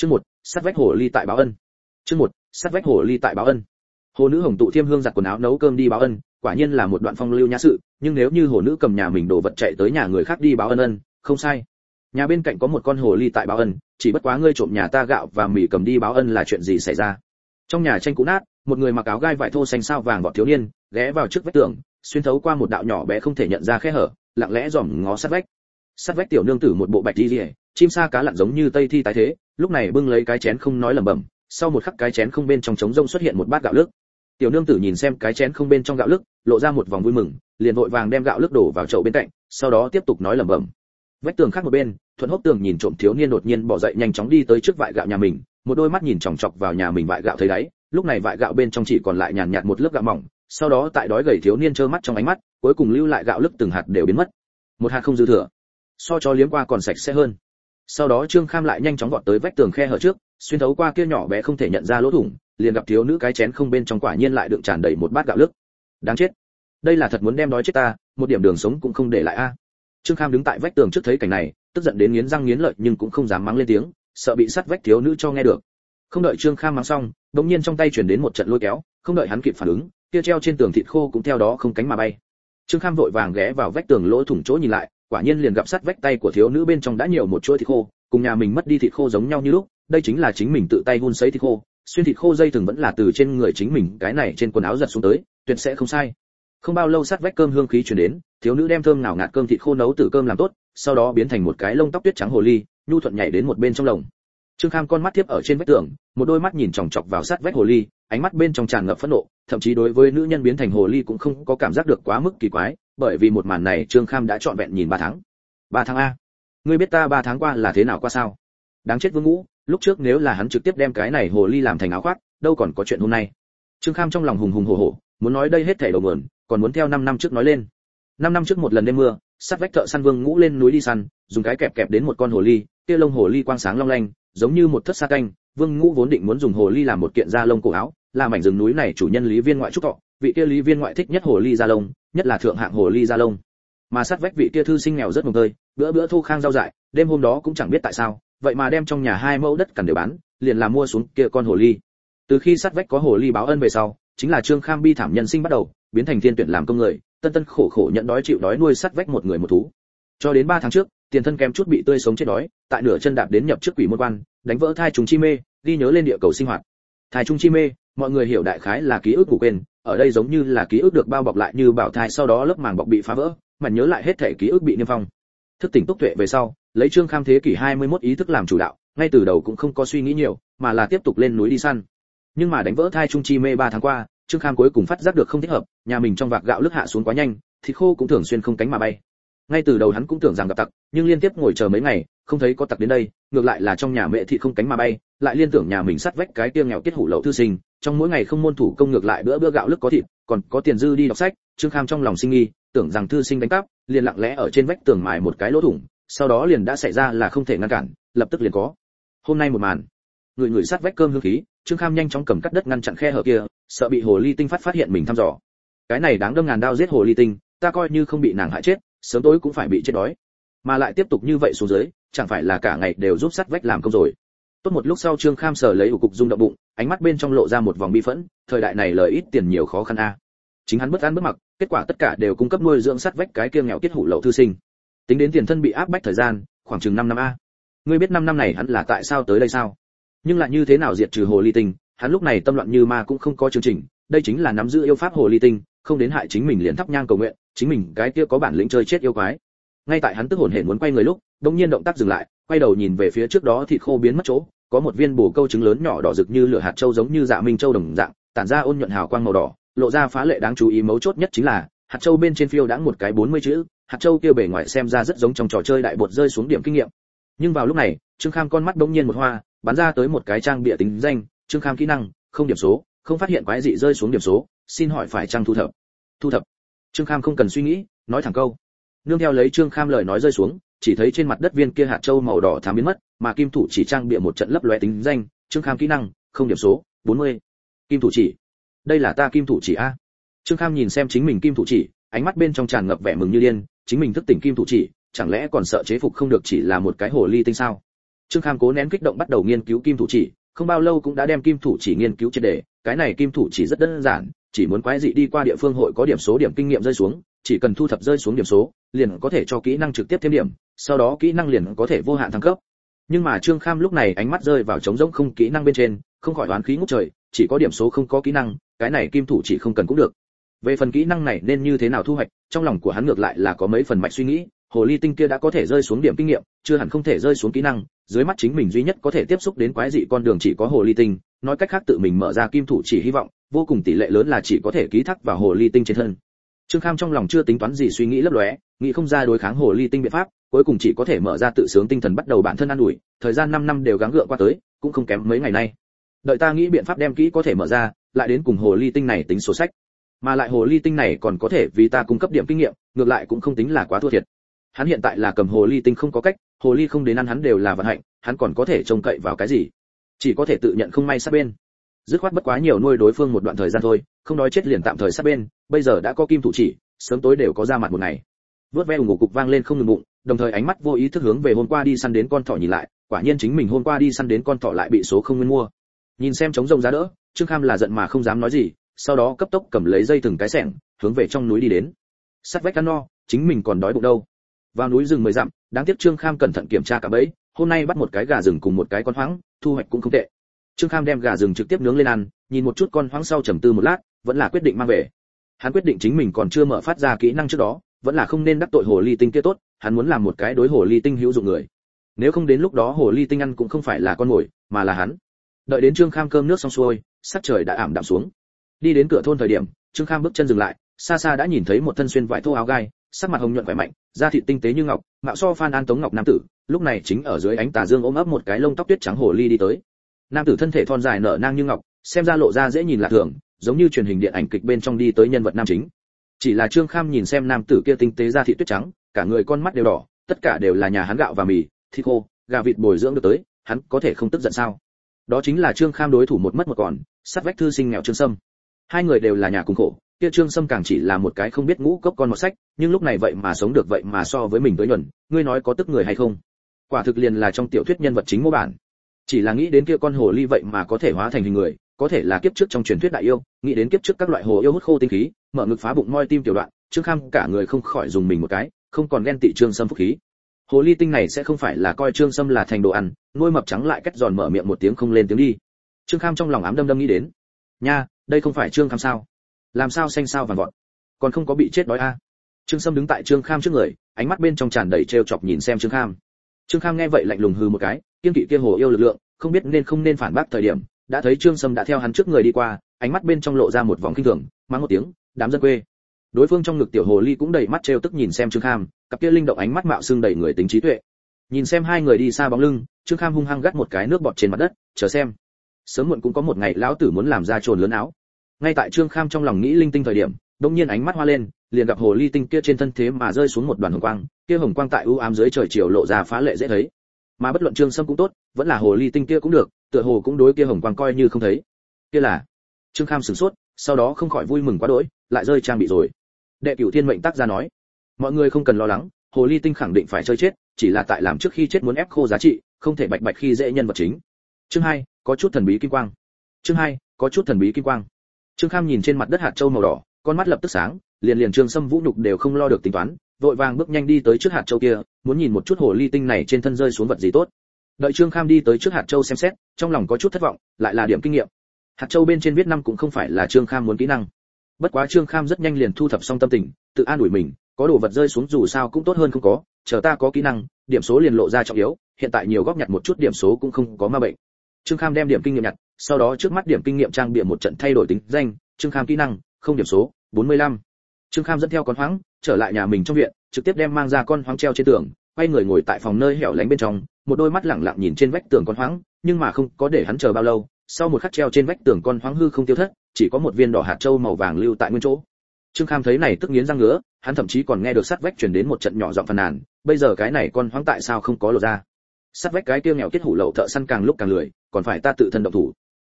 chương một sắt vách hồ ly tại báo ân. Chương một sắt vách hồ ly tại báo ân. Hồ nữ hồng tụ thiêm hương giặt quần áo nấu cơm đi báo ân, quả nhiên là một đoạn phong lưu nhã sự, nhưng nếu như hồ nữ cầm nhà mình đồ vật chạy tới nhà người khác đi báo ân ân, không sai. Nhà bên cạnh có một con hồ ly tại báo ân, chỉ bất quá ngươi trộm nhà ta gạo và mì cầm đi báo ân là chuyện gì xảy ra? Trong nhà tranh cũ nát, một người mặc áo gai vải thô xanh sao vàng gọt thiếu niên, ghé vào trước vách tường, xuyên thấu qua một đạo nhỏ bé không thể nhận ra khe hở, lặng lẽ dòm ngó sát vách. Sát vách tiểu nương tử một bộ bạch đi rỉa chim sa cá lặn giống như tây thi tái thế, lúc này bưng lấy cái chén không nói lẩm bẩm, sau một khắc cái chén không bên trong trống rông xuất hiện một bát gạo lức tiểu nương tử nhìn xem cái chén không bên trong gạo lức lộ ra một vòng vui mừng, liền vội vàng đem gạo lức đổ vào chậu bên cạnh, sau đó tiếp tục nói lẩm bẩm. Vách tường khác một bên, thuận hốc tường nhìn trộm thiếu niên đột nhiên bỏ dậy nhanh chóng đi tới trước vại gạo nhà mình, một đôi mắt nhìn chòng chọc vào nhà mình vại gạo thấy đáy, lúc này vại gạo bên trong chỉ còn lại nhàn nhạt một lớp gạo mỏng, sau đó tại đói gầy thiếu niên trơ mắt trong ánh mắt, cuối cùng lưu lại gạo lức từng hạt đều biến mất. Một hạt không dư thừa, so cho liếm qua còn sạch sẽ hơn sau đó trương kham lại nhanh chóng vọt tới vách tường khe hở trước, xuyên thấu qua kia nhỏ bé không thể nhận ra lỗ thủng, liền gặp thiếu nữ cái chén không bên trong quả nhiên lại đựng tràn đầy một bát gạo lức đáng chết. Đây là thật muốn đem đói chết ta, một điểm đường sống cũng không để lại a. Trương kham đứng tại vách tường trước thấy cảnh này, tức giận đến nghiến răng nghiến lợi nhưng cũng không dám mắng lên tiếng, sợ bị sắt vách thiếu nữ cho nghe được. Không đợi trương kham mắng xong đống nhiên trong tay chuyển đến một trận lôi kéo, không đợi hắn kịp phản ứng, kia treo trên tường thịt khô cũng theo đó không cánh mà bay. Trương kham vội vàng ghé vào vách tường lỗ thủng chỗ nhìn lại quả nhiên liền gặp sát vách tay của thiếu nữ bên trong đã nhiều một chuỗi thịt khô, cùng nhà mình mất đi thịt khô giống nhau như lúc, đây chính là chính mình tự tay hun sấy thịt khô, xuyên thịt khô dây thường vẫn là từ trên người chính mình, cái này trên quần áo giật xuống tới, tuyệt sẽ không sai. Không bao lâu sát vách cơm hương khí truyền đến, thiếu nữ đem thơm nào ngạt cơm thịt khô nấu từ cơm làm tốt, sau đó biến thành một cái lông tóc tuyết trắng hồ ly, nhu thuận nhảy đến một bên trong lồng. Trương kham con mắt tiếp ở trên vách tường, một đôi mắt nhìn chòng chọc vào sát vách hồ ly, ánh mắt bên trong tràn ngập phẫn nộ, thậm chí đối với nữ nhân biến thành hồ ly cũng không có cảm giác được quá mức kỳ quái bởi vì một màn này trương kham đã trọn vẹn nhìn ba tháng. Ba tháng a. Ngươi biết ta ba tháng qua là thế nào qua sao? Đáng chết vương ngũ lúc trước nếu là hắn trực tiếp đem cái này hồ ly làm thành áo khoác đâu còn có chuyện hôm nay. Trương kham trong lòng hùng hùng hổ hổ muốn nói đây hết thảy đầu nguồn còn muốn theo năm năm trước nói lên. năm năm trước một lần đêm mưa, sát vách thợ săn Vương Ngũ lên núi đi săn, dùng cái kẹp kẹp đến một con hồ ly, kia lông hồ ly quang sáng long lanh, giống như một thất sa canh, Vương Ngũ vốn định muốn dùng hồ ly làm một kiện da lông cổ áo, là mảnh rừng núi này chủ nhân Lý Viên ngoại trúc thọ, vị kia Lý Viên ngoại thích nhất hồ ly da lông, nhất là thượng hạng hồ ly da lông. Mà sát vách vị kia thư sinh nghèo rất mồm tơi, bữa bữa thu khang rau dại, đêm hôm đó cũng chẳng biết tại sao, vậy mà đem trong nhà hai mẫu đất cần đều bán, liền làm mua xuống kia con hồ ly. Từ khi sát vách có hồ ly báo ân về sau, chính là Trương Kham bi thảm nhân sinh bắt đầu, biến thành thiên tuyển làm công người tân tân khổ khổ nhận đói chịu đói nuôi sắt vách một người một thú cho đến 3 tháng trước tiền thân kém chút bị tươi sống chết đói tại nửa chân đạp đến nhập trước quỷ môn quan đánh vỡ thai trùng chi mê ghi nhớ lên địa cầu sinh hoạt thai trùng chi mê mọi người hiểu đại khái là ký ức của quên ở đây giống như là ký ức được bao bọc lại như bảo thai sau đó lớp màng bọc bị phá vỡ, mà nhớ lại hết thể ký ức bị niêm phong. Thức tỉnh túc tuệ về sau, lấy trương kham thế kỷ 21 ý thức làm chủ đạo, ngay từ đầu cũng không có suy nghĩ nhiều, mà là tiếp tục lên núi đi săn. Nhưng mà đánh vỡ thai trung chi mê 3 tháng qua, trương kham cuối cùng phát giác được không thích hợp, nhà mình trong vạc gạo lức hạ xuống quá nhanh, thịt khô cũng thường xuyên không cánh mà bay. Ngay từ đầu hắn cũng tưởng rằng gặp tặc, nhưng liên tiếp ngồi chờ mấy ngày, không thấy có tặc đến đây, ngược lại là trong nhà mẹ thị không cánh mà bay, lại liên tưởng nhà mình sắt vách cái tiêu nghèo kết hủ lậu thư sinh trong mỗi ngày không môn thủ công ngược lại bữa bữa gạo lức có thịt, còn có tiền dư đi đọc sách, trương kham trong lòng sinh nghi, tưởng rằng thư sinh đánh cắp, liền lặng lẽ ở trên vách tường mài một cái lỗ thủng, sau đó liền đã xảy ra là không thể ngăn cản, lập tức liền có. Hôm nay một màn, người người sát vách cơm hương khí, trương kham nhanh chóng cầm cắt đất ngăn chặn khe hở kia, sợ bị hồ ly tinh phát phát hiện mình thăm dò. Cái này đáng đâm ngàn đao giết hồ ly tinh, ta coi như không bị nàng hại chết, sớm tối cũng phải bị chết đói. Mà lại tiếp tục như vậy xuống dưới, chẳng phải là cả ngày đều giúp sắt vách làm công rồi. Tốt một lúc sau trương kham sờ lấy ủ cục rung động bụng ánh mắt bên trong lộ ra một vòng bi phẫn, thời đại này lời ít tiền nhiều khó khăn a. Chính hắn bất an bất mặc, kết quả tất cả đều cung cấp nuôi dưỡng sắt vách cái kia nghèo kết hủ lậu thư sinh. Tính đến tiền thân bị áp bách thời gian, khoảng chừng 5 năm a. Ngươi biết 5 năm này hắn là tại sao tới đây sao? Nhưng lại như thế nào diệt trừ hồ ly tinh, hắn lúc này tâm loạn như ma cũng không có chương trình, đây chính là nắm giữ yêu pháp hồ ly tinh, không đến hại chính mình liền thắp nhang cầu nguyện, chính mình cái kia có bản lĩnh chơi chết yêu quái. Ngay tại hắn tức hồn hển muốn quay người lúc, đột nhiên động tác dừng lại, quay đầu nhìn về phía trước đó thịt khô biến mất chỗ có một viên bổ câu trứng lớn nhỏ đỏ rực như lửa hạt châu giống như dạ minh châu đồng dạng, tản ra ôn nhuận hào quang màu đỏ, lộ ra phá lệ đáng chú ý mấu chốt nhất chính là, hạt châu bên trên phiêu đã một cái 40 chữ, hạt châu kia bề ngoài xem ra rất giống trong trò chơi đại bột rơi xuống điểm kinh nghiệm. Nhưng vào lúc này, trương kham con mắt đống nhiên một hoa, bắn ra tới một cái trang bịa tính danh, trương kham kỹ năng, không điểm số, không phát hiện quái dị rơi xuống điểm số, xin hỏi phải trang thu thập? Thu thập. Trương kham không cần suy nghĩ, nói thẳng câu. Nương theo lấy trương kham lời nói rơi xuống chỉ thấy trên mặt đất viên kia hạt châu màu đỏ thám biến mất, mà kim thủ chỉ trang bịa một trận lấp lóe tính danh, trương kham kỹ năng, không điểm số 40. kim thủ chỉ. Đây là ta kim thủ chỉ a. Trương kham nhìn xem chính mình kim thủ chỉ, ánh mắt bên trong tràn ngập vẻ mừng như điên, chính mình thức tỉnh kim thủ chỉ, chẳng lẽ còn sợ chế phục không được chỉ là một cái hồ ly tinh sao? Trương kham cố nén kích động bắt đầu nghiên cứu kim thủ chỉ, không bao lâu cũng đã đem kim thủ chỉ nghiên cứu triệt đề cái này kim thủ chỉ rất đơn giản, chỉ muốn quái dị đi qua địa phương hội có điểm số điểm kinh nghiệm rơi xuống chỉ cần thu thập rơi xuống điểm số, liền có thể cho kỹ năng trực tiếp thêm điểm, sau đó kỹ năng liền có thể vô hạn thăng cấp. Nhưng mà trương kham lúc này ánh mắt rơi vào trống rỗng không kỹ năng bên trên, không khỏi oán khí ngút trời, chỉ có điểm số không có kỹ năng, cái này kim thủ chỉ không cần cũng được. Về phần kỹ năng này nên như thế nào thu hoạch, trong lòng của hắn ngược lại là có mấy phần mạch suy nghĩ, hồ ly tinh kia đã có thể rơi xuống điểm kinh nghiệm, chưa hẳn không thể rơi xuống kỹ năng, dưới mắt chính mình duy nhất có thể tiếp xúc đến quái dị con đường chỉ có hồ ly tinh, nói cách khác tự mình mở ra kim thủ chỉ hy vọng, vô cùng tỷ lệ lớn là chỉ có thể ký thác vào hồ ly tinh trên thân trương kham trong lòng chưa tính toán gì suy nghĩ lấp lóe, nghĩ không ra đối kháng hồ ly tinh biện pháp, cuối cùng chỉ có thể mở ra tự sướng tinh thần bắt đầu bản thân an ủi, thời gian 5 năm đều gắng gượng qua tới, cũng không kém mấy ngày nay. Đợi ta nghĩ biện pháp đem kỹ có thể mở ra, lại đến cùng hồ ly tinh này tính số sách. Mà lại hồ ly tinh này còn có thể vì ta cung cấp điểm kinh nghiệm, ngược lại cũng không tính là quá thua thiệt. Hắn hiện tại là cầm hồ ly tinh không có cách, hồ ly không đến ăn hắn đều là vận hạnh, hắn còn có thể trông cậy vào cái gì? Chỉ có thể tự nhận không may sát bên dứt khoát bất quá nhiều nuôi đối phương một đoạn thời gian thôi, không nói chết liền tạm thời sát bên, bây giờ đã có kim thủ chỉ, sớm tối đều có ra mặt một ngày. Vớt ve ủng ngủ cục vang lên không ngừng bụng, đồng thời ánh mắt vô ý thức hướng về hôm qua đi săn đến con thỏ nhìn lại, quả nhiên chính mình hôm qua đi săn đến con thỏ lại bị số không nguyên mua. Nhìn xem trống rông giá đỡ, trương kham là giận mà không dám nói gì, sau đó cấp tốc cầm lấy dây thừng cái sẻng hướng về trong núi đi đến. Sắt vách ăn no, chính mình còn đói bụng đâu. Vào núi rừng mười dặm, đáng tiếc trương kham cẩn thận kiểm tra cả bẫy, hôm nay bắt một cái gà rừng cùng một cái con hoáng, thu hoạch cũng không tệ trương kham đem gà rừng trực tiếp nướng lên ăn, nhìn một chút con hoang sau trầm tư một lát, vẫn là quyết định mang về. Hắn quyết định chính mình còn chưa mở phát ra kỹ năng trước đó, vẫn là không nên đắc tội hồ ly tinh kia tốt, hắn muốn làm một cái đối hồ ly tinh hữu dụng người. Nếu không đến lúc đó hồ ly tinh ăn cũng không phải là con mồi, mà là hắn. Đợi đến trương kham cơm nước xong xuôi, sắc trời đã ảm đạm xuống. Đi đến cửa thôn thời điểm, trương kham bước chân dừng lại, xa xa đã nhìn thấy một thân xuyên vải thô áo gai, sắc mặt hồng nhuận khỏe mạnh, da thịt tinh tế như ngọc, mạo so phan an tống ngọc nam tử, lúc này chính ở dưới ánh tà dương ôm ấp một cái lông tóc tuyết trắng hồ ly đi tới nam tử thân thể thon dài nở nang như ngọc, xem ra lộ ra dễ nhìn lạ thường, giống như truyền hình điện ảnh kịch bên trong đi tới nhân vật nam chính. Chỉ là trương kham nhìn xem nam tử kia tinh tế da thị tuyết trắng, cả người con mắt đều đỏ, tất cả đều là nhà hắn gạo và mì, thịt khô, gà vịt bồi dưỡng được tới, hắn có thể không tức giận sao? Đó chính là trương kham đối thủ một mất một còn sát vách thư sinh nghèo trương sâm. Hai người đều là nhà cùng khổ, kia trương sâm càng chỉ là một cái không biết ngũ cốc con một sách, nhưng lúc này vậy mà sống được vậy mà so với mình tới nhuần, ngươi nói có tức người hay không? Quả thực liền là trong tiểu thuyết nhân vật chính mô bản chỉ là nghĩ đến kia con hồ ly vậy mà có thể hóa thành hình người, có thể là kiếp trước trong truyền thuyết đại yêu, nghĩ đến kiếp trước các loại hồ yêu hút khô tinh khí, mở ngực phá bụng moi tim tiểu đoạn, trương kham cả người không khỏi dùng mình một cái, không còn ghen tị trương sâm phúc khí. Hồ ly tinh này sẽ không phải là coi trương sâm là thành đồ ăn, nuôi mập trắng lại cách giòn mở miệng một tiếng không lên tiếng đi. Trương kham trong lòng ám đâm đâm nghĩ đến. Nha, đây không phải trương kham sao? Làm sao xanh sao vàng vọt? Còn không có bị chết đói a? À. trương sâm đứng tại trương kham trước người, ánh mắt bên trong tràn đầy trêu chọc nhìn xem trương kham. Trương kham nghe vậy lạnh lùng hừ một cái kiên kỵ kia hồ yêu lực lượng, không biết nên không nên phản bác thời điểm, đã thấy trương sâm đã theo hắn trước người đi qua, ánh mắt bên trong lộ ra một vòng kinh thường, mắng một tiếng, đám dân quê. Đối phương trong ngực tiểu hồ ly cũng đầy mắt trêu tức nhìn xem trương kham, cặp kia linh động ánh mắt mạo xương đầy người tính trí tuệ. Nhìn xem hai người đi xa bóng lưng, trương kham hung hăng gắt một cái nước bọt trên mặt đất, chờ xem. Sớm muộn cũng có một ngày lão tử muốn làm ra trồn lớn áo. Ngay tại trương kham trong lòng nghĩ linh tinh thời điểm, đột nhiên ánh mắt hoa lên, liền gặp hồ ly tinh kia trên thân thế mà rơi xuống một đoàn hồng quang, kia hồng quang tại u ám dưới trời chiều lộ ra phá lệ dễ thấy mà bất luận trương sâm cũng tốt, vẫn là hồ ly tinh kia cũng được, tựa hồ cũng đối kia hồng quang coi như không thấy. Kia là, trương kham sửng sốt, sau đó không khỏi vui mừng quá đỗi, lại rơi trang bị rồi. Đệ cửu thiên mệnh tác ra nói, mọi người không cần lo lắng, hồ ly tinh khẳng định phải chơi chết, chỉ là tại làm trước khi chết muốn ép khô giá trị, không thể bạch bạch khi dễ nhân vật chính. Chương hai, có chút thần bí kim quang. Chương hai, có chút thần bí kim quang. Trương kham nhìn trên mặt đất hạt châu màu đỏ, con mắt lập tức sáng, liền liền trương sâm vũ nhục đều không lo được tính toán vội vàng bước nhanh đi tới trước hạt châu kia, muốn nhìn một chút hồ ly tinh này trên thân rơi xuống vật gì tốt. Đợi trương kham đi tới trước hạt châu xem xét, trong lòng có chút thất vọng, lại là điểm kinh nghiệm. Hạt châu bên trên viết năm cũng không phải là trương kham muốn kỹ năng. Bất quá trương kham rất nhanh liền thu thập xong tâm tình, tự an ủi mình, có đồ vật rơi xuống dù sao cũng tốt hơn không có, chờ ta có kỹ năng, điểm số liền lộ ra trọng yếu, hiện tại nhiều góp nhặt một chút điểm số cũng không có ma bệnh. Trương kham đem điểm kinh nghiệm nhặt, sau đó trước mắt điểm kinh nghiệm trang bịa một trận thay đổi tính danh, trương kham kỹ năng, không điểm số 45. trương kham dẫn theo con hoáng trở lại nhà mình trong viện trực tiếp đem mang ra con hoang treo trên tường quay người ngồi tại phòng nơi hẻo lánh bên trong một đôi mắt lẳng lặng nhìn trên vách tường con hoang, nhưng mà không có để hắn chờ bao lâu sau một khắc treo trên vách tường con hoang hư không tiêu thất chỉ có một viên đỏ hạt châu màu vàng lưu tại nguyên chỗ. Trương kham thấy này tức nghiến răng ngứa hắn thậm chí còn nghe được sát vách truyền đến một trận nhỏ giọng phàn nàn bây giờ cái này con hoang tại sao không có lộ ra? Sát vách cái tiêu nghèo kết hủ lậu thợ săn càng lúc càng lười còn phải ta tự thân động thủ.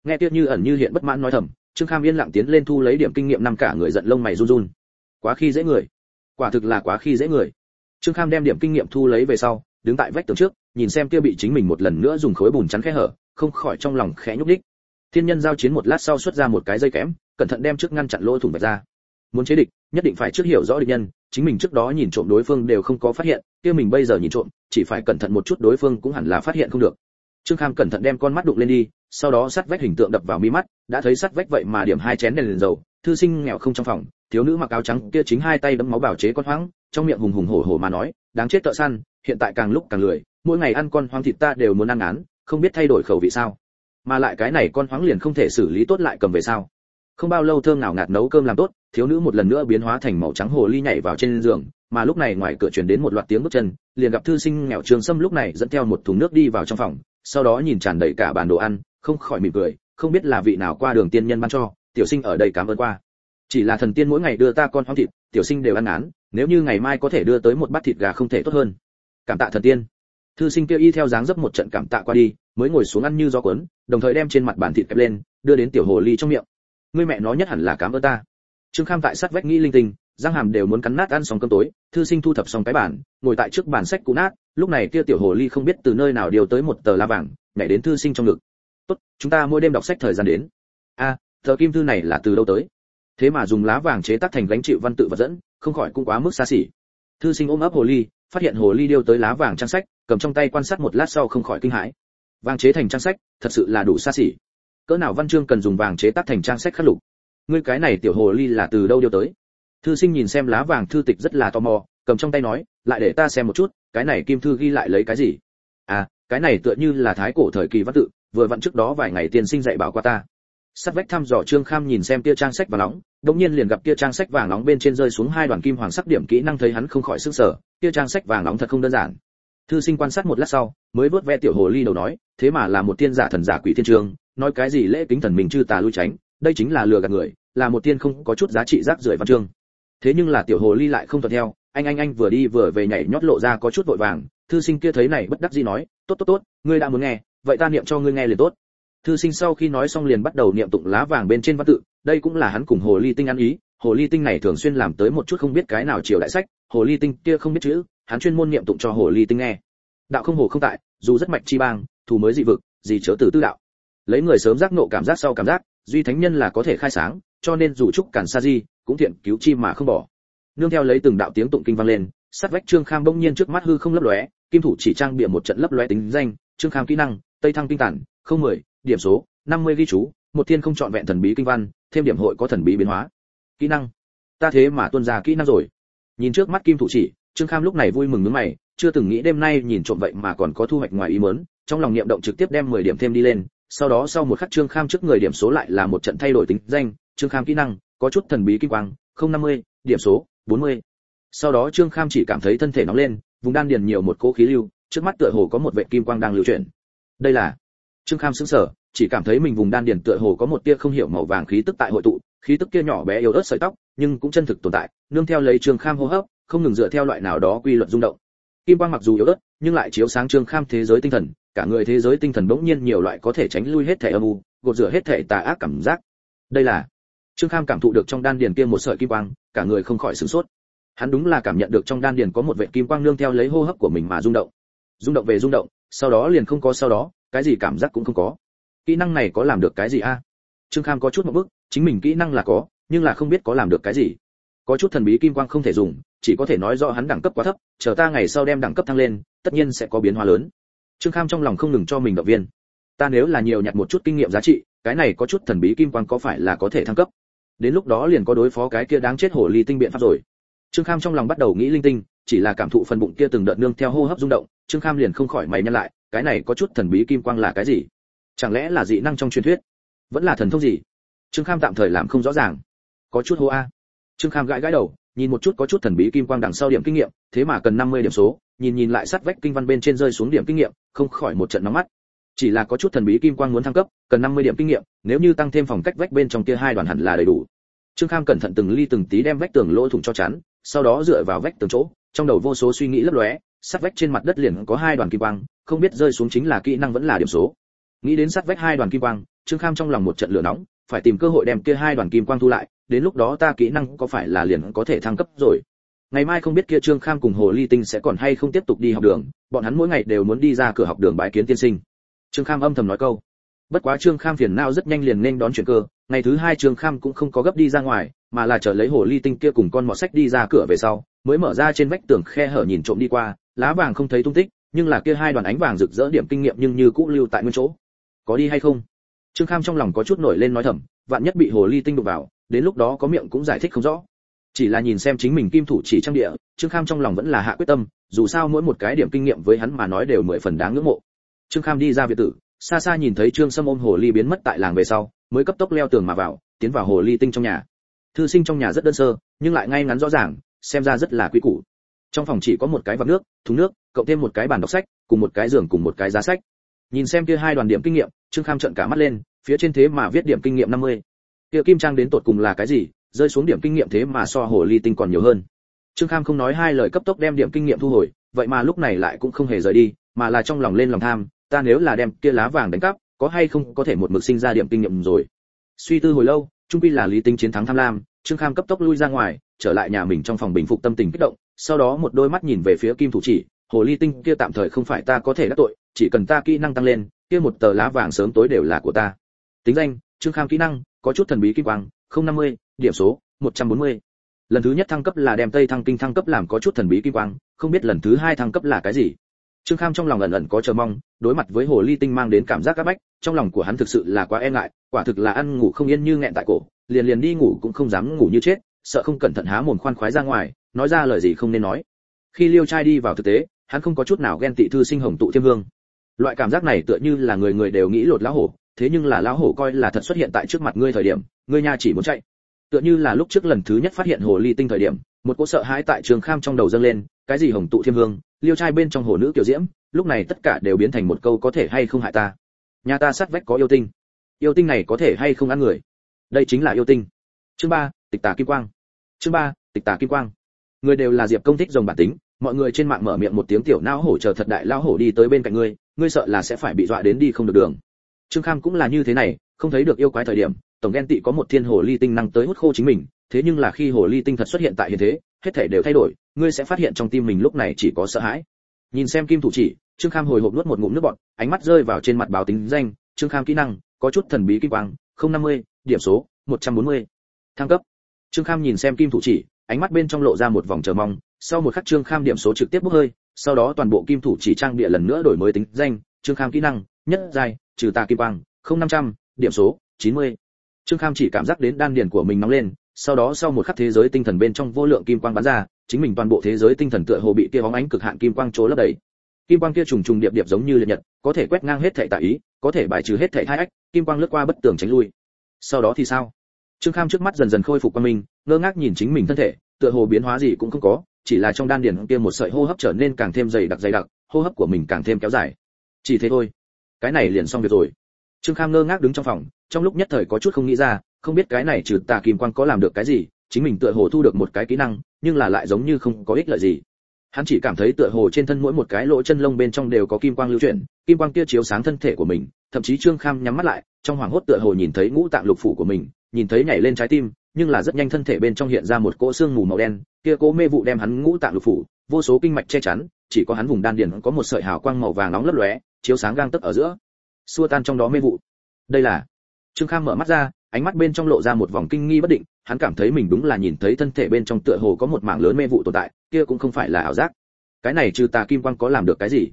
Nghe tiếc như ẩn như hiện bất mãn nói thầm trương kham yên lặng tiến lên thu lấy điểm kinh nghiệm năm cả người giận lông mày run run. Quá khi dễ người quả thực là quá khi dễ người. Trương kham đem điểm kinh nghiệm thu lấy về sau, đứng tại vách tường trước, nhìn xem kia bị chính mình một lần nữa dùng khối bùn chắn khe hở, không khỏi trong lòng khẽ nhúc đích thiên nhân giao chiến một lát sau xuất ra một cái dây kẽm cẩn thận đem trước ngăn chặn lỗ thủng vạch ra. Muốn chế địch, nhất định phải trước hiểu rõ địch nhân, chính mình trước đó nhìn trộm đối phương đều không có phát hiện, kia mình bây giờ nhìn trộm, chỉ phải cẩn thận một chút đối phương cũng hẳn là phát hiện không được. Trương kham cẩn thận đem con mắt đụng lên đi, sau đó sắt vách hình tượng đập vào mi mắt, đã thấy sắt vách vậy mà điểm hai chén đèn liền dầu thư sinh nghèo không trong phòng, thiếu nữ mặc áo trắng kia chính hai tay đấm máu bảo chế con hoang trong miệng hùng hùng hổ hổ mà nói, đáng chết tợ săn, hiện tại càng lúc càng lười, mỗi ngày ăn con hoang thịt ta đều muốn ăn án, không biết thay đổi khẩu vị sao? Mà lại cái này con hoang liền không thể xử lý tốt lại cầm về sao? Không bao lâu thơm nào ngạt nấu cơm làm tốt, thiếu nữ một lần nữa biến hóa thành màu trắng hồ ly nhảy vào trên giường, mà lúc này ngoài cửa truyền đến một loạt tiếng bước chân, liền gặp thư sinh nghèo trường sâm lúc này dẫn theo một thùng nước đi vào trong phòng, sau đó nhìn tràn đầy cả bàn đồ ăn, không khỏi mỉm cười, không biết là vị nào qua đường tiên nhân ban cho tiểu sinh ở đây cảm ơn qua. Chỉ là thần tiên mỗi ngày đưa ta con hoang thịt, tiểu sinh đều ăn án nếu như ngày mai có thể đưa tới một bát thịt gà không thể tốt hơn. Cảm tạ thần tiên. Thư sinh kia y theo dáng dấp một trận cảm tạ qua đi, mới ngồi xuống ăn như gió cuốn, đồng thời đem trên mặt bàn thịt kẹp lên, đưa đến tiểu hồ ly trong miệng. Ngươi mẹ nó nhất hẳn là cảm ơn ta. Trương kham tại sát vách nghĩ linh tinh, răng hàm đều muốn cắn nát ăn xong cơm tối, thư sinh thu thập xong cái bản ngồi tại trước bàn sách cũ nát, lúc này kia tiểu hồ ly không biết từ nơi nào điều tới một tờ la vàng, nhảy đến thư sinh trong ngực. Tốt, chúng ta mỗi đêm đọc sách thời gian đến. A tờ kim thư này là từ đâu tới? Thế mà dùng lá vàng chế tác thành gánh chịu văn tự vật dẫn, không khỏi cũng quá mức xa xỉ. Thư sinh ôm ấp hồ ly, phát hiện hồ ly điêu tới lá vàng trang sách, cầm trong tay quan sát một lát sau không khỏi kinh hãi. Vàng chế thành trang sách, thật sự là đủ xa xỉ. Cỡ nào văn chương cần dùng vàng chế tác thành trang sách khắc lục? Ngươi cái này tiểu hồ ly là từ đâu điêu tới? Thư sinh nhìn xem lá vàng thư tịch rất là tò mò, cầm trong tay nói, lại để ta xem một chút, cái này kim thư ghi lại lấy cái gì? À cái này tựa như là thái cổ thời kỳ văn tự, vừa vặn trước đó vài ngày tiên sinh dạy bảo qua ta sắt vách thăm dò trương kham nhìn xem kia trang sách vàng nóng, đột nhiên liền gặp kia trang sách vàng nóng bên trên rơi xuống hai đoàn kim hoàng sắc điểm kỹ năng thấy hắn không khỏi sức sở kia trang sách vàng nóng thật không đơn giản. Thư sinh quan sát một lát sau, mới vớt ve tiểu hồ ly đầu nói, thế mà là một tiên giả thần giả quỷ thiên trường, nói cái gì lễ kính thần mình chư tà lui tránh, đây chính là lừa gạt người, là một tiên không có chút giá trị rác rưởi văn chương. Thế nhưng là tiểu hồ ly lại không thuận theo, anh anh anh vừa đi vừa về nhảy nhót lộ ra có chút vội vàng, thư sinh kia thấy này bất đắc dĩ nói, tốt tốt tốt, ngươi đã muốn nghe, vậy ta niệm cho ngươi nghe liền tốt thư sinh sau khi nói xong liền bắt đầu niệm tụng lá vàng bên trên văn tự, đây cũng là hắn cùng hồ ly tinh ăn ý. Hồ ly tinh này thường xuyên làm tới một chút không biết cái nào chiều đại sách, hồ ly tinh kia không biết chữ, hắn chuyên môn niệm tụng cho hồ ly tinh nghe. Đạo không hồ không tại, dù rất mạnh chi bang, thù mới dị vực, gì chớ từ tư đạo. Lấy người sớm giác nộ cảm giác sau cảm giác, duy thánh nhân là có thể khai sáng, cho nên dù trúc cản sa di, cũng thiện cứu chi mà không bỏ. Nương theo lấy từng đạo tiếng tụng kinh vang lên, sát vách trương kham bỗng nhiên trước mắt hư không lấp lóe, kim thủ chỉ trang bịa một trận lấp lóe tính danh, trương kham kỹ năng, tây thăng tinh tản, không mười điểm số 50 ghi chú một thiên không chọn vẹn thần bí kinh văn thêm điểm hội có thần bí biến hóa. Kỹ năng. Ta thế mà tuân ra kỹ năng rồi. Nhìn trước mắt kim thủ chỉ trương kham lúc này vui mừng nước mày chưa từng nghĩ đêm nay nhìn trộm vậy mà còn có thu hoạch ngoài ý muốn trong lòng niệm động trực tiếp đem 10 điểm thêm đi lên sau đó sau một khắc trương kham trước người điểm số lại là một trận thay đổi tính danh trương kham kỹ năng có chút thần bí kinh quang 050, điểm số 40. sau đó trương kham chỉ cảm thấy thân thể nóng lên vùng đan điền nhiều một cỗ khí lưu trước mắt tựa hồ có một vệ kim quang đang lưu chuyển. Đây là trương kham sững sờ, chỉ cảm thấy mình vùng đan điền tựa hồ có một tia không hiểu màu vàng khí tức tại hội tụ, khí tức kia nhỏ bé yếu ớt sợi tóc, nhưng cũng chân thực tồn tại, nương theo lấy trương kham hô hấp, không ngừng dựa theo loại nào đó quy luật rung động. Kim quang mặc dù yếu ớt, nhưng lại chiếu sáng trương kham thế giới tinh thần, cả người thế giới tinh thần bỗng nhiên nhiều loại có thể tránh lui hết thể âm u, gột rửa hết thể tà ác cảm giác. Đây là, trương kham cảm thụ được trong đan điền kia một sợi kim quang, cả người không khỏi sửng sốt. Hắn đúng là cảm nhận được trong đan điền có một vệt kim quang nương theo lấy hô hấp của mình mà rung động. Rung động về rung động, sau đó liền không có sau đó cái gì cảm giác cũng không có. Kỹ năng này có làm được cái gì a? Trương kham có chút một bước chính mình kỹ năng là có, nhưng là không biết có làm được cái gì. Có chút thần bí kim quang không thể dùng, chỉ có thể nói rõ hắn đẳng cấp quá thấp, chờ ta ngày sau đem đẳng cấp thăng lên, tất nhiên sẽ có biến hóa lớn. Trương kham trong lòng không ngừng cho mình động viên. Ta nếu là nhiều nhặt một chút kinh nghiệm giá trị, cái này có chút thần bí kim quang có phải là có thể thăng cấp? Đến lúc đó liền có đối phó cái kia đáng chết hổ ly tinh biện pháp rồi. Trương kham trong lòng bắt đầu nghĩ linh tinh, chỉ là cảm thụ phần bụng kia từng đợt nương theo hô hấp rung động, trương kham liền không khỏi mày nhăn lại cái này có chút thần bí kim quang là cái gì? Chẳng lẽ là dị năng trong truyền thuyết? Vẫn là thần thông gì? Trương kham tạm thời làm không rõ ràng. Có chút hô a. Trương kham gãi gãi đầu, nhìn một chút có chút thần bí kim quang đằng sau điểm kinh nghiệm, thế mà cần 50 điểm số, nhìn nhìn lại sát vách kinh văn bên trên rơi xuống điểm kinh nghiệm, không khỏi một trận nóng mắt. Chỉ là có chút thần bí kim quang muốn thăng cấp, cần 50 điểm kinh nghiệm, nếu như tăng thêm phòng cách vách bên trong kia hai đoàn hẳn là đầy đủ. Trương kham cẩn thận từng ly từng tí đem vách tường lỗ thủng cho chắn, sau đó dựa vào vách tường chỗ, trong đầu vô số suy nghĩ lấp lóe, sát vách trên mặt đất liền có hai đoàn kim quang không biết rơi xuống chính là kỹ năng vẫn là điểm số. Nghĩ đến sát vách hai đoàn kim quang, trương kham trong lòng một trận lửa nóng, phải tìm cơ hội đem kia hai đoàn kim quang thu lại, đến lúc đó ta kỹ năng có phải là liền có thể thăng cấp rồi. Ngày mai không biết kia trương kham cùng hồ ly tinh sẽ còn hay không tiếp tục đi học đường, bọn hắn mỗi ngày đều muốn đi ra cửa học đường bái kiến tiên sinh. Trương kham âm thầm nói câu. Bất quá trương kham phiền não rất nhanh liền nên đón chuyển cơ, ngày thứ hai trương kham cũng không có gấp đi ra ngoài, mà là chờ lấy hồ ly tinh kia cùng con mọt sách đi ra cửa về sau, mới mở ra trên vách tường khe hở nhìn trộm đi qua, lá vàng không thấy tung tích nhưng là kia hai đoàn ánh vàng rực rỡ điểm kinh nghiệm nhưng như cũ lưu tại nguyên chỗ. Có đi hay không? Trương kham trong lòng có chút nổi lên nói thầm, vạn nhất bị hồ ly tinh đụng vào, đến lúc đó có miệng cũng giải thích không rõ. Chỉ là nhìn xem chính mình kim thủ chỉ trang địa, trương kham trong lòng vẫn là hạ quyết tâm, dù sao mỗi một cái điểm kinh nghiệm với hắn mà nói đều mười phần đáng ngưỡng mộ. Trương kham đi ra việt tử, xa xa nhìn thấy trương sâm ôm hồ ly biến mất tại làng về sau, mới cấp tốc leo tường mà vào, tiến vào hồ ly tinh trong nhà. Thư sinh trong nhà rất đơn sơ, nhưng lại ngay ngắn rõ ràng, xem ra rất là quý củ trong phòng chỉ có một cái vạc nước, thùng nước, cộng thêm một cái bàn đọc sách, cùng một cái giường cùng một cái giá sách. Nhìn xem kia hai đoàn điểm kinh nghiệm, trương kham trợn cả mắt lên, phía trên thế mà viết điểm kinh nghiệm 50. kia kim trang đến tột cùng là cái gì, rơi xuống điểm kinh nghiệm thế mà so hồ ly tinh còn nhiều hơn. Trương kham không nói hai lời cấp tốc đem điểm kinh nghiệm thu hồi, vậy mà lúc này lại cũng không hề rời đi, mà là trong lòng lên lòng tham, ta nếu là đem kia lá vàng đánh cắp, có hay không có thể một mực sinh ra điểm kinh nghiệm rồi. Suy tư hồi lâu, trung quy là lý tinh chiến thắng tham lam, trương kham cấp tốc lui ra ngoài, trở lại nhà mình trong phòng bình phục tâm tình kích động sau đó một đôi mắt nhìn về phía kim thủ chỉ, hồ ly tinh, kia tạm thời không phải ta có thể đắc tội, chỉ cần ta kỹ năng tăng lên, kia một tờ lá vàng sớm tối đều là của ta. Tính danh, trương kham kỹ năng, có chút thần bí kim quang, không năm mươi, điểm số, một trăm bốn mươi. Lần thứ nhất thăng cấp là đem tây thăng kinh thăng cấp làm có chút thần bí kim quang, không biết lần thứ hai thăng cấp là cái gì. Trương kham trong lòng ẩn ẩn có chờ mong, đối mặt với hồ ly tinh mang đến cảm giác áp bách, trong lòng của hắn thực sự là quá e ngại, quả thực là ăn ngủ không yên như nghẹn tại cổ, liền liền đi ngủ cũng không dám ngủ như chết, sợ không cẩn thận há mồm khoan khoái ra ngoài nói ra lời gì không nên nói. Khi liêu trai đi vào thực tế, hắn không có chút nào ghen tị thư sinh hồng tụ thiêm hương loại cảm giác này tựa như là người người đều nghĩ lột lão hổ, thế nhưng là lão hổ coi là thật xuất hiện tại trước mặt ngươi thời điểm, ngươi nha chỉ muốn chạy. Tựa như là lúc trước lần thứ nhất phát hiện hồ ly tinh thời điểm, một cỗ sợ hãi tại trường kham trong đầu dâng lên, cái gì hồng tụ thiêm hương liêu trai bên trong hồ nữ kiểu diễm, lúc này tất cả đều biến thành một câu có thể hay không hại ta. Nhà ta sát vách có yêu tinh. Yêu tinh này có thể hay không ăn người? Đây chính là yêu tinh. Chương ba, tịch tà kim quang. Chương ba, tịch tà kim quang người đều là diệp công thích rồng bản tính, mọi người trên mạng mở miệng một tiếng tiểu não hổ chờ thật đại lao hổ đi tới bên cạnh ngươi ngươi sợ là sẽ phải bị dọa đến đi không được đường. Trương kham cũng là như thế này, không thấy được yêu quái thời điểm, tổng ghen tị có một thiên hồ ly tinh năng tới hút khô chính mình, thế nhưng là khi hồ ly tinh thật xuất hiện tại hiện thế, hết thể đều thay đổi, ngươi sẽ phát hiện trong tim mình lúc này chỉ có sợ hãi. Nhìn xem kim thủ chỉ, trương kham hồi hộp nuốt một ngụm nước bọt, ánh mắt rơi vào trên mặt báo tính danh, trương kham kỹ năng, có chút thần bí kim quang, không năm mươi, điểm số, một trăm bốn mươi. Thăng cấp. Trương kham nhìn xem kim thủ chỉ ánh mắt bên trong lộ ra một vòng chờ mong, sau một khắc trương kham điểm số trực tiếp bốc hơi, sau đó toàn bộ kim thủ chỉ trang địa lần nữa đổi mới tính danh, trương kham kỹ năng, nhất giai, trừ tà kim quang, không năm trăm, điểm số, chín mươi. Trương kham chỉ cảm giác đến đan điền của mình nóng lên, sau đó sau một khắc thế giới tinh thần bên trong vô lượng kim quang bắn ra, chính mình toàn bộ thế giới tinh thần tựa hồ bị kia bóng ánh cực hạn kim quang chỗ lấp đầy. Kim quang kia trùng trùng điệp điệp giống như liệt nhật, có thể quét ngang hết thảy tại ý, có thể bài trừ hết thảy hai ách, kim quang lướt qua bất tường tránh lui. Sau đó thì sao? Trương kham trước mắt dần dần khôi phục qua mình ngơ ngác nhìn chính mình thân thể, tựa hồ biến hóa gì cũng không có, chỉ là trong đan điền kia một sợi hô hấp trở nên càng thêm dày đặc dày đặc, hô hấp của mình càng thêm kéo dài. Chỉ thế thôi. Cái này liền xong việc rồi. Trương kham ngơ ngác đứng trong phòng, trong lúc nhất thời có chút không nghĩ ra, không biết cái này trừ tà kim quang có làm được cái gì, chính mình tựa hồ thu được một cái kỹ năng, nhưng là lại giống như không có ích lợi gì. Hắn chỉ cảm thấy tựa hồ trên thân mỗi một cái lỗ chân lông bên trong đều có kim quang lưu chuyển, kim quang kia chiếu sáng thân thể của mình, thậm chí trương kham nhắm mắt lại, trong hoàng hốt tựa hồ nhìn thấy ngũ tạng lục phủ của mình nhìn thấy nhảy lên trái tim, nhưng là rất nhanh thân thể bên trong hiện ra một cỗ xương mù màu đen, kia cỗ mê vụ đem hắn ngũ tạng lục phủ, vô số kinh mạch che chắn, chỉ có hắn vùng đan điền có một sợi hào quang màu vàng nóng lấp lóe, chiếu sáng gang tấc ở giữa. Xua tan trong đó mê vụ. Đây là trương kham mở mắt ra, ánh mắt bên trong lộ ra một vòng kinh nghi bất định, hắn cảm thấy mình đúng là nhìn thấy thân thể bên trong tựa hồ có một mảng lớn mê vụ tồn tại, kia cũng không phải là ảo giác. Cái này trừ tà kim quang có làm được cái gì?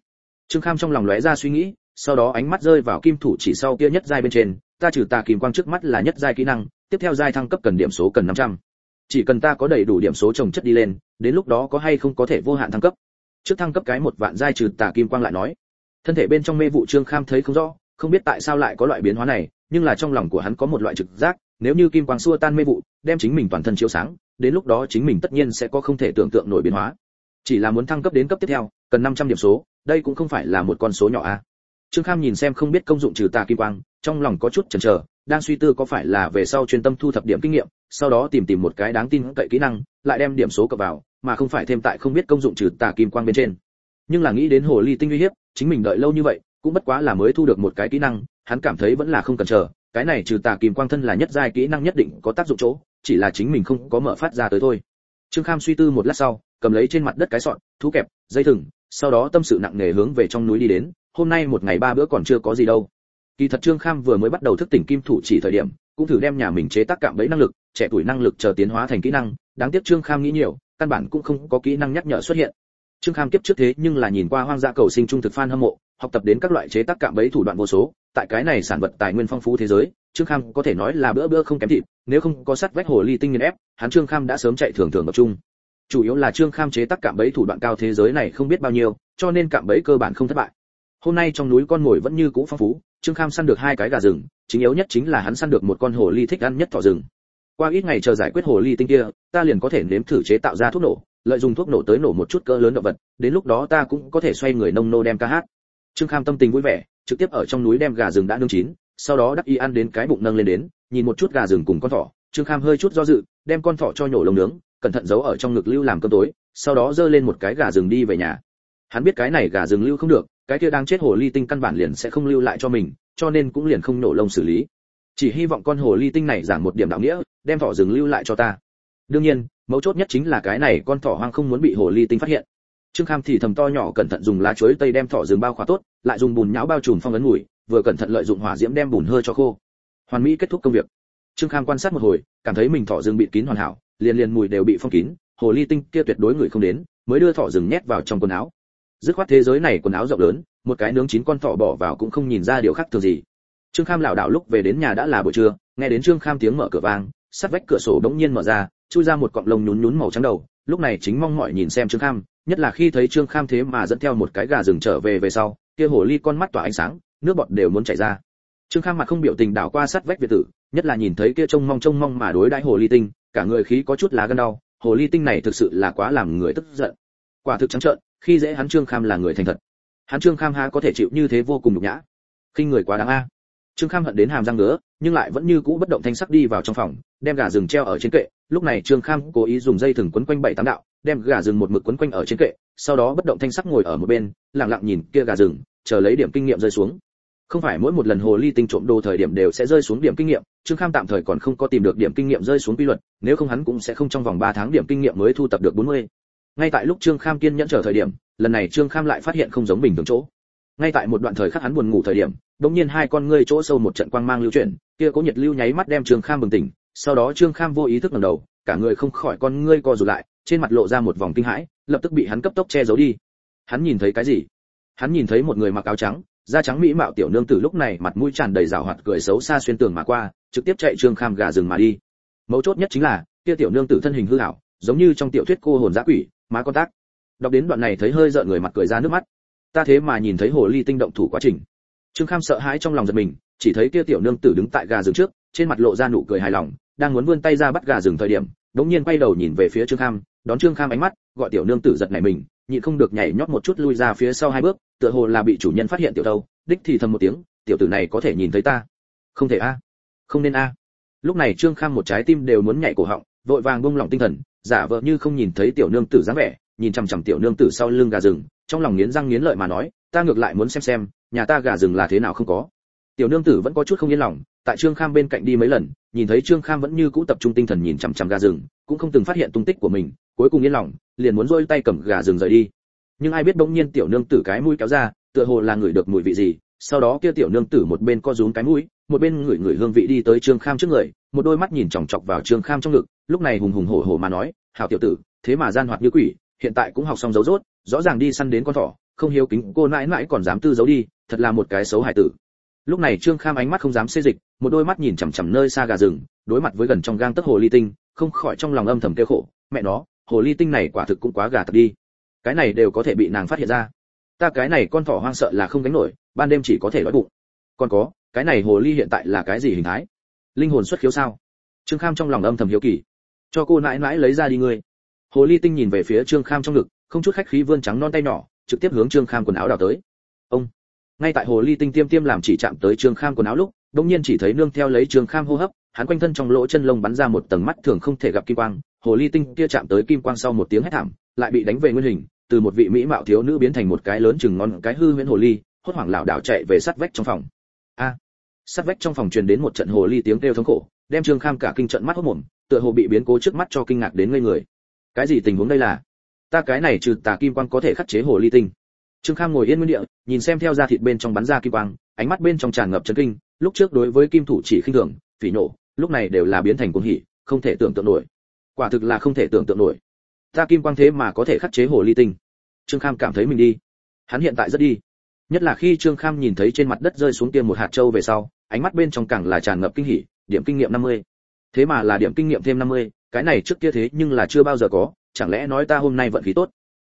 Trương kham trong lòng lóe ra suy nghĩ, sau đó ánh mắt rơi vào kim thủ chỉ sau kia nhất giai bên trên ta trừ tà kim quang trước mắt là nhất giai kỹ năng, tiếp theo giai thăng cấp cần điểm số cần 500. chỉ cần ta có đầy đủ điểm số trồng chất đi lên, đến lúc đó có hay không có thể vô hạn thăng cấp. Trước thăng cấp cái một vạn giai trừ tà kim quang lại nói. Thân thể bên trong mê vụ trương kham thấy không rõ, không biết tại sao lại có loại biến hóa này, nhưng là trong lòng của hắn có một loại trực giác, nếu như kim quang xua tan mê vụ, đem chính mình toàn thân chiếu sáng, đến lúc đó chính mình tất nhiên sẽ có không thể tưởng tượng nổi biến hóa. Chỉ là muốn thăng cấp đến cấp tiếp theo, cần 500 điểm số, đây cũng không phải là một con số nhỏ a trương kham nhìn xem không biết công dụng trừ tà kim quang, trong lòng có chút chần chờ, đang suy tư có phải là về sau chuyên tâm thu thập điểm kinh nghiệm, sau đó tìm tìm một cái đáng tin cậy kỹ năng, lại đem điểm số cập vào, mà không phải thêm tại không biết công dụng trừ tà kim quang bên trên. Nhưng là nghĩ đến hồ ly tinh uy hiếp, chính mình đợi lâu như vậy, cũng bất quá là mới thu được một cái kỹ năng, hắn cảm thấy vẫn là không cần chờ, cái này trừ tà kim quang thân là nhất giai kỹ năng nhất định có tác dụng chỗ, chỉ là chính mình không có mở phát ra tới thôi. Trương kham suy tư một lát sau, cầm lấy trên mặt đất cái sọt thú kẹp, dây thừng, sau đó tâm sự nặng nề hướng về trong núi đi đến hôm nay một ngày ba bữa còn chưa có gì đâu. Kỳ thật trương kham vừa mới bắt đầu thức tỉnh kim thủ chỉ thời điểm, cũng thử đem nhà mình chế tác cạm bẫy năng lực, trẻ tuổi năng lực chờ tiến hóa thành kỹ năng, đáng tiếc trương kham nghĩ nhiều, căn bản cũng không có kỹ năng nhắc nhở xuất hiện. Trương kham kiếp trước thế nhưng là nhìn qua hoang dã cầu sinh trung thực fan hâm mộ, học tập đến các loại chế tác cạm bẫy thủ đoạn vô số, tại cái này sản vật tài nguyên phong phú thế giới, trương kham có thể nói là bữa bữa không kém thịt, nếu không có sắt vách hồ ly tinh nghiền ép, hắn trương kham đã sớm chạy thường thường tập trung. Chủ yếu là trương kham chế tác cạm bẫy thủ đoạn cao thế giới này không biết bao nhiêu, cho nên cạm bẫy cơ bản không thất bại hôm nay trong núi con mồi vẫn như cũ phong phú, trương kham săn được hai cái gà rừng, chính yếu nhất chính là hắn săn được một con hồ ly thích ăn nhất thỏ rừng. Qua ít ngày chờ giải quyết hồ ly tinh kia, ta liền có thể nếm thử chế tạo ra thuốc nổ, lợi dụng thuốc nổ tới nổ một chút cỡ lớn động vật, đến lúc đó ta cũng có thể xoay người nông nô đem ca hát. Trương kham tâm tình vui vẻ, trực tiếp ở trong núi đem gà rừng đã nướng chín, sau đó đắc y ăn đến cái bụng nâng lên đến, nhìn một chút gà rừng cùng con thỏ. Trương kham hơi chút do dự, đem con thỏ cho nhổ lồng nướng, cẩn thận giấu ở trong ngực lưu làm cơm tối, sau đó dơ lên một cái gà rừng đi về nhà. Hắn biết cái này gà rừng lưu không được cái kia đang chết hồ ly tinh căn bản liền sẽ không lưu lại cho mình, cho nên cũng liền không nổ lông xử lý. Chỉ hy vọng con hồ ly tinh này giảng một điểm đạo nghĩa, đem thỏ rừng lưu lại cho ta. Đương nhiên, mấu chốt nhất chính là cái này con thỏ hoang không muốn bị hồ ly tinh phát hiện. Trương kham thì thầm to nhỏ cẩn thận dùng lá chuối tây đem thỏ rừng bao khóa tốt, lại dùng bùn nhão bao trùm phong ấn mùi, vừa cẩn thận lợi dụng hỏa diễm đem bùn hơi cho khô. Hoàn mỹ kết thúc công việc. Trương kham quan sát một hồi, cảm thấy mình thỏ rừng bị kín hoàn hảo, liền liền mùi đều bị phong kín, hồ ly tinh kia tuyệt đối người không đến, mới đưa thỏ rừng nhét vào trong quần áo dứt khoát thế giới này quần áo rộng lớn, một cái nướng chín con thỏ bỏ vào cũng không nhìn ra điều khác thường gì. Trương kham lảo đảo lúc về đến nhà đã là buổi trưa, nghe đến trương kham tiếng mở cửa vang sắt vách cửa sổ bỗng nhiên mở ra, chui ra một cọng lông nhún nhún màu trắng đầu, lúc này chính mong mọi nhìn xem trương kham, nhất là khi thấy trương kham thế mà dẫn theo một cái gà rừng trở về về sau, kia hồ ly con mắt tỏa ánh sáng, nước bọt đều muốn chảy ra. Trương kham mặt không biểu tình đảo qua sắt vách việt tử, nhất là nhìn thấy kia trông mong trông mong mà đối đãi hồ ly tinh, cả người khí có chút lá gân đau, hồ ly tinh này thực sự là quá làm người tức giận. Quả thực trắng trợn khi dễ hắn trương kham là người thành thật. Hắn trương kham há có thể chịu như thế vô cùng nhục nhã. Khi người quá đáng a. Trương kham hận đến hàm răng ngứa, nhưng lại vẫn như cũ bất động thanh sắc đi vào trong phòng, đem gà rừng treo ở trên kệ. Lúc này trương kham cố ý dùng dây thừng quấn quanh bảy tám đạo, đem gà rừng một mực quấn quanh ở trên kệ, sau đó bất động thanh sắc ngồi ở một bên, lặng lặng nhìn kia gà rừng, chờ lấy điểm kinh nghiệm rơi xuống. Không phải mỗi một lần hồ ly tinh trộm đồ thời điểm đều sẽ rơi xuống điểm kinh nghiệm, trương kham tạm thời còn không có tìm được điểm kinh nghiệm rơi xuống quy luật, nếu không hắn cũng sẽ không trong vòng ba tháng điểm kinh nghiệm mới thu tập được 40 ngay tại lúc trương kham kiên nhẫn chờ thời điểm, lần này trương kham lại phát hiện không giống bình thường chỗ. Ngay tại một đoạn thời khắc hắn buồn ngủ thời điểm, đột nhiên hai con ngươi chỗ sâu một trận quang mang lưu chuyển, kia có nhiệt lưu nháy mắt đem trương kham bừng tỉnh, sau đó trương kham vô ý thức ngẩng đầu, cả người không khỏi con ngươi co rụt lại, trên mặt lộ ra một vòng kinh hãi, lập tức bị hắn cấp tốc che giấu đi. Hắn nhìn thấy cái gì? Hắn nhìn thấy một người mặc áo trắng, da trắng mỹ mạo tiểu nương tử lúc này mặt mũi tràn đầy rào hoạt cười xấu xa xuyên tường mà qua, trực tiếp chạy trương kham gà rừng mà đi. Mấu chốt nhất chính là, kia tiểu nương tử thân hình hư hảo giống như trong tiểu thuyết cô hồn giã quỷ má con tác. Đọc đến đoạn này thấy hơi giận người mặt cười ra nước mắt. Ta thế mà nhìn thấy hồ ly tinh động thủ quá trình. Trương kham sợ hãi trong lòng giật mình, chỉ thấy kia tiểu nương tử đứng tại gà rừng trước, trên mặt lộ ra nụ cười hài lòng, đang muốn vươn tay ra bắt gà rừng thời điểm, đống nhiên quay đầu nhìn về phía trương kham, đón trương kham ánh mắt, gọi tiểu nương tử giật này mình, nhịn không được nhảy nhót một chút lui ra phía sau hai bước, tựa hồ là bị chủ nhân phát hiện tiểu đâu, đích thì thầm một tiếng, tiểu tử này có thể nhìn thấy ta. Không thể a, không nên a. Lúc này trương kham một trái tim đều muốn nhảy cổ họng, vội vàng buông lỏng tinh thần giả vờ như không nhìn thấy tiểu nương tử dáng vẻ, nhìn chằm chằm tiểu nương tử sau lưng gà rừng, trong lòng nghiến răng nghiến lợi mà nói, ta ngược lại muốn xem xem, nhà ta gà rừng là thế nào không có. Tiểu nương tử vẫn có chút không yên lòng, tại trương kham bên cạnh đi mấy lần, nhìn thấy trương kham vẫn như cũ tập trung tinh thần nhìn chằm chằm gà rừng, cũng không từng phát hiện tung tích của mình, cuối cùng yên lòng, liền muốn rôi tay cầm gà rừng rời đi. Nhưng ai biết bỗng nhiên tiểu nương tử cái mũi kéo ra, tựa hồ là người được mùi vị gì, sau đó kia tiểu nương tử một bên co rúm cái mũi, một bên ngửi ngửi hương vị đi tới trương kham trước người một đôi mắt nhìn chòng chọc vào trương kham trong ngực, lúc này hùng hùng hổ hổ mà nói, hảo tiểu tử, thế mà gian hoạt như quỷ, hiện tại cũng học xong dấu rốt, rõ ràng đi săn đến con thỏ, không hiếu kính, cô nãi nãi còn dám tư giấu đi, thật là một cái xấu hải tử. Lúc này trương kham ánh mắt không dám xê dịch, một đôi mắt nhìn chằm chằm nơi xa gà rừng, đối mặt với gần trong gang tấc hồ ly tinh, không khỏi trong lòng âm thầm kêu khổ, mẹ nó, hồ ly tinh này quả thực cũng quá gà thật đi. Cái này đều có thể bị nàng phát hiện ra. Ta cái này con thỏ hoang sợ là không gánh nổi, ban đêm chỉ có thể đói bụng. Còn có, cái này hồ ly hiện tại là cái gì hình thái? Linh hồn xuất khiếu sao? Trương kham trong lòng âm thầm hiếu kỳ. Cho cô nãi nãi lấy ra đi ngươi. Hồ ly tinh nhìn về phía trương kham trong ngực, không chút khách khí vươn trắng non tay nhỏ, trực tiếp hướng trương kham quần áo đào tới. Ông. Ngay tại hồ ly tinh tiêm tiêm làm chỉ chạm tới trương kham quần áo lúc đống nhiên chỉ thấy nương theo lấy trương kham hô hấp, hắn quanh thân trong lỗ chân lông bắn ra một tầng mắt thường không thể gặp kim quang. Hồ ly tinh kia chạm tới kim quang sau một tiếng hét thảm, lại bị đánh về nguyên hình, từ một vị mỹ mạo thiếu nữ biến thành một cái lớn chừng ngon cái hư huyễn hồ ly, hốt hoảng lảo đảo chạy về sát vách trong phòng sát vách trong phòng truyền đến một trận hồ ly tiếng kêu thống khổ, đem trương kham cả kinh trận mắt hốt mồm, tựa hồ bị biến cố trước mắt cho kinh ngạc đến ngây người. Cái gì tình huống đây là? Ta cái này trừ tà kim quang có thể khắc chế hồ ly tinh. Trương kham ngồi yên nguyên địa, nhìn xem theo da thịt bên trong bắn ra kim quang, ánh mắt bên trong tràn ngập chấn kinh, lúc trước đối với kim thủ chỉ khinh thường, phỉ nổ lúc này đều là biến thành cuồng hỉ, không thể tưởng tượng nổi. Quả thực là không thể tưởng tượng nổi. Ta kim quang thế mà có thể khắc chế hồ ly tinh. Trương kham cảm thấy mình đi. Hắn hiện tại rất đi nhất là khi trương kham nhìn thấy trên mặt đất rơi xuống tiên một hạt châu về sau ánh mắt bên trong càng là tràn ngập kinh hỉ điểm kinh nghiệm 50. thế mà là điểm kinh nghiệm thêm 50, cái này trước kia thế nhưng là chưa bao giờ có chẳng lẽ nói ta hôm nay vận khí tốt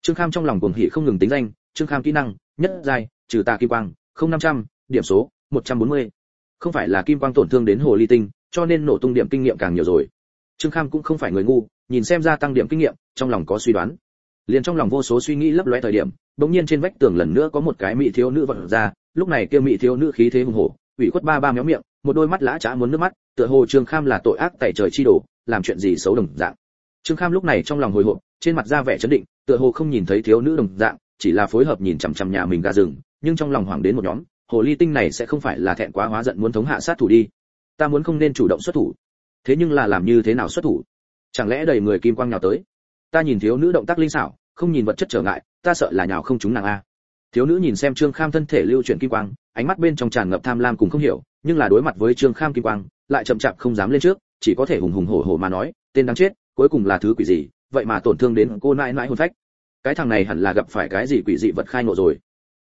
trương kham trong lòng cuồng hỉ không ngừng tính danh trương kham kỹ năng nhất giai trừ tà kim quang không năm trăm điểm số 140. không phải là kim quang tổn thương đến hồ ly tinh cho nên nổ tung điểm kinh nghiệm càng nhiều rồi trương kham cũng không phải người ngu nhìn xem gia tăng điểm kinh nghiệm trong lòng có suy đoán liền trong lòng vô số suy nghĩ lấp lóe thời điểm, bỗng nhiên trên vách tường lần nữa có một cái mỹ thiếu nữ vật ra, lúc này kia mỹ thiếu nữ khí thế hùng hổ, ủy khuất ba ba méo miệng, một đôi mắt lã chả muốn nước mắt, tựa hồ trương kham là tội ác tại trời chi đổ làm chuyện gì xấu đồng dạng. Trương kham lúc này trong lòng hồi hộp, trên mặt ra vẻ chấn định, tựa hồ không nhìn thấy thiếu nữ đồng dạng, chỉ là phối hợp nhìn chằm chằm nhà mình gà rừng, nhưng trong lòng hoảng đến một nhóm, hồ ly tinh này sẽ không phải là thẹn quá hóa giận muốn thống hạ sát thủ đi. Ta muốn không nên chủ động xuất thủ. Thế nhưng là làm như thế nào xuất thủ? Chẳng lẽ đầy người kim quang nhào tới? Ta nhìn thiếu nữ động tác linh xảo, không nhìn vật chất trở ngại, ta sợ là nhào không chúng nàng a. Thiếu nữ nhìn xem trương kham thân thể lưu chuyển kim quang, ánh mắt bên trong tràn ngập tham lam cùng không hiểu, nhưng là đối mặt với trương kham kim quang, lại chậm chạp không dám lên trước, chỉ có thể hùng hùng hổ hổ mà nói, tên đáng chết, cuối cùng là thứ quỷ gì, vậy mà tổn thương đến cô nãi nãi hồn phách. Cái thằng này hẳn là gặp phải cái gì quỷ dị vật khai ngộ rồi.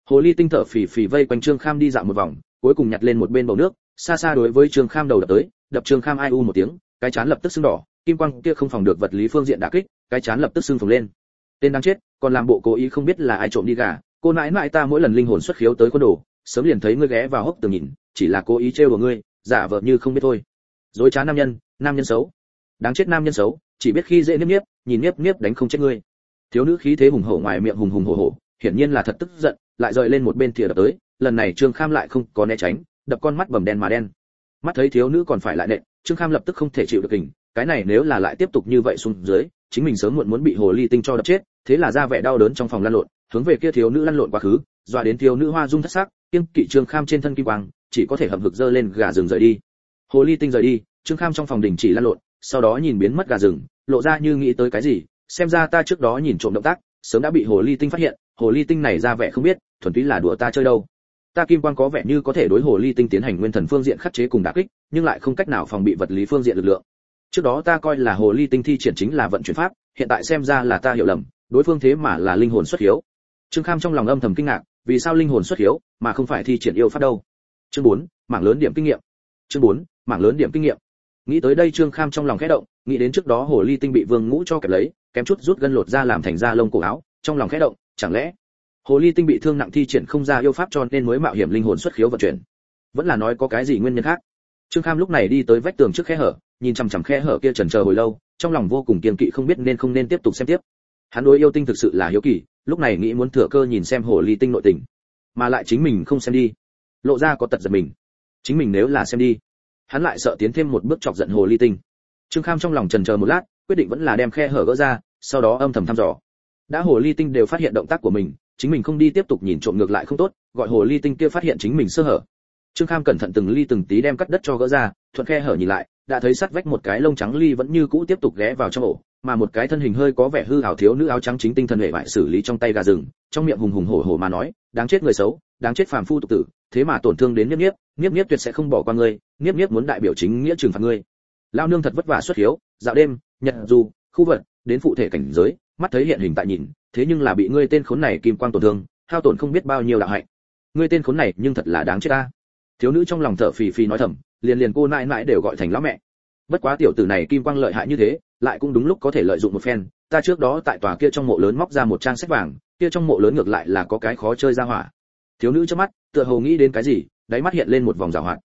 Hồ ly tinh thở phì phì vây quanh trương kham đi dạo một vòng, cuối cùng nhặt lên một bên bầu nước, xa xa đối với trương kham đầu đập tới, đập trương kham ai u một tiếng, cái chán lập tức sưng đỏ kim quang kia không phòng được vật lý phương diện đả kích cái chán lập tức sưng phồng lên. Tên đang chết còn làm bộ cố ý không biết là ai trộm đi gà. Cô nãi nãi ta mỗi lần linh hồn xuất khiếu tới quân đồ sớm liền thấy ngươi ghé vào hốc tường nhìn chỉ là cố ý trêu của ngươi giả vờ như không biết thôi. Dối trá nam nhân nam nhân xấu. Đáng chết nam nhân xấu chỉ biết khi dễ nếp nếp, nhìn nếp nếp đánh không chết ngươi. Thiếu nữ khí thế hùng hổ ngoài miệng hùng hùng hổ hổ hiển nhiên là thật tức giận lại rời lên một bên thìa đập tới lần này trương kham lại không có né tránh đập con mắt bầm đen mà đen. Mắt thấy thiếu nữ còn phải lại nện trương kham lập tức không thể chịu được hình cái này nếu là lại tiếp tục như vậy xuống dưới, chính mình sớm muộn muốn bị hồ ly tinh cho đập chết, thế là ra vẻ đau đớn trong phòng lăn lộn, hướng về kia thiếu nữ lăn lộn quá khứ, dọa đến thiếu nữ hoa dung thất sắc, kiêng kỵ trương kham trên thân kim quang, chỉ có thể hậm hực dơ lên gà rừng rời đi. Hồ ly tinh rời đi, trương kham trong phòng đình chỉ lăn lộn, sau đó nhìn biến mất gà rừng, lộ ra như nghĩ tới cái gì, xem ra ta trước đó nhìn trộm động tác, sớm đã bị hồ ly tinh phát hiện, hồ ly tinh này ra vẻ không biết, thuần túy là đùa ta chơi đâu. Ta kim quang có vẻ như có thể đối hồ ly tinh tiến hành nguyên thần phương diện khắc chế cùng đả kích, nhưng lại không cách nào phòng bị vật lý phương diện lực lượng trước đó ta coi là hồ ly tinh thi triển chính là vận chuyển pháp hiện tại xem ra là ta hiểu lầm đối phương thế mà là linh hồn xuất hiếu. Trương kham trong lòng âm thầm kinh ngạc vì sao linh hồn xuất hiếu mà không phải thi triển yêu pháp đâu? Chương 4, mảng lớn điểm kinh nghiệm. Chương 4, mảng lớn điểm kinh nghiệm. Nghĩ tới đây trương kham trong lòng khẽ động nghĩ đến trước đó hồ ly tinh bị vương ngũ cho kẹp lấy kém chút rút gân lột ra làm thành da lông cổ áo trong lòng khẽ động chẳng lẽ hồ ly tinh bị thương nặng thi triển không ra yêu pháp cho nên mới mạo hiểm linh hồn xuất khiếu vận chuyển? Vẫn là nói có cái gì nguyên nhân khác? Trương kham lúc này đi tới vách tường trước khe hở, nhìn chằm chằm khe hở kia chần chờ hồi lâu, trong lòng vô cùng kiên kỵ không biết nên không nên tiếp tục xem tiếp. Hắn đối yêu tinh thực sự là hiếu kỳ, lúc này nghĩ muốn thừa cơ nhìn xem hồ ly tinh nội tình, mà lại chính mình không xem đi. Lộ ra có tật giật mình. Chính mình nếu là xem đi, hắn lại sợ tiến thêm một bước chọc giận hồ ly tinh. Trương kham trong lòng trần chờ một lát, quyết định vẫn là đem khe hở gỡ ra, sau đó âm thầm thăm dò. Đã hồ ly tinh đều phát hiện động tác của mình, chính mình không đi tiếp tục nhìn trộm ngược lại không tốt, gọi hồ ly tinh kia phát hiện chính mình sơ hở trương kham cẩn thận từng ly từng tí đem cắt đất cho gỡ ra, thuận khe hở nhìn lại, đã thấy sắt vách một cái lông trắng ly vẫn như cũ tiếp tục ghé vào trong ổ, mà một cái thân hình hơi có vẻ hư hào thiếu nữ áo trắng chính tinh thần hệ bại xử lý trong tay gà rừng, trong miệng hùng hùng hổ hổ mà nói, đáng chết người xấu, đáng chết phàm phu tục tử, thế mà tổn thương đến niếp niếp niếp niếp tuyệt sẽ không bỏ qua ngươi, niếp niếp muốn đại biểu chính nghĩa trừng phạt ngươi. Lao nương thật vất vả xuất hiếu, dạo đêm, nhật du khu vật, đến phụ thể cảnh giới, mắt thấy hiện hình tại nhìn, thế nhưng là bị ngươi tên khốn này kim quang tổn thương, hao tổn không biết bao nhiêu đạo hạnh. Ngươi tên khốn này nhưng thật là đáng chết ta thiếu nữ trong lòng thở phì phì nói thầm, liền liền cô nãi nãi đều gọi thành lão mẹ. Bất quá tiểu tử này kim quang lợi hại như thế, lại cũng đúng lúc có thể lợi dụng một phen. Ta trước đó tại tòa kia trong mộ lớn móc ra một trang sách vàng, kia trong mộ lớn ngược lại là có cái khó chơi ra hỏa. Thiếu nữ trước mắt, tựa hồ nghĩ đến cái gì, đáy mắt hiện lên một vòng rào hoạt.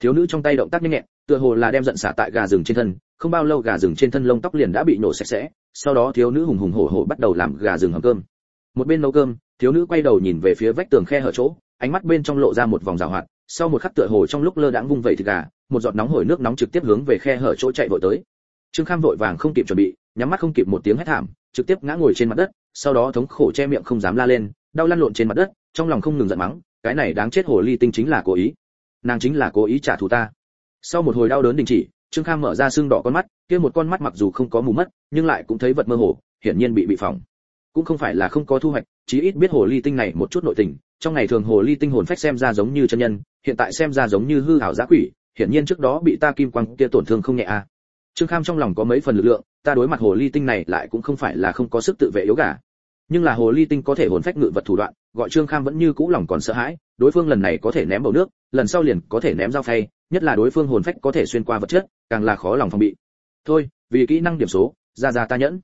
Thiếu nữ trong tay động tác nhanh nhẹn, tựa hồ là đem giận xả tại gà rừng trên thân, không bao lâu gà rừng trên thân lông tóc liền đã bị nổ sạch sẽ, sau đó thiếu nữ hùng hùng hổ hổ bắt đầu làm gà rừng hầm cơm. Một bên nấu cơm, thiếu nữ quay đầu nhìn về phía vách tường khe hở chỗ, ánh mắt bên trong lộ ra một vòng rào hoạt sau một khắc tựa hồ trong lúc lơ đãng vung vẩy thịt gà, một giọt nóng hổi nước nóng trực tiếp hướng về khe hở chỗ chạy vội tới. Trương kham vội vàng không kịp chuẩn bị, nhắm mắt không kịp một tiếng hét thảm, trực tiếp ngã ngồi trên mặt đất, sau đó thống khổ che miệng không dám la lên, đau lăn lộn trên mặt đất, trong lòng không ngừng giận mắng, cái này đáng chết hồ ly tinh chính là cố ý. Nàng chính là cố ý trả thù ta. Sau một hồi đau đớn đình chỉ, trương kham mở ra xương đỏ con mắt, kia một con mắt mặc dù không có mù mất nhưng lại cũng thấy vật mơ hồ, hiển nhiên bị bị phỏng. Cũng không phải là không có thu hoạch, chí ít biết hồ ly tinh này một chút nội tình trong ngày thường hồ ly tinh hồn phách xem ra giống như chân nhân, hiện tại xem ra giống như hư ảo giá quỷ, hiển nhiên trước đó bị ta kim quang kia tổn thương không nhẹ à. Trương kham trong lòng có mấy phần lực lượng, ta đối mặt hồ ly tinh này lại cũng không phải là không có sức tự vệ yếu gà. Nhưng là hồ ly tinh có thể hồn phách ngự vật thủ đoạn, gọi trương kham vẫn như cũ lòng còn sợ hãi, đối phương lần này có thể ném bầu nước, lần sau liền có thể ném dao phay, nhất là đối phương hồn phách có thể xuyên qua vật chất, càng là khó lòng phòng bị. Thôi, vì kỹ năng điểm số, ra ra ta nhẫn.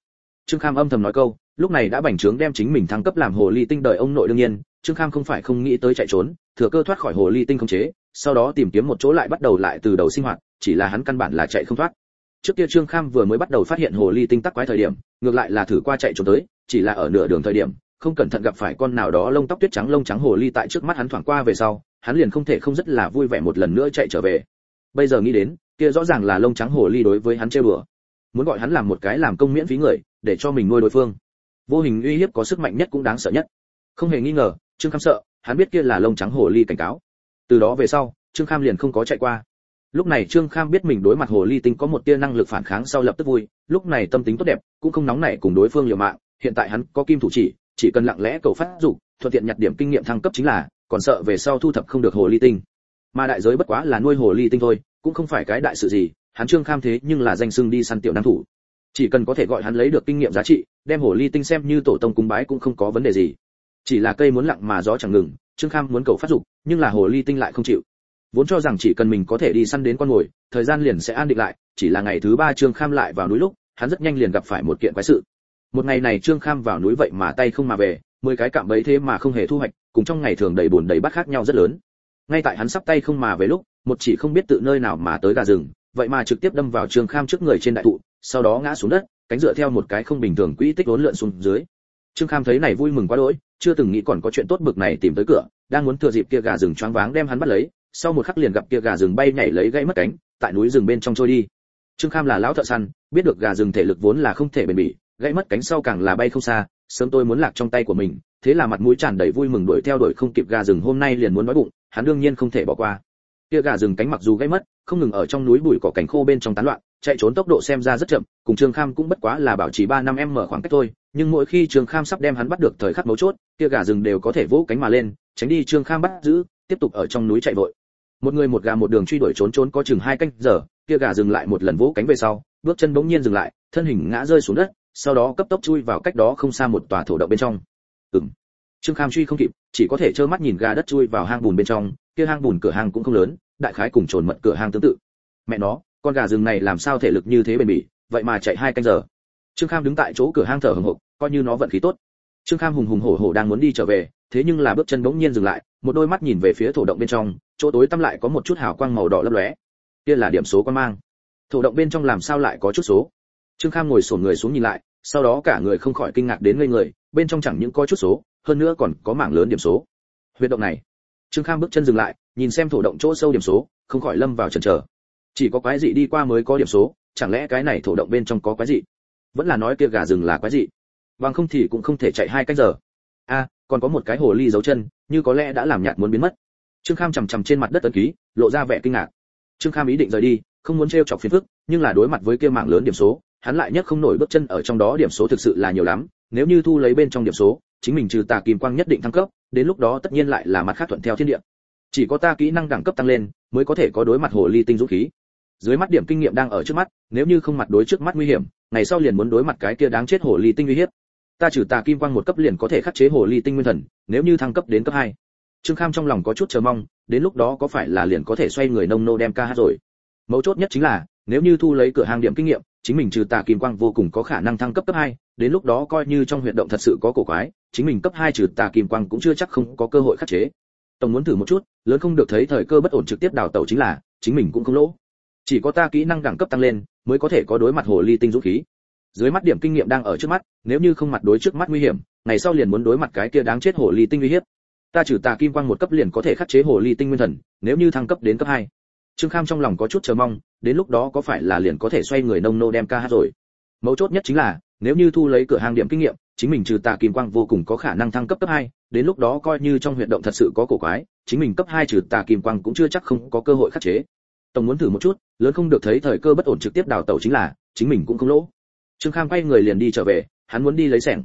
Trương kham âm thầm nói câu, lúc này đã bành trướng đem chính mình thăng cấp làm hồ ly tinh đợi ông nội đương nhiên trương kham không phải không nghĩ tới chạy trốn, thừa cơ thoát khỏi hồ ly tinh không chế, sau đó tìm kiếm một chỗ lại bắt đầu lại từ đầu sinh hoạt, chỉ là hắn căn bản là chạy không thoát. Trước kia trương kham vừa mới bắt đầu phát hiện hồ ly tinh tắc quái thời điểm, ngược lại là thử qua chạy trốn tới, chỉ là ở nửa đường thời điểm, không cẩn thận gặp phải con nào đó lông tóc tuyết trắng lông trắng hồ ly tại trước mắt hắn thoảng qua về sau, hắn liền không thể không rất là vui vẻ một lần nữa chạy trở về. Bây giờ nghĩ đến, kia rõ ràng là lông trắng hồ ly đối với hắn chơi bừa muốn gọi hắn làm một cái làm công miễn phí người, để cho mình nuôi đối phương. Vô hình uy hiếp có sức mạnh nhất cũng đáng sợ nhất. Không hề nghi ngờ trương kham sợ, hắn biết kia là lông trắng hồ ly cảnh cáo. Từ đó về sau, trương kham liền không có chạy qua. Lúc này trương kham biết mình đối mặt hồ ly tinh có một tia năng lực phản kháng sau lập tức vui, lúc này tâm tính tốt đẹp, cũng không nóng nảy cùng đối phương liều mạng, hiện tại hắn có kim thủ chỉ chỉ cần lặng lẽ cầu phát dục, thuận tiện nhặt điểm kinh nghiệm thăng cấp chính là, còn sợ về sau thu thập không được hồ ly tinh. Mà đại giới bất quá là nuôi hồ ly tinh thôi, cũng không phải cái đại sự gì, hắn trương kham thế nhưng là danh sưng đi săn tiểu năng thủ. Chỉ cần có thể gọi hắn lấy được kinh nghiệm giá trị, đem hồ ly tinh xem như tổ tông cúng bái cũng không có vấn đề gì chỉ là cây muốn lặng mà gió chẳng ngừng, trương kham muốn cầu phát dục, nhưng là hồ ly tinh lại không chịu. Vốn cho rằng chỉ cần mình có thể đi săn đến con mồi, thời gian liền sẽ an định lại, chỉ là ngày thứ ba trương kham lại vào núi lúc, hắn rất nhanh liền gặp phải một kiện quái sự. Một ngày này trương kham vào núi vậy mà tay không mà về, mười cái cạm bẫy thế mà không hề thu hoạch, cùng trong ngày thường đầy buồn đầy bắt khác nhau rất lớn. Ngay tại hắn sắp tay không mà về lúc, một chỉ không biết tự nơi nào mà tới gà rừng, vậy mà trực tiếp đâm vào trương kham trước người trên đại thụ, sau đó ngã xuống đất, cánh dựa theo một cái không bình thường quỹ tích lốn lượn xuống dưới trương kham thấy này vui mừng quá đỗi, chưa từng nghĩ còn có chuyện tốt bực này tìm tới cửa, đang muốn thừa dịp kia gà rừng choáng váng đem hắn bắt lấy, sau một khắc liền gặp kia gà rừng bay nhảy lấy gãy mất cánh, tại núi rừng bên trong trôi đi. Trương kham là lão thợ săn, biết được gà rừng thể lực vốn là không thể bền bỉ, gãy mất cánh sau càng là bay không xa, sớm tôi muốn lạc trong tay của mình, thế là mặt mũi tràn đầy vui mừng đuổi theo đuổi không kịp gà rừng hôm nay liền muốn nói bụng, hắn đương nhiên không thể bỏ qua kia gà rừng cánh mặc dù gãy mất, không ngừng ở trong núi bụi cỏ cảnh khô bên trong tán loạn, chạy trốn tốc độ xem ra rất chậm, cùng trương kham cũng bất quá là bảo trì ba năm em mở khoảng cách thôi, nhưng mỗi khi trương kham sắp đem hắn bắt được thời khắc mấu chốt, kia gà rừng đều có thể vỗ cánh mà lên, tránh đi trương kham bắt giữ, tiếp tục ở trong núi chạy vội. Một người một gà một đường truy đuổi trốn trốn có chừng hai canh giờ, kia gà dừng lại một lần vỗ cánh về sau, bước chân bỗng nhiên dừng lại, thân hình ngã rơi xuống đất, sau đó cấp tốc chui vào cách đó không xa một tòa thổ động bên trong. Ừm. Trương kham truy không kịp, chỉ có thể trơ mắt nhìn gà đất chui vào hang bùn bên trong, kia hang bùn cửa hàng cũng không lớn đại khái cùng trồn mật cửa hàng tương tự. Mẹ nó, con gà rừng này làm sao thể lực như thế bền bỉ, vậy mà chạy hai canh giờ. Trương kham đứng tại chỗ cửa hang thở hồng hộc, coi như nó vận khí tốt. Trương kham hùng hùng hổ hổ đang muốn đi trở về, thế nhưng là bước chân bỗng nhiên dừng lại, một đôi mắt nhìn về phía thổ động bên trong, chỗ tối tăm lại có một chút hào quang màu đỏ lấp lóe. Kia là điểm số quan mang. Thổ động bên trong làm sao lại có chút số? Trương kham ngồi sổn người xuống nhìn lại, sau đó cả người không khỏi kinh ngạc đến ngây người, bên trong chẳng những có chút số, hơn nữa còn có mảng lớn điểm số. Huyệt động này. Trương kham bước chân dừng lại nhìn xem thổ động chỗ sâu điểm số, không khỏi lâm vào chần chờ. Chỉ có quái dị đi qua mới có điểm số, chẳng lẽ cái này thổ động bên trong có quái dị? Vẫn là nói kia gà rừng là quái dị. Bằng không thì cũng không thể chạy hai cách giờ. A, còn có một cái hồ ly dấu chân, như có lẽ đã làm nhạt muốn biến mất. Trương kham chằm chằm trên mặt đất ấn ký, lộ ra vẻ kinh ngạc. Trương kham ý định rời đi, không muốn trêu chọc phiền phức, nhưng là đối mặt với kia mạng lớn điểm số, hắn lại nhất không nổi bước chân ở trong đó, điểm số thực sự là nhiều lắm. Nếu như thu lấy bên trong điểm số, chính mình trừ tà kim quang nhất định thăng cấp, đến lúc đó tất nhiên lại là mặt khác thuận theo thiên địa chỉ có ta kỹ năng đẳng cấp tăng lên, mới có thể có đối mặt hồ ly tinh dũng khí. Dưới mắt điểm kinh nghiệm đang ở trước mắt, nếu như không mặt đối trước mắt nguy hiểm, ngày sau liền muốn đối mặt cái kia đáng chết hồ ly tinh uy hiếp. Ta trừ tà kim quang một cấp liền có thể khắc chế hồ ly tinh nguyên thần, nếu như thăng cấp đến cấp hai. Trương kham trong lòng có chút chờ mong, đến lúc đó có phải là liền có thể xoay người nông nô đem ca hát rồi. Mấu chốt nhất chính là, nếu như thu lấy cửa hàng điểm kinh nghiệm, chính mình trừ tà kim quang vô cùng có khả năng thăng cấp cấp hai, đến lúc đó coi như trong huyệt động thật sự có cổ quái, chính mình cấp hai trừ tà kim quang cũng chưa chắc không có cơ hội khắc chế tổng muốn thử một chút lớn không được thấy thời cơ bất ổn trực tiếp đào tẩu chính là chính mình cũng không lỗ. Chỉ có ta kỹ năng đẳng cấp tăng lên mới có thể có đối mặt hồ ly tinh dũng khí. Dưới mắt điểm kinh nghiệm đang ở trước mắt nếu như không mặt đối trước mắt nguy hiểm ngày sau liền muốn đối mặt cái kia đáng chết hồ ly tinh uy hiếp. Ta trừ tà kim quang một cấp liền có thể khắc chế hồ ly tinh nguyên thần nếu như thăng cấp đến cấp hai, trương kham trong lòng có chút chờ mong đến lúc đó có phải là liền có thể xoay người nông nô đem ca hát rồi. Mấu chốt nhất chính là nếu như thu lấy cửa hàng điểm kinh nghiệm chính mình trừ tà kim quang vô cùng có khả năng thăng cấp cấp 2, đến lúc đó coi như trong huyệt động thật sự có cổ quái chính mình cấp 2 trừ tà kim quang cũng chưa chắc không có cơ hội khắc chế. Tổng muốn thử một chút lớn không được thấy thời cơ bất ổn trực tiếp đào tẩu chính là chính mình cũng không lỗ. Trương kham quay người liền đi trở về hắn muốn đi lấy sẻng.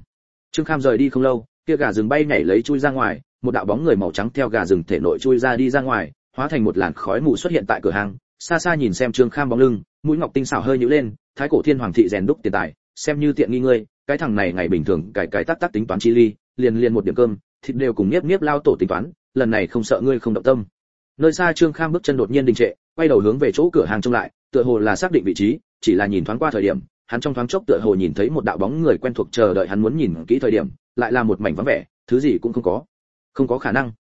Trương kham rời đi không lâu kia gà rừng bay nhảy lấy chui ra ngoài một đạo bóng người màu trắng theo gà rừng thể nội chui ra đi ra ngoài hóa thành một làn khói mù xuất hiện tại cửa hàng. Xa xa nhìn xem trương kham bóng lưng mũi ngọc tinh xảo hơi nhíu lên thái cổ thiên hoàng thị rèn đúc tiền tài xem như tiện nghi ngươi, cái thằng này ngày bình thường cải cải tắc tắc tính toán chi ly, liền liền một điểm cơm, thịt đều cùng nhiếp nhiếp lao tổ tính toán, lần này không sợ ngươi không động tâm. Nơi xa trương kham bước chân đột nhiên đình trệ, quay đầu hướng về chỗ cửa hàng trông lại, tựa hồ là xác định vị trí, chỉ là nhìn thoáng qua thời điểm, hắn trong thoáng chốc tựa hồ nhìn thấy một đạo bóng người quen thuộc chờ đợi hắn muốn nhìn kỹ thời điểm, lại là một mảnh vắng vẻ, thứ gì cũng không có. Không có khả năng.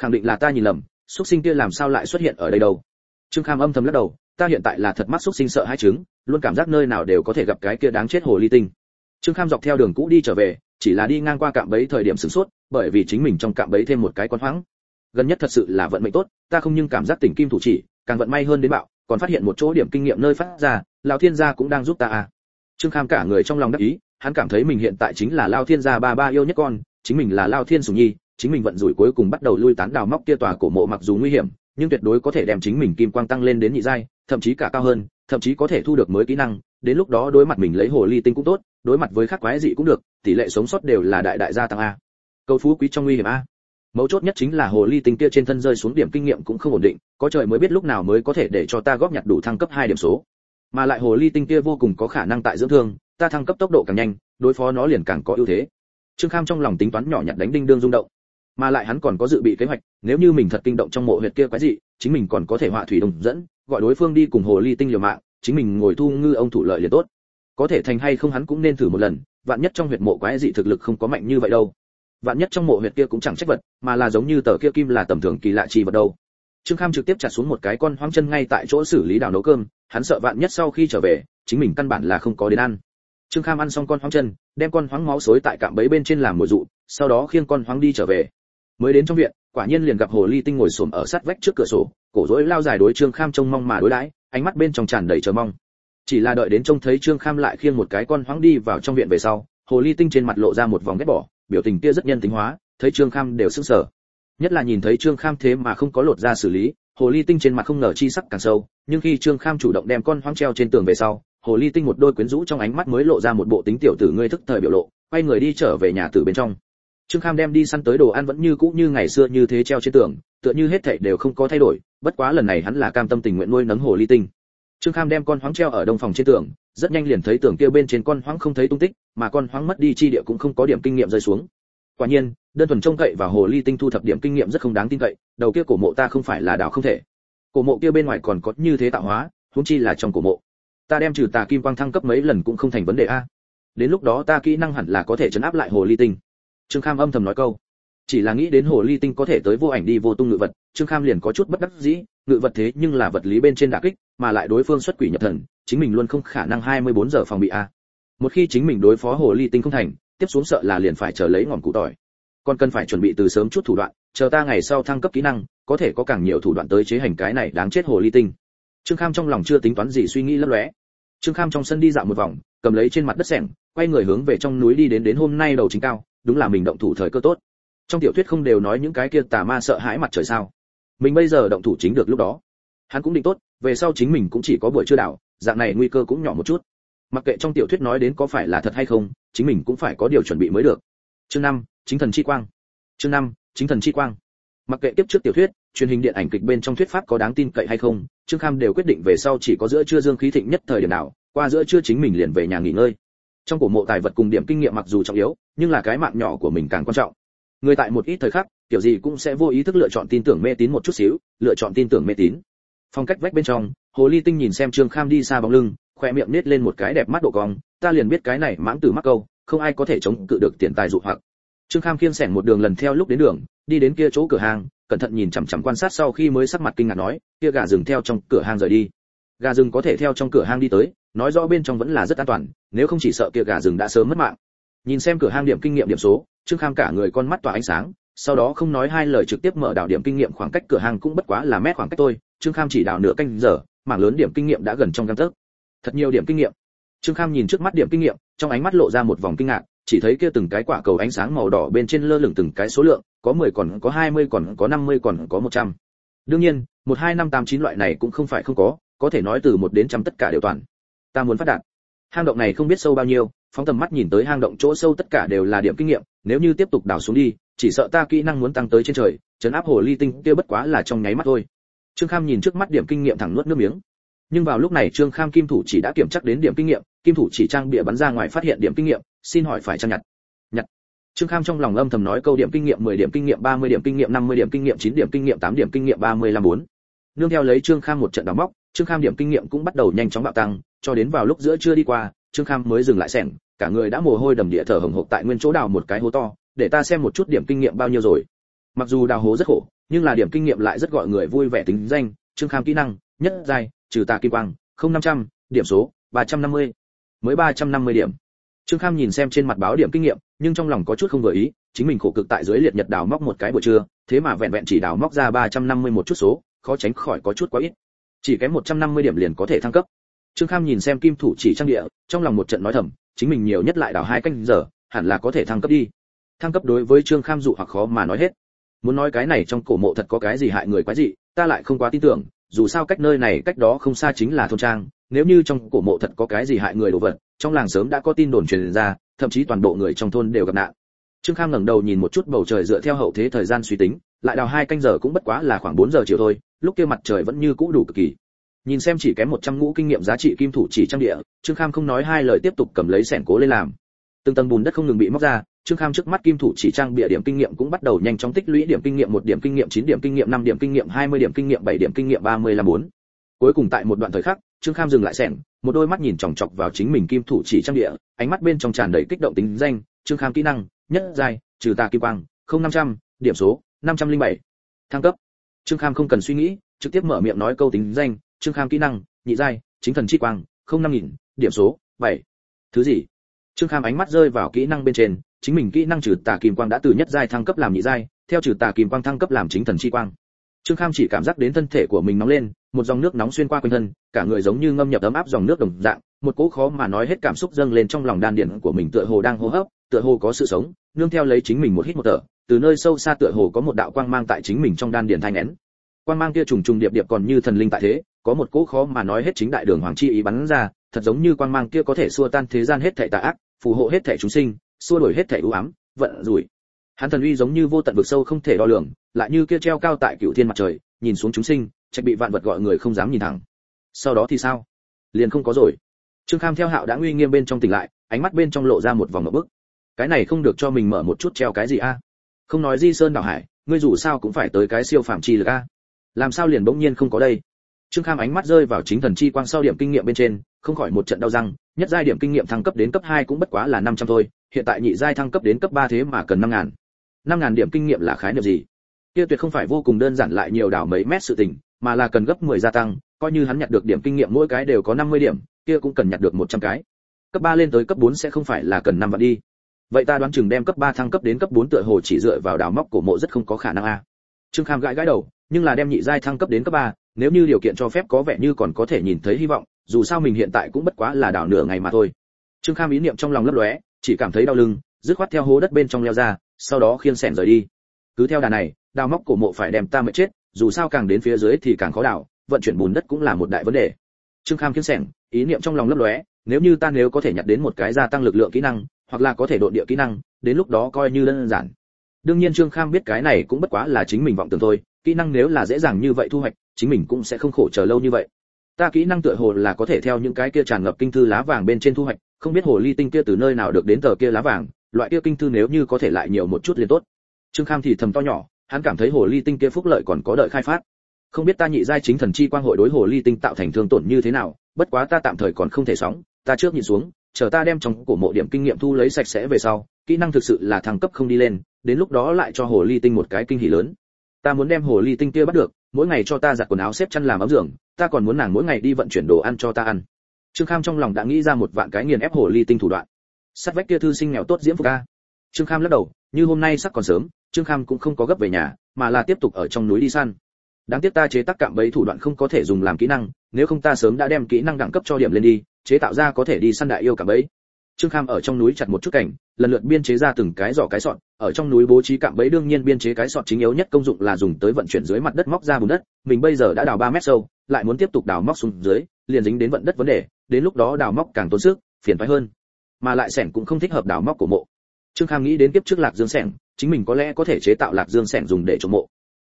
Khẳng định là ta nhìn lầm xuất sinh kia làm sao lại xuất hiện ở đây đâu? Trương kham âm thầm lắc đầu ta hiện tại là thật mắt xúc sinh sợ hai chứng, luôn cảm giác nơi nào đều có thể gặp cái kia đáng chết hồ ly tinh. Trương kham dọc theo đường cũ đi trở về, chỉ là đi ngang qua cạm bẫy thời điểm sửng sốt, bởi vì chính mình trong cạm bẫy thêm một cái con hoáng. Gần nhất thật sự là vận mệnh tốt, ta không nhưng cảm giác tỉnh kim thủ chỉ, càng vận may hơn đến bạo, còn phát hiện một chỗ điểm kinh nghiệm nơi phát ra, lão thiên gia cũng đang giúp ta à. Trương kham cả người trong lòng đắc ý, hắn cảm thấy mình hiện tại chính là lao thiên gia ba ba yêu nhất con, chính mình là lao thiên sùng nhi, chính mình vận rủi cuối cùng bắt đầu lui tán đào móc kia tòa cổ mộ mặc dù nguy hiểm nhưng tuyệt đối có thể đem chính mình kim quang tăng lên đến nhị giai, thậm chí cả cao hơn, thậm chí có thể thu được mới kỹ năng, đến lúc đó đối mặt mình lấy hồ ly tinh cũng tốt, đối mặt với khắc quái dị cũng được, tỷ lệ sống sót đều là đại đại gia tăng a. Cầu phú quý trong nguy hiểm a. Mấu chốt nhất chính là hồ ly tinh kia trên thân rơi xuống điểm kinh nghiệm cũng không ổn định, có trời mới biết lúc nào mới có thể để cho ta góp nhặt đủ thăng cấp hai điểm số. Mà lại hồ ly tinh kia vô cùng có khả năng tại dưỡng thương, ta thăng cấp tốc độ càng nhanh, đối phó nó liền càng có ưu thế. Trương kham trong lòng tính toán nhỏ nhặt đánh đinh đương rung động mà lại hắn còn có dự bị kế hoạch, nếu như mình thật kinh động trong mộ huyệt kia quái dị, chính mình còn có thể họa thủy đồng dẫn, gọi đối phương đi cùng hồ ly tinh liều mạng, chính mình ngồi thu ngư ông thủ lợi liền tốt. Có thể thành hay không hắn cũng nên thử một lần, vạn nhất trong huyệt mộ quái dị thực lực không có mạnh như vậy đâu. Vạn nhất trong mộ huyệt kia cũng chẳng trách vật, mà là giống như tờ kia kim là tầm thường kỳ lạ chi vật đâu. Trương kham trực tiếp chặt xuống một cái con hoang chân ngay tại chỗ xử lý đào nấu cơm, hắn sợ vạn nhất sau khi trở về, chính mình căn bản là không có đến ăn. Trương kham ăn xong con hoang chân, đem con hoang máu xối tại cạm bẫy bên trên làm mùa dụ, sau đó khiêng con hoang đi trở về mới đến trong viện, quả nhiên liền gặp hồ ly tinh ngồi xổm ở sát vách trước cửa sổ, cổ rối lao dài đối trương kham trông mong mà đối đãi, ánh mắt bên trong tràn đầy chờ mong. Chỉ là đợi đến trông thấy trương kham lại khiêng một cái con hoang đi vào trong viện về sau, hồ ly tinh trên mặt lộ ra một vòng ghét bỏ, biểu tình kia rất nhân tính hóa, thấy trương kham đều sững sờ. Nhất là nhìn thấy trương kham thế mà không có lột ra xử lý, hồ ly tinh trên mặt không ngờ chi sắc càng sâu, nhưng khi trương kham chủ động đem con hoang treo trên tường về sau, hồ ly tinh một đôi quyến rũ trong ánh mắt mới lộ ra một bộ tính tiểu tử ngươi thức thời biểu lộ, quay người đi trở về nhà tử bên trong trương kham đem đi săn tới đồ ăn vẫn như cũ như ngày xưa như thế treo trên tường, tựa như hết thảy đều không có thay đổi, bất quá lần này hắn là cam tâm tình nguyện nuôi nấng hồ ly tinh. Trương kham đem con hoang treo ở đông phòng trên tường, rất nhanh liền thấy tường kia bên trên con hoang không thấy tung tích, mà con hoang mất đi chi địa cũng không có điểm kinh nghiệm rơi xuống. Quả nhiên, đơn thuần trông cậy và hồ ly tinh thu thập điểm kinh nghiệm rất không đáng tin cậy, đầu kia cổ mộ ta không phải là đảo không thể. Cổ mộ kia bên ngoài còn có như thế tạo hóa, huống chi là trong cổ mộ. Ta đem trừ tà kim quang thăng cấp mấy lần cũng không thành vấn đề a. Đến lúc đó ta kỹ năng hẳn là có thể chấn áp lại hồ ly tinh trương kham âm thầm nói câu. Chỉ là nghĩ đến hồ ly tinh có thể tới vô ảnh đi vô tung ngự vật, trương kham liền có chút bất đắc dĩ, ngự vật thế nhưng là vật lý bên trên đả kích, mà lại đối phương xuất quỷ nhập thần, chính mình luôn không khả năng 24 giờ phòng bị a. Một khi chính mình đối phó hồ ly tinh không thành, tiếp xuống sợ là liền phải chờ lấy ngọn cụ tỏi. Còn cần phải chuẩn bị từ sớm chút thủ đoạn, chờ ta ngày sau thăng cấp kỹ năng, có thể có càng nhiều thủ đoạn tới chế hành cái này đáng chết hồ ly tinh. Trương kham trong lòng chưa tính toán gì suy nghĩ lấp lóe. Trương kham trong sân đi dạo một vòng, cầm lấy trên mặt đất sẻng, quay người hướng về trong núi đi đến đến hôm nay đầu chính cao đúng là mình động thủ thời cơ tốt. Trong tiểu thuyết không đều nói những cái kia tà ma sợ hãi mặt trời sao? Mình bây giờ động thủ chính được lúc đó. Hắn cũng định tốt, về sau chính mình cũng chỉ có buổi chưa đảo, dạng này nguy cơ cũng nhỏ một chút. Mặc kệ trong tiểu thuyết nói đến có phải là thật hay không, chính mình cũng phải có điều chuẩn bị mới được. Chương năm, chính thần chi quang. Chương năm, chính thần chi quang. Mặc kệ tiếp trước tiểu thuyết, truyền hình điện ảnh kịch bên trong thuyết pháp có đáng tin cậy hay không, trương kham đều quyết định về sau chỉ có giữa trưa dương khí thịnh nhất thời điểm nào, qua giữa trưa chính mình liền về nhà nghỉ ngơi trong cổ mộ tài vật cùng điểm kinh nghiệm mặc dù trọng yếu, nhưng là cái mạng nhỏ của mình càng quan trọng. Người tại một ít thời khắc, kiểu gì cũng sẽ vô ý thức lựa chọn tin tưởng mê tín một chút xíu, lựa chọn tin tưởng mê tín. Phong cách vách bên trong, hồ ly tinh nhìn xem trương kham đi xa bóng lưng khoe miệng nết lên một cái đẹp mắt độ cong, ta liền biết cái này mãng tử mắc câu, không ai có thể chống cự được tiền tài dụ hoặc. Trương kham khiêng sẻn một đường lần theo lúc đến đường, đi đến kia chỗ cửa hàng, cẩn thận nhìn chằm chằm quan sát sau khi mới sắc mặt kinh ngạc nói, kia gà dừng theo trong cửa hàng rời đi gà rừng có thể theo trong cửa hang đi tới, nói rõ bên trong vẫn là rất an toàn, nếu không chỉ sợ kia gà rừng đã sớm mất mạng. Nhìn xem cửa hang điểm kinh nghiệm điểm số, trương kham cả người con mắt tỏa ánh sáng, sau đó không nói hai lời trực tiếp mở đảo điểm kinh nghiệm khoảng cách cửa hàng cũng bất quá là mét khoảng cách tôi trương kham chỉ đảo nửa canh giờ, mảng lớn điểm kinh nghiệm đã gần trong căn tấc. Thật nhiều điểm kinh nghiệm. Trương kham nhìn trước mắt điểm kinh nghiệm, trong ánh mắt lộ ra một vòng kinh ngạc, chỉ thấy kia từng cái quả cầu ánh sáng màu đỏ bên trên lơ lửng từng cái số lượng, có 10 còn có 20 còn có 50 còn có 100. đương nhiên, một hai năm tám chín loại này cũng không phải không có có thể nói từ một đến trăm tất cả đều toàn ta muốn phát đạt hang động này không biết sâu bao nhiêu phóng tầm mắt nhìn tới hang động chỗ sâu tất cả đều là điểm kinh nghiệm nếu như tiếp tục đào xuống đi chỉ sợ ta kỹ năng muốn tăng tới trên trời chấn áp hồ ly tinh kia bất quá là trong nháy mắt thôi trương kham nhìn trước mắt điểm kinh nghiệm thẳng nuốt nước miếng nhưng vào lúc này trương kham kim thủ chỉ đã kiểm chắc đến điểm kinh nghiệm kim thủ chỉ trang bịa bắn ra ngoài phát hiện điểm kinh nghiệm xin hỏi phải trang nhặt nhặt trương kham trong lòng âm thầm nói câu điểm kinh nghiệm 10 điểm kinh nghiệm 30 điểm kinh nghiệm 50 điểm kinh nghiệm chín điểm kinh nghiệm tám điểm kinh nghiệm 35 4. nương theo lấy trương kham một trận đóng móc trương kham điểm kinh nghiệm cũng bắt đầu nhanh chóng bạo tăng, cho đến vào lúc giữa trưa đi qua, trương kham mới dừng lại sẻng, cả người đã mồ hôi đầm địa thở hồng hộc tại nguyên chỗ đào một cái hố to, để ta xem một chút điểm kinh nghiệm bao nhiêu rồi. Mặc dù đào hố rất khổ, nhưng là điểm kinh nghiệm lại rất gọi người vui vẻ tính danh, trương kham kỹ năng, nhất giai, trừ tà kim quang, không năm trăm, điểm số, ba trăm năm mươi. Mới ba trăm năm mươi điểm. Trương kham nhìn xem trên mặt báo điểm kinh nghiệm, nhưng trong lòng có chút không vừa ý, chính mình khổ cực tại dưới liệt nhật đào móc một cái buổi trưa, thế mà vẹn vẹn chỉ đào móc ra ba trăm năm mươi một chút số, khó tránh khỏi có chút quá ít chỉ kém một trăm năm mươi điểm liền có thể thăng cấp. Trương kham nhìn xem kim thủ chỉ trang địa, trong lòng một trận nói thầm, chính mình nhiều nhất lại đào hai canh giờ, hẳn là có thể thăng cấp đi. Thăng cấp đối với trương kham dụ hoặc khó mà nói hết. Muốn nói cái này trong cổ mộ thật có cái gì hại người quá gì ta lại không quá tin tưởng, dù sao cách nơi này cách đó không xa chính là thôn trang, nếu như trong cổ mộ thật có cái gì hại người đồ vật, trong làng sớm đã có tin đồn truyền ra, thậm chí toàn bộ người trong thôn đều gặp nạn. Trương kham ngẩng đầu nhìn một chút bầu trời dựa theo hậu thế thời gian suy tính, lại đào hai canh giờ cũng bất quá là khoảng 4 giờ chiều thôi lúc kia mặt trời vẫn như cũ đủ cực kỳ. Nhìn xem chỉ kém 100 ngũ kinh nghiệm giá trị kim thủ chỉ trang địa, trương kham không nói hai lời tiếp tục cầm lấy sẻn cố lên làm. Từng tầng bùn đất không ngừng bị móc ra, trương kham trước mắt kim thủ chỉ trang bịa điểm kinh nghiệm cũng bắt đầu nhanh chóng tích lũy điểm kinh nghiệm một điểm kinh nghiệm chín điểm kinh nghiệm năm điểm kinh nghiệm hai mươi điểm kinh nghiệm bảy điểm kinh nghiệm ba mươi là bốn. Cuối cùng tại một đoạn thời khắc, trương kham dừng lại xẻng một đôi mắt nhìn chòng chọc vào chính mình kim thủ chỉ trang địa, ánh mắt bên trong tràn đầy kích động tính danh, trương kham kỹ năng, nhất giai, trừ tà kim quang, không năm trăm, điểm số, năm trăm linh bảy. Thăng cấp trương kham không cần suy nghĩ, trực tiếp mở miệng nói câu tính danh, trương kham kỹ năng, nhị giai, chính thần chi quang, không năm nghìn, điểm số, bảy. Thứ gì? Trương kham ánh mắt rơi vào kỹ năng bên trên, chính mình kỹ năng trừ tà kim quang đã từ nhất giai thăng cấp làm nhị giai, theo trừ tà kim quang thăng cấp làm chính thần chi quang. Trương kham chỉ cảm giác đến thân thể của mình nóng lên, một dòng nước nóng xuyên qua quanh thân, cả người giống như ngâm nhập ấm áp dòng nước đồng dạng, một cỗ khó mà nói hết cảm xúc dâng lên trong lòng đan điển của mình tựa hồ đang hô hấp, tựa hồ có sự sống, nương theo lấy chính mình một hít một thở từ nơi sâu xa tựa hồ có một đạo quang mang tại chính mình trong đan điển thanh nén quang mang kia trùng trùng điệp điệp còn như thần linh tại thế, có một cỗ khó mà nói hết chính đại đường hoàng chi ý bắn ra, thật giống như quang mang kia có thể xua tan thế gian hết thảy tà ác, phù hộ hết thảy chúng sinh, xua đuổi hết thảy u ám, vận rủi. Hắn thần uy giống như vô tận vực sâu không thể đo lường, lại như kia treo cao tại cựu thiên mặt trời, nhìn xuống chúng sinh trách bị vạn vật gọi người không dám nhìn thẳng. Sau đó thì sao? Liền không có rồi. Trương kham theo hạo đã uy nghiêm bên trong tỉnh lại, ánh mắt bên trong lộ ra một vòng ngộp bức. Cái này không được cho mình mở một chút treo cái gì a? Không nói di sơn đảo hải ngươi dù sao cũng phải tới cái siêu phạm chi lực a làm sao liền bỗng nhiên không có đây trương kham ánh mắt rơi vào chính thần chi quang sau điểm kinh nghiệm bên trên không khỏi một trận đau răng nhất giai điểm kinh nghiệm thăng cấp đến cấp hai cũng bất quá là 500 thôi hiện tại nhị giai thăng cấp đến cấp ba thế mà cần năm ngàn. Năm ngàn điểm kinh nghiệm là khái niệm gì? Kia tuyệt không phải vô cùng đơn giản lại nhiều đảo mấy mét sự tình, mà là cần gấp 10 gia tăng, coi như hắn nhặt được điểm kinh nghiệm mỗi cái đều có 50 điểm, kia cũng cần nhặt được 100 cái. Cấp ba lên tới cấp bốn sẽ không phải là cần năm vạn đi. Vậy ta đoán chừng đem cấp 3 thăng cấp đến cấp 4 tựa hồ chỉ dựa vào đào móc cổ mộ rất không có khả năng a. À. Trương Kham gãi gãi đầu, nhưng là đem nhị giai thăng cấp đến cấp 3, nếu như điều kiện cho phép có vẻ như còn có thể nhìn thấy hy vọng, dù sao mình hiện tại cũng bất quá là đảo nửa ngày mà thôi. Trương Kham ý niệm trong lòng lấp lóe, chỉ cảm thấy đau lưng, dứt khoát theo hố đất bên trong leo ra, sau đó khiêng sẻn rời đi. Cứ theo đà này, đào móc cổ mộ phải đem ta mệt chết, dù sao càng đến phía dưới thì càng khó đào, vận chuyển bùn đất cũng là một đại vấn đề. Trương Kham khiêng sẻn, ý niệm trong lòng lấp lóe, nếu như ta nếu có thể nhặt đến một cái gia tăng lực lượng kỹ năng, hoặc là có thể độ địa kỹ năng, đến lúc đó coi như đơn giản. Đương nhiên Trương Kham biết cái này cũng bất quá là chính mình vọng tưởng thôi, kỹ năng nếu là dễ dàng như vậy thu hoạch, chính mình cũng sẽ không khổ chờ lâu như vậy. Ta kỹ năng tựa hồ là có thể theo những cái kia tràn ngập kinh thư lá vàng bên trên thu hoạch, không biết hồ ly tinh kia từ nơi nào được đến tờ kia lá vàng, loại kia kinh thư nếu như có thể lại nhiều một chút liền tốt. Trương Kham thì thầm to nhỏ, hắn cảm thấy hồ ly tinh kia phúc lợi còn có đợi khai phát. Không biết ta nhị giai chính thần chi quang hội đối hồ ly tinh tạo thành thương tổn như thế nào, bất quá ta tạm thời còn không thể sóng, ta trước nhìn xuống, chờ ta đem trong cổ mộ điểm kinh nghiệm thu lấy sạch sẽ về sau, kỹ năng thực sự là thăng cấp không đi lên, đến lúc đó lại cho hồ ly tinh một cái kinh hỉ lớn. Ta muốn đem hồ ly tinh kia bắt được, mỗi ngày cho ta giặt quần áo xếp chăn làm ấm giường, ta còn muốn nàng mỗi ngày đi vận chuyển đồ ăn cho ta ăn. Trương Kham trong lòng đã nghĩ ra một vạn cái nghiền ép hồ ly tinh thủ đoạn. Sắt vách kia thư sinh nghèo tốt diễm phục ca. Trương Kham lắc đầu, như hôm nay sắc còn sớm, Trương Kham cũng không có gấp về nhà, mà là tiếp tục ở trong núi đi săn. Đáng tiếc ta chế tác cạm bẫy thủ đoạn không có thể dùng làm kỹ năng, nếu không ta sớm đã đem kỹ năng đẳng cấp cho điểm lên đi, chế tạo ra có thể đi săn đại yêu cạm bẫy. Trương Kham ở trong núi chặt một chút cảnh, lần lượt biên chế ra từng cái giỏ cái sọt, ở trong núi bố trí cạm bẫy đương nhiên biên chế cái sọt chính yếu nhất công dụng là dùng tới vận chuyển dưới mặt đất móc ra bùn đất, mình bây giờ đã đào 3 mét sâu, lại muốn tiếp tục đào móc xuống dưới, liền dính đến vận đất vấn đề, đến lúc đó đào móc càng tốn sức, phiền phức hơn. mà lại sẻng cũng không thích hợp đào móc của mộ trương kham nghĩ đến kiếp trước lạc dương sẻng chính mình có lẽ có thể chế tạo lạc dương sẻng dùng để chôn mộ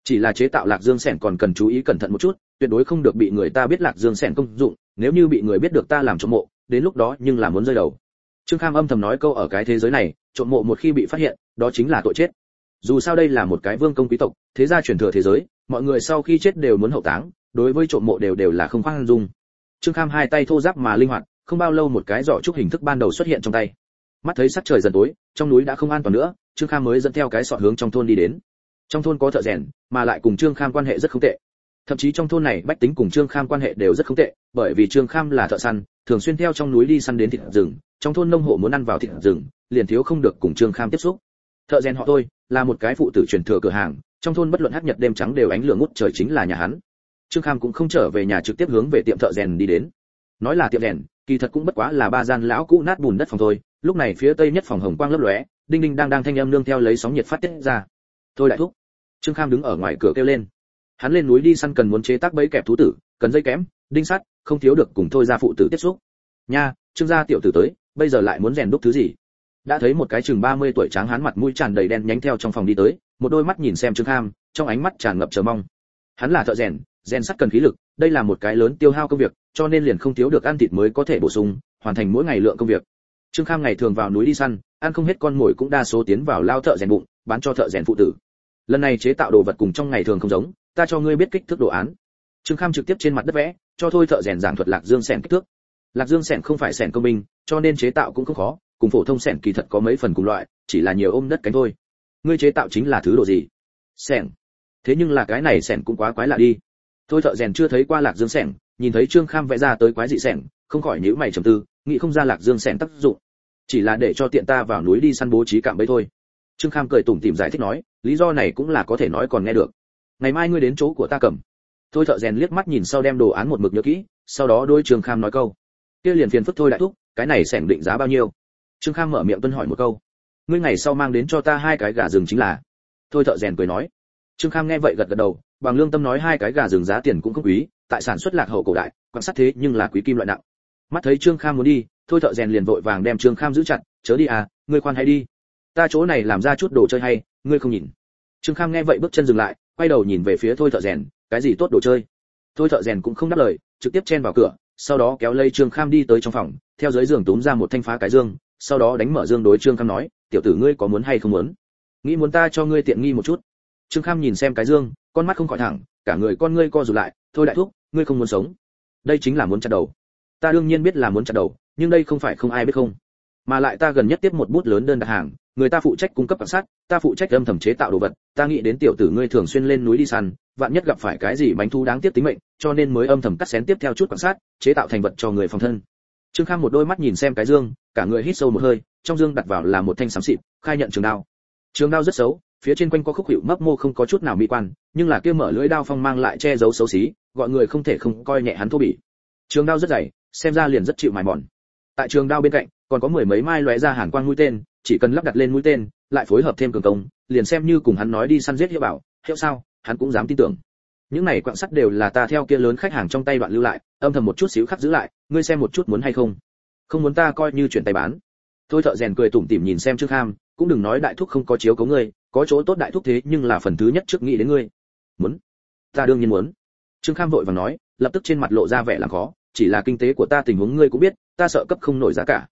chỉ là chế tạo lạc dương sẻng còn cần chú ý cẩn thận một chút tuyệt đối không được bị người ta biết lạc dương sẻng công dụng nếu như bị người biết được ta làm trộm mộ, đến lúc đó nhưng là muốn rơi đầu. Trương kham âm thầm nói câu ở cái thế giới này, trộm mộ một khi bị phát hiện, đó chính là tội chết. Dù sao đây là một cái vương công quý tộc, thế gia truyền thừa thế giới, mọi người sau khi chết đều muốn hậu táng, đối với trộm mộ đều đều là không khoan dung. Trương kham hai tay thô giáp mà linh hoạt, không bao lâu một cái giỏ trúc hình thức ban đầu xuất hiện trong tay. Mắt thấy sắc trời dần tối, trong núi đã không an toàn nữa, trương kham mới dẫn theo cái sọ hướng trong thôn đi đến. Trong thôn có thợ rèn, mà lại cùng trương kham quan hệ rất không tệ thậm chí trong thôn này bách tính cùng trương kham quan hệ đều rất không tệ, bởi vì trương kham là thợ săn, thường xuyên theo trong núi đi săn đến thịt rừng, trong thôn nông hộ muốn ăn vào thịt rừng, liền thiếu không được cùng trương kham tiếp xúc. Thợ rèn họ tôi, là một cái phụ tử truyền thừa cửa hàng, trong thôn bất luận hát nhật đêm trắng đều ánh lửa ngút trời chính là nhà hắn. Trương kham cũng không trở về nhà trực tiếp hướng về tiệm thợ rèn đi đến. Nói là tiệm rèn, kỳ thật cũng bất quá là ba gian lão cũ nát bùn đất phòng thôi, lúc này phía tây nhất phòng hồng quang lấp lóe, đinh đinh đang đang thanh âm nương theo lấy sóng nhiệt phát tiết ra. Thôi đại thúc. Trương kham đứng ở ngoài cửa kêu lên hắn lên núi đi săn cần muốn chế tác bẫy kẹp thú tử, cần dây kém đinh sắt, không thiếu được cùng thôi ra phụ tử tiếp xúc. Nha, trương gia tiểu tử tới, bây giờ lại muốn rèn đúc thứ gì? Đã thấy một cái chừng 30 tuổi tráng hán mặt mũi tràn đầy đen nhánh theo trong phòng đi tới, một đôi mắt nhìn xem trương kham, trong ánh mắt tràn ngập chờ mong. Hắn là thợ rèn rèn sắt cần khí lực, đây là một cái lớn tiêu hao công việc, cho nên liền không thiếu được ăn thịt mới có thể bổ sung, hoàn thành mỗi ngày lượng công việc. Trương kham ngày thường vào núi đi săn, ăn không hết con mồi cũng đa số tiến vào lao thợ rèn bụng, bán cho thợ rèn phụ tử. Lần này chế tạo đồ vật cùng trong ngày thường không giống ta cho ngươi biết kích thước đồ án. Trương kham trực tiếp trên mặt đất vẽ, cho thôi thợ rèn giảng thuật lạc dương sẻn kích thước. Lạc dương sẻn không phải sẻn công binh, cho nên chế tạo cũng không khó, cùng phổ thông sẻn kỳ thật có mấy phần cùng loại, chỉ là nhiều ôm đất cánh thôi. Ngươi chế tạo chính là thứ đồ gì? Sẻn. Thế nhưng là cái này sẻn cũng quá quái lạ đi. Thôi thợ rèn chưa thấy qua lạc dương sẻn, nhìn thấy trương kham vẽ ra tới quái dị sẻn, không khỏi nhíu mày trầm tư, nghĩ không ra lạc dương sẻn tác dụng. Chỉ là để cho tiện ta vào núi đi săn bố trí cạm bẫy thôi. Trương kham cười tủm tỉm giải thích nói, lý do này cũng là có thể nói còn nghe được ngày mai ngươi đến chỗ của ta cầm. Thôi thợ rèn liếc mắt nhìn sau đem đồ án một mực nhớ kỹ, sau đó đôi trương kham nói câu. Kia liền phiền phức thôi đại thúc, cái này sẻng định giá bao nhiêu? Trương kham mở miệng tuân hỏi một câu. Ngươi ngày sau mang đến cho ta hai cái gà rừng chính là. Thôi thợ rèn cười nói. Trương kham nghe vậy gật gật đầu, bằng lương tâm nói hai cái gà rừng giá tiền cũng không quý, tại sản xuất lạc hậu cổ đại, quan sát thế nhưng là quý kim loại nặng. Mắt thấy trương kham muốn đi, thôi thợ rèn liền vội vàng đem trương kham giữ chặt, chớ đi à ngươi khoan hãy đi. Ta chỗ này làm ra chút đồ chơi hay, ngươi không nhìn. Trương kham nghe vậy bước chân dừng lại quay đầu nhìn về phía thôi thợ rèn, cái gì tốt đồ chơi? Thôi thợ rèn cũng không đáp lời, trực tiếp chen vào cửa, sau đó kéo lây trương kham đi tới trong phòng, theo dưới giường túm ra một thanh phá cái dương, sau đó đánh mở dương đối trương kham nói, tiểu tử ngươi có muốn hay không muốn? Nghĩ muốn ta cho ngươi tiện nghi một chút? Trương kham nhìn xem cái dương, con mắt không khỏi thẳng, cả người con ngươi co rụt lại, thôi đại thúc, ngươi không muốn sống. Đây chính là muốn chặt đầu. Ta đương nhiên biết là muốn chặt đầu, nhưng đây không phải không ai biết không. Mà lại ta gần nhất tiếp một bút lớn đơn đặt hàng người ta phụ trách cung cấp cảnh sát ta phụ trách âm thầm chế tạo đồ vật, ta nghĩ đến tiểu tử ngươi thường xuyên lên núi đi săn, vạn nhất gặp phải cái gì bánh thu đáng tiếc tính mệnh, cho nên mới âm thầm cắt xén tiếp theo chút cảnh sát, chế tạo thành vật cho người phòng thân. Trương khang một đôi mắt nhìn xem cái dương, cả người hít sâu một hơi, trong dương đặt vào là một thanh sấm xịt, khai nhận trường đao. Trường đao rất xấu, phía trên quanh có khúc hiệu mấp mô không có chút nào mỹ quan, nhưng là kia mở lưỡi đao phong mang lại che giấu xấu xí, gọi người không thể không coi nhẹ hắn thô bỉ. Trường đao rất dày, xem ra liền rất chịu mài mòn. Tại trường đao bên cạnh, còn có mười mấy mai lóe ra hàn quang mũi tên chỉ cần lắp đặt lên mũi tên, lại phối hợp thêm cường công, liền xem như cùng hắn nói đi săn giết hiệu bảo, hiệu sao, hắn cũng dám tin tưởng. Những này quặng sắt đều là ta theo kia lớn khách hàng trong tay đoạn lưu lại, âm thầm một chút xíu khắc giữ lại, ngươi xem một chút muốn hay không. Không muốn ta coi như chuyển tay bán. Thôi thợ rèn cười tủm tỉm nhìn xem trước ham, cũng đừng nói đại thúc không có chiếu cố ngươi, có chỗ tốt đại thúc thế nhưng là phần thứ nhất trước nghĩ đến ngươi. Muốn? Ta đương nhiên muốn. Trương kham vội vàng nói, lập tức trên mặt lộ ra vẻ làm khó, chỉ là kinh tế của ta tình huống ngươi cũng biết, ta sợ cấp không nổi giá cả.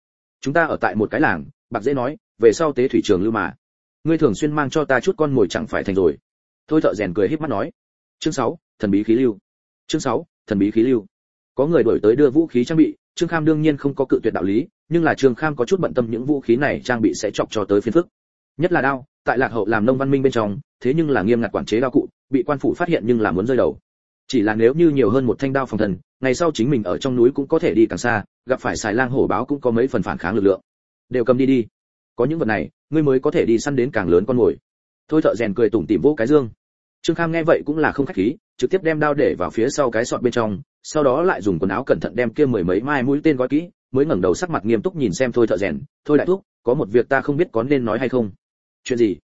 Chúng ta ở tại một cái làng bạc dễ nói về sau tế thủy trường lưu mà. Ngươi thường xuyên mang cho ta chút con mồi chẳng phải thành rồi. Thôi thợ rèn cười híp mắt nói. Chương 6, thần bí khí lưu. Chương 6, thần bí khí lưu. Có người đổi tới đưa vũ khí trang bị trương kham đương nhiên không có cự tuyệt đạo lý nhưng là trương kham có chút bận tâm những vũ khí này trang bị sẽ chọc cho tới phiền phức. Nhất là đao tại lạc hậu làm nông văn minh bên trong thế nhưng là nghiêm ngặt quản chế đao cụ bị quan phủ phát hiện nhưng là muốn rơi đầu. Chỉ là nếu như nhiều hơn một thanh đao phòng thần ngày sau chính mình ở trong núi cũng có thể đi càng xa gặp phải xài lang hổ báo cũng có mấy phần phản kháng lực lượng đều cầm đi đi. Có những vật này, ngươi mới có thể đi săn đến càng lớn con mồi. Thôi thợ rèn cười tủm tỉm vỗ cái dương. Trương kham nghe vậy cũng là không khách khí, trực tiếp đem đao để vào phía sau cái sọt bên trong, sau đó lại dùng quần áo cẩn thận đem kia mười mấy mai mũi tên gói kỹ, mới ngẩng đầu sắc mặt nghiêm túc nhìn xem thôi thợ rèn, thôi đại thúc, có một việc ta không biết có nên nói hay không. Chuyện gì?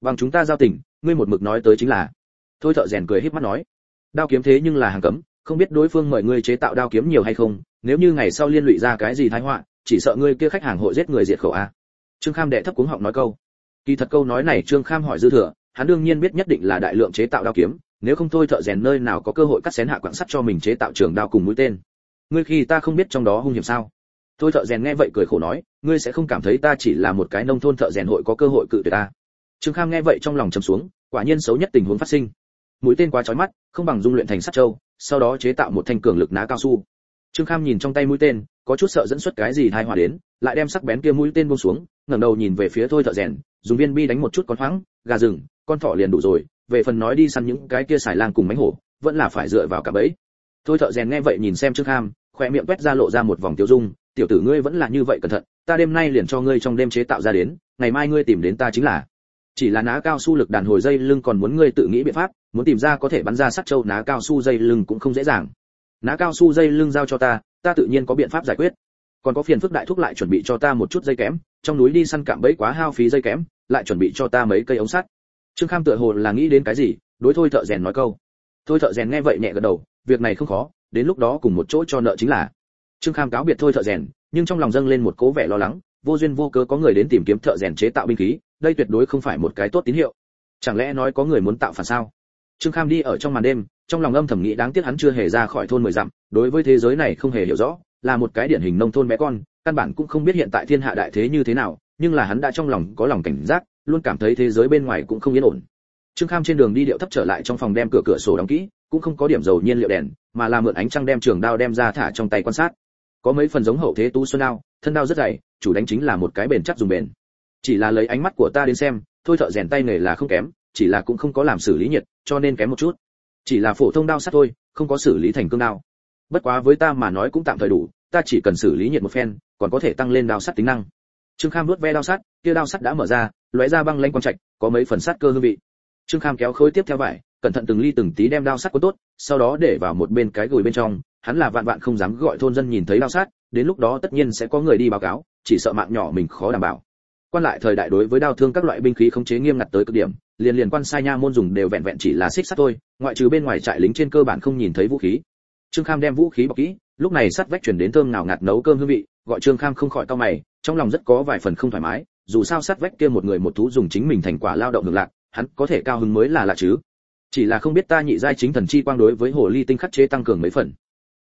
Bằng chúng ta giao tình, ngươi một mực nói tới chính là. Thôi thợ rèn cười híp mắt nói, đao kiếm thế nhưng là hàng cấm, không biết đối phương mời ngươi chế tạo đao kiếm nhiều hay không, nếu như ngày sau liên lụy ra cái gì thái họa chỉ sợ ngươi kia khách hàng hội giết người diệt khẩu a trương kham đệ thấp cuống họng nói câu. Kỳ thật câu nói này trương kham hỏi dư thừa, hắn đương nhiên biết nhất định là đại lượng chế tạo đao kiếm, nếu không thôi thợ rèn nơi nào có cơ hội cắt xén hạ quảng sắt cho mình chế tạo trường đao cùng mũi tên. Ngươi khi ta không biết trong đó hung hiểm sao? Thôi thợ rèn nghe vậy cười khổ nói, ngươi sẽ không cảm thấy ta chỉ là một cái nông thôn thợ rèn hội có cơ hội cự tuyệt ta. Trương kham nghe vậy trong lòng trầm xuống, quả nhiên xấu nhất tình huống phát sinh. Mũi tên quá chói mắt, không bằng dung luyện thành sắt châu, sau đó chế tạo một thanh cường lực ná cao su trương kham nhìn trong tay mũi tên, có chút sợ dẫn xuất cái gì thai hòa đến, lại đem sắc bén kia mũi tên buông xuống, ngẩng đầu nhìn về phía thôi thợ rèn, dùng viên bi đánh một chút con hoáng, gà rừng, con thỏ liền đủ rồi, về phần nói đi săn những cái kia xài lang cùng mánh hổ, vẫn là phải dựa vào cả bẫy. Thôi thợ rèn nghe vậy nhìn xem trương kham khoe miệng quét ra lộ ra một vòng tiêu dung, tiểu tử ngươi vẫn là như vậy cẩn thận, ta đêm nay liền cho ngươi trong đêm chế tạo ra đến, ngày mai ngươi tìm đến ta chính là. Chỉ là ná cao su lực đàn hồi dây lưng còn muốn ngươi tự nghĩ biện pháp, muốn tìm ra có thể bắn ra sắt châu ná cao su dây lưng cũng không dễ dàng ná cao su dây lưng giao cho ta ta tự nhiên có biện pháp giải quyết. Còn có phiền phức đại thúc lại chuẩn bị cho ta một chút dây kém trong núi đi săn cạm bẫy quá hao phí dây kém lại chuẩn bị cho ta mấy cây ống sắt. Trương kham tựa hồ là nghĩ đến cái gì, đối thôi thợ rèn nói câu. Thôi thợ rèn nghe vậy nhẹ gật đầu, việc này không khó, đến lúc đó cùng một chỗ cho nợ chính là. Trương kham cáo biệt thôi thợ rèn, nhưng trong lòng dâng lên một cố vẻ lo lắng, vô duyên vô cớ có người đến tìm kiếm thợ rèn chế tạo binh khí, đây tuyệt đối không phải một cái tốt tín hiệu. Chẳng lẽ nói có người muốn tạo phản sao? Trương kham đi ở trong màn đêm trong lòng âm thầm nghĩ đáng tiếc hắn chưa hề ra khỏi thôn mười dặm, đối với thế giới này không hề hiểu rõ, là một cái điển hình nông thôn bé con, căn bản cũng không biết hiện tại thiên hạ đại thế như thế nào, nhưng là hắn đã trong lòng có lòng cảnh giác, luôn cảm thấy thế giới bên ngoài cũng không yên ổn. Trương kham trên đường đi điệu thấp trở lại trong phòng đem cửa cửa sổ đóng kỹ, cũng không có điểm dầu nhiên liệu đèn, mà là mượn ánh trăng đem trường đao đem ra thả trong tay quan sát. Có mấy phần giống hậu thế tu xuân đao, thân đao rất dày, chủ đánh chính là một cái bền chắc dùng bền. Chỉ là lấy ánh mắt của ta đến xem, thôi thợ rèn tay nghề là không kém, chỉ là cũng không có làm xử lý nhiệt, cho nên kém một chút chỉ là phổ thông đao sắt thôi, không có xử lý thành cương đao. Bất quá với ta mà nói cũng tạm thời đủ, ta chỉ cần xử lý nhiệt một phen, còn có thể tăng lên đao sắt tính năng. Trương kham nuốt ve đao sắt, kia đao sắt đã mở ra, lóe ra băng lanh quang trạch, có mấy phần sắt cơ hương vị. Trương kham kéo khối tiếp theo vải, cẩn thận từng ly từng tí đem đao sắt cuốn tốt, sau đó để vào một bên cái gùi bên trong, hắn là vạn vạn không dám gọi thôn dân nhìn thấy đao sắt, đến lúc đó tất nhiên sẽ có người đi báo cáo, chỉ sợ mạng nhỏ mình khó đảm bảo. Quan lại thời đại đối với đao thương các loại binh khí khống chế nghiêm ngặt tới cực điểm liền liền quan sai nha môn dùng đều vẹn vẹn chỉ là xích sắt thôi, ngoại trừ bên ngoài trại lính trên cơ bản không nhìn thấy vũ khí. Trương kham đem vũ khí bọc kỹ, lúc này sắt vách truyền đến thơm ngào ngạt nấu cơm hương vị, gọi trương kham không khỏi cau mày, trong lòng rất có vài phần không thoải mái, dù sao sắt vách kia một người một thú dùng chính mình thành quả lao động được lạc, hắn có thể cao hứng mới là lạ chứ. Chỉ là không biết ta nhị giai chính thần chi quang đối với hồ ly tinh khắc chế tăng cường mấy phần.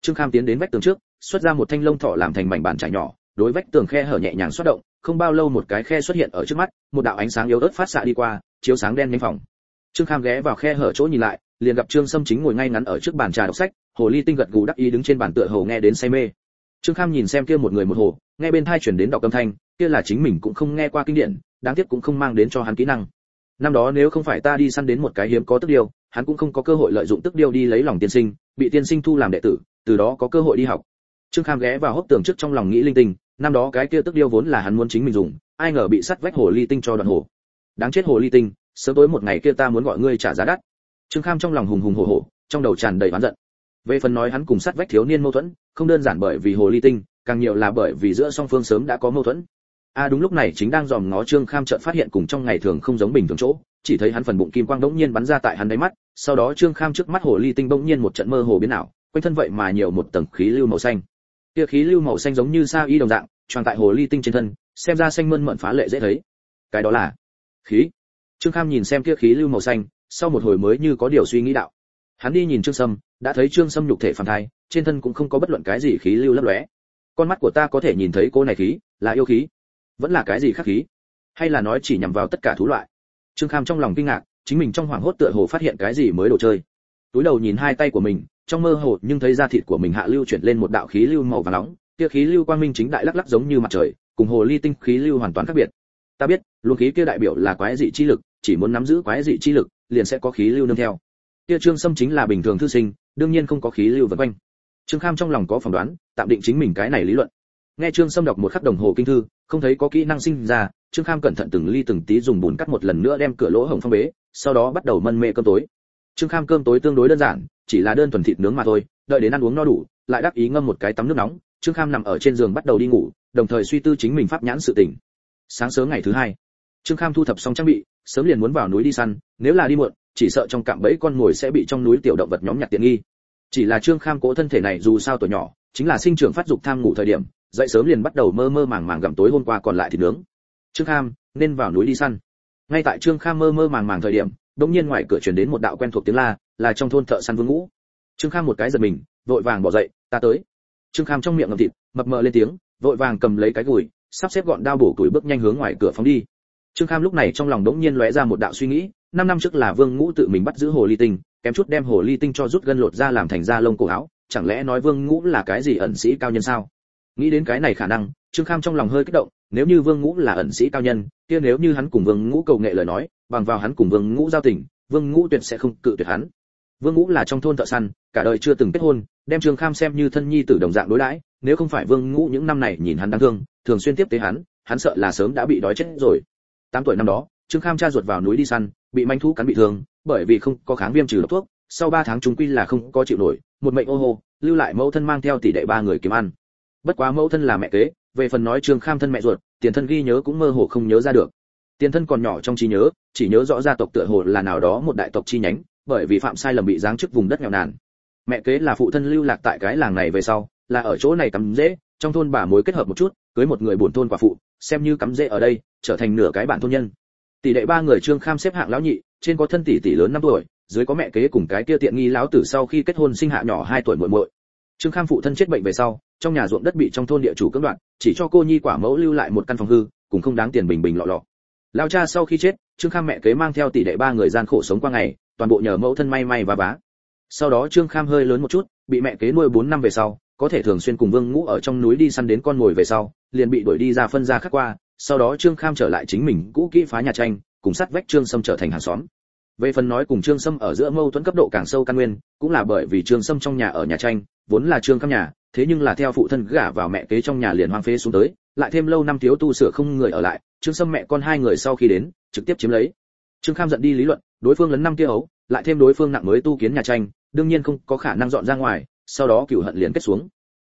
Trương kham tiến đến vách tường trước, xuất ra một thanh lông thọ làm thành mảnh bàn trải nhỏ, đối vách tường khe hở nhẹ nhàng xoát động không bao lâu một cái khe xuất hiện ở trước mắt một đạo ánh sáng yếu ớt phát xạ đi qua chiếu sáng đen nhanh phòng trương kham ghé vào khe hở chỗ nhìn lại liền gặp trương sâm chính ngồi ngay ngắn ở trước bàn trà đọc sách hồ ly tinh gật gù đắc ý đứng trên bàn tựa hồ nghe đến say mê. Trương kham nhìn xem kia một người một hồ nghe bên thai chuyển đến đọc âm thanh kia là chính mình cũng không nghe qua kinh điển đáng tiếc cũng không mang đến cho hắn kỹ năng. Năm đó nếu không phải ta đi săn đến một cái hiếm có tức điều, hắn cũng không có cơ hội lợi dụng tức điều đi lấy lòng tiên sinh bị tiên sinh thu làm đệ tử từ đó có cơ hội đi học. Trương kham ghé vào hốc tường trước trong lòng nghĩ linh tinh năm đó cái kia tức điêu vốn là hắn muốn chính mình dùng, ai ngờ bị sắt vách hồ ly tinh cho đoạn hồ. Đáng chết hồ ly tinh, sớm tối một ngày kia ta muốn gọi ngươi trả giá đắt. Trương kham trong lòng hùng hùng hổ hổ, trong đầu tràn đầy oán giận. Về phần nói hắn cùng sắt vách thiếu niên mâu thuẫn, không đơn giản bởi vì hồ ly tinh, càng nhiều là bởi vì giữa song phương sớm đã có mâu thuẫn. A à đúng lúc này chính đang dòm ngó trương kham chợt phát hiện cùng trong ngày thường không giống bình thường chỗ, chỉ thấy hắn phần bụng kim quang đống nhiên bắn ra tại hắn đáy mắt, sau đó trương kham trước mắt hồ ly tinh bỗng nhiên một trận mơ hồ biến ảo, quanh thân vậy mà nhiều một tầng khí lưu màu xanh kia khí lưu màu xanh giống như sa y đồng dạng, tròn tại hồ ly tinh trên thân, xem ra xanh mơn mận phá lệ dễ thấy. Cái đó là khí. Trương kham nhìn xem kia khí lưu màu xanh, sau một hồi mới như có điều suy nghĩ đạo. Hắn đi nhìn trương sâm, đã thấy trương sâm nhục thể phản thai, trên thân cũng không có bất luận cái gì khí lưu lấp lóe. Con mắt của ta có thể nhìn thấy cô này khí, là yêu khí. Vẫn là cái gì khác khí? Hay là nói chỉ nhằm vào tất cả thú loại? Trương kham trong lòng kinh ngạc, chính mình trong hoảng hốt tựa hồ phát hiện cái gì mới đồ chơi. Túi đầu nhìn hai tay của mình trong mơ hồ nhưng thấy da thịt của mình hạ lưu chuyển lên một đạo khí lưu màu vàng nóng, kia khí lưu quang minh chính đại lắc lắc giống như mặt trời, cùng hồ ly tinh khí lưu hoàn toàn khác biệt. Ta biết, luồng khí kia đại biểu là quái dị chi lực, chỉ muốn nắm giữ quái dị chi lực, liền sẽ có khí lưu nương theo. Kia trương sâm chính là bình thường thư sinh, đương nhiên không có khí lưu vần quanh. Trương kham trong lòng có phỏng đoán, tạm định chính mình cái này lý luận. Nghe trương sâm đọc một khắc đồng hồ kinh thư, không thấy có kỹ năng sinh ra, trương kham cẩn thận từng ly từng tí dùng bùn cắt một lần nữa đem cửa lỗ hồng phong bế, sau đó bắt đầu mân mê cơm tối trương kham cơm tối tương đối đơn giản, chỉ là đơn thuần thịt nướng mà thôi, đợi đến ăn uống no đủ, lại đắc ý ngâm một cái tắm nước nóng. Trương kham nằm ở trên giường bắt đầu đi ngủ, đồng thời suy tư chính mình pháp nhãn sự tỉnh sáng sớm ngày thứ hai, trương kham thu thập xong trang bị, sớm liền muốn vào núi đi săn, nếu là đi muộn, chỉ sợ trong cạm bẫy con ngồi sẽ bị trong núi tiểu động vật nhóm nhặt tiện nghi. Chỉ là trương kham cố thân thể này dù sao tuổi nhỏ, chính là sinh trưởng phát dục tham ngủ thời điểm, dậy sớm liền bắt đầu mơ mơ màng màng gặm tối hôm qua còn lại thì nướng. Trương kham, nên vào núi đi săn. Ngay tại trương kham mơ mơ màng màng thời điểm đột nhiên ngoài cửa truyền đến một đạo quen thuộc tiếng la, là trong thôn thợ săn vương ngũ. Trương kham một cái giật mình, vội vàng bỏ dậy, ta tới. Trương kham trong miệng ngậm thịt, mập mờ lên tiếng, vội vàng cầm lấy cái gùi, sắp xếp gọn đao bổ tuổi bước nhanh hướng ngoài cửa phóng đi. Trương kham lúc này trong lòng đống nhiên lóe ra một đạo suy nghĩ, năm năm trước là vương ngũ tự mình bắt giữ hồ ly tinh, kém chút đem hồ ly tinh cho rút gân lột ra làm thành da lông cổ áo, chẳng lẽ nói vương ngũ là cái gì ẩn sĩ cao nhân sao? Nghĩ đến cái này khả năng, trương kham trong lòng hơi kích động nếu như vương ngũ là ẩn sĩ cao nhân, kia nếu như hắn cùng vương ngũ cầu nghệ lời nói, bằng vào hắn cùng vương ngũ giao tình, vương ngũ tuyệt sẽ không cự tuyệt hắn. Vương ngũ là trong thôn thợ săn, cả đời chưa từng kết hôn, đem trương kham xem như thân nhi tử đồng dạng đối đãi, nếu không phải vương ngũ những năm này nhìn hắn đáng thương, thường xuyên tiếp tế hắn hắn sợ là sớm đã bị đói chết rồi. Tám tuổi năm đó trương kham cha ruột vào núi đi săn, bị manh thú cắn bị thương, bởi vì không có kháng viêm trừ độc thuốc, sau ba tháng chúng quy là không có chịu nổi, một mệnh ô hô, lưu lại mẫu thân mang theo tỷ đệ ba người kiếm ăn. Bất quá mẫu thân là mẹ kế về phần nói trương kham thân mẹ ruột, tiền thân ghi nhớ cũng mơ hồ không nhớ ra được. Tiền thân còn nhỏ trong trí nhớ, chỉ nhớ rõ gia tộc tựa hồ là nào đó một đại tộc chi nhánh, bởi vì phạm sai lầm bị giáng chức vùng đất nghèo nàn. Mẹ kế là phụ thân lưu lạc tại cái làng này về sau, là ở chỗ này cắm dễ, trong thôn bà mối kết hợp một chút, cưới một người buồn thôn quả phụ, xem như cắm dễ ở đây, trở thành nửa cái bản thôn nhân. Tỷ đệ ba người trương kham xếp hạng lão nhị, trên có thân tỷ tỷ lớn năm tuổi, dưới có mẹ kế cùng cái kia tiện nghi lão tử sau khi kết hôn sinh hạ nhỏ hai tuổi muội muội. Trương kham phụ thân chết bệnh về sau trong nhà ruộng đất bị trong thôn địa chủ cưỡng đoạt, chỉ cho cô nhi quả mẫu lưu lại một căn phòng hư cũng không đáng tiền bình bình lọ lọ. Lao cha sau khi chết, trương kham mẹ kế mang theo tỷ đệ ba người gian khổ sống qua ngày, toàn bộ nhờ mẫu thân may may và vá. Sau đó trương kham hơi lớn một chút, bị mẹ kế nuôi 4 năm về sau, có thể thường xuyên cùng vương ngũ ở trong núi đi săn đến con mồi về sau, liền bị đuổi đi ra phân ra khác qua. Sau đó trương kham trở lại chính mình, cũ kỹ phá nhà tranh, cùng sắt vách trương sâm trở thành hàng xóm về phần nói cùng trương sâm ở giữa mâu thuẫn cấp độ càng sâu căn nguyên, cũng là bởi vì trương sâm trong nhà ở nhà tranh, vốn là trương khâm nhà, thế nhưng là theo phụ thân gả vào mẹ kế trong nhà liền hoang phế xuống tới, lại thêm lâu năm thiếu tu sửa không người ở lại, trương sâm mẹ con hai người sau khi đến, trực tiếp chiếm lấy. Trương kham giận đi lý luận, đối phương lấn năm kia ấu, lại thêm đối phương nặng mới tu kiến nhà tranh, đương nhiên không có khả năng dọn ra ngoài, sau đó cửu hận liền kết xuống.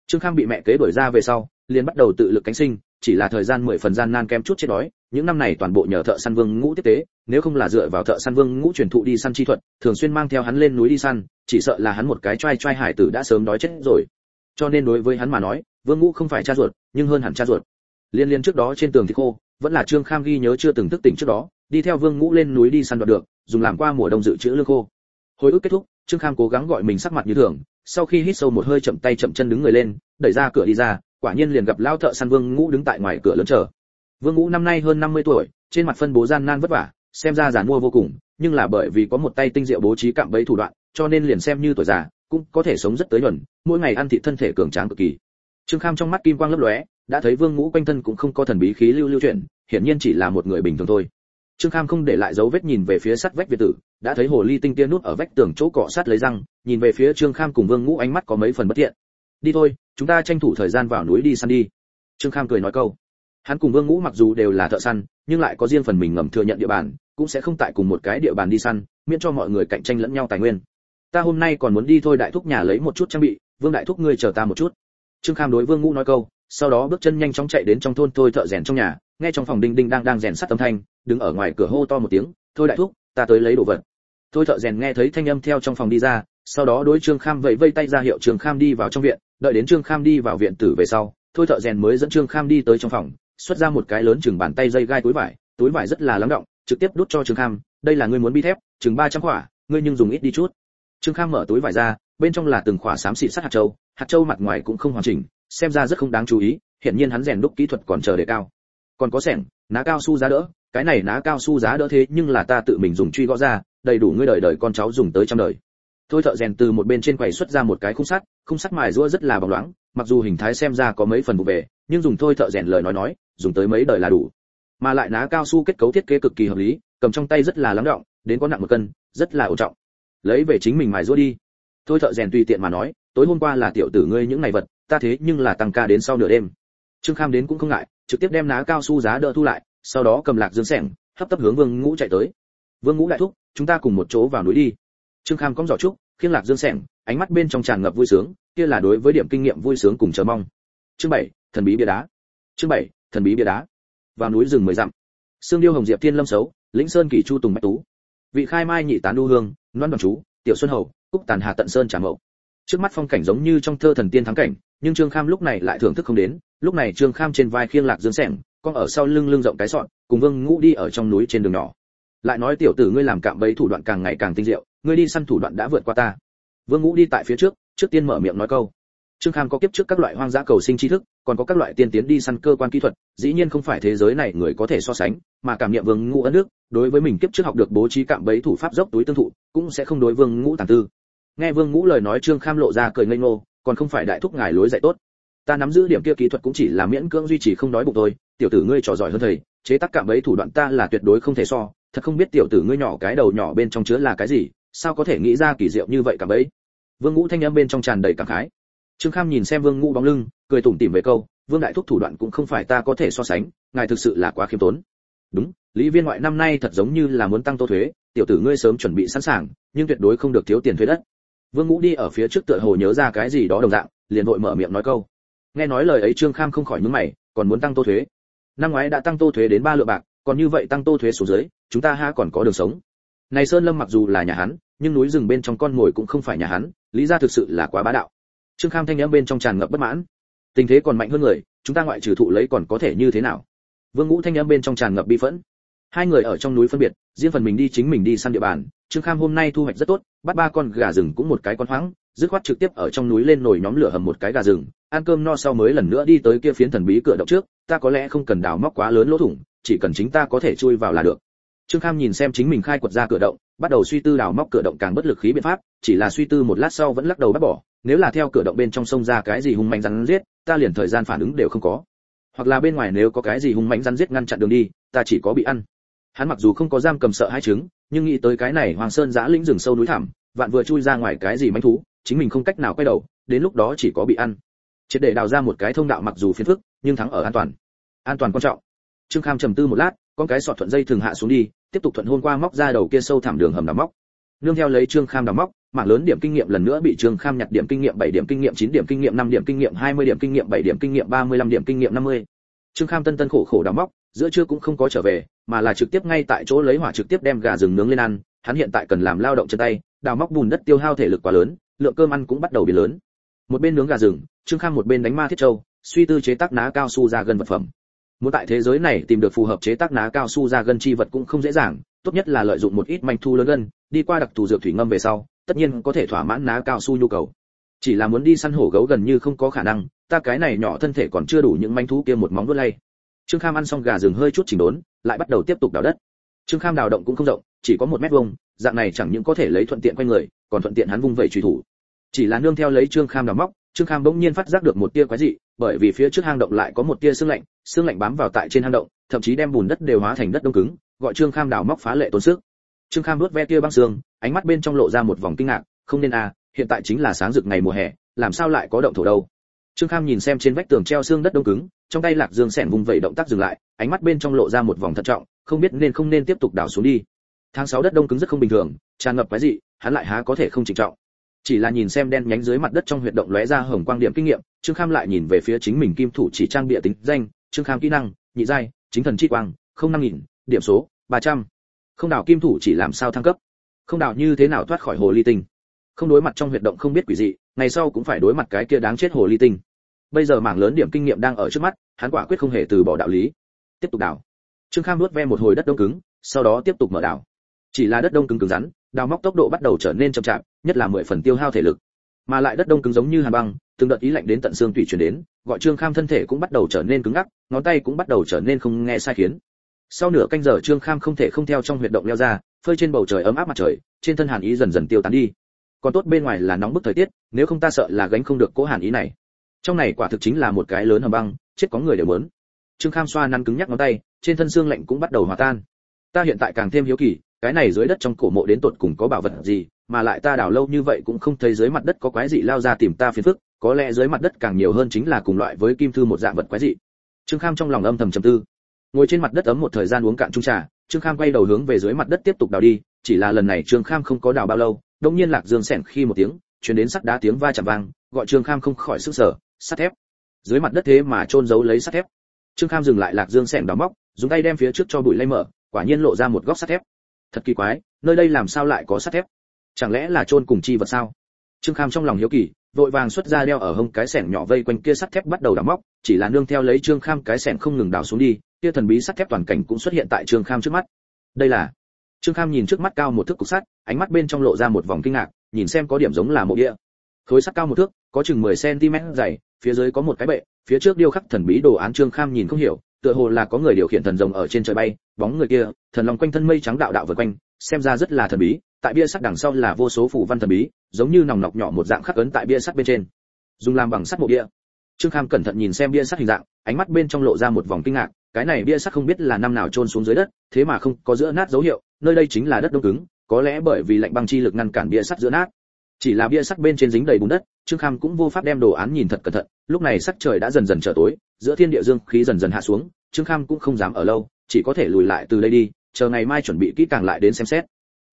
Trương kham bị mẹ kế đuổi ra về sau, liền bắt đầu tự lực cánh sinh chỉ là thời gian mười phần gian nan kém chút chết đói, những năm này toàn bộ nhờ thợ săn vương ngũ tiếp tế, nếu không là dựa vào thợ săn vương ngũ truyền thụ đi săn chi thuật, thường xuyên mang theo hắn lên núi đi săn, chỉ sợ là hắn một cái trai trai hải tử đã sớm đói chết rồi. Cho nên đối với hắn mà nói, vương ngũ không phải cha ruột, nhưng hơn hẳn cha ruột. Liên liên trước đó trên tường thì khô, vẫn là trương kham ghi nhớ chưa từng thức tỉnh trước đó, đi theo vương ngũ lên núi đi săn đoạt được, dùng làm qua mùa đông dự trữ lương khô. Hồi ức kết thúc, trương kham cố gắng gọi mình sắc mặt như thường, sau khi hít sâu một hơi chậm tay chậm chân đứng người lên, đẩy ra cửa đi ra quả nhiên liền gặp lao thợ săn vương ngũ đứng tại ngoài cửa lớn chờ. Vương ngũ năm nay hơn 50 tuổi, trên mặt phân bố gian nan vất vả, xem ra giản mua vô cùng, nhưng là bởi vì có một tay tinh diệu bố trí cạm bẫy thủ đoạn, cho nên liền xem như tuổi già, cũng có thể sống rất tới nhuần, mỗi ngày ăn thịt thân thể cường tráng cực kỳ. Trương kham trong mắt kim quang lấp lóe, đã thấy vương ngũ quanh thân cũng không có thần bí khí lưu lưu chuyển, hiển nhiên chỉ là một người bình thường thôi. Trương kham không để lại dấu vết nhìn về phía sắt vách việt tử, đã thấy hồ ly tinh tiên nút ở vách tường chỗ cọ sát lấy răng, nhìn về phía trương kham cùng vương ngũ ánh mắt có mấy phần bất thiện. Đi thôi chúng ta tranh thủ thời gian vào núi đi săn đi. Trương kham cười nói câu. Hắn cùng vương ngũ mặc dù đều là thợ săn, nhưng lại có riêng phần mình ngầm thừa nhận địa bàn, cũng sẽ không tại cùng một cái địa bàn đi săn, miễn cho mọi người cạnh tranh lẫn nhau tài nguyên. Ta hôm nay còn muốn đi thôi đại thúc nhà lấy một chút trang bị, vương đại thúc ngươi chờ ta một chút. Trương kham đối vương ngũ nói câu, sau đó bước chân nhanh chóng chạy đến trong thôn thôi thợ rèn trong nhà, nghe trong phòng đinh đinh đang đang rèn sắt âm thanh, đứng ở ngoài cửa hô to một tiếng, thôi đại thúc, ta tới lấy đồ vật. Thôi thợ rèn nghe thấy thanh âm theo trong phòng đi ra sau đó đối trương kham vẫy vây tay ra hiệu trương kham đi vào trong viện, đợi đến trương kham đi vào viện tử về sau, thôi thợ rèn mới dẫn trương kham đi tới trong phòng, xuất ra một cái lớn chừng bàn tay dây gai túi vải túi vải rất là lắng động, trực tiếp đút cho trương kham, đây là ngươi muốn bi thép, chừng ba trăm quả ngươi nhưng dùng ít đi chút. Trương kham mở túi vải ra, bên trong là từng quả xám xịt sắt hạt châu hạt châu mặt ngoài cũng không hoàn chỉnh, xem ra rất không đáng chú ý hiện nhiên hắn rèn đúc kỹ thuật còn chờ để cao. Còn có sẻng, ná cao su giá đỡ, cái này ná cao su giá đỡ thế nhưng là ta tự mình dùng truy gõ ra, đầy đủ ngươi đời đời con cháu dùng tới trăm đời thôi thợ rèn từ một bên trên quầy xuất ra một cái khung sắt khung sắt mài rũa rất là bóng loáng, mặc dù hình thái xem ra có mấy phần vụ về, nhưng dùng thôi thợ rèn lời nói nói, dùng tới mấy đời là đủ. Mà lại ná cao su kết cấu thiết kế cực kỳ hợp lý, cầm trong tay rất là lắng động, đến có nặng một cân, rất là ổn trọng. Lấy về chính mình mài rũa đi. Thôi thợ rèn tùy tiện mà nói, tối hôm qua là tiểu tử ngươi những ngày vật, ta thế nhưng là tăng ca đến sau nửa đêm. Trương kham đến cũng không ngại, trực tiếp đem ná cao su giá đỡ thu lại, sau đó cầm lạc dương sẻng, hấp tấp hướng vương ngũ chạy tới. Vương ngũ đại thúc, chúng ta cùng một chỗ vào núi đi. Trương kham cóng giỏ trúc khiêng lạc dương sẻng, ánh mắt bên trong tràn ngập vui sướng, kia là đối với điểm kinh nghiệm vui sướng cùng chờ mong. Chương bảy, thần bí bia đá. Chương bảy, thần bí bia đá. Vào núi rừng mười dặm. Xương điêu hồng diệp thiên lâm xấu lĩnh sơn kỳ chu tùng bạch tú. Vị khai mai nhị tán đu hương, loan đoàn chú, tiểu xuân hầu, cúc tàn hà tận sơn trà mậu. Trước mắt phong cảnh giống như trong thơ thần tiên thắng cảnh, nhưng trương kham lúc này lại thưởng thức không đến. Lúc này trương kham trên vai khiêng lạc dương sẻng, con ở sau lưng lưng rộng cái sọn, cùng vương ngũ đi ở trong núi trên đường nhỏ. Lại nói tiểu tử ngươi làm cạm bẫy thủ đoạn càng ngày càng tinh diệu ngươi đi săn thủ đoạn đã vượt qua ta. Vương ngũ đi tại phía trước trước tiên mở miệng nói câu. Trương kham có kiếp trước các loại hoang dã cầu sinh tri thức, còn có các loại tiên tiến đi săn cơ quan kỹ thuật, dĩ nhiên không phải thế giới này người có thể so sánh, mà cảm nghiệm vương ngũ ấn nước, đối với mình kiếp trước học được bố trí cạm bẫy thủ pháp dốc túi tương thụ, cũng sẽ không đối vương ngũ tàn tư. Nghe vương ngũ lời nói trương kham lộ ra cười ngây ngô, còn không phải đại thúc ngài lối dạy tốt. Ta nắm giữ điểm kia kỹ thuật cũng chỉ là miễn cưỡng duy trì không đói bụng thôi, tiểu tử ngươi trò giỏi hơn thầy, chế tác cạm bẫy thủ đoạn ta là tuyệt đối không thể so, thật không biết tiểu tử ngươi nhỏ cái đầu nhỏ bên trong chứa là cái gì sao có thể nghĩ ra kỳ diệu như vậy cả bấy? Vương ngũ thanh âm bên trong tràn đầy cảm khái. Trương kham nhìn xem vương ngũ bóng lưng, cười tủm tỉm về câu, vương đại thúc thủ đoạn cũng không phải ta có thể so sánh, ngài thực sự là quá khiêm tốn. Đúng, lý viên ngoại năm nay thật giống như là muốn tăng tô thuế, tiểu tử ngươi sớm chuẩn bị sẵn sàng, nhưng tuyệt đối không được thiếu tiền thuế đất. Vương ngũ đi ở phía trước tựa hồ nhớ ra cái gì đó đồng dạng, liền vội mở miệng nói câu. Nghe nói lời ấy trương kham không khỏi nhướng mày, còn muốn tăng tô thuế? Năm ngoái đã tăng tô thuế đến ba lượng bạc, còn như vậy tăng tô thuế xuống dưới, chúng ta ha còn có đường sống. Này sơn lâm mặc dù là nhà hắn nhưng núi rừng bên trong con ngồi cũng không phải nhà hắn, lý ra thực sự là quá bá đạo. Trương kham thanh âm bên trong tràn ngập bất mãn. Tình thế còn mạnh hơn người, chúng ta ngoại trừ thụ lấy còn có thể như thế nào? Vương ngũ thanh âm bên trong tràn ngập bi phẫn. Hai người ở trong núi phân biệt, riêng phần mình đi chính mình đi săn địa bàn, trương kham hôm nay thu hoạch rất tốt, bắt ba con gà rừng cũng một cái con hoáng, dứt khoát trực tiếp ở trong núi lên nồi nhóm lửa hầm một cái gà rừng, ăn cơm no sau mới lần nữa đi tới kia phiến thần bí cửa động trước, ta có lẽ không cần đào móc quá lớn lỗ thủng, chỉ cần chính ta có thể chui vào là được trương kham nhìn xem chính mình khai quật ra cửa động, bắt đầu suy tư đào móc cửa động càng bất lực khí biện pháp, chỉ là suy tư một lát sau vẫn lắc đầu bắt bỏ, nếu là theo cửa động bên trong sông ra cái gì hung mạnh rắn giết, ta liền thời gian phản ứng đều không có. Hoặc là bên ngoài nếu có cái gì hung mạnh rắn giết ngăn chặn đường đi, ta chỉ có bị ăn. Hắn mặc dù không có giam cầm sợ hai trứng nhưng nghĩ tới cái này hoàng sơn giã lĩnh rừng sâu núi thẳm, vạn vừa chui ra ngoài cái gì manh thú, chính mình không cách nào quay đầu, đến lúc đó chỉ có bị ăn. Triệt để đào ra một cái thông đạo mặc dù phiền phức, nhưng thắng ở an toàn. An toàn quan trọng. Trương kham trầm tư một lát con cái sọt thuận dây thường hạ xuống đi, tiếp tục thuận hôn qua móc ra đầu kia sâu thẳm đường hầm đào móc. Nương theo lấy trương kham đào móc mảng lớn điểm kinh nghiệm lần nữa bị trương kham nhặt điểm kinh nghiệm bảy điểm kinh nghiệm chín điểm kinh nghiệm năm điểm kinh nghiệm 20 điểm kinh nghiệm bảy điểm kinh nghiệm 35 điểm kinh nghiệm 50. trương kham tân tân khổ khổ đào móc, giữa trưa cũng không có trở về, mà là trực tiếp ngay tại chỗ lấy hỏa trực tiếp đem gà rừng nướng lên ăn, hắn hiện tại cần làm lao động chân tay, đào móc bùn đất tiêu hao thể lực quá lớn, lượng cơm ăn cũng bắt đầu biến lớn. Một bên nướng gà rừng, trương kham một bên đánh ma thiết châu, suy tư chế tác ná cao su ra gần vật phẩm muốn tại thế giới này tìm được phù hợp chế tác ná cao su ra gân chi vật cũng không dễ dàng, tốt nhất là lợi dụng một ít manh thu lớn gân, đi qua đặc thù dược thủy ngâm về sau, tất nhiên có thể thỏa mãn ná cao su nhu cầu. Chỉ là muốn đi săn hổ gấu gần như không có khả năng, ta cái này nhỏ thân thể còn chưa đủ những manh thú kia một móng vuốt lay. Trương kham ăn xong gà rừng hơi chút chỉnh đốn, lại bắt đầu tiếp tục đào đất. Trương kham đào động cũng không rộng, chỉ có một mét vuông, dạng này chẳng những có thể lấy thuận tiện quanh người, còn thuận tiện hắn vung vẩy truy thủ. Chỉ là nương theo lấy trương kham đào móc, trương kham bỗng nhiên phát giác được một tia quái dị bởi vì phía trước hang động lại có một tia xương lạnh xương lạnh bám vào tại trên hang động, thậm chí đem bùn đất đều hóa thành đất đông cứng, gọi trương kham đào móc phá lệ tốn sức. Trương kham nuốt ve tia băng xương ánh mắt bên trong lộ ra một vòng kinh ngạc, không nên à hiện tại chính là sáng rực ngày mùa hè, làm sao lại có động thổ đâu? Trương kham nhìn xem trên vách tường treo xương đất đông cứng, trong tay lạc dương sẻn vùng vẩy động tác dừng lại, ánh mắt bên trong lộ ra một vòng thận trọng, không biết nên không nên tiếp tục đào xuống đi. Tháng 6 đất đông cứng rất không bình thường, tràn ngập cái gì hắn lại há có thể không chỉnh trọng. Chỉ là nhìn xem đen nhánh dưới mặt đất trong huyệt động lóe ra hồng quang điểm kinh nghiệm trương kham lại nhìn về phía chính mình kim thủ chỉ trang bịa tính danh, trương kham kỹ năng, nhị giai, chính thần chi quang, không năm nghìn, điểm số, ba trăm. Không đảo kim thủ chỉ làm sao thăng cấp? Không đảo như thế nào thoát khỏi hồ ly tinh? Không đối mặt trong huyệt động không biết quỷ dị, ngày sau cũng phải đối mặt cái kia đáng chết hồ ly tinh. Bây giờ mảng lớn điểm kinh nghiệm đang ở trước mắt, hắn quả quyết không hề từ bỏ đạo lý. Tiếp tục đảo. Trương kham nuốt ve một hồi đất đông cứng, sau đó tiếp tục mở đảo. Chỉ là đất đông cứng cứng rắn, đào móc tốc độ bắt đầu trở nên chậm chạp, nhất là mười phần tiêu hao thể lực. Mà lại đất đông cứng giống như hàn băng từng đợt ý lạnh đến tận xương tủy truyền đến, gọi trương kham thân thể cũng bắt đầu trở nên cứng ngắc, ngón tay cũng bắt đầu trở nên không nghe sai khiến. Sau nửa canh giờ trương kham không thể không theo trong huyệt động leo ra, phơi trên bầu trời ấm áp mặt trời, trên thân hàn ý dần dần tiêu tán đi. Còn tốt bên ngoài là nóng bức thời tiết, nếu không ta sợ là gánh không được cố hàn ý này. Trong này quả thực chính là một cái lớn hầm băng, chết có người đều muốn. Trương kham xoa nắn cứng nhắc ngón tay, trên thân xương lạnh cũng bắt đầu hòa tan. Ta hiện tại càng thêm hiếu kỳ, cái này dưới đất trong cổ mộ đến tột cùng có bảo vật gì, mà lại ta đào lâu như vậy cũng không thấy dưới mặt đất có quái gì lao ra tìm ta phiền phức có lẽ dưới mặt đất càng nhiều hơn chính là cùng loại với kim thư một dạng vật quái dị. Trương kham trong lòng âm thầm trầm tư. Ngồi trên mặt đất ấm một thời gian uống cạn chung trà, trương kham quay đầu hướng về dưới mặt đất tiếp tục đào đi, chỉ là lần này trương kham không có đào bao lâu, đông nhiên lạc dương sẻn khi một tiếng chuyển đến sắt đá tiếng va chạm vang, gọi trương kham không khỏi sức sở, sắt thép. Dưới mặt đất thế mà trôn giấu lấy sắt thép. Trương kham dừng lại lạc dương sẻn đào móc, dùng tay đem phía trước cho bụi lay mở, quả nhiên lộ ra một góc sắt thép. Thật kỳ quái, nơi đây làm sao lại có sắt thép? Chẳng lẽ là trôn cùng chi vật sao? Trương kham trong lòng hiếu kỳ vội vàng xuất ra đeo ở hông cái sẻng nhỏ vây quanh kia sắt thép bắt đầu đào móc, chỉ là nương theo lấy trương kham cái sẻng không ngừng đào xuống đi, kia thần bí sắt thép toàn cảnh cũng xuất hiện tại trương kham trước mắt. Đây là, trương kham nhìn trước mắt cao một thước cục sắt, ánh mắt bên trong lộ ra một vòng kinh ngạc, nhìn xem có điểm giống là mộ địa. Khối sắt cao một thước, có chừng 10 cm dày, phía dưới có một cái bệ, phía trước điêu khắc thần bí đồ án trương kham nhìn không hiểu, tựa hồ là có người điều khiển thần rồng ở trên trời bay, bóng người kia, thần long quanh thân mây trắng đạo đạo vượt quanh, xem ra rất là thần bí tại bia sắt đằng sau là vô số phủ văn thần bí, giống như nòng nọc nhỏ một dạng khắc ấn tại bia sắt bên trên. Dùng làm bằng sắt mộ bia. Trương kham cẩn thận nhìn xem bia sắt hình dạng, ánh mắt bên trong lộ ra một vòng kinh ngạc, cái này bia sắt không biết là năm nào trôn xuống dưới đất, thế mà không có giữa nát dấu hiệu, nơi đây chính là đất đông cứng, có lẽ bởi vì lạnh băng chi lực ngăn cản bia sắt giữa nát. Chỉ là bia sắt bên trên dính đầy bùn đất, trương kham cũng vô pháp đem đồ án nhìn thật cẩn thận, lúc này sắc trời đã dần dần trở tối, giữa thiên địa dương khí dần dần hạ xuống, trương kham cũng không dám ở lâu, chỉ có thể lùi lại từ đây đi, chờ ngày mai chuẩn bị kỹ càng lại đến xem xét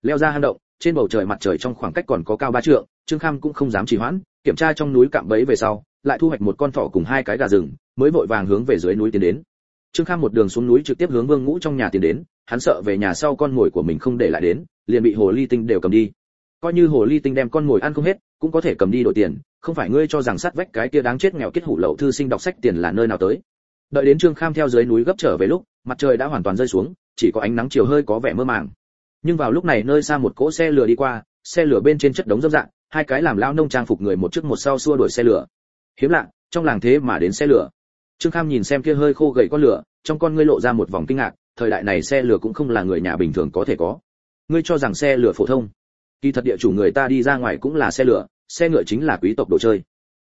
leo ra hang động, trên bầu trời mặt trời trong khoảng cách còn có cao ba trượng, trương kham cũng không dám trì hoãn, kiểm tra trong núi cạm bẫy về sau, lại thu hoạch một con thỏ cùng hai cái gà rừng, mới vội vàng hướng về dưới núi tiến đến. Trương kham một đường xuống núi trực tiếp hướng vương ngũ trong nhà tiến đến, hắn sợ về nhà sau con mồi của mình không để lại đến, liền bị hồ ly tinh đều cầm đi. Coi như hồ ly tinh đem con mồi ăn không hết, cũng có thể cầm đi đổi tiền, không phải ngươi cho rằng sát vách cái kia đáng chết nghèo kết hủ lậu thư sinh đọc sách tiền là nơi nào tới. Đợi đến trương kham theo dưới núi gấp trở về lúc, mặt trời đã hoàn toàn rơi xuống, chỉ có ánh nắng chiều hơi có vẻ mơ màng nhưng vào lúc này nơi xa một cỗ xe lửa đi qua, xe lửa bên trên chất đống dâm dạng, hai cái làm lao nông trang phục người một trước một sau xua đuổi xe lửa. Hiếm lạ, trong làng thế mà đến xe lửa. Trương kham nhìn xem kia hơi khô gầy con lửa, trong con ngươi lộ ra một vòng kinh ngạc, thời đại này xe lửa cũng không là người nhà bình thường có thể có. Ngươi cho rằng xe lửa phổ thông? Kỳ thật địa chủ người ta đi ra ngoài cũng là xe lửa, xe ngựa chính là quý tộc đồ chơi.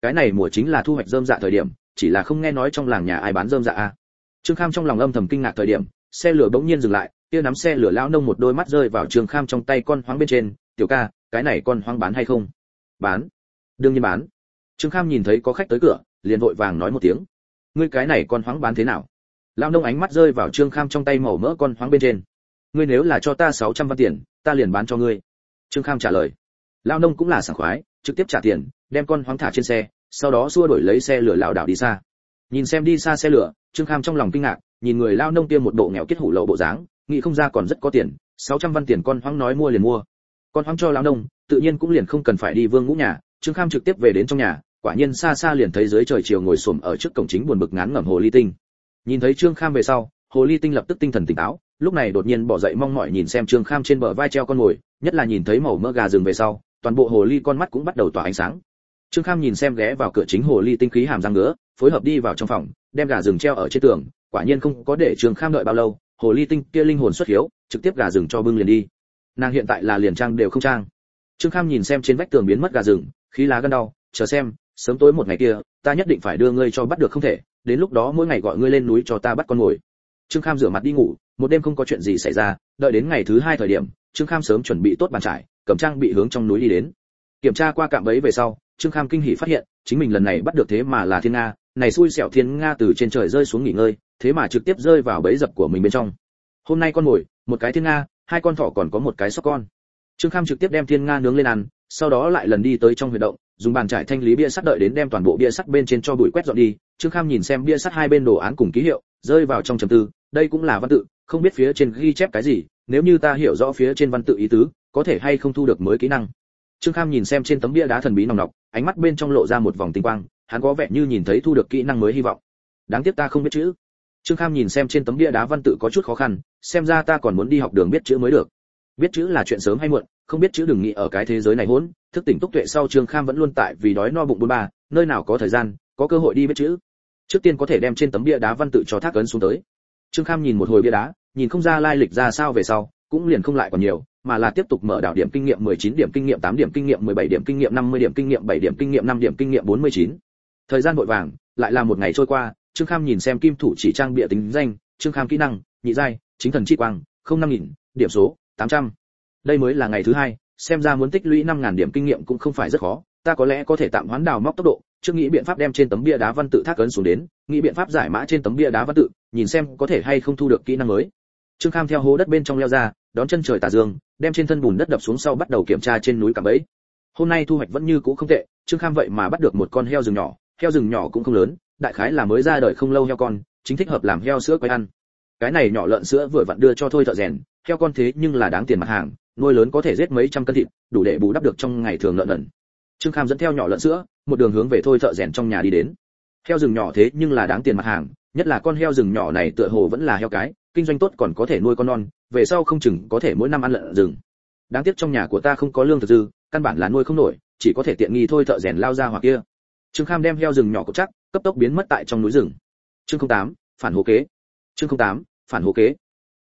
Cái này mùa chính là thu hoạch dơm dạ thời điểm, chỉ là không nghe nói trong làng nhà ai bán dơm dạ a. Trương kham trong lòng âm thầm kinh ngạc thời điểm, xe lửa bỗng nhiên dừng lại kia nắm xe lửa lão nông một đôi mắt rơi vào trương kham trong tay con hoang bên trên, tiểu ca, cái này con hoang bán hay không? Bán. Đương nhiên bán. Trương kham nhìn thấy có khách tới cửa, liền vội vàng nói một tiếng. Ngươi cái này con hoang bán thế nào? Lão nông ánh mắt rơi vào trương kham trong tay màu mỡ con hoang bên trên. Ngươi nếu là cho ta 600 văn tiền, ta liền bán cho ngươi. Trương kham trả lời. Lão nông cũng là sảng khoái, trực tiếp trả tiền, đem con hoang thả trên xe, sau đó xua đổi lấy xe lửa lão đảo đi xa. Nhìn xem đi xa xe lửa trương kham trong lòng kinh ngạc, nhìn người lao nông kia một bộ nghèo kết hủ lậu bộ dáng nghĩ không ra còn rất có tiền 600 văn tiền con hoang nói mua liền mua. Con hoang cho lão nông tự nhiên cũng liền không cần phải đi vương ngũ nhà trương kham trực tiếp về đến trong nhà quả nhiên xa xa liền thấy dưới trời chiều ngồi xổm ở trước cổng chính buồn bực ngán ngẩm hồ ly tinh. Nhìn thấy trương kham về sau hồ ly tinh lập tức tinh thần tỉnh táo lúc này đột nhiên bỏ dậy mong mỏi nhìn xem trương kham trên bờ vai treo con ngồi, nhất là nhìn thấy màu mỡ gà rừng về sau toàn bộ hồ ly con mắt cũng bắt đầu tỏa ánh sáng. Trương kham nhìn xem ghé vào cửa chính hồ ly tinh khí hàm răng ngứa phối hợp đi vào trong phòng đem gà rừng treo ở trên tường quả nhiên không có để trương kham đợi bao lâu hồ ly tinh kia linh hồn xuất hiếu, trực tiếp gà rừng cho bưng liền đi. Nàng hiện tại là liền trang đều không trang. Trương kham nhìn xem trên vách tường biến mất gà rừng, khí lá gân đau, chờ xem, sớm tối một ngày kia, ta nhất định phải đưa ngươi cho bắt được không thể, đến lúc đó mỗi ngày gọi ngươi lên núi cho ta bắt con mồi. Trương kham rửa mặt đi ngủ, một đêm không có chuyện gì xảy ra, đợi đến ngày thứ hai thời điểm, trương kham sớm chuẩn bị tốt bàn trải, cầm trang bị hướng trong núi đi đến. Kiểm tra qua cạm bẫy về sau, trương kham kinh hỉ phát hiện, chính mình lần này bắt được thế mà là thiên nga này xui xẻo thiên nga từ trên trời rơi xuống nghỉ ngơi, thế mà trực tiếp rơi vào bẫy dập của mình bên trong. Hôm nay con mồi một cái thiên nga, hai con thỏ còn có một cái sóc con. Trương kham trực tiếp đem thiên nga nướng lên ăn, sau đó lại lần đi tới trong huyệt động, dùng bàn trải thanh lý bia sắt đợi đến đem toàn bộ bia sắt bên trên cho bụi quét dọn đi. Trương kham nhìn xem bia sắt hai bên đồ án cùng ký hiệu, rơi vào trong trầm tư. Đây cũng là văn tự, không biết phía trên ghi chép cái gì, nếu như ta hiểu rõ phía trên văn tự ý tứ, có thể hay không thu được mới kỹ năng. Trương kham nhìn xem trên tấm bia đá thần bí nòng nọc, ánh mắt bên trong lộ ra một vòng tinh quang hắn có vẻ như nhìn thấy thu được kỹ năng mới hy vọng. Đáng tiếc ta không biết chữ. Trương kham nhìn xem trên tấm bia đá văn tự có chút khó khăn, xem ra ta còn muốn đi học đường biết chữ mới được. Biết chữ là chuyện sớm hay muộn, không biết chữ đừng nghĩ ở cái thế giới này hỗn, thức tỉnh túc tuệ sau trương kham vẫn luôn tại vì đói no bụng bôn ba, nơi nào có thời gian, có cơ hội đi biết chữ. Trước tiên có thể đem trên tấm bia đá văn tự cho thác ấn xuống tới. Trương kham nhìn một hồi bia đá, nhìn không ra lai lịch ra sao về sau, cũng liền không lại còn nhiều, mà là tiếp tục mở đảo điểm kinh nghiệm 19 điểm kinh nghiệm 8 điểm kinh nghiệm 17 điểm kinh nghiệm 50 điểm kinh nghiệm 7 điểm kinh nghiệm 5 điểm kinh nghiệm 49. Thời gian vội vàng, lại là một ngày trôi qua, Trương Kham nhìn xem kim thủ chỉ trang bịa tính danh, Trương Kham kỹ năng, nhị giai, chính thần chi quang, không năm nghìn, điểm số, 800. Đây mới là ngày thứ hai, xem ra muốn tích lũy 5000 điểm kinh nghiệm cũng không phải rất khó, ta có lẽ có thể tạm hoán đào móc tốc độ, trước nghĩ biện pháp đem trên tấm bia đá văn tự thác ấn xuống đến, nghĩ biện pháp giải mã trên tấm bia đá văn tự, nhìn xem có thể hay không thu được kỹ năng mới. Trương Kham theo hố đất bên trong leo ra, đón chân trời tà dương, đem trên thân bùn đất đập xuống sau bắt đầu kiểm tra trên núi cả bẫy. Hôm nay thu hoạch vẫn như cũ không tệ, Trương Kham vậy mà bắt được một con heo rừng nhỏ, heo rừng nhỏ cũng không lớn, đại khái là mới ra đời không lâu heo con, chính thích hợp làm heo sữa quay ăn. Cái này nhỏ lợn sữa vừa vặn đưa cho thôi thợ rèn, heo con thế nhưng là đáng tiền mặt hàng, nuôi lớn có thể giết mấy trăm cân thịt, đủ để bù đắp được trong ngày thường lợn ẩn. trương kham dẫn theo nhỏ lợn sữa một đường hướng về thôi thợ rèn trong nhà đi đến heo rừng nhỏ thế nhưng là đáng tiền mặt hàng nhất là con heo rừng nhỏ này tựa hồ vẫn là heo cái kinh doanh tốt còn có thể nuôi con non về sau không chừng có thể mỗi năm ăn lợn rừng đáng tiếc trong nhà của ta không có lương thực dư căn bản là nuôi không nổi chỉ có thể tiện nghi thôi thợ rèn lao ra hoặc kia trương kham đem heo rừng nhỏ cột chắc cấp tốc biến mất tại trong núi rừng. Chương 08, phản hồ kế. Chương 08, phản hồ kế.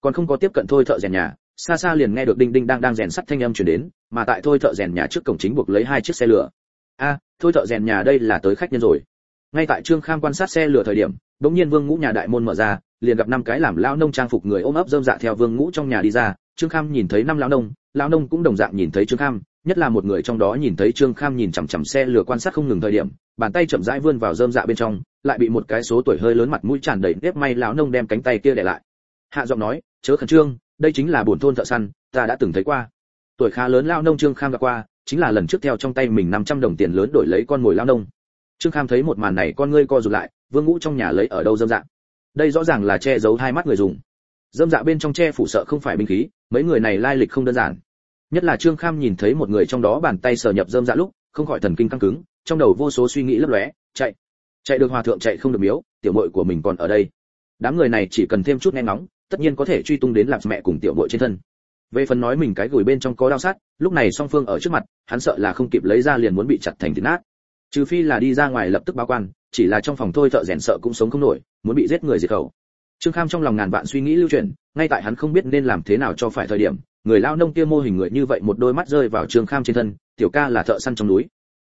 Còn không có tiếp cận thôi thợ rèn nhà xa xa liền nghe được đinh đinh đang đang rèn sắt thanh âm truyền đến mà tại thôi thợ rèn nhà trước cổng chính buộc lấy hai chiếc xe lửa. A thôi thợ rèn nhà đây là tới khách nhân rồi. Ngay tại trương kham quan sát xe lửa thời điểm đống nhiên vương ngũ nhà đại môn mở ra liền gặp năm cái làm lao nông trang phục người ôm ấp dơm dạ theo vương ngũ trong nhà đi ra. Trương kham nhìn thấy năm lao nông lao nông cũng đồng dạng nhìn thấy trương kham nhất là một người trong đó nhìn thấy trương kham nhìn chằm chằm xe lửa quan sát không ngừng thời điểm bàn tay chậm rãi vươn vào dơm dạ bên trong, lại bị một cái số tuổi hơi lớn mặt mũi tràn đầy nếp may lão nông đem cánh tay kia để lại. Hạ giọng nói, chớ khẩn trương, đây chính là bổn thôn thợ săn, ta đã từng thấy qua. Tuổi khá lớn lão nông trương kham gặp qua, chính là lần trước theo trong tay mình 500 đồng tiền lớn đổi lấy con mồi lão nông. Trương kham thấy một màn này con ngươi co rụt lại, vương ngũ trong nhà lấy ở đâu dâm dạ? Đây rõ ràng là che giấu hai mắt người dùng. Dâm dạ bên trong che phủ sợ không phải binh khí, mấy người này lai lịch không đơn giản. Nhất là trương kham nhìn thấy một người trong đó bàn tay sờ nhập dâm dạ lúc, không khỏi thần kinh căng cứng trong đầu vô số suy nghĩ lấp lóe, chạy chạy được hòa thượng chạy không được miếu, tiểu muội của mình còn ở đây. Đám người này chỉ cần thêm chút nghe ngóng, tất nhiên có thể truy tung đến làm mẹ cùng tiểu muội trên thân. Về phần nói mình cái gửi bên trong có đao sát, lúc này song phương ở trước mặt, hắn sợ là không kịp lấy ra liền muốn bị chặt thành thịt nát. Trừ phi là đi ra ngoài lập tức báo quan, chỉ là trong phòng thôi thợ rèn sợ cũng sống không nổi, muốn bị giết người diệt khẩu. Trương kham trong lòng ngàn vạn suy nghĩ lưu truyền, ngay tại hắn không biết nên làm thế nào cho phải thời điểm, người lao nông kia mô hình người như vậy một đôi mắt rơi vào trương kham trên thân, tiểu ca là thợ săn trong núi.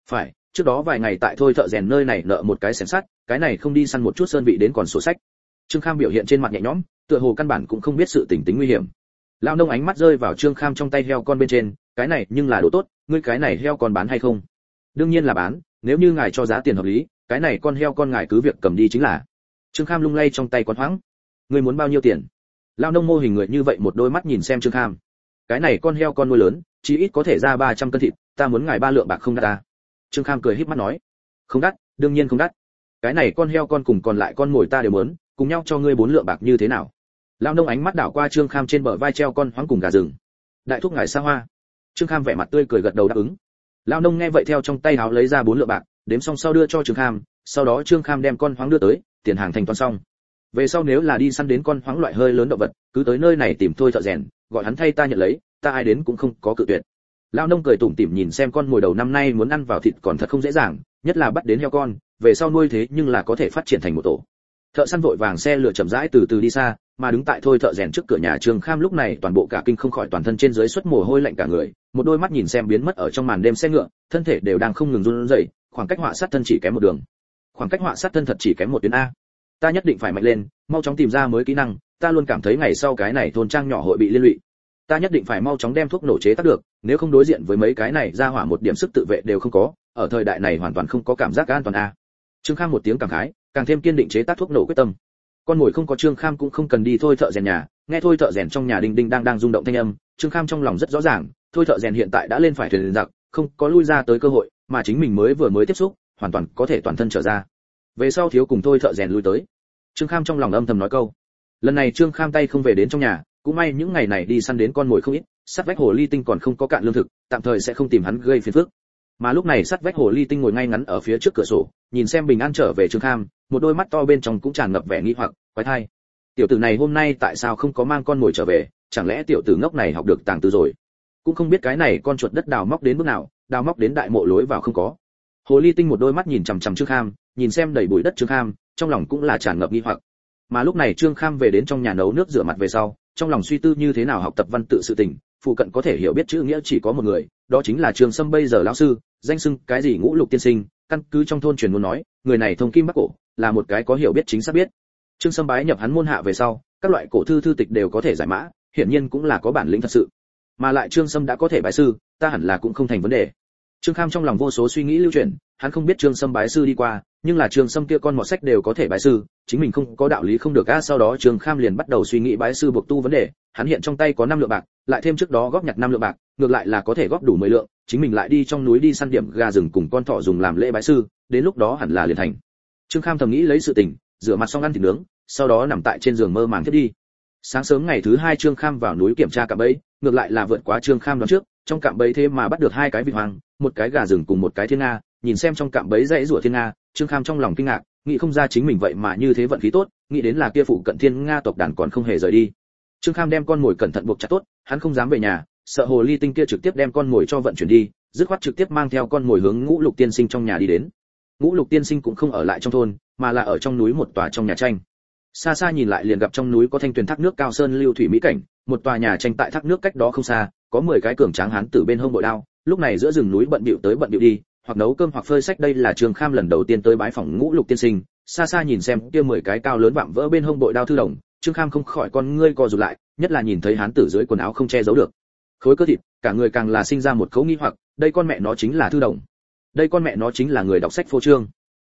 Phải trước đó vài ngày tại thôi thợ rèn nơi này nợ một cái xẻng sắt, cái này không đi săn một chút sơn vị đến còn sổ sách. Trương kham biểu hiện trên mặt nhẹ nhõm, tựa hồ căn bản cũng không biết sự tình tính nguy hiểm. Lao nông ánh mắt rơi vào trương kham trong tay heo con bên trên, cái này nhưng là đồ tốt, ngươi cái này heo con bán hay không? Đương nhiên là bán, nếu như ngài cho giá tiền hợp lý, cái này con heo con ngài cứ việc cầm đi chính là. Trương kham lung lay trong tay con hoáng. Ngươi muốn bao nhiêu tiền? Lao nông mô hình người như vậy một đôi mắt nhìn xem trương kham. Cái này con heo con nuôi lớn chí ít có thể ra 300 cân thịt, ta muốn ngài ba lượng bạc không đa ta trương kham cười híp mắt nói, không đắt, đương nhiên không đắt. Cái này con heo con cùng còn lại con ngồi ta đều muốn, cùng nhau cho ngươi bốn lượng bạc như thế nào? Lao nông ánh mắt đảo qua trương kham trên bờ vai treo con hoáng cùng gà rừng. Đại thúc ngài xa hoa. Trương kham vẻ mặt tươi cười gật đầu đáp ứng. Lao nông nghe vậy theo trong tay áo lấy ra bốn lượng bạc, đếm xong sau đưa cho trương kham, sau đó trương kham đem con hoáng đưa tới, tiền hàng thành toán xong. Về sau nếu là đi săn đến con hoáng loại hơi lớn động vật, cứ tới nơi này tìm tôi thợ rèn, gọi hắn thay ta nhận lấy, ta ai đến cũng không có cự tuyệt lao nông cười tủm tỉm nhìn xem con mồi đầu năm nay muốn ăn vào thịt còn thật không dễ dàng, nhất là bắt đến heo con, về sau nuôi thế nhưng là có thể phát triển thành một tổ. Thợ săn vội vàng xe lửa chậm rãi từ từ đi xa, mà đứng tại thôi thợ rèn trước cửa nhà trường kham lúc này toàn bộ cả kinh không khỏi toàn thân trên dưới xuất mồ hôi lạnh cả người, một đôi mắt nhìn xem biến mất ở trong màn đêm xe ngựa, thân thể đều đang không ngừng run rẩy, khoảng cách họa sát thân chỉ kém một đường. Khoảng cách họa sát thân thật chỉ kém một tuyến a. Ta nhất định phải mạnh lên, mau chóng tìm ra mới kỹ năng, ta luôn cảm thấy ngày sau cái này thôn trang nhỏ hội bị liên lụy ta nhất định phải mau chóng đem thuốc nổ chế tác được, nếu không đối diện với mấy cái này ra hỏa một điểm sức tự vệ đều không có, ở thời đại này hoàn toàn không có cảm giác an toàn a. Trương khang một tiếng cảm khái, càng thêm kiên định chế tác thuốc nổ quyết tâm. Con mồi không có trương khang cũng không cần đi thôi thợ rèn nhà, nghe thôi thợ rèn trong nhà đinh đinh đang đang rung động thanh âm, trương khang trong lòng rất rõ ràng, thôi thợ rèn hiện tại đã lên phải thuyền giặc, không có lui ra tới cơ hội, mà chính mình mới vừa mới tiếp xúc, hoàn toàn có thể toàn thân trở ra. Về sau thiếu cùng thôi thợ rèn lui tới. Trương kham trong lòng âm thầm nói câu. Lần này trương kham tay không về đến trong nhà cũng may những ngày này đi săn đến con mồi không ít, sắt vách hồ ly tinh còn không có cạn lương thực, tạm thời sẽ không tìm hắn gây phiền phức. Mà lúc này sắt vách hồ ly tinh ngồi ngay ngắn ở phía trước cửa sổ, nhìn xem bình an trở về trương kham, một đôi mắt to bên trong cũng tràn ngập vẻ nghi hoặc, quái thai. Tiểu tử này hôm nay tại sao không có mang con mồi trở về, chẳng lẽ tiểu tử ngốc này học được tàng tư rồi? Cũng không biết cái này con chuột đất đào móc đến mức nào, đào móc đến đại mộ lối vào không có. Hồ ly tinh một đôi mắt nhìn chằm chằm trương kham, nhìn xem đầy bụi đất trương kham, trong lòng cũng là tràn ngập nghi hoặc. Mà lúc này trương kham về đến trong nhà nấu nước rửa mặt về sau trong lòng suy tư như thế nào học tập văn tự sự tình, phụ cận có thể hiểu biết chữ nghĩa chỉ có một người, đó chính là trường sâm bây giờ lão sư, danh xưng cái gì ngũ lục tiên sinh, căn cứ trong thôn truyền muốn nói, người này thông kim bắc cổ, là một cái có hiểu biết chính xác biết. Trương sâm bái nhập hắn môn hạ về sau, các loại cổ thư thư tịch đều có thể giải mã, hiển nhiên cũng là có bản lĩnh thật sự. Mà lại trương sâm đã có thể bái sư, ta hẳn là cũng không thành vấn đề trương kham trong lòng vô số suy nghĩ lưu truyền hắn không biết trương sâm bái sư đi qua, nhưng là trương sâm kia con mọt sách đều có thể bái sư, chính mình không có đạo lý không được a sau đó trương kham liền bắt đầu suy nghĩ bái sư buộc tu vấn đề, hắn hiện trong tay có năm lượng bạc, lại thêm trước đó góp nhặt năm lượng bạc, ngược lại là có thể góp đủ mười lượng, chính mình lại đi trong núi đi săn điểm gà rừng cùng con thỏ dùng làm lễ bái sư, đến lúc đó hẳn là liền thành. Trương kham thầm nghĩ lấy sự tình, rửa mặt xong ăn thịt nướng, sau đó nằm tại trên giường mơ màng thiết đi. Sáng sớm ngày thứ hai trương kham vào núi kiểm tra cả bẫy, ngược lại là vượt quá trương kham đoán trước trong cạm bẫy thế mà bắt được hai cái vịt hoàng, một cái gà rừng cùng một cái thiên nga, nhìn xem trong cạm bẫy dãy rủa thiên nga, trương kham trong lòng kinh ngạc, nghĩ không ra chính mình vậy mà như thế vận khí tốt, nghĩ đến là kia phụ cận thiên nga tộc đàn còn không hề rời đi. Trương kham đem con mồi cẩn thận buộc chặt tốt, hắn không dám về nhà, sợ hồ ly tinh kia trực tiếp đem con mồi cho vận chuyển đi, dứt khoát trực tiếp mang theo con mồi hướng ngũ lục tiên sinh trong nhà đi đến. Ngũ lục tiên sinh cũng không ở lại trong thôn, mà là ở trong núi một tòa trong nhà tranh. Xa xa nhìn lại liền gặp trong núi có thanh tuyền thác nước cao sơn lưu thủy mỹ cảnh, một tòa nhà tranh tại thác nước cách đó không xa có mười cái cường tráng hán tử bên hông bội đao, lúc này giữa rừng núi bận bịu tới bận bịu đi, hoặc nấu cơm hoặc phơi sách đây là trương kham lần đầu tiên tới bái phòng ngũ lục tiên sinh, xa xa nhìn xem kia mười cái cao lớn vạm vỡ bên hông bội đao thư đồng trương kham không khỏi con ngươi co rụt lại, nhất là nhìn thấy hán tử dưới quần áo không che giấu được. Khối cơ thịt, cả người càng là sinh ra một khấu nghi hoặc, đây con mẹ nó chính là thư đồng. Đây con mẹ nó chính là người đọc sách phô trương.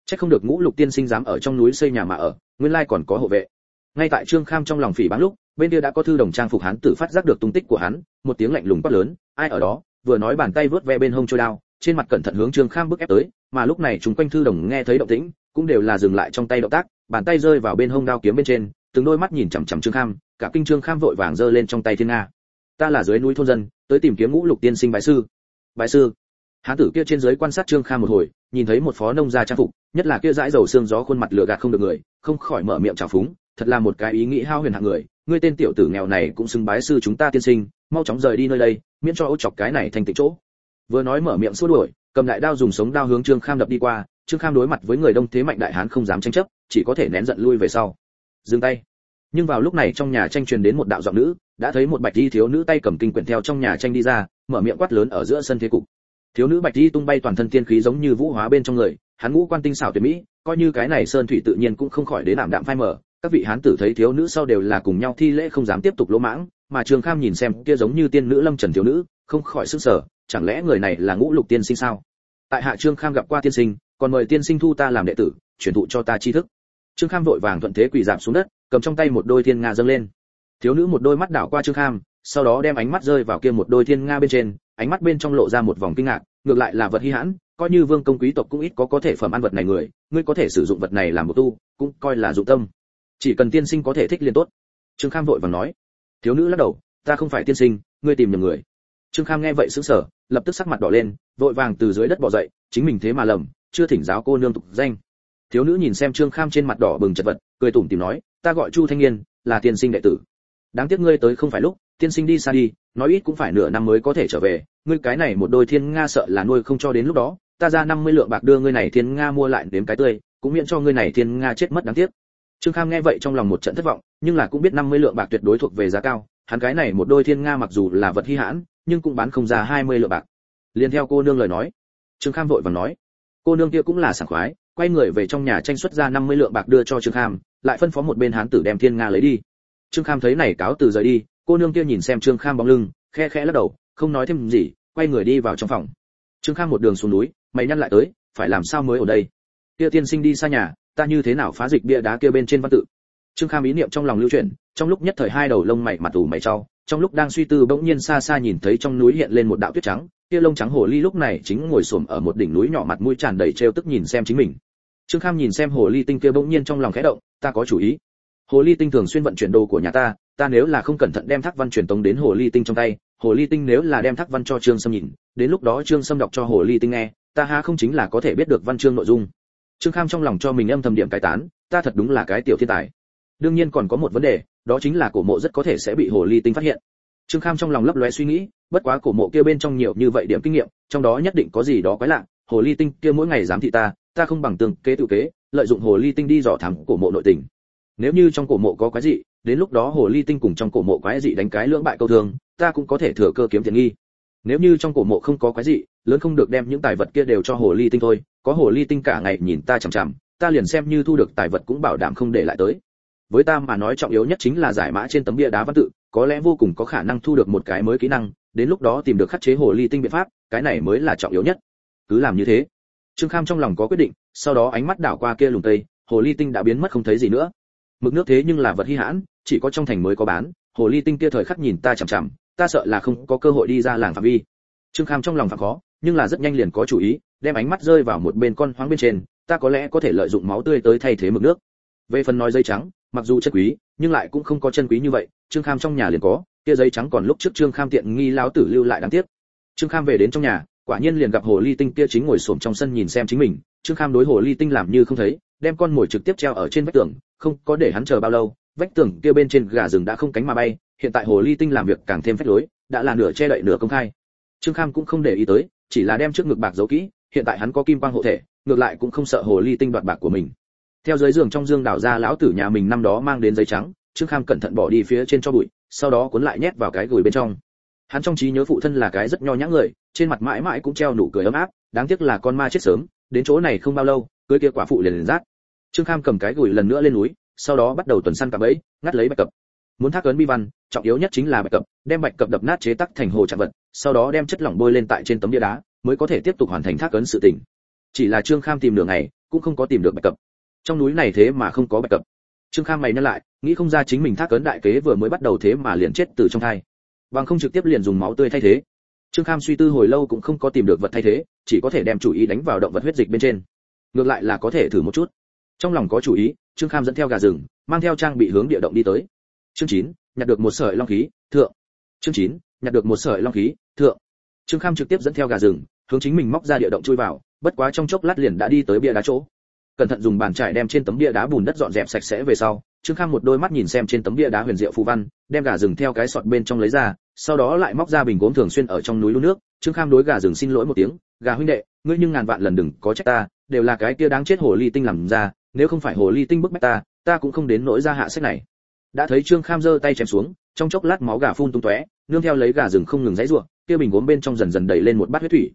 Chắc không được ngũ lục tiên sinh dám ở trong núi xây nhà mà ở, nguyên lai còn có hộ vệ. Ngay tại trương kham trong lòng phỉ báng lúc bên kia đã có thư đồng trang phục hắn tự phát giác được tung tích của hắn, một tiếng lạnh lùng quát lớn, ai ở đó? Vừa nói bàn tay vớt ve bên hông trôi đao, trên mặt cẩn thận hướng trương kham bước ép tới, mà lúc này chúng quanh thư đồng nghe thấy động tĩnh, cũng đều là dừng lại trong tay động tác, bàn tay rơi vào bên hông đao kiếm bên trên, từng đôi mắt nhìn chằm chằm trương kham cả kinh trương kham vội vàng giơ lên trong tay thiên nga. Ta là dưới núi thôn dân, tới tìm kiếm ngũ lục tiên sinh bái sư. Bái sư? Hán tử kia trên dưới quan sát trương kham một hồi, nhìn thấy một phó nông gia trang phục, nhất là kia dãi dầu xương gió khuôn mặt lửa gạt không được người, không khỏi mở miệng trào phúng, thật là một cái ý nghĩ hao huyền hạng người ngươi tên tiểu tử nghèo này cũng xứng bái sư chúng ta tiên sinh, mau chóng rời đi nơi đây, miễn cho ô chọc cái này thành tịnh chỗ. Vừa nói mở miệng xua đuổi, cầm đại đao dùng sống đao hướng trương kham đập đi qua, trương kham đối mặt với người đông thế mạnh đại hán không dám tranh chấp, chỉ có thể nén giận lui về sau. Dừng tay. Nhưng vào lúc này trong nhà tranh truyền đến một đạo giọng nữ, đã thấy một bạch y thiếu nữ tay cầm kinh quyển theo trong nhà tranh đi ra, mở miệng quát lớn ở giữa sân thế cục. Thiếu nữ bạch y tung bay toàn thân tiên khí giống như vũ hóa bên trong người, hắn ngũ quan tinh xảo tuyệt mỹ, coi như cái này sơn thủy tự nhiên cũng không khỏi đến ảm đạm phai mờ các vị hán tử thấy thiếu nữ sau đều là cùng nhau thi lễ không dám tiếp tục lỗ mãng, mà trường kham nhìn xem kia giống như tiên nữ lâm trần thiếu nữ, không khỏi sức sở chẳng lẽ người này là ngũ lục tiên sinh sao? Tại hạ trương kham gặp qua tiên sinh, còn mời tiên sinh thu ta làm đệ tử, truyền thụ cho ta tri thức. Trương kham vội vàng thuận thế quỳ giảm xuống đất, cầm trong tay một đôi thiên nga dâng lên. Thiếu nữ một đôi mắt đảo qua trương kham, sau đó đem ánh mắt rơi vào kia một đôi thiên nga bên trên, ánh mắt bên trong lộ ra một vòng kinh ngạc, ngược lại là vật hy hãn, coi như vương công quý tộc cũng ít có có thể phẩm ăn vật này người, ngươi có thể sử dụng vật này làm một tu, cũng coi là dụng tâm chỉ cần tiên sinh có thể thích liền tốt. Trương kham vội vàng nói. Thiếu nữ lắc đầu, ta không phải tiên sinh, ngươi tìm nhầm người. Trương kham nghe vậy sững sờ, lập tức sắc mặt đỏ lên, vội vàng từ dưới đất bò dậy, chính mình thế mà lầm, chưa thỉnh giáo cô nương tục danh. Thiếu nữ nhìn xem trương kham trên mặt đỏ bừng chật vật, cười tủm tìm nói, ta gọi chu thanh niên, là tiên sinh đệ tử. Đáng tiếc ngươi tới không phải lúc, tiên sinh đi xa đi, nói ít cũng phải nửa năm mới có thể trở về, ngươi cái này một đôi thiên nga sợ là nuôi không cho đến lúc đó, ta ra 50 lượng bạc đưa ngươi này thiên nga mua lại đếm cái tươi, cũng miễn cho ngươi này thiên nga chết mất đáng tiếc trương kham nghe vậy trong lòng một trận thất vọng, nhưng là cũng biết 50 lượng bạc tuyệt đối thuộc về giá cao, hắn cái này một đôi thiên nga mặc dù là vật hi hãn, nhưng cũng bán không ra 20 lượng bạc. Liền theo cô nương lời nói, trương kham vội vàng nói, cô nương kia cũng là sảng khoái, quay người về trong nhà tranh xuất ra 50 lượng bạc đưa cho trương kham, lại phân phó một bên hán tử đem thiên nga lấy đi. Trương kham thấy này cáo từ rời đi, cô nương kia nhìn xem trương kham bóng lưng, khe khẽ lắc đầu, không nói thêm gì, quay người đi vào trong phòng. Trương kham một đường xuống núi, mày nhăn lại tới, phải làm sao mới ở đây? Kia tiên sinh đi xa nhà ta như thế nào phá dịch bia đá kia bên trên văn tự? Trương kham ý niệm trong lòng lưu chuyển, trong lúc nhất thời hai đầu lông mày mặt ủ mày trao, trong lúc đang suy tư bỗng nhiên xa xa nhìn thấy trong núi hiện lên một đạo tuyết trắng, kia lông trắng hồ ly lúc này chính ngồi xổm ở một đỉnh núi nhỏ mặt mũi tràn đầy trêu tức nhìn xem chính mình. Trương kham nhìn xem hồ ly tinh kia bỗng nhiên trong lòng khẽ động, ta có chủ ý. Hồ ly tinh thường xuyên vận chuyển đồ của nhà ta ta nếu là không cẩn thận đem thác văn truyền tống đến hồ ly tinh trong tay, hồ ly tinh nếu là đem thác văn cho trương sâm nhìn, đến lúc đó trương sâm đọc cho hồ ly tinh nghe, ta ha không chính là có thể biết được văn chương nội dung trương kham trong lòng cho mình âm thầm điểm cái tán ta thật đúng là cái tiểu thiên tài. Đương nhiên còn có một vấn đề đó chính là cổ mộ rất có thể sẽ bị hồ ly tinh phát hiện. Trương kham trong lòng lấp lóe suy nghĩ bất quá cổ mộ kia bên trong nhiều như vậy điểm kinh nghiệm trong đó nhất định có gì đó quái lạ hồ ly tinh kia mỗi ngày giám thị ta ta không bằng tương kế tự kế lợi dụng hồ ly tinh đi dò thám cổ mộ nội tình. Nếu như trong cổ mộ có quái dị, đến lúc đó hồ ly tinh cùng trong cổ mộ quái dị đánh cái lưỡng bại câu thường, ta cũng có thể thừa cơ kiếm tiền nghi. Nếu như trong cổ mộ không có quái dị lớn không được đem những tài vật kia đều cho hồ ly tinh thôi có hồ ly tinh cả ngày nhìn ta chằm chằm, ta liền xem như thu được tài vật cũng bảo đảm không để lại tới. Với ta mà nói trọng yếu nhất chính là giải mã trên tấm bia đá văn tự, có lẽ vô cùng có khả năng thu được một cái mới kỹ năng, đến lúc đó tìm được khắc chế hồ ly tinh biện pháp, cái này mới là trọng yếu nhất. Cứ làm như thế. Trương kham trong lòng có quyết định, sau đó ánh mắt đảo qua kia lùng tây hồ ly tinh đã biến mất không thấy gì nữa. Mực nước thế nhưng là vật hi hãn, chỉ có trong thành mới có bán, hồ ly tinh kia thời khắc nhìn ta chằm chằm, ta sợ là không có cơ hội đi ra làng phạm vi. Trương kham trong lòng phạm khó, nhưng là rất nhanh liền có chủ ý đem ánh mắt rơi vào một bên con hoang bên trên, ta có lẽ có thể lợi dụng máu tươi tới thay thế mực nước. Về phần nói dây trắng, mặc dù chân quý, nhưng lại cũng không có chân quý như vậy, trương kham trong nhà liền có, kia giấy trắng còn lúc trước trương kham tiện nghi lão tử lưu lại đáng tiếc. Trương kham về đến trong nhà, quả nhiên liền gặp hồ ly tinh kia chính ngồi xổm trong sân nhìn xem chính mình, trương kham đối hồ ly tinh làm như không thấy, đem con mồi trực tiếp treo ở trên vách tường, không có để hắn chờ bao lâu, vách tường kia bên trên gà rừng đã không cánh mà bay, hiện tại hồ ly tinh làm việc càng thêm phách lối, đã là nửa che đậy nửa công khai. Trương kham cũng không để ý tới, chỉ là đem trước ngực bạc giấu kỹ hiện tại hắn có kim quang hộ thể, ngược lại cũng không sợ hồ ly tinh đoạt bạc của mình. Theo dưới giường trong dương đảo ra lão tử nhà mình năm đó mang đến giấy trắng, trương kham cẩn thận bỏ đi phía trên cho bụi, sau đó cuốn lại nhét vào cái gửi bên trong. Hắn trong trí nhớ phụ thân là cái rất nho nhã người, trên mặt mãi mãi cũng treo nụ cười ấm áp, đáng tiếc là con ma chết sớm, đến chỗ này không bao lâu, cưới kia quả phụ liền liền rát trương kham cầm cái gửi lần nữa lên núi, sau đó bắt đầu tuần săn cặp ấy ngắt lấy bạch cập. Muốn thác ấn bi văn, trọng yếu nhất chính là bạch cập, đem bạch cập đập nát chế tắc thành hồ trạng vật, sau đó đem chất lỏng bôi lên tại trên tấm bia đá mới có thể tiếp tục hoàn thành thác ấn sự tỉnh chỉ là trương kham tìm đường này cũng không có tìm được bạch cập. Trong núi này thế mà không có bạch cập. Trương kham mày nhắc lại, nghĩ không ra chính mình thác ấn đại kế vừa mới bắt đầu thế mà liền chết từ trong thai. Bằng không trực tiếp liền dùng máu tươi thay thế. Trương kham suy tư hồi lâu cũng không có tìm được vật thay thế, chỉ có thể đem chủ ý đánh vào động vật huyết dịch bên trên. Ngược lại là có thể thử một chút. Trong lòng có chủ ý, trương kham dẫn theo gà rừng, mang theo trang bị hướng địa động đi tới. Chương chín, nhặt được một sợi long khí, thượng. Chương chín, nhặt được một sợi long khí, thượng trương kham trực tiếp dẫn theo gà rừng, hướng chính mình móc ra địa động chui vào, bất quá trong chốc lát liền đã đi tới bia đá chỗ. Cẩn thận dùng bàn trải đem trên tấm bia đá bùn đất dọn dẹp sạch sẽ về sau, trương kham một đôi mắt nhìn xem trên tấm bia đá huyền diệu phù văn, đem gà rừng theo cái sọt bên trong lấy ra, sau đó lại móc ra bình gốm thường xuyên ở trong núi lũ nước. Trương kham đối gà rừng xin lỗi một tiếng, gà huynh đệ, ngươi nhưng ngàn vạn lần đừng có trách ta, đều là cái kia đáng chết hồ ly tinh làm ra, nếu không phải hồ ly tinh bức bách ta ta cũng không đến nỗi ra hạ sách này. Đã thấy trương kham giơ tay chém xuống, trong chốc lát máu gà phun tung tóe nương theo lấy gà rừng không ngừng dãy rủa kia bình gốm bên trong dần dần đầy lên một bát huyết thủy.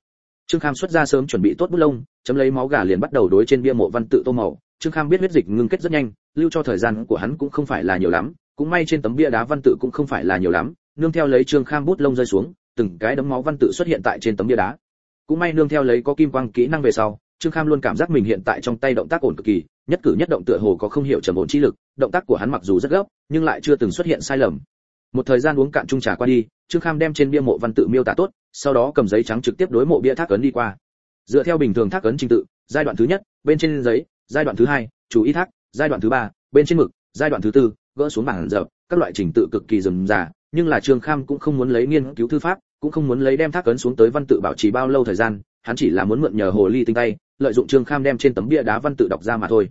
Trương kham xuất ra sớm chuẩn bị tốt bút lông, chấm lấy máu gà liền bắt đầu đối trên bia mộ văn tự tô màu. Trương kham biết huyết dịch ngưng kết rất nhanh, lưu cho thời gian của hắn cũng không phải là nhiều lắm, cũng may trên tấm bia đá văn tự cũng không phải là nhiều lắm, nương theo lấy trương kham bút lông rơi xuống, từng cái đấm máu văn tự xuất hiện tại trên tấm bia đá. Cũng may nương theo lấy có kim quang kỹ năng về sau, trương kham luôn cảm giác mình hiện tại trong tay động tác ổn cực kỳ, nhất cử nhất động tựa hồ có không hiểu trầm ổn chi lực, động tác của hắn mặc dù rất gấp, nhưng lại chưa từng xuất hiện sai lầm một thời gian uống cạn chung trà qua đi, trương kham đem trên bia mộ văn tự miêu tả tốt, sau đó cầm giấy trắng trực tiếp đối mộ bia thác ấn đi qua. Dựa theo bình thường thác ấn trình tự, giai đoạn thứ nhất, bên trên giấy, giai đoạn thứ hai chú ý thác, giai đoạn thứ ba, bên trên mực, giai đoạn thứ tư, gỡ xuống bảng dập các loại trình tự cực kỳ rườm rà, nhưng là trương kham cũng không muốn lấy nghiên cứu thư pháp, cũng không muốn lấy đem thác ấn xuống tới văn tự bảo trì bao lâu thời gian, hắn chỉ là muốn mượn nhờ hồ ly tinh tay, lợi dụng trương kham đem trên tấm bia đá văn tự đọc ra mà thôi.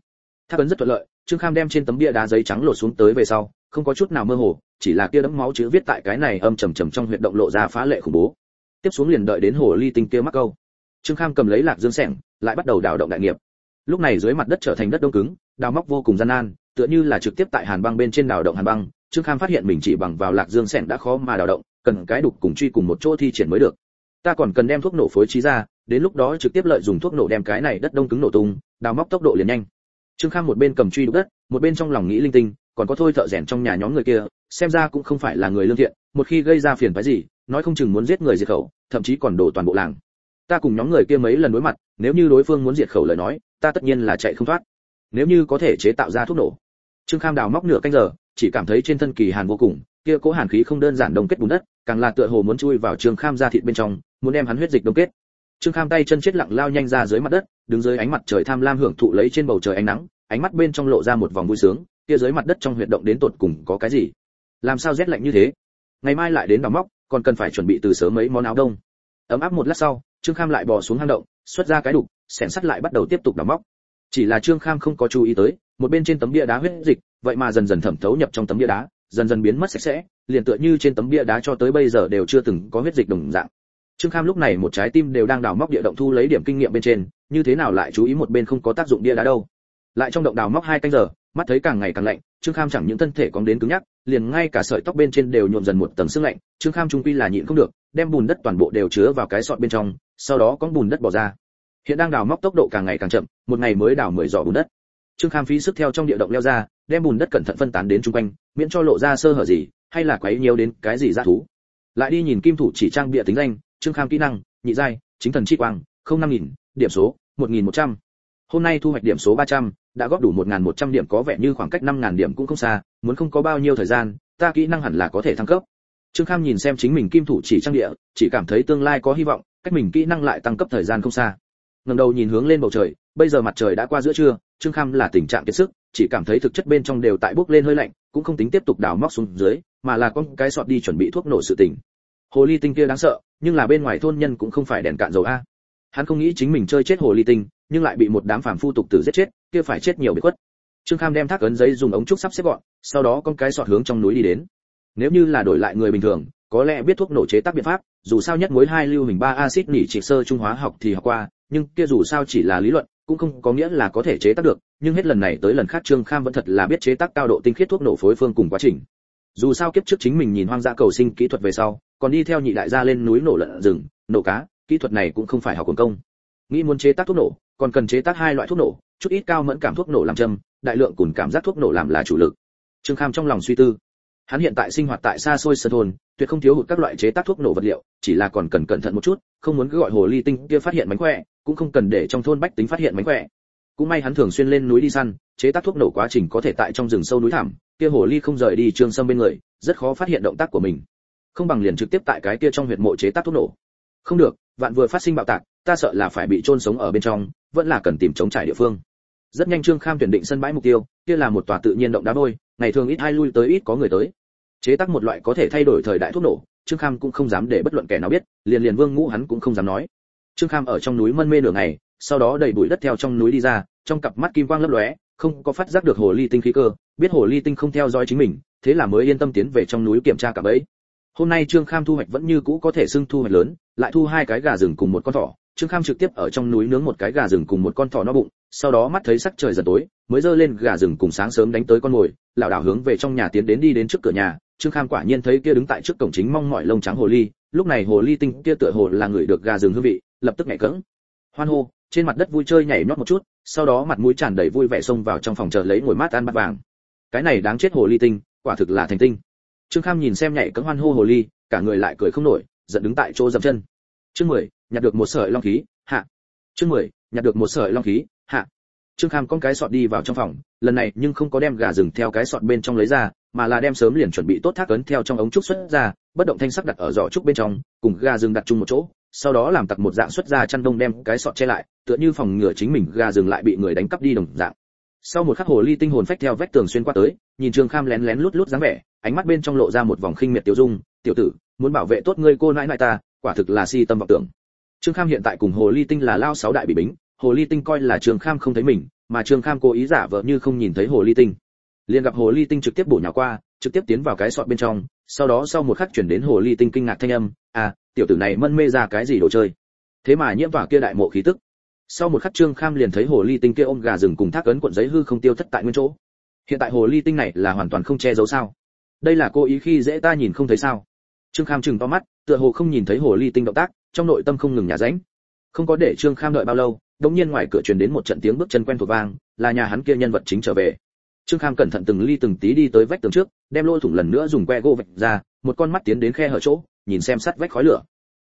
Thác ấn rất thuận lợi, trương kham đem trên tấm bia đá giấy trắng lột xuống tới về sau không có chút nào mơ hồ, chỉ là kia đấm máu chữ viết tại cái này âm trầm trầm trong huyệt động lộ ra phá lệ khủng bố. Tiếp xuống liền đợi đến hồ ly tinh kia mắc câu. Trương kham cầm lấy lạc dương sẻng, lại bắt đầu đào động đại nghiệp. Lúc này dưới mặt đất trở thành đất đông cứng, đào móc vô cùng gian nan, tựa như là trực tiếp tại hàn băng bên trên đào động hàn băng. Trương kham phát hiện mình chỉ bằng vào lạc dương sẻng đã khó mà đào động, cần cái đục cùng truy cùng một chỗ thi triển mới được. Ta còn cần đem thuốc nổ phối trí ra, đến lúc đó trực tiếp lợi dùng thuốc nổ đem cái này đất đông cứng nổ tung, đào móc tốc độ liền nhanh. Trương kham một bên cầm truy đục đất, một bên trong lòng nghĩ linh tinh còn có thôi thợ rèn trong nhà nhóm người kia, xem ra cũng không phải là người lương thiện, một khi gây ra phiền phái gì, nói không chừng muốn giết người diệt khẩu, thậm chí còn đổ toàn bộ làng. Ta cùng nhóm người kia mấy lần đối mặt, nếu như đối phương muốn diệt khẩu lời nói, ta tất nhiên là chạy không thoát. Nếu như có thể chế tạo ra thuốc nổ. Trương kham đào móc nửa canh giờ, chỉ cảm thấy trên thân kỳ hàn vô cùng, kia cố hàn khí không đơn giản đông kết bùn đất, càng là tựa hồ muốn chui vào trương kham ra thịt bên trong, muốn đem hắn huyết dịch đông kết. Trương kham tay chân chết lặng lao nhanh ra dưới mặt đất, đứng dưới ánh mặt trời tham lam hưởng thụ lấy trên bầu trời ánh nắng, ánh mắt bên trong lộ ra một vòng vui sướng kia dưới mặt đất trong huyệt động đến tột cùng có cái gì? Làm sao rét lạnh như thế? Ngày mai lại đến đào móc, còn cần phải chuẩn bị từ sớm mấy món áo đông. Ấm áp một lát sau, trương kham lại bò xuống hang động, xuất ra cái đục xẻn sắt lại bắt đầu tiếp tục đào móc. Chỉ là trương kham không có chú ý tới, một bên trên tấm bia đá huyết dịch, vậy mà dần dần thẩm thấu nhập trong tấm bia đá, dần dần biến mất sạch sẽ, liền tựa như trên tấm bia đá cho tới bây giờ đều chưa từng có huyết dịch đồng dạng. Trương kham lúc này một trái tim đều đang đào móc địa động thu lấy điểm kinh nghiệm bên trên, như thế nào lại chú ý một bên không có tác dụng bia đá đâu. Lại trong động đào móc hai canh giờ mắt thấy càng ngày càng lạnh, trương kham chẳng những thân thể còn đến cứng nhắc, liền ngay cả sợi tóc bên trên đều nhuộm dần một tầng sương lạnh, trương kham trung quy là nhịn không được, đem bùn đất toàn bộ đều chứa vào cái sọt bên trong, sau đó có bùn đất bỏ ra. Hiện đang đào móc tốc độ càng ngày càng chậm, một ngày mới đào mười giỏ bùn đất. Trương kham phí sức theo trong địa động leo ra, đem bùn đất cẩn thận phân tán đến chung quanh, miễn cho lộ ra sơ hở gì, hay là quấy nhiều đến cái gì ra thú. Lại đi nhìn kim thủ chỉ trang bịa tính danh, trương kham kỹ năng, nhị giai, chính thần chi quang, không năm nghìn, điểm số, một nghìn một trăm. Hôm nay thu hoạch điểm số ba trăm đã góp đủ một nghìn một trăm điểm có vẻ như khoảng cách năm ngàn điểm cũng không xa, muốn không có bao nhiêu thời gian, ta kỹ năng hẳn là có thể thăng cấp. Trương kham nhìn xem chính mình kim thủ chỉ trang địa, chỉ cảm thấy tương lai có hy vọng, cách mình kỹ năng lại tăng cấp thời gian không xa. Ngẩng đầu nhìn hướng lên bầu trời, bây giờ mặt trời đã qua giữa trưa, trương kham là tình trạng kiệt sức, chỉ cảm thấy thực chất bên trong đều tại bốc lên hơi lạnh, cũng không tính tiếp tục đào móc xuống dưới, mà là con cái sọt đi chuẩn bị thuốc nổ sự tình. Hồ ly tinh kia đáng sợ, nhưng là bên ngoài thôn nhân cũng không phải đèn cạn dầu a. Hắn không nghĩ chính mình chơi chết hồ ly tinh, nhưng lại bị một đám phàm phu tục tử giết chết kia phải chết nhiều bị khuất. Trương kham đem thác ấn giấy dùng ống trúc sắp xếp gọn, sau đó con cái sọt hướng trong núi đi đến. Nếu như là đổi lại người bình thường, có lẽ biết thuốc nổ chế tác biện pháp, dù sao nhất mối hai lưu hình ba axit nỉ trị sơ trung hóa học thì học qua, nhưng kia dù sao chỉ là lý luận, cũng không có nghĩa là có thể chế tác được, nhưng hết lần này tới lần khác trương kham vẫn thật là biết chế tác cao độ tinh khiết thuốc nổ phối phương cùng quá trình. Dù sao kiếp trước chính mình nhìn hoang dã cầu sinh kỹ thuật về sau, còn đi theo nhị đại gia lên núi nổ lợn rừng, nổ cá, kỹ thuật này cũng không phải học quần công. Nghĩ muốn chế tác thuốc nổ, còn cần chế tác hai loại thuốc nổ chút ít cao mẫn cảm thuốc nổ làm châm, đại lượng cùng cảm giác thuốc nổ làm là chủ lực. Trương kham trong lòng suy tư. Hắn hiện tại sinh hoạt tại xa xôi sơn thôn, tuyệt không thiếu hụt các loại chế tác thuốc nổ vật liệu, chỉ là còn cần cẩn thận một chút, không muốn cứ gọi hồ ly tinh kia phát hiện mánh khỏe, cũng không cần để trong thôn bách tính phát hiện mánh khỏe. Cũng may hắn thường xuyên lên núi đi săn, chế tác thuốc nổ quá trình có thể tại trong rừng sâu núi thẳm, kia hồ ly không rời đi trương sâm bên người, rất khó phát hiện động tác của mình. Không bằng liền trực tiếp tại cái kia trong huyệt mộ chế tác thuốc nổ. Không được, vạn vừa phát sinh bạo tạc, ta sợ là phải bị chôn sống ở bên trong vẫn là cần tìm chống trải địa phương. Rất nhanh trương kham tuyển định sân bãi mục tiêu, kia là một tòa tự nhiên động đá vôi, ngày thường ít ai lui tới ít có người tới. Chế tác một loại có thể thay đổi thời đại thuốc nổ, trương kham cũng không dám để bất luận kẻ nào biết, liền liền vương ngũ hắn cũng không dám nói. Trương kham ở trong núi mân mê nửa ngày, sau đó đầy bụi đất theo trong núi đi ra, trong cặp mắt kim quang lấp lóe, không có phát giác được hồ ly tinh khí cơ, biết hồ ly tinh không theo dõi chính mình, thế là mới yên tâm tiến về trong núi kiểm tra cả bẫy. Hôm nay trương kham thu hoạch vẫn như cũ có thể xưng thu hoạch lớn, lại thu hai cái gà rừng cùng một con thỏ trương kham trực tiếp ở trong núi nướng một cái gà rừng cùng một con thỏ no bụng, sau đó mắt thấy sắc trời dần tối, mới dơ lên gà rừng cùng sáng sớm đánh tới con mồi, lảo đảo hướng về trong nhà tiến đến đi đến trước cửa nhà. Trương kham quả nhiên thấy kia đứng tại trước cổng chính mong mỏi lông trắng hồ ly, lúc này hồ ly tinh kia tựa hồ là người được gà rừng hương vị, lập tức nhảy cẫng. Hoan hô, trên mặt đất vui chơi nhảy nhót một chút, sau đó mặt mũi tràn đầy vui vẻ xông vào trong phòng chờ lấy ngồi mát ăn bát vàng. Cái này đáng chết hồ ly tinh, quả thực là thành tinh. Trương kham nhìn xem nhảy cẫng hoan hô hồ ly, cả người lại cười không nổi, giận đứng tại chỗ dậm chân. Chương mười nhặt được một sợi long khí, hạ. Chương mười, nhặt được một sợi long khí, hạ. Trương kham con cái sọt đi vào trong phòng, lần này nhưng không có đem gà rừng theo cái sọt bên trong lấy ra, mà là đem sớm liền chuẩn bị tốt thác ấn theo trong ống trúc xuất ra, bất động thanh sắc đặt ở giỏ trúc bên trong, cùng gà rừng đặt chung một chỗ, sau đó làm tặc một dạng xuất ra chăn đông đem cái sọt che lại, tựa như phòng ngừa chính mình gà rừng lại bị người đánh cắp đi đồng dạng. Sau một khắc hồ ly tinh hồn phách theo vách tường xuyên qua tới, nhìn trương kham lén lén lút lút dáng vẻ, ánh mắt bên trong lộ ra một vòng khinh miệt tiêu dung, tiểu tử, muốn bảo vệ tốt ngươi cô nãi nãi ta, quả thực là si tâm vọng tưởng trương kham hiện tại cùng hồ ly tinh là lao sáu đại bị bính, hồ ly tinh coi là trương kham không thấy mình, mà trương kham cố ý giả vờ như không nhìn thấy hồ ly tinh. Liền gặp hồ ly tinh trực tiếp bổ nhào qua, trực tiếp tiến vào cái sọt bên trong, sau đó sau một khắc chuyển đến hồ ly tinh kinh ngạc thanh âm à tiểu tử này mân mê ra cái gì đồ chơi? Thế mà nhiễm vào kia đại mộ khí tức. Sau một khắc trương kham liền thấy hồ ly tinh kia ôm gà rừng cùng thác ấn cuộn giấy hư không tiêu thất tại nguyên chỗ. Hiện tại hồ ly tinh này là hoàn toàn không che giấu sao? Đây là cô ý khi dễ ta nhìn không thấy sao? Trương kham chừng to mắt, tựa hồ không nhìn thấy hồ ly tinh động tác, trong nội tâm không ngừng nhả ránh. Không có để trương kham đợi bao lâu đống nhiên ngoài cửa truyền đến một trận tiếng bước chân quen thuộc vang, là nhà hắn kia nhân vật chính trở về. Trương kham cẩn thận từng ly từng tí đi tới vách tường trước, đem lỗ thủng lần nữa dùng que gỗ vạch ra, một con mắt tiến đến khe hở chỗ, nhìn xem sắt vách khói lửa.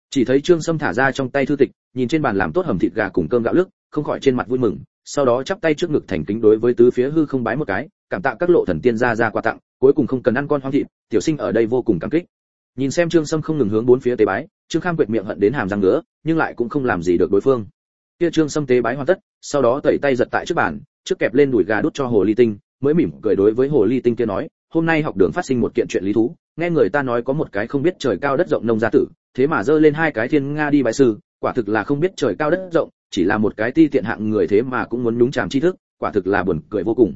Chỉ thấy trương sâm thả ra trong tay thư tịch, nhìn trên bàn làm tốt hầm thịt gà cùng cơm gạo lức, không khỏi trên mặt vui mừng, sau đó chắp tay trước ngực thành kính đối với tứ phía hư không bái một cái, cảm tạ các lộ thần tiên ra ra quà tặng, cuối cùng không cần ăn con hoang thịt, tiểu sinh ở đây vô cùng cảm kích nhìn xem trương sâm không ngừng hướng bốn phía tế bái, trương kham quệt miệng hận đến hàm răng nữa nhưng lại cũng không làm gì được đối phương. Kia trương sâm tế bái hoàn tất, sau đó tẩy tay giật tại trước bàn, trước kẹp lên đùi gà đút cho hồ ly tinh, mới mỉm cười đối với hồ ly tinh kia nói, hôm nay học đường phát sinh một kiện chuyện lý thú, nghe người ta nói có một cái không biết trời cao đất rộng nông gia tử, thế mà dơ lên hai cái thiên nga đi bái sư, quả thực là không biết trời cao đất rộng, chỉ là một cái ti tiện hạng người thế mà cũng muốn nhúng chàm tri thức, quả thực là buồn cười vô cùng.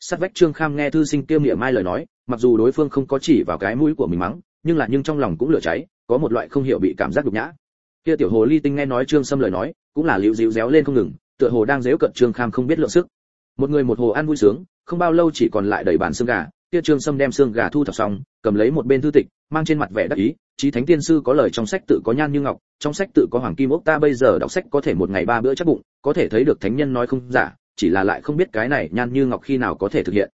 Sát vách trương kham nghe thư sinh kia miệng mai lời nói, mặc dù đối phương không có chỉ vào cái mũi của mình mắng nhưng là nhưng trong lòng cũng lửa cháy, có một loại không hiểu bị cảm giác nhục nhã. Kia tiểu hồ ly tinh nghe nói trương sâm lời nói, cũng là liễu díu réo lên không ngừng, tựa hồ đang dếu cận trương kham không biết lượng sức. Một người một hồ ăn vui sướng, không bao lâu chỉ còn lại đầy bàn xương gà, kia trương sâm đem xương gà thu thập xong, cầm lấy một bên thư tịch, mang trên mặt vẻ đắc ý, chí thánh tiên sư có lời trong sách tự có nhan như ngọc, trong sách tự có hoàng kim ốc ta bây giờ đọc sách có thể một ngày ba bữa chắc bụng, có thể thấy được thánh nhân nói không giả, chỉ là lại không biết cái này nhan như ngọc khi nào có thể thực hiện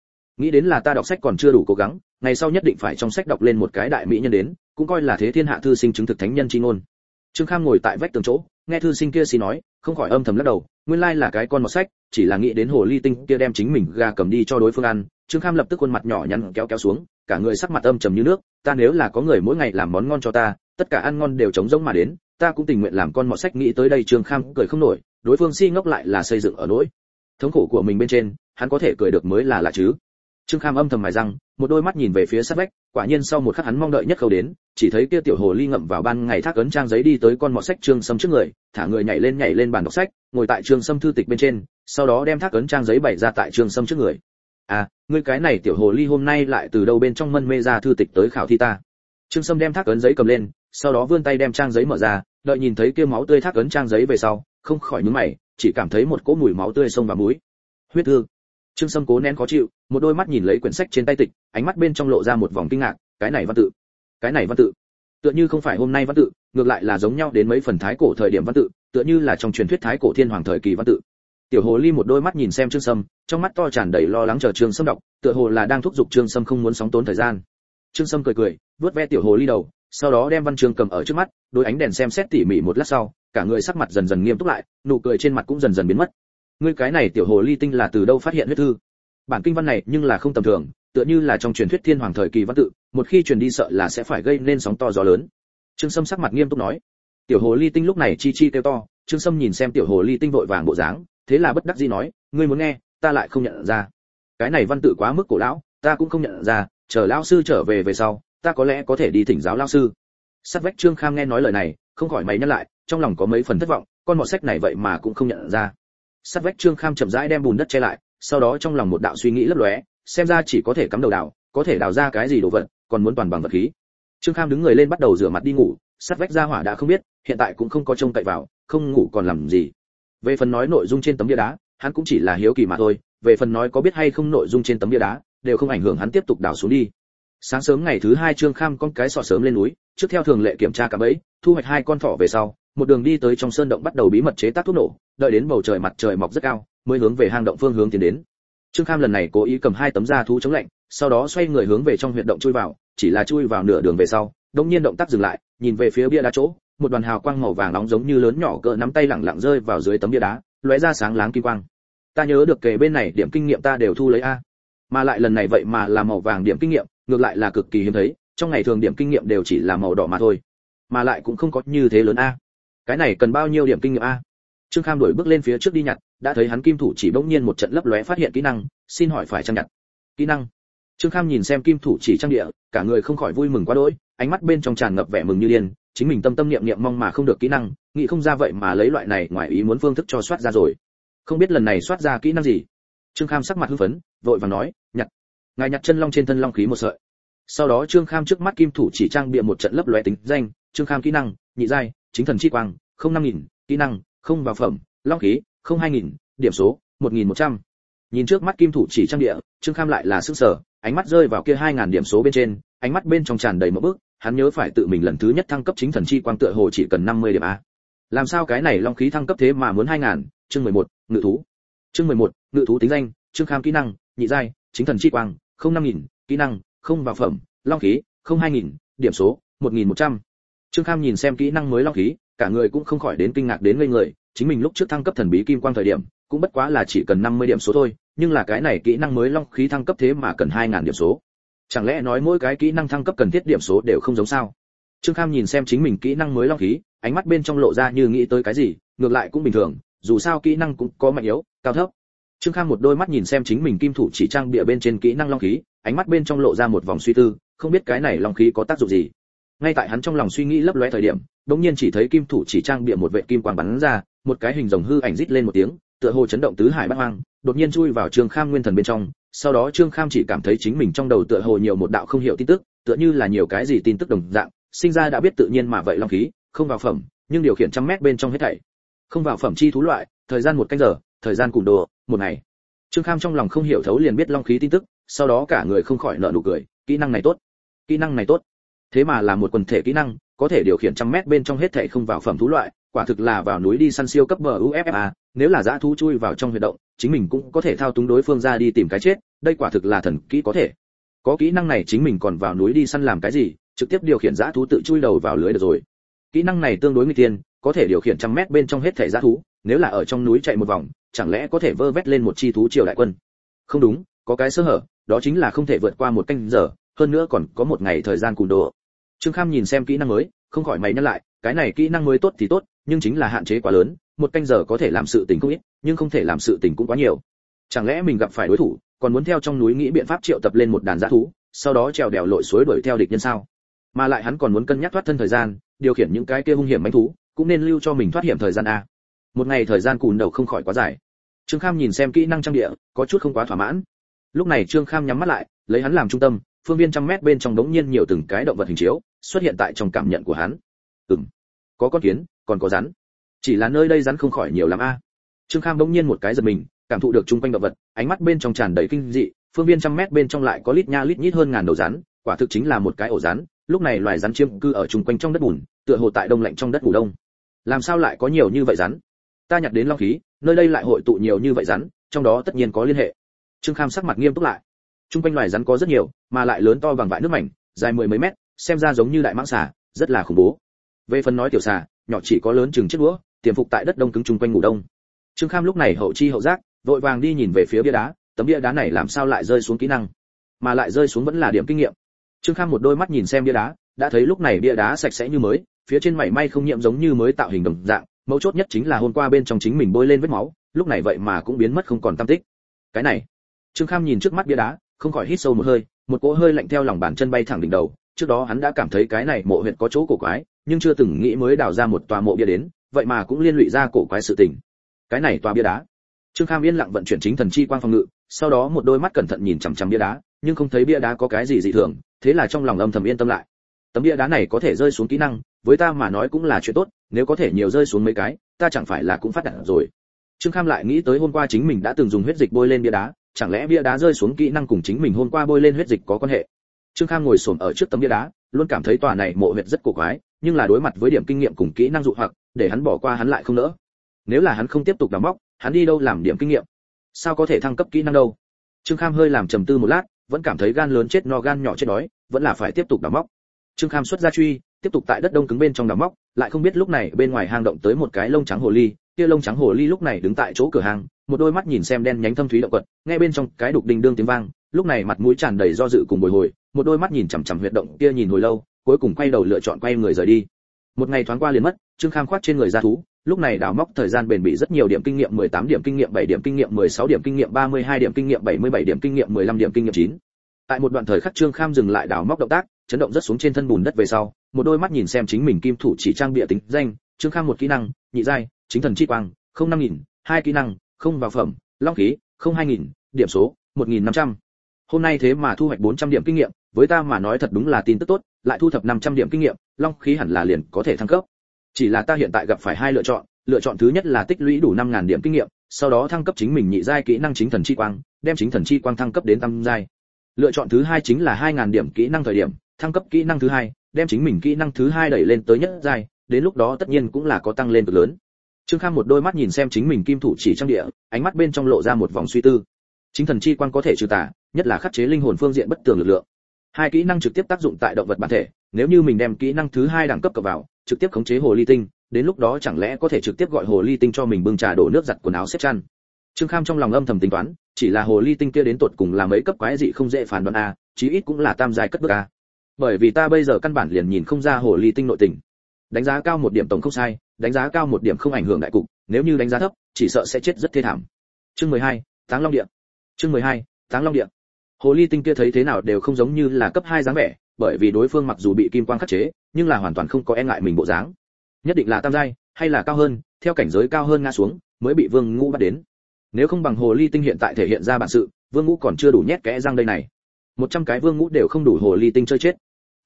nghĩ đến là ta đọc sách còn chưa đủ cố gắng, ngày sau nhất định phải trong sách đọc lên một cái đại mỹ nhân đến, cũng coi là thế thiên hạ thư sinh chứng thực thánh nhân chi ngôn. Trương kham ngồi tại vách tường chỗ, nghe thư sinh kia xì nói, không khỏi âm thầm lắc đầu, nguyên lai là cái con mọt sách, chỉ là nghĩ đến hồ ly tinh kia đem chính mình gà cầm đi cho đối phương ăn. Trương kham lập tức khuôn mặt nhỏ nhắn kéo kéo xuống, cả người sắc mặt âm trầm như nước, ta nếu là có người mỗi ngày làm món ngon cho ta, tất cả ăn ngon đều chống rỗng mà đến, ta cũng tình nguyện làm con mọt sách nghĩ tới đây. Trương kham cười không nổi, đối phương si ngốc lại là xây dựng ở nỗi thống khổ của mình bên trên, hắn có thể cười được mới là lạ chứ trương kham âm thầm mài răng, một đôi mắt nhìn về phía sát vách, quả nhiên sau một khắc hắn mong đợi nhất khâu đến, chỉ thấy kia tiểu hồ ly ngậm vào ban ngày thác ấn trang giấy đi tới con mọt sách trương sâm trước người, thả người nhảy lên nhảy lên bàn đọc sách, ngồi tại trương sâm thư tịch bên trên, sau đó đem thác ấn trang giấy bày ra tại trương sâm trước người. À ngươi cái này tiểu hồ ly hôm nay lại từ đâu bên trong mân mê ra thư tịch tới khảo thi ta? Trương sâm đem thác ấn giấy cầm lên, sau đó vươn tay đem trang giấy mở ra, đợi nhìn thấy kia máu tươi thác ấn trang giấy về sau, không khỏi nhướng mày, chỉ cảm thấy một cỗ mùi máu tươi xông vào mũi. Huyết thư trương sâm cố nén khó chịu, một đôi mắt nhìn lấy quyển sách trên tay tịch, ánh mắt bên trong lộ ra một vòng kinh ngạc, cái này văn tự, cái này văn tự. Tựa như không phải hôm nay văn tự, ngược lại là giống nhau đến mấy phần thái cổ thời điểm văn tự, tựa như là trong truyền thuyết thái cổ thiên hoàng thời kỳ văn tự. Tiểu hồ ly một đôi mắt nhìn xem trương sâm, trong mắt to tràn đầy lo lắng chờ trương sâm đọc, tựa hồ là đang thúc giục trương sâm không muốn sóng tốn thời gian. Trương sâm cười cười, vuốt ve tiểu hồ ly đầu, sau đó đem văn chương cầm ở trước mắt, đôi ánh đèn xem xét tỉ mỉ một lát sau, cả người sắc mặt dần dần nghiêm túc lại, nụ cười trên mặt cũng dần dần biến mất ngươi cái này tiểu hồ ly tinh là từ đâu phát hiện huyết thư? Bản kinh văn này nhưng là không tầm thường, tựa như là trong truyền thuyết thiên hoàng thời kỳ văn tự, một khi truyền đi sợ là sẽ phải gây nên sóng to gió lớn. Trương sâm sắc mặt nghiêm túc nói. Tiểu hồ ly tinh lúc này chi chi kêu to, trương sâm nhìn xem tiểu hồ ly tinh vội vàng bộ dáng, thế là bất đắc dĩ nói, ngươi muốn nghe, ta lại không nhận ra. Cái này văn tự quá mức cổ lão, ta cũng không nhận ra, chờ lão sư trở về về sau, ta có lẽ có thể đi thỉnh giáo lão sư. Sát vách trương kham nghe nói lời này, không khỏi mày nhắc lại, trong lòng có mấy phần thất vọng, con mọt sách này vậy mà cũng không nhận ra sát vách trương kham chậm rãi đem bùn đất che lại, sau đó trong lòng một đạo suy nghĩ lấp lóe, xem ra chỉ có thể cắm đầu đào, có thể đào ra cái gì đồ vật, còn muốn toàn bằng vật khí. Trương kham đứng người lên bắt đầu rửa mặt đi ngủ sát vách ra hỏa đã không biết, hiện tại cũng không có trông cậy vào, không ngủ còn làm gì. Về phần nói nội dung trên tấm bia đá, hắn cũng chỉ là hiếu kỳ mà thôi, về phần nói có biết hay không nội dung trên tấm bia đá, đều không ảnh hưởng hắn tiếp tục đào xuống đi. Sáng sớm ngày thứ hai trương kham con cái sọ sớm lên núi, trước theo thường lệ kiểm tra cả bẫy, thu hoạch hai con thỏ về sau một đường đi tới trong sơn động bắt đầu bí mật chế tác thuốc nổ, đợi đến bầu trời mặt trời mọc rất cao, mới hướng về hang động phương hướng tiến đến. Trương kham lần này cố ý cầm hai tấm da thú chống lạnh, sau đó xoay người hướng về trong huyệt động chui vào, chỉ là chui vào nửa đường về sau, đột nhiên động tác dừng lại, nhìn về phía bia đá chỗ, một đoàn hào quang màu vàng nóng giống như lớn nhỏ cỡ nắm tay lẳng lặng rơi vào dưới tấm bia đá, lóe ra sáng láng kim quang. Ta nhớ được kể bên này điểm kinh nghiệm ta đều thu lấy a. Mà lại lần này vậy mà là màu vàng điểm kinh nghiệm, ngược lại là cực kỳ hiếm thấy, trong ngày thường điểm kinh nghiệm đều chỉ là màu đỏ mà thôi. Mà lại cũng không có như thế lớn a cái này cần bao nhiêu điểm kinh nghiệm a? Trương kham đuổi bước lên phía trước đi nhặt, đã thấy hắn kim thủ chỉ bỗng nhiên một trận lấp lóe phát hiện kỹ năng, xin hỏi phải trang nhặt? Kỹ năng? Trương kham nhìn xem kim thủ chỉ trang địa, cả người không khỏi vui mừng quá đỗi, ánh mắt bên trong tràn ngập vẻ mừng như điên, chính mình tâm tâm niệm niệm mong mà không được kỹ năng, nghĩ không ra vậy mà lấy loại này ngoài ý muốn phương thức cho soát ra rồi. Không biết lần này soát ra kỹ năng gì? Trương kham sắc mặt hưng phấn, vội vàng nói, nhặt. Ngài nhặt chân long trên thân long khí một sợi. Sau đó trương kham trước mắt kim thủ chỉ trang bịa một trận lấp lóe tính danh, trương kham kỹ năng, nhị giai chính thần chi quang, không năm nghìn, kỹ năng, không vào phẩm, long khí, không hai nghìn, điểm số, một nghìn một trăm. Nhìn trước mắt kim thủ chỉ trang địa, trương kham lại là sức sở ánh mắt rơi vào kia hai ngàn điểm số bên trên, ánh mắt bên trong tràn đầy một bước hắn nhớ phải tự mình lần thứ nhất thăng cấp chính thần chi quang tựa hồ chỉ cần năm mươi điểm a. Làm sao cái này long khí thăng cấp thế mà muốn hai ngàn? Chương mười một, ngự thú. Chương mười một, ngự thú tính danh, trương kham kỹ năng, nhị giai, chính thần chi quang, không năm nghìn, kỹ năng, không vào phẩm, long khí, không hai nghìn, điểm số, một nghìn một trăm trương kham nhìn xem kỹ năng mới long khí, cả người cũng không khỏi đến kinh ngạc đến ngây người, chính mình lúc trước thăng cấp thần bí kim quang thời điểm, cũng bất quá là chỉ cần 50 điểm số thôi, nhưng là cái này kỹ năng mới long khí thăng cấp thế mà cần 2.000 điểm số. Chẳng lẽ nói mỗi cái kỹ năng thăng cấp cần thiết điểm số đều không giống sao? Trương kham nhìn xem chính mình kỹ năng mới long khí, ánh mắt bên trong lộ ra như nghĩ tới cái gì, ngược lại cũng bình thường, dù sao kỹ năng cũng có mạnh yếu, cao thấp. Trương kham một đôi mắt nhìn xem chính mình kim thủ chỉ trang bịa bên trên kỹ năng long khí, ánh mắt bên trong lộ ra một vòng suy tư, không biết cái này long khí có tác dụng gì ngay tại hắn trong lòng suy nghĩ lấp lóe thời điểm đống nhiên chỉ thấy kim thủ chỉ trang bịa một vệ kim quang bắn ra, một cái hình rồng hư ảnh rít lên một tiếng, tựa hồ chấn động tứ hải bát hoang, đột nhiên chui vào trương kham nguyên thần bên trong. Sau đó trương kham chỉ cảm thấy chính mình trong đầu tựa hồ nhiều một đạo không hiểu tin tức, tựa như là nhiều cái gì tin tức đồng dạng, sinh ra đã biết tự nhiên mà vậy long khí, không vào phẩm, nhưng điều khiển trăm mét bên trong hết thảy. Không vào phẩm chi thú loại, thời gian một canh giờ, thời gian cùng đồ, một ngày. Trương kham trong lòng không hiểu thấu liền biết long khí tin tức, sau đó cả người không khỏi nở nụ cười, kỹ năng này tốt, kỹ năng này tốt thế mà là một quần thể kỹ năng có thể điều khiển trăm mét bên trong hết thể không vào phẩm thú loại quả thực là vào núi đi săn siêu cấp bờ UFFA, nếu là dã thú chui vào trong huyệt động, chính mình cũng có thể thao túng đối phương ra đi tìm cái chết, đây quả thực là thần kỹ có thể. Có kỹ năng này chính mình còn vào núi đi săn làm cái gì, trực tiếp điều khiển dã thú tự chui đầu vào lưới được rồi. Kỹ năng này tương đối nguy tiên, có thể điều khiển trăm mét bên trong hết thể dã thú, nếu là ở trong núi chạy một vòng, chẳng lẽ có thể vơ vét lên một chi thú triều đại quân? Không đúng, có cái sơ hở, đó chính là không thể vượt qua một canh giờ, hơn nữa còn có một ngày thời gian cùn đồ. Trương Kham nhìn xem kỹ năng mới, không khỏi mày nhắc lại, cái này kỹ năng mới tốt thì tốt, nhưng chính là hạn chế quá lớn một canh giờ có thể làm sự tình cũng ít nhưng không thể làm sự tình cũng quá nhiều. Chẳng lẽ mình gặp phải đối thủ còn muốn theo trong núi nghĩ biện pháp triệu tập lên một đàn dã thú sau đó trèo đèo lội suối đuổi theo địch nhân sao? Mà lại hắn còn muốn cân nhắc thoát thân thời gian điều khiển những cái kia hung hiểm manh thú cũng nên lưu cho mình thoát hiểm thời gian a. Một ngày thời gian cùn đầu không khỏi quá dài. Trương kham nhìn xem kỹ năng trang địa có chút không quá thỏa mãn. Lúc này trương kham nhắm mắt lại lấy hắn làm trung tâm phương viên trăm mét bên trong đống nhiên nhiều từng cái động vật hình chiếu xuất hiện tại trong cảm nhận của hắn. Ừm, có con kiến, còn có rắn. Chỉ là nơi đây rắn không khỏi nhiều lắm a. Trương kham bỗng nhiên một cái giật mình, cảm thụ được chung quanh động vật, ánh mắt bên trong tràn đầy kinh dị, phương viên trăm mét bên trong lại có lít nha lít nhít hơn ngàn đầu rắn, quả thực chính là một cái ổ rắn, lúc này loài rắn chiếm cư ở chung quanh trong đất bùn, tựa hồ tại đông lạnh trong đất ngủ đông. Làm sao lại có nhiều như vậy rắn? Ta nhặt đến long khí, nơi đây lại hội tụ nhiều như vậy rắn, trong đó tất nhiên có liên hệ. Trương kham sắc mặt nghiêm túc lại. Chung quanh loài rắn có rất nhiều, mà lại lớn to bằng vại nước mảnh, dài mười mấy mét xem ra giống như đại mãng xà, rất là khủng bố. Về phần nói tiểu xà, nhỏ chỉ có lớn chừng chiếc đũa, tiềm phục tại đất đông cứng chung quanh ngủ đông. Trương kham lúc này hậu chi hậu giác, vội vàng đi nhìn về phía bia đá, tấm bia đá này làm sao lại rơi xuống kỹ năng? Mà lại rơi xuống vẫn là điểm kinh nghiệm. Trương kham một đôi mắt nhìn xem bia đá, đã thấy lúc này bia đá sạch sẽ như mới, phía trên mảy may không nhiễm giống như mới tạo hình đồng dạng, mấu chốt nhất chính là hôm qua bên trong chính mình bôi lên vết máu, lúc này vậy mà cũng biến mất không còn tâm tích. Cái này, trương kham nhìn trước mắt bia đá, không khỏi hít sâu một hơi, một cỗ hơi lạnh theo lòng bàn chân bay thẳng đỉnh đầu trước đó hắn đã cảm thấy cái này mộ huyện có chỗ cổ quái, nhưng chưa từng nghĩ mới đào ra một tòa mộ bia đến, vậy mà cũng liên lụy ra cổ quái sự tình. Cái này tòa bia đá. Trương kham yên lặng vận chuyển chính thần chi quang phòng ngự, sau đó một đôi mắt cẩn thận nhìn chằm chằm bia đá, nhưng không thấy bia đá có cái gì dị thường, thế là trong lòng âm thầm yên tâm lại. Tấm bia đá này có thể rơi xuống kỹ năng, với ta mà nói cũng là chuyện tốt, nếu có thể nhiều rơi xuống mấy cái, ta chẳng phải là cũng phát đạt rồi. Trương kham lại nghĩ tới hôm qua chính mình đã từng dùng huyết dịch bôi lên bia đá, chẳng lẽ bia đá rơi xuống kỹ năng cùng chính mình hôm qua bôi lên huyết dịch có quan hệ? Trương kham ngồi xổm ở trước tấm bia đá, luôn cảm thấy tòa này mộ huyệt rất cổ quái, nhưng là đối mặt với điểm kinh nghiệm cùng kỹ năng dụ hoặc, để hắn bỏ qua hắn lại không nỡ. Nếu là hắn không tiếp tục đào móc, hắn đi đâu làm điểm kinh nghiệm? Sao có thể thăng cấp kỹ năng đâu? Trương kham hơi làm trầm tư một lát, vẫn cảm thấy gan lớn chết no gan nhỏ chết đói, vẫn là phải tiếp tục đào móc. Trương kham xuất ra truy, tiếp tục tại đất đông cứng bên trong đào móc, lại không biết lúc này bên ngoài hang động tới một cái lông trắng hồ ly, kia lông trắng hồ ly lúc này đứng tại chỗ cửa hàng, một đôi mắt nhìn xem đen nhánh thâm thúy động quật nghe bên trong cái đục đình đương tiếng vang, lúc này mặt mũi tràn đầy do dự cùng bồi hồi một đôi mắt nhìn chằm chằm huyệt động kia nhìn hồi lâu cuối cùng quay đầu lựa chọn quay người rời đi một ngày thoáng qua liền mất trương kham khoát trên người ra thú lúc này đào móc thời gian bền bỉ rất nhiều điểm kinh nghiệm 18 điểm kinh nghiệm 7 điểm kinh nghiệm 16 điểm kinh nghiệm 32 điểm kinh nghiệm 77 điểm kinh nghiệm 15 điểm kinh nghiệm 9. Tại một đoạn thời khắc Trương Kham dừng lại đào móc động tác, chấn động rất xuống trên thân bùn đất về sau, một đôi mắt nhìn xem chính mình kim thủ chỉ trang bịa tính danh, Trương Kham một kỹ năng, nhị giai, chính thần chi quang, không năm nghìn, hai kỹ năng, không vào phẩm, long khí, không hai nghìn, điểm số, 1500. Hôm nay thế mà thu hoạch 400 điểm kinh nghiệm, với ta mà nói thật đúng là tin tức tốt, lại thu thập 500 điểm kinh nghiệm, long khí hẳn là liền có thể thăng cấp. Chỉ là ta hiện tại gặp phải hai lựa chọn, lựa chọn thứ nhất là tích lũy đủ 5000 điểm kinh nghiệm, sau đó thăng cấp chính mình nhị giai kỹ năng chính thần chi quang, đem chính thần chi quang thăng cấp đến tam giai. Lựa chọn thứ hai chính là 2000 điểm kỹ năng thời điểm, thăng cấp kỹ năng thứ hai, đem chính mình kỹ năng thứ hai đẩy lên tới nhất giai, đến lúc đó tất nhiên cũng là có tăng lên cực lớn. Trương khang một đôi mắt nhìn xem chính mình kim thủ chỉ trong địa, ánh mắt bên trong lộ ra một vòng suy tư. Chính thần chi quang có thể trừ tà, nhất là khắc chế linh hồn phương diện bất tường lực lượng. Hai kỹ năng trực tiếp tác dụng tại động vật bản thể, nếu như mình đem kỹ năng thứ hai đẳng cấp cập vào, trực tiếp khống chế hồ ly tinh, đến lúc đó chẳng lẽ có thể trực tiếp gọi hồ ly tinh cho mình bưng trà đổ nước giặt quần áo xếp chăn. Trương kham trong lòng âm thầm tính toán chỉ là hồ ly tinh kia đến tột cùng là mấy cấp quái dị không dễ phản đoán a chí ít cũng là tam giai cất bước a. Bởi vì ta bây giờ căn bản liền nhìn không ra hồ ly tinh nội tình. Đánh giá cao một điểm tổng không sai đánh giá cao một điểm không ảnh hưởng đại cục nếu như đánh giá thấp chỉ sợ sẽ chết rất thê thảm. Chương mười hai, táng long điện chương mười hai, táng long điện hồ ly tinh kia thấy thế nào đều không giống như là cấp hai dáng vẻ, bởi vì đối phương mặc dù bị kim quang khắc chế, nhưng là hoàn toàn không có e ngại mình bộ dáng. Nhất định là tam giai, hay là cao hơn, theo cảnh giới cao hơn ngã xuống, mới bị vương ngũ bắt đến. Nếu không bằng hồ ly tinh hiện tại thể hiện ra bản sự, vương ngũ còn chưa đủ nhét kẽ răng đây này. Một trăm cái vương ngũ đều không đủ hồ ly tinh chơi chết.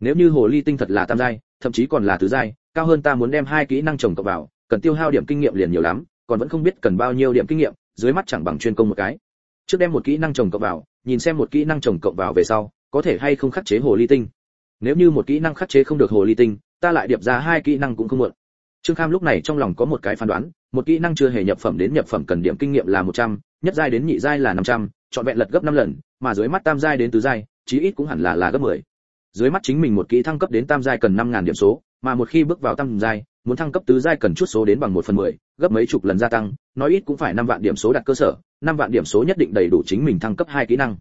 Nếu như hồ ly tinh thật là tam giai, thậm chí còn là tứ giai, cao hơn ta muốn đem hai kỹ năng trồng cộng vào, cần tiêu hao điểm kinh nghiệm liền nhiều lắm, còn vẫn không biết cần bao nhiêu điểm kinh nghiệm, dưới mắt chẳng bằng chuyên công một cái. Trước đem một kỹ năng trồng cộng vào nhìn xem một kỹ năng trồng cộng vào về sau có thể hay không khắc chế hồ ly tinh nếu như một kỹ năng khắc chế không được hồ ly tinh ta lại điệp ra hai kỹ năng cũng không muộn Trương Kham lúc này trong lòng có một cái phán đoán, một kỹ năng chưa hề nhập phẩm đến nhập phẩm cần điểm kinh nghiệm là 100, nhất giai đến nhị giai là 500, chọn vẹn lật gấp 5 lần, mà dưới mắt tam giai đến tứ giai, chí ít cũng hẳn là là gấp 10. Dưới mắt chính mình một kỹ thăng cấp đến tam giai cần 5000 điểm số, mà một khi bước vào tam giai, muốn thăng cấp tứ giai cần chút số đến bằng 1 phần 10, gấp mấy chục lần gia tăng, nói ít cũng phải 5 vạn điểm số đặt cơ sở, 5 vạn điểm số nhất định đầy đủ chính mình thăng cấp hai kỹ năng.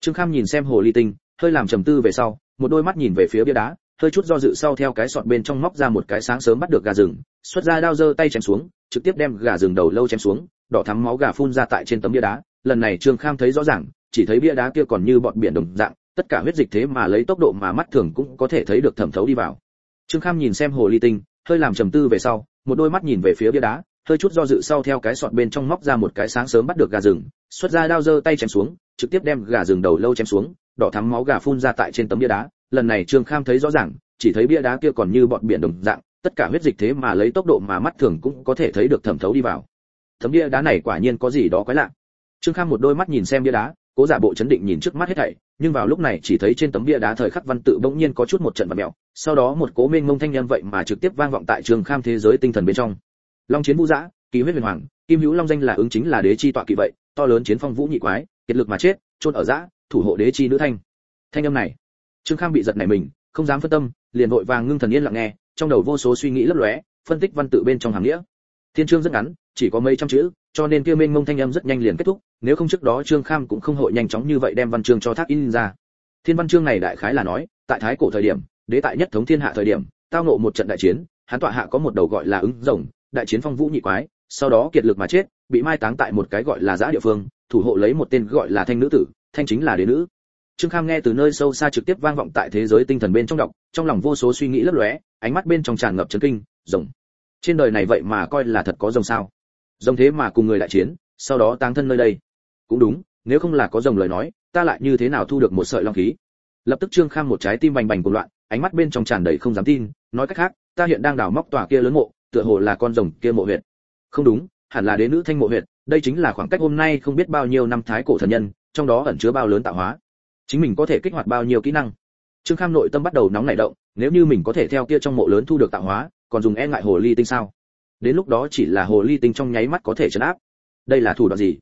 Trương Kham nhìn xem hồ ly tinh, hơi làm trầm tư về sau, một đôi mắt nhìn về phía bia đá, hơi chút do dự sau theo cái sọt bên trong móc ra một cái sáng sớm bắt được gà rừng, xuất ra đao giơ tay chém xuống, trực tiếp đem gà rừng đầu lâu chém xuống, đỏ thắm máu gà phun ra tại trên tấm bia đá, lần này Trương Kham thấy rõ ràng, chỉ thấy bia đá kia còn như bọt biển đồng dạng tất cả huyết dịch thế mà lấy tốc độ mà mắt thường cũng có thể thấy được thẩm thấu đi vào trương kham nhìn xem hồ ly tinh hơi làm trầm tư về sau, một đôi mắt nhìn về phía bia đá, hơi chút do dự sau theo cái sọt bên trong móc ra một cái sáng sớm bắt được gà rừng, xuất ra đao giơ tay chém xuống, trực tiếp đem gà rừng đầu lâu chém xuống, đỏ thắm máu gà phun ra tại trên tấm bia đá. Lần này trương kham thấy rõ ràng, chỉ thấy bia đá kia còn như bọt biển đồng dạng, tất cả huyết dịch thế mà lấy tốc độ mà mắt thường cũng có thể thấy được thẩm thấu đi vào. Tấm bia đá này quả nhiên có gì đó quái lạ. Trương kham một đôi mắt nhìn xem bia đá, cố giả bộ chấn định nhìn trước mắt hết thảy nhưng vào lúc này chỉ thấy trên tấm bia đá thời khắc văn tự bỗng nhiên có chút một trận vặn mèo sau đó một cố mênh mông thanh nhân vậy mà trực tiếp vang vọng tại trường kham thế giới tinh thần bên trong. Long chiến vũ dã kỳ huyết huyền hoàng, kim hữu long danh là ứng chính là đế chi tọa kỵ vậy, to lớn chiến phong vũ nhị quái, kiệt lực mà chết, chôn ở dã thủ hộ đế chi nữ thanh. Thanh âm này trương kham bị giật nảy mình, không dám phân tâm, liền vội vàng ngưng thần yên lặng nghe, trong đầu vô số suy nghĩ lấp lóe, phân tích văn tự bên trong hàm nghĩa thiên chương rất ngắn, chỉ có mấy trăm chữ, cho nên kia mênh mông thanh âm rất nhanh liền kết thúc, nếu không trước đó trương kham cũng không hội nhanh chóng như vậy đem văn chương cho thác in ra. Thiên văn chương này đại khái là nói, tại thái cổ thời điểm, đế tại nhất thống thiên hạ thời điểm, tao nộ một trận đại chiến, hắn tọa hạ có một đầu gọi là ứng rồng, đại chiến phong vũ nhị quái, sau đó kiệt lực mà chết, bị mai táng tại một cái gọi là giã địa phương, thủ hộ lấy một tên gọi là thanh nữ tử, thanh chính là đế nữ. Trương kham nghe từ nơi sâu xa trực tiếp vang vọng tại thế giới tinh thần bên trong đọc, trong lòng vô số suy nghĩ lấp lóe, ánh mắt bên trong tràn ngập chấn kinh, rồng trên đời này vậy mà coi là thật có rồng sao? Rồng thế mà cùng người đại chiến, sau đó táng thân nơi đây. Cũng đúng, nếu không là có rồng lời nói, ta lại như thế nào thu được một sợi long khí? Lập tức trương kham một trái tim bành bành cuồng loạn, ánh mắt bên trong tràn đầy không dám tin, nói cách khác, ta hiện đang đào móc tòa kia lớn mộ, tựa hồ là con rồng kia mộ huyệt. Không đúng, hẳn là đến nữ thanh mộ huyệt, đây chính là khoảng cách hôm nay không biết bao nhiêu năm thái cổ thần nhân, trong đó ẩn chứa bao lớn tạo hóa. Chính mình có thể kích hoạt bao nhiêu kỹ năng? Trương kham nội tâm bắt đầu nóng nảy động, nếu như mình có thể theo kia trong mộ lớn thu được tạo hóa còn dùng e ngại hồ ly tinh sao? Đến lúc đó chỉ là hồ ly tinh trong nháy mắt có thể chấn áp. Đây là thủ đoạn gì?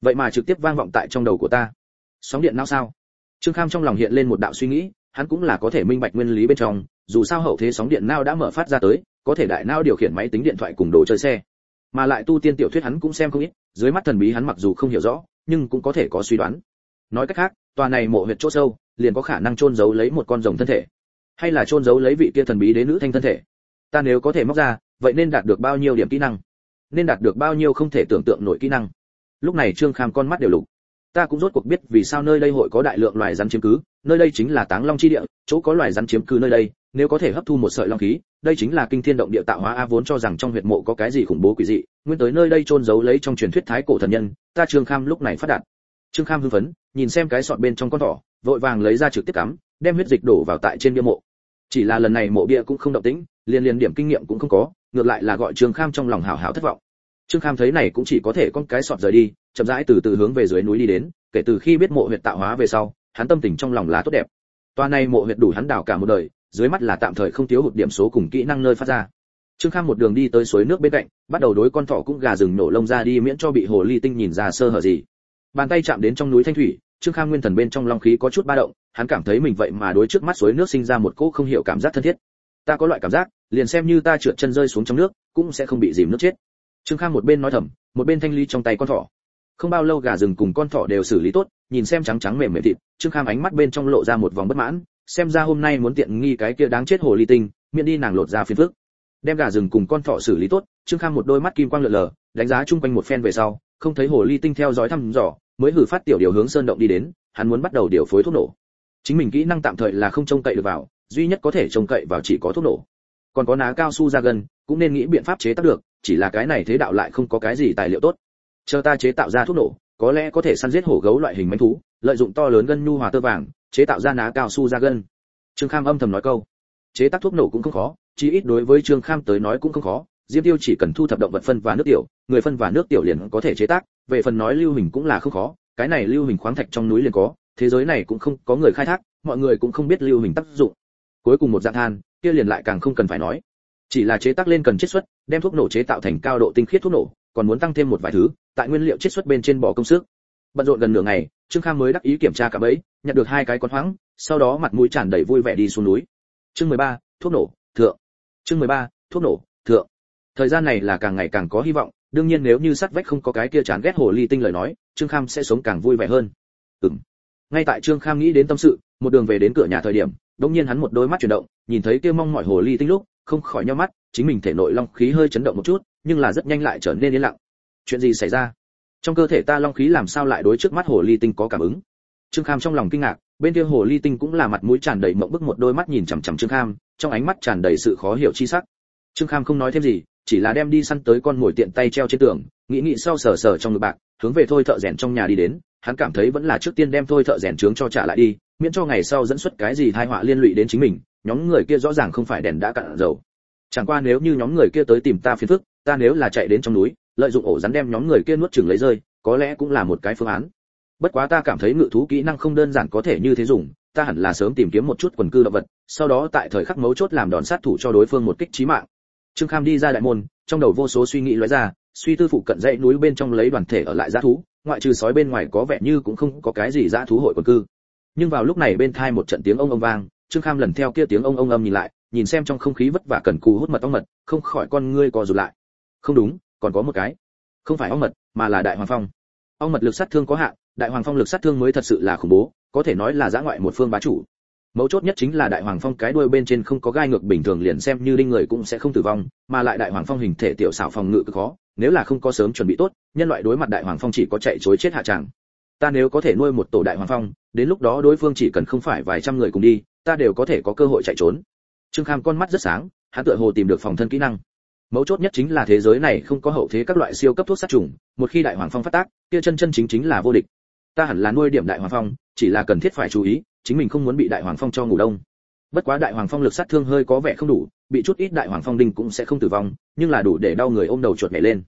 Vậy mà trực tiếp vang vọng tại trong đầu của ta. Sóng điện não sao? Trương kham trong lòng hiện lên một đạo suy nghĩ, hắn cũng là có thể minh bạch nguyên lý bên trong, dù sao hậu thế sóng điện não đã mở phát ra tới, có thể đại não điều khiển máy tính điện thoại cùng đồ chơi xe. Mà lại tu tiên tiểu thuyết hắn cũng xem không ít, dưới mắt thần bí hắn mặc dù không hiểu rõ, nhưng cũng có thể có suy đoán. Nói cách khác, tòa này mộ huyệt chỗ sâu, liền có khả năng chôn giấu lấy một con rồng thân thể. Hay là chôn giấu lấy vị kia thần bí đế nữ thanh thân thể ta nếu có thể móc ra, vậy nên đạt được bao nhiêu điểm kỹ năng? Nên đạt được bao nhiêu không thể tưởng tượng nổi kỹ năng? Lúc này trương kham con mắt đều lục. Ta cũng rốt cuộc biết vì sao nơi đây hội có đại lượng loài rắn chiếm cứ. Nơi đây chính là táng long chi địa, chỗ có loài rắn chiếm cứ nơi đây, nếu có thể hấp thu một sợi long khí, đây chính là kinh thiên động địa tạo hóa a vốn cho rằng trong huyệt mộ có cái gì khủng bố quỷ dị. Nguyên tới nơi đây trôn giấu lấy trong truyền thuyết thái cổ thần nhân, ta trương kham lúc này phát đạt. Trương kham hưng phấn, nhìn xem cái sọt bên trong con thỏ, vội vàng lấy ra trực tiếp cắm, đem huyết dịch đổ vào tại trên bia mộ. Chỉ là lần này mộ bia cũng không động tĩnh liền liền điểm kinh nghiệm cũng không có, ngược lại là gọi trương kham trong lòng hào hào thất vọng. Trương kham thấy này cũng chỉ có thể con cái sọt rời đi, chậm rãi từ từ hướng về dưới núi đi đến, kể từ khi biết mộ huyệt tạo hóa về sau, hắn tâm tình trong lòng là tốt đẹp. Toa này mộ huyệt đủ hắn đào cả một đời, dưới mắt là tạm thời không thiếu hụt điểm số cùng kỹ năng nơi phát ra. Trương kham một đường đi tới suối nước bên cạnh, bắt đầu đối con thỏ cũng gà rừng nổ lông ra đi miễn cho bị hồ ly tinh nhìn ra sơ hở gì. Bàn tay chạm đến trong núi thanh thủy, trương kham nguyên thần bên trong long khí có chút ba động, hắn cảm thấy mình vậy mà đối trước mắt suối nước sinh ra một cỗ không hiểu cảm giác thân thiết. Ta có loại cảm giác liền xem như ta trượt chân rơi xuống trong nước, cũng sẽ không bị dìm nước chết. Trương khang một bên nói thầm, một bên thanh ly trong tay con thỏ. Không bao lâu gà rừng cùng con thỏ đều xử lý tốt, nhìn xem trắng trắng mềm mềm thịt, trương khang ánh mắt bên trong lộ ra một vòng bất mãn, xem ra hôm nay muốn tiện nghi cái kia đáng chết hồ ly tinh, miễn đi nàng lột ra phiền phức. Đem gà rừng cùng con thỏ xử lý tốt, trương khang một đôi mắt kim quang lượn lờ, đánh giá chung quanh một phen về sau, không thấy hồ ly tinh theo dõi thăm dò, mới hử phát tiểu điều hướng sơn động đi đến, hắn muốn bắt đầu điều phối thuốc nổ. Chính mình kỹ năng tạm thời là không trông cậy được vào, duy nhất có thể trông cậy vào chỉ có thuốc nổ còn có ná cao su ra gần cũng nên nghĩ biện pháp chế tác được, chỉ là cái này thế đạo lại không có cái gì tài liệu tốt. Chờ ta chế tạo ra thuốc nổ, có lẽ có thể săn giết hổ gấu loại hình manh thú, lợi dụng to lớn gân nhu hòa tơ vàng, chế tạo ra ná cao su ra gân. Trương kham âm thầm nói câu. Chế tác thuốc nổ cũng không khó, chí ít đối với trương kham tới nói cũng không khó. Diêm tiêu chỉ cần thu thập động vật phân và nước tiểu, người phân và nước tiểu liền có thể chế tác, về phần nói lưu hình cũng là không khó, cái này lưu hình khoáng thạch trong núi liền có, thế giới này cũng không có người khai thác, mọi người cũng không biết lưu hình tác dụng. Cuối cùng một dạng than kia liền lại càng không cần phải nói. Chỉ là chế tác lên cần chiết xuất đem thuốc nổ chế tạo thành cao độ tinh khiết thuốc nổ còn muốn tăng thêm một vài thứ tại nguyên liệu chiết xuất bên trên bỏ công sức. Bận rộn gần nửa ngày trương khang mới đắc ý kiểm tra cả bẫy nhặt được hai cái con hoáng sau đó mặt mũi tràn đầy vui vẻ đi xuống núi. Chương 13, thuốc nổ thượng. Chương 13, thuốc nổ thượng. Thời gian này là càng ngày càng có hy vọng đương nhiên nếu như sắt vách không có cái kia chán ghét hồ ly tinh lời nói trương kham sẽ sống càng vui vẻ hơn. Ừm. Ngay tại trương kham nghĩ đến tâm sự một đường về đến cửa nhà thời điểm đột nhiên hắn một đôi mắt chuyển động nhìn thấy kia mong mỏi hồ ly tinh lúc, không khỏi nhíu mắt, chính mình thể nội long khí hơi chấn động một chút, nhưng là rất nhanh lại trở nên yên lặng. Chuyện gì xảy ra? Trong cơ thể ta long khí làm sao lại đối trước mắt hồ ly tinh có cảm ứng? Trương kham trong lòng kinh ngạc, bên kia hồ ly tinh cũng là mặt mũi tràn đầy mộng bức một đôi mắt nhìn chằm chằm trương kham, trong ánh mắt tràn đầy sự khó hiểu chi sắc. Trương kham không nói thêm gì, chỉ là đem đi săn tới con ngồi tiện tay treo trên tường, nghĩ nghĩ sau sờ sờ trong ngực bạc, hướng về thôi thợ rèn trong nhà đi đến. Hắn cảm thấy vẫn là trước tiên đem thôi thợ rèn trướng cho trả lại đi, miễn cho ngày sau dẫn xuất cái gì tai họa liên lụy đến chính mình nhóm người kia rõ ràng không phải đèn đã cạn dầu. Chẳng qua nếu như nhóm người kia tới tìm ta phiền phức, ta nếu là chạy đến trong núi, lợi dụng ổ rắn đem nhóm người kia nuốt chửng lấy rơi, có lẽ cũng là một cái phương án. Bất quá ta cảm thấy ngự thú kỹ năng không đơn giản có thể như thế dùng, ta hẳn là sớm tìm kiếm một chút quần cư động vật, sau đó tại thời khắc mấu chốt làm đòn sát thủ cho đối phương một kích chí mạng. Trương kham đi ra đại môn, trong đầu vô số suy nghĩ lóe ra, suy tư phụ cận dãy núi bên trong lấy đoàn thể ở lại dã thú, ngoại trừ sói bên ngoài có vẻ như cũng không có cái gì dã thú hội quần cư. Nhưng vào lúc này bên thai một trận tiếng ông ông vang trương kham lần theo kia tiếng ông ông âm nhìn lại, nhìn xem trong không khí vất vả cần cù hút mật ong mật, không khỏi con ngươi co rụt lại. Không đúng, còn có một cái. Không phải ong mật, mà là đại hoàng phong. Ong mật lực sát thương có hạn, đại hoàng phong lực sát thương mới thật sự là khủng bố, có thể nói là giã ngoại một phương bá chủ. Mấu chốt nhất chính là đại hoàng phong cái đuôi bên trên không có gai ngược bình thường liền xem như đinh người cũng sẽ không tử vong, mà lại đại hoàng phong hình thể tiểu xảo phòng ngự cực khó, nếu là không có sớm chuẩn bị tốt, nhân loại đối mặt đại hoàng phong chỉ có chạy chối chết hạ tràng. Ta nếu có thể nuôi một tổ đại hoàng phong, đến lúc đó đối phương chỉ cần không phải vài trăm người cùng đi ta đều có thể có cơ hội chạy trốn. Trương kham con mắt rất sáng, hắn tựa hồ tìm được phòng thân kỹ năng. Mấu chốt nhất chính là thế giới này không có hậu thế các loại siêu cấp thuốc sát trùng, một khi đại hoàng phong phát tác, kia chân chân chính chính là vô địch. Ta hẳn là nuôi điểm đại hoàng phong, chỉ là cần thiết phải chú ý, chính mình không muốn bị đại hoàng phong cho ngủ đông. Bất quá đại hoàng phong lực sát thương hơi có vẻ không đủ, bị chút ít đại hoàng phong đinh cũng sẽ không tử vong, nhưng là đủ để đau người ôm đầu chuột nhảy lên.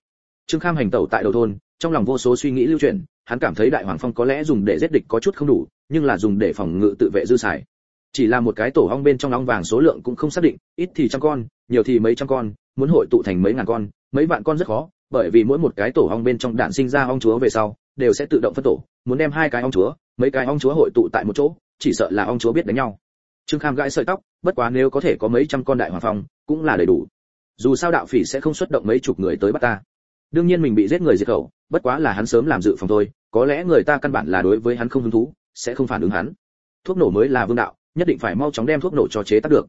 Trương kham hành tẩu tại đầu thôn, trong lòng vô số suy nghĩ lưu chuyển, hắn cảm thấy đại hoàng phong có lẽ dùng để giết địch có chút không đủ, nhưng là dùng để phòng ngự tự vệ dư xài chỉ là một cái tổ ong bên trong ong vàng số lượng cũng không xác định, ít thì trăm con, nhiều thì mấy trăm con, muốn hội tụ thành mấy ngàn con, mấy vạn con rất khó, bởi vì mỗi một cái tổ ong bên trong đạn sinh ra ong chúa về sau, đều sẽ tự động phân tổ, muốn đem hai cái ong chúa, mấy cái ong chúa hội tụ tại một chỗ, chỉ sợ là ong chúa biết đánh nhau. Trương kham gãi sợi tóc, bất quá nếu có thể có mấy trăm con đại hoàng phong, cũng là đầy đủ. Dù sao đạo phỉ sẽ không xuất động mấy chục người tới bắt ta. Đương nhiên mình bị giết người diệt khẩu, bất quá là hắn sớm làm dự phòng thôi, có lẽ người ta căn bản là đối với hắn không hứng thú, sẽ không phản ứng hắn. Thuốc nổ mới là vương đạo nhất định phải mau chóng đem thuốc nổ cho chế tác được.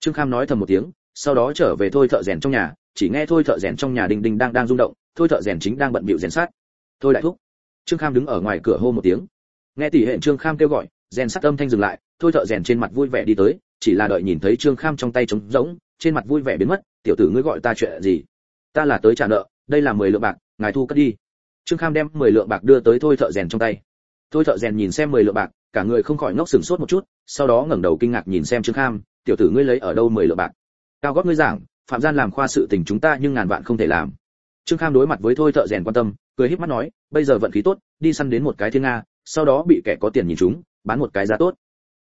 Trương kham nói thầm một tiếng, sau đó trở về thôi thợ rèn trong nhà, chỉ nghe thôi thợ rèn trong nhà đình đình đang đang rung động, thôi thợ rèn chính đang bận bịu rèn sát thôi đại thúc. Trương kham đứng ở ngoài cửa hô một tiếng. Nghe tỷ hệ trương kham kêu gọi, rèn sắt âm thanh dừng lại, thôi thợ rèn trên mặt vui vẻ đi tới, chỉ là đợi nhìn thấy trương kham trong tay trống rỗng, trên mặt vui vẻ biến mất, tiểu tử ngươi gọi ta chuyện gì? Ta là tới trả nợ, đây là mười lượng bạc, ngài thu cất đi. Trương kham đem mười lượng bạc đưa tới thôi thợ rèn trong tay. Thôi thợ rèn nhìn xem mười lượng bạc cả người không khỏi ngốc sừng sốt một chút, sau đó ngẩng đầu kinh ngạc nhìn xem trương kham, tiểu tử ngươi lấy ở đâu mười lượng bạc? Cao gót ngươi giảng, phạm gian làm khoa sự tình chúng ta nhưng ngàn vạn không thể làm. Trương kham đối mặt với thôi thợ rèn quan tâm, cười híp mắt nói, bây giờ vận khí tốt, đi săn đến một cái thiên nga, sau đó bị kẻ có tiền nhìn chúng, bán một cái giá tốt.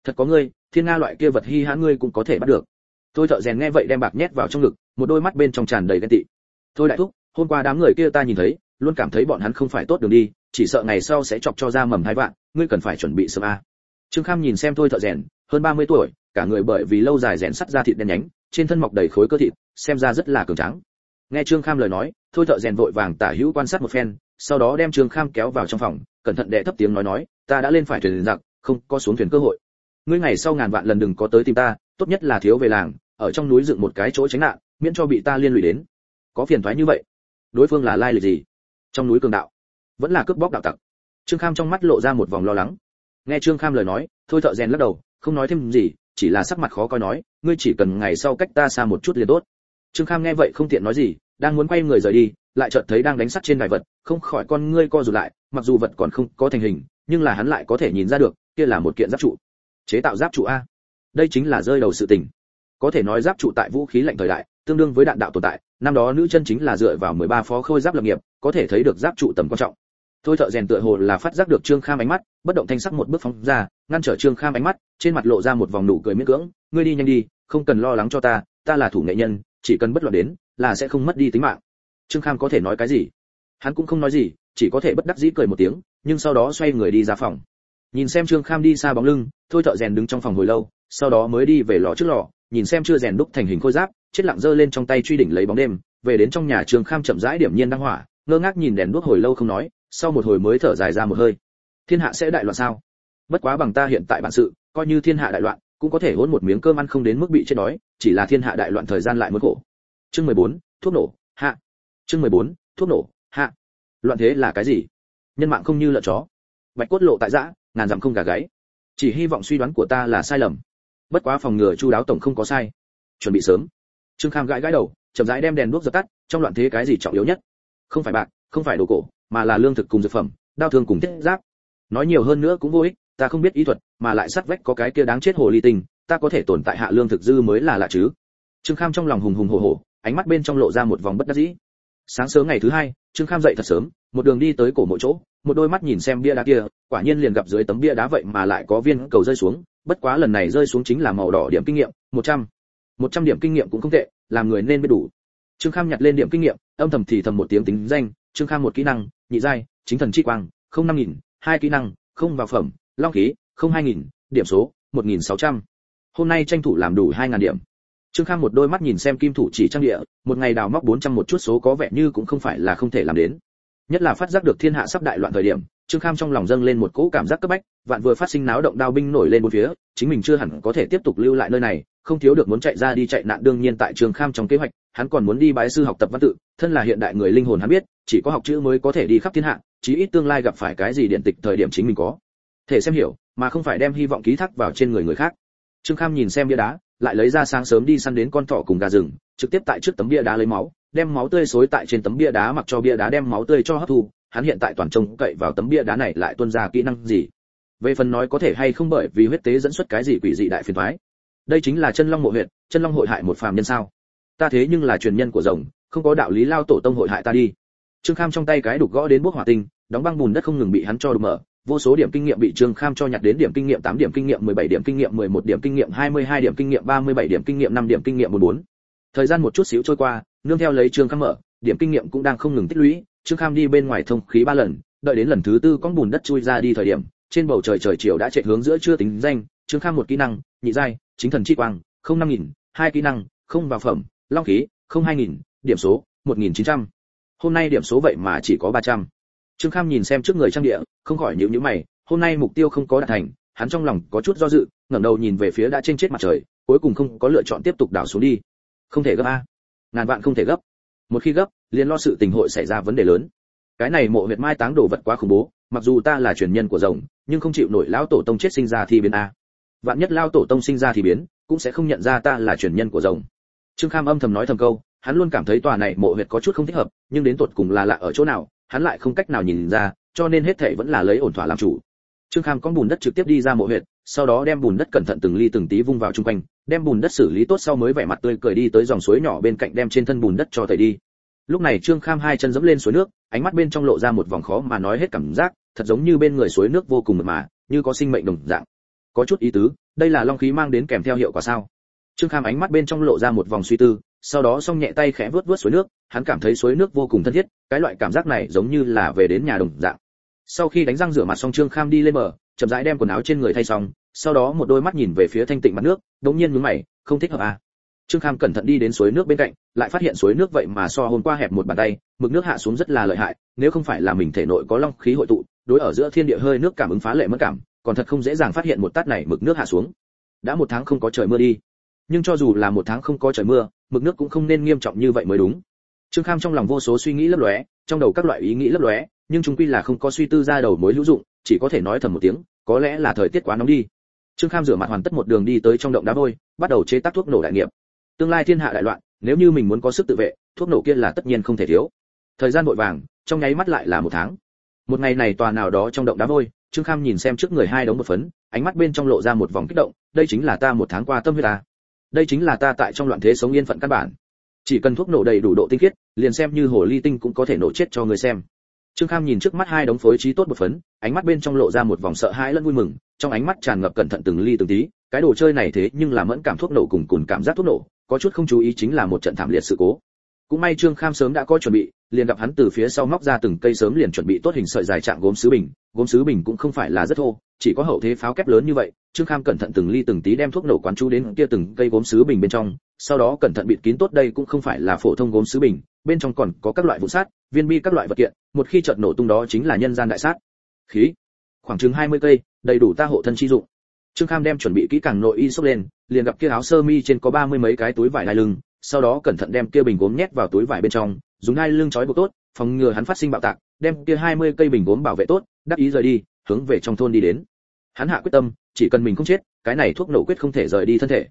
Thật có ngươi, thiên nga loại kia vật hi hãn ngươi cũng có thể bắt được. Thôi thợ rèn nghe vậy đem bạc nhét vào trong ngực, một đôi mắt bên trong tràn đầy ghen tị. Thôi đại thúc, hôm qua đám người kia ta nhìn thấy luôn cảm thấy bọn hắn không phải tốt đường đi, chỉ sợ ngày sau sẽ chọc cho ra mầm hai vạn, ngươi cần phải chuẩn bị sớm a. Trương kham nhìn xem thôi thợ rèn, hơn 30 tuổi, cả người bởi vì lâu dài rèn sắt ra thịt đen nhánh, trên thân mọc đầy khối cơ thịt, xem ra rất là cường tráng. Nghe trương kham lời nói, thôi thợ rèn vội vàng tả hữu quan sát một phen, sau đó đem trương kham kéo vào trong phòng, cẩn thận đệ thấp tiếng nói nói, ta đã lên phải thuyền giặc, không có xuống thuyền cơ hội. Ngươi ngày sau ngàn vạn lần đừng có tới tìm ta, tốt nhất là thiếu về làng, ở trong núi dựng một cái chỗ tránh nạn, miễn cho bị ta liên lụy đến. Có phiền thoái như vậy, đối phương là lai lịch gì? Trong núi cường đạo, vẫn là cướp bóc đạo tặc. Trương kham trong mắt lộ ra một vòng lo lắng. Nghe trương kham lời nói, thôi thợ rèn lắc đầu, không nói thêm gì, chỉ là sắc mặt khó coi nói, ngươi chỉ cần ngày sau cách ta xa một chút liền tốt. Trương kham nghe vậy không tiện nói gì, đang muốn quay người rời đi, lại chợt thấy đang đánh sắt trên đài vật, không khỏi con ngươi co rụt lại, mặc dù vật còn không có thành hình, nhưng là hắn lại có thể nhìn ra được, kia là một kiện giáp trụ. Chế tạo giáp trụ a. Đây chính là rơi đầu sự tình. Có thể nói giáp trụ tại vũ khí lạnh thời đại, tương đương với đạn đạo tồn tại, năm đó nữ chân chính là dựa vào 13 phó khôi giáp lập nghiệp có thể thấy được giáp trụ tầm quan trọng. Thôi thợ rèn tựa hồ là phát giác được trương kham ánh mắt, bất động thanh sắc một bước phóng ra, ngăn trở trương kham ánh mắt, trên mặt lộ ra một vòng nụ cười miễn cưỡng, ngươi đi nhanh đi, không cần lo lắng cho ta ta là thủ nghệ nhân, chỉ cần bất luận đến, là sẽ không mất đi tính mạng. Trương kham có thể nói cái gì? Hắn cũng không nói gì, chỉ có thể bất đắc dĩ cười một tiếng, nhưng sau đó xoay người đi ra phòng. Nhìn xem trương kham đi xa bóng lưng, thôi thợ rèn đứng trong phòng hồi lâu, sau đó mới đi về lò trước lò, nhìn xem chưa rèn đúc thành hình khôi giáp, chết lặng giơ lên trong tay truy đỉnh lấy bóng đêm, về đến trong nhà trương kham chậm rãi điểm nhiên đăng hỏa ngơ ngác nhìn đèn đuốc hồi lâu không nói sau một hồi mới thở dài ra một hơi. Thiên hạ sẽ đại loạn sao? Bất quá bằng ta hiện tại bản sự coi như thiên hạ đại loạn cũng có thể hôn một miếng cơm ăn không đến mức bị chết đói chỉ là thiên hạ đại loạn thời gian lại mới khổ. Chương 14, thuốc nổ hạ. Chương 14, thuốc nổ hạ. Loạn thế là cái gì? Nhân mạng không như lợn chó. Bạch cốt lộ tại dã ngàn dặm không gà gáy. Chỉ hy vọng suy đoán của ta là sai lầm. Bất quá phòng ngừa chu đáo tổng không có sai. Chuẩn bị sớm. Trương kham gãi gãi đầu chậm rãi đem đèn đuốc dập tắt trong loạn thế cái gì trọng yếu nhất? Không phải bạc, không phải đồ cổ, mà là lương thực cùng dược phẩm đao thương cùng thiết giáp. Nói nhiều hơn nữa cũng vô ích, ta không biết ý thuật, mà lại sắt vách có cái kia đáng chết hồ ly tinh, ta có thể tồn tại hạ lương thực dư mới là lạ chứ. Trương kham trong lòng hùng hùng hổ hổ, ánh mắt bên trong lộ ra một vòng bất đắc dĩ. Sáng sớm ngày thứ hai, trương kham dậy thật sớm, một đường đi tới cổ mộ chỗ, một đôi mắt nhìn xem bia đá kia, quả nhiên liền gặp dưới tấm bia đá vậy mà lại có viên cầu rơi xuống, bất quá lần này rơi xuống chính là màu đỏ điểm kinh nghiệm, một trăm. Một trăm điểm kinh nghiệm cũng không tệ, làm người nên biết đủ trương kham nhặt lên điểm kinh nghiệm, âm thầm thì thầm một tiếng tính danh, trương kham một kỹ năng, nhị giai, chính thần chi quang, không năm nghìn, hai kỹ năng, không vào phẩm, long khí, không hai nghìn, điểm số, một nghìn sáu trăm. Hôm nay tranh thủ làm đủ hai ngàn điểm. Trương kham một đôi mắt nhìn xem kim thủ chỉ trang địa, một ngày đào móc bốn trăm một chút số có vẻ như cũng không phải là không thể làm đến. Nhất là phát giác được thiên hạ sắp đại loạn thời điểm, trương kham trong lòng dâng lên một cỗ cảm giác cấp bách, vạn vừa phát sinh náo động đao binh nổi lên bốn phía, chính mình chưa hẳn có thể tiếp tục lưu lại nơi này, không thiếu được muốn chạy ra đi chạy nạn đương nhiên tại trương kham trong kế hoạch hắn còn muốn đi bái sư học tập văn tự thân là hiện đại người linh hồn hắn biết chỉ có học chữ mới có thể đi khắp thiên hạ chí ít tương lai gặp phải cái gì điện tịch thời điểm chính mình có. Thể xem hiểu mà không phải đem hy vọng ký thác vào trên người người khác. Trương kham nhìn xem bia đá lại lấy ra sáng sớm đi săn đến con thỏ cùng gà rừng trực tiếp tại trước tấm bia đá lấy máu đem máu tươi xối tại trên tấm bia đá mặc cho bia đá đem máu tươi cho hấp thu hắn hiện tại toàn trông cậy vào tấm bia đá này lại tuôn ra kỹ năng gì. Về phần nói có thể hay không bởi vì huyết tế dẫn xuất cái gì quỷ dị đại phiền toái. Đây chính là chân long mộ huyệt, chân long hội hại một phàm nhân sao? Ta thế nhưng là truyền nhân của rồng, không có đạo lý lao tổ tông hội hại ta đi. Trương kham trong tay cái đục gõ đến bước hỏa tinh, đóng băng bùn đất không ngừng bị hắn cho đục mở. Vô số điểm kinh nghiệm bị trương kham cho nhặt đến điểm kinh nghiệm tám, điểm kinh nghiệm 17 điểm kinh nghiệm 11 điểm kinh nghiệm 22 điểm kinh nghiệm 37 điểm kinh nghiệm năm, điểm kinh nghiệm 14. thời gian một chút xíu trôi qua, nương theo lấy trương kham mở, điểm kinh nghiệm cũng đang không ngừng tích lũy. Trương kham đi bên ngoài thông khí ba lần, đợi đến lần thứ tư con bùn đất chui ra đi thời điểm, trên bầu trời trời chiều đã chạy hướng giữa chưa tính danh. Trương kham một kỹ năng, nhị giai, chính thần chi quang, không năm nghìn, hai kỹ năng, không vào phẩm long khí, không hai nghìn, điểm số, một nghìn chín trăm. Hôm nay điểm số vậy mà chỉ có ba trăm. Trương kham nhìn xem trước người trang địa, không khỏi nhịu nhữ mày, hôm nay mục tiêu không có đạt thành, hắn trong lòng có chút do dự, ngẩng đầu nhìn về phía đã trên chết mặt trời, cuối cùng không có lựa chọn tiếp tục đảo xuống đi. Không thể gấp a. Ngàn vạn không thể gấp. Một khi gấp, liền lo sự tình hội xảy ra vấn đề lớn. Cái này mộ huyệt mai táng đồ vật quá khủng bố, mặc dù ta là truyền nhân của rồng, nhưng không chịu nổi lão tổ tông chết sinh ra thì biến a. Vạn nhất lao tổ tông sinh ra thì biến, cũng sẽ không nhận ra ta là truyền nhân của rồng trương kham âm thầm nói thầm câu, hắn luôn cảm thấy tòa này mộ huyệt có chút không thích hợp, nhưng đến tột cùng là lạ ở chỗ nào, hắn lại không cách nào nhìn ra, cho nên hết thảy vẫn là lấy ổn thỏa làm chủ. Trương kham có bùn đất trực tiếp đi ra mộ huyệt, sau đó đem bùn đất cẩn thận từng ly từng tí vung vào chung quanh, đem bùn đất xử lý tốt sau mới vẻ mặt tươi cười đi tới dòng suối nhỏ bên cạnh đem trên thân bùn đất cho tẩy đi. Lúc này trương kham hai chân dẫm lên suối nước, ánh mắt bên trong lộ ra một vòng khó mà nói hết cảm giác, thật giống như bên người suối nước vô cùng mượt mà, như có sinh mệnh đồng dạng. Có chút ý tứ, đây là long khí mang đến kèm theo hiệu quả sao? Trương kham ánh mắt bên trong lộ ra một vòng suy tư, sau đó xong nhẹ tay khẽ vớt vớt suối nước, hắn cảm thấy suối nước vô cùng thân thiết, cái loại cảm giác này giống như là về đến nhà đồng dạng. Sau khi đánh răng rửa mặt xong, trương kham đi lên bờ, chậm rãi đem quần áo trên người thay xong, sau đó một đôi mắt nhìn về phía thanh tịnh mặt nước, đống nhiên nhướng mày, không thích hợp à? Trương kham cẩn thận đi đến suối nước bên cạnh, lại phát hiện suối nước vậy mà so hôm qua hẹp một bàn tay, mực nước hạ xuống rất là lợi hại, nếu không phải là mình thể nội có long khí hội tụ, đối ở giữa thiên địa hơi nước cảm ứng phá lệ mất cảm, còn thật không dễ dàng phát hiện một tát này mực nước hạ xuống. Đã một tháng không có trời mưa đi nhưng cho dù là một tháng không có trời mưa, mực nước cũng không nên nghiêm trọng như vậy mới đúng. Trương kham trong lòng vô số suy nghĩ lấp lóe, trong đầu các loại ý nghĩ lấp lóe, nhưng chúng quy là không có suy tư ra đầu mối hữu dụng, chỉ có thể nói thầm một tiếng, có lẽ là thời tiết quá nóng đi. Trương kham rửa mặt hoàn tất một đường đi tới trong động đá vôi, bắt đầu chế tác thuốc nổ đại nghiệp. Tương lai thiên hạ đại loạn, nếu như mình muốn có sức tự vệ, thuốc nổ kia là tất nhiên không thể thiếu. Thời gian vội vàng, trong nháy mắt lại là một tháng. Một ngày này tòa nào đó trong động đá vôi, trương kham nhìn xem trước người hai đống một phấn, ánh mắt bên trong lộ ra một vòng kích động, đây chính là ta một tháng qua tâm huyết ta đây chính là ta tại trong loạn thế sống yên phận căn bản. Chỉ cần thuốc nổ đầy đủ độ tinh khiết, liền xem như hồ ly tinh cũng có thể nổ chết cho người xem. Trương kham nhìn trước mắt hai đống phối trí tốt bột phấn, ánh mắt bên trong lộ ra một vòng sợ hãi lẫn vui mừng, trong ánh mắt tràn ngập cẩn thận từng ly từng tí, cái đồ chơi này thế nhưng là mẫn cảm thuốc nổ cùng cùng cảm giác thuốc nổ, có chút không chú ý chính là một trận thảm liệt sự cố cũng may trương kham sớm đã có chuẩn bị, liền gặp hắn từ phía sau móc ra từng cây sớm liền chuẩn bị tốt hình sợi dài trạng gốm sứ bình. Gốm sứ bình cũng không phải là rất thô, chỉ có hậu thế pháo kép lớn như vậy. Trương kham cẩn thận từng ly từng tí đem thuốc nổ quán chú đến kia từng cây gốm sứ bình bên trong, sau đó cẩn thận bịt kín tốt đây cũng không phải là phổ thông gốm sứ bình, bên trong còn có các loại vụ sát, viên bi các loại vật kiện, một khi chợt nổ tung đó chính là nhân gian đại sát. Khí, khoảng chừng 20 cây, đầy đủ ta hộ thân chi dụng. Trương kham đem chuẩn bị kỹ càng nội y xốc lên, liền gặp kia áo sơ mi trên có ba mươi mấy cái túi vải đai lưng sau đó cẩn thận đem kia bình gốm nhét vào túi vải bên trong dùng hai lưng chói buộc tốt phòng ngừa hắn phát sinh bạo tạc đem kia 20 cây bình gốm bảo vệ tốt đắc ý rời đi hướng về trong thôn đi đến. Hắn hạ quyết tâm chỉ cần mình không chết cái này thuốc nổ quyết không thể rời đi thân thể.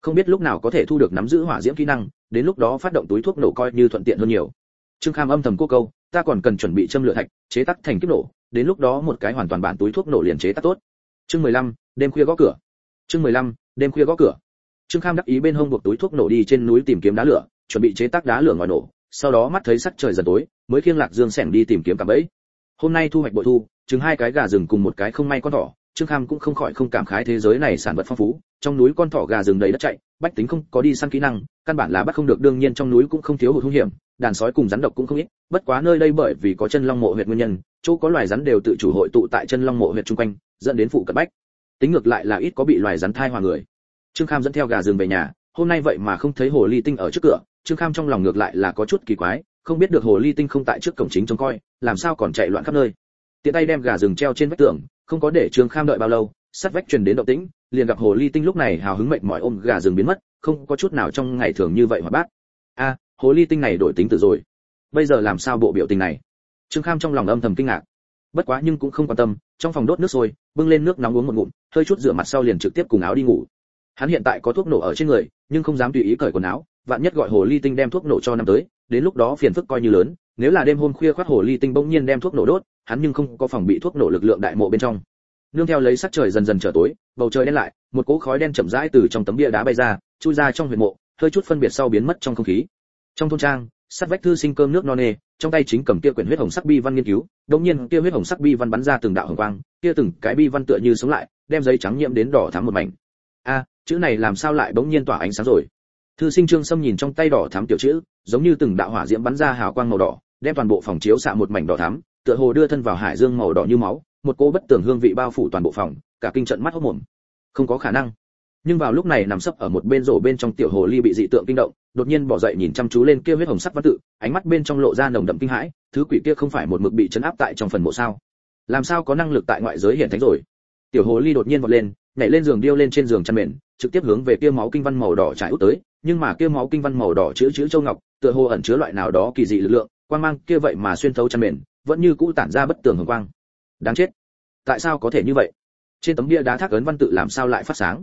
Không biết lúc nào có thể thu được nắm giữ hỏa diễm kỹ năng đến lúc đó phát động túi thuốc nổ coi như thuận tiện hơn nhiều. Trương kham âm thầm cô câu ta còn cần chuẩn bị châm lửa thạch chế tác thành kiếp nổ đến lúc đó một cái hoàn toàn bản túi thuốc nổ liền chế tác tốt. Chương 15, đêm khuya gõ cửa. Chương 15, đêm khuya gõ cửa trương kham đắc ý bên hông buộc túi thuốc nổ đi trên núi tìm kiếm đá lửa, chuẩn bị chế tác đá lửa ngoài nổ, sau đó mắt thấy sắc trời dần tối, mới khiêng lạc dương sẻng đi tìm kiếm cạm bẫy. Hôm nay thu hoạch bội thu chứng hai cái gà rừng cùng một cái không may con thỏ, trương kham cũng không khỏi không cảm khái thế giới này sản vật phong phú, trong núi con thỏ gà rừng đầy đất chạy, bách tính không có đi săn kỹ năng, căn bản là bắt không được, đương nhiên trong núi cũng không thiếu hụt hung hiểm, đàn sói cùng rắn độc cũng không ít, bất quá nơi đây bởi vì có chân long mộ huyệt nguyên nhân, chỗ có loài rắn đều tự chủ hội tụ tại chân long mộ huyệt chung quanh, dẫn đến phụ cận bách. Tính ngược lại là ít có bị loài rắn thai hòa người trương kham dẫn theo gà rừng về nhà, hôm nay vậy mà không thấy hồ ly tinh ở trước cửa, trương kham trong lòng ngược lại là có chút kỳ quái, không biết được hồ ly tinh không tại trước cổng chính trông coi, làm sao còn chạy loạn khắp nơi. Tiện tay đem gà rừng treo trên vách tường, không có để trương kham đợi bao lâu, sắt vách truyền đến động tĩnh, liền gặp hồ ly tinh lúc này hào hứng mệt mỏi ôm gà rừng biến mất, không có chút nào trong ngày thường như vậy mà bát. A, hồ ly tinh này đổi tính từ rồi. Bây giờ làm sao bộ biểu tình này? Trương kham trong lòng âm thầm kinh ngạc. Bất quá nhưng cũng không quan tâm, trong phòng đốt nước sôi, bưng lên nước nóng uống một ngụm, hơi chút rửa mặt sau liền trực tiếp cùng áo đi ngủ hắn hiện tại có thuốc nổ ở trên người, nhưng không dám tùy ý cởi quần áo, vạn nhất gọi hồ ly tinh đem thuốc nổ cho năm tới, đến lúc đó phiền phức coi như lớn, nếu là đêm hôm khuya khoát hồ ly tinh bỗng nhiên đem thuốc nổ đốt, hắn nhưng không có phòng bị thuốc nổ lực lượng đại mộ bên trong. Nương theo lấy sắc trời dần dần trở tối, bầu trời đen lại, một cỗ khói đen chậm rãi từ trong tấm bia đá bay ra, chui ra trong huyệt mộ, hơi chút phân biệt sau biến mất trong không khí. Trong thôn trang, sắt vách thư sinh cơm nước no nê, trong tay chính cầm kia quyển huyết hồng sắc bi văn nghiên cứu, đột nhiên kia huyết hồng sắc bi văn bắn ra từng đạo hồng quang, kia từng cái bi văn tựa như sống lại, đem giấy trắng nhiễm đến đỏ thắm một mảnh. A chữ này làm sao lại bỗng nhiên tỏa ánh sáng rồi? Thư sinh trương sâm nhìn trong tay đỏ thắm tiểu chữ, giống như từng đạo hỏa diễm bắn ra hào quang màu đỏ, đem toàn bộ phòng chiếu xạ một mảnh đỏ thắm, tựa hồ đưa thân vào hải dương màu đỏ như máu, một cô bất tường hương vị bao phủ toàn bộ phòng, cả kinh trận mắt hốc mồm. Không có khả năng. Nhưng vào lúc này nằm sấp ở một bên rổ bên trong tiểu hồ ly bị dị tượng kinh động, đột nhiên bỏ dậy nhìn chăm chú lên kia huyết hồng sắc văn tự, ánh mắt bên trong lộ ra nồng đậm kinh hãi, thứ quỷ kia không phải một mực bị chấn áp tại trong phần mộ sao? Làm sao có năng lực tại ngoại giới hiện thánh rồi? Tiểu hồ ly đột nhiên vọt lên, nhảy lên giường điêu lên trên giường chăn mền trực tiếp hướng về kia máu kinh văn màu đỏ trải út tới, nhưng mà kia máu kinh văn màu đỏ chữ chữ châu ngọc, tựa hồ ẩn chứa loại nào đó kỳ dị lực lượng, quang mang kia vậy mà xuyên thấu chăn mền, vẫn như cũ tản ra bất tường hồng quang. Đáng chết. Tại sao có thể như vậy? Trên tấm bia đá thác ấn văn tự làm sao lại phát sáng?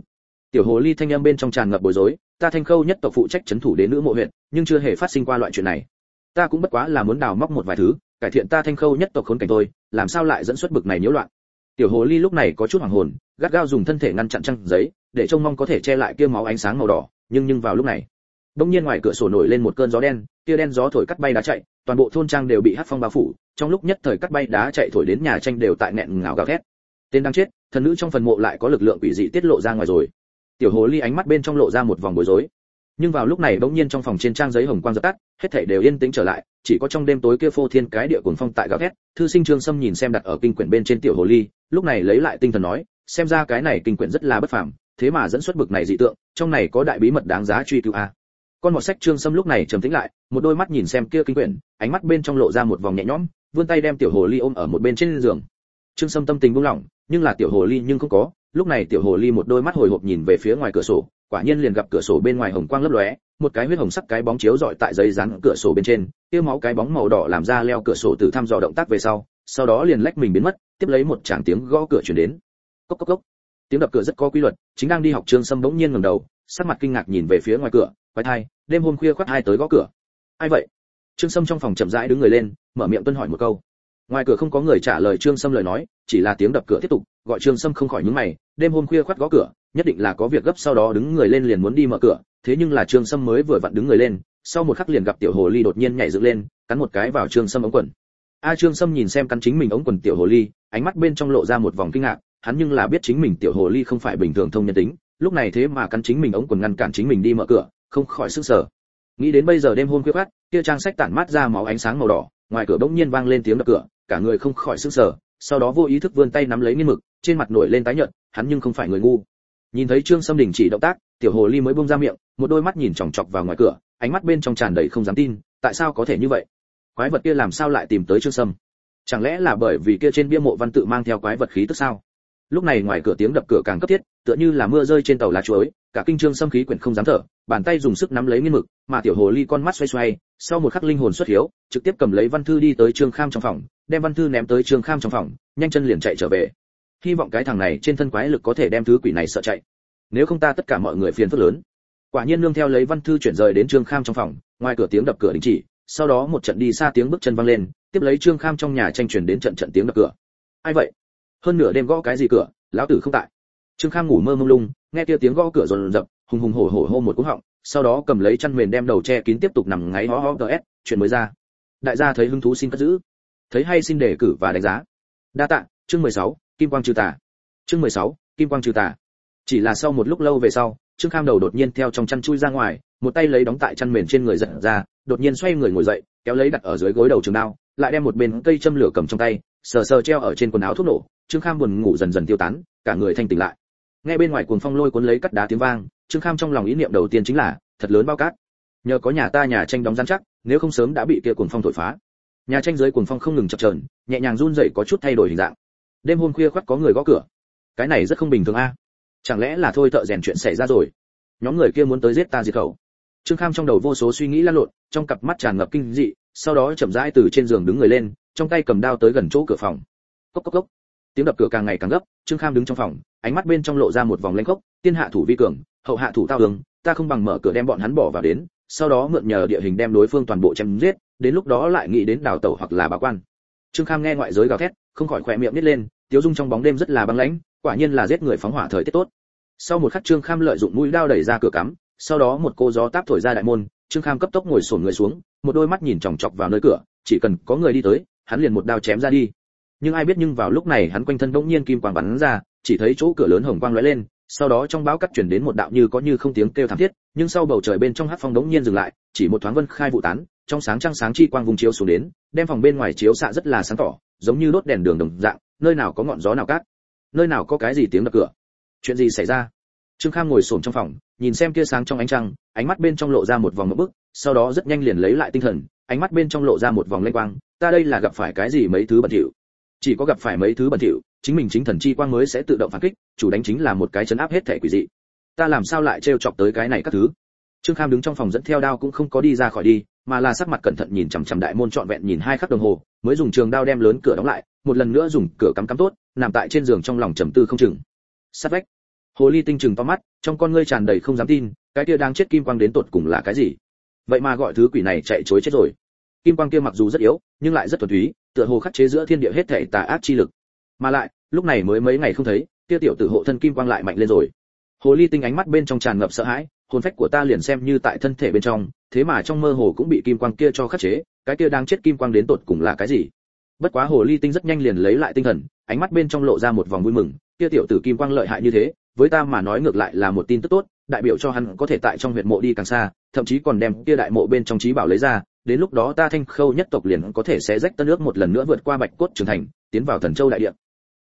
Tiểu hồ ly thanh âm bên trong tràn ngập bối rối, ta thanh khâu nhất tộc phụ trách chấn thủ đến nữ mộ huyện, nhưng chưa hề phát sinh qua loại chuyện này. Ta cũng bất quá là muốn đào móc một vài thứ, cải thiện ta thanh khâu nhất tộc khốn cảnh tôi làm sao lại dẫn xuất bực này nhiễu loạn? Tiểu hồ ly lúc này có chút hoàng hồn gắt gao dùng thân thể ngăn chặn trăng giấy, để trông mong có thể che lại kia máu ánh sáng màu đỏ, nhưng nhưng vào lúc này đông nhiên ngoài cửa sổ nổi lên một cơn gió đen, kia đen gió thổi cắt bay đá chạy, toàn bộ thôn trang đều bị hát phong bao phủ, trong lúc nhất thời cắt bay đá chạy thổi đến nhà tranh đều tại nẹn ngào gào thét. Tên đang chết, thần nữ trong phần mộ lại có lực lượng quỷ dị tiết lộ ra ngoài rồi. Tiểu hồ ly ánh mắt bên trong lộ ra một vòng bối rối. Nhưng vào lúc này bỗng nhiên trong phòng trên trang giấy hồng quang dập tắt, hết thảy đều yên tĩnh trở lại, chỉ có trong đêm tối kia phô thiên cái địa cuồng phong tại gào thét, thư sinh trương sâm nhìn xem đặt ở kinh quyển bên trên tiểu hồ ly, lúc này lấy lại tinh thần nói xem ra cái này kinh quyển rất là bất phàm, thế mà dẫn xuất bực này dị tượng, trong này có đại bí mật đáng giá truy cứu a. Con một sách trương sâm lúc này trầm tĩnh lại, một đôi mắt nhìn xem kia kinh quyển, ánh mắt bên trong lộ ra một vòng nhẹ nhõm, vươn tay đem tiểu hồ ly ôm ở một bên trên giường. Trương sâm tâm tình buông lỏng, nhưng là tiểu hồ ly nhưng không có, lúc này tiểu hồ ly một đôi mắt hồi hộp nhìn về phía ngoài cửa sổ, quả nhiên liền gặp cửa sổ bên ngoài hồng quang lấp lóe, một cái huyết hồng sắc cái bóng chiếu rọi tại giấy rán cửa sổ bên trên kia máu cái bóng màu đỏ làm ra leo cửa sổ từ thăm dò động tác về sau sau đó liền lách mình biến mất, tiếp lấy một tràng tiếng gõ cửa truyền đến cốc cốc cốc. Tiếng đập cửa rất có quy luật, chính đang đi học trương sâm bỗng nhiên ngẩng đầu, sắc mặt kinh ngạc nhìn về phía ngoài cửa, quái thai, đêm hôm khuya khoắt hai tới gõ cửa. Ai vậy? Trương sâm trong phòng chậm rãi đứng người lên, mở miệng tuân hỏi một câu. Ngoài cửa không có người trả lời trương sâm lời nói, chỉ là tiếng đập cửa tiếp tục, gọi trương sâm không khỏi nhướng mày, đêm hôm khuya khoắt gõ cửa, nhất định là có việc gấp sau đó đứng người lên liền muốn đi mở cửa, thế nhưng là trương sâm mới vừa vặn đứng người lên, sau một khắc liền gặp tiểu hồ ly đột nhiên nhảy dựng lên, cắn một cái vào trương sâm ống quần. A trương sâm nhìn xem cắn chính mình ống quần tiểu hồ ly, ánh mắt bên trong lộ ra một vòng kinh ngạc hắn nhưng là biết chính mình tiểu hồ ly không phải bình thường thông nhân tính, lúc này thế mà cắn chính mình ống quần ngăn cản chính mình đi mở cửa, không khỏi sức sở nghĩ đến bây giờ đêm hôm khuya khoắt, kia trang sách tản mát ra máu ánh sáng màu đỏ, ngoài cửa bỗng nhiên vang lên tiếng đập cửa, cả người không khỏi sức sở sau đó vô ý thức vươn tay nắm lấy nghiên mực, trên mặt nổi lên tái nhợt, hắn nhưng không phải người ngu. Nhìn thấy trương sâm đình chỉ động tác, tiểu hồ ly mới buông ra miệng, một đôi mắt nhìn chòng chọc vào ngoài cửa, ánh mắt bên trong tràn đầy không dám tin, tại sao có thể như vậy? Quái vật kia làm sao lại tìm tới trương sâm? Chẳng lẽ là bởi vì kia trên bia mộ văn tự mang theo quái vật khí tức sao? Lúc này ngoài cửa tiếng đập cửa càng cấp thiết, tựa như là mưa rơi trên tàu lá chuối, cả kinh trương xâm khí quyển không dám thở, bàn tay dùng sức nắm lấy nghiên mực, mà tiểu hồ ly con mắt xoay xoay, sau một khắc linh hồn xuất hiếu, trực tiếp cầm lấy văn thư đi tới trương kham trong phòng, đem văn thư ném tới trương kham trong phòng, nhanh chân liền chạy trở về. Hy vọng cái thằng này trên thân quái lực có thể đem thứ quỷ này sợ chạy. Nếu không ta tất cả mọi người phiền phức lớn. Quả nhiên nương theo lấy văn thư chuyển rời đến trương kham trong phòng, ngoài cửa tiếng đập cửa đình chỉ, sau đó một trận đi xa tiếng bước chân vang lên, tiếp lấy trương kham trong nhà tranh truyền đến trận trận tiếng đập cửa. Ai vậy? Hơn nửa đêm gõ cái gì cửa lão tử không tại. Trương kham ngủ mơ mông lung nghe kia tiếng gõ cửa rồn rập hùng hùng hổ hổ hô một cú họng sau đó cầm lấy chăn mền đem đầu che kín tiếp tục nằm ngáy ho ho ts chuyện mới ra. Đại gia thấy hứng thú xin cất giữ. Thấy hay xin đề cử và đánh giá. Đa tạ chương 16, kim quang trừ tà. Chương 16, kim quang trừ tà. Chỉ là sau một lúc lâu về sau trương kham đầu đột nhiên theo trong chăn chui ra ngoài một tay lấy đóng tại chăn mền trên người giật ra đột nhiên xoay người ngồi dậy kéo lấy đặt ở dưới gối đầu trường đao lại đem một bên cây châm lửa cầm trong tay sờ sờ treo ở trên quần áo thuốc nổ trương kham buồn ngủ dần dần tiêu tán, cả người thanh tỉnh lại. Nghe bên ngoài cuồng phong lôi cuốn lấy cắt đá tiếng vang, trương kham trong lòng ý niệm đầu tiên chính là, thật lớn bao cát. Nhờ có nhà ta nhà tranh đóng rắn chắc, nếu không sớm đã bị kia cuồng phong thổi phá. Nhà tranh dưới cuồng phong không ngừng chập chờn, nhẹ nhàng run rẩy có chút thay đổi hình dạng. Đêm hôm khuya khoắt có người gõ cửa. Cái này rất không bình thường a. Chẳng lẽ là thôi thợ rèn chuyện xảy ra rồi? Nhóm người kia muốn tới giết ta diệt khẩu. Trương kham trong đầu vô số suy nghĩ lan lộn, trong cặp mắt tràn ngập kinh dị, sau đó chậm rãi từ trên giường đứng người lên, trong tay cầm đao tới gần chỗ cửa phòng. Cốc cốc cốc tiếng đập cửa càng ngày càng gấp, trương kham đứng trong phòng, ánh mắt bên trong lộ ra một vòng lanh khốc, tiên hạ thủ vi cường, hậu hạ thủ tao hướng ta không bằng mở cửa đem bọn hắn bỏ vào đến, sau đó mượn nhờ địa hình đem đối phương toàn bộ chém giết, đến lúc đó lại nghĩ đến đào tẩu hoặc là báo quan. Trương kham nghe ngoại giới gào thét, không khỏi khỏe miệng nít lên, tiếu dung trong bóng đêm rất là băng lãnh, quả nhiên là giết người phóng hỏa thời tiết tốt. Sau một khắc trương kham lợi dụng mũi đao đẩy ra cửa cắm, sau đó một cô gió táp thổi ra đại môn, trương kham cấp tốc ngồi sổn người xuống, một đôi mắt nhìn chòng chọc vào nơi cửa, chỉ cần có người đi tới, hắn liền một đao chém ra đi nhưng ai biết nhưng vào lúc này hắn quanh thân bỗng nhiên kim quang bắn ra, chỉ thấy chỗ cửa lớn hồng quang lóe lên, sau đó trong báo cắt chuyển đến một đạo như có như không tiếng kêu thảm thiết, nhưng sau bầu trời bên trong hắc phong đống nhiên dừng lại, chỉ một thoáng vân khai vụ tán, trong sáng trăng sáng chi quang vùng chiếu xuống đến, đem phòng bên ngoài chiếu xạ rất là sáng tỏ, giống như đốt đèn đường đồng dạng, nơi nào có ngọn gió nào cát, nơi nào có cái gì tiếng đập cửa. Chuyện gì xảy ra? Trương kham ngồi xổm trong phòng, nhìn xem kia sáng trong ánh trăng, ánh mắt bên trong lộ ra một vòng một bức, sau đó rất nhanh liền lấy lại tinh thần, ánh mắt bên trong lộ ra một vòng lênh quang, ta đây là gặp phải cái gì mấy thứ bẩn thỉu? Chỉ có gặp phải mấy thứ bẩn thỉu, chính mình chính thần chi quang mới sẽ tự động phản kích, chủ đánh chính là một cái chấn áp hết thể quỷ dị. Ta làm sao lại trêu chọc tới cái này các thứ? Trương kham đứng trong phòng dẫn theo đao cũng không có đi ra khỏi đi, mà là sắc mặt cẩn thận nhìn chằm chằm đại môn trọn vẹn nhìn hai khắc đồng hồ, mới dùng trường đao đem lớn cửa đóng lại, một lần nữa dùng cửa cắm cắm tốt, nằm tại trên giường trong lòng trầm tư không chừng. Sát vách. Hồ ly tinh chừng to mắt, trong con ngươi tràn đầy không dám tin, cái kia đang chết kim quang đến tột cùng là cái gì? Vậy mà gọi thứ quỷ này chạy chối chết rồi kim quang kia mặc dù rất yếu, nhưng lại rất thuần túy, tựa hồ khắc chế giữa thiên địa hết thảy tà ác chi lực. Mà lại, lúc này mới mấy ngày không thấy, kia tiểu tử hộ thân kim quang lại mạnh lên rồi. Hồ ly tinh ánh mắt bên trong tràn ngập sợ hãi, hồn phách của ta liền xem như tại thân thể bên trong, thế mà trong mơ hồ cũng bị kim quang kia cho khắc chế, cái kia đang chết kim quang đến tột cùng là cái gì? Bất quá hồ ly tinh rất nhanh liền lấy lại tinh thần, ánh mắt bên trong lộ ra một vòng vui mừng, kia tiểu tử kim quang lợi hại như thế, với ta mà nói ngược lại là một tin tức tốt, đại biểu cho hắn có thể tại trong huyệt mộ đi càng xa, thậm chí còn đem kia đại mộ bên trong trí bảo lấy ra đến lúc đó ta thanh khâu nhất tộc liền có thể sẽ rách tân nước một lần nữa vượt qua bạch cốt trưởng thành, tiến vào thần châu đại địa.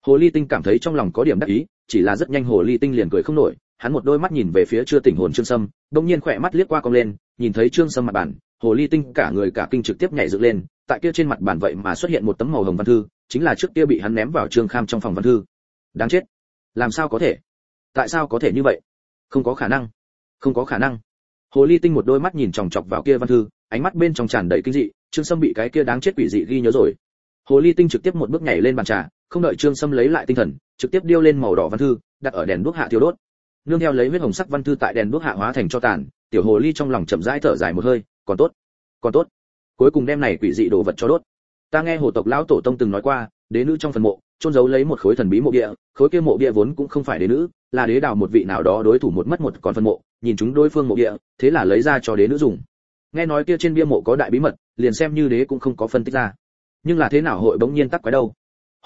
Hồ ly tinh cảm thấy trong lòng có điểm đắc ý, chỉ là rất nhanh hồ ly tinh liền cười không nổi, hắn một đôi mắt nhìn về phía chưa tỉnh hồn trương sâm đông nhiên khỏe mắt liếc qua cong lên, nhìn thấy trương sâm mặt bản hồ ly tinh cả người cả kinh trực tiếp nhảy dựng lên, tại kia trên mặt bản vậy mà xuất hiện một tấm màu hồng văn thư, chính là trước kia bị hắn ném vào trương kham trong phòng văn thư. Đáng chết. Làm sao có thể? Tại sao có thể như vậy? Không có khả năng. Không có khả năng. Hồ ly tinh một đôi mắt nhìn chòng chọc vào kia văn thư ánh mắt bên trong tràn đầy kinh dị, trương sâm bị cái kia đáng chết quỷ dị ghi nhớ rồi. Hồ ly tinh trực tiếp một bước nhảy lên bàn trà, không đợi trương sâm lấy lại tinh thần, trực tiếp điêu lên màu đỏ văn thư, đặt ở đèn đuốc hạ thiêu đốt. Nương theo lấy huyết hồng sắc văn thư tại đèn đuốc hạ hóa thành cho tàn, tiểu hồ ly trong lòng chậm rãi thở dài một hơi, còn tốt còn tốt. Cuối cùng đem này quỷ dị đồ vật cho đốt. Ta nghe hồ tộc lão tổ tông từng nói qua, đế nữ trong phần mộ trôn giấu lấy một khối thần bí mộ địa, khối kia mộ địa vốn cũng không phải đế nữ, là đế đào một vị nào đó đối thủ một mất một còn phần mộ, nhìn chúng đối phương mộ địa, thế là lấy ra cho đế nữ dùng nghe nói kia trên bia mộ có đại bí mật, liền xem như đế cũng không có phân tích ra. Nhưng là thế nào hội bỗng nhiên tắc quái đâu?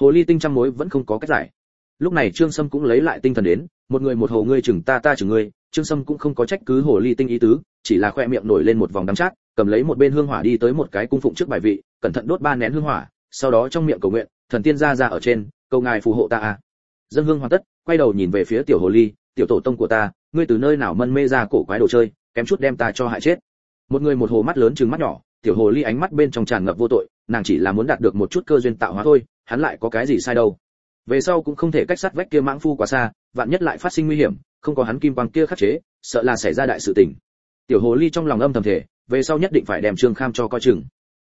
Hồ ly tinh trăm mối vẫn không có cách giải. Lúc này trương sâm cũng lấy lại tinh thần đến, một người một hồ ngươi chừng ta ta chừng ngươi. Trương sâm cũng không có trách cứ hồ ly tinh ý tứ, chỉ là khoe miệng nổi lên một vòng đắng chát, cầm lấy một bên hương hỏa đi tới một cái cung phụng trước bài vị, cẩn thận đốt ba nén hương hỏa, sau đó trong miệng cầu nguyện, thần tiên ra ra ở trên, cầu ngài phù hộ ta a dân hương hoàn tất, quay đầu nhìn về phía tiểu hồ ly, tiểu tổ tông của ta, ngươi từ nơi nào mân mê ra cổ quái đồ chơi, kém chút đem ta cho hại chết một người một hồ mắt lớn trừng mắt nhỏ, tiểu hồ ly ánh mắt bên trong tràn ngập vô tội, nàng chỉ là muốn đạt được một chút cơ duyên tạo hóa thôi, hắn lại có cái gì sai đâu. Về sau cũng không thể cách sát vách kia mãng phu quá xa, vạn nhất lại phát sinh nguy hiểm, không có hắn kim quang kia khắc chế, sợ là xảy ra đại sự tình. Tiểu hồ ly trong lòng âm thầm thể về sau nhất định phải đem trương kham cho coi chừng.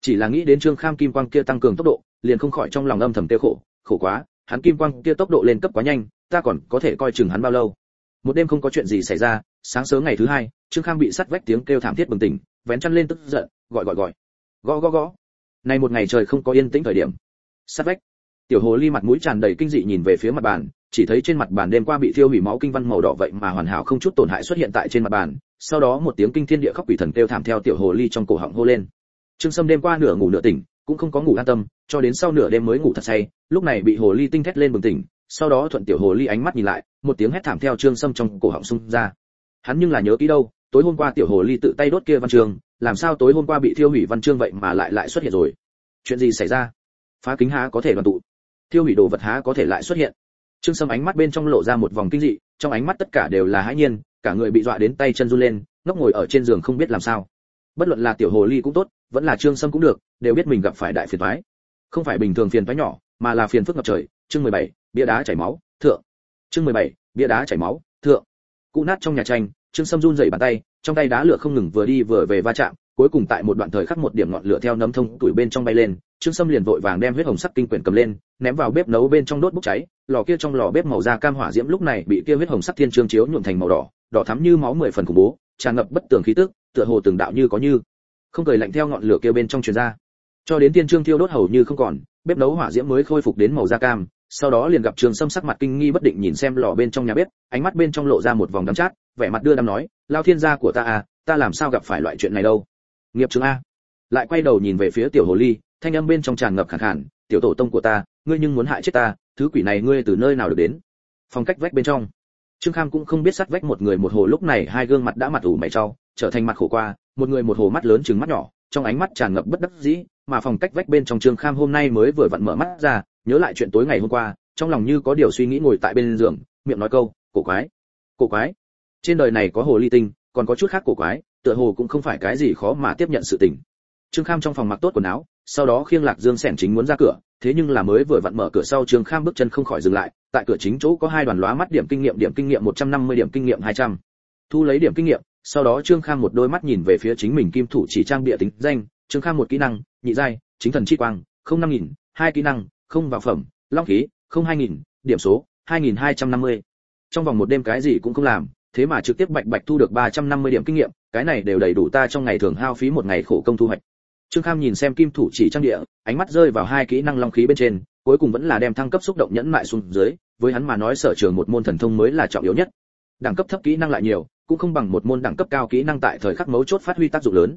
Chỉ là nghĩ đến trương kham kim quang kia tăng cường tốc độ, liền không khỏi trong lòng âm thầm tiêu khổ khổ quá, hắn kim quang kia tốc độ lên cấp quá nhanh, ta còn có thể coi chừng hắn bao lâu. Một đêm không có chuyện gì xảy ra, sáng sớm ngày thứ hai trương khang bị sắt vách tiếng kêu thảm thiết bừng tỉnh, vén chăn lên tức giận, gọi gọi gọi. Gõ gõ gõ. Nay một ngày trời không có yên tĩnh thời điểm. Sắt vách. Tiểu hồ ly mặt mũi tràn đầy kinh dị nhìn về phía mặt bàn, chỉ thấy trên mặt bàn đêm qua bị thiêu hủy máu kinh văn màu đỏ vậy mà hoàn hảo không chút tổn hại xuất hiện tại trên mặt bàn, sau đó một tiếng kinh thiên địa khóc quỷ thần kêu thảm theo tiểu hồ ly trong cổ họng hô lên. Trương sâm đêm qua nửa ngủ nửa tỉnh, cũng không có ngủ an tâm, cho đến sau nửa đêm mới ngủ thật say, lúc này bị hồ ly tinh thét lên bừng tỉnh, sau đó thuận tiểu hồ ly ánh mắt nhìn lại, một tiếng hét thảm theo trương sâm trong cổ họng xung ra. Hắn nhưng là nhớ kỹ đâu tối hôm qua tiểu hồ ly tự tay đốt kia văn chương làm sao tối hôm qua bị thiêu hủy văn chương vậy mà lại lại xuất hiện rồi? Chuyện gì xảy ra? Phá kính há có thể đoàn tụ? Thiêu hủy đồ vật há có thể lại xuất hiện? Trương sâm ánh mắt bên trong lộ ra một vòng kinh dị trong ánh mắt tất cả đều là hãi nhiên cả người bị dọa đến tay chân run lên ngốc ngồi ở trên giường không biết làm sao. Bất luận là tiểu hồ ly cũng tốt vẫn là trương sâm cũng được đều biết mình gặp phải đại phiền toái. Không phải bình thường phiền toái nhỏ mà là phiền phức ngập trời. Chương 17, bia đá chảy máu thượng. Chương 17, bia đá chảy máu thượng. Cụ nát trong nhà tranh trương sâm run rẩy bàn tay, trong tay đá lửa không ngừng vừa đi vừa về va chạm, cuối cùng tại một đoạn thời khắc một điểm ngọn lửa theo nấm thông tuổi bên trong bay lên, trương sâm liền vội vàng đem huyết hồng sắc kinh quyển cầm lên, ném vào bếp nấu bên trong đốt bốc cháy, lò kia trong lò bếp màu da cam hỏa diễm lúc này bị kia huyết hồng sắc thiên trương chiếu nhuộm thành màu đỏ đỏ thắm như máu mười phần khủng bố, tràn ngập bất tường khí tức, tựa hồ từng đạo như có như. Không cười lạnh theo ngọn lửa kia bên trong truyền ra. Cho đến thiên trương thiêu đốt hầu như không còn, bếp nấu hỏa diễm mới khôi phục đến màu da cam sau đó liền gặp trường sâm sắc mặt kinh nghi bất định nhìn xem lò bên trong nhà bếp, ánh mắt bên trong lộ ra một vòng đắm chát, vẻ mặt đưa đăm nói, lao thiên gia của ta à ta làm sao gặp phải loại chuyện này đâu? Nghiệp trường a. Lại quay đầu nhìn về phía tiểu hồ ly, thanh âm bên trong tràn ngập khàn khàn, tiểu tổ tông của ta, ngươi nhưng muốn hại chết ta, thứ quỷ này ngươi từ nơi nào được đến? Phong cách vách bên trong. Trương kham cũng không biết sát vách một người một hồ lúc này hai gương mặt đã mặt ủ mày trau trở thành mặt khổ qua, một người một hồ mắt lớn trừng mắt nhỏ, trong ánh mắt tràn ngập bất đắc dĩ, mà phòng cách vách bên trong trương kham hôm nay mới vừa vặn mở mắt ra nhớ lại chuyện tối ngày hôm qua, trong lòng như có điều suy nghĩ ngồi tại bên giường, miệng nói câu, cổ quái cổ quái trên đời này có hồ ly tinh, còn có chút khác cổ quái, tựa hồ cũng không phải cái gì khó mà tiếp nhận sự tình trương kham trong phòng mặc tốt quần áo, sau đó khiêng lạc dương sẻn chính muốn ra cửa, thế nhưng là mới vừa vặn mở cửa sau trương kham bước chân không khỏi dừng lại, tại cửa chính chỗ có hai đoàn lóa mắt điểm kinh nghiệm, điểm kinh nghiệm 150 điểm kinh nghiệm 200. thu lấy điểm kinh nghiệm, sau đó trương kham một đôi mắt nhìn về phía chính mình kim thủ chỉ trang bịa tính danh, trương kham một kỹ năng, nhị giai, chính thần chi quang, không năm nghìn, hai kỹ năng không vào phẩm long khí không hai nghìn điểm số hai nghìn hai trăm năm mươi. Trong vòng một đêm cái gì cũng không làm thế mà trực tiếp bạch bạch thu được ba trăm năm mươi điểm kinh nghiệm cái này đều đầy đủ ta trong ngày thường hao phí một ngày khổ công thu hoạch. Trương kham nhìn xem kim thủ chỉ trang địa ánh mắt rơi vào hai kỹ năng long khí bên trên cuối cùng vẫn là đem thăng cấp xúc động nhẫn mại xuống dưới với hắn mà nói sở trường một môn thần thông mới là trọng yếu nhất. Đẳng cấp thấp kỹ năng lại nhiều cũng không bằng một môn đẳng cấp cao kỹ năng tại thời khắc mấu chốt phát huy tác dụng lớn.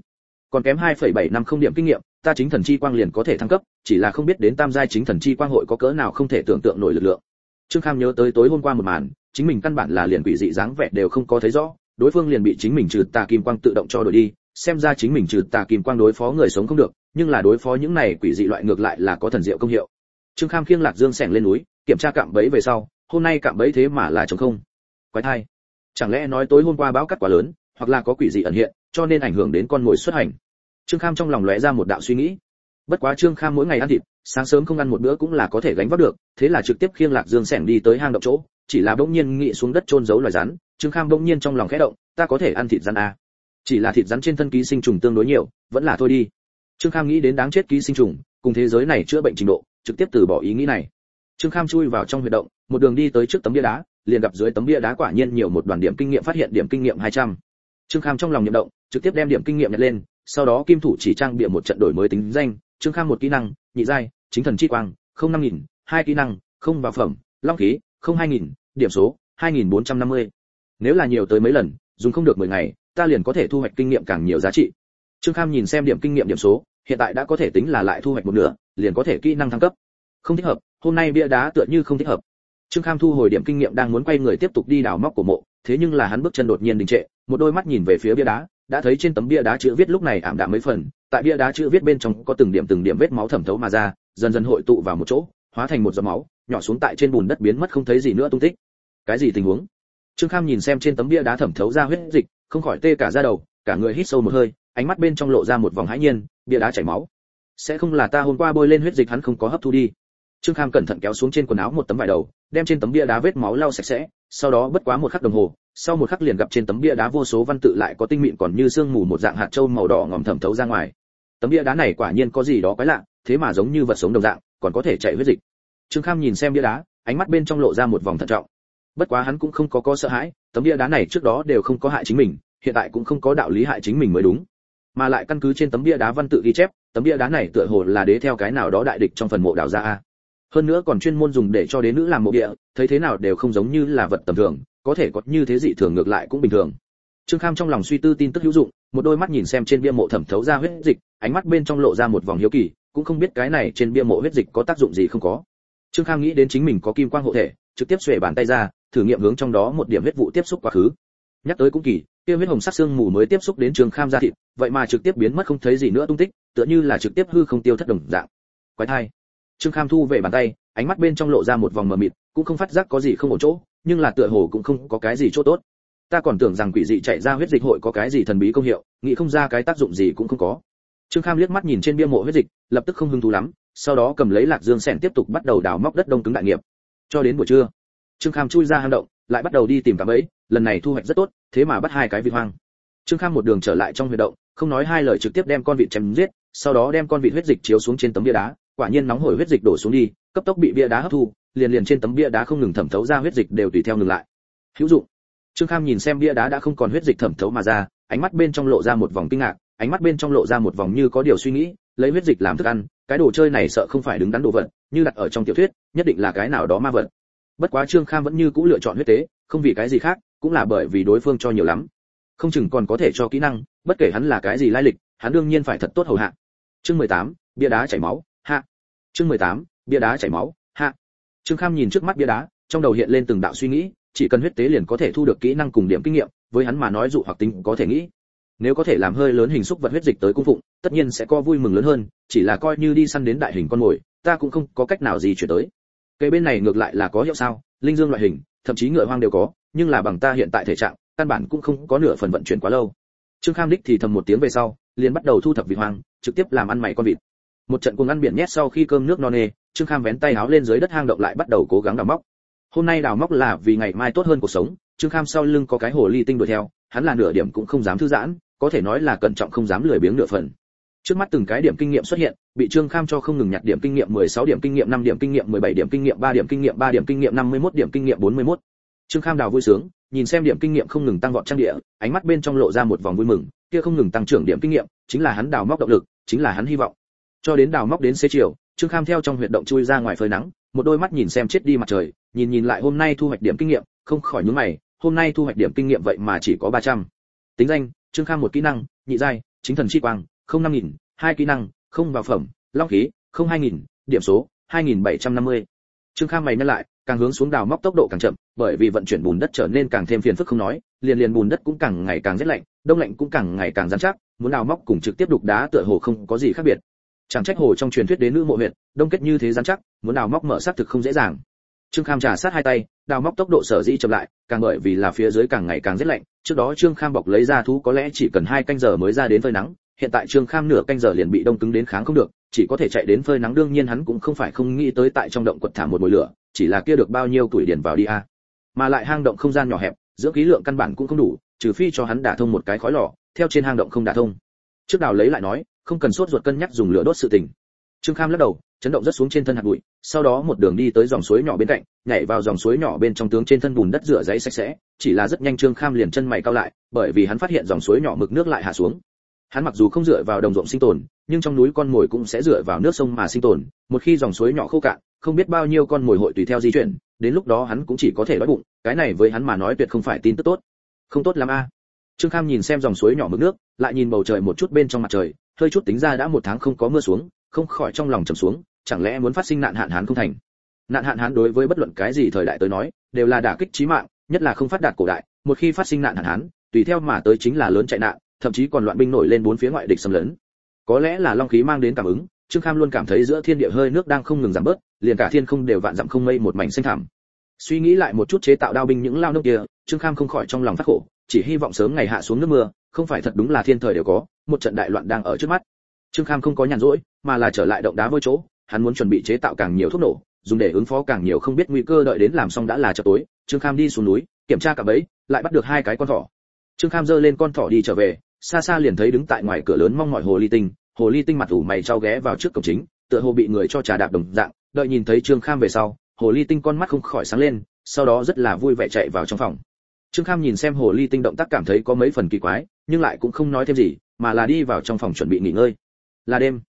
Còn kém 2,750 điểm kinh nghiệm ta chính thần chi quang liền có thể thăng cấp, chỉ là không biết đến tam giai chính thần chi quang hội có cỡ nào không thể tưởng tượng nổi lực lượng. Trương kham nhớ tới tối hôm qua một màn, chính mình căn bản là liền quỷ dị dáng vẻ đều không có thấy rõ, đối phương liền bị chính mình trừ tà kim quang tự động cho đổi đi, xem ra chính mình trừ tà kim quang đối phó người sống không được, nhưng là đối phó những này quỷ dị loại ngược lại là có thần diệu công hiệu. Trương kham khiêng lạc dương sèn lên núi, kiểm tra cạm bẫy về sau, hôm nay cạm bẫy thế mà là trống không. Quái thai. Chẳng lẽ nói tối hôm qua bão cắt quá lớn, hoặc là có quỷ dị ẩn hiện, cho nên ảnh hưởng đến con ngồi xuất hành? Trương kham trong lòng lóe ra một đạo suy nghĩ bất quá trương kham mỗi ngày ăn thịt, sáng sớm không ăn một bữa cũng là có thể gánh vác được, thế là trực tiếp khiêng lạc dương sẻng đi tới hang động chỗ, chỉ là bỗng nhiên nghĩ xuống đất trôn giấu loài rắn, trương kham bỗng nhiên trong lòng khẽ động, ta có thể ăn thịt rắn à? chỉ là thịt rắn trên thân ký sinh trùng tương đối nhiều, vẫn là thôi đi trương kham nghĩ đến đáng chết ký sinh trùng, cùng thế giới này chữa bệnh trình độ, trực tiếp từ bỏ ý nghĩ này trương kham chui vào trong huy động, một đường đi tới trước tấm bia đá, liền gặp dưới tấm bia đá quả nhiên nhiều một đoàn điểm kinh nghiệm phát hiện điểm kinh nghiệm 200. trương kham trong lòng nhậm động, trực tiếp đem điểm kinh nghiệm nhặt lên sau đó kim thủ chỉ trang bịa một trận đổi mới tính danh, trương khang một kỹ năng, nhị giai, chính thần chi quang, không năm nghìn, hai kỹ năng, không vào phẩm, long khí, không hai nghìn, điểm số, hai nghìn bốn trăm năm mươi. Nếu là nhiều tới mấy lần, dùng không được mười ngày, ta liền có thể thu hoạch kinh nghiệm càng nhiều giá trị. Trương kham nhìn xem điểm kinh nghiệm điểm số, hiện tại đã có thể tính là lại thu hoạch một nửa, liền có thể kỹ năng thăng cấp. Không thích hợp, hôm nay bia đá tựa như không thích hợp. Trương kham thu hồi điểm kinh nghiệm đang muốn quay người tiếp tục đi đào móc của mộ, thế nhưng là hắn bước chân đột nhiên đình trệ, một đôi mắt nhìn về phía bia đá đã thấy trên tấm bia đá chữ viết lúc này ảm đạm mấy phần, tại bia đá chữ viết bên trong có từng điểm từng điểm vết máu thẩm thấu mà ra, dần dần hội tụ vào một chỗ, hóa thành một giọt máu, nhỏ xuống tại trên bùn đất biến mất không thấy gì nữa tung tích. Cái gì tình huống? Trương kham nhìn xem trên tấm bia đá thẩm thấu ra huyết dịch, không khỏi tê cả da đầu, cả người hít sâu một hơi, ánh mắt bên trong lộ ra một vòng hãi nhiên, bia đá chảy máu. Sẽ không là ta hôm qua bôi lên huyết dịch hắn không có hấp thu đi. Trương kham cẩn thận kéo xuống trên quần áo một tấm vải đầu, đem trên tấm bia đá vết máu lau sạch sẽ, sau đó bất quá một khắc đồng hồ sau một khắc liền gặp trên tấm bia đá vô số văn tự lại có tinh mịn còn như sương mù một dạng hạt châu màu đỏ ngòm thẩm thấu ra ngoài. Tấm bia đá này quả nhiên có gì đó quái lạ, thế mà giống như vật sống đồng dạng, còn có thể chạy huyết dịch. Trương kham nhìn xem bia đá, ánh mắt bên trong lộ ra một vòng thận trọng. Bất quá hắn cũng không có có sợ hãi, tấm bia đá này trước đó đều không có hại chính mình, hiện tại cũng không có đạo lý hại chính mình mới đúng. Mà lại căn cứ trên tấm bia đá văn tự ghi chép, tấm bia đá này tựa hồ là đế theo cái nào đó đại địch trong phần mộ đào ra a. Hơn nữa còn chuyên môn dùng để cho đế nữ làm mộ địa, thấy thế nào đều không giống như là vật tầm thường có thể có như thế dị thường ngược lại cũng bình thường. Trương kham trong lòng suy tư tin tức hữu dụng, một đôi mắt nhìn xem trên bia mộ thẩm thấu ra huyết dịch, ánh mắt bên trong lộ ra một vòng hiếu kỳ, cũng không biết cái này trên bia mộ huyết dịch có tác dụng gì không có. Trương kham nghĩ đến chính mình có kim quang hộ thể, trực tiếp xuề bàn tay ra, thử nghiệm hướng trong đó một điểm huyết vụ tiếp xúc quá khứ. Nhắc tới cũng kỳ, kia huyết hồng sắc xương mù mới tiếp xúc đến trương kham ra thịt, vậy mà trực tiếp biến mất không thấy gì nữa tung tích, tựa như là trực tiếp hư không tiêu thất đồng dạng. Quái thai. Trương kham thu về bàn tay, ánh mắt bên trong lộ ra một vòng mờ mịt, cũng không phát giác có gì không ổn chỗ nhưng là tựa hồ cũng không có cái gì chỗ tốt. Ta còn tưởng rằng quỷ dị chạy ra huyết dịch hội có cái gì thần bí công hiệu, nghĩ không ra cái tác dụng gì cũng không có. Trương kham liếc mắt nhìn trên bia mộ huyết dịch, lập tức không hứng thú lắm, sau đó cầm lấy lạc dương sẻn tiếp tục bắt đầu đào móc đất đông cứng đại nghiệp. Cho đến buổi trưa, trương kham chui ra hang động, lại bắt đầu đi tìm cạm ấy. lần này thu hoạch rất tốt, thế mà bắt hai cái vịt hoang. Trương kham một đường trở lại trong huy động, không nói hai lời trực tiếp đem con vịt chém giết, sau đó đem con vịt huyết dịch chiếu xuống trên tấm bia đá, quả nhiên nóng hổi huyết dịch đổ xuống đi cấp tốc bị bia đá hấp thu liền liền trên tấm bia đá không ngừng thẩm thấu ra huyết dịch đều tùy theo ngừng lại. Hữu dụng. Trương kham nhìn xem bia đá đã không còn huyết dịch thẩm thấu mà ra ánh mắt bên trong lộ ra một vòng kinh ngạc ánh mắt bên trong lộ ra một vòng như có điều suy nghĩ lấy huyết dịch làm thức ăn cái đồ chơi này sợ không phải đứng đắn đồ vật như đặt ở trong tiểu thuyết nhất định là cái nào đó ma vật. Bất quá trương kham vẫn như cũ lựa chọn huyết tế không vì cái gì khác cũng là bởi vì đối phương cho nhiều lắm. Không chừng còn có thể cho kỹ năng bất kể hắn là cái gì lai lịch hắn đương nhiên phải thật tốt hầu hạ. Chương 18, bia đá chảy máu hạ. Chương 18, bia đá chảy máu, hạ. Trương kham nhìn trước mắt bia đá, trong đầu hiện lên từng đạo suy nghĩ, chỉ cần huyết tế liền có thể thu được kỹ năng cùng điểm kinh nghiệm, với hắn mà nói dụ hoặc tính có thể nghĩ. Nếu có thể làm hơi lớn hình xúc vật huyết dịch tới cung phụng, tất nhiên sẽ có vui mừng lớn hơn, chỉ là coi như đi săn đến đại hình con mồi, ta cũng không có cách nào gì chuyển tới. Cây bên này ngược lại là có hiệu sao, linh dương loại hình, thậm chí ngựa hoang đều có, nhưng là bằng ta hiện tại thể trạng, căn bản cũng không có nửa phần vận chuyển quá lâu. Trương kham đích thì thầm một tiếng về sau, liền bắt đầu thu thập vị hoang, trực tiếp làm ăn mày con vịt một trận cuồng ăn biển nhét sau khi cơm nước no nê trương kham vén tay áo lên dưới đất hang động lại bắt đầu cố gắng đào móc hôm nay đào móc là vì ngày mai tốt hơn cuộc sống trương kham sau lưng có cái hồ ly tinh đuổi theo hắn là nửa điểm cũng không dám thư giãn có thể nói là cẩn trọng không dám lười biếng nửa phần trước mắt từng cái điểm kinh nghiệm xuất hiện bị trương kham cho không ngừng nhặt điểm kinh nghiệm 16 điểm kinh nghiệm 5 điểm kinh nghiệm 17 điểm kinh nghiệm 3 điểm kinh nghiệm 3 điểm kinh nghiệm 51 điểm kinh nghiệm 41. trương kham đào vui sướng nhìn xem điểm kinh nghiệm không ngừng tăng vọt trang địa ánh mắt bên trong lộ ra một vòng vui mừng kia không ngừng tăng trưởng điểm kinh nghiệm chính là hắn đào móc động lực chính là hắn hy vọng cho đến đào móc đến xế chiều, trương kham theo trong huyệt động chui ra ngoài phơi nắng, một đôi mắt nhìn xem chết đi mặt trời, nhìn nhìn lại hôm nay thu hoạch điểm kinh nghiệm, không khỏi nhướng mày, hôm nay thu hoạch điểm kinh nghiệm vậy mà chỉ có 300. tính danh, trương kham một kỹ năng, nhị giai, chính thần chi quang, không năm nghìn, hai kỹ năng, không vào phẩm, long khí, không hai nghìn, điểm số, hai nghìn bảy trăm năm mươi trương kham mày nhắc lại, càng hướng xuống đào móc tốc độ càng chậm, bởi vì vận chuyển bùn đất trở nên càng thêm phiền phức không nói, liền liền bùn đất cũng càng ngày càng rét lạnh, đông lạnh cũng càng ngày càng rắn chắc, muốn đào móc cùng trực tiếp đục đá tựa hồ không có gì khác biệt chẳng trách hồ trong truyền thuyết đến nữ mộ huyện đông kết như thế rắn chắc, muốn đào móc mở xác thực không dễ dàng. Trương kham trà sát hai tay, đào móc tốc độ sở dĩ chậm lại, càng bởi vì là phía dưới càng ngày càng rét lạnh. Trước đó trương kham bọc lấy ra thú có lẽ chỉ cần hai canh giờ mới ra đến phơi nắng, hiện tại trương kham nửa canh giờ liền bị đông cứng đến kháng không được, chỉ có thể chạy đến phơi nắng, đương nhiên hắn cũng không phải không nghĩ tới tại trong động quật thả một mồi lửa, chỉ là kia được bao nhiêu tuổi điền vào đi a. Mà lại hang động không gian nhỏ hẹp, dưỡng khí lượng căn bản cũng không đủ, trừ phi cho hắn đả thông một cái khói lò, theo trên hang động không đả thông. Trước đào lấy lại nói không cần sốt ruột cân nhắc dùng lửa đốt sự tình. Trương kham lắc đầu, chấn động rất xuống trên thân hạt bụi, sau đó một đường đi tới dòng suối nhỏ bên cạnh, nhảy vào dòng suối nhỏ bên trong tướng trên thân bùn đất rửa giấy sạch sẽ, chỉ là rất nhanh trương kham liền chân mày cao lại, bởi vì hắn phát hiện dòng suối nhỏ mực nước lại hạ xuống. Hắn mặc dù không dựa vào đồng ruộng sinh tồn, nhưng trong núi con mồi cũng sẽ dựa vào nước sông mà sinh tồn, một khi dòng suối nhỏ khô cạn, không biết bao nhiêu con mồi hội tùy theo di chuyển, đến lúc đó hắn cũng chỉ có thể đói bụng, cái này với hắn mà nói tuyệt không phải tin tức tốt. Không tốt lắm a. Trương kham nhìn xem dòng suối nhỏ mực nước, lại nhìn bầu trời một chút bên trong mặt trời hơi chút tính ra đã một tháng không có mưa xuống, không khỏi trong lòng trầm xuống, chẳng lẽ muốn phát sinh nạn hạn hán không thành? Nạn hạn hán đối với bất luận cái gì thời đại tới nói, đều là đả kích chí mạng, nhất là không phát đạt cổ đại, một khi phát sinh nạn hạn hán, tùy theo mà tới chính là lớn chạy nạn, thậm chí còn loạn binh nổi lên bốn phía ngoại địch xâm lấn. Có lẽ là long khí mang đến cảm ứng, trương kham luôn cảm thấy giữa thiên địa hơi nước đang không ngừng giảm bớt, liền cả thiên không đều vạn dặm không mây một mảnh xanh thẳm. Suy nghĩ lại một chút chế tạo đao binh những lao nước kia, trương kham không khỏi trong lòng phát khổ, chỉ hy vọng sớm ngày hạ xuống nước mưa, không phải thật đúng là thiên thời đều có một trận đại loạn đang ở trước mắt. Trương kham không có nhàn rỗi, mà là trở lại động đá vôi chỗ, hắn muốn chuẩn bị chế tạo càng nhiều thuốc nổ, dùng để ứng phó càng nhiều không biết nguy cơ đợi đến làm xong đã là chợ tối. Trương kham đi xuống núi, kiểm tra cả bẫy, lại bắt được hai cái con thỏ. Trương kham giơ lên con thỏ đi trở về, xa xa liền thấy đứng tại ngoài cửa lớn mong mỏi hồ ly tinh. Hồ ly tinh mặt ủ mày trao ghé vào trước cổng chính, tựa hồ bị người cho trà đạp đồng dạng. Đợi nhìn thấy trương kham về sau, hồ ly tinh con mắt không khỏi sáng lên, sau đó rất là vui vẻ chạy vào trong phòng. Trương kham nhìn xem hồ ly tinh động tác cảm thấy có mấy phần kỳ quái, nhưng lại cũng không nói thêm gì mà là đi vào trong phòng chuẩn bị nghỉ ngơi. Là đêm.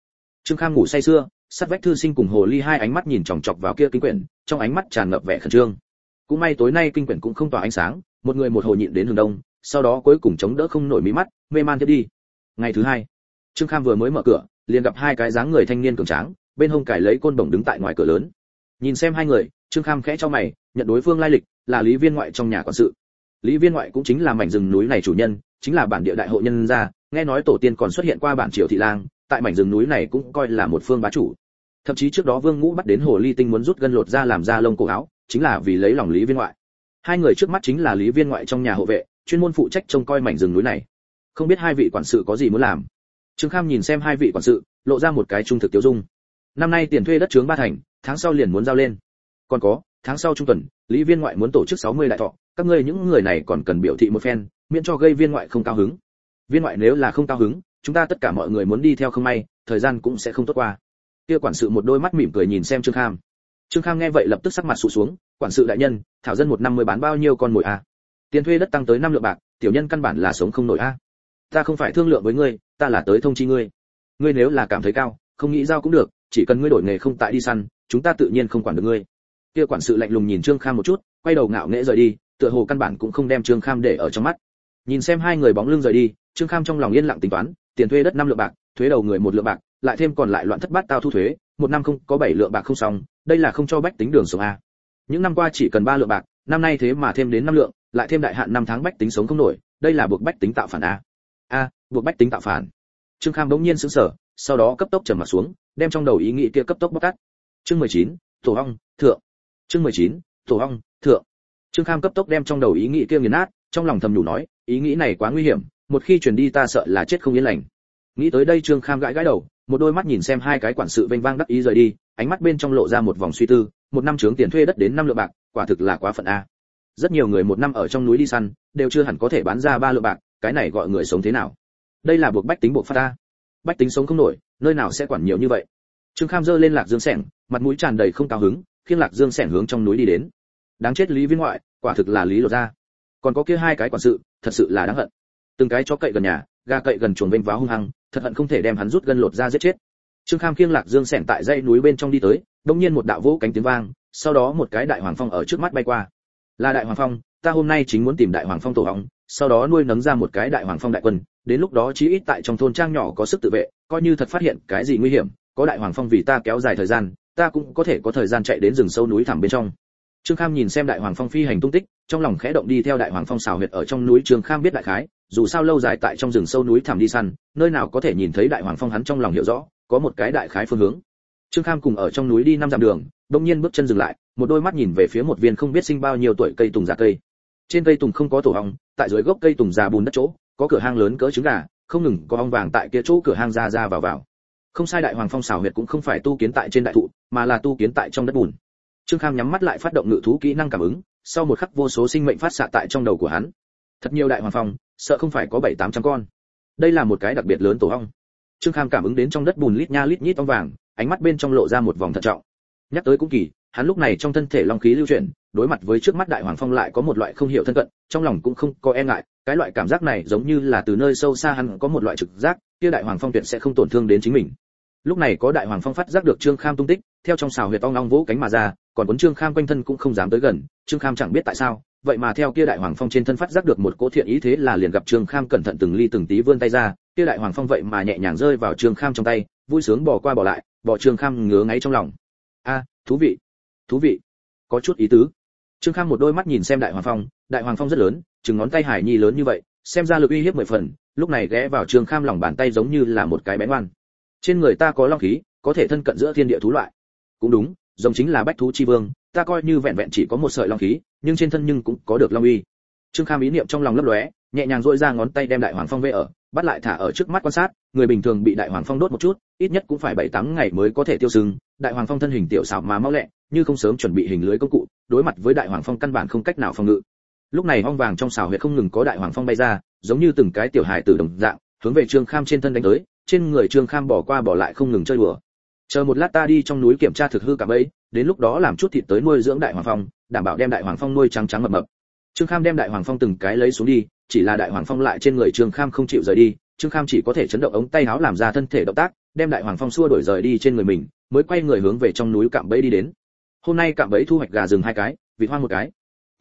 Trương kham ngủ say sưa sát vách thư sinh cùng hồ ly hai ánh mắt nhìn chòng chọc vào kia kinh quyển, trong ánh mắt tràn ngập vẻ khẩn trương. Cũng may tối nay kinh quyển cũng không tỏa ánh sáng, một người một hồ nhịn đến hướng đông, sau đó cuối cùng chống đỡ không nổi mí mắt, mê man tiếp đi. Ngày thứ hai, trương kham vừa mới mở cửa, liền gặp hai cái dáng người thanh niên cường tráng, bên hông cải lấy côn đồng đứng tại ngoài cửa lớn. Nhìn xem hai người, trương kham khẽ cho mày, nhận đối phương lai lịch, là lý viên ngoại trong nhà quản sự. Lý viên ngoại cũng chính là mảnh rừng núi này chủ nhân, chính là bản địa đại hộ nhân gia nghe nói tổ tiên còn xuất hiện qua bản triều thị lang, tại mảnh rừng núi này cũng coi là một phương bá chủ. Thậm chí trước đó vương ngũ bắt đến hồ ly tinh muốn rút gân lột ra làm ra lông cổ áo, chính là vì lấy lòng lý viên ngoại. Hai người trước mắt chính là lý viên ngoại trong nhà hộ vệ, chuyên môn phụ trách trông coi mảnh rừng núi này. Không biết hai vị quản sự có gì muốn làm? Trương kham nhìn xem hai vị quản sự, lộ ra một cái trung thực tiêu dung. Năm nay tiền thuê đất trướng ba thành, tháng sau liền muốn giao lên. Còn có, tháng sau trung tuần, lý viên ngoại muốn tổ chức 60 đại thọ, các ngươi những người này còn cần biểu thị một phen, miễn cho gây viên ngoại không cao hứng viên ngoại nếu là không cao hứng, chúng ta tất cả mọi người muốn đi theo không may, thời gian cũng sẽ không tốt qua. Kia quản sự một đôi mắt mỉm cười nhìn xem trương kham. Trương kham nghe vậy lập tức sắc mặt sụt xuống, quản sự đại nhân, thảo dân một năm mới bán bao nhiêu con mồi a? À? tiền thuê đất tăng tới năm lượng bạc, tiểu nhân căn bản là sống không nổi a. À? ta không phải thương lượng với ngươi, ta là tới thông chi ngươi. Ngươi nếu là cảm thấy cao, không nghĩ giao cũng được, chỉ cần ngươi đổi nghề không tại đi săn, chúng ta tự nhiên không quản được ngươi. Kia quản sự lạnh lùng nhìn trương kham một chút, quay đầu ngạo nghễ rời đi, tựa hồ căn bản cũng không đem trương kham để ở trong mắt. Nhìn xem hai người bóng lưng rời đi trương kham trong lòng yên lặng tính toán tiền thuê đất năm lượng bạc thuế đầu người một lượng bạc lại thêm còn lại loạn thất bát tao thu thuế một năm không có bảy lượng bạc không xong đây là không cho bách tính đường sống a những năm qua chỉ cần ba lượng bạc năm nay thế mà thêm đến năm lượng lại thêm đại hạn năm tháng bách tính sống không nổi đây là buộc bách tính tạo phản a a buộc bách tính tạo phản. Trương kham bỗng nhiên sững sờ sau đó cấp tốc trầm mặt xuống đem trong đầu ý nghĩ kia cấp tốc bóc tát. Chương 19, tổ ong thượng. Chương 19, tổ ong thượng. Trương kham cấp tốc đem trong đầu ý nghĩ kia nghiền nát trong lòng thầm nhủ nói ý nghĩ này quá nguy hiểm một khi truyền đi ta sợ là chết không yên lành. Nghĩ tới đây trương kham gãi gãi đầu, một đôi mắt nhìn xem hai cái quản sự vênh vang đắc ý rời đi, ánh mắt bên trong lộ ra một vòng suy tư, một năm trướng tiền thuê đất đến năm lượng bạc, quả thực là quá phận a. Rất nhiều người một năm ở trong núi đi săn, đều chưa hẳn có thể bán ra ba lượng bạc, cái này gọi người sống thế nào? Đây là buộc bách tính buộc phát ta bách tính sống không nổi, nơi nào sẽ quản nhiều như vậy? Trương kham giơ lên lạc dương sẻng, mặt mũi tràn đầy không cao hứng, khiêng lạc dương sẻng hướng trong núi đi đến. Đáng chết lý viên ngoại, quả thực là lý lột ra. Còn có kia hai cái quản sự, thật sự là đáng hận từng cái cho cậy gần nhà, gà cậy gần chuồng vênh váo hung hăng, thật hận không thể đem hắn rút gân lột ra giết chết. Trương kham khiêng lạc dương sẻn tại dãy núi bên trong đi tới đông nhiên một đạo vỗ cánh tiếng vang, sau đó một cái đại hoàng phong ở trước mắt bay qua. Là đại hoàng phong, ta hôm nay chính muốn tìm đại hoàng phong tổ hóng sau đó nuôi nấng ra một cái đại hoàng phong đại quân, đến lúc đó chí ít tại trong thôn trang nhỏ có sức tự vệ, coi như thật phát hiện cái gì nguy hiểm, có đại hoàng phong vì ta kéo dài thời gian, ta cũng có thể có thời gian chạy đến rừng sâu núi thẳm bên trong trương kham nhìn xem đại hoàng phong phi hành tung tích, trong lòng khẽ động đi theo đại hoàng phong xào huyệt ở trong núi trương kham biết đại khái, dù sao lâu dài tại trong rừng sâu núi thẳm đi săn, nơi nào có thể nhìn thấy đại hoàng phong hắn trong lòng hiểu rõ, có một cái đại khái phương hướng. Trương kham cùng ở trong núi đi năm dặm đường đông nhiên bước chân dừng lại, một đôi mắt nhìn về phía một viên không biết sinh bao nhiêu tuổi cây tùng già cây. Trên cây tùng không có tổ ong, tại dưới gốc cây tùng già bùn đất chỗ, có cửa hang lớn cỡ trứng gà, không ngừng có ong vàng tại kia chỗ cửa hang ra ra vào vào. Không sai đại hoàng phong xào huyệt cũng không phải tu kiến tại trên đại thụ, mà là tu kiến tại trong đất bùn trương kham nhắm mắt lại phát động ngự thú kỹ năng cảm ứng, sau một khắc vô số sinh mệnh phát xạ tại trong đầu của hắn. Thật nhiều đại hoàng phong, sợ không phải có bảy tám trăm con. Đây là một cái đặc biệt lớn tổ ong. Trương kham cảm ứng đến trong đất bùn lít nha lít nhít ong vàng, ánh mắt bên trong lộ ra một vòng thận trọng. Nhắc tới cũng kỳ, hắn lúc này trong thân thể long khí lưu chuyển, đối mặt với trước mắt đại hoàng phong lại có một loại không hiểu thân cận, trong lòng cũng không có e ngại, cái loại cảm giác này giống như là từ nơi sâu xa hắn có một loại trực giác, kia đại hoàng phong tuyệt sẽ không tổn thương đến chính mình lúc này có đại hoàng phong phát giác được trương kham tung tích, theo trong xào huyệt ong ngong vỗ cánh mà ra, còn cuốn trương kham quanh thân cũng không dám tới gần, trương kham chẳng biết tại sao, vậy mà theo kia đại hoàng phong trên thân phát giác được một cỗ thiện ý thế là liền gặp trương kham cẩn thận từng ly từng tí vươn tay ra, kia đại hoàng phong vậy mà nhẹ nhàng rơi vào trương kham trong tay, vui sướng bỏ qua bỏ lại, bỏ trương kham ngứa ngáy trong lòng. A, thú vị thú vị, có chút ý tứ. Trương kham một đôi mắt nhìn xem đại hoàng phong, đại hoàng phong rất lớn chừng ngón tay hải nhi lớn như vậy, xem ra lực uy hiếp mười phần, lúc này ghé vào trương kham lòng bàn tay giống như là một cái bén ngoan trên người ta có long khí, có thể thân cận giữa thiên địa thú loại. Cũng đúng rồng chính là bách thú chi vương, ta coi như vẹn vẹn chỉ có một sợi long khí, nhưng trên thân nhưng cũng có được long uy. Trương kham ý niệm trong lòng lấp lóe, nhẹ nhàng duỗi ra ngón tay đem đại hoàng phong về ở, bắt lại thả ở trước mắt quan sát, người bình thường bị đại hoàng phong đốt một chút, ít nhất cũng phải bảy tám ngày mới có thể tiêu sưng. Đại hoàng phong thân hình tiểu xảo mà mau lẹ, như không sớm chuẩn bị hình lưới công cụ, đối mặt với đại hoàng phong căn bản không cách nào phòng ngự. Lúc này ong vàng trong xào huyệt không ngừng có đại hoàng phong bay ra, giống như từng cái tiểu hài tử đồng dạng hướng về trương kham trên thân đánh tới, trên người trương kham bỏ qua bỏ lại không ngừng chơi đùa. Chờ một lát ta đi trong núi kiểm tra thực hư cả bấy đến lúc đó làm chút thịt tới nuôi dưỡng đại hoàng phong, đảm bảo đem đại hoàng phong nuôi trắng trắng mập mập. Trương kham đem đại hoàng phong từng cái lấy xuống đi, chỉ là đại hoàng phong lại trên người trương kham không chịu rời đi, trương kham chỉ có thể chấn động ống tay áo làm ra thân thể động tác, đem đại hoàng phong xua đổi rời đi trên người mình, mới quay người hướng về trong núi cạm bẫy đi đến. Hôm nay cạm bẫy thu hoạch gà rừng hai cái, vịt hoang một cái.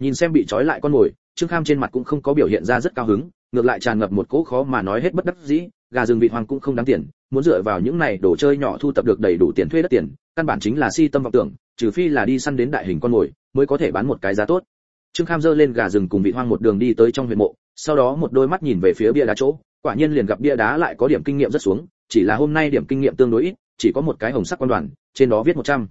Nhìn xem bị trói lại con mồi, trương kham trên mặt cũng không có biểu hiện ra rất cao hứng ngược lại tràn ngập một cỗ khó mà nói hết bất đắc dĩ, gà rừng vị hoang cũng không đáng tiền, muốn dựa vào những này đồ chơi nhỏ thu tập được đầy đủ tiền thuê đất tiền, căn bản chính là si tâm vọng tưởng, trừ phi là đi săn đến đại hình con mồi, mới có thể bán một cái giá tốt trương kham dơ lên gà rừng cùng vị hoang một đường đi tới trong huyện mộ, sau đó một đôi mắt nhìn về phía bia đá chỗ, quả nhiên liền gặp bia đá lại có điểm kinh nghiệm rất xuống, chỉ là hôm nay điểm kinh nghiệm tương đối ít, chỉ có một cái hồng sắc quan đoàn, trên đó viết 100.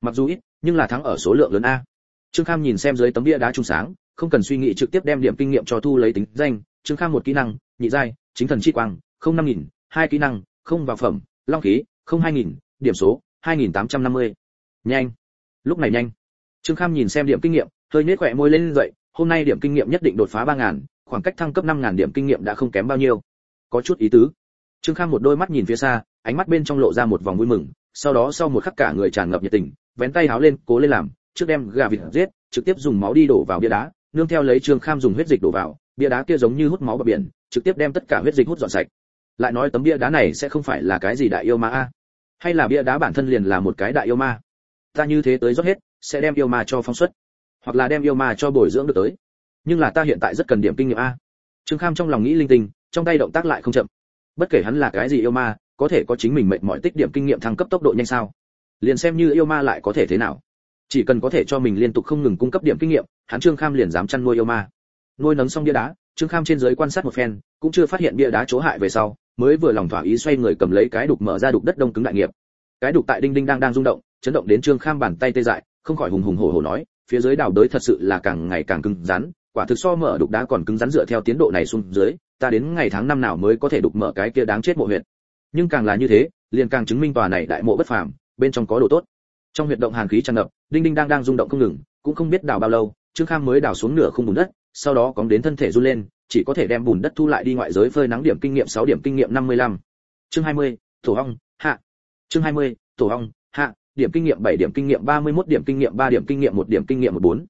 mặc dù ít, nhưng là thắng ở số lượng lớn a trương kham nhìn xem dưới tấm bia đá trung sáng, không cần suy nghĩ trực tiếp đem điểm kinh nghiệm cho thu lấy tính danh trương kham một kỹ năng, nhị giai, chính thần chi quang, không năm nghìn, hai kỹ năng, không vào phẩm, long khí, không hai nghìn, điểm số, hai nghìn tám trăm năm mươi. Nhanh. Lúc này nhanh. Trương kham nhìn xem điểm kinh nghiệm, hơi nết khỏe môi lên dậy, hôm nay điểm kinh nghiệm nhất định đột phá ba ngàn, khoảng cách thăng cấp năm ngàn điểm kinh nghiệm đã không kém bao nhiêu. Có chút ý tứ. Trương kham một đôi mắt nhìn phía xa, ánh mắt bên trong lộ ra một vòng vui mừng, sau đó sau một khắc cả người tràn ngập nhiệt tình, vén tay háo lên, cố lên làm, trước đem gà vịt giết, trực tiếp dùng máu đi đổ vào bia đá, nương theo lấy trương kham dùng huyết dịch đổ vào bia đá kia giống như hút máu bờ biển, trực tiếp đem tất cả huyết dịch hút dọn sạch. Lại nói tấm bia đá này sẽ không phải là cái gì đại yêu ma a? Hay là bia đá bản thân liền là một cái đại yêu ma? Ta như thế tới rót hết, sẽ đem yêu ma cho phóng xuất, hoặc là đem yêu ma cho bồi dưỡng được tới. Nhưng là ta hiện tại rất cần điểm kinh nghiệm a. Trương kham trong lòng nghĩ linh tinh, trong tay động tác lại không chậm. Bất kể hắn là cái gì yêu ma, có thể có chính mình mệnh mọi tích điểm kinh nghiệm thăng cấp tốc độ nhanh sao? Liền xem như yêu ma lại có thể thế nào? Chỉ cần có thể cho mình liên tục không ngừng cung cấp điểm kinh nghiệm, hắn trương kham liền dám chăn nuôi yêu ma nuôi nấng xong bia đá, trương kham trên dưới quan sát một phen, cũng chưa phát hiện bia đá chỗ hại về sau, mới vừa lòng thỏa ý xoay người cầm lấy cái đục mở ra đục đất đông cứng đại nghiệp. Cái đục tại đinh đinh đang đang rung động, chấn động đến trương kham bàn tay tê dại, không khỏi hùng hùng hổ hổ nói, phía dưới đào đới thật sự là càng ngày càng cứng rắn, quả thực so mở đục đá còn cứng rắn dựa theo tiến độ này xuống dưới, ta đến ngày tháng năm nào mới có thể đục mở cái kia đáng chết mộ huyện nhưng càng là như thế, liền càng chứng minh tòa này đại mộ bất phàm, bên trong có đồ tốt. Trong huyệt động hàn khí tràn ngập, đinh đinh đang đang rung động không ngừng, cũng không biết đào bao lâu, trương kham mới đào xuống nửa khung bùn đất sau đó cóng đến thân thể run lên chỉ có thể đem bùn đất thu lại đi ngoại giới phơi nắng điểm kinh nghiệm 6 điểm kinh nghiệm 55. chương 20, tổ ong hạ chương 20, tổ ong hạ điểm kinh nghiệm 7 điểm kinh nghiệm 31 điểm kinh nghiệm 3 điểm kinh nghiệm 1 điểm kinh nghiệm 14.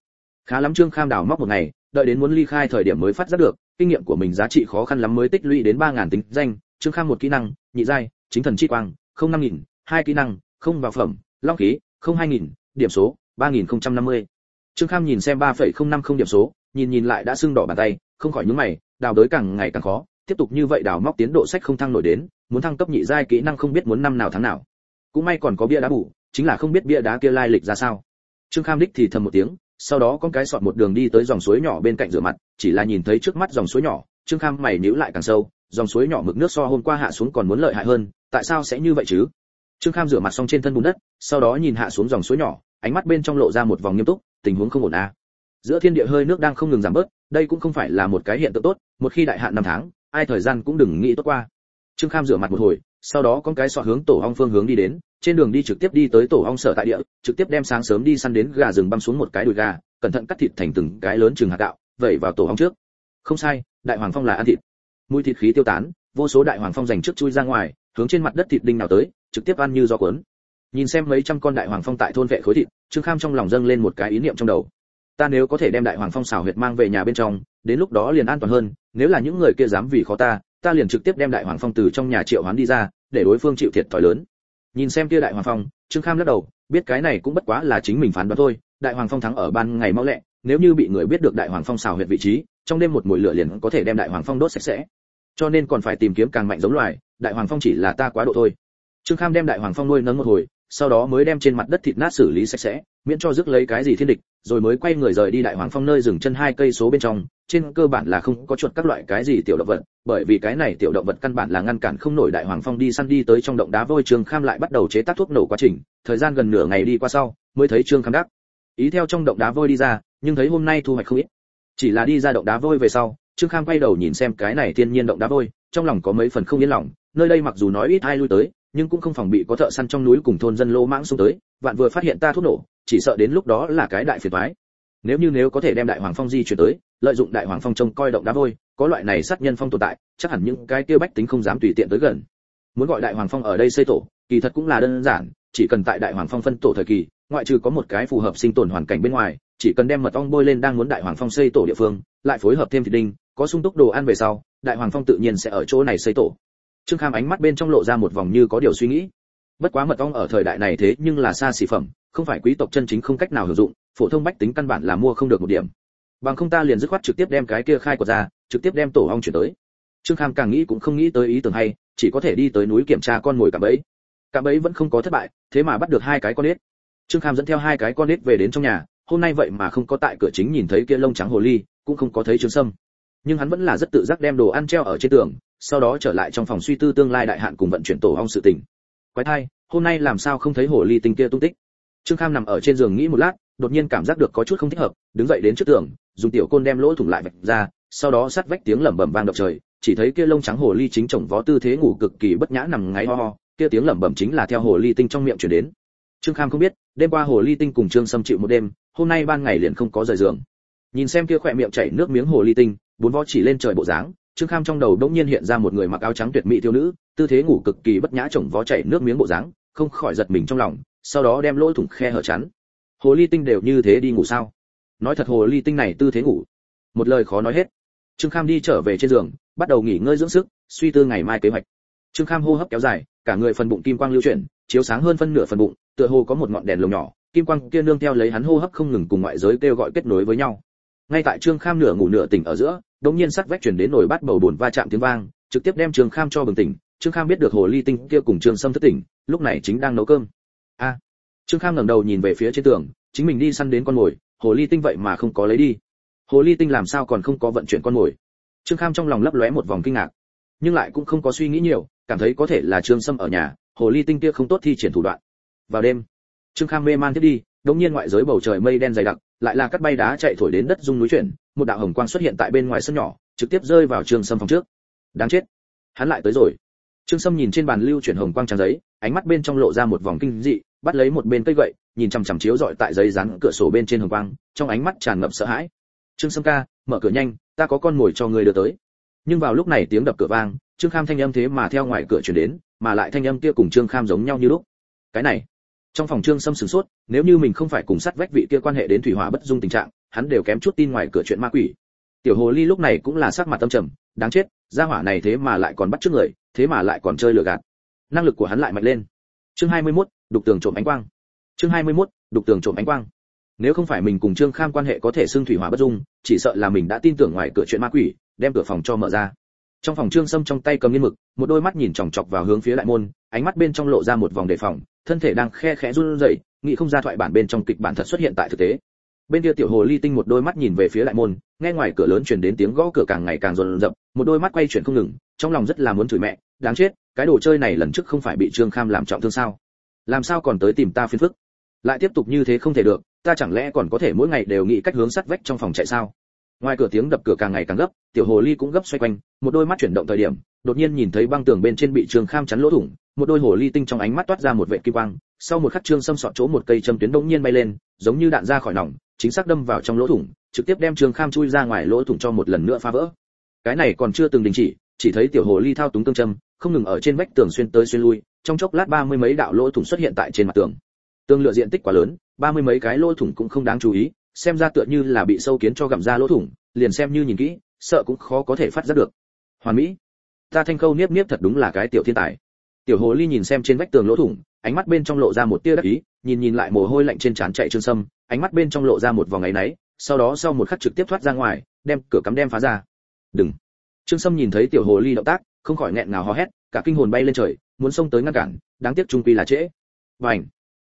khá lắm trương kham đào móc một ngày đợi đến muốn ly khai thời điểm mới phát giác được kinh nghiệm của mình giá trị khó khăn lắm mới tích lũy đến 3000 tính danh trương kham một kỹ năng nhị giai chính thần chi quang không năm nghìn hai kỹ năng không vào phẩm long khí không hai nghìn điểm số ba nghìn không trăm năm mươi trương kham nhìn xem ba phẩy không năm không điểm số nhìn nhìn lại đã sưng đỏ bàn tay, không khỏi nhướng mày, đào đới càng ngày càng khó, tiếp tục như vậy đào móc tiến độ sách không thăng nổi đến, muốn thăng cấp nhị giai kỹ năng không biết muốn năm nào tháng nào. Cũng may còn có bia đá bù, chính là không biết bia đá kia lai lịch ra sao. Trương kham đích thì thầm một tiếng, sau đó con cái sọt một đường đi tới dòng suối nhỏ bên cạnh rửa mặt, chỉ là nhìn thấy trước mắt dòng suối nhỏ, trương kham mày nhíu lại càng sâu, dòng suối nhỏ mực nước so hôm qua hạ xuống còn muốn lợi hại hơn, tại sao sẽ như vậy chứ? Trương kham rửa mặt xong trên thân bùn đất, sau đó nhìn hạ xuống dòng suối nhỏ, ánh mắt bên trong lộ ra một vòng nghiêm túc, tình huống không ổn à giữa thiên địa hơi nước đang không ngừng giảm bớt, đây cũng không phải là một cái hiện tượng tốt, một khi đại hạn năm tháng, ai thời gian cũng đừng nghĩ tốt qua. Trương kham rửa mặt một hồi, sau đó con cái sọ hướng tổ ong phương hướng đi đến, trên đường đi trực tiếp đi tới tổ ong sở tại địa, trực tiếp đem sáng sớm đi săn đến gà rừng băm xuống một cái đùi gà, cẩn thận cắt thịt thành từng cái lớn chừng hạt gạo, vẩy vào tổ ong trước. Không sai, đại hoàng phong là ăn thịt. Mùi thịt khí tiêu tán, vô số đại hoàng phong dành trước chui ra ngoài, hướng trên mặt đất thịt đinh nào tới, trực tiếp ăn như do cuốn. Nhìn xem mấy trăm con đại hoàng phong tại thôn vệ khối thịt, trương kham trong lòng dâng lên một cái ý niệm trong đầu ta nếu có thể đem đại hoàng phong xảo huyệt mang về nhà bên trong, đến lúc đó liền an toàn hơn, nếu là những người kia dám vì khó ta ta liền trực tiếp đem đại hoàng phong từ trong nhà triệu hoán đi ra, để đối phương chịu thiệt thòi lớn. Nhìn xem kia đại hoàng phong, trương kham lắc đầu, biết cái này cũng bất quá là chính mình phán đoán thôi, đại hoàng phong thắng ở ban ngày mau lẹ, nếu như bị người biết được đại hoàng phong xào huyệt vị trí, trong đêm một mùi lửa liền có thể đem đại hoàng phong đốt sạch sẽ. Cho nên còn phải tìm kiếm càng mạnh giống loài, đại hoàng phong chỉ là ta quá độ thôi. Trương kham đem đại hoàng phong nuôi nấng một hồi sau đó mới đem trên mặt đất thịt nát xử lý sạch sẽ, miễn cho rước lấy cái gì thiên địch, rồi mới quay người rời đi đại hoàng phong nơi dừng chân hai cây số bên trong. Trên cơ bản là không có chuột các loại cái gì tiểu động vật, bởi vì cái này tiểu động vật căn bản là ngăn cản không nổi đại hoàng phong đi săn đi tới trong động đá vôi. Trương kham lại bắt đầu chế tác thuốc nổ quá trình, thời gian gần nửa ngày đi qua sau, mới thấy trương kham đắc ý theo trong động đá vôi đi ra, nhưng thấy hôm nay thu hoạch không ít. Chỉ là đi ra động đá vôi về sau, trương kham quay đầu nhìn xem cái này thiên nhiên động đá vôi, trong lòng có mấy phần không yên lòng, nơi đây mặc dù nói ít ai lui tới nhưng cũng không phòng bị có thợ săn trong núi cùng thôn dân lô mãng xuống tới, vạn vừa phát hiện ta thuốc nổ, chỉ sợ đến lúc đó là cái đại phiền toái. Nếu như nếu có thể đem đại hoàng phong di chuyển tới, lợi dụng đại hoàng phong trông coi động đá vôi, có loại này sát nhân phong tồn tại, chắc hẳn những cái kia bách tính không dám tùy tiện tới gần. Muốn gọi đại hoàng phong ở đây xây tổ, kỳ thật cũng là đơn giản, chỉ cần tại đại hoàng phong phân tổ thời kỳ, ngoại trừ có một cái phù hợp sinh tồn hoàn cảnh bên ngoài, chỉ cần đem mật ong bôi lên đang muốn đại hoàng phong xây tổ địa phương, lại phối hợp thêm thịt đinh, có sung túc đồ ăn về sau, đại hoàng phong tự nhiên sẽ ở chỗ này xây tổ trương kham ánh mắt bên trong lộ ra một vòng như có điều suy nghĩ. Bất quá mật ong ở thời đại này thế nhưng là xa xỉ phẩm, không phải quý tộc chân chính không cách nào hưởng dụng, phổ thông bách tính căn bản là mua không được một điểm. Bằng không ta liền dứt khoát trực tiếp đem cái kia khai quật ra, trực tiếp đem tổ ong chuyển tới. Trương kham càng nghĩ cũng không nghĩ tới ý tưởng hay, chỉ có thể đi tới núi kiểm tra con mồi cạm bẫy. Cạm bẫy vẫn không có thất bại, thế mà bắt được hai cái con nết. trương kham dẫn theo hai cái con nết về đến trong nhà, hôm nay vậy mà không có tại cửa chính nhìn thấy kia lông trắng hồ ly, cũng không có thấy trương sâm. Nhưng hắn vẫn là rất tự giác đem đồ ăn treo ở trên tường sau đó trở lại trong phòng suy tư tương lai đại hạn cùng vận chuyển tổ ong sự tình. Quái thai, hôm nay làm sao không thấy hồ ly tinh kia tung tích? Trương kham nằm ở trên giường nghĩ một lát, đột nhiên cảm giác được có chút không thích hợp, đứng dậy đến trước tường, dùng tiểu côn đem lỗ thủng lại vạch ra, sau đó sát vách tiếng lẩm bẩm vang động trời, chỉ thấy kia lông trắng hồ ly chính chồng vó tư thế ngủ cực kỳ bất nhã nằm ngáy ho ho, kia tiếng lẩm bẩm chính là theo hồ ly tinh trong miệng truyền đến. Trương kham không biết, đêm qua hồ ly tinh cùng trương sâm chịu một đêm, hôm nay ban ngày liền không có rời giường. Nhìn xem kia khỏe miệng chảy nước miếng hồ ly tinh, bốn vó chỉ lên trời bộ dáng trương kham trong đầu đống nhiên hiện ra một người mặc áo trắng tuyệt mỹ thiếu nữ, tư thế ngủ cực kỳ bất nhã chồng vó chảy nước miếng bộ dáng, không khỏi giật mình trong lòng, sau đó đem lỗ thủng khe hở chắn. Hồ ly tinh đều như thế đi ngủ sao? Nói thật hồ ly tinh này tư thế ngủ. Một lời khó nói hết. Trương kham đi trở về trên giường, bắt đầu nghỉ ngơi dưỡng sức, suy tư ngày mai kế hoạch. Trương kham hô hấp kéo dài, cả người phần bụng kim quang lưu chuyển, chiếu sáng hơn phân nửa phần bụng, tựa hồ có một ngọn đèn lồng nhỏ, kim quang kia nương theo lấy hắn hô hấp không ngừng cùng ngoại giới kêu gọi kết nối với nhau. Ngay tại trương kham nửa ngủ nửa tỉnh ở giữa đống nhiên sắt vách chuyển đến nổi bát bầu buồn va chạm tiếng vang, trực tiếp đem trương kham cho bừng tỉnh. Trương kham biết được hồ ly tinh kia cùng trương sâm thất tỉnh, lúc này chính đang nấu cơm. A! Trương kham ngẩng đầu nhìn về phía trên tường, chính mình đi săn đến con mồi, hồ ly tinh vậy mà không có lấy đi. Hồ ly tinh làm sao còn không có vận chuyển con mồi? Trương kham trong lòng lấp lóe một vòng kinh ngạc, nhưng lại cũng không có suy nghĩ nhiều, cảm thấy có thể là trương sâm ở nhà, hồ ly tinh kia không tốt thi triển thủ đoạn. Vào đêm, trương kham mê man tiếp đi đống nhiên ngoại giới bầu trời mây đen dày đặc, lại là cắt bay đá chạy thổi đến đất rung núi chuyển một đạo hồng quang xuất hiện tại bên ngoài sân nhỏ, trực tiếp rơi vào trương sâm phòng trước. Đáng chết. Hắn lại tới rồi. Trương sâm nhìn trên bàn lưu chuyển hồng quang trang giấy, ánh mắt bên trong lộ ra một vòng kinh dị, bắt lấy một bên cây gậy, nhìn chằm chằm chiếu dọi tại giấy dán cửa sổ bên trên hồng quang, trong ánh mắt tràn ngập sợ hãi. Trương sâm ca, mở cửa nhanh, ta có con mồi cho người đưa tới. Nhưng vào lúc này tiếng đập cửa vang, trương kham thanh âm thế mà theo ngoài cửa truyền đến, mà lại thanh âm kia cùng trương kham giống nhau như lúc. Cái này. Trong phòng trương sâm sửng sốt, nếu như mình không phải cùng sát vách vị kia quan hệ đến thủy hỏa bất dung tình trạng hắn đều kém chút tin ngoài cửa chuyện ma quỷ. Tiểu hồ ly lúc này cũng là sắc mặt tâm trầm đáng chết gia hỏa này thế mà lại còn bắt trước người thế mà lại còn chơi lừa gạt. Năng lực của hắn lại mạnh lên. Chương 21, đục tường trộm ánh quang. Chương 21, đục tường trộm ánh quang. Nếu không phải mình cùng trương kham quan hệ có thể xưng thủy hỏa bất dung chỉ sợ là mình đã tin tưởng ngoài cửa chuyện ma quỷ đem cửa phòng cho mở ra. Trong phòng trương sâm trong tay cầm nghiên mực một đôi mắt nhìn chòng chọc vào hướng phía đại môn ánh mắt bên trong lộ ra một vòng đề phòng thân thể đang khe khẽ run rẩy nghĩ không ra thoại bản bên trong kịch bản thật xuất hiện tại thực tế bên kia tiểu hồ ly tinh một đôi mắt nhìn về phía đại môn, nghe ngoài cửa lớn truyền đến tiếng gõ cửa càng ngày càng rồn rập, một đôi mắt quay chuyển không ngừng, trong lòng rất là muốn chửi mẹ, đáng chết, cái đồ chơi này lần trước không phải bị trương kham làm trọng thương sao? Làm sao còn tới tìm ta phiền phức? Lại tiếp tục như thế không thể được, ta chẳng lẽ còn có thể mỗi ngày đều nghĩ cách hướng sắt vách trong phòng chạy sao? Ngoài cửa tiếng đập cửa càng ngày càng gấp, tiểu hồ ly cũng gấp xoay quanh, một đôi mắt chuyển động thời điểm, đột nhiên nhìn thấy băng tường bên trên bị trương kham chắn lỗ thủng, một đôi hồ ly tinh trong ánh mắt toát ra một vệ kim quang sau một khắc trương xâm sọt chỗ một cây châm tuyến đống nhiên bay lên, giống như đạn ra khỏi nòng, chính xác đâm vào trong lỗ thủng, trực tiếp đem trương kham chui ra ngoài lỗ thủng cho một lần nữa phá vỡ. Cái này còn chưa từng đình chỉ chỉ thấy tiểu hồ ly thao túng tương châm, không ngừng ở trên vách tường xuyên tới xuyên lui, trong chốc lát ba mươi mấy đạo lỗ thủng xuất hiện tại trên mặt tường. Tương lựa diện tích quá lớn, ba mươi mấy cái lỗ thủng cũng không đáng chú ý, xem ra tựa như là bị sâu kiến cho gặm ra lỗ thủng, liền xem như nhìn kỹ, sợ cũng khó có thể phát giác được. Hoàn mỹ, ta thanh khâu niếp niếp thật đúng là cái tiểu thiên tài. Tiểu hồ ly nhìn xem trên vách tường lỗ thủng ánh mắt bên trong lộ ra một tia đắc ý, nhìn nhìn lại mồ hôi lạnh trên trán chạy trương sâm, ánh mắt bên trong lộ ra một vòng ấy náy, sau đó sau một khắc trực tiếp thoát ra ngoài, đem cửa cắm đem phá ra. Đừng. Trương sâm nhìn thấy tiểu hồ ly động tác, không khỏi nghẹn ngào hò hét, cả kinh hồn bay lên trời, muốn xông tới ngăn cản, đáng tiếc trung quy là trễ. Vành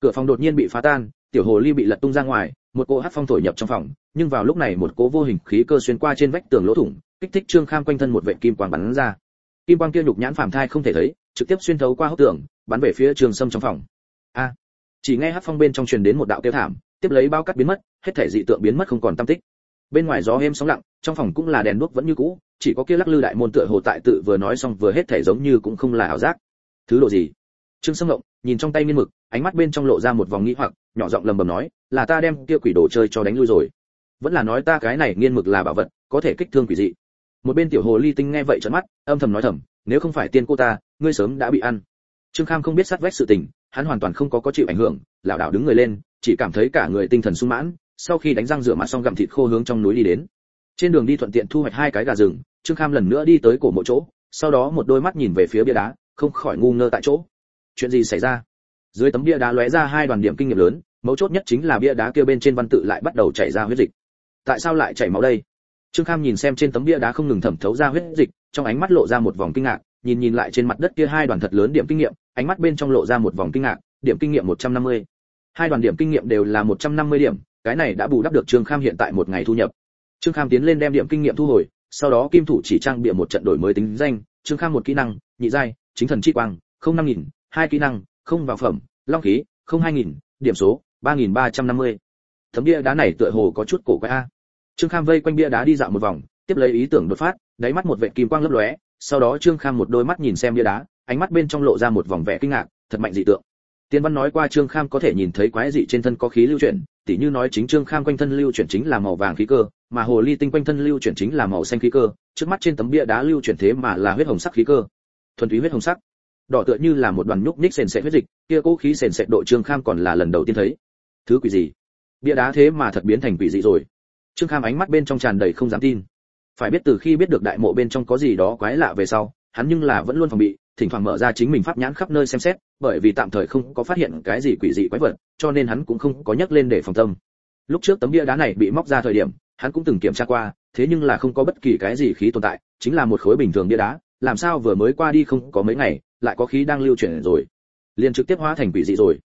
cửa phòng đột nhiên bị phá tan, tiểu hồ ly bị lật tung ra ngoài, một cỗ hát phong thổi nhập trong phòng, nhưng vào lúc này một cỗ vô hình khí cơ xuyên qua trên vách tường lỗ thủng, kích thích trương kham quanh thân một vệ kim quang bắn ra. Kim quang kia nhục nhãn phàm thai không thể thấy trực tiếp xuyên thấu qua hốc tường, bắn về phía trường sâm trong phòng. A. Chỉ nghe hắc phong bên trong truyền đến một đạo kêu thảm, tiếp lấy bao cắt biến mất, hết thể dị tượng biến mất không còn tâm tích. Bên ngoài gió êm sóng lặng, trong phòng cũng là đèn đuốc vẫn như cũ, chỉ có kia lắc lư đại môn tựa hồ tại tự vừa nói xong vừa hết thể giống như cũng không là ảo giác. Thứ độ gì? Trương sâm ngộng, nhìn trong tay miên mực, ánh mắt bên trong lộ ra một vòng nghĩ hoặc, nhỏ giọng lầm bầm nói, là ta đem kia quỷ đồ chơi cho đánh lui rồi. Vẫn là nói ta cái này nghiên mực là bảo vật, có thể kích thương quỷ dị. Một bên tiểu hồ ly tinh nghe vậy trợn mắt, âm thầm nói thầm nếu không phải tiên cô ta, ngươi sớm đã bị ăn. Trương kham không biết sát vách sự tình, hắn hoàn toàn không có có chịu ảnh hưởng, lảo đảo đứng người lên, chỉ cảm thấy cả người tinh thần sung mãn, sau khi đánh răng rửa mặt xong gặm thịt khô hướng trong núi đi đến. Trên đường đi thuận tiện thu hoạch hai cái gà rừng, trương kham lần nữa đi tới cổ mộ chỗ, sau đó một đôi mắt nhìn về phía bia đá, không khỏi ngu ngơ tại chỗ. Chuyện gì xảy ra? Dưới tấm bia đá lóe ra hai đoàn điểm kinh nghiệm lớn, mấu chốt nhất chính là bia đá kia bên trên văn tự lại bắt đầu chảy ra huyết dịch. Tại sao lại chảy máu đây? Trương kham nhìn xem trên tấm bia đá không ngừng thẩm thấu ra huyết dịch trong ánh mắt lộ ra một vòng kinh ngạc, nhìn nhìn lại trên mặt đất kia hai đoàn thật lớn điểm kinh nghiệm, ánh mắt bên trong lộ ra một vòng kinh ngạc, điểm kinh nghiệm 150. hai đoàn điểm kinh nghiệm đều là 150 điểm, cái này đã bù đắp được trương kham hiện tại một ngày thu nhập. Trương kham tiến lên đem điểm kinh nghiệm thu hồi, sau đó kim thủ chỉ trang bịa một trận đổi mới tính danh, trương kham một kỹ năng, nhị giai, chính thần chi quang, không năm nghìn, hai kỹ năng, không vào phẩm, long khí, không hai nghìn, điểm số, ba nghìn ba trăm năm mươi. Bia đá này tựa hồ có chút cổ quái a. Trương kham vây quanh bia đá đi dạo một vòng, tiếp lấy ý tưởng đột phát đáy mắt một vệt kim quang lấp lóe, sau đó trương kham một đôi mắt nhìn xem bia đá, ánh mắt bên trong lộ ra một vòng vẻ kinh ngạc, thật mạnh dị tượng. Tiên văn nói qua trương kham có thể nhìn thấy quái dị trên thân có khí lưu chuyển, tỉ như nói chính trương kham quanh thân lưu chuyển chính là màu vàng khí cơ, mà hồ ly tinh quanh thân lưu chuyển chính là màu xanh khí cơ, trước mắt trên tấm bia đá lưu chuyển thế mà là huyết hồng sắc khí cơ. Thuần túy huyết hồng sắc. Đỏ tựa như là một đoàn nhúc nhích sền sệt huyết dịch, kia cố khí sền sệt độ trương kham còn là lần đầu tiên thấy. Thứ quỷ gì? Bia đá thế mà thật biến thành quỷ dị rồi. Trương kham ánh mắt bên trong tràn đầy không dám tin phải biết từ khi biết được đại mộ bên trong có gì đó quái lạ về sau, hắn nhưng là vẫn luôn phòng bị, thỉnh thoảng mở ra chính mình pháp nhãn khắp nơi xem xét, bởi vì tạm thời không có phát hiện cái gì quỷ dị quái vật, cho nên hắn cũng không có nhắc lên để phòng tâm. Lúc trước tấm bia đá này bị móc ra thời điểm, hắn cũng từng kiểm tra qua, thế nhưng là không có bất kỳ cái gì khí tồn tại, chính là một khối bình thường bia đá, làm sao vừa mới qua đi không có mấy ngày, lại có khí đang lưu chuyển rồi. Liền trực tiếp hóa thành quỷ dị rồi.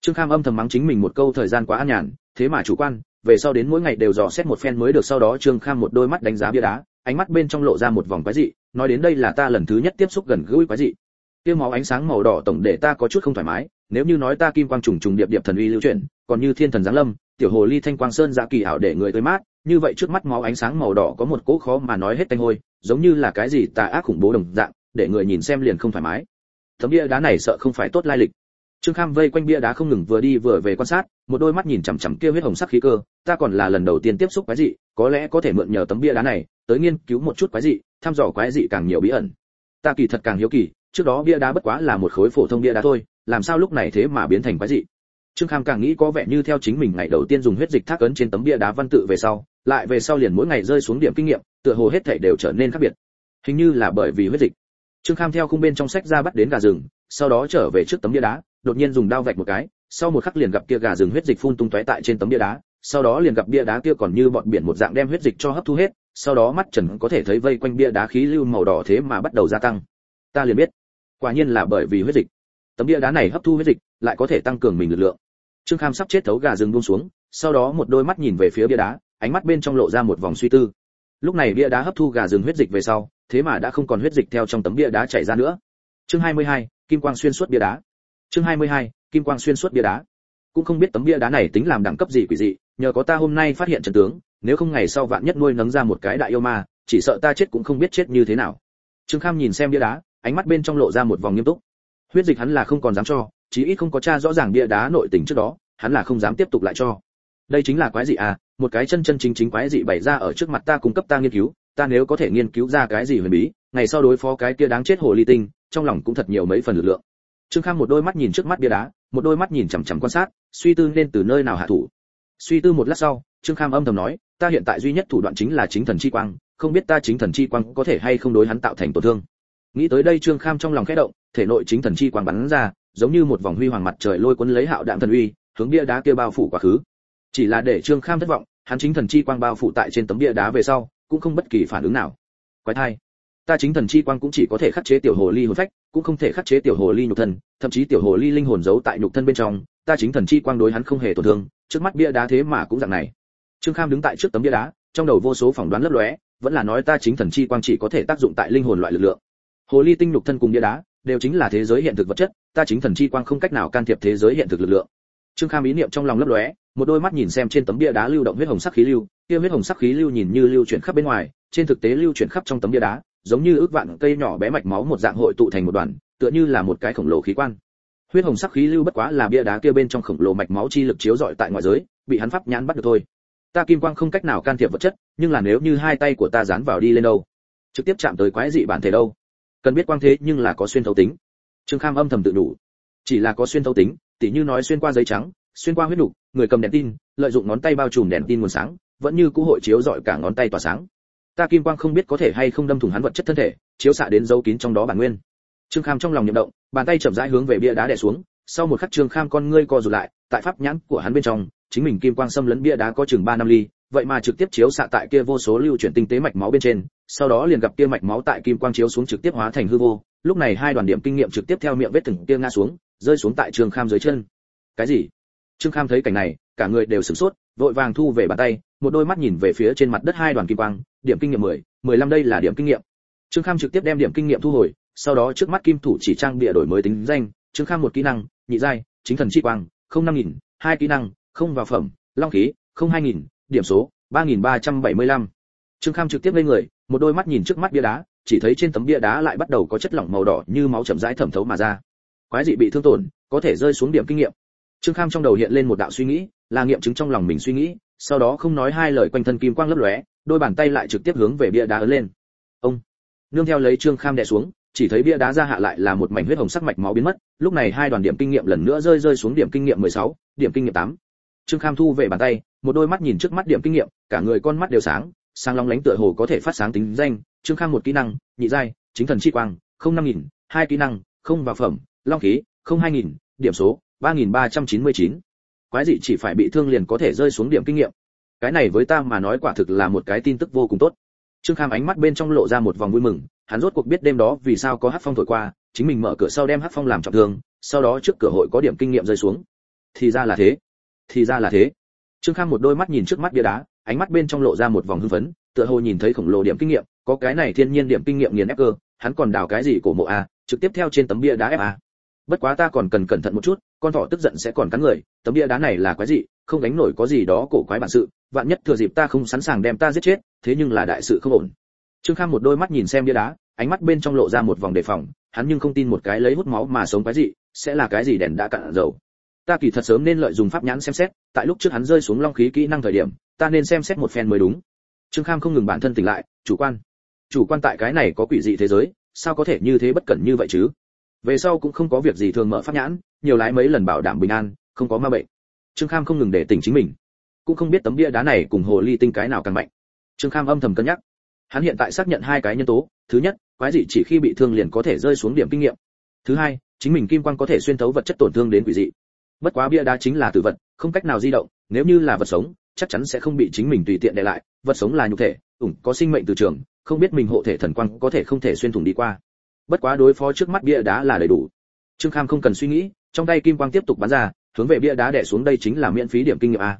Trương kham âm thầm mắng chính mình một câu thời gian quá an nhàn, thế mà chủ quan về sau đến mỗi ngày đều dò xét một phen mới được, sau đó trương kham một đôi mắt đánh giá bia đá, ánh mắt bên trong lộ ra một vòng quái dị, nói đến đây là ta lần thứ nhất tiếp xúc gần gũi quái dị. Tiêu máu ánh sáng màu đỏ tổng để ta có chút không thoải mái, nếu như nói ta kim quang trùng trùng điệp điệp thần uy lưu chuyển, còn như thiên thần giáng lâm, tiểu hồ ly thanh quang sơn dạ kỳ ảo để người tới mát, như vậy trước mắt máu ánh sáng màu đỏ có một cỗ khó mà nói hết tanh hôi, giống như là cái gì tà ác khủng bố đồng dạng, để người nhìn xem liền không thoải mái. Tấm bia đá này sợ không phải tốt lai lịch trương kham vây quanh bia đá không ngừng vừa đi vừa về quan sát, một đôi mắt nhìn chằm chằm kia huyết hồng sắc khí cơ, ta còn là lần đầu tiên tiếp xúc quái dị, có lẽ có thể mượn nhờ tấm bia đá này, tới nghiên cứu một chút quái dị, thăm dò quái dị càng nhiều bí ẩn. Ta kỳ thật càng hiếu kỳ, trước đó bia đá bất quá là một khối phổ thông bia đá thôi, làm sao lúc này thế mà biến thành quái dị? Trương kham càng nghĩ có vẻ như theo chính mình ngày đầu tiên dùng huyết dịch thác ấn trên tấm bia đá văn tự về sau, lại về sau liền mỗi ngày rơi xuống điểm kinh nghiệm, tựa hồ hết thảy đều trở nên khác biệt. Hình như là bởi vì huyết dịch. Trương kham theo khung bên trong sách ra bắt đến gà rừng, sau đó trở về trước tấm bia đá đột nhiên dùng dao vạch một cái sau một khắc liền gặp kia gà rừng huyết dịch phun tung tóe tại trên tấm bia đá sau đó liền gặp bia đá kia còn như bọn biển một dạng đem huyết dịch cho hấp thu hết sau đó mắt trần có thể thấy vây quanh bia đá khí lưu màu đỏ thế mà bắt đầu gia tăng. Ta liền biết. Quả nhiên là bởi vì huyết dịch. Tấm bia đá này hấp thu huyết dịch lại có thể tăng cường mình lực lượng. Trương kham sắp chết thấu gà rừng buông xuống sau đó một đôi mắt nhìn về phía bia đá ánh mắt bên trong lộ ra một vòng suy tư. Lúc này bia đá hấp thu gà rừng huyết dịch về sau thế mà đã không còn huyết dịch theo trong tấm bia đá chảy ra nữa. Chương 22, kim quang xuyên suốt bia đá chương 22, kim quang xuyên suốt bia đá. Cũng không biết tấm bia đá này tính làm đẳng cấp gì quỷ dị nhờ có ta hôm nay phát hiện trận tướng nếu không ngày sau vạn nhất nuôi nấng ra một cái đại yêu ma chỉ sợ ta chết cũng không biết chết như thế nào. Trương kham nhìn xem bia đá ánh mắt bên trong lộ ra một vòng nghiêm túc. Huyết dịch hắn là không còn dám cho chí ít không có tra rõ ràng bia đá nội tình trước đó hắn là không dám tiếp tục lại cho. Đây chính là quái dị à một cái chân chân chính chính quái dị bày ra ở trước mặt ta cung cấp ta nghiên cứu ta nếu có thể nghiên cứu ra cái gì huyền bí ngày sau đối phó cái kia đáng chết hồ ly tinh trong lòng cũng thật nhiều mấy phần lực lượng trương kham một đôi mắt nhìn trước mắt bia đá, một đôi mắt nhìn chằm chằm quan sát, suy tư nên từ nơi nào hạ thủ. Suy tư một lát sau, trương kham âm thầm nói, ta hiện tại duy nhất thủ đoạn chính là chính thần chi quang, không biết ta chính thần chi quang có thể hay không đối hắn tạo thành tổn thương. Nghĩ tới đây trương kham trong lòng khẽ động, thể nội chính thần chi quang bắn ra, giống như một vòng huy hoàng mặt trời lôi cuốn lấy hạo đạm thần uy, hướng bia đá kia bao phủ quá khứ. Chỉ là để trương kham thất vọng, hắn chính thần chi quang bao phủ tại trên tấm bia đá về sau, cũng không bất kỳ phản ứng nào. Quái thai ta chính thần chi quang cũng chỉ có thể khắc chế tiểu hồ ly hồn phách, cũng không thể khắc chế tiểu hồ ly nhục thân, thậm chí tiểu hồ ly linh hồn giấu tại nhục thân bên trong, ta chính thần chi quang đối hắn không hề tổn thương, trước mắt bia đá thế mà cũng dạng này. Trương kham đứng tại trước tấm bia đá, trong đầu vô số phỏng đoán lấp lóe, vẫn là nói ta chính thần chi quang chỉ có thể tác dụng tại linh hồn loại lực lượng. Hồ ly tinh nhục thân cùng bia đá, đều chính là thế giới hiện thực vật chất, ta chính thần chi quang không cách nào can thiệp thế giới hiện thực lực lượng. Trương kham ý niệm trong lòng lấp lóe, một đôi mắt nhìn xem trên tấm bia đá lưu động huyết hồng sắc khí lưu, kia huyết hồng sắc khí lưu nhìn như lưu chuyển khắp bên ngoài, trên thực tế lưu chuyển khắp trong tấm bia đá giống như ước vạn cây nhỏ bé mạch máu một dạng hội tụ thành một đoàn tựa như là một cái khổng lồ khí quan. Huyết hồng sắc khí lưu bất quá là bia đá kia bên trong khổng lồ mạch máu chi lực chiếu rọi tại ngoại giới bị hắn pháp nhãn bắt được thôi. Ta kim quang không cách nào can thiệp vật chất nhưng là nếu như hai tay của ta dán vào đi lên đâu? Trực tiếp chạm tới quái dị bản thể đâu? Cần biết quang thế nhưng là có xuyên thấu tính. Trương kham âm thầm tự đủ. Chỉ là có xuyên thấu tính tỉ như nói xuyên qua giấy trắng xuyên qua huyết đủ, người cầm đèn tin lợi dụng ngón tay bao trùm đèn tin nguồn sáng vẫn như cũ hội chiếu rọi cả ngón tay tỏa sáng ta kim quang không biết có thể hay không đâm thủng hắn vật chất thân thể, chiếu xạ đến dấu kín trong đó bản nguyên. Trương kham trong lòng nhậm động, bàn tay chậm rãi hướng về bia đá đè xuống, sau một khắc trương kham con ngươi co rụt lại, tại pháp nhãn của hắn bên trong, chính mình kim quang xâm lấn bia đá có chừng ba năm ly, vậy mà trực tiếp chiếu xạ tại kia vô số lưu chuyển tinh tế mạch máu bên trên, sau đó liền gặp kia mạch máu tại kim quang chiếu xuống trực tiếp hóa thành hư vô, lúc này hai đoàn điểm kinh nghiệm trực tiếp theo miệng vết thừng kia ngã xuống, rơi xuống tại trương kham dưới chân. Cái gì? Trương kham thấy cảnh này, cả người đều sửng sốt, vội vàng thu về bàn tay một đôi mắt nhìn về phía trên mặt đất hai đoàn kim quang điểm kinh nghiệm 10, 15 đây là điểm kinh nghiệm. Trương kham trực tiếp đem điểm kinh nghiệm thu hồi sau đó trước mắt kim thủ chỉ trang bịa đổi mới tính danh trương kham một kỹ năng nhị giai chính thần chi quang không năm nghìn hai kỹ năng không vào phẩm long khí không hai nghìn điểm số ba nghìn ba trăm bảy mươi lăm. Trương kham trực tiếp lên người một đôi mắt nhìn trước mắt bia đá chỉ thấy trên tấm bia đá lại bắt đầu có chất lỏng màu đỏ như máu chậm rãi thẩm thấu mà ra. Quái dị bị thương tổn có thể rơi xuống điểm kinh nghiệm. Trương kham trong đầu hiện lên một đạo suy nghĩ là nghiệm chứng trong lòng mình suy nghĩ sau đó không nói hai lời quanh thân kim quang lấp lóe đôi bàn tay lại trực tiếp hướng về bia đá ấn lên ông nương theo lấy trương kham đè xuống chỉ thấy bia đá ra hạ lại là một mảnh huyết hồng sắc mạch máu biến mất lúc này hai đoàn điểm kinh nghiệm lần nữa rơi rơi xuống điểm kinh nghiệm 16, điểm kinh nghiệm 8. trương kham thu về bàn tay một đôi mắt nhìn trước mắt điểm kinh nghiệm cả người con mắt đều sáng sáng long lánh tựa hồ có thể phát sáng tính danh trương kham một kỹ năng nhị giai chính thần chi quang không năm nghìn hai kỹ năng không vào phẩm long khí không hai nghìn điểm số ba nghìn ba trăm chín mươi chín quái dị chỉ phải bị thương liền có thể rơi xuống điểm kinh nghiệm. Cái này với ta mà nói quả thực là một cái tin tức vô cùng tốt. Trương kham ánh mắt bên trong lộ ra một vòng vui mừng, hắn rốt cuộc biết đêm đó vì sao có Hát phong thổi qua, chính mình mở cửa sau đem Hát phong làm trọng thương, sau đó trước cửa hội có điểm kinh nghiệm rơi xuống. Thì ra là thế. Thì ra là thế. Trương kham một đôi mắt nhìn trước mắt bia đá, ánh mắt bên trong lộ ra một vòng hưng phấn, tựa hồ nhìn thấy khổng lồ điểm kinh nghiệm, có cái này thiên nhiên điểm kinh nghiệm nghiền ép cơ, hắn còn đào cái gì cổ mộ a, trực tiếp theo trên tấm bia đá ép a bất quá ta còn cần cẩn thận một chút, con thỏ tức giận sẽ còn cắn người, tấm bia đá này là quái gì không đánh nổi có gì đó cổ quái bản sự, vạn nhất thừa dịp ta không sẵn sàng đem ta giết chết, thế nhưng là đại sự không ổn. Trương kham một đôi mắt nhìn xem bia đá, ánh mắt bên trong lộ ra một vòng đề phòng, hắn nhưng không tin một cái lấy hút máu mà sống cái gì sẽ là cái gì đèn đã cạn dầu. Ta kỳ thật sớm nên lợi dụng pháp nhãn xem xét, tại lúc trước hắn rơi xuống long khí kỹ năng thời điểm, ta nên xem xét một phen mới đúng. Trương kham không ngừng bản thân tỉnh lại, chủ quan chủ quan tại cái này có quỷ dị thế giới, sao có thể như thế bất cẩn như vậy chứ? Về sau cũng không có việc gì thường mở pháp nhãn, nhiều lái mấy lần bảo đảm bình an, không có ma bệnh. Trương kham không ngừng để tỉnh chính mình. Cũng không biết tấm bia đá này cùng hồ ly tinh cái nào càng mạnh. Trương kham âm thầm cân nhắc. Hắn hiện tại xác nhận hai cái nhân tố. Thứ nhất, quái dị chỉ khi bị thương liền có thể rơi xuống điểm kinh nghiệm. Thứ hai, chính mình kim quang có thể xuyên thấu vật chất tổn thương đến quỷ dị. Bất quá bia đá chính là tử vật, không cách nào di động. Nếu như là vật sống, chắc chắn sẽ không bị chính mình tùy tiện để lại. Vật sống là nhục thể, ủng, có sinh mệnh từ trường. Không biết mình hộ thể thần quang có thể không thể xuyên thủng đi qua bất quá đối phó trước mắt bia đá là đầy đủ. Trương kham không cần suy nghĩ trong tay kim quang tiếp tục bắn ra hướng về bia đá đè xuống đây chính là miễn phí điểm kinh nghiệm a.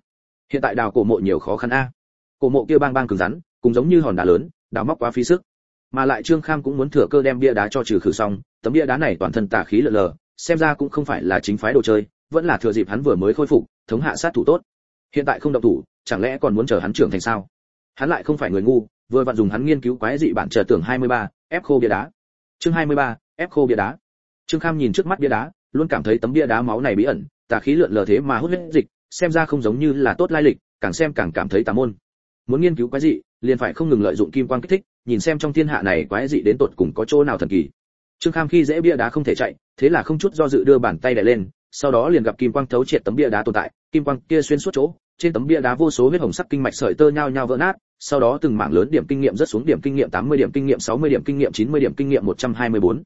Hiện tại đào cổ mộ nhiều khó khăn a. Cổ mộ kia bang bang cứng rắn cũng giống như hòn đá lớn đào móc quá phí sức. Mà lại trương kham cũng muốn thừa cơ đem bia đá cho trừ khử xong tấm bia đá này toàn thân tà khí lờ lờ xem ra cũng không phải là chính phái đồ chơi vẫn là thừa dịp hắn vừa mới khôi phục thống hạ sát thủ tốt. Hiện tại không động thủ chẳng lẽ còn muốn chờ hắn trưởng thành sao? Hắn lại không phải người ngu vừa vặn dùng hắn nghiên cứu quái dị bản chờ tưởng 23, ép khô bia đá chương 23, ép khô bia đá. Trương kham nhìn trước mắt bia đá luôn cảm thấy tấm bia đá máu này bí ẩn tà khí lượn lờ thế mà hút hết dịch xem ra không giống như là tốt lai lịch càng xem càng cảm thấy tà môn. Muốn nghiên cứu quái dị liền phải không ngừng lợi dụng kim quang kích thích nhìn xem trong thiên hạ này quái dị đến tột cùng có chỗ nào thần kỳ. Trương kham khi dễ bia đá không thể chạy thế là không chút do dự đưa bàn tay đè lên sau đó liền gặp kim quang thấu triệt tấm bia đá tồn tại kim quang kia xuyên suốt chỗ trên tấm bia đá vô số huyết hồng sắc kinh mạch sợi tơ nhau nhao vỡ nát sau đó từng mảng lớn điểm kinh nghiệm rất xuống điểm kinh nghiệm 80 điểm kinh nghiệm 60 điểm kinh nghiệm 90 điểm kinh nghiệm 124.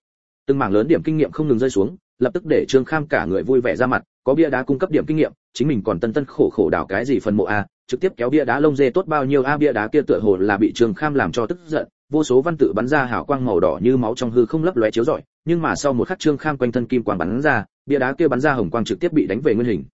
từng mảng lớn điểm kinh nghiệm không ngừng rơi xuống, lập tức để trương kham cả người vui vẻ ra mặt, có bia đá cung cấp điểm kinh nghiệm, chính mình còn tân tân khổ khổ đào cái gì phần mộ a, trực tiếp kéo bia đá lông dê tốt bao nhiêu a, bia đá kia tựa hồ là bị trương kham làm cho tức giận, vô số văn tự bắn ra hào quang màu đỏ như máu trong hư không lấp lóe chiếu rọi, nhưng mà sau một khắc trương kham quanh thân kim quang bắn ra, bia đá kia bắn ra hồng quang trực tiếp bị đánh về nguyên hình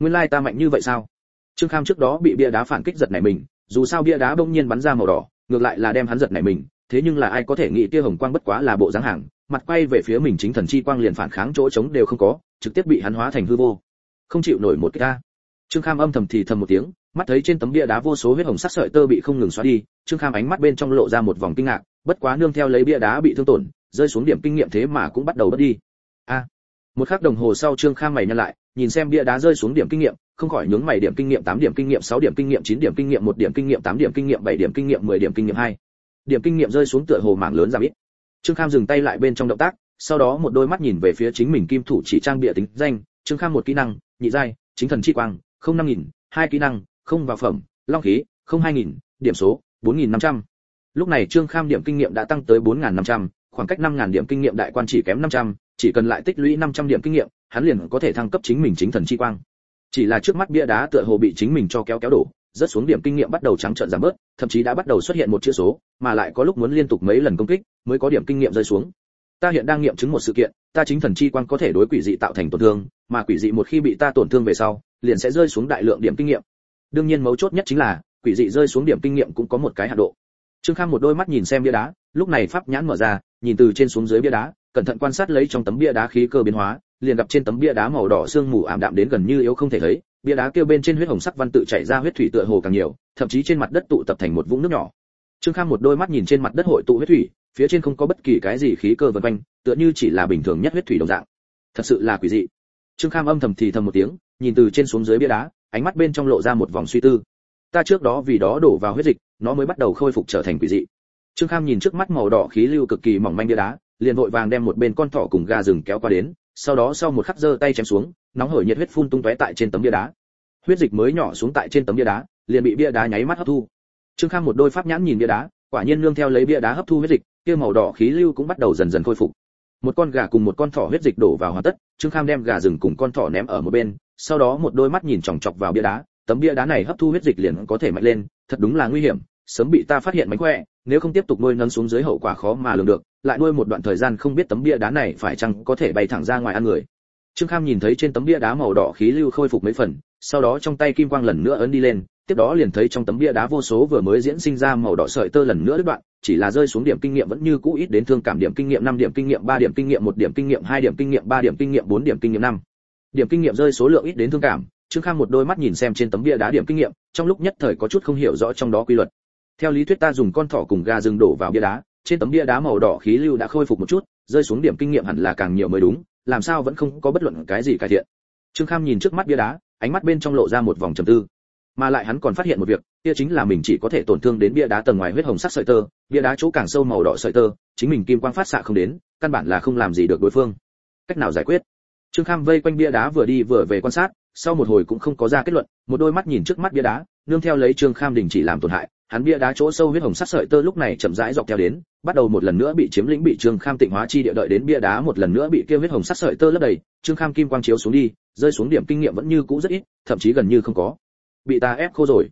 nguyên lai ta mạnh như vậy sao trương kham trước đó bị bia đá phản kích giật nảy mình dù sao bia đá bỗng nhiên bắn ra màu đỏ, ngược lại là đem hắn giật nảy mình, thế nhưng là ai có thể nghĩ kia hồng quang bất quá là bộ dáng hàng, mặt quay về phía mình chính thần chi quang liền phản kháng chỗ trống đều không có, trực tiếp bị hắn hóa thành hư vô. Không chịu nổi một cái ta. Trương kham âm thầm thì thầm một tiếng, mắt thấy trên tấm bia đá vô số huyết hồng sắc sợi tơ bị không ngừng xóa đi, trương kham ánh mắt bên trong lộ ra một vòng kinh ngạc, bất quá nương theo lấy bia đá bị thương tổn, rơi xuống điểm kinh nghiệm thế mà cũng bắt đầu mất đi. A. Một khắc đồng hồ sau trương kham mày nhăn lại, nhìn xem bia đá rơi xuống điểm kinh nghiệm không khỏi nhướng mày điểm kinh nghiệm 8 điểm kinh nghiệm 6 điểm kinh nghiệm 9 điểm kinh nghiệm 1 điểm kinh nghiệm 8 điểm kinh nghiệm 7 điểm kinh nghiệm 10 điểm kinh nghiệm 2. Điểm kinh nghiệm rơi xuống tựa hồ mảng lớn giảm ít. Trương Kham dừng tay lại bên trong động tác, sau đó một đôi mắt nhìn về phía chính mình kim thủ chỉ trang bịa tính danh trương kham một kỹ năng nhị giai chính thần chi quang không năm nghìn hai kỹ năng không vào phẩm long khí không hai nghìn điểm số bốn nghìn năm trăm lúc này trương kham điểm kinh nghiệm đã tăng tới bốn nghìn năm trăm khoảng cách năm nghìn điểm kinh nghiệm đại quan chỉ kém năm trăm chỉ cần lại tích lũy năm trăm điểm kinh nghiệm hắn liền có thể thăng cấp chính mình chính thần chi quang chỉ là trước mắt bia đá tựa hồ bị chính mình cho kéo kéo đổ rất xuống điểm kinh nghiệm bắt đầu trắng trợn giảm bớt, thậm chí đã bắt đầu xuất hiện một chữ số, mà lại có lúc muốn liên tục mấy lần công kích mới có điểm kinh nghiệm rơi xuống. Ta hiện đang nghiệm chứng một sự kiện, ta chính thần chi quan có thể đối quỷ dị tạo thành tổn thương, mà quỷ dị một khi bị ta tổn thương về sau, liền sẽ rơi xuống đại lượng điểm kinh nghiệm. Đương nhiên mấu chốt nhất chính là, quỷ dị rơi xuống điểm kinh nghiệm cũng có một cái hạn độ. Trương Khang một đôi mắt nhìn xem bia đá, lúc này pháp nhãn mở ra, nhìn từ trên xuống dưới bia đá, cẩn thận quan sát lấy trong tấm bia đá khí cơ biến hóa liền gặp trên tấm bia đá màu đỏ sương mù ảm đạm đến gần như yếu không thể thấy, bia đá kêu bên trên huyết hồng sắc văn tự chảy ra huyết thủy tựa hồ càng nhiều, thậm chí trên mặt đất tụ tập thành một vũng nước nhỏ. Trương kham một đôi mắt nhìn trên mặt đất hội tụ huyết thủy, phía trên không có bất kỳ cái gì khí cơ vần quanh, tựa như chỉ là bình thường nhất huyết thủy đồng dạng. Thật sự là quỷ dị. Trương kham âm thầm thì thầm một tiếng, nhìn từ trên xuống dưới bia đá, ánh mắt bên trong lộ ra một vòng suy tư. Ta trước đó vì đó đổ vào huyết dịch, nó mới bắt đầu khôi phục trở thành quỷ dị. Trương kham nhìn trước mắt màu đỏ khí lưu cực kỳ mỏng manh bia đá, liền vội vàng đem một bên con thỏ cùng ga rừng kéo qua đến sau đó sau một khắc giơ tay chém xuống, nóng hổi nhiệt huyết phun tung tóe tại trên tấm bia đá. Huyết dịch mới nhỏ xuống tại trên tấm bia đá, liền bị bia đá nháy mắt hấp thu. Trương kham một đôi pháp nhãn nhìn bia đá, quả nhiên nương theo lấy bia đá hấp thu huyết dịch, kia màu đỏ khí lưu cũng bắt đầu dần dần khôi phục. Một con gà cùng một con thỏ huyết dịch đổ vào hoàn tất, trương kham đem gà rừng cùng con thỏ ném ở một bên, sau đó một đôi mắt nhìn chòng chọc vào bia đá, tấm bia đá này hấp thu huyết dịch liền có thể mạnh lên, thật đúng là nguy hiểm, sớm bị ta phát hiện mánh khỏe, nếu không tiếp tục nuôi nâng xuống dưới hậu quả khó mà lường được lại nuôi một đoạn thời gian không biết tấm bia đá này phải chăng có thể bay thẳng ra ngoài ăn người trương kham nhìn thấy trên tấm bia đá màu đỏ khí lưu khôi phục mấy phần sau đó trong tay kim quang lần nữa ấn đi lên tiếp đó liền thấy trong tấm bia đá vô số vừa mới diễn sinh ra màu đỏ sợi tơ lần nữa đứt đoạn chỉ là rơi xuống điểm kinh nghiệm vẫn như cũ ít đến thương cảm điểm kinh nghiệm 5 điểm kinh nghiệm 3 điểm kinh nghiệm 1 điểm kinh nghiệm 2 điểm kinh nghiệm 3 điểm kinh nghiệm 4 điểm kinh nghiệm 5. Điểm kinh nghiệm rơi số lượng ít đến thương cảm, Trương Khang một đôi mắt nhìn xem trên tấm bia đá điểm kinh nghiệm, trong lúc nhất thời có chút không hiểu rõ trong đó quy luật. Theo lý thuyết ta dùng con thỏ cùng gà rừng đổ vào bia đá, trên tấm bia đá màu đỏ khí lưu đã khôi phục một chút, rơi xuống điểm kinh nghiệm hẳn là càng nhiều mới đúng, làm sao vẫn không có bất luận cái gì cải thiện. Trương Kham nhìn trước mắt bia đá, ánh mắt bên trong lộ ra một vòng trầm tư. Mà lại hắn còn phát hiện một việc kia chính là mình chỉ có thể tổn thương đến bia đá tầng ngoài huyết hồng sắc sợi tơ bia đá chỗ càng sâu màu đỏ sợi tơ chính mình kim quang phát xạ không đến căn bản là không làm gì được đối phương. Cách nào giải quyết? Trương kham vây quanh bia đá vừa đi vừa về quan sát sau một hồi cũng không có ra kết luận một đôi mắt nhìn trước mắt bia đá nương theo lấy trương kham đình chỉ làm tổn hại hắn bia đá chỗ sâu huyết hồng sắc sợi tơ lúc này chậm rãi dọc theo đến, bắt đầu một lần nữa bị chiếm lĩnh, bị trương kham tịnh hóa chi địa đợi đến bia đá một lần nữa bị kia huyết hồng sắc sợi tơ lấp đầy, trương kham kim quang chiếu xuống đi, rơi xuống điểm kinh nghiệm vẫn như cũ rất ít, thậm chí gần như không có. Bị ta ép khô rồi.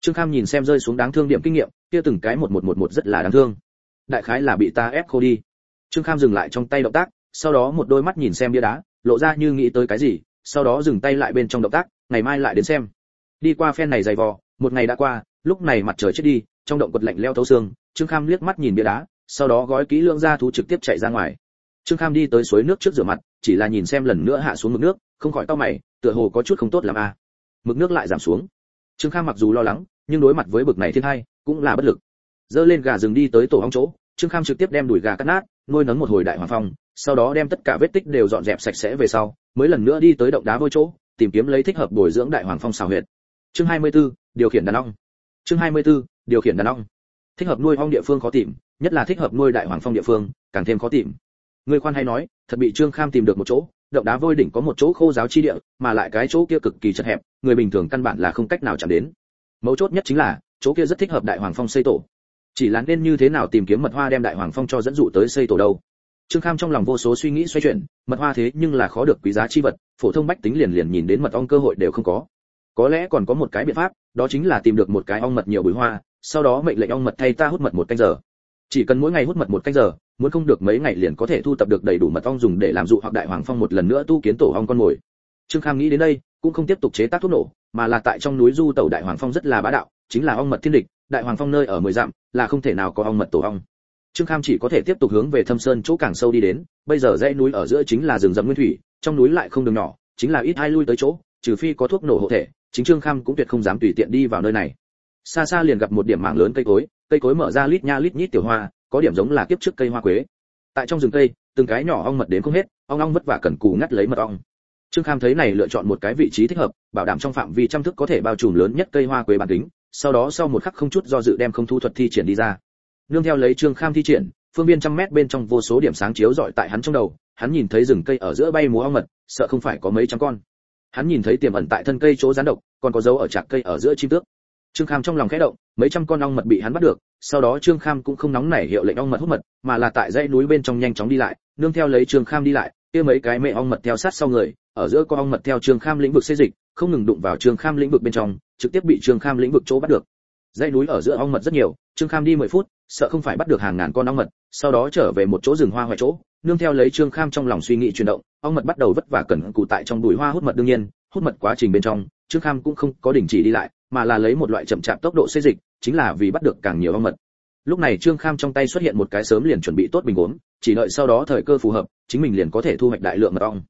Trương kham nhìn xem rơi xuống đáng thương điểm kinh nghiệm, kia từng cái một một một một rất là đáng thương. Đại khái là bị ta ép khô đi. Trương kham dừng lại trong tay động tác, sau đó một đôi mắt nhìn xem bia đá, lộ ra như nghĩ tới cái gì, sau đó dừng tay lại bên trong động tác, ngày mai lại đến xem. Đi qua phen này dày vò, một ngày đã qua lúc này mặt trời chết đi trong động quật lạnh leo thấu xương trương kham liếc mắt nhìn bia đá sau đó gói kỹ lưỡng ra thú trực tiếp chạy ra ngoài. Trương kham đi tới suối nước trước rửa mặt chỉ là nhìn xem lần nữa hạ xuống mực nước không khỏi to mày tựa hồ có chút không tốt làm a à. mực nước lại giảm xuống. Trương kham mặc dù lo lắng nhưng đối mặt với bực này thiên hai cũng là bất lực. Dơ lên gà rừng đi tới tổ hóng chỗ trương kham trực tiếp đem đùi gà cắt nát nuôi nấng một hồi đại hoàng phong sau đó đem tất cả vết tích đều dọn dẹp sạch sẽ về sau mới lần nữa đi tới động đá vôi chỗ tìm kiếm lấy thích hợp bồi dưỡng đại hoàng phong xào huyệt. Chương 24, điều khiển đàn ong chương 24, điều khiển đàn ong. Thích hợp nuôi ong địa phương khó tìm nhất là thích hợp nuôi đại hoàng phong địa phương càng thêm khó tìm. Người khoan hay nói thật bị trương kham tìm được một chỗ động đá vôi đỉnh có một chỗ khô giáo chi địa mà lại cái chỗ kia cực kỳ chật hẹp người bình thường căn bản là không cách nào chạm đến. Mấu chốt nhất chính là chỗ kia rất thích hợp đại hoàng phong xây tổ. Chỉ là nên như thế nào tìm kiếm mật hoa đem đại hoàng phong cho dẫn dụ tới xây tổ đâu? Trương kham trong lòng vô số suy nghĩ xoay chuyển mật hoa thế nhưng là khó được quý giá chi vật phổ thông bách tính liền liền nhìn đến mật ong cơ hội đều không có có lẽ còn có một cái biện pháp, đó chính là tìm được một cái ong mật nhiều bụi hoa, sau đó mệnh lệnh ong mật thay ta hút mật một canh giờ. Chỉ cần mỗi ngày hút mật một canh giờ, muốn không được mấy ngày liền có thể thu tập được đầy đủ mật ong dùng để làm dụ hoặc đại hoàng phong một lần nữa tu kiến tổ ong con mồi. Trương kham nghĩ đến đây, cũng không tiếp tục chế tác thuốc nổ, mà là tại trong núi du tẩu đại hoàng phong rất là bá đạo, chính là ong mật thiên địch, đại hoàng phong nơi ở mười dặm, là không thể nào có ong mật tổ ong. Trương kham chỉ có thể tiếp tục hướng về thâm sơn chỗ càng sâu đi đến, bây giờ dãy núi ở giữa chính là rừng rậm nguyên thủy, trong núi lại không đường nhỏ, chính là ít ai lui tới chỗ, trừ phi có thuốc nổ hộ thể chính trương kham cũng tuyệt không dám tùy tiện đi vào nơi này. xa xa liền gặp một điểm mảng lớn cây cối cây cối mở ra lít nha lít nhít tiểu hoa, có điểm giống là kiếp trước cây hoa quế. tại trong rừng cây, từng cái nhỏ ong mật đến không hết, ong ong vất vả cần cù ngắt lấy mật ong. trương kham thấy này lựa chọn một cái vị trí thích hợp, bảo đảm trong phạm vi trăm thức có thể bao trùm lớn nhất cây hoa quế bản tính sau đó sau một khắc không chút do dự đem không thu thuật thi triển đi ra. nương theo lấy trương kham thi triển, phương viên trăm mét bên trong vô số điểm sáng chiếu rọi tại hắn trong đầu, hắn nhìn thấy rừng cây ở giữa bay múa ong mật, sợ không phải có mấy trăm con hắn nhìn thấy tiềm ẩn tại thân cây chỗ gián độc, còn có dấu ở trạc cây ở giữa chim tước. Trương kham trong lòng khẽ động, mấy trăm con ong mật bị hắn bắt được, sau đó trương kham cũng không nóng nảy hiệu lệnh ong mật hút mật, mà là tại dãy núi bên trong nhanh chóng đi lại, nương theo lấy trương kham đi lại, kia mấy cái mẹ ong mật theo sát sau người, ở giữa có ong mật theo trương kham lĩnh vực xây dịch, không ngừng đụng vào trương kham lĩnh vực bên trong, trực tiếp bị trương kham lĩnh vực chỗ bắt được. Dãy núi ở giữa ong mật rất nhiều, trương kham đi 10 phút sợ không phải bắt được hàng ngàn con ong mật, sau đó trở về một chỗ rừng hoa hoại chỗ, nương theo lấy trương kham trong lòng suy nghĩ chuyển động, ong mật bắt đầu vất vả cẩn cụ tại trong bụi hoa hút mật đương nhiên, hút mật quá trình bên trong, trương kham cũng không có đình chỉ đi lại, mà là lấy một loại chậm chạp tốc độ xây dịch, chính là vì bắt được càng nhiều ong mật. Lúc này trương kham trong tay xuất hiện một cái sớm liền chuẩn bị tốt bình uống chỉ đợi sau đó thời cơ phù hợp, chính mình liền có thể thu hoạch đại lượng mật ong.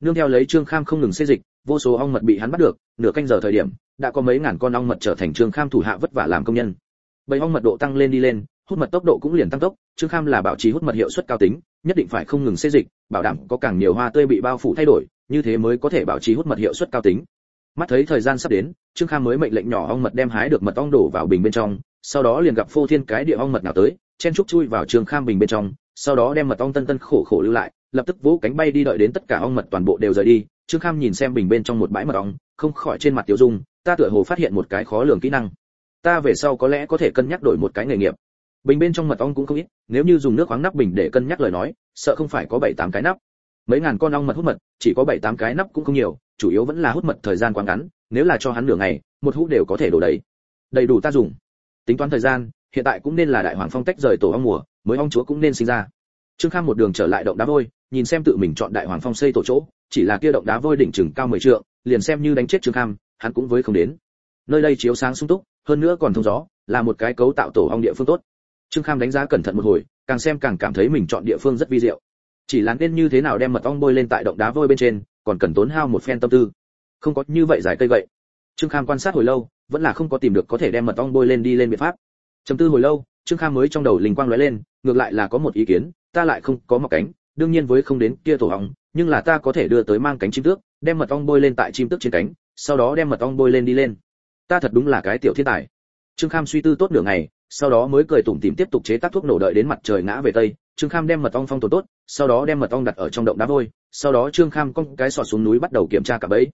Nương theo lấy trương kham không ngừng xây dịch, vô số ong mật bị hắn bắt được, nửa canh giờ thời điểm, đã có mấy ngàn con ong mật trở thành trương kham thủ hạ vất vả làm công nhân. Bầy ong mật độ tăng lên đi lên hút mật tốc độ cũng liền tăng tốc, trương kham là bảo trì hút mật hiệu suất cao tính, nhất định phải không ngừng xây dịch, bảo đảm có càng nhiều hoa tươi bị bao phủ thay đổi, như thế mới có thể bảo trì hút mật hiệu suất cao tính. Mắt thấy thời gian sắp đến, trương kham mới mệnh lệnh nhỏ ong mật đem hái được mật ong đổ vào bình bên trong, sau đó liền gặp phô thiên cái địa ong mật nào tới, chen trúc chui vào trương kham bình bên trong, sau đó đem mật ong tân tân khổ khổ lưu lại, lập tức vỗ cánh bay đi đợi đến tất cả ong mật toàn bộ đều rời đi. Trương kham nhìn xem bình bên trong một bãi mật ong, không khỏi trên mặt tiểu dung, ta tựa hồ phát hiện một cái khó lường kỹ năng. Ta về sau có lẽ có thể cân nhắc đổi một cái nghề nghiệp bình bên trong mật ong cũng không ít, nếu như dùng nước khoáng nắp bình để cân nhắc lời nói, sợ không phải có bảy tám cái nắp. Mấy ngàn con ong mật hút mật, chỉ có bảy tám cái nắp cũng không nhiều, chủ yếu vẫn là hút mật thời gian quá ngắn, nếu là cho hắn nửa ngày, một hũ đều có thể đổ đầy. Đầy đủ ta dùng. Tính toán thời gian, hiện tại cũng nên là đại hoàng phong tách rời tổ ong mùa, mới ong chúa cũng nên sinh ra. Trương kham một đường trở lại động đá vôi, nhìn xem tự mình chọn đại hoàng phong xây tổ chỗ, chỉ là kia động đá vôi đỉnh chừng cao mười trượng, liền xem như đánh chết trương kham, hắn cũng với không đến. Nơi đây chiếu sáng sung túc, hơn nữa còn thông gió, là một cái cấu tạo tổ ong địa phương tốt trương kham đánh giá cẩn thận một hồi, càng xem càng cảm thấy mình chọn địa phương rất vi diệu. Chỉ là nên như thế nào đem mật ong bôi lên tại động đá vôi bên trên, còn cần tốn hao một phen tâm tư. Không có như vậy giải cây vậy trương kham quan sát hồi lâu, vẫn là không có tìm được có thể đem mật ong bôi lên đi lên biện pháp. Trầm tư hồi lâu, trương kham mới trong đầu linh quang lóe lên, ngược lại là có một ý kiến, ta lại không có mọc cánh, đương nhiên với không đến kia tổ ong, nhưng là ta có thể đưa tới mang cánh chim tước, đem mật ong bôi lên tại chim tước trên cánh, sau đó đem mật ong bôi lên đi lên. Ta thật đúng là cái tiểu thiên tài. Trương kham suy tư tốt nửa ngày sau đó mới cười tủm tỉm tiếp tục chế tác thuốc nổ đợi đến mặt trời ngã về tây. Trương kham đem mật ong phong tồn tốt, sau đó đem mật ong đặt ở trong động đá vôi, sau đó trương kham con cái sọt xuống núi bắt đầu kiểm tra cả bẫy.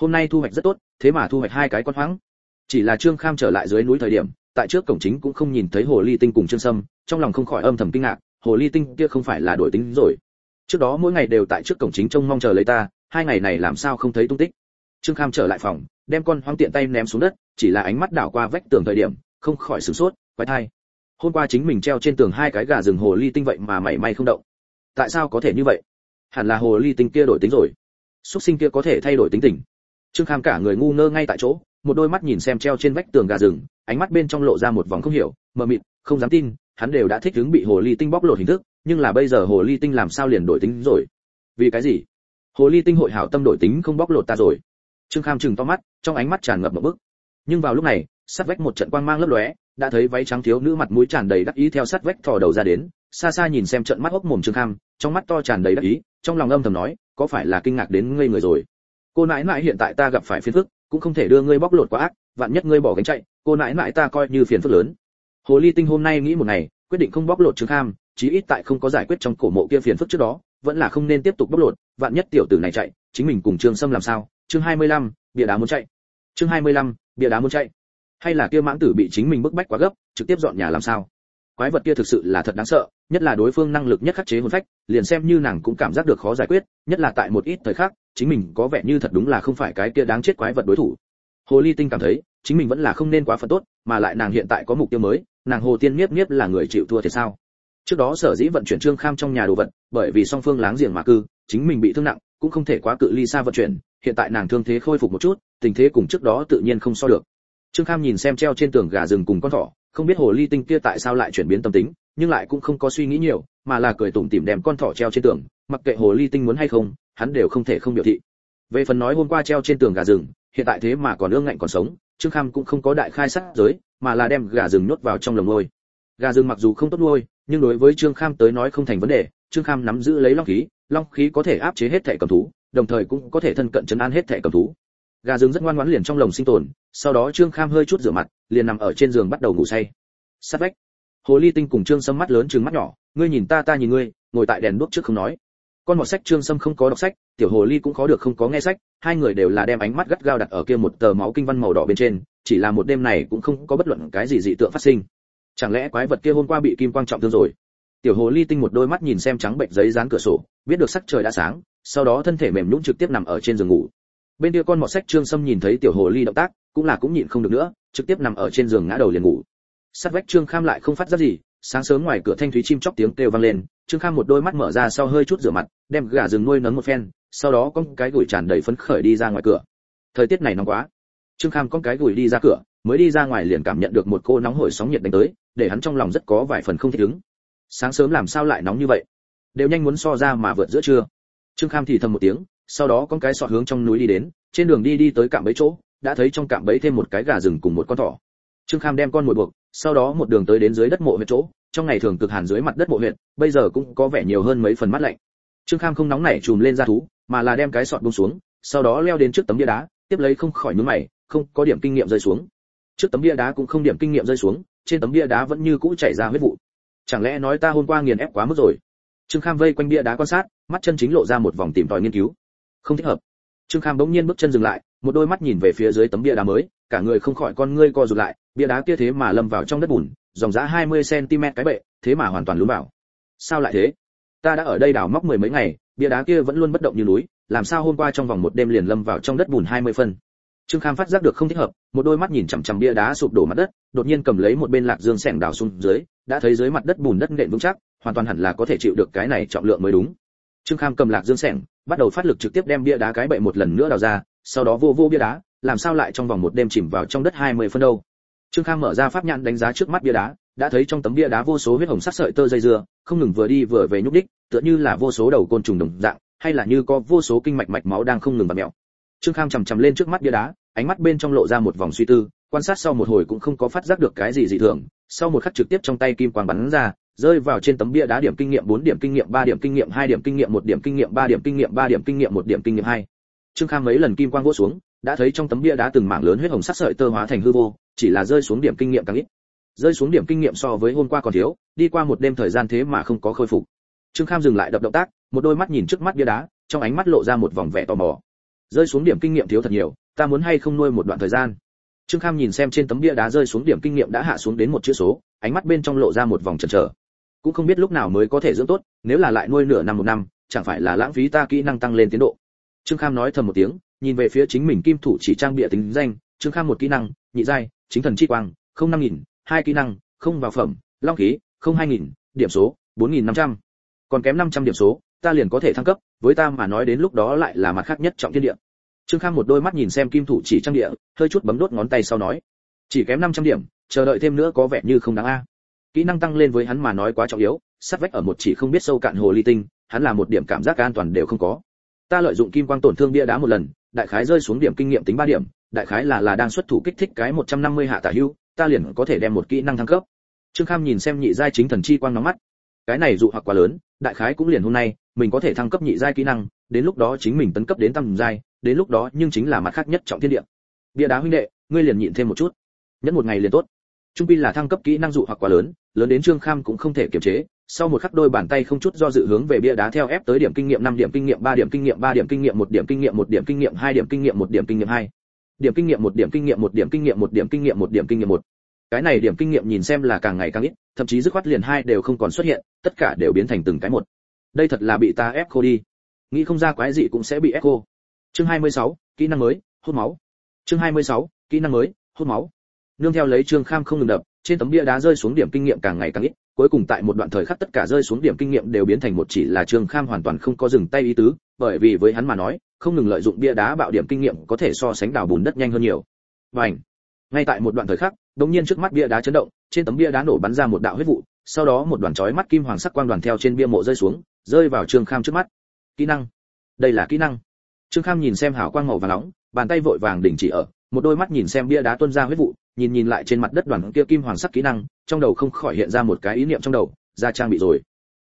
Hôm nay thu hoạch rất tốt, thế mà thu hoạch hai cái con hoáng. Chỉ là trương kham trở lại dưới núi thời điểm, tại trước cổng chính cũng không nhìn thấy hồ ly tinh cùng trương sâm, trong lòng không khỏi âm thầm kinh ngạc, hồ ly tinh kia không phải là đổi tính rồi. Trước đó mỗi ngày đều tại trước cổng chính trông mong chờ lấy ta, hai ngày này làm sao không thấy tung tích. Trương kham trở lại phòng, đem con hoang tiện tay ném xuống đất, chỉ là ánh mắt đảo qua vách tường thời điểm, không khỏi sửng sốt quái thai. Hôm qua chính mình treo trên tường hai cái gà rừng hồ ly tinh vậy mà mảy may không động. Tại sao có thể như vậy? Hẳn là hồ ly tinh kia đổi tính rồi. Xuất sinh kia có thể thay đổi tính tình. Trương kham cả người ngu ngơ ngay tại chỗ, một đôi mắt nhìn xem treo trên vách tường gà rừng, ánh mắt bên trong lộ ra một vòng không hiểu, mờ mịt, không dám tin, hắn đều đã thích ứng bị hồ ly tinh bóc lột hình thức, nhưng là bây giờ hồ ly tinh làm sao liền đổi tính rồi? Vì cái gì? Hồ ly tinh hội hảo tâm đổi tính không bóc lột ta rồi. Trương kham chừng to mắt, trong ánh mắt tràn ngập một bức. Nhưng vào lúc này, sát vách một trận quang mang lấp lóe đã thấy váy trắng thiếu nữ mặt mũi tràn đầy đắc ý theo sát vách thò đầu ra đến xa xa nhìn xem trận mắt hốc mồm trương kham trong mắt to tràn đầy đắc ý trong lòng âm thầm nói có phải là kinh ngạc đến ngây người rồi? Cô nãi nãi hiện tại ta gặp phải phiền phức cũng không thể đưa ngươi bóc lột quá ác vạn nhất ngươi bỏ gánh chạy cô nãi nãi ta coi như phiền phức lớn. Hồ ly tinh hôm nay nghĩ một ngày quyết định không bóc lột trương kham chí ít tại không có giải quyết trong cổ mộ kia phiền phức trước đó vẫn là không nên tiếp tục bóc lột vạn nhất tiểu tử này chạy chính mình cùng trương sâm làm sao? Chương 25, bia đá muốn chạy. Chương 25, bia đá muốn chạy hay là kia mãng tử bị chính mình bức bách quá gấp, trực tiếp dọn nhà làm sao? Quái vật kia thực sự là thật đáng sợ, nhất là đối phương năng lực nhất khắc chế hồn phách, liền xem như nàng cũng cảm giác được khó giải quyết, nhất là tại một ít thời khắc, chính mình có vẻ như thật đúng là không phải cái kia đáng chết quái vật đối thủ. Hồ ly tinh cảm thấy, chính mình vẫn là không nên quá phần tốt, mà lại nàng hiện tại có mục tiêu mới, nàng hồ tiên miết miết là người chịu thua thì sao? Trước đó sở dĩ vận chuyển trương kham trong nhà đồ vật, bởi vì song phương láng giềng mà cư, chính mình bị thương nặng, cũng không thể quá cự ly xa vận chuyển, hiện tại nàng thương thế khôi phục một chút, tình thế cùng trước đó tự nhiên không so được trương kham nhìn xem treo trên tường gà rừng cùng con thỏ, không biết hồ ly tinh kia tại sao lại chuyển biến tâm tính, nhưng lại cũng không có suy nghĩ nhiều, mà là cười tủm tỉm đem con thỏ treo trên tường, mặc kệ hồ ly tinh muốn hay không, hắn đều không thể không biểu thị. Về phần nói hôm qua treo trên tường gà rừng, hiện tại thế mà còn ương ngạnh còn sống, trương kham cũng không có đại khai sát giới, mà là đem gà rừng nhốt vào trong lồng nuôi. Gà rừng mặc dù không tốt nuôi, nhưng đối với trương kham tới nói không thành vấn đề, trương kham nắm giữ lấy long khí long khí có thể áp chế hết thể cầm thú, đồng thời cũng có thể thân cận chấn an hết thể cầm thú gà rừng rất ngoan ngoãn liền trong lồng sinh tồn, sau đó trương kham hơi chút rửa mặt, liền nằm ở trên giường bắt đầu ngủ say. Sát vách. Hồ ly tinh cùng trương sâm mắt lớn trừng mắt nhỏ, ngươi nhìn ta ta nhìn ngươi, ngồi tại đèn đuốc trước không nói. Con mọt sách trương sâm không có đọc sách, tiểu hồ ly cũng khó được không có nghe sách, hai người đều là đem ánh mắt gắt gao đặt ở kia một tờ máu kinh văn màu đỏ bên trên, chỉ là một đêm này cũng không có bất luận cái gì dị tượng phát sinh. Chẳng lẽ quái vật kia hôm qua bị kim quang trọng thương rồi? Tiểu hồ ly tinh một đôi mắt nhìn xem trắng bệnh giấy dán cửa sổ, biết được sắc trời đã sáng, sau đó thân thể mềm nhũn trực tiếp nằm ở trên giường ngủ bên kia con mọt sách trương sâm nhìn thấy tiểu hồ ly động tác, cũng là cũng nhịn không được nữa, trực tiếp nằm ở trên giường ngã đầu liền ngủ. Sát vách trương kham lại không phát ra gì, sáng sớm ngoài cửa thanh thúy chim chóc tiếng kêu vang lên, trương kham một đôi mắt mở ra sau hơi chút rửa mặt, đem gà rừng nuôi nấng một phen, sau đó con cái gửi tràn đầy phấn khởi đi ra ngoài cửa. Thời tiết này nóng quá. Trương kham con cái gửi đi ra cửa, mới đi ra ngoài liền cảm nhận được một cô nóng hổi sóng nhiệt đánh tới, để hắn trong lòng rất có vài phần không thích ứng. Sáng sớm làm sao lại nóng như vậy? Đều nhanh muốn so ra mà vượt giữa trưa. Trương kham thì thầm một tiếng sau đó con cái sọt hướng trong núi đi đến, trên đường đi đi tới cạm bẫy chỗ, đã thấy trong cạm bẫy thêm một cái gà rừng cùng một con thỏ. Trương kham đem con mồi buộc, sau đó một đường tới đến dưới đất mộ huyện chỗ, trong ngày thường cực hàn dưới mặt đất mộ huyện bây giờ cũng có vẻ nhiều hơn mấy phần mắt lạnh. Trương kham không nóng nảy chùm lên ra thú, mà là đem cái sọt buông xuống, sau đó leo đến trước tấm bia đá, tiếp lấy không khỏi nhướng mày, không có điểm kinh nghiệm rơi xuống. Trước tấm bia đá cũng không điểm kinh nghiệm rơi xuống, trên tấm bia đá vẫn như cũ chảy ra huyết vụ. Chẳng lẽ nói ta hôm qua nghiền ép quá mức rồi? Trương kham vây quanh bia đá quan sát, mắt chân chính lộ ra một vòng tìm tòi nghiên cứu không thích hợp. Trương kham bỗng nhiên bước chân dừng lại, một đôi mắt nhìn về phía dưới tấm bia đá mới, cả người không khỏi con ngươi co rụt lại, bia đá kia thế mà lâm vào trong đất bùn, dòng giá 20 cm cái bệ, thế mà hoàn toàn lún vào. Sao lại thế? Ta đã ở đây đào móc mười mấy ngày, bia đá kia vẫn luôn bất động như núi, làm sao hôm qua trong vòng một đêm liền lâm vào trong đất bùn 20 phân? Trương kham phát giác được không thích hợp, một đôi mắt nhìn chằm chằm bia đá sụp đổ mặt đất, đột nhiên cầm lấy một bên lạc dương sẻng đào xuống dưới, đã thấy dưới mặt đất bùn đất nện vững chắc, hoàn toàn hẳn là có thể chịu được cái này trọng lượng mới đúng. Trương kham cầm lạc dương sẻng bắt đầu phát lực trực tiếp đem bia đá cái bậy một lần nữa đào ra, sau đó vô vô bia đá, làm sao lại trong vòng một đêm chìm vào trong đất 20 phân đâu. Trương Khang mở ra pháp nhãn đánh giá trước mắt bia đá, đã thấy trong tấm bia đá vô số huyết hồng sắc sợi tơ dây dưa, không ngừng vừa đi vừa về nhúc đích tựa như là vô số đầu côn trùng đồng dạng, hay là như có vô số kinh mạch mạch máu đang không ngừng bặm mèo. Trương khang chầm chằm lên trước mắt bia đá, ánh mắt bên trong lộ ra một vòng suy tư, quan sát sau một hồi cũng không có phát giác được cái gì dị thường, sau một khắc trực tiếp trong tay kim quang bắn ra rơi vào trên tấm bia đá điểm kinh nghiệm 4 điểm kinh nghiệm 3 điểm kinh nghiệm 2 điểm kinh nghiệm 1 điểm kinh nghiệm 3 điểm kinh nghiệm 3 điểm kinh nghiệm 1 điểm kinh nghiệm 2. Trương Kham mấy lần kim quang vỗ xuống, đã thấy trong tấm bia đá từng mảng lớn huyết hồng sắc sợi tơ hóa thành hư vô, chỉ là rơi xuống điểm kinh nghiệm càng ít. Rơi xuống điểm kinh nghiệm so với hôm qua còn thiếu, đi qua một đêm thời gian thế mà không có khôi phục. Trương Kham dừng lại đập động tác, một đôi mắt nhìn trước mắt bia đá, trong ánh mắt lộ ra một vòng vẻ tò mò. Rơi xuống điểm kinh nghiệm thiếu thật nhiều, ta muốn hay không nuôi một đoạn thời gian. Trương Kham nhìn xem trên tấm bia đá rơi xuống điểm kinh nghiệm đã hạ xuống đến một chữ số, ánh mắt bên trong lộ ra một vòng chần chờ. Cũng không biết lúc nào mới có thể dưỡng tốt, nếu là lại nuôi nửa năm một năm, chẳng phải là lãng phí ta kỹ năng tăng lên tiến độ. Trương Kham nói thầm một tiếng, nhìn về phía chính mình kim thủ chỉ trang bịa tính danh, Trương Kham một kỹ năng, nhị giai, chính thần chi quang, không năm nghìn, hai kỹ năng, không vào phẩm, long khí, không hai nghìn, điểm số, bốn nghìn năm trăm, còn kém năm trăm điểm số, ta liền có thể thăng cấp, với ta mà nói đến lúc đó lại là mặt khác nhất trọng thiên địa. Trương Kham một đôi mắt nhìn xem kim thủ chỉ trang địa, hơi chút bấm đốt ngón tay sau nói, chỉ kém 500 điểm, chờ đợi thêm nữa có vẻ như không đáng a. Kỹ năng tăng lên với hắn mà nói quá trọng yếu, sát vách ở một chỉ không biết sâu cạn hồ ly tinh, hắn là một điểm cảm giác an toàn đều không có. Ta lợi dụng kim quang tổn thương bia đá một lần, đại khái rơi xuống điểm kinh nghiệm tính ba điểm, đại khái là là đang xuất thủ kích thích cái 150 hạ tả hưu, ta liền có thể đem một kỹ năng thăng cấp. Trương Kham nhìn xem nhị giai chính thần chi quang nóng mắt. Cái này dụ hoặc quá lớn, đại khái cũng liền hôm nay, mình có thể thăng cấp nhị giai kỹ năng, đến lúc đó chính mình tấn cấp đến tam giai, đến lúc đó nhưng chính là mặt khác nhất trọng thiên địa. Bia đá huynh đệ, ngươi liền nhịn thêm một chút. Nhẫn một ngày liền tốt. Trung pin là thăng cấp kỹ năng dụ hoặc quá lớn, lớn đến Trương Kham cũng không thể kiềm chế, sau một khắc đôi bàn tay không chút do dự hướng về bia đá theo ép tới điểm kinh nghiệm năm điểm kinh nghiệm ba điểm kinh nghiệm ba điểm kinh nghiệm một điểm kinh nghiệm một điểm kinh nghiệm hai điểm kinh nghiệm một điểm kinh nghiệm hai Điểm kinh nghiệm một điểm kinh nghiệm một điểm kinh nghiệm một điểm kinh nghiệm một điểm kinh nghiệm một Cái này điểm kinh nghiệm nhìn xem là càng ngày càng ít, thậm chí dứt khoát liền hai đều không còn xuất hiện, tất cả đều biến thành từng cái một. Đây thật là bị ta ép khô đi. Nghĩ không ra quái gì cũng sẽ bị ép khô. Chương 26, kỹ năng mới, hút máu. Chương 26, kỹ năng mới, hút máu. Nương theo lấy Trương Kham không ngừng đập, trên tấm bia đá rơi xuống điểm kinh nghiệm càng ngày càng ít, cuối cùng tại một đoạn thời khắc tất cả rơi xuống điểm kinh nghiệm đều biến thành một chỉ là Trương Kham hoàn toàn không có dừng tay ý tứ, bởi vì với hắn mà nói, không ngừng lợi dụng bia đá bạo điểm kinh nghiệm có thể so sánh đào bùn đất nhanh hơn nhiều. ảnh Ngay tại một đoạn thời khắc, đống nhiên trước mắt bia đá chấn động, trên tấm bia đá nổ bắn ra một đạo huyết vụ, sau đó một đoàn chói mắt kim hoàng sắc quang đoàn theo trên bia mộ rơi xuống, rơi vào Trương Kham trước mắt. Kỹ năng. Đây là kỹ năng. Trương Kham nhìn xem hào quang màu và nóng, bàn tay vội vàng đình chỉ ở, một đôi mắt nhìn xem bia đá tuôn ra huyết vụ, nhìn nhìn lại trên mặt đất đoàn kia kim hoàng sắc kỹ năng, trong đầu không khỏi hiện ra một cái ý niệm trong đầu, ra trang bị rồi.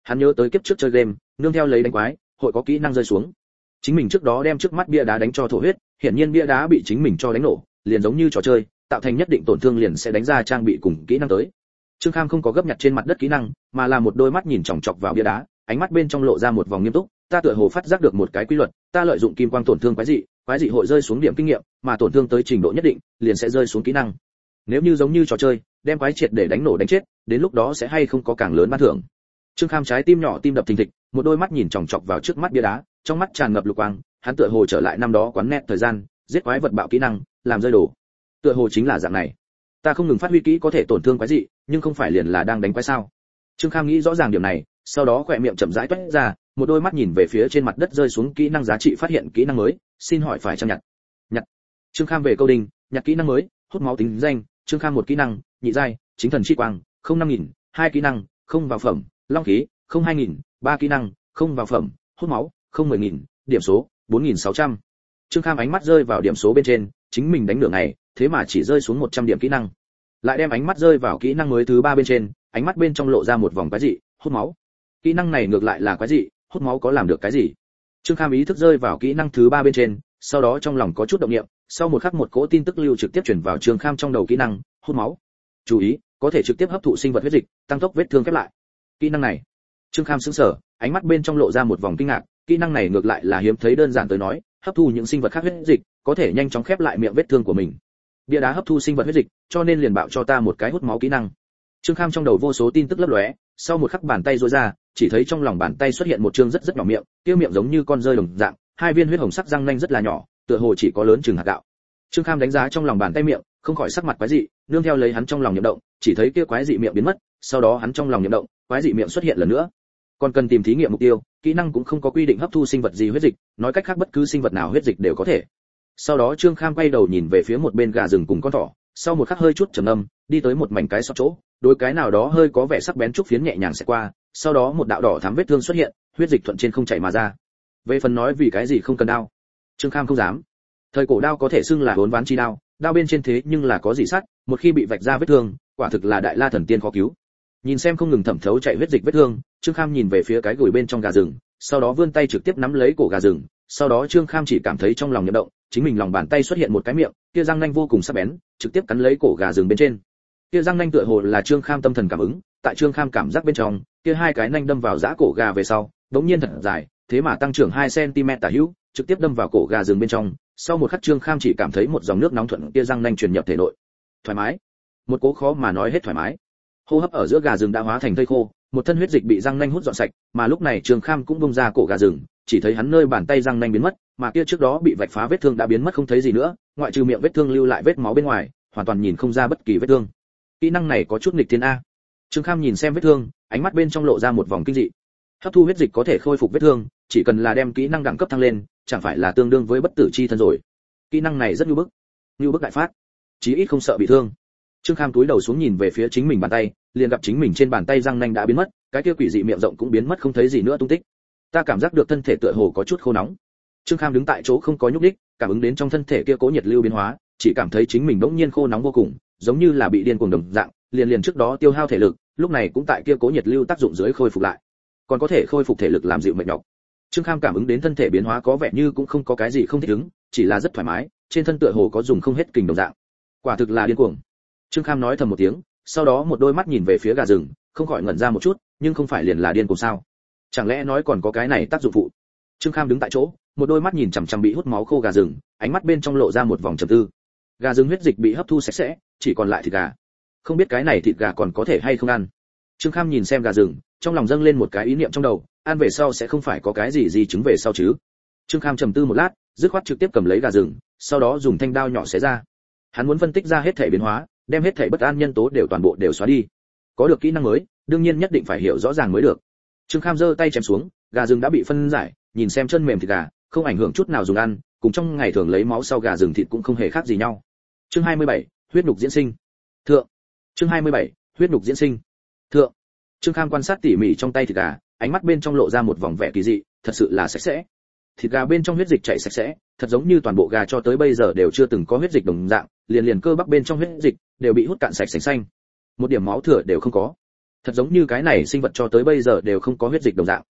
Hắn nhớ tới kiếp trước chơi game, nương theo lấy đánh quái, hội có kỹ năng rơi xuống. Chính mình trước đó đem trước mắt bia đá đánh cho thổ huyết, hiển nhiên bia đá bị chính mình cho đánh nổ, liền giống như trò chơi, tạo thành nhất định tổn thương liền sẽ đánh ra trang bị cùng kỹ năng tới. trương kham không có gấp nhặt trên mặt đất kỹ năng mà là một đôi mắt nhìn chòng chọc vào bia đá ánh mắt bên trong lộ ra một vòng nghiêm túc ta tựa hồ phát giác được một cái quy luật ta lợi dụng kim quang tổn thương quái dị quái dị hội rơi xuống điểm kinh nghiệm mà tổn thương tới trình độ nhất định liền sẽ rơi xuống kỹ năng nếu như giống như trò chơi, đem quái triệt để đánh nổ đánh chết, đến lúc đó sẽ hay không có càng lớn ban thưởng. Trương kham trái tim nhỏ tim đập thình thịch, một đôi mắt nhìn chòng chọc vào trước mắt bia đá, trong mắt tràn ngập lục quang, hắn tựa hồ trở lại năm đó quán nét thời gian, giết quái vật bạo kỹ năng, làm rơi đổ tựa hồ chính là dạng này. Ta không ngừng phát huy kỹ có thể tổn thương quái dị, nhưng không phải liền là đang đánh quái sao? Trương kham nghĩ rõ ràng điểm này, sau đó khỏe miệng chậm rãi toét ra, một đôi mắt nhìn về phía trên mặt đất rơi xuống kỹ năng giá trị phát hiện kỹ năng mới, xin hỏi phải chăng nhặt? Nhặt. Trương kham về câu đình nhặt kỹ năng mới, hút máu tính danh trương kham một kỹ năng, nhị giai, chính thần chi quang, không năm nghìn, hai kỹ năng, không vào phẩm, long khí, không hai nghìn, ba kỹ năng, không vào phẩm, hút máu, không mười nghìn, điểm số, bốn nghìn sáu trăm. Trương kham ánh mắt rơi vào điểm số bên trên, chính mình đánh nửa ngày, thế mà chỉ rơi xuống một trăm điểm kỹ năng. Lại đem ánh mắt rơi vào kỹ năng mới thứ ba bên trên, ánh mắt bên trong lộ ra một vòng quái dị, hút máu. Kỹ năng này ngược lại là quái dị, hút máu có làm được cái gì? Trương kham ý thức rơi vào kỹ năng thứ ba bên trên, sau đó trong lòng có chút động niệm sau một khắc một cỗ tin tức lưu trực tiếp chuyển vào trương kham trong đầu kỹ năng, hút máu. Chú ý, có thể trực tiếp hấp thụ sinh vật huyết dịch, tăng tốc vết thương khép lại. Kỹ năng này. Trương kham sững sờ, ánh mắt bên trong lộ ra một vòng kinh ngạc, kỹ năng này ngược lại là hiếm thấy đơn giản tới nói, hấp thu những sinh vật khác huyết dịch, có thể nhanh chóng khép lại miệng vết thương của mình. Bia đá hấp thu sinh vật huyết dịch, cho nên liền bạo cho ta một cái hút máu kỹ năng. Trương kham trong đầu vô số tin tức lấp lóe, sau một khắc bàn tay rối ra, chỉ thấy trong lòng bàn tay xuất hiện một trương rất rất nhỏ miệng tiêu miệng giống như con rơi đồng dạng, hai viên huyết hồng sắc răng nanh rất là nhỏ tựa hồ chỉ có lớn chừng hạt gạo. Trương kham đánh giá trong lòng bàn tay miệng, không khỏi sắc mặt quái dị, nương theo lấy hắn trong lòng nhậm động, chỉ thấy kia quái dị miệng biến mất, sau đó hắn trong lòng nhậm động, quái dị miệng xuất hiện lần nữa. Còn cần tìm thí nghiệm mục tiêu, kỹ năng cũng không có quy định hấp thu sinh vật gì huyết dịch, nói cách khác bất cứ sinh vật nào huyết dịch đều có thể. Sau đó trương kham quay đầu nhìn về phía một bên gà rừng cùng con thỏ, sau một khắc hơi chút trầm âm đi tới một mảnh cái sọt chỗ, đôi cái nào đó hơi có vẻ sắc bén chút phiến nhẹ nhàng sẽ qua, sau đó một đạo đỏ thắm vết thương xuất hiện, huyết dịch thuận trên không chảy mà ra. Về phần nói vì cái gì không cần đau trương kham không dám. Thời cổ đao có thể xưng là hốn ván chi đao đao bên trên thế nhưng là có gì sắt, một khi bị vạch ra vết thương, quả thực là đại la thần tiên khó cứu. Nhìn xem không ngừng thẩm thấu chạy huyết dịch vết thương, trương kham nhìn về phía cái gửi bên trong gà rừng, sau đó vươn tay trực tiếp nắm lấy cổ gà rừng, sau đó trương kham chỉ cảm thấy trong lòng nhậm động, chính mình lòng bàn tay xuất hiện một cái miệng, kia răng nanh vô cùng sắc bén, trực tiếp cắn lấy cổ gà rừng bên trên. Kia răng nanh tựa hồ là trương kham tâm thần cảm ứng, tại trương kham cảm giác bên trong, kia hai cái nanh đâm vào giã cổ gà về sau, đống nhiên thật dài, thế mà tăng trưởng 2 cm tả hữu trực tiếp đâm vào cổ gà rừng bên trong, sau một khắc trương kham chỉ cảm thấy một dòng nước nóng thuận kia răng nanh truyền nhập thể nội. Thoải mái. Một cố khó mà nói hết thoải mái. Hô hấp ở giữa gà rừng đã hóa thành thây khô, một thân huyết dịch bị răng nanh hút dọn sạch, mà lúc này trương kham cũng bông ra cổ gà rừng, chỉ thấy hắn nơi bàn tay răng nanh biến mất, mà kia trước đó bị vạch phá vết thương đã biến mất không thấy gì nữa, ngoại trừ miệng vết thương lưu lại vết máu bên ngoài, hoàn toàn nhìn không ra bất kỳ vết thương. Kỹ năng này có chút nghịch thiên a. Trương kham nhìn xem vết thương, ánh mắt bên trong lộ ra một vòng kinh dị. Hấp thu huyết dịch có thể khôi phục vết thương, chỉ cần là đem kỹ năng đẳng cấp thăng lên chẳng phải là tương đương với bất tử chi thân rồi. Kỹ năng này rất nhu bức. Nhu bức đại phát. Chí ít không sợ bị thương. Trương kham túi đầu xuống nhìn về phía chính mình bàn tay, liền gặp chính mình trên bàn tay răng nanh đã biến mất, cái kia quỷ dị miệng rộng cũng biến mất không thấy gì nữa tung tích. Ta cảm giác được thân thể tựa hồ có chút khô nóng. Trương kham đứng tại chỗ không có nhúc đích cảm ứng đến trong thân thể kia cố nhiệt lưu biến hóa, chỉ cảm thấy chính mình đỗng nhiên khô nóng vô cùng, giống như là bị điên cuồng đồng dạng, liền liền trước đó tiêu hao thể lực, lúc này cũng tại kia cố nhiệt lưu tác dụng dưới khôi phục lại. Còn có thể khôi phục thể lực làm dịu mệt nhọc trương kham cảm ứng đến thân thể biến hóa có vẻ như cũng không có cái gì không thích ứng, chỉ là rất thoải mái, trên thân tựa hồ có dùng không hết kình đồng dạng. Quả thực là điên cuồng. Trương kham nói thầm một tiếng, sau đó một đôi mắt nhìn về phía gà rừng, không khỏi ngẩn ra một chút, nhưng không phải liền là điên cuồng sao? Chẳng lẽ nói còn có cái này tác dụng phụ? Trương kham đứng tại chỗ, một đôi mắt nhìn chằm chằm bị hút máu khô gà rừng, ánh mắt bên trong lộ ra một vòng trầm tư. Gà rừng huyết dịch bị hấp thu sạch sẽ, chỉ còn lại thịt gà. Không biết cái này thịt gà còn có thể hay không ăn. Trương kham nhìn xem gà rừng, trong lòng dâng lên một cái ý niệm trong đầu ăn về sau sẽ không phải có cái gì gì chứng về sau chứ. Trương kham trầm tư một lát dứt khoát trực tiếp cầm lấy gà rừng sau đó dùng thanh đao nhỏ xé ra. Hắn muốn phân tích ra hết thể biến hóa đem hết thể bất an nhân tố đều toàn bộ đều xóa đi. Có được kỹ năng mới đương nhiên nhất định phải hiểu rõ ràng mới được. Trương kham giơ tay chém xuống gà rừng đã bị phân giải nhìn xem chân mềm thịt gà không ảnh hưởng chút nào dùng ăn cùng trong ngày thường lấy máu sau gà rừng thịt cũng không hề khác gì nhau. Chương 27, huyết nục diễn sinh. Thượng. Chương 27, huyết nục diễn sinh. Thượng. Trương kham quan sát tỉ mỉ trong tay thịt gà ánh mắt bên trong lộ ra một vòng vẻ kỳ dị, thật sự là sạch sẽ. Thịt gà bên trong huyết dịch chảy sạch sẽ, thật giống như toàn bộ gà cho tới bây giờ đều chưa từng có huyết dịch đồng dạng, liền liền cơ bắp bên trong huyết dịch đều bị hút cạn sạch sành xanh. Một điểm máu thừa đều không có. Thật giống như cái này sinh vật cho tới bây giờ đều không có huyết dịch đồng dạng.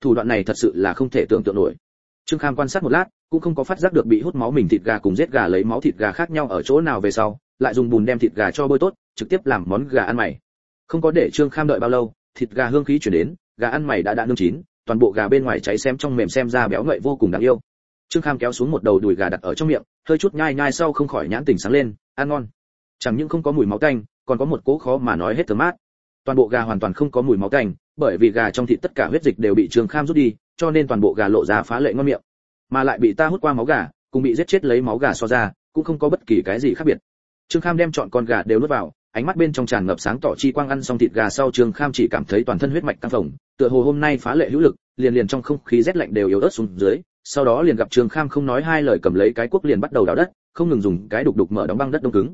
Thủ đoạn này thật sự là không thể tưởng tượng nổi. Trương kham quan sát một lát, cũng không có phát giác được bị hút máu mình thịt gà cùng giết gà lấy máu thịt gà khác nhau ở chỗ nào về sau, lại dùng bùn đem thịt gà cho bôi tốt, trực tiếp làm món gà ăn mày. Không có để trương kham đợi bao lâu, thịt gà hương khí chuyển đến gà ăn mày đã đã nương chín, toàn bộ gà bên ngoài cháy xem trong mềm xem ra béo ngậy vô cùng đáng yêu. Trương kham kéo xuống một đầu đùi gà đặt ở trong miệng, hơi chút nhai nhai sau không khỏi nhãn tỉnh sáng lên, ăn ngon. Chẳng những không có mùi máu tanh, còn có một cỗ khó mà nói hết thơm mát. Toàn bộ gà hoàn toàn không có mùi máu tanh, bởi vì gà trong thịt tất cả huyết dịch đều bị trương kham rút đi, cho nên toàn bộ gà lộ ra phá lệ ngon miệng. Mà lại bị ta hút qua máu gà, cùng bị giết chết lấy máu gà so ra, cũng không có bất kỳ cái gì khác biệt. Trương kham đem chọn con gà đều nuốt vào ánh mắt bên trong tràn ngập sáng tỏ chi quang ăn xong thịt gà sau trương kham chỉ cảm thấy toàn thân huyết mạch căng phồng, tựa hồ hôm nay phá lệ hữu lực, liền liền trong không khí rét lạnh đều yếu ớt xuống dưới. Sau đó liền gặp trương kham không nói hai lời cầm lấy cái cuốc liền bắt đầu đào đất, không ngừng dùng cái đục đục mở đóng băng đất đông cứng.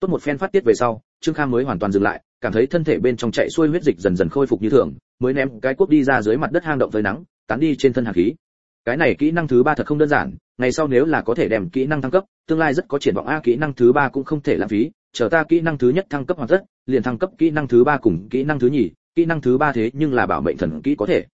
Tốt một phen phát tiết về sau, trương kham mới hoàn toàn dừng lại, cảm thấy thân thể bên trong chạy xuôi huyết dịch dần dần khôi phục như thường, mới ném cái cuốc đi ra dưới mặt đất hang động với nắng, tán đi trên thân hàn khí cái này kỹ năng thứ ba thật không đơn giản ngày sau nếu là có thể đem kỹ năng thăng cấp tương lai rất có triển vọng a kỹ năng thứ ba cũng không thể lãng phí chờ ta kỹ năng thứ nhất thăng cấp hoàn tất liền thăng cấp kỹ năng thứ ba cùng kỹ năng thứ nhì kỹ năng thứ ba thế nhưng là bảo mệnh thần kỹ có thể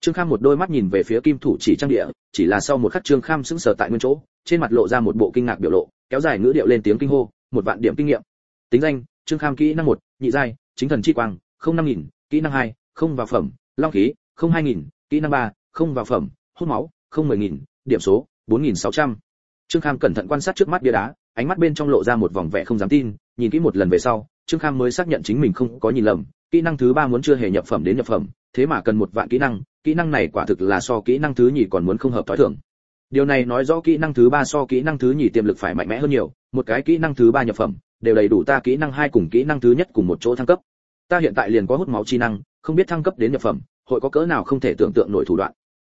trương kham một đôi mắt nhìn về phía kim thủ chỉ trang địa chỉ là sau một khắc trương kham sững sờ tại nguyên chỗ trên mặt lộ ra một bộ kinh ngạc biểu lộ kéo dài ngữ điệu lên tiếng kinh hô một vạn điểm kinh nghiệm tính danh trương kham kỹ năng một nhị giai chính thần chi quang không năm nghìn kỹ năng hai không vào phẩm long khí không hai nghìn kỹ năng ba không vào phẩm hút máu không mười nghìn, điểm số, bốn nghìn sáu trăm. Trương kham cẩn thận quan sát trước mắt bia đá, ánh mắt bên trong lộ ra một vòng vẻ không dám tin, nhìn kỹ một lần về sau, trương kham mới xác nhận chính mình không có nhìn lầm, kỹ năng thứ ba muốn chưa hề nhập phẩm đến nhập phẩm, thế mà cần một vạn kỹ năng kỹ năng này quả thực là so kỹ năng thứ nhì còn muốn không hợp thói thường. Điều này nói rõ kỹ năng thứ ba so kỹ năng thứ nhì tiềm lực phải mạnh mẽ hơn nhiều, một cái kỹ năng thứ ba nhập phẩm, đều đầy đủ ta kỹ năng hai cùng kỹ năng thứ nhất cùng một chỗ thăng cấp. Ta hiện tại liền có hút máu chi năng, không biết thăng cấp đến nhập phẩm, hội có cỡ nào không thể tưởng tượng nổi thủ đoạn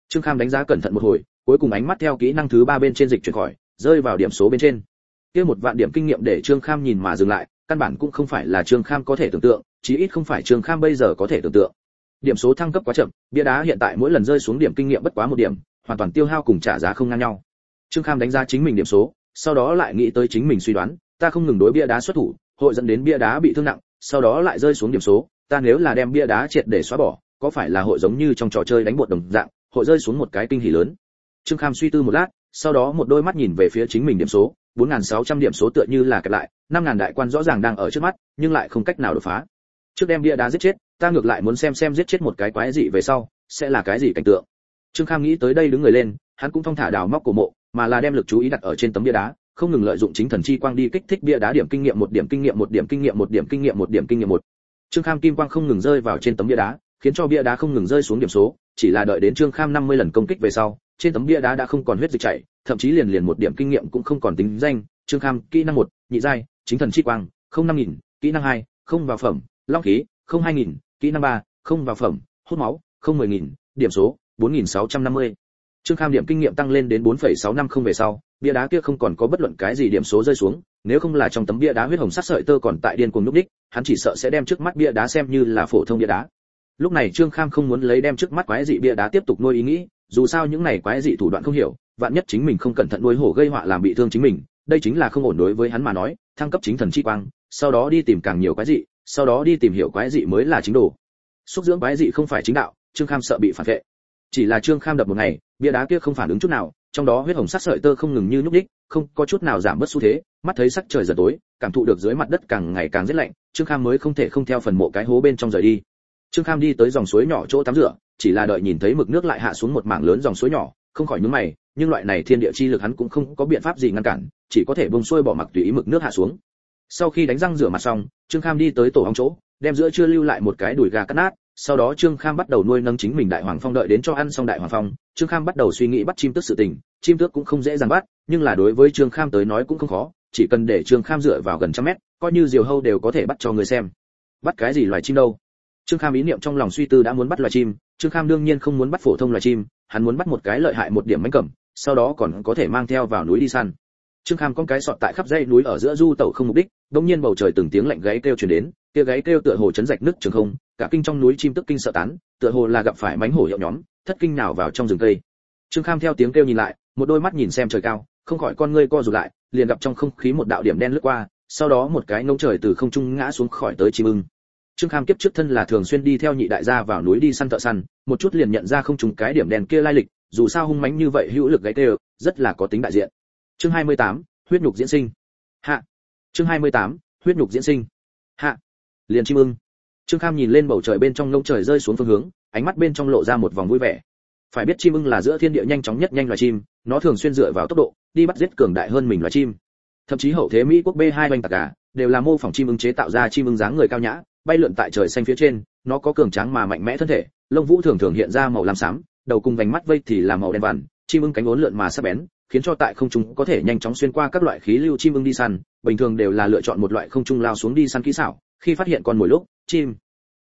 trương kham đánh giá cẩn thận một hồi, cuối cùng ánh mắt theo kỹ năng thứ ba bên trên dịch chuyển khỏi, rơi vào điểm số bên trên. Kia một vạn điểm kinh nghiệm để trương kham nhìn mà dừng lại, căn bản cũng không phải là trương kham có thể tưởng tượng, chí ít không phải trương kham bây giờ có thể tưởng tượng. Điểm số thăng cấp quá chậm, bia đá hiện tại mỗi lần rơi xuống điểm kinh nghiệm bất quá một điểm, hoàn toàn tiêu hao cùng trả giá không ngang nhau. Trương kham đánh giá chính mình điểm số, sau đó lại nghĩ tới chính mình suy đoán, ta không ngừng đối bia đá xuất thủ, hội dẫn đến bia đá bị thương nặng, sau đó lại rơi xuống điểm số, ta nếu là đem bia đá triệt để xóa bỏ, có phải là hội giống như trong trò chơi đánh bột đồng dạng hội rơi xuống một cái kinh hỉ lớn. Trương kham suy tư một lát, sau đó một đôi mắt nhìn về phía chính mình điểm số 4.600 điểm số tựa như là kẹp lại 5.000 đại quan rõ ràng đang ở trước mắt, nhưng lại không cách nào đột phá. Trước đem bia đá giết chết, ta ngược lại muốn xem xem giết chết một cái quái gì về sau, sẽ là cái gì cảnh tượng. Trương kham nghĩ tới đây đứng người lên, hắn cũng thong thả đào móc cổ mộ, mà là đem lực chú ý đặt ở trên tấm bia đá, không ngừng lợi dụng chính thần chi quang đi kích thích bia đá điểm kinh nghiệm một điểm kinh nghiệm một điểm kinh nghiệm một điểm kinh nghiệm một điểm kinh nghiệm một. Trương kham kim quang không ngừng rơi vào trên tấm bia đá khiến cho bia đá không ngừng rơi xuống điểm số, chỉ là đợi đến trương kham 50 lần công kích về sau, trên tấm bia đá đã không còn huyết dịch chảy, thậm chí liền liền một điểm kinh nghiệm cũng không còn tính danh, trương kham, kỹ năng một, nhị giai, chính thần chi quang, không năm nghìn, kỹ năng hai, không vào phẩm, long khí, không hai nghìn, kỹ năng ba, không vào phẩm, hút máu, không mười nghìn, điểm số, bốn nghìn sáu trăm năm mươi. Trương kham điểm kinh nghiệm tăng lên đến bốn phẩy sáu năm không về sau, bia đá kia không còn có bất luận cái gì điểm số rơi xuống, nếu không là trong tấm bia đá huyết hồng sắc sợi tơ còn tại điên cuồng núp đích hắn chỉ sợ sẽ đem trước mắt bia đá xem như là phổ thông bia đá lúc này trương kham không muốn lấy đem trước mắt quái dị bia đá tiếp tục nuôi ý nghĩ, dù sao những này quái dị thủ đoạn không hiểu, vạn nhất chính mình không cẩn thận nuôi hổ gây họa làm bị thương chính mình, đây chính là không ổn đối với hắn mà nói, thăng cấp chính thần chi quang, sau đó đi tìm càng nhiều quái dị, sau đó đi tìm hiểu quái dị mới là chính đồ. Xúc dưỡng quái dị không phải chính đạo, trương kham sợ bị phản vệ. Chỉ là trương kham đập một ngày, bia đá kia không phản ứng chút nào, trong đó huyết hồng sắc sợi tơ không ngừng như nhúc đích không có chút nào giảm bớt xu thế, mắt thấy sắc trời dần tối, cảm thụ được dưới mặt đất càng ngày càng rét lạnh, trương kham mới không thể không theo phần mộ cái hố bên trong rời đi trương kham đi tới dòng suối nhỏ chỗ tắm rửa, chỉ là đợi nhìn thấy mực nước lại hạ xuống một mảng lớn dòng suối nhỏ, không khỏi nhướng mày, nhưng loại này thiên địa chi lực hắn cũng không có biện pháp gì ngăn cản, chỉ có thể bông xuôi bỏ mặc tùy ý mực nước hạ xuống. Sau khi đánh răng rửa mặt xong, trương kham đi tới tổ hóng chỗ, đem giữa chưa lưu lại một cái đùi gà cắt nát, sau đó trương kham bắt đầu nuôi nâng chính mình đại hoàng phong đợi đến cho ăn xong đại hoàng phong, trương kham bắt đầu suy nghĩ bắt chim tước sự tình, chim tước cũng không dễ dàng bắt, nhưng là đối với trương kham tới nói cũng không khó, chỉ cần để trương kham dựa vào gần trăm mét, coi như diều hâu đều có thể bắt cho người xem. Bắt cái gì loài chim đâu? Trương kham ý niệm trong lòng suy tư đã muốn bắt loài chim, trương kham đương nhiên không muốn bắt phổ thông loài chim, hắn muốn bắt một cái lợi hại một điểm mánh cẩm, sau đó còn có thể mang theo vào núi đi săn. Trương kham con cái sọt tại khắp dãy núi ở giữa du tẩu không mục đích, đột nhiên bầu trời từng tiếng lạnh gáy kêu truyền đến, kia gáy kêu tựa hồ chấn rạch nước trường không, cả kinh trong núi chim tức kinh sợ tán, tựa hồ là gặp phải mánh hổ hiệu nhóm, thất kinh nào vào trong rừng cây. Trương kham theo tiếng kêu nhìn lại, một đôi mắt nhìn xem trời cao, không khỏi con ngươi co rụt lại, liền gặp trong không khí một đạo điểm đen lướt qua, sau đó một cái ngông trời từ không trung ngã xuống khỏi tới chim ưng trương kham kiếp trước thân là thường xuyên đi theo nhị đại gia vào núi đi săn thợ săn một chút liền nhận ra không trùng cái điểm đèn kia lai lịch dù sao hung mãnh như vậy hữu lực gáy tê, rất là có tính đại diện. Chương 28, huyết nhục diễn sinh. Hạ. Chương 28, huyết nhục diễn sinh. Hạ. Liền chim ưng. Trương kham nhìn lên bầu trời bên trong lông trời rơi xuống phương hướng ánh mắt bên trong lộ ra một vòng vui vẻ. Phải biết chim ưng là giữa thiên địa nhanh chóng nhất nhanh loài chim nó thường xuyên dựa vào tốc độ đi bắt giết cường đại hơn mình loài chim. Thậm chí hậu thế mỹ quốc b hai oanh tạc cả đều là mô phỏng chim ưng chế tạo ra chim ưng dáng người cao nhã bay lượn tại trời xanh phía trên, nó có cường tráng mà mạnh mẽ thân thể, lông vũ thường thường hiện ra màu lam xám, đầu cùng vành mắt vây thì là màu đen vằn, chim ưng cánh uốn lượn mà sắc bén, khiến cho tại không trung có thể nhanh chóng xuyên qua các loại khí lưu chim ưng đi săn, bình thường đều là lựa chọn một loại không trung lao xuống đi săn kỹ xảo, khi phát hiện con mồi lúc, chim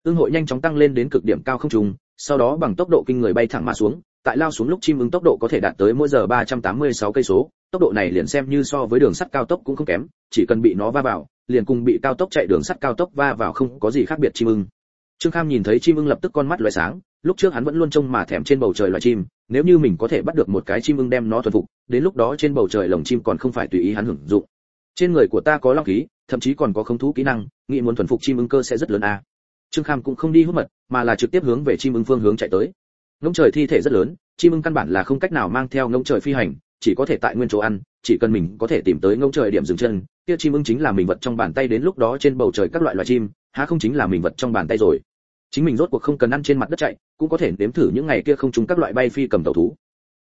ưng hội nhanh chóng tăng lên đến cực điểm cao không trung, sau đó bằng tốc độ kinh người bay thẳng mà xuống, tại lao xuống lúc chim ưng tốc độ có thể đạt tới mỗi giờ 386 cây số, tốc độ này liền xem như so với đường sắt cao tốc cũng không kém, chỉ cần bị nó va vào liền cùng bị cao tốc chạy đường sắt cao tốc va vào không có gì khác biệt chim ưng. Trương kham nhìn thấy chim ưng lập tức con mắt lóe sáng, lúc trước hắn vẫn luôn trông mà thèm trên bầu trời loài chim, nếu như mình có thể bắt được một cái chim ưng đem nó thuần phục, đến lúc đó trên bầu trời lồng chim còn không phải tùy ý hắn hưởng dụng. Trên người của ta có long khí, thậm chí còn có không thú kỹ năng, nghĩ muốn thuần phục chim ưng cơ sẽ rất lớn a. Trương kham cũng không đi hút mật, mà là trực tiếp hướng về chim ưng phương hướng chạy tới. Ngỗng trời thi thể rất lớn, chim ưng căn bản là không cách nào mang theo ngỗng trời phi hành, chỉ có thể tại nguyên chỗ ăn, chỉ cần mình có thể tìm tới ngỗng trời điểm dừng chân kia chim ưng chính là mình vật trong bàn tay đến lúc đó trên bầu trời các loại loài chim, há không chính là mình vật trong bàn tay rồi. Chính mình rốt cuộc không cần ăn trên mặt đất chạy, cũng có thể nếm thử những ngày kia không trúng các loại bay phi cầm tàu thú.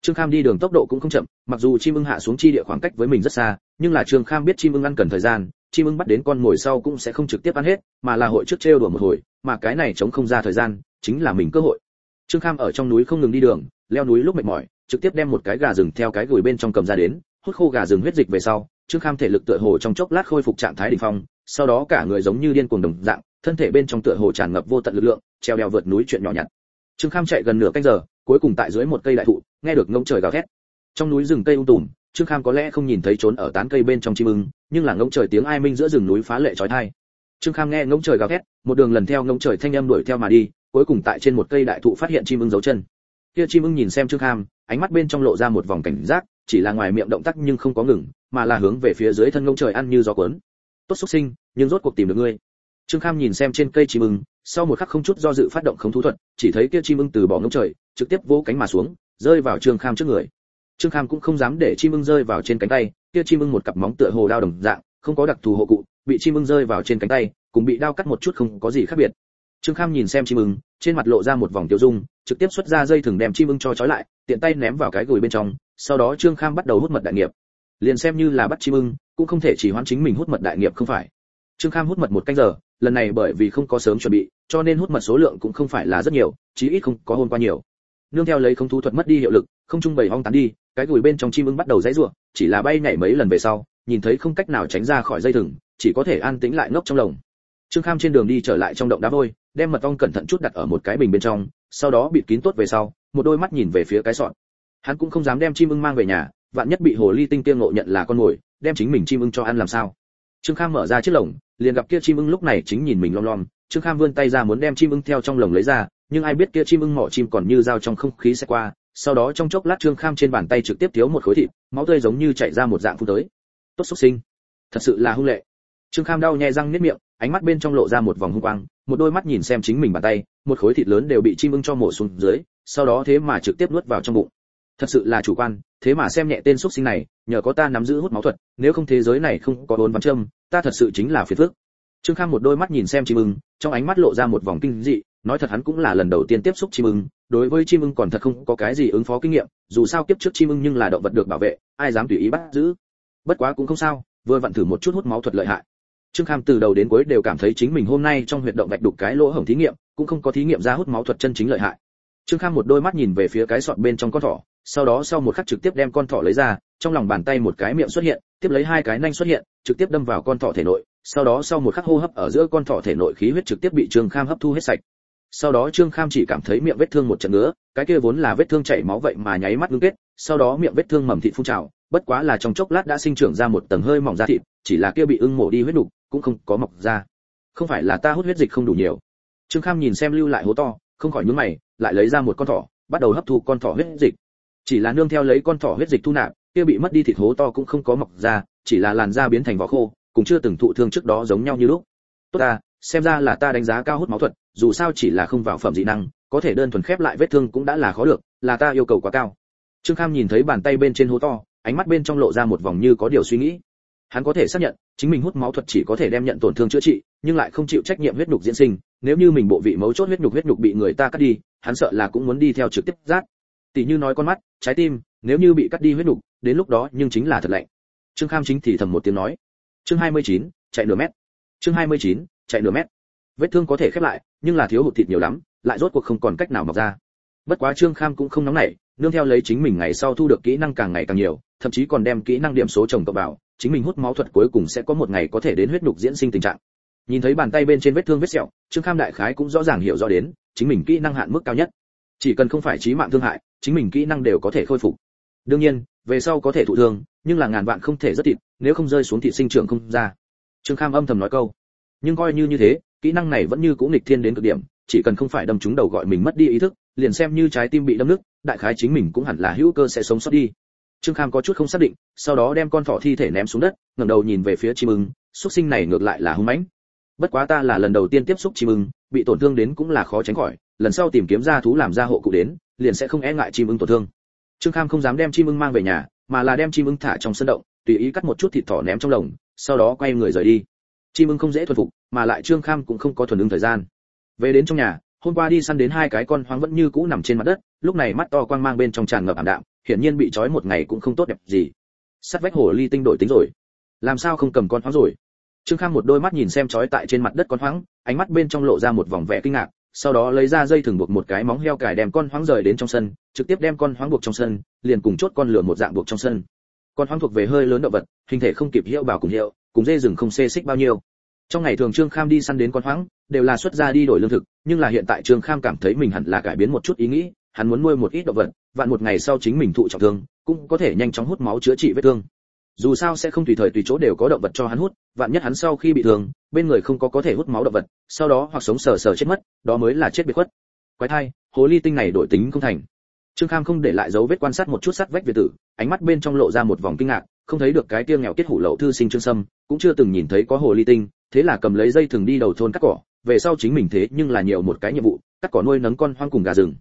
Trương kham đi đường tốc độ cũng không chậm, mặc dù chim ưng hạ xuống chi địa khoảng cách với mình rất xa, nhưng là trương kham biết chim ưng ăn cần thời gian, chim ưng bắt đến con mồi sau cũng sẽ không trực tiếp ăn hết, mà là hội trước trêu đùa một hồi, mà cái này chống không ra thời gian, chính là mình cơ hội. Trương kham ở trong núi không ngừng đi đường, leo núi lúc mệt mỏi, trực tiếp đem một cái gà rừng theo cái gửi bên trong cầm ra đến, hút khô gà rừng huyết dịch về sau trương kham thể lực tựa hồ trong chốc lát khôi phục trạng thái đỉnh phong, sau đó cả người giống như điên cuồng đồng dạng, thân thể bên trong tựa hồ tràn ngập vô tận lực lượng, treo đeo vượt núi chuyện nhỏ nhặt. Trương kham chạy gần nửa canh giờ, cuối cùng tại dưới một cây đại thụ, nghe được ngông trời gào thét. Trong núi rừng cây ung tùm, trương kham có lẽ không nhìn thấy trốn ở tán cây bên trong chim ưng, nhưng là ngông trời tiếng ai minh giữa rừng núi phá lệ trói thai trương kham nghe ngông trời gào thét, một đường lần theo ngông trời thanh âm đuổi theo mà đi, cuối cùng tại trên một cây đại thụ phát hiện chim ưng dấu chân kia chim ưng nhìn xem trương kham, ánh mắt bên trong lộ ra một vòng cảnh giác, chỉ là ngoài miệng động tác nhưng không có ngừng, mà là hướng về phía dưới thân ngông trời ăn như gió cuốn. Tốt xuất sinh, nhưng rốt cuộc tìm được ngươi. Trương kham nhìn xem trên cây chim ưng, sau một khắc không chút do dự phát động không thú thuật, chỉ thấy kia chim ưng từ bỏ ngông trời, trực tiếp vỗ cánh mà xuống, rơi vào trương kham trước người. Trương kham cũng không dám để chim ưng rơi vào trên cánh tay, kia chim ưng một cặp móng tựa hồ đao đồng dạng, không có đặc thù hộ cụ, bị chim ưng rơi vào trên cánh tay, cùng bị đao cắt một chút không có gì khác biệt. Trương kham nhìn xem chim ưng trên mặt lộ ra một vòng tiêu dung, trực tiếp xuất ra dây thừng đem chim ưng cho trói lại, tiện tay ném vào cái gùi bên trong, sau đó trương kham bắt đầu hút mật đại nghiệp. Liền xem như là bắt chim ưng, cũng không thể chỉ hoãn chính mình hút mật đại nghiệp không phải. Trương kham hút mật một canh giờ, lần này bởi vì không có sớm chuẩn bị, cho nên hút mật số lượng cũng không phải là rất nhiều, chí ít không có hôm qua nhiều. Nương theo lấy không thú thuật mất đi hiệu lực, không trung bầy hong tán đi, cái gùi bên trong chim ưng bắt đầu dãy rủa, chỉ là bay nhảy mấy lần về sau, nhìn thấy không cách nào tránh ra khỏi dây thừng, chỉ có thể an tĩnh lại ngốc trong lồng. Trương kham trên đường đi trở lại trong động đá vôi đem mật ong cẩn thận chút đặt ở một cái bình bên trong sau đó bịt kín tốt về sau một đôi mắt nhìn về phía cái sọt, hắn cũng không dám đem chim ưng mang về nhà vạn nhất bị hồ ly tinh kia ngộ nhận là con mồi đem chính mình chim ưng cho ăn làm sao? Trương kham mở ra chiếc lồng liền gặp kia chim ưng lúc này chính nhìn mình lom lom. Trương kham vươn tay ra muốn đem chim ưng theo trong lồng lấy ra nhưng ai biết kia chim ưng mỏ chim còn như dao trong không khí sẽ qua. Sau đó trong chốc lát trương kham trên bàn tay trực tiếp thiếu một khối thịt máu tươi giống như chảy ra một dạng phun tới. Tốt xuất sinh. Thật sự là hung lệ. Trương kham đau nhè răng niết miệng ánh mắt bên trong lộ ra một vòng hung quang, một đôi mắt nhìn xem chính mình bàn tay, một khối thịt lớn đều bị chim ưng cho mổ xuống dưới, sau đó thế mà trực tiếp nuốt vào trong bụng. Thật sự là chủ quan, thế mà xem nhẹ tên xuất sinh này, nhờ có ta nắm giữ hút máu thuật, nếu không thế giới này không có bốn văn châm, ta thật sự chính là phiền phức. Trương Khang một đôi mắt nhìn xem chim ưng, trong ánh mắt lộ ra một vòng kinh dị, nói thật hắn cũng là lần đầu tiên tiếp xúc chim ưng, đối với chim ưng còn thật không có cái gì ứng phó kinh nghiệm, dù sao kiếp trước chim ưng nhưng là động vật được bảo vệ, ai dám tùy ý bắt giữ. Bất quá cũng không sao, vừa vặn thử một chút hút máu thuật lợi hại trương kham từ đầu đến cuối đều cảm thấy chính mình hôm nay trong huyệt động vạch đục cái lỗ hổng thí nghiệm cũng không có thí nghiệm ra hút máu thuật chân chính lợi hại. Trương kham một đôi mắt nhìn về phía cái sọt bên trong con thỏ sau đó sau một khắc trực tiếp đem con thỏ lấy ra trong lòng bàn tay một cái miệng xuất hiện tiếp lấy hai cái nanh xuất hiện trực tiếp đâm vào con thỏ thể nội sau đó sau một khắc hô hấp ở giữa con thỏ thể nội khí huyết trực tiếp bị trương kham hấp thu hết sạch. Sau đó trương kham chỉ cảm thấy miệng vết thương một trận nữa, cái kia vốn là vết thương chảy máu vậy mà nháy mắt ngưng kết sau đó miệng vết thương mầm thịt phun trào bất quá là trong chốc lát đã sinh trưởng ra một tầng hơi mỏng da thịt chỉ là kia bị ưng mổ đi huyết đục cũng không có mọc ra. Không phải là ta hút huyết dịch không đủ nhiều. Trương kham nhìn xem lưu lại hố to, không khỏi nhướng mày, lại lấy ra một con thỏ, bắt đầu hấp thu con thỏ huyết dịch. Chỉ là nương theo lấy con thỏ huyết dịch thu nạp, kia bị mất đi thịt hố to cũng không có mọc ra, chỉ là làn da biến thành vỏ khô, cũng chưa từng thụ thương trước đó giống nhau như lúc. Tốt ta, xem ra là ta đánh giá cao hút máu thuật, dù sao chỉ là không vào phẩm dị năng, có thể đơn thuần khép lại vết thương cũng đã là khó được, là ta yêu cầu quá cao. Trương kham nhìn thấy bàn tay bên trên hố to, ánh mắt bên trong lộ ra một vòng như có điều suy nghĩ hắn có thể xác nhận chính mình hút máu thuật chỉ có thể đem nhận tổn thương chữa trị nhưng lại không chịu trách nhiệm huyết nhục diễn sinh. Nếu như mình bộ vị mấu chốt huyết nhục huyết nhục bị người ta cắt đi hắn sợ là cũng muốn đi theo trực tiếp rát. Tỷ như nói con mắt trái tim nếu như bị cắt đi huyết nhục đến lúc đó nhưng chính là thật lạnh. Trương kham chính thì thầm một tiếng nói. Chương 29, chạy nửa mét. Chương 29, chạy nửa mét. Vết thương có thể khép lại nhưng là thiếu hụt thịt nhiều lắm lại rốt cuộc không còn cách nào mọc ra. Bất quá trương kham cũng không nóng nảy nương theo lấy chính mình ngày sau thu được kỹ năng càng ngày càng nhiều thậm chí còn đem kỹ năng điểm số chồng cộng vào chính mình hút máu thuật cuối cùng sẽ có một ngày có thể đến huyết nhục diễn sinh tình trạng. Nhìn thấy bàn tay bên trên vết thương vết sẹo, trương kham đại khái cũng rõ ràng hiểu rõ đến, chính mình kỹ năng hạn mức cao nhất. Chỉ cần không phải chí mạng thương hại, chính mình kỹ năng đều có thể khôi phục. Đương nhiên, về sau có thể thụ thương, nhưng là ngàn vạn không thể rất thịt, nếu không rơi xuống thị sinh trưởng không ra. Trương kham âm thầm nói câu. Nhưng coi như như thế, kỹ năng này vẫn như cũ nghịch thiên đến cực điểm, chỉ cần không phải đâm trúng đầu gọi mình mất đi ý thức, liền xem như trái tim bị đâm nứt đại khái chính mình cũng hẳn là hữu cơ sẽ sống sót đi trương kham có chút không xác định, sau đó đem con thỏ thi thể ném xuống đất, ngẩng đầu nhìn về phía chim ưng xuất sinh này ngược lại là hung mãnh. Bất quá ta là lần đầu tiên tiếp xúc chim ưng bị tổn thương đến cũng là khó tránh khỏi, lần sau tìm kiếm ra thú làm ra hộ cụ đến, liền sẽ không e ngại chim ưng tổn thương. Trương kham không dám đem chim ưng mang về nhà, mà là đem chim ưng thả trong sân động, tùy ý cắt một chút thịt thỏ ném trong lồng, sau đó quay người rời đi. Chim ưng không dễ thuần phục, mà lại trương kham cũng không có thuần ưng thời gian. Về đến trong nhà, hôm qua đi săn đến hai cái con hoang vẫn như cũ nằm trên mặt đất lúc này mắt to quang mang bên trong tràn ngập ảm đạm hiển nhiên bị trói một ngày cũng không tốt đẹp gì. Sắt vách hồ ly tinh đổi tính rồi. Làm sao không cầm con hoáng rồi? Trương khang một đôi mắt nhìn xem trói tại trên mặt đất con hoáng, ánh mắt bên trong lộ ra một vòng vẻ kinh ngạc sau đó lấy ra dây thừng buộc một cái móng heo cài đem con hoáng rời đến trong sân trực tiếp đem con hoáng buộc trong sân liền cùng chốt con lửa một dạng buộc trong sân. Con hoáng thuộc về hơi lớn động vật hình thể không kịp hiệu bảo cùng hiệu cùng dê rừng không xê xích bao nhiêu. Trong ngày thường trương kham đi săn đến con hoáng, đều là xuất ra đi đổi lương thực nhưng là hiện tại trương kham cảm thấy mình hẳn là cải biến một chút ý nghĩ hắn muốn nuôi một ít động vật, vạn một ngày sau chính mình thụ trọng thương, cũng có thể nhanh chóng hút máu chữa trị vết thương. Dù sao sẽ không tùy thời tùy chỗ đều có động vật cho hắn hút, vạn nhất hắn sau khi bị thương, bên người không có có thể hút máu động vật, sau đó hoặc sống sờ sờ chết mất, đó mới là chết biệt khuất. Quái thai, hồ ly tinh này đổi tính không thành. Trương kham không để lại dấu vết quan sát một chút sắt vách việt tử, ánh mắt bên trong lộ ra một vòng kinh ngạc, không thấy được cái kia nghèo kết hủ lậu thư sinh trương sâm, cũng chưa từng nhìn thấy có hồ ly tinh, thế là cầm lấy dây thừng đi đầu thôn cắt cỏ, về sau chính mình thế nhưng là nhiều một cái nhiệm vụ, cắt cỏ nuôi nấng con hoang cùng gà rừng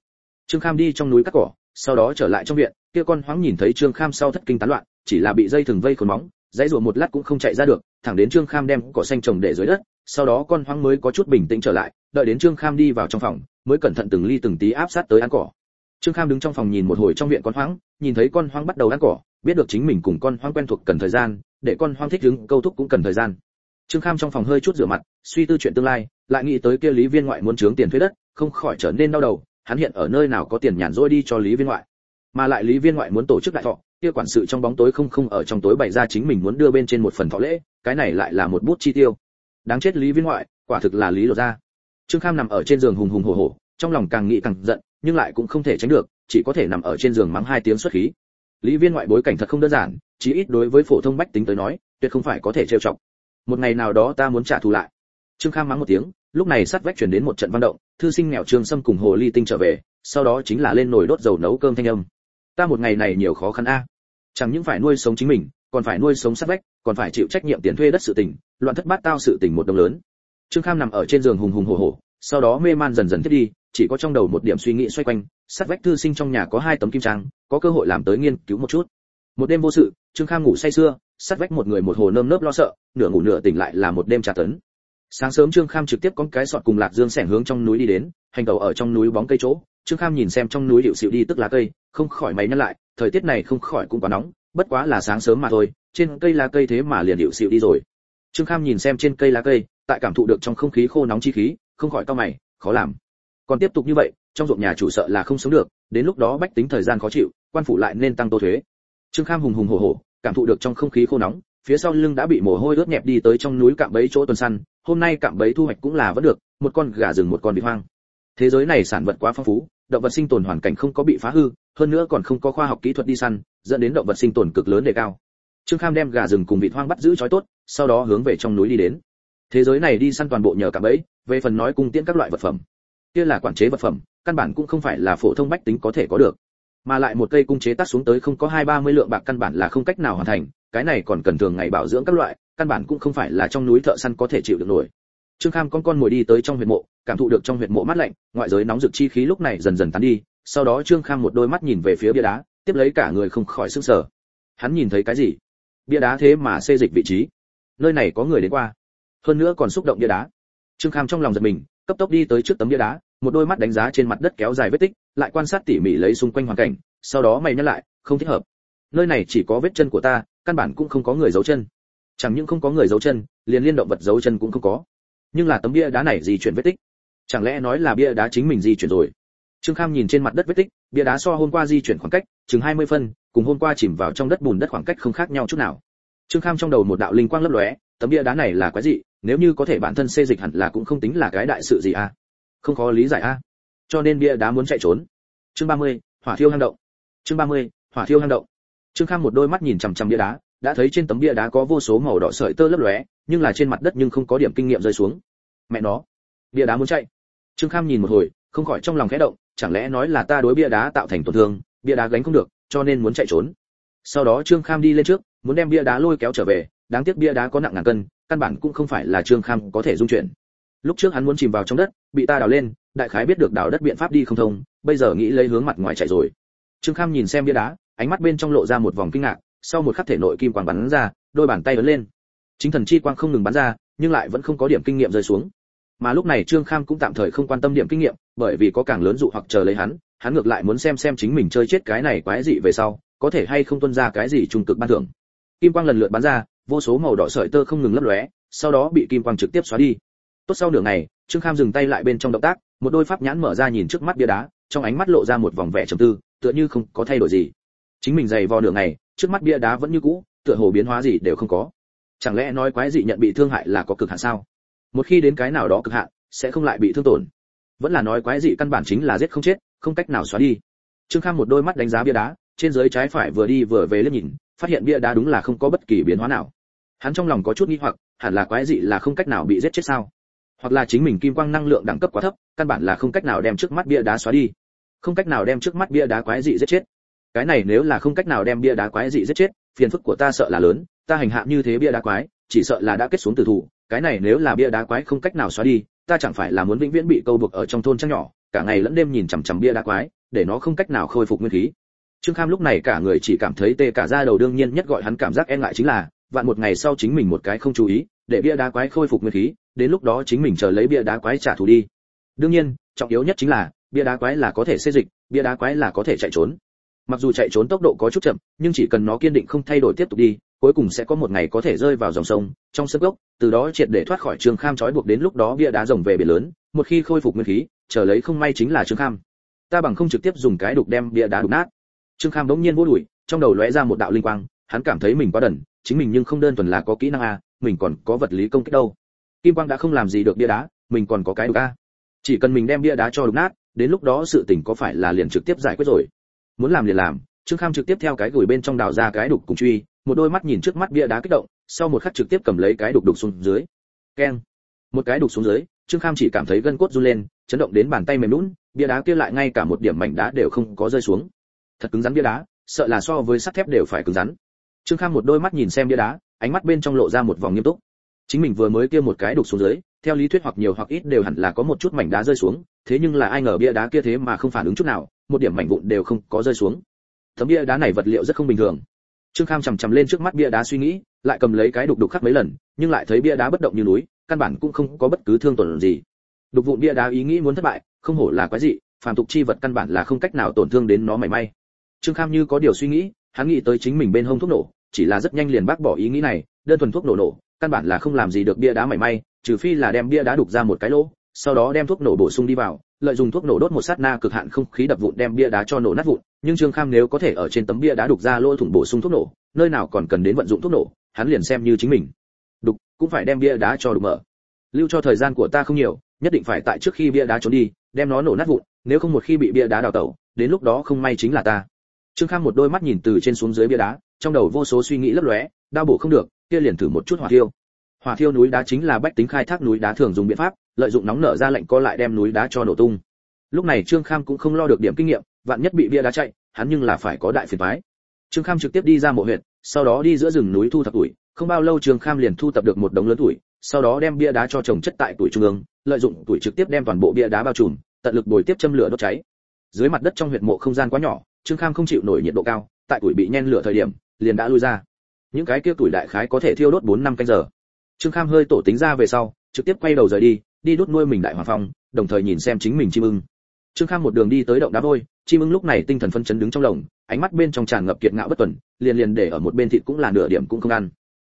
trương kham đi trong núi cắt cỏ, sau đó trở lại trong viện, kia con hoang nhìn thấy trương kham sau thất kinh tán loạn, chỉ là bị dây thừng vây khốn móng dãy rùa một lát cũng không chạy ra được, thẳng đến trương kham đem cỏ xanh trồng để dưới đất, sau đó con hoang mới có chút bình tĩnh trở lại, đợi đến trương kham đi vào trong phòng, mới cẩn thận từng ly từng tí áp sát tới ăn cỏ. Trương kham đứng trong phòng nhìn một hồi trong viện con hoang nhìn thấy con hoang bắt đầu ăn cỏ, biết được chính mình cùng con hoang quen thuộc cần thời gian, để con hoang thích ứng câu thúc cũng cần thời gian. Trương kham trong phòng hơi chút rửa mặt, suy tư chuyện tương lai, lại nghĩ tới kia lý viên ngoại muốn trướng tiền thuế đất, không khỏi trở nên đau đầu hắn hiện ở nơi nào có tiền nhàn rỗi đi cho lý viên ngoại. Mà lại lý viên ngoại muốn tổ chức đại thọ, kia quản sự trong bóng tối không không ở trong tối bày ra chính mình muốn đưa bên trên một phần thọ lễ, cái này lại là một bút chi tiêu. Đáng chết lý viên ngoại, quả thực là lý lộ ra trương kham nằm ở trên giường hùng hùng hổ hổ, trong lòng càng nghĩ càng giận, nhưng lại cũng không thể tránh được, chỉ có thể nằm ở trên giường mắng hai tiếng xuất khí. Lý viên ngoại bối cảnh thật không đơn giản, chí ít đối với phổ thông bách tính tới nói, tuyệt không phải có thể trêu chọc. Một ngày nào đó ta muốn trả thù lại. Trương kham mắng một tiếng lúc này sát vách chuyển đến một trận văn động, thư sinh nghèo trương sâm cùng hồ ly tinh trở về, sau đó chính là lên nồi đốt dầu nấu cơm thanh âm. Ta một ngày này nhiều khó khăn a. Chẳng những phải nuôi sống chính mình, còn phải nuôi sống sát vách, còn phải chịu trách nhiệm tiền thuê đất sự tình, loạn thất bát tao sự tình một đồng lớn. Trương kham nằm ở trên giường hùng hùng hổ hổ, sau đó mê man dần dần thiết đi, chỉ có trong đầu một điểm suy nghĩ xoay quanh sát vách thư sinh trong nhà có hai tấm kim trang, có cơ hội làm tới nghiên cứu một chút. Một đêm vô sự, trương kham ngủ say sưa sát vách một người một hồ nơm nớp lo sợ, nửa ngủ nửa tỉnh lại là một đêm trà tấn sáng sớm trương kham trực tiếp con cái sọt cùng lạc dương sẻn hướng trong núi đi đến, hành tàu ở trong núi bóng cây chỗ. Trương kham nhìn xem trong núi điệu xịu đi tức lá cây, không khỏi máy nhăn lại, thời tiết này không khỏi cũng quá nóng, bất quá là sáng sớm mà thôi, trên cây lá cây thế mà liền điệu xịu đi rồi. Trương kham nhìn xem trên cây lá cây, tại cảm thụ được trong không khí khô nóng chi khí, không khỏi cao mày, khó làm. Còn tiếp tục như vậy, trong ruộng nhà chủ sợ là không sống được, đến lúc đó bách tính thời gian khó chịu, quan phủ lại nên tăng tô thuế. Trương kham hùng hùng hổ hổ, cảm thụ được trong không khí khô nóng phía sau lưng đã bị mồ hôi ướt nhẹp đi tới trong núi cạm bẫy chỗ tuần săn, hôm nay cạm bẫy thu hoạch cũng là vẫn được, một con gà rừng một con vịt hoang. Thế giới này sản vật quá phong phú, động vật sinh tồn hoàn cảnh không có bị phá hư, hơn nữa còn không có khoa học kỹ thuật đi săn, dẫn đến động vật sinh tồn cực lớn đề cao. Trương kham đem gà rừng cùng vịt hoang bắt giữ chói tốt, sau đó hướng về trong núi đi đến. Thế giới này đi săn toàn bộ nhờ cạm bẫy, về phần nói cung tiễn các loại vật phẩm. Kia là quản chế vật phẩm, căn bản cũng không phải là phổ thông bách tính có thể có được. Mà lại một cây cung chế tác xuống tới không có hai ba mươi lượng bạc căn bản là không cách nào hoàn thành cái này còn cần thường ngày bảo dưỡng các loại, căn bản cũng không phải là trong núi thợ săn có thể chịu được nổi. Trương kham con con ngồi đi tới trong huyệt mộ, cảm thụ được trong huyệt mộ mát lạnh, ngoại giới nóng rực chi khí lúc này dần dần tán đi, sau đó trương kham một đôi mắt nhìn về phía bia đá, tiếp lấy cả người không khỏi sức sở hắn nhìn thấy cái gì? Bia đá thế mà xê dịch vị trí. Nơi này có người đến qua. Hơn nữa còn xúc động bia đá. Trương kham trong lòng giật mình, cấp tốc đi tới trước tấm bia đá, một đôi mắt đánh giá trên mặt đất kéo dài vết tích, lại quan sát tỉ mỉ lấy xung quanh hoàn cảnh, sau đó mày nhắc lại, không thích hợp. Nơi này chỉ có vết chân của ta căn bản cũng không có người giấu chân. Chẳng những không có người giấu chân liền liên động vật giấu chân cũng không có. Nhưng là tấm bia đá này di chuyển vết tích. Chẳng lẽ nói là bia đá chính mình di chuyển rồi? Trương kham nhìn trên mặt đất vết tích bia đá so hôm qua di chuyển khoảng cách chừng 20 phân cùng hôm qua chìm vào trong đất bùn đất khoảng cách không khác nhau chút nào. Trương kham trong đầu một đạo linh quang lấp lóe tấm bia đá này là quái gì nếu như có thể bản thân xê dịch hẳn là cũng không tính là cái đại sự gì a à? không khó lý giải a à? cho nên bia đá muốn chạy trốn. Chương 30, hỏa thiêu hang động. Chương 30, hỏa thiêu hang động trương kham một đôi mắt nhìn chằm chằm bia đá, đã thấy trên tấm bia đá có vô số màu đỏ sợi tơ lấp lóe, nhưng là trên mặt đất nhưng không có điểm kinh nghiệm rơi xuống. Mẹ nó, bia đá muốn chạy. Trương kham nhìn một hồi, không khỏi trong lòng khẽ động, chẳng lẽ nói là ta đối bia đá tạo thành tổn thương, bia đá gánh không được, cho nên muốn chạy trốn. Sau đó trương kham đi lên trước, muốn đem bia đá lôi kéo trở về, đáng tiếc bia đá có nặng ngàn cân, căn bản cũng không phải là trương kham có thể dung chuyển. Lúc trước hắn muốn chìm vào trong đất, bị ta đào lên, đại khái biết được đào đất biện pháp đi không thông, bây giờ nghĩ lấy hướng mặt ngoài chạy rồi. Trương kham nhìn xem bia đá ánh mắt bên trong lộ ra một vòng kinh ngạc, sau một khắc thể nội kim quang bắn ra, đôi bàn tay ấn lên. Chính thần chi quang không ngừng bắn ra, nhưng lại vẫn không có điểm kinh nghiệm rơi xuống. Mà lúc này trương kham cũng tạm thời không quan tâm điểm kinh nghiệm, bởi vì có càng lớn dụ hoặc chờ lấy hắn hắn ngược lại muốn xem xem chính mình chơi chết cái này quái dị về sau, có thể hay không tuân ra cái gì trung cực ban thưởng. Kim quang lần lượt bắn ra, vô số màu đỏ sợi tơ không ngừng lấp lóe, sau đó bị kim quang trực tiếp xóa đi. Tốt sau nửa ngày, trương kham dừng tay lại bên trong động tác, một đôi pháp nhãn mở ra nhìn trước mắt bia đá, trong ánh mắt lộ ra một vòng vẻ trầm tư, tựa như không có thay đổi gì chính mình dày vò nửa ngày, trước mắt bia đá vẫn như cũ, tựa hồ biến hóa gì đều không có. Chẳng lẽ nói quái dị nhận bị thương hại là có cực hạn sao? Một khi đến cái nào đó cực hạn, sẽ không lại bị thương tổn. Vẫn là nói quái dị căn bản chính là giết không chết, không cách nào xóa đi. Trương kham một đôi mắt đánh giá bia đá, trên dưới trái phải vừa đi vừa về liếc nhìn, phát hiện bia đá đúng là không có bất kỳ biến hóa nào. Hắn trong lòng có chút nghi hoặc, hẳn là quái dị là không cách nào bị giết chết sao? Hoặc là chính mình kim quang năng lượng đẳng cấp quá thấp, căn bản là không cách nào đem trước mắt bia đá xóa đi. Không cách nào đem trước mắt bia đá quái dị giết chết cái này nếu là không cách nào đem bia đá quái dị giết chết, phiền phức của ta sợ là lớn, ta hành hạ như thế bia đá quái, chỉ sợ là đã kết xuống tử thủ, cái này nếu là bia đá quái không cách nào xóa đi, ta chẳng phải là muốn vĩnh viễn bị câu buộc ở trong thôn trăng nhỏ, cả ngày lẫn đêm nhìn chằm chằm bia đá quái, để nó không cách nào khôi phục nguyên khí. Trương kham lúc này cả người chỉ cảm thấy tê cả da đầu đương nhiên nhất gọi hắn cảm giác e ngại chính là, vạn một ngày sau chính mình một cái không chú ý, để bia đá quái khôi phục nguyên khí, đến lúc đó chính mình chờ lấy bia đá quái trả thù đi. Đương nhiên, trọng yếu nhất chính là, bia đá quái là có thể xê dịch, bia đá quái là có thể chạy trốn mặc dù chạy trốn tốc độ có chút chậm, nhưng chỉ cần nó kiên định không thay đổi tiếp tục đi, cuối cùng sẽ có một ngày có thể rơi vào dòng sông, trong sức gốc, từ đó triệt để thoát khỏi trường kham trói buộc đến lúc đó bia đá rồng về biển lớn, một khi khôi phục nguyên khí, trở lấy không may chính là trương kham. Ta bằng không trực tiếp dùng cái đục đem bia đá đục nát. Trương kham bỗng nhiên vô đùi trong đầu lóe ra một đạo linh quang, hắn cảm thấy mình quá đần, chính mình nhưng không đơn thuần là có kỹ năng a, mình còn có vật lý công kích đâu. Kim quang đã không làm gì được bia đá, mình còn có cái đục a. Chỉ cần mình đem bia đá cho đục nát, đến lúc đó sự tình có phải là liền trực tiếp giải quyết rồi muốn làm liền làm, trương kham trực tiếp theo cái gửi bên trong đào ra cái đục cùng truy, một đôi mắt nhìn trước mắt bia đá kích động, sau một khắc trực tiếp cầm lấy cái đục đục xuống dưới. Keng. Một cái đục xuống dưới, trương kham chỉ cảm thấy gân cốt run lên, chấn động đến bàn tay mềm lún, bia đá kia lại ngay cả một điểm mảnh đá đều không có rơi xuống. Thật cứng rắn bia đá, sợ là so với sắt thép đều phải cứng rắn. Trương kham một đôi mắt nhìn xem bia đá, ánh mắt bên trong lộ ra một vòng nghiêm túc. Chính mình vừa mới kia một cái đục xuống dưới, theo lý thuyết hoặc nhiều hoặc ít đều hẳn là có một chút mảnh đá rơi xuống, thế nhưng là ai ngờ bia đá kia thế mà không phản ứng chút nào một điểm mảnh vụn đều không có rơi xuống. Tấm bia đá này vật liệu rất không bình thường. Trương kham chằm chằm lên trước mắt bia đá suy nghĩ, lại cầm lấy cái đục đục khắc mấy lần, nhưng lại thấy bia đá bất động như núi, căn bản cũng không có bất cứ thương tổn gì. Đục vụn bia đá ý nghĩ muốn thất bại, không hổ là quái dị, phàm tục chi vật căn bản là không cách nào tổn thương đến nó mảy may. Trương kham như có điều suy nghĩ, hắn nghĩ tới chính mình bên hông thuốc nổ, chỉ là rất nhanh liền bác bỏ ý nghĩ này, đơn thuần thuốc nổ nổ, căn bản là không làm gì được bia đá mảy may, trừ phi là đem bia đá đục ra một cái lỗ sau đó đem thuốc nổ bổ sung đi vào, lợi dụng thuốc nổ đốt một sát na cực hạn không khí đập vụn đem bia đá cho nổ nát vụn, nhưng trương kham nếu có thể ở trên tấm bia đá đục ra lỗ thủng bổ sung thuốc nổ, nơi nào còn cần đến vận dụng thuốc nổ, hắn liền xem như chính mình. Đục, cũng phải đem bia đá cho đục mở. Lưu cho thời gian của ta không nhiều, nhất định phải tại trước khi bia đá trốn đi, đem nó nổ nát vụn, nếu không một khi bị bia đá đào tẩu, đến lúc đó không may chính là ta. Trương kham một đôi mắt nhìn từ trên xuống dưới bia đá, trong đầu vô số suy nghĩ lấp lóe, đau bổ không được, kia liền thử một chút hỏa thiêu. Hỏa thiêu núi đá chính là bách tính khai thác núi đá thường dùng biện pháp lợi dụng nóng nở ra lệnh co lại đem núi đá cho nổ tung. Lúc này trương kham cũng không lo được điểm kinh nghiệm, vạn nhất bị bia đá chạy, hắn nhưng là phải có đại phiền toái. Trương kham trực tiếp đi ra mộ huyện sau đó đi giữa rừng núi thu thập tuổi. Không bao lâu trương kham liền thu thập được một đống lớn tuổi, sau đó đem bia đá cho trồng chất tại tuổi trung ương, lợi dụng tuổi trực tiếp đem toàn bộ bia đá bao trùm, tận lực bồi tiếp châm lửa đốt cháy. Dưới mặt đất trong huyệt mộ không gian quá nhỏ, trương kham không chịu nổi nhiệt độ cao, tại tuổi bị nhen lửa thời điểm, liền đã lui ra. Những cái kia tuổi đại khái có thể thiêu đốt 4 năm canh giờ. Trương kham hơi tổ tính ra về sau, trực tiếp quay đầu rời đi đi đốt nuôi mình đại hoàng phong, đồng thời nhìn xem chính mình chim ưng. Trương Khang một đường đi tới động đá vôi, chim ưng lúc này tinh thần phân chấn đứng trong lồng, ánh mắt bên trong tràn ngập kiệt ngạo bất tuần, liền liền để ở một bên thịt cũng là nửa điểm cũng không ăn.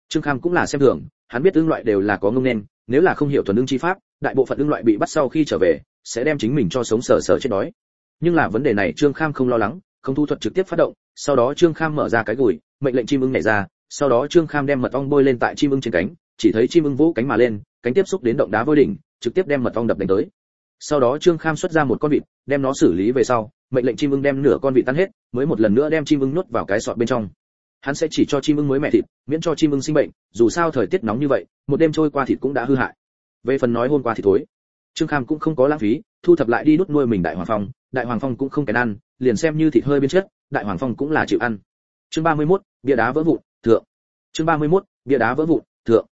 Trương Khang cũng là xem thường, hắn biết ưng loại đều là có ngông nên, nếu là không hiểu thuần ưng chi pháp, đại bộ phận ưng loại bị bắt sau khi trở về, sẽ đem chính mình cho sống sờ sờ chết đói. Nhưng là vấn đề này trương kham không lo lắng, không thu thuật trực tiếp phát động, sau đó trương kham mở ra cái gùi, mệnh lệnh chim ưng nhảy ra, sau đó trương kham đem mật ong bôi lên tại chim ưng trên cánh, chỉ thấy chim ưng vỗ cánh mà lên, cánh tiếp xúc đến động đá vôi đỉnh trực tiếp đem mật ong đập đánh tới. Sau đó trương kham xuất ra một con vịt đem nó xử lý về sau mệnh lệnh chim ưng đem nửa con vịt tan hết mới một lần nữa đem chim ưng nuốt vào cái sọt bên trong. Hắn sẽ chỉ cho chim ưng mới mẹ thịt miễn cho chim ưng sinh bệnh dù sao thời tiết nóng như vậy một đêm trôi qua thịt cũng đã hư hại. Về phần nói hôm qua thì thối trương kham cũng không có lãng phí thu thập lại đi đút nuôi mình đại hoàng phong đại hoàng phong cũng không kén ăn liền xem như thịt hơi biến chất đại hoàng phong cũng là chịu ăn. Chương 31, bia đá vỡ vụn thượng. Chương 31, bia đá vỡ vụn thượng.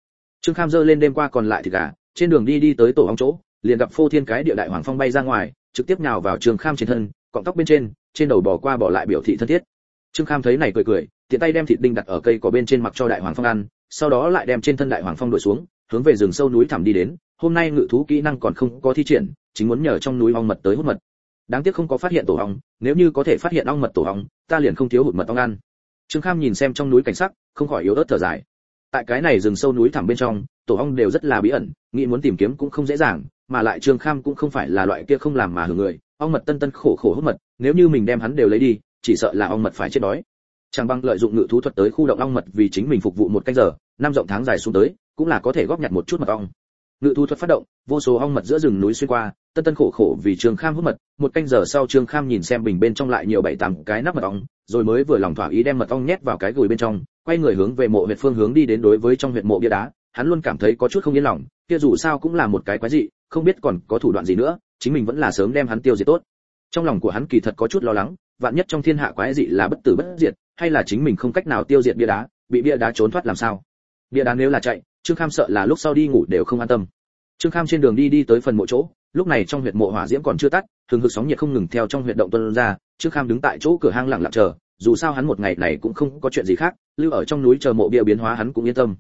Trương kham dơ lên đêm qua còn lại thịt gà trên đường đi đi tới tổ ong chỗ, liền gặp phô thiên cái địa đại hoàng phong bay ra ngoài, trực tiếp nhào vào trương kham trên thân, cọng tóc bên trên trên đầu bỏ qua bỏ lại biểu thị thân thiết. Trương kham thấy này cười cười, tiện tay đem thịt đinh đặt ở cây có bên trên mặc cho đại hoàng phong ăn, sau đó lại đem trên thân đại hoàng phong đuổi xuống, hướng về rừng sâu núi thẳm đi đến, hôm nay ngự thú kỹ năng còn không có thi triển, chính muốn nhờ trong núi ong mật tới hút mật. Đáng tiếc không có phát hiện tổ ong, nếu như có thể phát hiện ong mật tổ ong, ta liền không thiếu hụt mật ong ăn. Trương kham nhìn xem trong núi cảnh sắc, không khỏi yếu ớt thở dài. Tại cái này rừng sâu núi thẳm bên trong tổ ong đều rất là bí ẩn, nghĩ muốn tìm kiếm cũng không dễ dàng, mà lại trương kham cũng không phải là loại kia không làm mà hưởng người, ong mật tân tân khổ khổ hút mật, nếu như mình đem hắn đều lấy đi, chỉ sợ là ong mật phải chết đói. Chàng băng lợi dụng ngự thú thuật tới khu động ong mật vì chính mình phục vụ một canh giờ, năm rộng tháng dài xuống tới, cũng là có thể góp nhặt một chút mật ong. Ngự thú thuật phát động, vô số ong mật giữa rừng núi xuyên qua, tân tân khổ khổ vì trương kham hút mật, một canh giờ sau trương kham nhìn xem bình bên trong lại nhiều bảy tám cái nắp mật ong, rồi mới vừa lòng thỏa ý đem mật ong nhét vào cái gùi bên trong, quay người hướng về mộ huyệt phương hướng đi đến đối với trong huyệt mộ bia đá hắn luôn cảm thấy có chút không yên lòng, kia dù sao cũng là một cái quái dị, không biết còn có thủ đoạn gì nữa, chính mình vẫn là sớm đem hắn tiêu diệt tốt. Trong lòng của hắn kỳ thật có chút lo lắng, vạn nhất trong thiên hạ quái dị là bất tử bất diệt, hay là chính mình không cách nào tiêu diệt bia đá, bị bia đá trốn thoát làm sao? Bia đá nếu là chạy, trương kham sợ là lúc sau đi ngủ đều không an tâm. Trương kham trên đường đi đi tới phần mộ chỗ, lúc này trong huyệt mộ hỏa diễm còn chưa tắt thường hực sóng nhiệt không ngừng theo trong huyệt động tuôn ra, trương kham đứng tại chỗ cửa hang lặng lặng chờ, dù sao hắn một ngày này cũng không có chuyện gì khác, lưu ở trong núi chờ mộ bia biến hóa hắn cũng yên tâm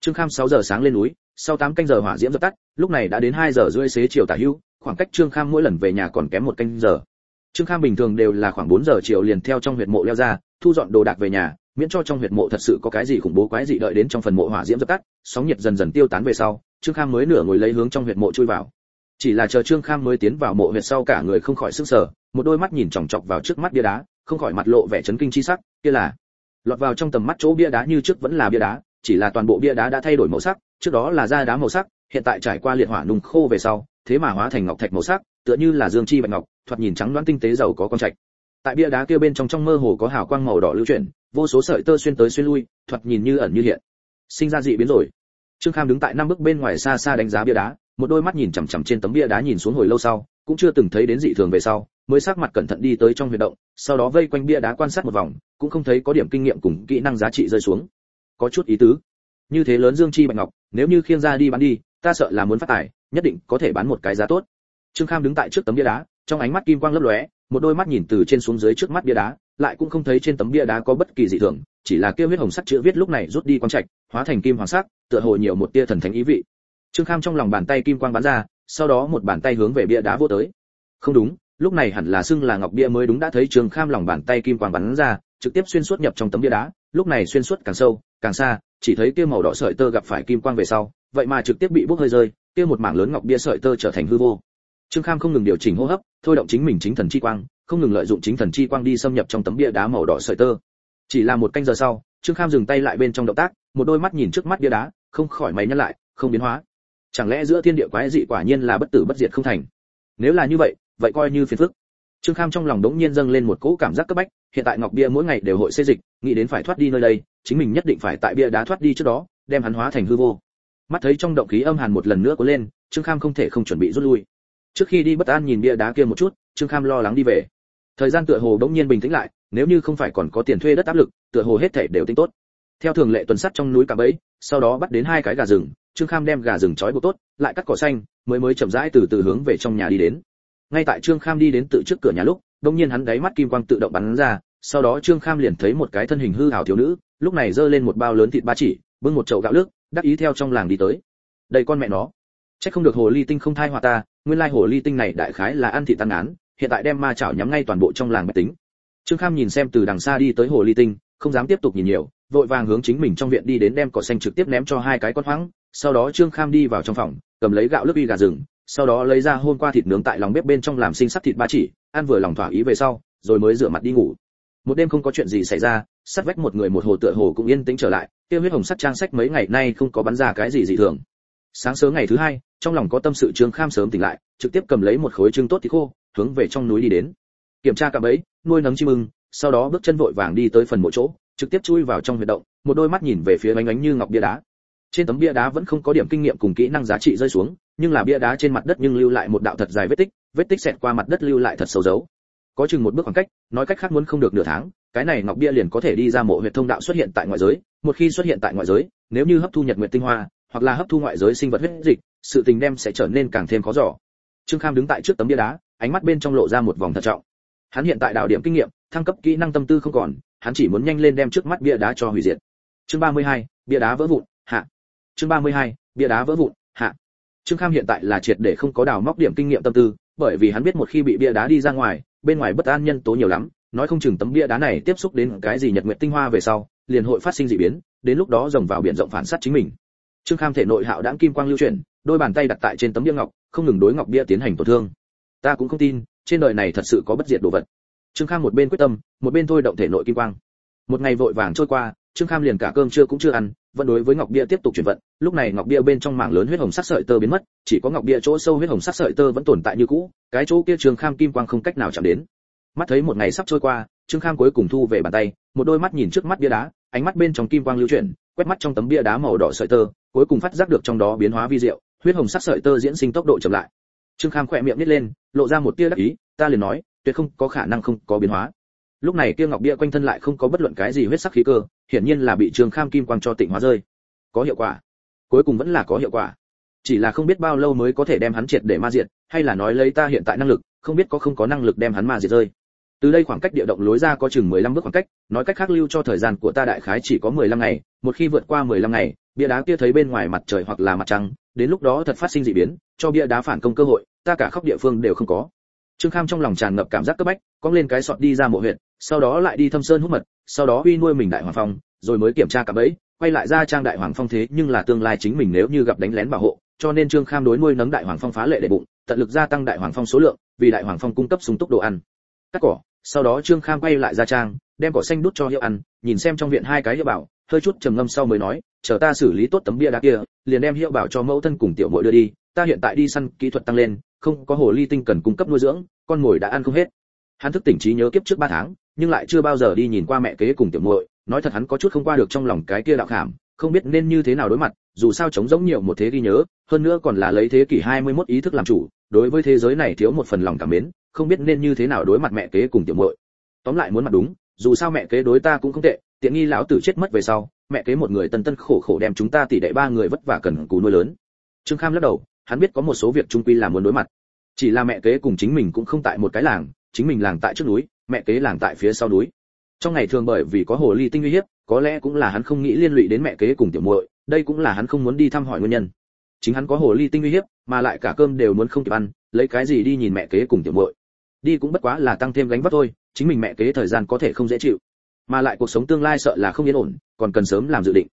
trương kham 6 giờ sáng lên núi, sau 8 canh giờ hỏa diễm dập tắt, lúc này đã đến 2 giờ rưỡi xế chiều tả hữu khoảng cách trương kham mỗi lần về nhà còn kém một canh giờ. Trương kham bình thường đều là khoảng 4 giờ chiều liền theo trong huyệt mộ leo ra, thu dọn đồ đạc về nhà, miễn cho trong huyệt mộ thật sự có cái gì khủng bố quái dị đợi đến trong phần mộ hỏa diễm dập tắt, sóng nhiệt dần dần tiêu tán về sau, trương kham mới nửa ngồi lấy hướng trong huyệt mộ chui vào. Chỉ là chờ trương kham mới tiến vào mộ huyệt sau cả người không khỏi sức sở một đôi mắt nhìn chòng chọc vào trước mắt bia đá, không khỏi mặt lộ vẻ chấn kinh chi sắc, kia là lọt vào trong tầm mắt chỗ bia đá như trước vẫn là bia đá chỉ là toàn bộ bia đá đã thay đổi màu sắc, trước đó là da đá màu sắc, hiện tại trải qua liệt hỏa nung khô về sau, thế mà hóa thành ngọc thạch màu sắc, tựa như là dương chi bạch ngọc, thoạt nhìn trắng loáng tinh tế giàu có con trạch. Tại bia đá kia bên trong trong mơ hồ có hào quang màu đỏ lưu chuyển, vô số sợi tơ xuyên tới xuyên lui, thoạt nhìn như ẩn như hiện. Sinh ra dị biến rồi. Trương kham đứng tại năm bước bên ngoài xa xa đánh giá bia đá, một đôi mắt nhìn chằm chằm trên tấm bia đá nhìn xuống hồi lâu sau, cũng chưa từng thấy đến dị thường về sau, mới sắc mặt cẩn thận đi tới trong huyệt động, sau đó vây quanh bia đá quan sát một vòng, cũng không thấy có điểm kinh nghiệm cùng kỹ năng giá trị rơi xuống có chút ý tứ. Như thế lớn dương chi bạch ngọc, nếu như khiêng ra đi bán đi, ta sợ là muốn phát tài, nhất định có thể bán một cái giá tốt. Trương kham đứng tại trước tấm bia đá, trong ánh mắt kim quang lấp lóe, một đôi mắt nhìn từ trên xuống dưới trước mắt bia đá, lại cũng không thấy trên tấm bia đá có bất kỳ dị thường, chỉ là kia huyết hồng sắc chữ viết lúc này rút đi quang trạch, hóa thành kim hoàng sắc, tựa hồ nhiều một tia thần thánh ý vị. Trương kham trong lòng bàn tay kim quang bắn ra, sau đó một bàn tay hướng về bia đá vô tới. Không đúng, lúc này hẳn là xưng là ngọc bia mới đúng đã thấy trương kham lòng bàn tay kim quang bắn ra, trực tiếp xuyên suốt nhập trong tấm bia đá, lúc này xuyên suốt càng sâu càng xa, chỉ thấy kia màu đỏ sợi tơ gặp phải kim quang về sau, vậy mà trực tiếp bị bốc hơi rơi, kia một mảng lớn ngọc bia sợi tơ trở thành hư vô. Trương kham không ngừng điều chỉnh hô hấp, thôi động chính mình chính thần chi quang, không ngừng lợi dụng chính thần chi quang đi xâm nhập trong tấm bia đá màu đỏ sợi tơ. Chỉ là một canh giờ sau, trương kham dừng tay lại bên trong động tác, một đôi mắt nhìn trước mắt bia đá, không khỏi máy nhăn lại, không biến hóa. Chẳng lẽ giữa thiên địa quái dị quả nhiên là bất tử bất diệt không thành? Nếu là như vậy vậy coi như phiền phức trương kham trong lòng đống nhiên dâng lên một cỗ cảm giác cấp bách, hiện tại ngọc bia mỗi ngày đều hội xây dịch, nghĩ đến phải thoát đi nơi đây, chính mình nhất định phải tại bia đá thoát đi trước đó, đem hắn hóa thành hư vô. Mắt thấy trong động khí âm hàn một lần nữa có lên, trương kham không thể không chuẩn bị rút lui. Trước khi đi bất an nhìn bia đá kia một chút, trương kham lo lắng đi về. Thời gian tựa hồ đống nhiên bình tĩnh lại, nếu như không phải còn có tiền thuê đất áp lực, tựa hồ hết thể đều tính tốt. Theo thường lệ tuần sắt trong núi cả bẫy, sau đó bắt đến hai cái gà rừng, trương kham đem gà rừng trói buộc tốt, lại cắt cỏ xanh, mới mới chậm rãi từ từ hướng về trong nhà đi đến ngay tại trương kham đi đến tự trước cửa nhà lúc đông nhiên hắn đáy mắt kim quang tự động bắn ra, sau đó trương kham liền thấy một cái thân hình hư hào thiếu nữ, lúc này giơ lên một bao lớn thịt ba chỉ, bưng một chậu gạo nước đắc ý theo trong làng đi tới. Đây con mẹ nó, chắc không được hồ ly tinh không thai hòa ta, nguyên lai hồ ly tinh này đại khái là ăn thị tăng án, hiện tại đem ma chảo nhắm ngay toàn bộ trong làng máy tính. Trương kham nhìn xem từ đằng xa đi tới hồ ly tinh, không dám tiếp tục nhìn nhiều, vội vàng hướng chính mình trong viện đi đến đem cỏ xanh trực tiếp ném cho hai cái con hoang sau đó trương kham đi vào trong phòng, cầm lấy gạo lứt uy gà rừng sau đó lấy ra hôm qua thịt nướng tại lòng bếp bên trong làm sinh sắc thịt ba chỉ, ăn vừa lòng thỏa ý về sau, rồi mới rửa mặt đi ngủ. Một đêm không có chuyện gì xảy ra, sắt vách một người một hồ tựa hồ cũng yên tĩnh trở lại, tiêu huyết hồng sắt trang sách mấy ngày nay không có bắn ra cái gì dị thường. Sáng sớm ngày thứ hai, trong lòng có tâm sự trương kham sớm tỉnh lại, trực tiếp cầm lấy một khối trứng tốt thì khô, hướng về trong núi đi đến. Kiểm tra cả bấy nuôi nấng chim ưng, sau đó bước chân vội vàng đi tới phần mộ chỗ, trực tiếp chui vào trong huyệt động, một đôi mắt nhìn về phía bánh ánh như ngọc bia đá. Trên tấm bia đá vẫn không có điểm kinh nghiệm cùng kỹ năng giá trị rơi xuống nhưng là bia đá trên mặt đất nhưng lưu lại một đạo thật dài vết tích vết tích xẹt qua mặt đất lưu lại thật sâu dấu. Có chừng một bước khoảng cách nói cách khác muốn không được nửa tháng cái này ngọc bia liền có thể đi ra mộ huyệt thông đạo xuất hiện tại ngoại giới một khi xuất hiện tại ngoại giới nếu như hấp thu nhật nguyệt tinh hoa hoặc là hấp thu ngoại giới sinh vật huyết dịch sự tình đem sẽ trở nên càng thêm khó dò. Trương kham đứng tại trước tấm bia đá ánh mắt bên trong lộ ra một vòng thận trọng. Hắn hiện tại đạo điểm kinh nghiệm thăng cấp kỹ năng tâm tư không còn hắn chỉ muốn nhanh lên đem trước mắt bia đá cho hủy diệt. Chương 32, bia đá vỡ vụn hạ. Chương 32, bia đá vỡ vụn trương kham hiện tại là triệt để không có đào móc điểm kinh nghiệm tâm tư, bởi vì hắn biết một khi bị bia đá đi ra ngoài, bên ngoài bất an nhân tố nhiều lắm, nói không chừng tấm bia đá này tiếp xúc đến cái gì nhật nguyệt tinh hoa về sau, liền hội phát sinh dị biến, đến lúc đó rồng vào biển rộng phản sát chính mình. Trương kham thể nội hạo đãng kim quang lưu chuyển, đôi bàn tay đặt tại trên tấm bia ngọc, không ngừng đối ngọc bia tiến hành tổn thương. Ta cũng không tin, trên đời này thật sự có bất diệt đồ vật. Trương kham một bên quyết tâm, một bên thôi động thể nội kim quang. Một ngày vội vàng trôi qua, trương kham liền cả cơm trưa cũng chưa ăn vẫn đối với ngọc bia tiếp tục chuyển vận. Lúc này ngọc bia bên trong mảng lớn huyết hồng sắc sợi tơ biến mất, chỉ có ngọc bia chỗ sâu huyết hồng sắc sợi tơ vẫn tồn tại như cũ, cái chỗ kia trương kham kim quang không cách nào chạm đến. Mắt thấy một ngày sắp trôi qua, trương kham cuối cùng thu về bàn tay, một đôi mắt nhìn trước mắt bia đá, ánh mắt bên trong kim quang lưu chuyển, quét mắt trong tấm bia đá màu đỏ sợi tơ, cuối cùng phát giác được trong đó biến hóa vi diệu, huyết hồng sắc sợi tơ diễn sinh tốc độ chậm lại. Trương kham khỏe miệng nít lên, lộ ra một tia đắc ý, ta liền nói, tuyệt không có khả năng không có biến hóa lúc này kia ngọc bia quanh thân lại không có bất luận cái gì huyết sắc khí cơ, hiển nhiên là bị trương kham kim quang cho tịnh hóa rơi. Có hiệu quả. Cuối cùng vẫn là có hiệu quả. Chỉ là không biết bao lâu mới có thể đem hắn triệt để ma diệt, hay là nói lấy ta hiện tại năng lực, không biết có không có năng lực đem hắn ma diệt rơi. Từ đây khoảng cách địa động lối ra có chừng 15 bước khoảng cách, nói cách khác lưu cho thời gian của ta đại khái chỉ có 15 ngày, một khi vượt qua 15 ngày, bia đá kia thấy bên ngoài mặt trời hoặc là mặt trăng, đến lúc đó thật phát sinh dị biến, cho bia đá phản công cơ hội, ta cả khóc địa phương đều không có. Trương kham trong lòng tràn ngập cảm giác cấp bách, cong lên cái sọt đi ra mộ huyện sau đó lại đi thâm sơn hút mật, sau đó uy nuôi mình đại hoàng phong, rồi mới kiểm tra cả bẫy, quay lại ra trang đại hoàng phong thế nhưng là tương lai chính mình nếu như gặp đánh lén bảo hộ, cho nên trương kham đối nuôi nấng đại hoàng phong phá lệ để bụng, tận lực gia tăng đại hoàng phong số lượng, vì đại hoàng phong cung cấp sung túc đồ ăn. Cắt cỏ, sau đó trương kham quay lại ra trang, đem cỏ xanh đút cho hiệu ăn, nhìn xem trong viện hai cái hiệu bảo, hơi chút trầm ngâm sau mới nói, chờ ta xử lý tốt tấm bia đá kia, liền đem hiệu bảo cho mẫu thân cùng tiểu muội đưa đi, ta hiện tại đi săn kỹ thuật tăng lên, không có hồ ly tinh cần cung cấp nuôi dưỡng, con mồi đã ăn không hết. Hắn thức tỉnh trí nhớ kiếp trước ba tháng nhưng lại chưa bao giờ đi nhìn qua mẹ kế cùng tiểu muội nói thật hắn có chút không qua được trong lòng cái kia đạo cảm, không biết nên như thế nào đối mặt dù sao chống giống nhiều một thế ghi nhớ hơn nữa còn là lấy thế kỷ 21 ý thức làm chủ đối với thế giới này thiếu một phần lòng cảm mến không biết nên như thế nào đối mặt mẹ kế cùng tiểu muội. Tóm lại muốn mặt đúng dù sao mẹ kế đối ta cũng không tệ tiện nghi lão tử chết mất về sau mẹ kế một người tân tân khổ khổ đem chúng ta tỷ đệ ba người vất vả cần cù nuôi lớn. Trương kham lắc đầu hắn biết có một số việc trung quy là muốn đối mặt. Chỉ là mẹ kế cùng chính mình cũng không tại một cái làng chính mình làng tại trước núi mẹ kế làng tại phía sau núi. Trong ngày thường bởi vì có hồ ly tinh uy hiếp, có lẽ cũng là hắn không nghĩ liên lụy đến mẹ kế cùng tiểu muội, đây cũng là hắn không muốn đi thăm hỏi nguyên nhân. Chính hắn có hồ ly tinh uy hiếp, mà lại cả cơm đều muốn không kịp ăn, lấy cái gì đi nhìn mẹ kế cùng tiểu muội. Đi cũng bất quá là tăng thêm gánh vác thôi, chính mình mẹ kế thời gian có thể không dễ chịu. Mà lại cuộc sống tương lai sợ là không yên ổn, còn cần sớm làm dự định.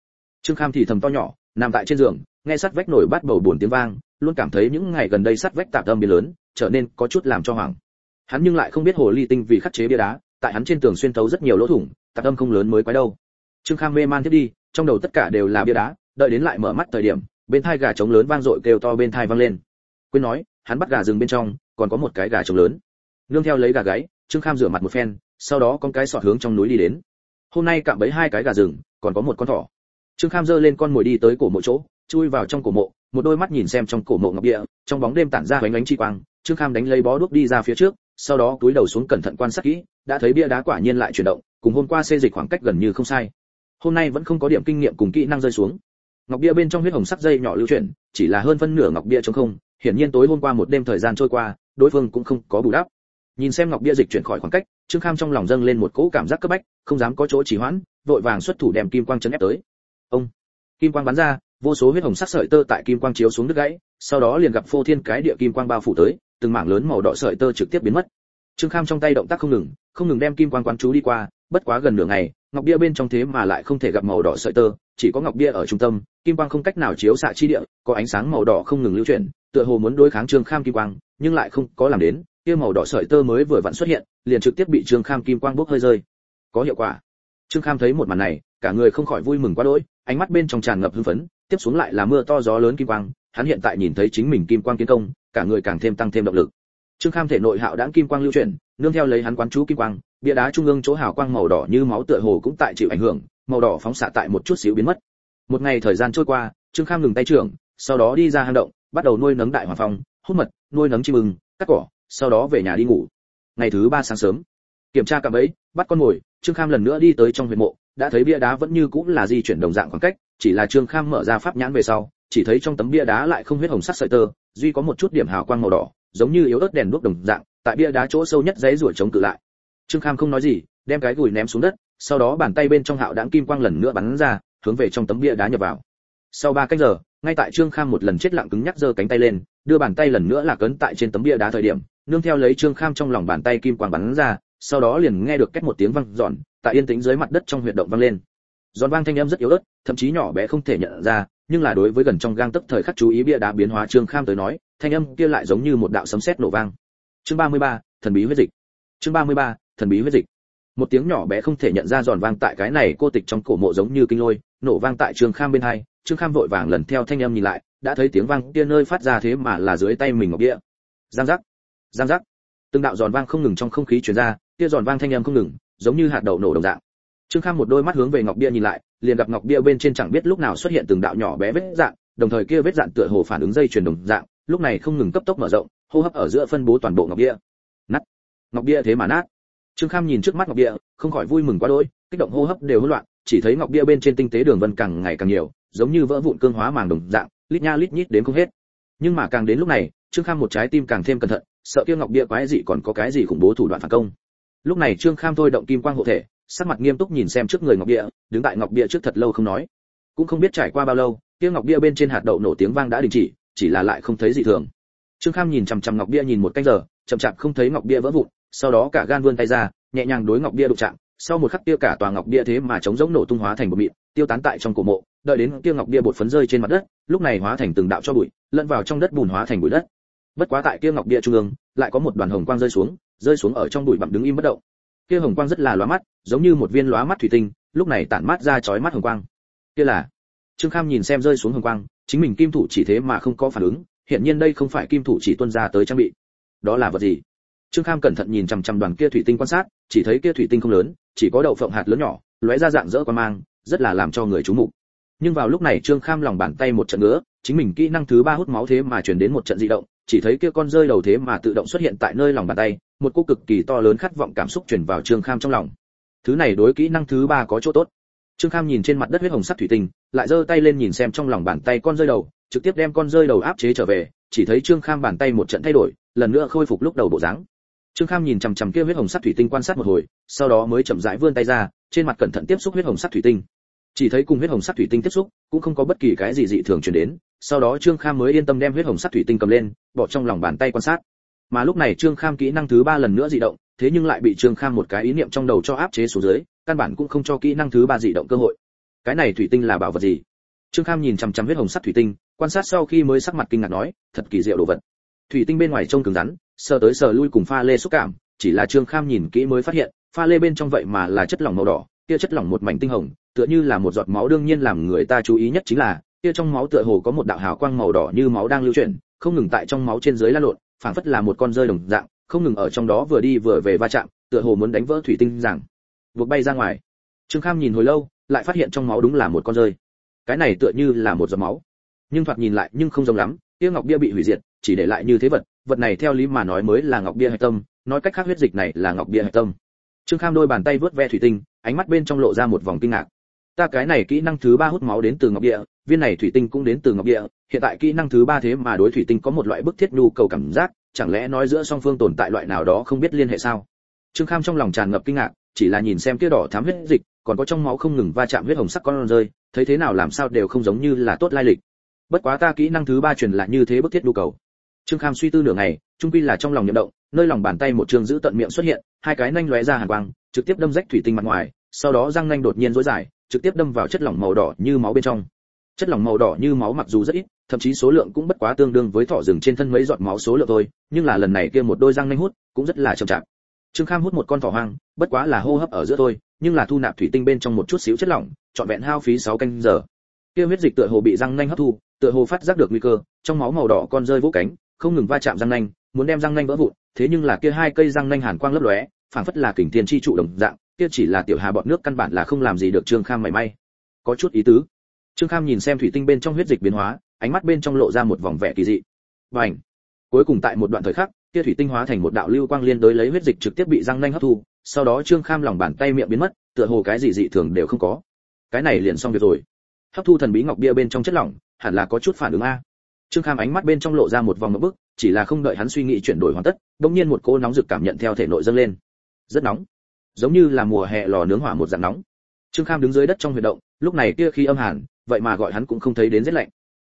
Trương kham thì thầm to nhỏ, nằm tại trên giường, nghe sắt vách nổi bắt bầu buồn tiếng vang, luôn cảm thấy những ngày gần đây sắt vách tạm âm biến lớn, trở nên có chút làm cho hoảng hắn nhưng lại không biết hồ ly tinh vì khắc chế bia đá, tại hắn trên tường xuyên thấu rất nhiều lỗ thủng tạc âm không lớn mới quái đâu. Trương khang mê man tiếp đi, trong đầu tất cả đều là bia đá, đợi đến lại mở mắt thời điểm, bên thai gà trống lớn vang dội kêu to bên thai vang lên. Quên nói, hắn bắt gà rừng bên trong, còn có một cái gà trống lớn. Nương theo lấy gà gáy, trương kham rửa mặt một phen, sau đó con cái sọt hướng trong núi đi đến. Hôm nay cạm bấy hai cái gà rừng, còn có một con thỏ. Trương kham giơ lên con mồi đi tới cổ mộ chỗ, chui vào trong cổ mộ, một đôi mắt nhìn xem trong cổ mộ ngọc địa, trong bóng đêm tản ra ánh ánh chi quang, trương kham đánh lấy bó đuốc đi ra phía trước sau đó túi đầu xuống cẩn thận quan sát kỹ, đã thấy bia đá quả nhiên lại chuyển động, cùng hôm qua xê dịch khoảng cách gần như không sai. Hôm nay vẫn không có điểm kinh nghiệm cùng kỹ năng rơi xuống. Ngọc bia bên trong huyết hồng sắc dây nhỏ lưu chuyển, chỉ là hơn phân nửa ngọc bia trong không, hiển nhiên tối hôm qua một đêm thời gian trôi qua, đối phương cũng không có bù đắp. Nhìn xem ngọc bia dịch chuyển khỏi khoảng cách, trương kham trong lòng dâng lên một cỗ cảm giác cấp bách, không dám có chỗ trì hoãn, vội vàng xuất thủ đem kim quang chấn ép tới. Ông! Kim quang bắn ra, vô số huyết hồng sắc sợi tơ tại kim quang chiếu xuống đứt gãy, sau đó liền gặp phô thiên cái địa kim quang bao phủ tới từng mảng lớn màu đỏ sợi tơ trực tiếp biến mất. Trương kham trong tay động tác không ngừng không ngừng đem kim quang quán chú đi qua, bất quá gần nửa ngày, ngọc bia bên trong thế mà lại không thể gặp màu đỏ sợi tơ, chỉ có ngọc bia ở trung tâm, kim quang không cách nào chiếu xạ chi địa, có ánh sáng màu đỏ không ngừng lưu chuyển, tựa hồ muốn đối kháng trương kham kim quang, nhưng lại không có làm đến kia màu đỏ sợi tơ mới vừa vặn xuất hiện, liền trực tiếp bị trương kham kim quang bốc hơi rơi. Có hiệu quả. Trương kham thấy một màn này, cả người không khỏi vui mừng quá đỗi, ánh mắt bên trong tràn ngập hưng phấn, tiếp xuống lại là mưa to gió lớn kim quang, hắn hiện tại nhìn thấy chính mình kim quang kiến công cả người càng thêm tăng thêm động lực. Trương kham thể nội hạo đãng kim quang lưu chuyển, nương theo lấy hắn quán chú kim quang, bia đá trung ương chỗ hào quang màu đỏ như máu tựa hồ cũng tại chịu ảnh hưởng, màu đỏ phóng xạ tại một chút xíu biến mất. Một ngày thời gian trôi qua, trương kham ngừng tay trưởng, sau đó đi ra hang động, bắt đầu nuôi nấng đại hoàng phong, hút mật, nuôi nấng chim mừng cắt cỏ, sau đó về nhà đi ngủ. Ngày thứ ba sáng sớm, kiểm tra cạm ấy bắt con mồi, trương kham lần nữa đi tới trong huyệt mộ, đã thấy bia đá vẫn như cũng là di chuyển đồng dạng khoảng cách, chỉ là trương kham mở ra pháp nhãn về sau, chỉ thấy trong tấm bia đá lại không huyết hồng sắc sợi tơ duy có một chút điểm hào quang màu đỏ, giống như yếu ớt đèn đuốc đồng dạng, tại bia đá chỗ sâu nhất giấy ruổi chống cự lại. Trương kham không nói gì, đem cái gùi ném xuống đất, sau đó bàn tay bên trong hạo đãng kim quang lần nữa bắn ra, hướng về trong tấm bia đá nhập vào. Sau ba cách giờ, ngay tại trương kham một lần chết lặng cứng nhắc giơ cánh tay lên, đưa bàn tay lần nữa là cấn tại trên tấm bia đá thời điểm, nương theo lấy trương kham trong lòng bàn tay kim quang bắn ra, sau đó liền nghe được cách một tiếng vang giòn tại yên tĩnh dưới mặt đất trong huyệt động vang lên. Giòn vang thanh âm rất yếu ớt, thậm chí nhỏ bé không thể nhận ra nhưng là đối với gần trong gang tấc thời khắc chú ý bia đá biến hóa trương kham tới nói thanh âm kia lại giống như một đạo sấm sét nổ vang. Chương 33, thần bí huyết dịch. Chương 33, thần bí huyết dịch. Một tiếng nhỏ bé không thể nhận ra giòn vang tại cái này cô tịch trong cổ mộ giống như kinh lôi nổ vang tại trương kham bên hai. Trương kham vội vàng lần theo thanh âm nhìn lại đã thấy tiếng vang kia nơi phát ra thế mà là dưới tay mình ngọc đĩa giang giác giang giác. Từng đạo giòn vang không ngừng trong không khí truyền ra kia giòn vang thanh âm không ngừng giống như hạt đậu nổ đồng dạng trương kham một đôi mắt hướng về ngọc bia nhìn lại, liền gặp ngọc bia bên trên chẳng biết lúc nào xuất hiện từng đạo nhỏ bé vết dạng, đồng thời kia vết dạng tựa hồ phản ứng dây truyền đồng dạng, lúc này không ngừng cấp tốc mở rộng, hô hấp ở giữa phân bố toàn bộ ngọc bia. Nát! Ngọc bia thế mà nát! Trương kham nhìn trước mắt ngọc bia, không khỏi vui mừng quá đỗi, kích động hô hấp đều hỗn loạn, chỉ thấy ngọc bia bên trên tinh tế đường vân càng ngày càng nhiều, giống như vỡ vụn cương hóa màng đồng dạng, lít nha lít nhít đến không hết. Nhưng mà càng đến lúc này, trương kham một trái tim càng thêm cẩn thận, sợ kia ngọc bia quái dị còn có cái gì khủng bố thủ đoạn phản công. Lúc này trương kham thôi động kim quang hộ thể sắc mặt nghiêm túc nhìn xem trước người ngọc bia, đứng tại ngọc bia trước thật lâu không nói. Cũng không biết trải qua bao lâu, kia ngọc bia bên trên hạt đậu nổ tiếng vang đã đình chỉ chỉ là lại không thấy gì thường. Trương kham nhìn chằm chằm ngọc bia nhìn một canh giờ, chậm chạp không thấy ngọc bia vỡ vụn, sau đó cả gan vươn tay ra, nhẹ nhàng đối ngọc bia đụng chạm. Sau một khắc kia cả tòa ngọc bia thế mà chống giống nổ tung hóa thành một mịn, tiêu tán tại trong cổ mộ, đợi đến kia ngọc bia bột phấn rơi trên mặt đất, lúc này hóa thành từng đạo cho bụi, lẫn vào trong đất bùn hóa thành bụi đất. Bất quá tại kia ngọc bia trung ương, lại có một đoàn hồng quang rơi xuống rơi xuống ở trong bụi bặm đứng im bất động kia hồng quang rất là lóa mắt, giống như một viên lóa mắt thủy tinh, lúc này tản mát ra chói mắt hồng quang. Kia là, trương kham nhìn xem rơi xuống hồng quang, chính mình kim thủ chỉ thế mà không có phản ứng hiện nhiên đây không phải kim thủ chỉ tuân ra tới trang bị. Đó là vật gì? Trương kham cẩn thận nhìn chằm chằm đoàn kia thủy tinh quan sát, chỉ thấy kia thủy tinh không lớn, chỉ có đậu phộng hạt lớn nhỏ, lóe ra dạng dỡ quá mang, rất là làm cho người chú mục. Nhưng vào lúc này trương kham lòng bàn tay một trận ngứa, chính mình kỹ năng thứ ba hút máu thế mà truyền đến một trận di động chỉ thấy kia con rơi đầu thế mà tự động xuất hiện tại nơi lòng bàn tay, một cô cực kỳ to lớn khát vọng cảm xúc truyền vào trương kham trong lòng. Thứ này đối kỹ năng thứ ba có chỗ tốt. Trương kham nhìn trên mặt đất huyết hồng sắc thủy tinh, lại giơ tay lên nhìn xem trong lòng bàn tay con rơi đầu, trực tiếp đem con rơi đầu áp chế trở về, chỉ thấy trương kham bàn tay một trận thay đổi, lần nữa khôi phục lúc đầu bộ dáng. Trương kham nhìn chằm chằm kia huyết hồng sắc thủy tinh quan sát một hồi, sau đó mới chậm rãi vươn tay ra, trên mặt cẩn thận tiếp xúc huyết hồng sắc thủy tinh. Chỉ thấy cùng huyết hồng sắc thủy tinh tiếp xúc, cũng không có bất kỳ cái gì dị thường truyền đến sau đó trương kham mới yên tâm đem huyết hồng sắc thủy tinh cầm lên, bỏ trong lòng bàn tay quan sát. Mà lúc này trương kham kỹ năng thứ ba lần nữa dị động, thế nhưng lại bị trương kham một cái ý niệm trong đầu cho áp chế xuống dưới, căn bản cũng không cho kỹ năng thứ ba dị động cơ hội. Cái này thủy tinh là bảo vật gì? Trương kham nhìn chằm chằm huyết hồng sắc thủy tinh, quan sát sau khi mới sắc mặt kinh ngạc nói, thật kỳ diệu đồ vật. Thủy tinh bên ngoài trông cứng rắn, sờ tới sờ lui cùng pha lê xúc cảm, chỉ là trương kham nhìn kỹ mới phát hiện, pha lê bên trong vậy mà là chất lỏng màu đỏ, kia chất lỏng một mảnh tinh hồng, tựa như là một giọt máu đương nhiên làm người ta chú ý nhất chính là kia trong máu tựa hồ có một đạo hào quang màu đỏ như máu đang lưu chuyển, không ngừng tại trong máu trên dưới la lộn, phảng phất là một con rơi đồng dạng, không ngừng ở trong đó vừa đi vừa về va chạm, tựa hồ muốn đánh vỡ thủy tinh rằng buộc bay ra ngoài. Trương kham nhìn hồi lâu, lại phát hiện trong máu đúng là một con rơi. Cái này tựa như là một giọt máu. Nhưng thoạt nhìn lại nhưng không giống lắm, kia ngọc bia bị hủy diệt, chỉ để lại như thế vật vật này theo lý mà nói mới là ngọc bia hạch tâm, nói cách khác huyết dịch này là ngọc bia hạch tâm. Trương kham đôi bàn tay vớt ve thủy tinh, ánh mắt bên trong lộ ra một vòng kinh ngạc. Ta cái này kỹ năng thứ ba hút máu đến từ ngọc địa viên này thủy tinh cũng đến từ ngọc địa, hiện tại kỹ năng thứ ba thế mà đối thủy tinh có một loại bức thiết nhu cầu cảm giác, chẳng lẽ nói giữa song phương tồn tại loại nào đó không biết liên hệ sao? Trương kham trong lòng tràn ngập kinh ngạc, chỉ là nhìn xem kia đỏ thám huyết dịch, còn có trong máu không ngừng va chạm huyết hồng sắc con rơi, thấy thế nào làm sao đều không giống như là tốt lai lịch. Bất quá ta kỹ năng thứ ba truyền lại như thế bức thiết nhu cầu. Trương kham suy tư nửa ngày, trung quy là trong lòng nhậm động, nơi lòng bàn tay một trường giữ tận miệng xuất hiện, hai cái nanh lóe ra hàn quang, trực tiếp đâm rách thủy tinh mặt ngoài, sau đó răng nanh đột nhiên rối dài, trực tiếp đâm vào chất lỏng màu đỏ như máu bên trong chất lỏng màu đỏ như máu mặc dù rất ít, thậm chí số lượng cũng bất quá tương đương với thỏ rừng trên thân mấy giọt máu số lượng thôi, nhưng là lần này kia một đôi răng nanh hút cũng rất là chậm chạp. Trương kham hút một con thỏ hoang, bất quá là hô hấp ở giữa thôi, nhưng là thu nạp thủy tinh bên trong một chút xíu chất lỏng, trọn vẹn hao phí 6 canh giờ. Kia huyết dịch tựa hồ bị răng nanh hấp thu, tựa hồ phát giác được nguy cơ, trong máu màu đỏ con rơi vỗ cánh, không ngừng va chạm răng nanh, muốn đem răng nanh vỡ vụn, thế nhưng là kia hai cây răng nanh hàn quang lấp lóe, phảng phất là kình thiên chi trụ đồng dạng, kia chỉ là tiểu hà bọt nước căn bản là không làm gì được trương kham mảy may. Có chút ý tứ trương kham nhìn xem thủy tinh bên trong huyết dịch biến hóa, ánh mắt bên trong lộ ra một vòng vẻ kỳ dị. Bành. cuối cùng tại một đoạn thời khắc, kia thủy tinh hóa thành một đạo lưu quang liên đối lấy huyết dịch trực tiếp bị răng nanh hấp thu, sau đó trương kham lòng bàn tay miệng biến mất, tựa hồ cái gì dị thường đều không có. Cái này liền xong việc rồi. Hấp thu thần bí ngọc bia bên trong chất lỏng, hẳn là có chút phản ứng a. Trương kham ánh mắt bên trong lộ ra một vòng ngập bức, chỉ là không đợi hắn suy nghĩ chuyển đổi hoàn tất, bỗng nhiên một cô nóng rực cảm nhận theo thể nội dâng lên. Rất nóng. Giống như là mùa hè lò nướng hỏa một dạng nóng. Trương kham đứng dưới đất trong huy động, lúc này kia khi âm hàn vậy mà gọi hắn cũng không thấy đến rất lạnh.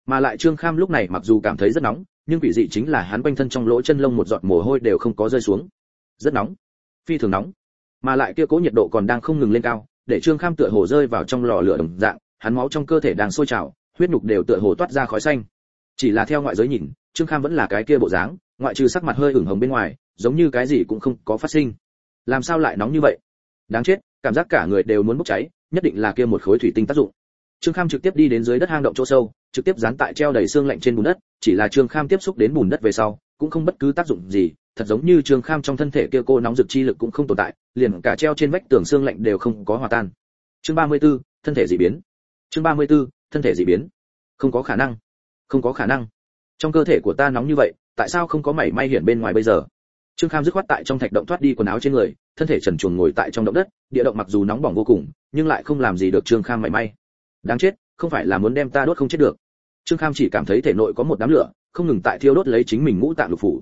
Mà lại trương kham lúc này mặc dù cảm thấy rất nóng, nhưng quỷ dị chính là hắn quanh thân trong lỗ chân lông một giọt mồ hôi đều không có rơi xuống. Rất nóng. Phi thường nóng. Mà lại kia cố nhiệt độ còn đang không ngừng lên cao, để trương kham tựa hồ rơi vào trong lò lửa đồng dạng, hắn máu trong cơ thể đang sôi trào, huyết nhục đều tựa hồ toát ra khói xanh. Chỉ là theo ngoại giới nhìn, trương kham vẫn là cái kia bộ dáng, ngoại trừ sắc mặt hơi ửng hồng bên ngoài, giống như cái gì cũng không có phát sinh. Làm sao lại nóng như vậy? Đáng chết, cảm giác cả người đều muốn bốc cháy, nhất định là kia một khối thủy tinh tác dụng trương kham trực tiếp đi đến dưới đất hang động chỗ sâu trực tiếp dán tại treo đầy xương lạnh trên bùn đất chỉ là trương kham tiếp xúc đến bùn đất về sau cũng không bất cứ tác dụng gì thật giống như trương kham trong thân thể kia cô nóng rực chi lực cũng không tồn tại liền cả treo trên vách tường xương lạnh đều không có hòa tan. Chương 34, thân thể dị biến. Chương 34, thân thể dị biến. Không có khả năng. Không có khả năng. Trong cơ thể của ta nóng như vậy tại sao không có mảy may hiển bên ngoài bây giờ? Trương kham dứt khoát tại trong thạch động thoát đi quần áo trên người thân thể trần truồng ngồi tại trong động đất địa động mặc dù nóng bỏng vô cùng nhưng lại không làm gì được trương kham mảy may đáng chết, không phải là muốn đem ta đốt không chết được. Trương kham chỉ cảm thấy thể nội có một đám lửa, không ngừng tại thiêu đốt lấy chính mình ngũ tạng lục phủ.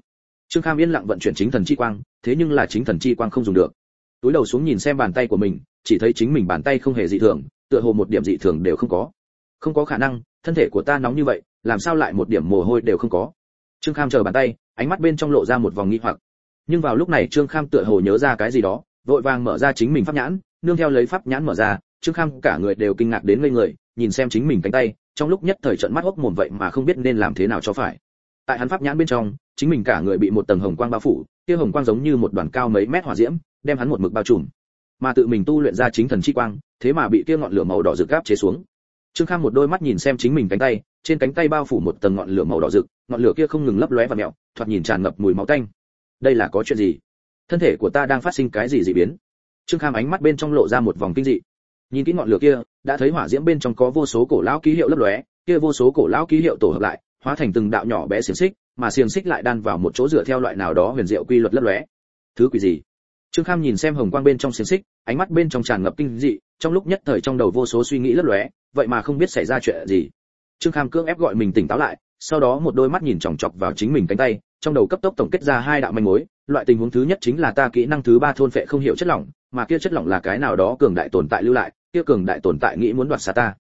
Trương kham yên lặng vận chuyển chính thần chi quang, thế nhưng là chính thần chi quang không dùng được. Túi đầu xuống nhìn xem bàn tay của mình, chỉ thấy chính mình bàn tay không hề dị thường, tựa hồ một điểm dị thường đều không có. Không có khả năng, thân thể của ta nóng như vậy, làm sao lại một điểm mồ hôi đều không có? Trương kham chờ bàn tay, ánh mắt bên trong lộ ra một vòng nghi hoặc. Nhưng vào lúc này trương kham tựa hồ nhớ ra cái gì đó, vội vàng mở ra chính mình pháp nhãn, nương theo lấy pháp nhãn mở ra trương kham cả người đều kinh ngạc đến ngây người, nhìn xem chính mình cánh tay, trong lúc nhất thời trận mắt hốc mồm vậy mà không biết nên làm thế nào cho phải. Tại hắn pháp nhãn bên trong, chính mình cả người bị một tầng hồng quang bao phủ, kia hồng quang giống như một đoàn cao mấy mét hỏa diễm, đem hắn một mực bao trùm. Mà tự mình tu luyện ra chính thần chi quang, thế mà bị kia ngọn lửa màu đỏ rực gáp chế xuống. Trương kham một đôi mắt nhìn xem chính mình cánh tay, trên cánh tay bao phủ một tầng ngọn lửa màu đỏ rực, ngọn lửa kia không ngừng lấp lóe và mèo thoạt nhìn tràn ngập mùi máu tanh. Đây là có chuyện gì? Thân thể của ta đang phát sinh cái gì dị biến? Trương kham ánh mắt bên trong lộ ra một vòng kinh dị nhìn kỹ ngọn lửa kia, đã thấy hỏa diễm bên trong có vô số cổ lão ký hiệu lấp lóe, kia vô số cổ lão ký hiệu tổ hợp lại, hóa thành từng đạo nhỏ bé xiềng xích, mà xiềng xích lại đan vào một chỗ dựa theo loại nào đó huyền diệu quy luật lấp lóe. Thứ quỷ gì? Trương kham nhìn xem hồng quang bên trong xiềng xích, ánh mắt bên trong tràn ngập kinh dị, trong lúc nhất thời trong đầu vô số suy nghĩ lấp lóe, vậy mà không biết xảy ra chuyện gì. Trương kham cưỡng ép gọi mình tỉnh táo lại, sau đó một đôi mắt nhìn chòng chọc vào chính mình cánh tay, trong đầu cấp tốc tổng kết ra hai đạo manh mối, loại tình huống thứ nhất chính là ta kỹ năng thứ ba thôn phệ không hiểu chất lỏng, mà kia chất lỏng là cái nào đó cường đại tồn tại lưu lại kia cường đại tồn tại nghĩ muốn đoạt xa ta.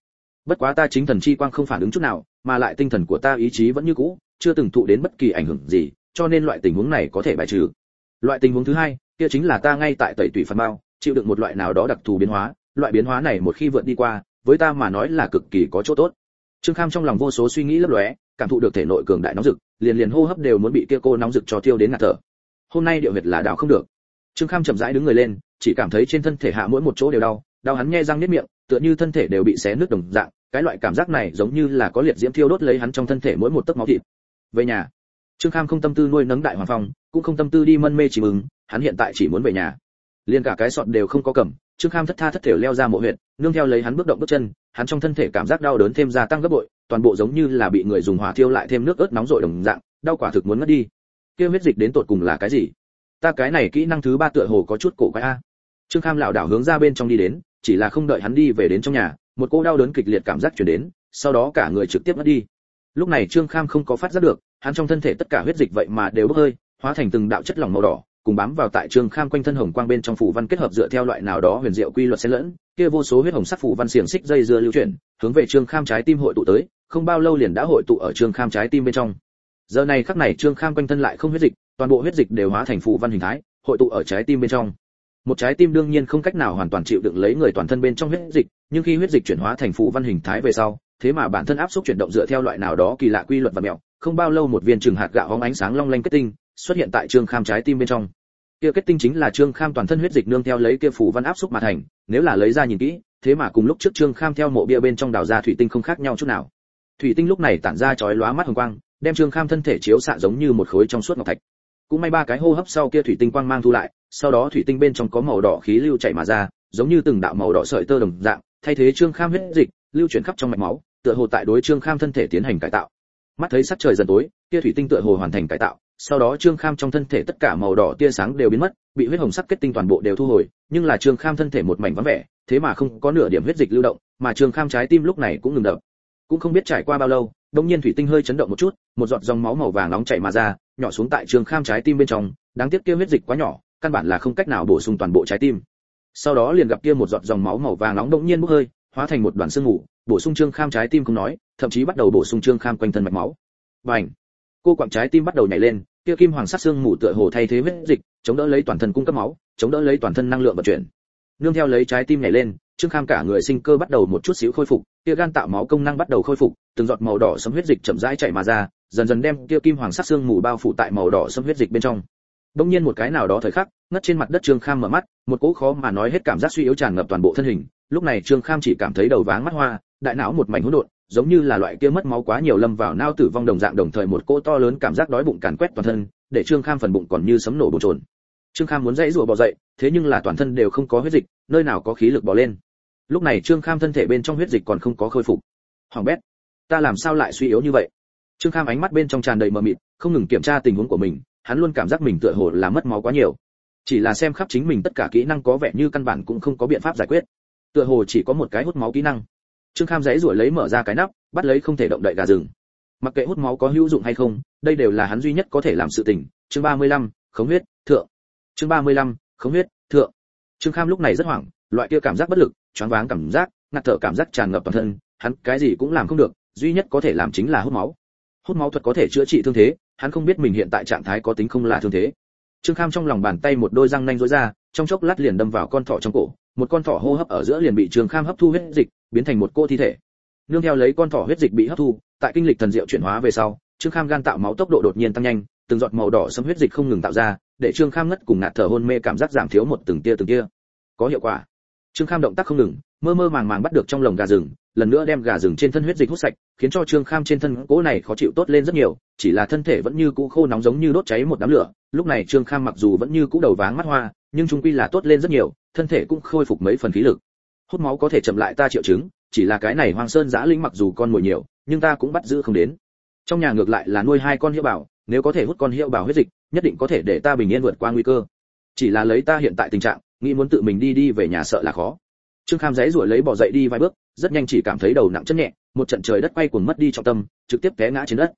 Bất quá ta chính thần chi quang không phản ứng chút nào, mà lại tinh thần của ta ý chí vẫn như cũ, chưa từng thụ đến bất kỳ ảnh hưởng gì, cho nên loại tình huống này có thể bài trừ. Loại tình huống thứ hai, kia chính là ta ngay tại tẩy tủy phần bao chịu đựng một loại nào đó đặc thù biến hóa, loại biến hóa này một khi vượt đi qua, với ta mà nói là cực kỳ có chỗ tốt. Trương kham trong lòng vô số suy nghĩ lấp lóe, cảm thụ được thể nội cường đại nóng rực, liền liền hô hấp đều muốn bị kia cô nóng rực cho thiêu đến ngạt thở. Hôm nay điệu huyệt là đào không được. Trương kham chậm rãi đứng người lên, chỉ cảm thấy trên thân thể hạ mỗi một chỗ đều đau đau hắn nghe răng niết miệng, tựa như thân thể đều bị xé nước đồng dạng, cái loại cảm giác này giống như là có liệt diễm thiêu đốt lấy hắn trong thân thể mỗi một tấc máu thịt. Về nhà, trương kham không tâm tư nuôi nấng đại hoàng phong, cũng không tâm tư đi mân mê chỉ mừng hắn hiện tại chỉ muốn về nhà. Liền cả cái sọt đều không có cầm, trương kham thất tha thất thể leo ra mộ huyệt, nương theo lấy hắn bước động bước chân, hắn trong thân thể cảm giác đau đớn thêm gia tăng gấp bội, toàn bộ giống như là bị người dùng hỏa thiêu lại thêm nước ớt nóng rội đồng dạng, đau quả thực muốn mất đi. Kia huyết dịch đến tột cùng là cái gì? Ta cái này kỹ năng thứ ba tựa hồ có chút cổ quái a. Trương kham lảo đảo hướng ra bên trong đi đến chỉ là không đợi hắn đi về đến trong nhà, một cô đau đớn kịch liệt cảm giác truyền đến, sau đó cả người trực tiếp mất đi. Lúc này trương kham không có phát giác được, hắn trong thân thể tất cả huyết dịch vậy mà đều bốc hơi, hóa thành từng đạo chất lỏng màu đỏ, cùng bám vào tại trương kham quanh thân hồng quang bên trong phủ văn kết hợp dựa theo loại nào đó huyền diệu quy luật xen lẫn, kia vô số huyết hồng sắc phủ văn xiềng xích dây dưa lưu chuyển, hướng về trương kham trái tim hội tụ tới, không bao lâu liền đã hội tụ ở trương kham trái tim bên trong. Giờ này khắc này trương kham quanh thân lại không huyết dịch, toàn bộ huyết dịch đều hóa thành phủ văn hình thái, hội tụ ở trái tim bên trong một trái tim đương nhiên không cách nào hoàn toàn chịu đựng lấy người toàn thân bên trong huyết dịch, nhưng khi huyết dịch chuyển hóa thành phủ văn hình thái về sau, thế mà bản thân áp suất chuyển động dựa theo loại nào đó kỳ lạ quy luật và mẹo, không bao lâu một viên trừng hạt gạo hóng ánh sáng long lanh kết tinh xuất hiện tại trương kham trái tim bên trong. Kia kết tinh chính là trương kham toàn thân huyết dịch nương theo lấy kia phủ văn áp xúc mà thành, nếu là lấy ra nhìn kỹ, thế mà cùng lúc trước trương kham theo mộ bia bên trong đào ra thủy tinh không khác nhau chút nào. Thủy tinh lúc này tản ra chói lóa mắt hồng quang, đem trương kham thân thể chiếu xạ giống như một khối trong suốt ngọc thạch. Cũng may ba cái hô hấp sau kia thủy tinh quang mang thu lại sau đó thủy tinh bên trong có màu đỏ khí lưu chảy mà ra, giống như từng đạo màu đỏ sợi tơ đồng dạng, thay thế trương kham huyết dịch, lưu chuyển khắp trong mạch máu, tựa hồ tại đối trương kham thân thể tiến hành cải tạo. Mắt thấy sắc trời dần tối, kia thủy tinh tựa hồ hoàn thành cải tạo, sau đó trương kham trong thân thể tất cả màu đỏ tia sáng đều biến mất, bị huyết hồng sắc kết tinh toàn bộ đều thu hồi, nhưng là trương kham thân thể một mảnh vắng vẻ, thế mà không có nửa điểm huyết dịch lưu động, mà trương kham trái tim lúc này cũng ngừng đập. Cũng không biết trải qua bao lâu đông nhiên thủy tinh hơi chấn động một chút, một giọt dòng máu màu vàng nóng chảy mà ra, nhỏ xuống tại trương kham trái tim bên trong, đáng tiếc kia huyết dịch quá nhỏ căn bản là không cách nào bổ sung toàn bộ trái tim. Sau đó liền gặp kia một giọt dòng máu màu vàng nóng đột nhiên bốc hơi, hóa thành một đoàn sương mù, bổ sung trương kham trái tim không nói, thậm chí bắt đầu bổ sung trương kham quanh thân mạch máu. Bành! Cô quặng trái tim bắt đầu nhảy lên, kia kim hoàng sắc xương mù tựa hồ thay thế huyết dịch, chống đỡ lấy toàn thân cung cấp máu, chống đỡ lấy toàn thân năng lượng vận chuyển. Nương theo lấy trái tim nhảy lên, trương kham cả người sinh cơ bắt đầu một chút xíu khôi phục, kia gan tạo máu công năng bắt đầu khôi phục, từng giọt màu đỏ sấm huyết dịch chậm rãi chảy mà ra, dần dần đem kia kim hoàng sắc xương mù bao phủ tại màu đỏ sấm huyết dịch bên trong đông nhiên một cái nào đó thời khắc, ngất trên mặt đất trương kham mở mắt, một cỗ khó mà nói hết cảm giác suy yếu tràn ngập toàn bộ thân hình. Lúc này trương kham chỉ cảm thấy đầu váng mắt hoa, đại não một mảnh hỗn độn, giống như là loại kia mất máu quá nhiều lâm vào nao tử vong đồng dạng đồng thời một cỗ to lớn cảm giác đói bụng càn quét toàn thân, để trương kham phần bụng còn như sấm nổ bổ trồn trương kham muốn dãy rủa bò dậy, thế nhưng là toàn thân đều không có huyết dịch, nơi nào có khí lực bò lên. Lúc này trương kham thân thể bên trong huyết dịch còn không có khôi phục. Hoàng bét, ta làm sao lại suy yếu như vậy? Trương kham ánh mắt bên trong tràn đầy mờ mịt, không ngừng kiểm tra tình huống của mình hắn luôn cảm giác mình tựa hồ là mất máu quá nhiều. Chỉ là xem khắp chính mình tất cả kỹ năng có vẻ như căn bản cũng không có biện pháp giải quyết. Tựa hồ chỉ có một cái hút máu kỹ năng. Trương kham giấy ruổi lấy mở ra cái nắp bắt lấy không thể động đậy gà rừng. Mặc kệ hút máu có hữu dụng hay không đây đều là hắn duy nhất có thể làm sự tình. Chương 35, khống huyết thượng. Chương 35, khống huyết thượng. Trương kham lúc này rất hoảng loại kia cảm giác bất lực choáng váng cảm giác ngạt thở cảm giác tràn ngập toàn thân hắn cái gì cũng làm không được duy nhất có thể làm chính là hút máu. Hút máu thuật có thể chữa trị thương thế hắn không biết mình hiện tại trạng thái có tính không là thương thế. Trương kham trong lòng bàn tay một đôi răng nanh rối ra, trong chốc lát liền đâm vào con thỏ trong cổ, một con thỏ hô hấp ở giữa liền bị trương kham hấp thu huyết dịch, biến thành một cô thi thể. Nương theo lấy con thỏ huyết dịch bị hấp thu, tại kinh lịch thần diệu chuyển hóa về sau, trương kham gan tạo máu tốc độ đột nhiên tăng nhanh, từng giọt màu đỏ sẫm huyết dịch không ngừng tạo ra, để trương kham ngất cùng ngạt thở hôn mê cảm giác giảm thiếu một từng tia từng tia. Có hiệu quả. Trương kham động tác không ngừng mơ mơ màng màng bắt được trong lồng gà rừng, lần nữa đem gà rừng trên thân huyết dịch hút sạch, khiến cho trương kham trên thân cỗ này khó chịu tốt lên rất nhiều, chỉ là thân thể vẫn như cũ khô nóng giống như đốt cháy một đám lửa. Lúc này trương kham mặc dù vẫn như cũ đầu váng mắt hoa, nhưng trung quy là tốt lên rất nhiều, thân thể cũng khôi phục mấy phần khí lực. Hút máu có thể chậm lại ta triệu chứng, chỉ là cái này hoàng sơn giã linh mặc dù con mồi nhiều, nhưng ta cũng bắt giữ không đến. Trong nhà ngược lại là nuôi hai con hiệu bảo, nếu có thể hút con hiệu bảo huyết dịch, nhất định có thể để ta bình yên vượt qua nguy cơ. Chỉ là lấy ta hiện tại tình trạng, nghĩ muốn tự mình đi đi về nhà sợ là khó trương kham dãy ruổi lấy bỏ dậy đi vài bước, rất nhanh chỉ cảm thấy đầu nặng chân nhẹ, một trận trời đất quay cuồng mất đi trọng tâm, trực tiếp té ngã trên đất.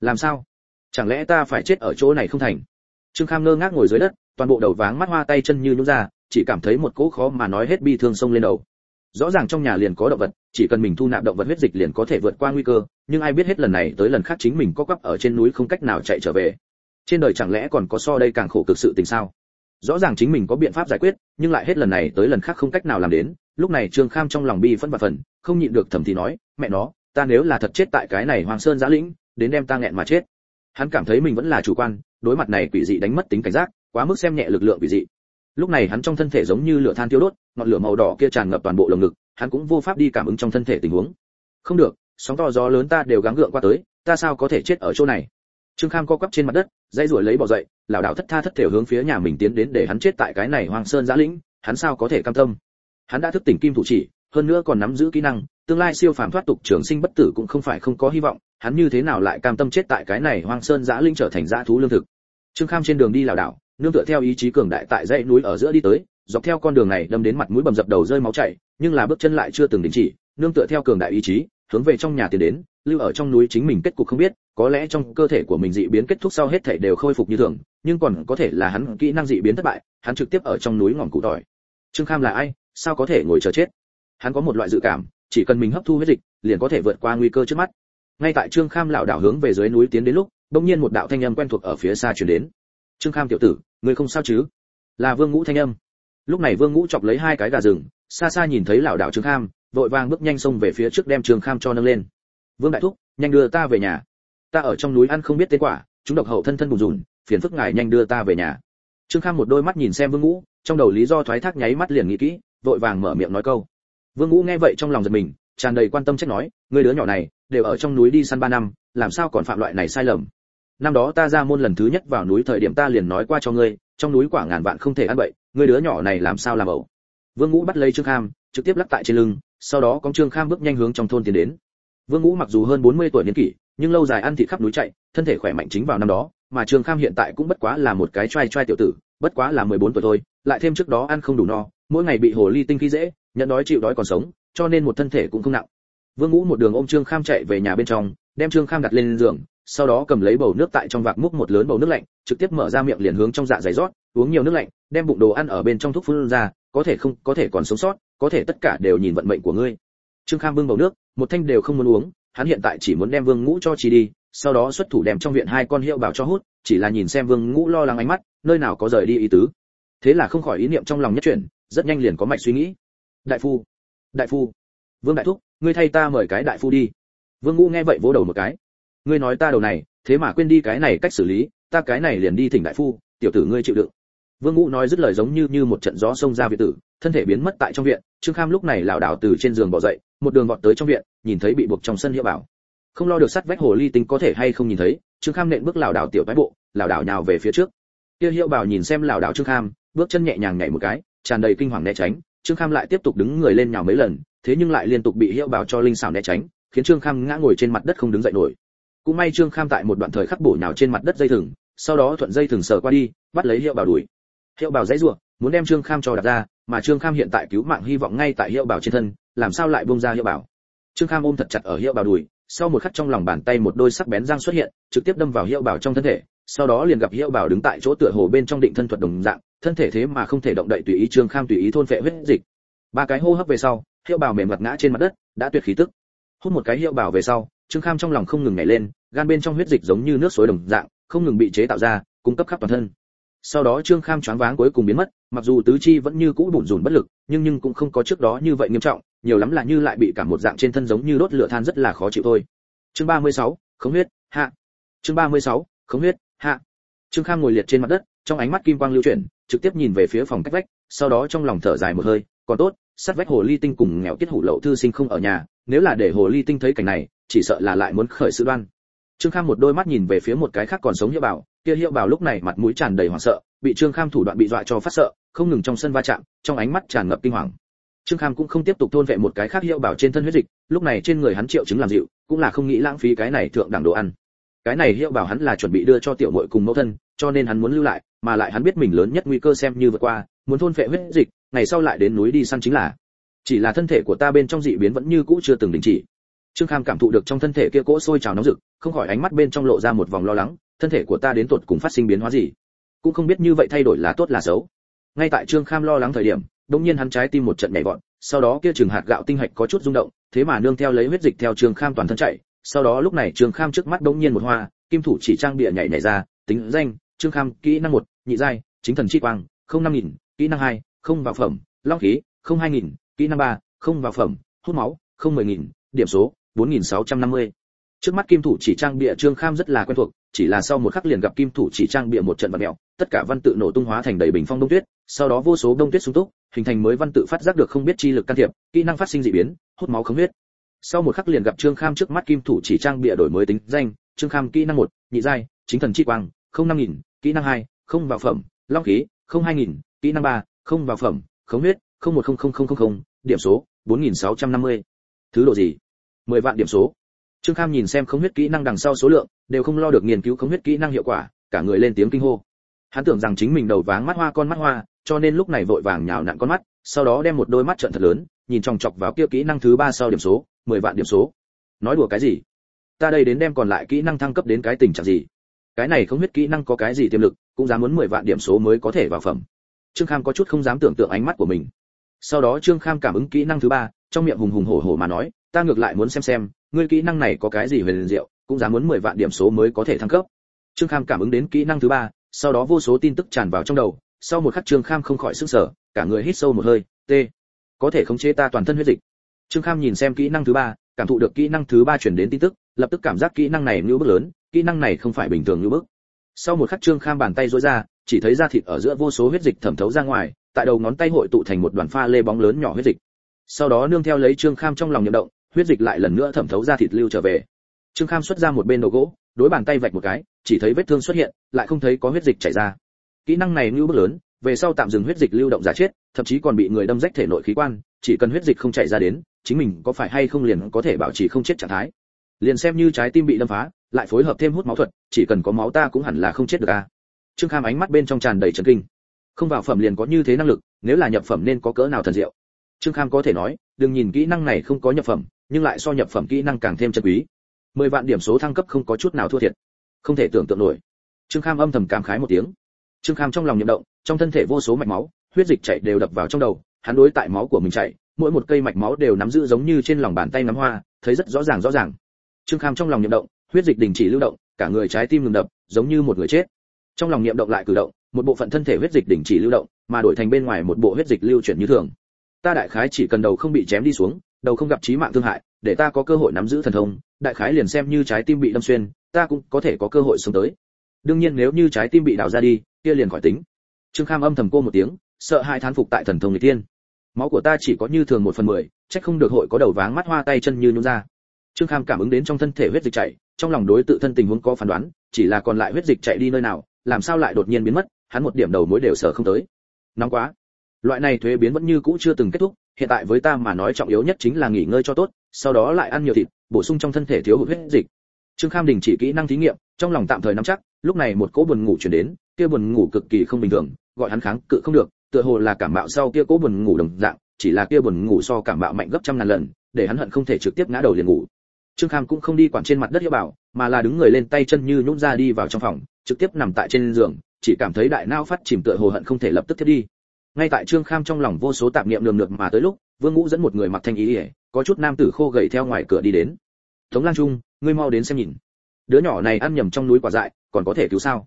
Làm sao? Chẳng lẽ ta phải chết ở chỗ này không thành? Trương kham ngơ ngác ngồi dưới đất, toàn bộ đầu váng mắt hoa tay chân như nhún ra, chỉ cảm thấy một cỗ khó mà nói hết bi thương sông lên đầu. Rõ ràng trong nhà liền có động vật, chỉ cần mình thu nạp động vật huyết dịch liền có thể vượt qua nguy cơ, nhưng ai biết hết lần này tới lần khác chính mình có quắp ở trên núi không cách nào chạy trở về. Trên đời chẳng lẽ còn có so đây càng khổ cực sự tình sao? Rõ ràng chính mình có biện pháp giải quyết, nhưng lại hết lần này tới lần khác không cách nào làm đến lúc này trương kham trong lòng bi phân và phần, không nhịn được thầm thì nói, mẹ nó, ta nếu là thật chết tại cái này hoàng sơn giã lĩnh, đến đem ta nghẹn mà chết. Hắn cảm thấy mình vẫn là chủ quan, đối mặt này quỷ dị đánh mất tính cảnh giác, quá mức xem nhẹ lực lượng quỷ dị. Lúc này hắn trong thân thể giống như lửa than tiêu đốt, ngọn lửa màu đỏ kia tràn ngập toàn bộ lồng ngực, hắn cũng vô pháp đi cảm ứng trong thân thể tình huống. Không được, sóng to gió lớn ta đều gắng gượng qua tới, ta sao có thể chết ở chỗ này? Trương kham co quắp trên mặt đất dây ruổi lấy bỏ dậy, lảo đảo thất tha thất thể hướng phía nhà mình tiến đến để hắn chết tại cái này hoang sơn giã lĩnh, hắn sao có thể cam tâm? Hắn đã thức tỉnh kim thủ chỉ, hơn nữa còn nắm giữ kỹ năng, tương lai siêu phàm thoát tục trường sinh bất tử cũng không phải không có hy vọng, hắn như thế nào lại cam tâm chết tại cái này hoang sơn giã linh trở thành dã thú lương thực? Trương kham trên đường đi lảo đảo, nương tựa theo ý chí cường đại tại dãy núi ở giữa đi tới, dọc theo con đường này đâm đến mặt mũi bầm dập đầu rơi máu chảy, nhưng là bước chân lại chưa từng đình chỉ, nương tựa theo cường đại ý chí, hướng về trong nhà tiến đến, lưu ở trong núi chính mình kết cục không biết, có lẽ trong cơ thể của mình dị biến kết thúc sau hết thể đều khôi phục như thường, nhưng còn có thể là hắn kỹ năng dị biến thất bại, hắn trực tiếp ở trong núi ngọn cụ tỏi. Trương kham là ai? Sao có thể ngồi chờ chết? Hắn có một loại dự cảm, chỉ cần mình hấp thu huyết dịch, liền có thể vượt qua nguy cơ trước mắt. Ngay tại trương kham lão đảo hướng về dưới núi tiến đến lúc bỗng nhiên một đạo thanh âm quen thuộc ở phía xa truyền đến. Trương kham tiểu tử, ngươi không sao chứ? Là vương ngũ thanh âm. Lúc này vương ngũ chọc lấy hai cái gà rừng, xa xa nhìn thấy lão đạo trương kham, vội vàng bước nhanh xông về phía trước đem trương kham cho nâng lên. Vương đại thúc, nhanh đưa ta về nhà. Ta ở trong núi ăn không biết tên quả, chúng độc hậu thân thân bùn rùn, phiền phức ngài nhanh đưa ta về nhà. Trương kham một đôi mắt nhìn xem vương ngũ, trong đầu lý do thoái thác nháy mắt liền nghĩ kỹ vội vàng mở miệng nói câu. Vương ngũ nghe vậy trong lòng giật mình, tràn đầy quan tâm trách nói người đứa nhỏ này, đều ở trong núi đi săn ba năm, làm sao còn phạm loại này sai lầm? Năm đó ta ra môn lần thứ nhất vào núi thời điểm ta liền nói qua cho ngươi, trong núi quả ngàn vạn không thể ăn bậy, ngươi đứa nhỏ này làm sao làm ẩu? Vương ngũ bắt lấy trương kham, trực tiếp lắc tại trên lưng, sau đó có trương kham bước nhanh hướng trong thôn tiến đến. Vương ngũ mặc dù hơn 40 tuổi niên kỷ, nhưng lâu dài ăn thịt khắp núi chạy, thân thể khỏe mạnh chính vào năm đó, mà trương kham hiện tại cũng bất quá là một cái trai trai tiểu tử, bất quá là 14 tuổi thôi, lại thêm trước đó ăn không đủ no mỗi ngày bị hồ ly tinh khí dễ nhận đói chịu đói còn sống, cho nên một thân thể cũng không nặng. Vương ngũ một đường ôm trương kham chạy về nhà bên trong, đem trương kham đặt lên giường, sau đó cầm lấy bầu nước tại trong vạc múc một lớn bầu nước lạnh, trực tiếp mở ra miệng liền hướng trong dạ dày rót, uống nhiều nước lạnh, đem bụng đồ ăn ở bên trong thuốc phun ra, có thể không, có thể còn sống sót, có thể tất cả đều nhìn vận mệnh của ngươi. Trương kham bưng bầu nước, một thanh đều không muốn uống, hắn hiện tại chỉ muốn đem vương ngũ cho chi đi, sau đó xuất thủ đem trong viện hai con hiệu bảo cho hút, chỉ là nhìn xem vương ngũ lo lắng ánh mắt, nơi nào có rời đi ý tứ. Thế là không khỏi ý niệm trong lòng nhất chuyển rất nhanh liền có mạch suy nghĩ. Đại phu đại phu, vương đại thúc, ngươi thay ta mời cái đại phu đi. Vương ngũ nghe vậy vỗ đầu một cái. Ngươi nói ta đầu này, thế mà quên đi cái này cách xử lý, ta cái này liền đi thỉnh đại phu, tiểu tử ngươi chịu đựng. Vương ngũ nói dứt lời giống như như một trận gió xông ra viện tử, thân thể biến mất tại trong viện, trương kham lúc này lảo đảo từ trên giường bỏ dậy, một đường vọt tới trong viện, nhìn thấy bị buộc trong sân hiệu bảo. Không lo được sắt vách hồ ly tinh có thể hay không nhìn thấy, trương kham nện bước lảo đảo tiểu bái bộ, lảo đảo nhào về phía trước. Kia hiệu bảo nhìn xem lảo đảo trương kham, bước chân nhẹ nhàng nhảy một cái tràn đầy kinh hoàng né tránh, trương kham lại tiếp tục đứng người lên nhào mấy lần, thế nhưng lại liên tục bị hiệu bảo cho linh xảo né tránh, khiến trương kham ngã ngồi trên mặt đất không đứng dậy nổi. Cũng may trương kham tại một đoạn thời khắc bổ nhào trên mặt đất dây thừng, sau đó thuận dây thừng sờ qua đi, bắt lấy hiệu bảo đuổi. Hiệu bảo dãy ruộng, muốn đem trương kham cho đặt ra, mà trương kham hiện tại cứu mạng hy vọng ngay tại hiệu bảo trên thân, làm sao lại bông ra hiệu bảo? Trương kham ôm thật chặt ở hiệu bảo đùi sau một khắc trong lòng bàn tay một đôi sắc bén răng xuất hiện, trực tiếp đâm vào hiệu bảo trong thân thể sau đó liền gặp hiệu bảo đứng tại chỗ tựa hồ bên trong định thân thuật đồng dạng thân thể thế mà không thể động đậy tùy ý trương kham tùy ý thôn phệ huyết dịch. Ba cái hô hấp về sau hiệu bảo mềm mặt ngã trên mặt đất đã tuyệt khí tức. Hút một cái hiệu bảo về sau trương kham trong lòng không ngừng nhảy lên gan bên trong huyết dịch giống như nước suối đồng dạng không ngừng bị chế tạo ra cung cấp khắp toàn thân. Sau đó trương kham choáng váng cuối cùng biến mất mặc dù tứ chi vẫn như cũ bủn rủn bất lực nhưng nhưng cũng không có trước đó như vậy nghiêm trọng nhiều lắm là như lại bị cả một dạng trên thân giống như đốt lửa than rất là khó chịu thôi. Chương 36, khống huyết hạ. Chương 36, khống huyết hạ. Trương kham ngồi liệt trên mặt đất, trong ánh mắt kim quang lưu chuyển, trực tiếp nhìn về phía phòng cách vách, sau đó trong lòng thở dài một hơi, còn tốt sát vách hồ ly tinh cùng nghèo tiết hủ lậu thư sinh không ở nhà, nếu là để hồ ly tinh thấy cảnh này, chỉ sợ là lại muốn khởi sự đoan. Trương kham một đôi mắt nhìn về phía một cái khác còn sống hiệu bảo, kia hiệu bảo lúc này mặt mũi tràn đầy hoảng sợ, bị trương kham thủ đoạn bị dọa cho phát sợ, không ngừng trong sân va chạm, trong ánh mắt tràn ngập kinh hoàng. Trương kham cũng không tiếp tục thôn vệ một cái khác hiệu bảo trên thân huyết dịch, lúc này trên người hắn triệu chứng làm dịu, cũng là không nghĩ lãng phí cái này thượng đẳng đồ ăn cái này hiệu bảo hắn là chuẩn bị đưa cho tiểu muội cùng mẫu thân, cho nên hắn muốn lưu lại, mà lại hắn biết mình lớn nhất nguy cơ xem như vượt qua, muốn thôn phệ huyết dịch, ngày sau lại đến núi đi săn chính là. Chỉ là thân thể của ta bên trong dị biến vẫn như cũ chưa từng đình chỉ. Trương kham cảm thụ được trong thân thể kia cỗ sôi trào nóng rực, không khỏi ánh mắt bên trong lộ ra một vòng lo lắng, thân thể của ta đến tuột cùng phát sinh biến hóa gì? Cũng không biết như vậy thay đổi là tốt là xấu. Ngay tại trương kham lo lắng thời điểm, đột nhiên hắn trái tim một trận nhảy vọt, sau đó kia trường hạt gạo tinh hạch có chút rung động, thế mà nương theo lấy huyết dịch theo trương kham toàn thân chạy sau đó lúc này trương kham trước mắt đột nhiên một hoa, kim thủ chỉ trang bịa nhảy nhảy ra, tính danh, trương kham, kỹ năng một, nhị giai, chính thần chi quang, không năm nghìn, kỹ năng hai, không vào phẩm, long khí, không hai nghìn, kỹ năng ba, không vào phẩm, hút máu, không mười nghìn, điểm số, bốn nghìn sáu trăm năm mươi. Trước mắt kim thủ chỉ trang bịa trương kham rất là quen thuộc, chỉ là sau một khắc liền gặp kim thủ chỉ trang bịa một trận vật mèo tất cả văn tự nổ tung hóa thành đầy bình phong đông tuyết, sau đó vô số đông tuyết sung túc, hình thành mới văn tự phát giác được không biết chi lực can thiệp, kỹ năng phát sinh dị biến, hút máu không huyết sau một khắc liền gặp trương kham trước mắt kim thủ chỉ trang bịa đổi mới tính danh, trương kham kỹ năng một, nhị giai, chính thần chi quang, không năm nghìn, kỹ năng hai, không vào phẩm, long khí, không hai nghìn, kỹ năng ba, không vào phẩm, khống huyết, không một không không không không không, điểm số, bốn nghìn sáu trăm năm mươi. Thứ độ gì? Mười vạn điểm số. Trương kham nhìn xem khống huyết kỹ năng đằng sau số lượng, đều không lo được nghiên cứu khống huyết kỹ năng hiệu quả, cả người lên tiếng kinh hô. Hắn tưởng rằng chính mình đầu váng mắt hoa con mắt hoa, cho nên lúc này vội vàng nhào nặn con mắt, sau đó đem một đôi mắt trợn thật lớn, nhìn chòng chọc vào kia kỹ năng thứ ba sau điểm số mười vạn điểm số. Nói đùa cái gì? Ta đây đến đem còn lại kỹ năng thăng cấp đến cái tình trạng gì? Cái này không biết kỹ năng có cái gì tiềm lực, cũng dám muốn 10 vạn điểm số mới có thể vào phẩm. Trương kham có chút không dám tưởng tượng ánh mắt của mình. Sau đó trương kham cảm ứng kỹ năng thứ ba, trong miệng hùng hùng hổ hổ mà nói, ta ngược lại muốn xem xem, ngươi kỹ năng này có cái gì huyền diệu, cũng dám muốn 10 vạn điểm số mới có thể thăng cấp. Trương kham cảm ứng đến kỹ năng thứ ba, sau đó vô số tin tức tràn vào trong đầu, sau một khắc trương kham không khỏi sức sở cả người hít sâu một hơi, t, có thể khống chế ta toàn thân huyết dịch trương kham nhìn xem kỹ năng thứ ba, cảm thụ được kỹ năng thứ ba chuyển đến tin tức, lập tức cảm giác kỹ năng này như bước lớn, kỹ năng này không phải bình thường như bước. Sau một khắc trương kham bàn tay rối ra, chỉ thấy da thịt ở giữa vô số huyết dịch thẩm thấu ra ngoài, tại đầu ngón tay hội tụ thành một đoàn pha lê bóng lớn nhỏ huyết dịch. Sau đó nương theo lấy trương kham trong lòng nhậm động, huyết dịch lại lần nữa thẩm thấu ra thịt lưu trở về. Trương kham xuất ra một bên đầu gỗ, đối bàn tay vạch một cái, chỉ thấy vết thương xuất hiện, lại không thấy có huyết dịch chảy ra. Kỹ năng này như bước lớn, về sau tạm dừng huyết dịch lưu động giả chết, thậm chí còn bị người đâm rách thể nội khí quan, chỉ cần huyết dịch không chảy ra đến chính mình có phải hay không liền có thể bảo trì không chết trạng thái. Liền xem như trái tim bị đâm phá, lại phối hợp thêm hút máu thuật, chỉ cần có máu ta cũng hẳn là không chết được a. Trương kham ánh mắt bên trong tràn đầy trấn kinh. Không vào phẩm liền có như thế năng lực, nếu là nhập phẩm nên có cỡ nào thần diệu? Trương kham có thể nói, đừng nhìn kỹ năng này không có nhập phẩm, nhưng lại so nhập phẩm kỹ năng càng thêm chân quý. Mười vạn điểm số thăng cấp không có chút nào thua thiệt. Không thể tưởng tượng nổi. Trương kham âm thầm cảm khái một tiếng. Trương kham trong lòng nhậm động, trong thân thể vô số mạch máu, huyết dịch chảy đều đập vào trong đầu hắn đối tại máu của mình chảy mỗi một cây mạch máu đều nắm giữ giống như trên lòng bàn tay nắm hoa, thấy rất rõ ràng rõ ràng. Trương kham trong lòng nhậm động, huyết dịch đình chỉ lưu động, cả người trái tim ngừng đập, giống như một người chết. Trong lòng niệm động lại cử động, một bộ phận thân thể huyết dịch đình chỉ lưu động, mà đổi thành bên ngoài một bộ huyết dịch lưu chuyển như thường. Ta đại khái chỉ cần đầu không bị chém đi xuống, đầu không gặp chí mạng thương hại, để ta có cơ hội nắm giữ thần thông, đại khái liền xem như trái tim bị đâm xuyên, ta cũng có thể có cơ hội sống tới. Đương nhiên nếu như trái tim bị đào ra đi, kia liền khỏi tính. Trương kham âm thầm cô một tiếng, sợ hai thán phục tại thần thông người tiên máu của ta chỉ có như thường một phần mười trách không được hội có đầu váng mắt hoa tay chân như nhún ra. Trương kham cảm ứng đến trong thân thể huyết dịch chảy, trong lòng đối tự thân tình huống có phán đoán, chỉ là còn lại huyết dịch chạy đi nơi nào, làm sao lại đột nhiên biến mất, hắn một điểm đầu mối đều sở không tới. Nóng quá. Loại này thuế biến vẫn như cũ chưa từng kết thúc, hiện tại với ta mà nói trọng yếu nhất chính là nghỉ ngơi cho tốt, sau đó lại ăn nhiều thịt, bổ sung trong thân thể thiếu hụt huyết dịch. Trương kham đình chỉ kỹ năng thí nghiệm, trong lòng tạm thời nắm chắc, lúc này một cỗ buồn ngủ chuyển đến, kia buồn ngủ cực kỳ không bình thường, gọi hắn kháng cự không được tựa hồ là cảm mạo sau kia cố buồn ngủ đồng dạng, chỉ là kia buồn ngủ so cảm mạo mạnh gấp trăm ngàn lần, để hắn hận không thể trực tiếp ngã đầu liền ngủ. Trương kham cũng không đi quản trên mặt đất hiệu bảo, mà là đứng người lên tay chân như nhũn ra đi vào trong phòng, trực tiếp nằm tại trên giường, chỉ cảm thấy đại não phát chìm tựa hồ hận không thể lập tức thiết đi. Ngay tại trương kham trong lòng vô số tạp niệm đường được mà tới lúc, vương ngũ dẫn một người mặc thanh ý ỉa có chút nam tử khô gầy theo ngoài cửa đi đến. Tống lang trung, ngươi mau đến xem nhìn. Đứa nhỏ này ăn nhầm trong núi quả dại, còn có thể cứu sao?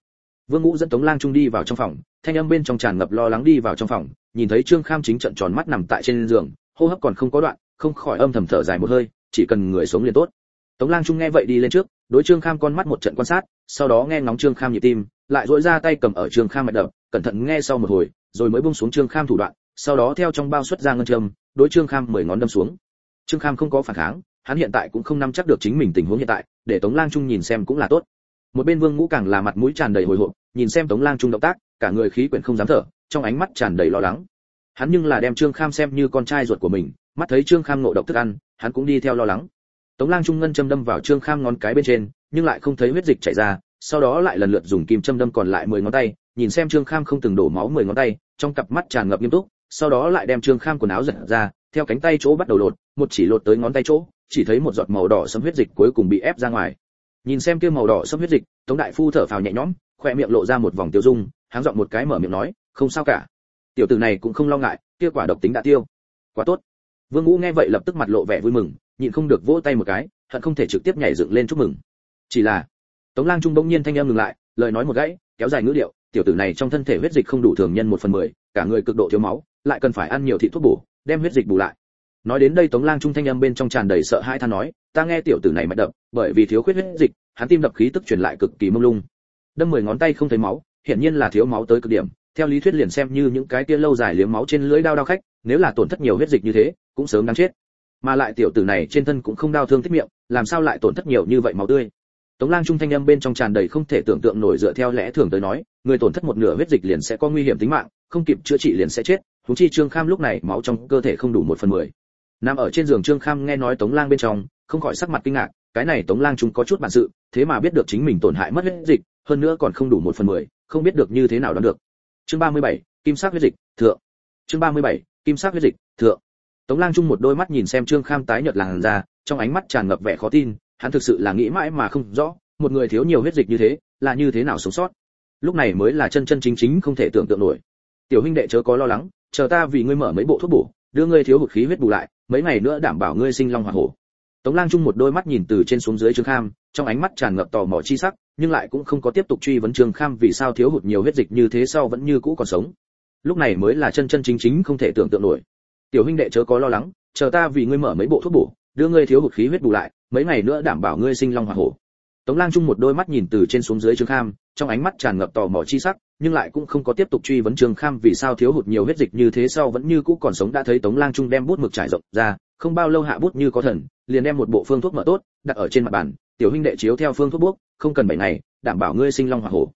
Vương ngũ dẫn tống lang trung đi vào trong phòng, thanh âm bên trong tràn ngập lo lắng đi vào trong phòng, nhìn thấy trương kham chính trận tròn mắt nằm tại trên giường, hô hấp còn không có đoạn, không khỏi âm thầm thở dài một hơi, chỉ cần người sống liền tốt. Tống lang trung nghe vậy đi lên trước, đối trương kham con mắt một trận quan sát, sau đó nghe ngóng trương kham nhịp tim, lại duỗi ra tay cầm ở trương kham mạch đập, cẩn thận nghe sau một hồi, rồi mới buông xuống trương kham thủ đoạn, sau đó theo trong bao xuất ra ngân châm, đối trương kham mười ngón đâm xuống. Trương kham không có phản kháng, hắn hiện tại cũng không nắm chắc được chính mình tình huống hiện tại, để tống lang trung nhìn xem cũng là tốt một bên vương ngũ càng là mặt mũi tràn đầy hồi hộp, nhìn xem tống lang trung động tác, cả người khí quyển không dám thở, trong ánh mắt tràn đầy lo lắng. Hắn nhưng là đem trương kham xem như con trai ruột của mình, mắt thấy trương kham ngộ độc thức ăn, hắn cũng đi theo lo lắng. Tống lang trung ngân châm đâm vào trương kham ngón cái bên trên, nhưng lại không thấy huyết dịch chảy ra, sau đó lại lần lượt dùng kim châm đâm còn lại mười ngón tay, nhìn xem trương kham không từng đổ máu mười ngón tay, trong cặp mắt tràn ngập nghiêm túc, sau đó lại đem trương kham quần áo giật ra, theo cánh tay chỗ bắt đầu lột, một chỉ lột tới ngón tay chỗ, chỉ thấy một giọt màu đỏ sẫm huyết dịch cuối cùng bị ép ra ngoài nhìn xem kia màu đỏ sẫm huyết dịch, tống đại phu thở phào nhẹ nhõm, khoe miệng lộ ra một vòng tiêu dung, háng giọng một cái mở miệng nói, không sao cả. Tiểu tử này cũng không lo ngại, kia quả độc tính đã tiêu. Quá tốt. Vương ngũ nghe vậy lập tức mặt lộ vẻ vui mừng, nhịn không được vỗ tay một cái, hận không thể trực tiếp nhảy dựng lên chúc mừng. Chỉ là, tống lang trung bỗng nhiên thanh âm ngừng lại, lời nói một gãy, kéo dài ngữ điệu, tiểu tử này trong thân thể huyết dịch không đủ thường nhân một phần mười, cả người cực độ thiếu máu, lại cần phải ăn nhiều thị thuốc bổ, đem huyết dịch bù lại. Nói đến đây tống lang trung thanh âm bên trong tràn đầy sợ hãi than nói, ta nghe tiểu tử này mạch đập bởi vì thiếu khuyết huyết dịch, hắn tim đập khí tức truyền lại cực kỳ mông lung. Đâm mười ngón tay không thấy máu, hiển nhiên là thiếu máu tới cực điểm. Theo lý thuyết liền xem như những cái kia lâu dài liếm máu trên lưỡi đao đao khách, nếu là tổn thất nhiều huyết dịch như thế, cũng sớm đáng chết. Mà lại tiểu tử này trên thân cũng không đau thương tích miệng, làm sao lại tổn thất nhiều như vậy máu tươi? Tống lang trung thanh âm bên trong tràn đầy không thể tưởng tượng nổi dựa theo lẽ thường tới nói, người tổn thất một nửa huyết dịch liền sẽ có nguy hiểm tính mạng, không kịp chữa trị liền sẽ chết thú chi trương kham lúc này máu trong cơ thể không đủ một phần mười. Nằm ở trên giường trương kham nghe nói tống lang bên trong, không khỏi sắc mặt kinh ngạc cái này tống lang chúng có chút bản sự, thế mà biết được chính mình tổn hại mất huyết dịch, hơn nữa còn không đủ một phần mười, không biết được như thế nào đoán được. Chương ba mươi bảy, kim sắc huyết dịch, thượng. Chương ba mươi bảy, kim sắc huyết dịch, thượng. Tống lang trung một đôi mắt nhìn xem trương kham tái nhợt làn ra trong ánh mắt tràn ngập vẻ khó tin, hắn thực sự là nghĩ mãi mà không rõ, một người thiếu nhiều huyết dịch như thế, là như thế nào sống sót. Lúc này mới là chân chân chính chính không thể tưởng tượng nổi. Tiểu huynh đệ chớ có lo lắng, chờ ta vì ngươi mở mấy bộ thuốc bổ, đưa ngươi thiếu hụt khí huyết bù lại, mấy ngày nữa đảm bảo ngươi sinh long hỏa hổ tống lang trung một đôi mắt nhìn từ trên xuống dưới trương kham, trong ánh mắt tràn ngập tò mò chi sắc, nhưng lại cũng không có tiếp tục truy vấn trương kham vì sao thiếu hụt nhiều huyết dịch như thế sau vẫn như cũ còn sống. Lúc này mới là chân chân chính chính không thể tưởng tượng nổi. Tiểu huynh đệ chớ có lo lắng, chờ ta vì ngươi mở mấy bộ thuốc bổ, đưa ngươi thiếu hụt khí huyết bù lại, mấy ngày nữa đảm bảo ngươi sinh long hỏa hổ. Tống lang trung một đôi mắt nhìn từ trên xuống dưới trương kham, trong ánh mắt tràn ngập tò mò chi sắc, nhưng lại cũng không có tiếp tục truy vấn trương kham vì sao thiếu hụt nhiều huyết dịch như thế sau vẫn như cũ còn sống. Đã thấy tống lang trung đem bút mực trải rộng ra không bao lâu hạ bút như có thần, liền đem một bộ phương thuốc mở tốt, đặt ở trên mặt bàn, tiểu huynh đệ chiếu theo phương thuốc bước, không cần bảy ngày, đảm bảo ngươi sinh long hỏa hổ.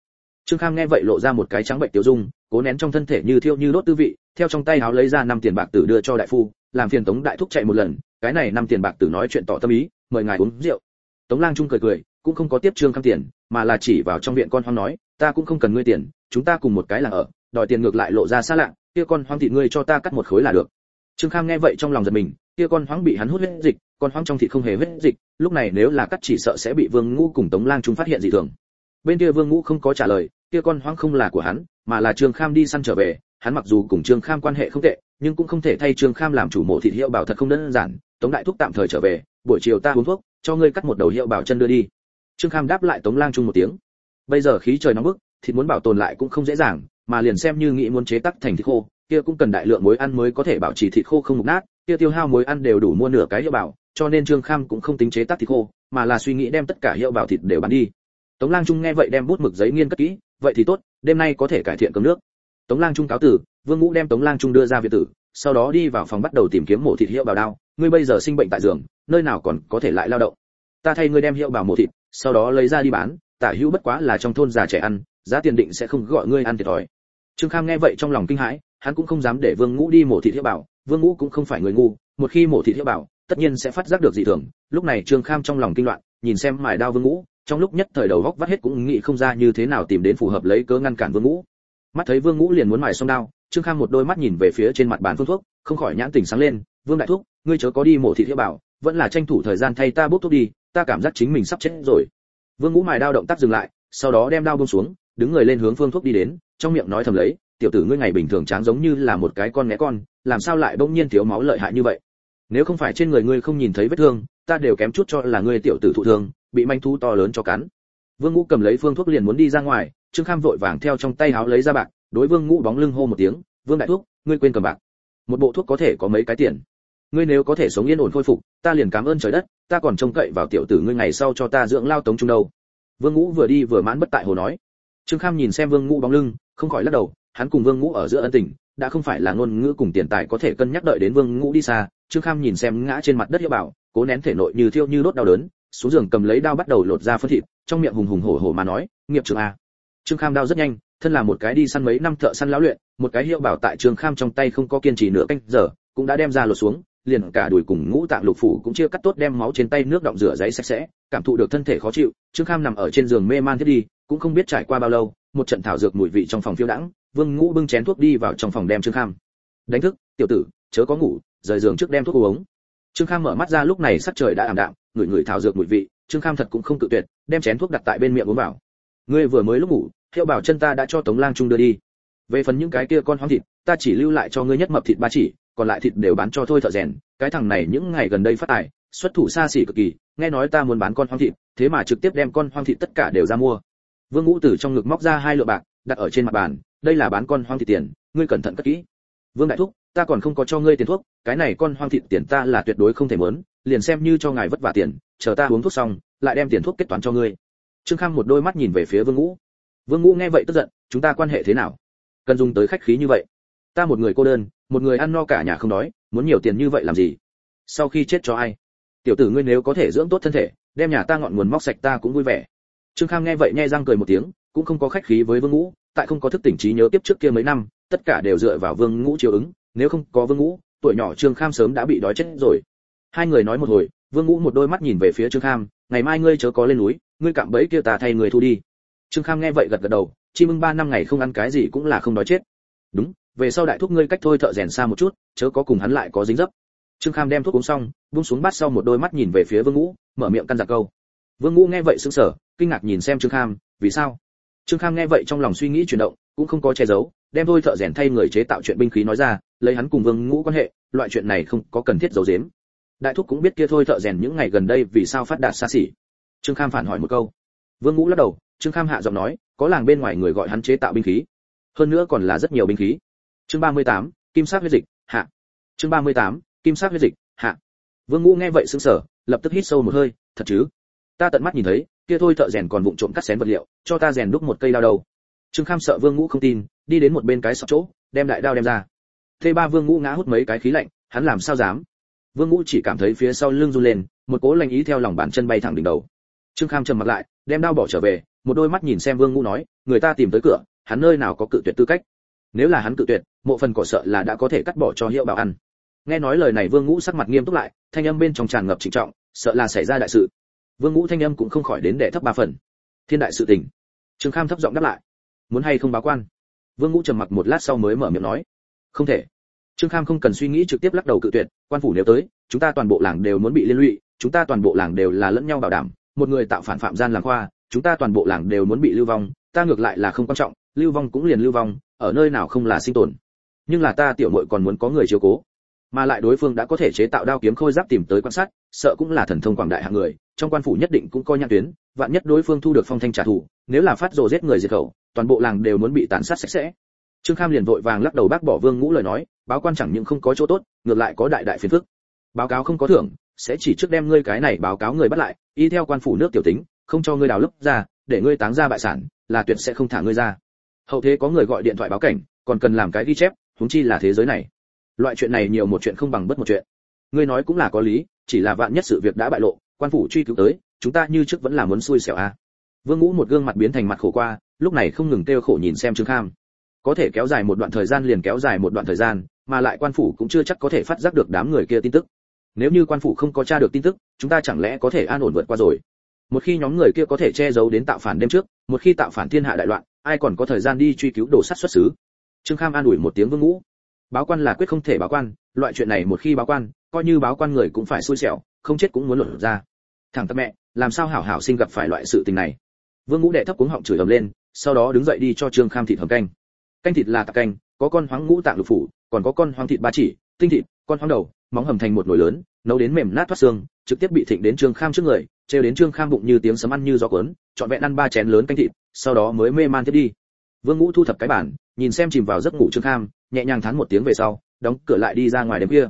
Trương kham nghe vậy lộ ra một cái trắng bệnh tiểu dung, cố nén trong thân thể như thiêu như đốt tư vị, theo trong tay áo lấy ra năm tiền bạc tử đưa cho đại phu, làm phiền tống đại thúc chạy một lần, cái này năm tiền bạc tử nói chuyện tỏ tâm ý, mời ngài uống rượu. Tống lang trung cười cười, cũng không có tiếp trương kham tiền, mà là chỉ vào trong viện con hoang nói, ta cũng không cần ngươi tiền, chúng ta cùng một cái là ở, đòi tiền ngược lại lộ ra xa lạ, kia con hoang thịt ngươi cho ta cắt một khối là được. Trương kham nghe vậy trong lòng giật mình kia con hoang bị hắn hút huyết dịch, con hoang trong thịt không hề huyết dịch, lúc này nếu là cắt chỉ sợ sẽ bị vương ngũ cùng tống lang trung phát hiện dị thường. Bên kia vương ngũ không có trả lời, kia con hoang không là của hắn, mà là trương kham đi săn trở về. Hắn mặc dù cùng trương kham quan hệ không tệ, nhưng cũng không thể thay trương kham làm chủ mộ thịt hiệu bảo thật không đơn giản. Tống đại thúc tạm thời trở về, buổi chiều ta uống thuốc, cho ngươi cắt một đầu hiệu bảo chân đưa đi. Trương kham đáp lại tống lang trung một tiếng. Bây giờ khí trời nóng bức, thịt muốn bảo tồn lại cũng không dễ dàng, mà liền xem như nghĩ muốn chế tác thành thịt khô, kia cũng cần đại lượng muối ăn mới có thể bảo trì thịt khô không mục nát kia tiêu hao muối ăn đều đủ mua nửa cái hiệu bảo, cho nên trương kham cũng không tính chế tác thịt khô, mà là suy nghĩ đem tất cả hiệu bảo thịt đều bán đi. Tống lang trung nghe vậy đem bút mực giấy nghiên cất kỹ, vậy thì tốt, đêm nay có thể cải thiện cơm nước. Tống lang trung cáo tử, vương ngũ đem tống lang trung đưa ra viện tử, sau đó đi vào phòng bắt đầu tìm kiếm mổ thịt hiệu bảo đao. Ngươi bây giờ sinh bệnh tại giường, nơi nào còn có thể lại lao động? Ta thay ngươi đem hiệu bảo mổ thịt, sau đó lấy ra đi bán, tả hữu bất quá là trong thôn già trẻ ăn, giá tiền định sẽ không gọi ngươi ăn thiệt thòi. Trương kham nghe vậy trong lòng kinh hãi, hắn cũng không dám để vương ngũ đi mổ thịt hiệu bảo vương ngũ cũng không phải người ngu, một khi mổ thị thiệu bảo, tất nhiên sẽ phát giác được dị thường. Lúc này trương kham trong lòng kinh loạn, nhìn xem mài đao vương ngũ, trong lúc nhất thời đầu góc vắt hết cũng nghĩ không ra như thế nào tìm đến phù hợp lấy cớ ngăn cản vương ngũ. Mắt thấy vương ngũ liền muốn mài xong đao, trương kham một đôi mắt nhìn về phía trên mặt bàn phương thuốc, không khỏi nhãn tỉnh sáng lên, vương đại thúc, ngươi chớ có đi mổ thị thiệu bảo, vẫn là tranh thủ thời gian thay ta bốc thuốc đi, ta cảm giác chính mình sắp chết rồi. Vương ngũ mài đao động tác dừng lại, sau đó đem đao buông xuống, đứng người lên hướng phương thuốc đi đến, trong miệng nói thầm lấy tiểu tử ngươi ngày bình thường tráng giống như là một cái con né con, làm sao lại bỗng nhiên thiếu máu lợi hại như vậy? Nếu không phải trên người ngươi không nhìn thấy vết thương, ta đều kém chút cho là ngươi tiểu tử thụ thương, bị manh thu to lớn cho cắn. Vương ngũ cầm lấy phương thuốc liền muốn đi ra ngoài, trương kham vội vàng theo trong tay áo lấy ra bạc, đối vương ngũ bóng lưng hô một tiếng, vương đại thuốc ngươi quên cầm bạc. Một bộ thuốc có thể có mấy cái tiền? Ngươi nếu có thể sống yên ổn khôi phục, ta liền cảm ơn trời đất, ta còn trông cậy vào tiểu tử ngươi ngày sau cho ta dưỡng lao tống trung đâu. Vương ngũ vừa đi vừa mãn bất tại hồ nói. Trương kham nhìn xem vương ngũ bóng lưng, không khỏi lắc đầu hắn cùng vương ngũ ở giữa ân tình, đã không phải là ngôn ngữ cùng tiền tài có thể cân nhắc đợi đến vương ngũ đi xa. Trương kham nhìn xem ngã trên mặt đất hiệu bảo, cố nén thể nội như thiêu như đốt đau đớn, xuống giường cầm lấy đao bắt đầu lột ra phân thịt, trong miệng hùng hùng hổ hổ mà nói, nghiệp trưởng a. Trương kham đao rất nhanh, thân là một cái đi săn mấy năm thợ săn lão luyện, một cái hiệu bảo tại trương kham trong tay không có kiên trì nửa canh giờ, cũng đã đem ra lột xuống, liền cả đùi cùng ngũ tạng lục phủ cũng chia cắt tốt đem máu trên tay nước động rửa giấy sạch sẽ, cảm thụ được thân thể khó chịu, trương kham nằm ở trên giường mê man thiết đi, cũng không biết trải qua bao lâu, một trận thảo dược mùi vị trong phòng phiêu đãng vương ngũ bưng chén thuốc đi vào trong phòng đem trương kham. Đánh thức, tiểu tử, chớ có ngủ, rời giường trước đem thuốc uống. Trương kham mở mắt ra, lúc này sắc trời đã ảm đạm ngửi ngửi thảo dược mùi vị, trương kham thật cũng không tự tuyệt, đem chén thuốc đặt tại bên miệng uống vào. Ngươi vừa mới lúc ngủ, hiệu bảo chân ta đã cho tống lang trung đưa đi. Về phần những cái kia con hoang thịt, ta chỉ lưu lại cho ngươi nhất mập thịt ba chỉ, còn lại thịt đều bán cho thôi thợ rèn. Cái thằng này những ngày gần đây phát tài, xuất thủ xa xỉ cực kỳ, nghe nói ta muốn bán con hoang thịt, thế mà trực tiếp đem con hoang thịt tất cả đều ra mua. Vương ngũ từ trong ngực móc ra hai lượng bạc đặt ở trên mặt bàn, đây là bán con hoang thịt tiền, ngươi cẩn thận cất kỹ. Vương đại thúc, ta còn không có cho ngươi tiền thuốc, cái này con hoang thịt tiền ta là tuyệt đối không thể mớn, liền xem như cho ngài vất vả tiền, chờ ta uống thuốc xong, lại đem tiền thuốc kết toán cho ngươi. Trương Khang một đôi mắt nhìn về phía vương ngũ. Vương ngũ nghe vậy tức giận, chúng ta quan hệ thế nào? Cần dùng tới khách khí như vậy. Ta một người cô đơn, một người ăn no cả nhà không đói, muốn nhiều tiền như vậy làm gì? Sau khi chết cho ai? Tiểu tử ngươi nếu có thể dưỡng tốt thân thể, đem nhà ta ngọn nguồn móc sạch ta cũng vui vẻ. Trương Khang nghe vậy nghe răng cười một tiếng cũng không có khách khí với vương ngũ, tại không có thức tỉnh trí nhớ tiếp trước kia mấy năm, tất cả đều dựa vào vương ngũ chiếu ứng, nếu không có vương ngũ, tuổi nhỏ trương kham sớm đã bị đói chết rồi. Hai người nói một hồi, vương ngũ một đôi mắt nhìn về phía trương kham, ngày mai ngươi chớ có lên núi, ngươi cạm bẫy kia ta thay người thu đi. Trương kham nghe vậy gật gật đầu chim ưng ba năm ngày không ăn cái gì cũng là không đói chết. Đúng, về sau đại thúc ngươi cách thôi thợ rèn xa một chút, chớ có cùng hắn lại có dính dấp. Trương kham đem thuốc uống xong, buông xuống bát sau một đôi mắt nhìn về phía vương ngũ, mở miệng căn dặn câu. Vương ngũ nghe vậy sững sờ, kinh ngạc nhìn xem trương kham, vì sao? Trương kham nghe vậy trong lòng suy nghĩ chuyển động cũng không có che giấu đem thôi thợ rèn thay người chế tạo chuyện binh khí nói ra lấy hắn cùng vương ngũ quan hệ loại chuyện này không có cần thiết giấu giếm. Đại thúc cũng biết kia thôi thợ rèn những ngày gần đây vì sao phát đạt xa xỉ. Trương kham phản hỏi một câu. Vương ngũ lắc đầu trương kham hạ giọng nói có làng bên ngoài người gọi hắn chế tạo binh khí. Hơn nữa còn là rất nhiều binh khí. Chương 38, kim sát huyết dịch hạ. Chương 38, kim sát huyết dịch hạ. Vương ngũ nghe vậy sững sờ lập tức hít sâu một hơi thật chứ? Ta tận mắt nhìn thấy kia thôi thợ rèn còn vụng trộm cắt xén vật liệu, cho ta rèn đúc một cây đao đầu trương kham sợ vương ngũ không tin, đi đến một bên cái sọt chỗ, đem đại đao đem ra. Thê ba vương ngũ ngã hút mấy cái khí lạnh, hắn làm sao dám? Vương ngũ chỉ cảm thấy phía sau lưng run lên, một cố lành ý theo lòng bàn chân bay thẳng đỉnh đầu. Trương kham trầm mặt lại, đem đao bỏ trở về, một đôi mắt nhìn xem vương ngũ nói, người ta tìm tới cửa, hắn nơi nào có cự tuyệt tư cách? Nếu là hắn cự tuyệt, mộ phần cỏ sợ là đã có thể cắt bỏ cho hiệu bảo ăn. Nghe nói lời này, vương ngũ sắc mặt nghiêm túc lại, thanh âm bên trong tràn ngập trịnh trọng, sợ là xảy ra đại sự vương ngũ thanh âm cũng không khỏi đến để thấp ba phần. Thiên đại sự tình. Trương kham thấp giọng đáp lại. Muốn hay không báo quan? Vương ngũ trầm mặc một lát sau mới mở miệng nói. Không thể. Trương kham không cần suy nghĩ trực tiếp lắc đầu cự tuyệt. Quan phủ nếu tới, chúng ta toàn bộ làng đều muốn bị liên lụy, chúng ta toàn bộ làng đều là lẫn nhau bảo đảm. Một người tạo phản phạm gian làng khoa, chúng ta toàn bộ làng đều muốn bị lưu vong, ta ngược lại là không quan trọng, lưu vong cũng liền lưu vong, ở nơi nào không là sinh tồn. Nhưng là ta tiểu muội còn muốn có người chiếu cố mà lại đối phương đã có thể chế tạo đao kiếm khôi giáp tìm tới quan sát, sợ cũng là thần thông quảng đại hạng người, trong quan phủ nhất định cũng coi nhãn tuyến, vạn nhất đối phương thu được phong thanh trả thù, nếu là phát rồ giết người diệt khẩu, toàn bộ làng đều muốn bị tàn sát sạch sẽ. Trương kham liền vội vàng lắc đầu bác bỏ vương ngũ lời nói, báo quan chẳng những không có chỗ tốt, ngược lại có đại đại phiền phức. Báo cáo không có thưởng, sẽ chỉ trước đem ngươi cái này báo cáo người bắt lại, y theo quan phủ nước tiểu tính, không cho ngươi đào lấp ra, để ngươi táng ra bại sản, là tuyệt sẽ không thả ngươi ra. Hậu thế có người gọi điện thoại báo cảnh, còn cần làm cái ghi chép, huống chi là thế giới này loại chuyện này nhiều một chuyện không bằng bất một chuyện. Ngươi nói cũng là có lý, chỉ là vạn nhất sự việc đã bại lộ, quan phủ truy cứu tới, chúng ta như trước vẫn là muốn xui xẻo a. À. vương ngũ một gương mặt biến thành mặt khổ qua, lúc này không ngừng kêu khổ nhìn xem trương kham. Có thể kéo dài một đoạn thời gian liền kéo dài một đoạn thời gian, mà lại quan phủ cũng chưa chắc có thể phát giác được đám người kia tin tức. Nếu như quan phủ không có tra được tin tức, chúng ta chẳng lẽ có thể an ổn vượt qua rồi? Một khi nhóm người kia có thể che giấu đến tạo phản đêm trước, một khi tạo phản thiên hạ đại loạn, ai còn có thời gian đi truy cứu đồ sắt xuất xứ? Trương kham an ủi một tiếng vương ngũ báo quan là quyết không thể báo quan, loại chuyện này một khi báo quan, coi như báo quan người cũng phải xui xẻo, không chết cũng muốn lột ra. Thằng tắc mẹ, làm sao hảo hảo sinh gặp phải loại sự tình này? Vương ngũ đệ thấp cuống họng chửi ầm lên, sau đó đứng dậy đi cho trương kham thịt hầm canh. Canh thịt là tạc canh, có con hoáng ngũ tạng lục phủ, còn có con hoang thịt ba chỉ, tinh thịt, con hoang đầu, móng hầm thành một nồi lớn, nấu đến mềm nát thoát xương, trực tiếp bị thịnh đến trương kham trước người treo đến trương kham bụng như tiếng sấm ăn như gió cuốn, trọn vẹn ăn ba chén lớn canh thịt, sau đó mới mê man tiếp đi vương ngũ thu thập cái bản nhìn xem chìm vào giấc ngủ trương kham, nhẹ nhàng thán một tiếng về sau, đóng cửa lại đi ra ngoài đêm kia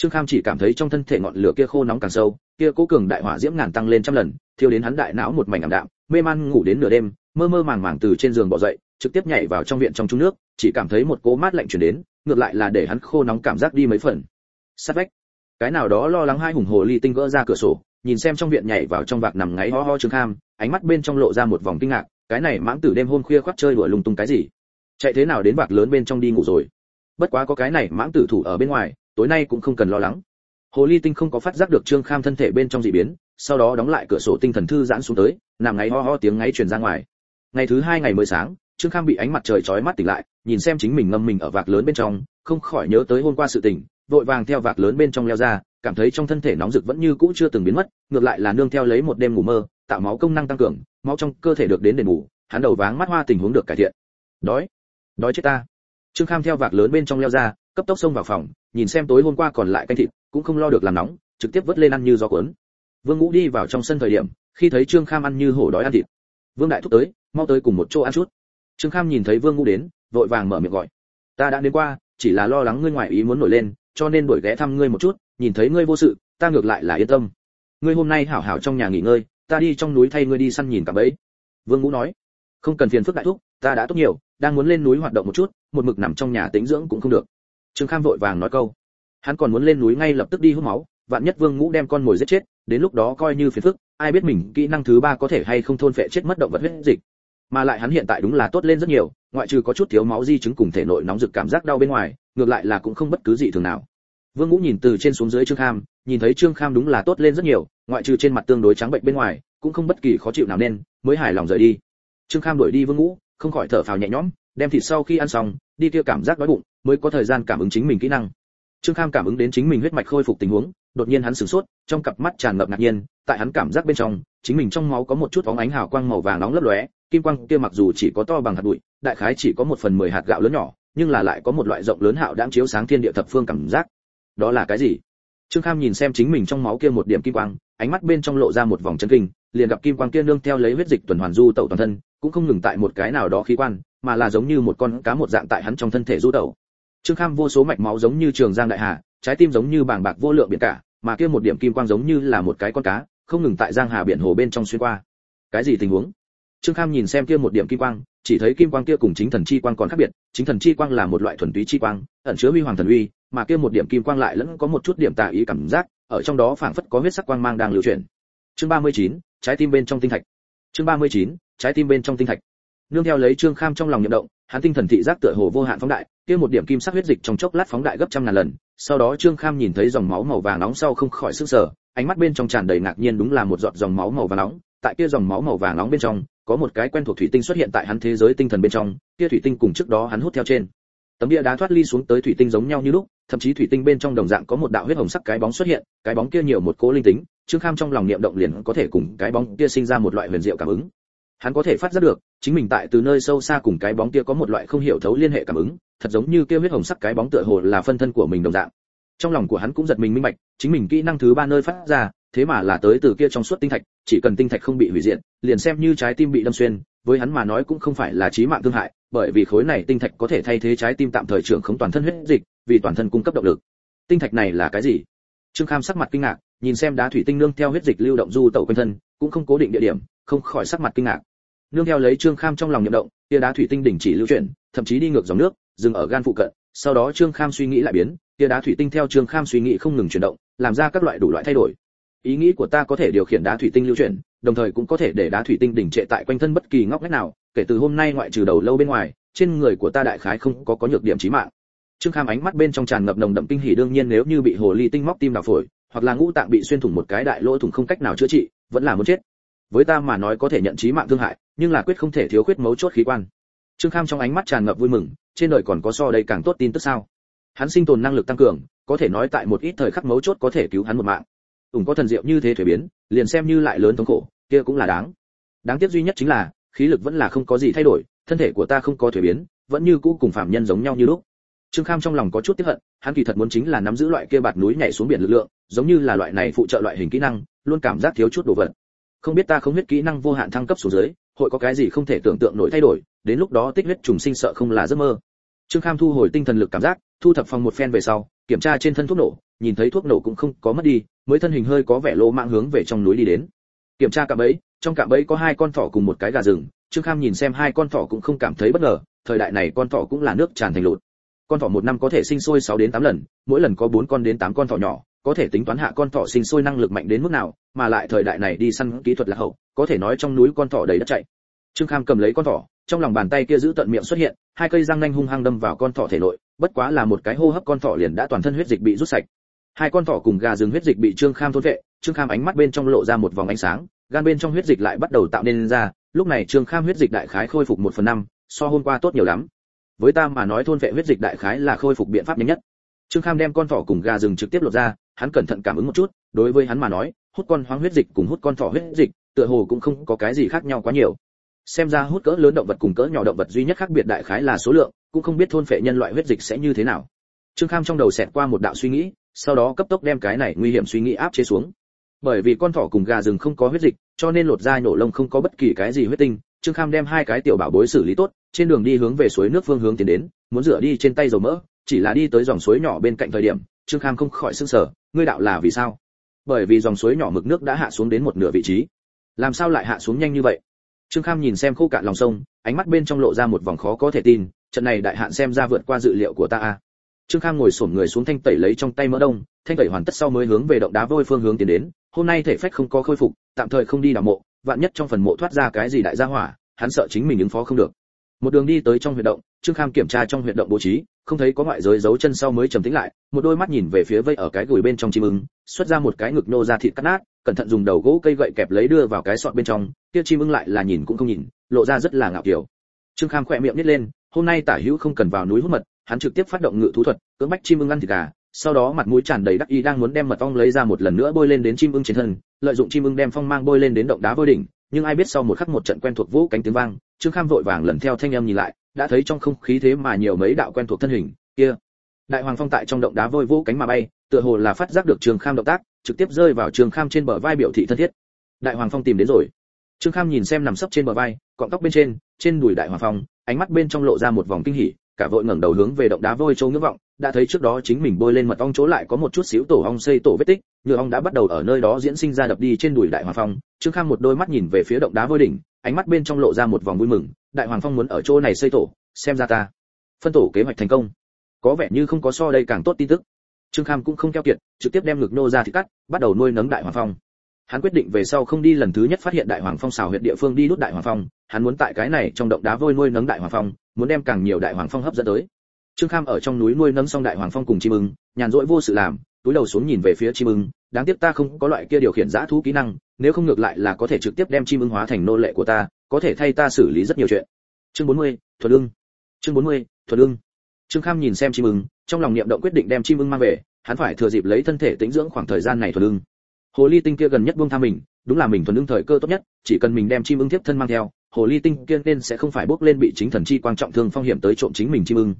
trương kham chỉ cảm thấy trong thân thể ngọn lửa kia khô nóng càng sâu, kia cố cường đại hỏa diễm ngàn tăng lên trăm lần, thiêu đến hắn đại não một mảnh ảm đạm, mê man ngủ đến nửa đêm, mơ mơ màng màng từ trên giường bỏ dậy, trực tiếp nhảy vào trong viện trong trung nước, chỉ cảm thấy một cỗ mát lạnh truyền đến, ngược lại là để hắn khô nóng cảm giác đi mấy phần. Sát vách. Cái nào đó lo lắng hai hùng hồ ly tinh gỡ ra cửa sổ, nhìn xem trong viện nhảy vào trong vạc nằm ngáy ho ho trương kham, ánh mắt bên trong lộ ra một vòng kinh ngạc cái này mãng tử đêm hôm khuya khoác chơi đùa lung tung cái gì? Chạy thế nào đến vạc lớn bên trong đi ngủ rồi? Bất quá có cái này mãng tử thủ ở bên ngoài, tối nay cũng không cần lo lắng. Hồ ly tinh không có phát giác được trương kham thân thể bên trong dị biến, sau đó đóng lại cửa sổ tinh thần thư giãn xuống tới, nằm ngáy ho ho tiếng ngáy truyền ra ngoài. Ngày thứ hai ngày mới sáng, trương kham bị ánh mặt trời chói mắt tỉnh lại, nhìn xem chính mình ngâm mình ở vạc lớn bên trong, không khỏi nhớ tới hôm qua sự tỉnh vội vàng theo vạc lớn bên trong leo ra, cảm thấy trong thân thể nóng rực vẫn như cũ chưa từng biến mất, ngược lại là nương theo lấy một đêm ngủ mơ, tạo máu công năng tăng cường máu trong cơ thể được đến đền bù, hắn đầu váng mắt hoa tình huống được cải thiện. Đói đói chết ta. Trương kham theo vạc lớn bên trong leo ra, cấp tốc xông vào phòng, nhìn xem tối hôm qua còn lại canh thịt, cũng không lo được làm nóng, trực tiếp vớt lên ăn như gió cuốn. Vương ngũ đi vào trong sân thời điểm, khi thấy trương kham ăn như hổ đói ăn thịt. Vương đại thúc tới, mau tới cùng một chỗ ăn chút. Trương kham nhìn thấy vương ngũ đến, vội vàng mở miệng gọi. Ta đã đến qua, chỉ là lo lắng ngươi ngoài ý muốn nổi lên, cho nên đuổi ghé thăm ngươi một chút, nhìn thấy ngươi vô sự, ta ngược lại là yên tâm. Ngươi hôm nay hảo hảo trong nhà nghỉ ngơi ta đi trong núi thay ngươi đi săn nhìn cả bấy vương ngũ nói, không cần phiền phức đại thúc, ta đã tốt nhiều, đang muốn lên núi hoạt động một chút, một mực nằm trong nhà tĩnh dưỡng cũng không được. Trương kham vội vàng nói câu, hắn còn muốn lên núi ngay lập tức đi hút máu, vạn nhất vương ngũ đem con mồi giết chết, đến lúc đó coi như phiền phức, ai biết mình kỹ năng thứ ba có thể hay không thôn phệ chết mất động vật huyết dịch. Mà lại hắn hiện tại đúng là tốt lên rất nhiều, ngoại trừ có chút thiếu máu di chứng cùng thể nội nóng rực cảm giác đau bên ngoài, ngược lại là cũng không bất cứ gì thường nào. Vương ngũ nhìn từ trên xuống dưới trương kham, nhìn thấy trương kham đúng là tốt lên rất nhiều ngoại trừ trên mặt tương đối trắng bệnh bên ngoài, cũng không bất kỳ khó chịu nào nên, mới hài lòng rời đi. Trương kham đuổi đi vương ngũ, không khỏi thở phào nhẹ nhõm, đem thịt sau khi ăn xong, đi kia cảm giác đói bụng, mới có thời gian cảm ứng chính mình kỹ năng. Trương kham cảm ứng đến chính mình huyết mạch khôi phục tình huống, đột nhiên hắn sửng sốt, trong cặp mắt tràn ngập ngạc nhiên, tại hắn cảm giác bên trong, chính mình trong máu có một chút bóng ánh hào quang màu vàng nóng lấp lóe, kim quang kia mặc dù chỉ có to bằng hạt bụi, đại khái chỉ có một phần mười hạt gạo lớn nhỏ, nhưng là lại có một loại rộng lớn hạo đang chiếu sáng thiên địa thập phương cảm giác. Đó là cái gì? Trương kham nhìn xem chính mình trong máu kia một điểm kim quang ánh mắt bên trong lộ ra một vòng chân kinh, liền gặp kim quang kia nương theo lấy huyết dịch tuần hoàn du tẩu toàn thân, cũng không ngừng tại một cái nào đó khí quan, mà là giống như một con cá một dạng tại hắn trong thân thể du tẩu. Trương kham vô số mạch máu giống như trường giang đại hà, trái tim giống như bàng bạc vô lượng biển cả, mà kia một điểm kim quang giống như là một cái con cá, không ngừng tại giang hà biển hồ bên trong xuyên qua. Cái gì tình huống? Trương kham nhìn xem kia một điểm kim quang chỉ thấy kim quang kia cùng chính thần chi quang còn khác biệt chính thần chi quang là một loại thuần túy chi quang ẩn chứa huy hoàng thần uy mà kia một điểm kim quang lại lẫn có một chút điểm tà ý cảm giác ở trong đó phảng phất có huyết sắc quang mang đang lưu chuyển. Chương 39, trái tim bên trong tinh thạch. Chương 39, trái tim bên trong tinh thạch. Nương theo lấy trương kham trong lòng nhậm động hắn tinh thần thị giác tựa hồ vô hạn phóng đại kia một điểm kim sắc huyết dịch trong chốc lát phóng đại gấp trăm ngàn lần sau đó trương kham nhìn thấy dòng máu màu vàng nóng sau không khỏi sức sở ánh mắt bên trong tràn đầy ngạc nhiên đúng là một giọt dòng máu màu vàng nóng tại kia dòng máu màu vàng nóng bên trong có một cái quen thuộc thủy tinh xuất hiện tại hắn thế giới tinh thần bên trong, kia thủy tinh cùng trước đó hắn hút theo trên. Tấm bia đá thoát ly xuống tới thủy tinh giống nhau như lúc, thậm chí thủy tinh bên trong đồng dạng có một đạo huyết hồng sắc cái bóng xuất hiện, cái bóng kia nhiều một cố linh tính, trương kham trong lòng niệm động liền có thể cùng cái bóng kia sinh ra một loại huyền diệu cảm ứng. Hắn có thể phát giác được, chính mình tại từ nơi sâu xa cùng cái bóng kia có một loại không hiểu thấu liên hệ cảm ứng, thật giống như kia huyết hồng sắc cái bóng tựa hồ là phân thân của mình đồng dạng. Trong lòng của hắn cũng giật mình minh bạch, chính mình kỹ năng thứ ba nơi phát ra, thế mà là tới từ kia trong suốt tinh thạch, chỉ cần tinh thạch không bị hủy diệt liền xem như trái tim bị đâm xuyên, với hắn mà nói cũng không phải là chí mạng thương hại, bởi vì khối này tinh thạch có thể thay thế trái tim tạm thời trưởng không toàn thân huyết dịch, vì toàn thân cung cấp động lực. Tinh thạch này là cái gì? Trương kham sắc mặt kinh ngạc, nhìn xem đá thủy tinh nương theo huyết dịch lưu động du tẩu quanh thân, cũng không cố định địa điểm, không khỏi sắc mặt kinh ngạc. Nương theo lấy trương kham trong lòng nhậm động tia đá thủy tinh đỉnh chỉ lưu chuyển, thậm chí đi ngược dòng nước, dừng ở gan phụ cận, sau đó trương kham suy nghĩ lại biến tia đá thủy tinh theo trương kham suy nghĩ không ngừng chuyển động, làm ra các loại đủ loại thay đổi ý nghĩ của ta có thể điều khiển đá thủy tinh lưu chuyển, đồng thời cũng có thể để đá thủy tinh đỉnh trệ tại quanh thân bất kỳ ngóc ngách nào, kể từ hôm nay ngoại trừ đầu lâu bên ngoài, trên người của ta đại khái không có có nhược điểm chí mạng. Trương kham ánh mắt bên trong tràn ngập nồng đậm kinh hỉ, đương nhiên nếu như bị hồ ly tinh móc tim đào phổi, hoặc là ngũ tạng bị xuyên thủng một cái đại lỗ thủng không cách nào chữa trị, vẫn là muốn chết. Với ta mà nói có thể nhận chí mạng thương hại, nhưng là quyết không thể thiếu khuyết mấu chốt khí quan. Trương kham trong ánh mắt tràn ngập vui mừng, trên đời còn có so đây càng tốt tin tức sao? Hắn sinh tồn năng lực tăng cường, có thể nói tại một ít thời khắc mấu chốt có thể cứu hắn một mạng ủng có thần diệu như thế thuế biến, liền xem như lại lớn thống khổ, kia cũng là đáng. Đáng tiếc duy nhất chính là, khí lực vẫn là không có gì thay đổi, thân thể của ta không có thuế biến, vẫn như cũ cùng phạm nhân giống nhau như lúc. Trương kham trong lòng có chút tiếc hận, hắn kỳ thật muốn chính là nắm giữ loại kia bạt núi nhảy xuống biển lực lượng, giống như là loại này phụ trợ loại hình kỹ năng, luôn cảm giác thiếu chút đồ vật. Không biết ta không biết kỹ năng vô hạn thăng cấp xuống dưới, hội có cái gì không thể tưởng tượng nổi thay đổi, đến lúc đó tích huyết trùng sinh sợ không là giấc mơ trương kham thu hồi tinh thần lực cảm giác, thu thập phòng một phen về sau, kiểm tra trên thân thuốc nổ, nhìn thấy thuốc nổ cũng không có mất đi, mới thân hình hơi có vẻ lỗ mạng hướng về trong núi đi đến. Kiểm tra cạm bẫy, trong cạm bẫy có hai con thỏ cùng một cái gà rừng, trương kham nhìn xem hai con thỏ cũng không cảm thấy bất ngờ, thời đại này con thỏ cũng là nước tràn thành lụt. Con thỏ một năm có thể sinh sôi 6 đến 8 lần, mỗi lần có 4 con đến 8 con thỏ nhỏ, có thể tính toán hạ con thỏ sinh sôi năng lực mạnh đến mức nào, mà lại thời đại này đi săn kỹ thuật là hậu, có thể nói trong núi con thỏ đầy đất chạy. Trương kham cầm lấy con thỏ trong lòng bàn tay kia giữ tận miệng xuất hiện, hai cây răng nanh hung hăng đâm vào con thỏ thể nội, bất quá là một cái hô hấp con thỏ liền đã toàn thân huyết dịch bị rút sạch. Hai con thỏ cùng gà rừng huyết dịch bị trương kham thôn vệ, trương kham ánh mắt bên trong lộ ra một vòng ánh sáng, gan bên trong huyết dịch lại bắt đầu tạo nên ra, lúc này trương kham huyết dịch đại khái khôi phục một phần năm, so hôm qua tốt nhiều lắm. Với ta mà nói thôn vệ huyết dịch đại khái là khôi phục biện pháp nhanh nhất. Trương kham đem con thỏ cùng gà rừng trực tiếp lột ra, hắn cẩn thận cảm ứng một chút, đối với hắn mà nói, hút con hoang huyết dịch cùng hút con thỏ huyết dịch, tựa hồ cũng không có cái gì khác nhau quá nhiều xem ra hút cỡ lớn động vật cùng cỡ nhỏ động vật duy nhất khác biệt đại khái là số lượng, cũng không biết thôn phệ nhân loại huyết dịch sẽ như thế nào. Trương kham trong đầu xẹt qua một đạo suy nghĩ, sau đó cấp tốc đem cái này nguy hiểm suy nghĩ áp chế xuống. Bởi vì con thỏ cùng gà rừng không có huyết dịch, cho nên lột da nhổ lông không có bất kỳ cái gì huyết tinh, trương kham đem hai cái tiểu bảo bối xử lý tốt, trên đường đi hướng về suối nước phương hướng tiến đến, muốn rửa đi trên tay dầu mỡ, chỉ là đi tới dòng suối nhỏ bên cạnh thời điểm, trương kham không khỏi sưng sở ngươi đạo là vì sao? Bởi vì dòng suối nhỏ mực nước đã hạ xuống đến một nửa vị trí. Làm sao lại hạ xuống nhanh như vậy? Trương kham nhìn xem khô cạn lòng sông, ánh mắt bên trong lộ ra một vòng khó có thể tin, trận này đại hạn xem ra vượt qua dự liệu của ta a. Trương kham ngồi xổm người xuống thanh tẩy lấy trong tay mỡ đông, thanh tẩy hoàn tất sau mới hướng về động đá vôi phương hướng tiến đến, hôm nay thể phách không có khôi phục, tạm thời không đi đào mộ, vạn nhất trong phần mộ thoát ra cái gì đại gia hỏa, hắn sợ chính mình ứng phó không được. Một đường đi tới trong huyệt động, trương kham kiểm tra trong huyệt động bố trí, không thấy có ngoại giới giấu chân sau mới trầm tĩnh lại, một đôi mắt nhìn về phía vây ở cái gùi bên trong chim ưng, xuất ra một cái ngực nô ra thịt cắt nát cẩn thận dùng đầu gỗ cây gậy kẹp lấy đưa vào cái sọt bên trong, kia chim ưng lại là nhìn cũng không nhìn, lộ ra rất là ngạo kiểu. Trương kham khỏe miệng nít lên, hôm nay tả hữu không cần vào núi hút mật, hắn trực tiếp phát động ngự thú thuật, cưỡng bách chim ưng ăn thịt gà, sau đó mặt mũi tràn đầy đắc ý đang muốn đem mật ong lấy ra một lần nữa bôi lên đến chim ưng trên thân, lợi dụng chim ưng đem phong mang bôi lên đến động đá vôi đỉnh, nhưng ai biết sau một khắc một trận quen thuộc vũ cánh tiếng vang, trương kham vội vàng lần theo thanh âm nhìn lại, đã thấy trong không khí thế mà nhiều mấy đạo quen thuộc thân hình, kia. Đại hoàng phong tại trong động đá vôi vũ cánh mà bay, tựa hồ là phát giác được trương kham động tác trực tiếp rơi vào trương kham trên bờ vai biểu thị thân thiết. Đại hoàng phong tìm đến rồi. Trương kham nhìn xem nằm sấp trên bờ vai, cọng tóc bên trên trên đùi đại hoàng phong, ánh mắt bên trong lộ ra một vòng kinh hỉ, cả vội ngẩng đầu hướng về động đá vôi châu ngưỡng vọng, đã thấy trước đó chính mình bôi lên mật ong chỗ lại có một chút xíu tổ ong xây tổ vết tích, nhựa ong đã bắt đầu ở nơi đó diễn sinh ra đập đi trên đùi đại hoàng phong. Trương kham một đôi mắt nhìn về phía động đá vôi đỉnh, ánh mắt bên trong lộ ra một vòng vui mừng, đại hoàng phong muốn ở chỗ này xây tổ, xem ra ta, phân tổ kế hoạch thành công. Có vẻ như không có so đây càng tốt tin tức trương kham cũng không keo kiệt trực tiếp đem ngực nô ra thì cắt bắt đầu nuôi nấng đại hoàng phong. Hắn quyết định về sau không đi lần thứ nhất phát hiện đại hoàng phong xào huyệt địa phương đi đốt đại hoàng phong hắn muốn tại cái này trong động đá vôi nuôi nấng đại hoàng phong muốn đem càng nhiều đại hoàng phong hấp dẫn tới. Trương kham ở trong núi nuôi nấng xong đại hoàng phong cùng chim ưng nhàn rỗi vô sự làm túi đầu xuống nhìn về phía chim ưng đáng tiếc ta không có loại kia điều khiển giã thú kỹ năng nếu không ngược lại là có thể trực tiếp đem chim ưng hóa thành nô lệ của ta có thể thay ta xử lý rất nhiều chuyện. Chương 40, thuật ưng. Chương 40, thuật ưng trương kham nhìn xem chim ưng, trong lòng niệm động quyết định đem chim ưng mang về, hắn phải thừa dịp lấy thân thể tĩnh dưỡng khoảng thời gian này thuần ưng. Hồ ly tinh kia gần nhất buông tha mình, đúng là mình thuần ưng thời cơ tốt nhất, chỉ cần mình đem chim ưng tiếp thân mang theo, hồ ly tinh kia nên sẽ không phải bước lên bị chính thần chi quan trọng thương phong hiểm tới trộm chính mình chim ưng.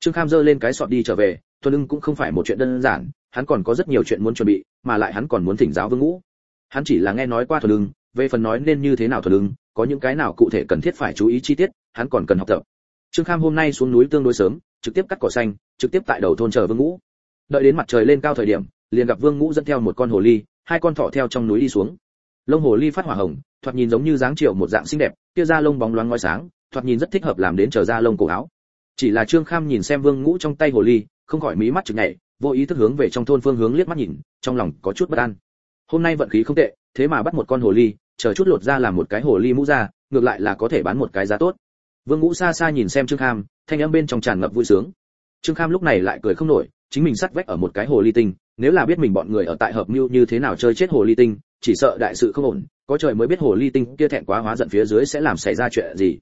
Trương kham giơ lên cái sọt đi trở về, thuần ưng cũng không phải một chuyện đơn giản, hắn còn có rất nhiều chuyện muốn chuẩn bị, mà lại hắn còn muốn thỉnh giáo vương ngũ. Hắn chỉ là nghe nói qua thuần ưng, về phần nói nên như thế nào thuần ưng, có những cái nào cụ thể cần thiết phải chú ý chi tiết, hắn còn cần học tập. Trương kham hôm nay xuống núi tương đối sớm trực tiếp cắt cỏ xanh, trực tiếp tại đầu thôn chờ vương ngũ. Đợi đến mặt trời lên cao thời điểm, liền gặp vương ngũ dẫn theo một con hồ ly, hai con thỏ theo trong núi đi xuống. Lông hồ ly phát hỏa hồng, thoạt nhìn giống như dáng triệu một dạng xinh đẹp, kia da lông bóng loáng ngói sáng, thoạt nhìn rất thích hợp làm đến trở ra lông cổ áo. Chỉ là trương kham nhìn xem vương ngũ trong tay hồ ly, không khỏi mí mắt chực nhảy, vô ý thức hướng về trong thôn phương hướng liếc mắt nhìn, trong lòng có chút bất an. Hôm nay vận khí không tệ, thế mà bắt một con hồ ly, chờ chút lột ra làm một cái hồ ly mũ ra, ngược lại là có thể bán một cái giá tốt vương ngũ xa xa nhìn xem trương kham, thanh âm bên trong tràn ngập vui sướng. Trương kham lúc này lại cười không nổi, chính mình sắt vách ở một cái hồ ly tinh, nếu là biết mình bọn người ở tại hợp mưu như thế nào chơi chết hồ ly tinh, chỉ sợ đại sự không ổn, có trời mới biết hồ ly tinh kia thẹn quá hóa giận phía dưới sẽ làm xảy ra chuyện gì.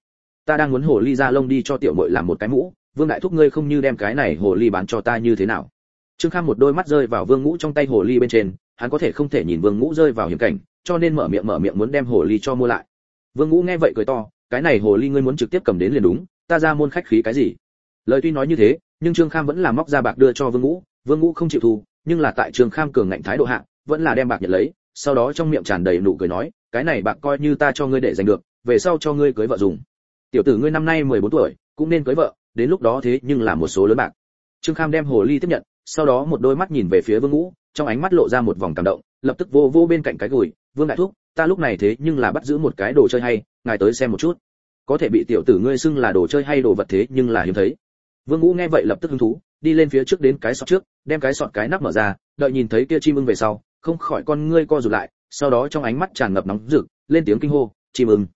Ta đang muốn hồ ly ra lông đi cho tiểu muội làm một cái mũ, vương đại thúc ngươi không như đem cái này hồ ly bán cho ta như thế nào? Trương kham một đôi mắt rơi vào vương ngũ trong tay hồ ly bên trên, hắn có thể không thể nhìn vương ngũ rơi vào hiểm cảnh, cho nên mở miệng mở miệng muốn đem hồ ly cho mua lại. Vương ngũ nghe vậy cười to cái này hồ ly ngươi muốn trực tiếp cầm đến liền đúng, ta ra môn khách khí cái gì? Lời tuy nói như thế, nhưng trương kham vẫn là móc ra bạc đưa cho vương ngũ. Vương ngũ không chịu thu nhưng là tại trương kham cường ngạnh thái độ hạ, vẫn là đem bạc nhận lấy, sau đó trong miệng tràn đầy nụ cười nói, cái này bạc coi như ta cho ngươi để giành được, về sau cho ngươi cưới vợ dùng. Tiểu tử ngươi năm nay 14 tuổi, cũng nên cưới vợ, đến lúc đó thế nhưng là một số lớn bạc. Trương kham đem hồ ly tiếp nhận, sau đó một đôi mắt nhìn về phía vương ngũ, trong ánh mắt lộ ra một vòng cảm động, lập tức vô vô bên cạnh cái gùi vương đại thúc, ta lúc này thế nhưng là bắt giữ một cái đồ chơi hay, ngài tới xem một chút. Có thể bị tiểu tử ngươi xưng là đồ chơi hay đồ vật thế nhưng là hiếm thấy. Vương ngũ nghe vậy lập tức hứng thú, đi lên phía trước đến cái sọt trước, đem cái sọt cái nắp mở ra, đợi nhìn thấy kia chim ưng về sau, không khỏi con ngươi co rụt lại, sau đó trong ánh mắt tràn ngập nóng rực, lên tiếng kinh hô, chim ưng,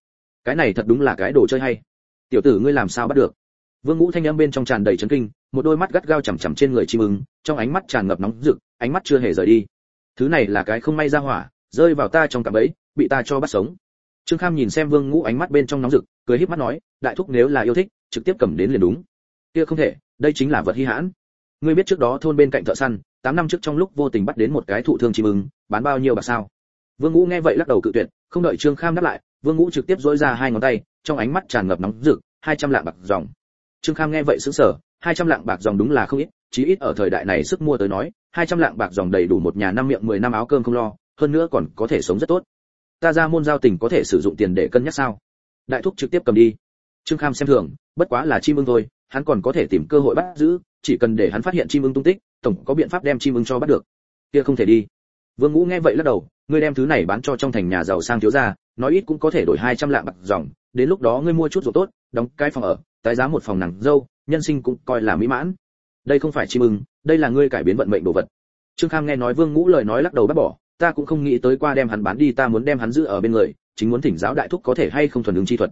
cái này thật đúng là cái đồ chơi hay. Tiểu tử ngươi làm sao bắt được? Vương ngũ thanh âm bên trong tràn đầy chấn kinh, một đôi mắt gắt gao chằm chằm trên người chim ưng, trong ánh mắt tràn ngập nóng rực, ánh mắt chưa hề rời đi. Thứ này là cái không may ra hỏa rơi vào ta trong cạm bẫy, bị ta cho bắt sống. Trương kham nhìn xem vương ngũ ánh mắt bên trong nóng rực, cười híp mắt nói, đại thúc nếu là yêu thích, trực tiếp cầm đến liền đúng. Kia không thể, đây chính là vật hi hãn. Ngươi biết trước đó thôn bên cạnh thợ săn, tám năm trước trong lúc vô tình bắt đến một cái thụ thương chim ưng, bán bao nhiêu bạc sao? Vương ngũ nghe vậy lắc đầu cự tuyệt, không đợi trương kham đáp lại, vương ngũ trực tiếp dỗi ra hai ngón tay, trong ánh mắt tràn ngập nóng rực, hai trăm lạng bạc dòng. Trương kham nghe vậy sững sờ, hai trăm lạng bạc dòng đúng là không ít, chí ít ở thời đại này sức mua tới nói, hai trăm lạng bạc dòng đầy đủ một nhà năm miệng mười năm áo cơm không lo hơn nữa còn có thể sống rất tốt. Ta ra môn giao tình có thể sử dụng tiền để cân nhắc sao? Đại thúc trực tiếp cầm đi. Trương kham xem thường, bất quá là chim ưng thôi, hắn còn có thể tìm cơ hội bắt giữ, chỉ cần để hắn phát hiện chim ưng tung tích, tổng có biện pháp đem chim ưng cho bắt được. Kia không thể đi. Vương ngũ nghe vậy lắc đầu, ngươi đem thứ này bán cho trong thành nhà giàu sang thiếu gia, nói ít cũng có thể đổi hai trăm lạng bạc dòng, đến lúc đó ngươi mua chút ruộng tốt, đóng cái phòng ở, tái giá một phòng nặng dâu, nhân sinh cũng coi là mỹ mãn. Đây không phải chim ưng, đây là ngươi cải biến vận mệnh đồ vật. Trương kham nghe nói vương ngũ lời nói lắc đầu bác bỏ ta cũng không nghĩ tới qua đem hắn bán đi, ta muốn đem hắn giữ ở bên người, chính muốn thỉnh giáo đại thúc có thể hay không thuần ứng chi thuật.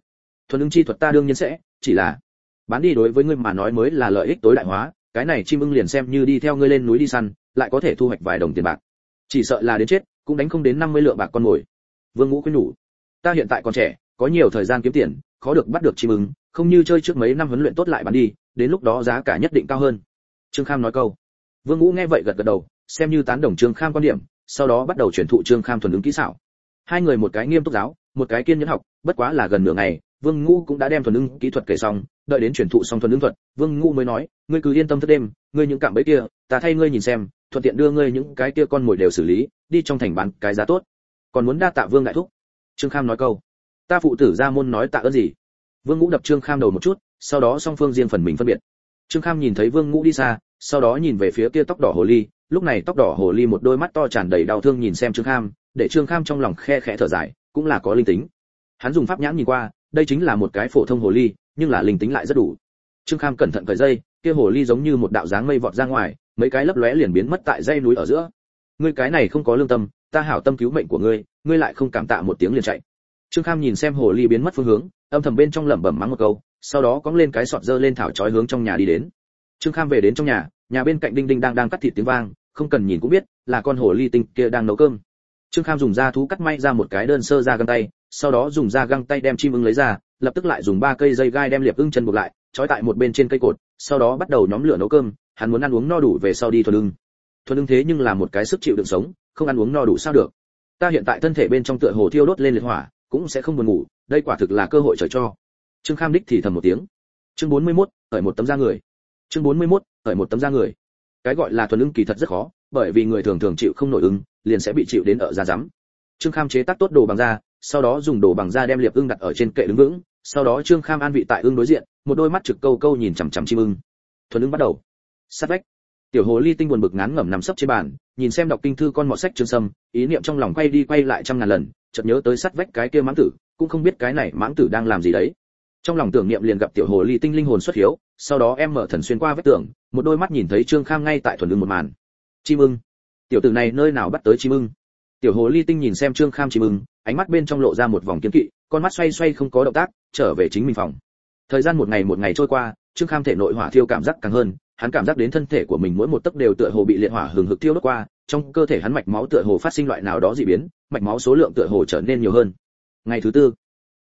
Thuần ứng chi thuật ta đương nhiên sẽ, chỉ là bán đi đối với ngươi mà nói mới là lợi ích tối đại hóa, cái này chim ưng liền xem như đi theo ngươi lên núi đi săn, lại có thể thu hoạch vài đồng tiền bạc. Chỉ sợ là đến chết, cũng đánh không đến 50 lượng bạc con ngồi vương ngũ khuyên nhủ, ta hiện tại còn trẻ, có nhiều thời gian kiếm tiền, khó được bắt được chim ưng, không như chơi trước mấy năm huấn luyện tốt lại bán đi, đến lúc đó giá cả nhất định cao hơn. Trương kham nói câu. Vương ngũ nghe vậy gật gật đầu, xem như tán đồng trương kham quan điểm sau đó bắt đầu truyền thụ trương kham thuần ứng kỹ xảo. Hai người một cái nghiêm túc giáo, một cái kiên nhẫn học, bất quá là gần nửa ngày, vương ngũ cũng đã đem thuần ứng kỹ thuật kể xong, đợi đến truyền thụ xong thuần ứng thuật, vương ngũ mới nói, ngươi cứ yên tâm thức đêm, ngươi những cạm bẫy kia, ta thay ngươi nhìn xem, thuận tiện đưa ngươi những cái kia con mồi đều xử lý, đi trong thành bán cái giá tốt. Còn muốn đa tạ vương đại thúc. Trương kham nói câu. Ta phụ tử ra môn nói tạ ơn gì? Vương ngũ đập trương kham đầu một chút, sau đó song phương riêng phần mình phân biệt. Trương kham nhìn thấy vương ngũ đi xa, sau đó nhìn về phía kia tóc đỏ hồ ly lúc này tóc đỏ hồ ly một đôi mắt to tràn đầy đau thương nhìn xem trương kham, để trương kham trong lòng khe khẽ thở dài, cũng là có linh tính. Hắn dùng pháp nhãn nhìn qua, đây chính là một cái phổ thông hồ ly, nhưng là linh tính lại rất đủ. Trương kham cẩn thận cởi dây, kia hồ ly giống như một đạo dáng mây vọt ra ngoài, mấy cái lấp lóe liền biến mất tại dây núi ở giữa. Ngươi cái này không có lương tâm, ta hảo tâm cứu mệnh của ngươi ngươi lại không cảm tạ một tiếng liền chạy. Trương kham nhìn xem hồ ly biến mất phương hướng, âm thầm bên trong lẩm bẩm mắng một câu, sau đó cóng lên cái sọt dơ lên thảo trói hướng trong nhà đi đến. Trương kham về đến trong nhà nhà bên cạnh đinh đinh đang đang cắt thịt tiếng vang không cần nhìn cũng biết là con hồ ly tinh kia đang nấu cơm. Trương kham dùng da thú cắt may ra một cái đơn sơ ra găng tay sau đó dùng da găng tay đem chim ưng lấy ra lập tức lại dùng ba cây dây gai đem liệp ưng chân buộc lại trói tại một bên trên cây cột sau đó bắt đầu nhóm lửa nấu cơm hắn muốn ăn uống no đủ về sau đi thuần ưng. Thuần ưng thế nhưng là một cái sức chịu đựng sống không ăn uống no đủ sao được. Ta hiện tại thân thể bên trong tựa hồ thiêu đốt lên liệt hỏa cũng sẽ không buồn ngủ đây quả thực là cơ hội trời cho. Trương kham đích thì thầm một tiếng. Chương 41, ở một tấm da người. Chương 41, ở một tấm da người cái gọi là thuần ưng kỳ thật rất khó, bởi vì người thường thường chịu không nổi ứng liền sẽ bị chịu đến ở da rắm. Trương kham chế tác tốt đồ bằng da, sau đó dùng đồ bằng da đem liệp ưng đặt ở trên kệ đứng vững, sau đó trương kham an vị tại ưng đối diện, một đôi mắt trực câu câu nhìn chằm chằm chim ưng. Thuần ưng bắt đầu. Sát vách. Tiểu hồ ly tinh buồn bực ngán ngẩm nằm sấp trên bàn, nhìn xem đọc kinh thư con mọt sách trương sâm, ý niệm trong lòng quay đi quay lại trăm ngàn lần, chợt nhớ tới sát vách cái kia mãng tử, cũng không biết cái này mãng tử đang làm gì đấy. Trong lòng tưởng niệm liền gặp tiểu hồ ly tinh linh hồn xuất hiếu sau đó em mở thần xuyên qua vết tường, một đôi mắt nhìn thấy trương kham ngay tại thuần lưng một màn. Chim ưng. Tiểu tử này nơi nào bắt tới chim ưng? Tiểu hồ ly tinh nhìn xem trương kham chim ưng, ánh mắt bên trong lộ ra một vòng kiếm kỵ, con mắt xoay xoay không có động tác, trở về chính mình phòng. Thời gian một ngày một ngày trôi qua, trương kham thể nội hỏa thiêu cảm giác càng hơn, hắn cảm giác đến thân thể của mình mỗi một tấc đều tựa hồ bị liệt hỏa hừng hực thiêu đốt qua, trong cơ thể hắn mạch máu tựa hồ phát sinh loại nào đó dị biến, mạch máu số lượng tựa hồ trở nên nhiều hơn. Ngày thứ tư,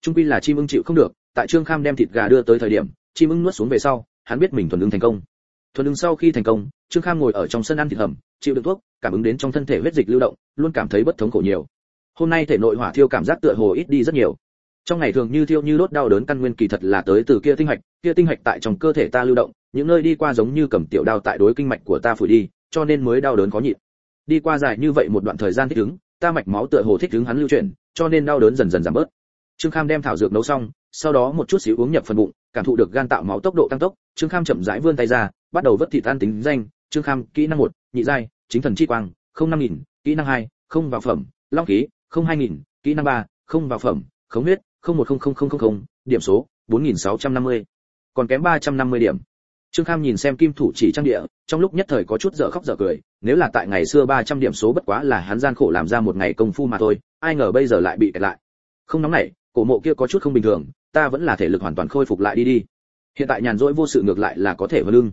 trung quy là chim ưng chịu không được, tại trương kham đem thịt gà đưa tới thời điểm, chim ưng nuốt xuống về sau hắn biết mình thuần ứng thành công. Thuần ứng sau khi thành công, trương kham ngồi ở trong sân ăn thịt hầm, chịu đựng thuốc, cảm ứng đến trong thân thể huyết dịch lưu động, luôn cảm thấy bất thống khổ nhiều. Hôm nay thể nội hỏa thiêu cảm giác tựa hồ ít đi rất nhiều. Trong ngày thường như thiêu như đốt đau đớn căn nguyên kỳ thật là tới từ kia tinh hạch, kia tinh hạch tại trong cơ thể ta lưu động, những nơi đi qua giống như cầm tiểu đao tại đối kinh mạch của ta phủi đi, cho nên mới đau đớn khó nhịn. Đi qua dài như vậy một đoạn thời gian thích ứng, ta mạch máu tựa hồ thích ứng hắn lưu chuyển, cho nên đau đớn dần dần giảm bớt. Trương kham đem thảo dược nấu xong, sau đó một chút xíu uống nhập phần bụng cảm thụ được gan tạo máu tốc độ tăng tốc, trương kham chậm rãi vươn tay ra, bắt đầu vớt thịt tan tính danh, trương kham, kỹ năng một, nhị giai, chính thần chi quang, không năm nghìn, kỹ năng hai, không vào phẩm, long khí, không hai nghìn, kỹ năng ba, không vào phẩm, khống huyết, không một không không không không không, điểm số, bốn nghìn sáu trăm năm mươi. Còn kém ba trăm năm mươi điểm. Trương kham nhìn xem kim thủ chỉ trang địa, trong lúc nhất thời có chút dở khóc dở cười, nếu là tại ngày xưa ba trăm điểm số bất quá là hắn gian khổ làm ra một ngày công phu mà thôi, ai ngờ bây giờ lại bị kẹt lại. Không nóng nảy cổ mộ kia có chút không bình thường ta vẫn là thể lực hoàn toàn khôi phục lại đi đi. Hiện tại nhàn rỗi vô sự ngược lại là có thể vươn lưng.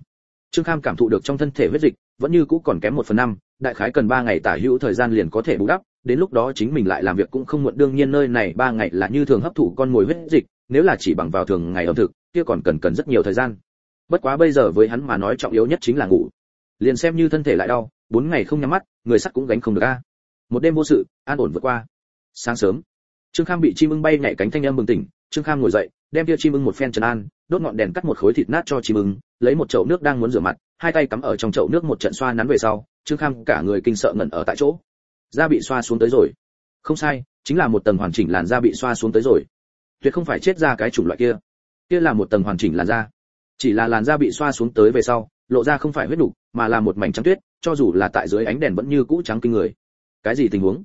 Trương kham cảm thụ được trong thân thể huyết dịch, vẫn như cũ còn kém một phần năm, đại khái cần ba ngày tả hữu thời gian liền có thể bù đắp, đến lúc đó chính mình lại làm việc cũng không muộn, đương nhiên nơi này ba ngày là như thường hấp thụ con mồi huyết dịch, nếu là chỉ bằng vào thường ngày ẩm thực, kia còn cần cần rất nhiều thời gian. Bất quá bây giờ với hắn mà nói trọng yếu nhất chính là ngủ. Liền xem như thân thể lại đau, bốn ngày không nhắm mắt, người sắt cũng gánh không được a. Một đêm vô sự, an ổn vượt qua. Sáng sớm, trương kham bị chim ưng bay nhảy cánh thanh âm bừng tỉnh trương kham ngồi dậy đem tia chim ưng một phen trần an đốt ngọn đèn cắt một khối thịt nát cho chim ưng lấy một chậu nước đang muốn rửa mặt hai tay cắm ở trong chậu nước một trận xoa nắn về sau trương kham cả người kinh sợ ngẩn ở tại chỗ. Da bị xoa xuống tới rồi. Không sai chính là một tầng hoàn chỉnh làn da bị xoa xuống tới rồi. Tuyệt không phải chết ra cái chủng loại kia. Kia là một tầng hoàn chỉnh làn da. Chỉ là làn da bị xoa xuống tới về sau lộ ra không phải huyết đủ, mà là một mảnh trắng tuyết cho dù là tại dưới ánh đèn vẫn như cũ trắng kinh người. Cái gì tình huống?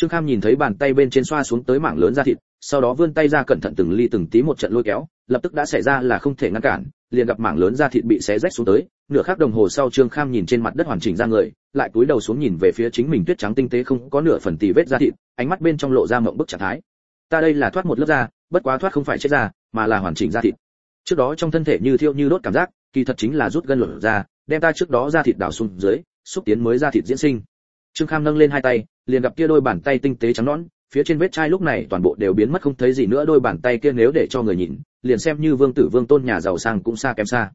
Trương kham nhìn thấy bàn tay bên trên xoa xuống tới mảng lớn da thịt, sau đó vươn tay ra cẩn thận từng ly từng tí một trận lôi kéo, lập tức đã xảy ra là không thể ngăn cản, liền gặp mảng lớn da thịt bị xé rách xuống tới, nửa khắc đồng hồ sau trương kham nhìn trên mặt đất hoàn chỉnh ra người, lại cúi đầu xuống nhìn về phía chính mình tuyết trắng tinh tế không có nửa phần tì vết da thịt, ánh mắt bên trong lộ ra mộng bức trạng thái. Ta đây là thoát một lớp da, bất quá thoát không phải chết da, mà là hoàn chỉnh da thịt. Trước đó trong thân thể như thiêu như đốt cảm giác, kỳ thật chính là rút gân lột ra đem ta trước đó da thịt đảo xuống dưới, xúc tiến mới da thịt diễn sinh. Trương kham nâng lên hai tay liền gặp kia đôi bàn tay tinh tế trắng nõn, phía trên vết chai lúc này toàn bộ đều biến mất không thấy gì nữa, đôi bàn tay kia nếu để cho người nhìn, liền xem như vương tử vương tôn nhà giàu sang cũng xa kém xa.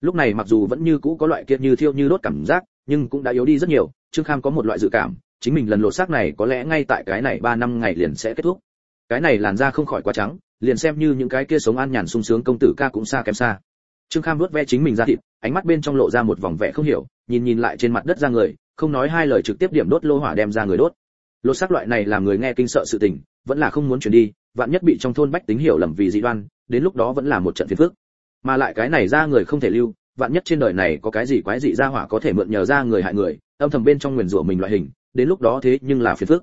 Lúc này mặc dù vẫn như cũ có loại kia như thiêu như đốt cảm giác, nhưng cũng đã yếu đi rất nhiều, trương kham có một loại dự cảm, chính mình lần lột xác này có lẽ ngay tại cái này 3 năm ngày liền sẽ kết thúc. Cái này làn da không khỏi quá trắng, liền xem như những cái kia sống an nhàn sung sướng công tử ca cũng xa kém xa. Trương kham vuốt ve chính mình ra thịt, ánh mắt bên trong lộ ra một vòng vẻ không hiểu, nhìn nhìn lại trên mặt đất ra người không nói hai lời trực tiếp điểm đốt lô hỏa đem ra người đốt. Lô xác loại này làm người nghe kinh sợ sự tình, vẫn là không muốn chuyển đi, vạn nhất bị trong thôn bách tính hiểu lầm vì dị đoan, đến lúc đó vẫn là một trận phiền phức. Mà lại cái này ra người không thể lưu, vạn nhất trên đời này có cái gì quái dị ra hỏa có thể mượn nhờ ra người hại người, âm thầm bên trong nguyền rủa mình loại hình, đến lúc đó thế nhưng là phiền phức.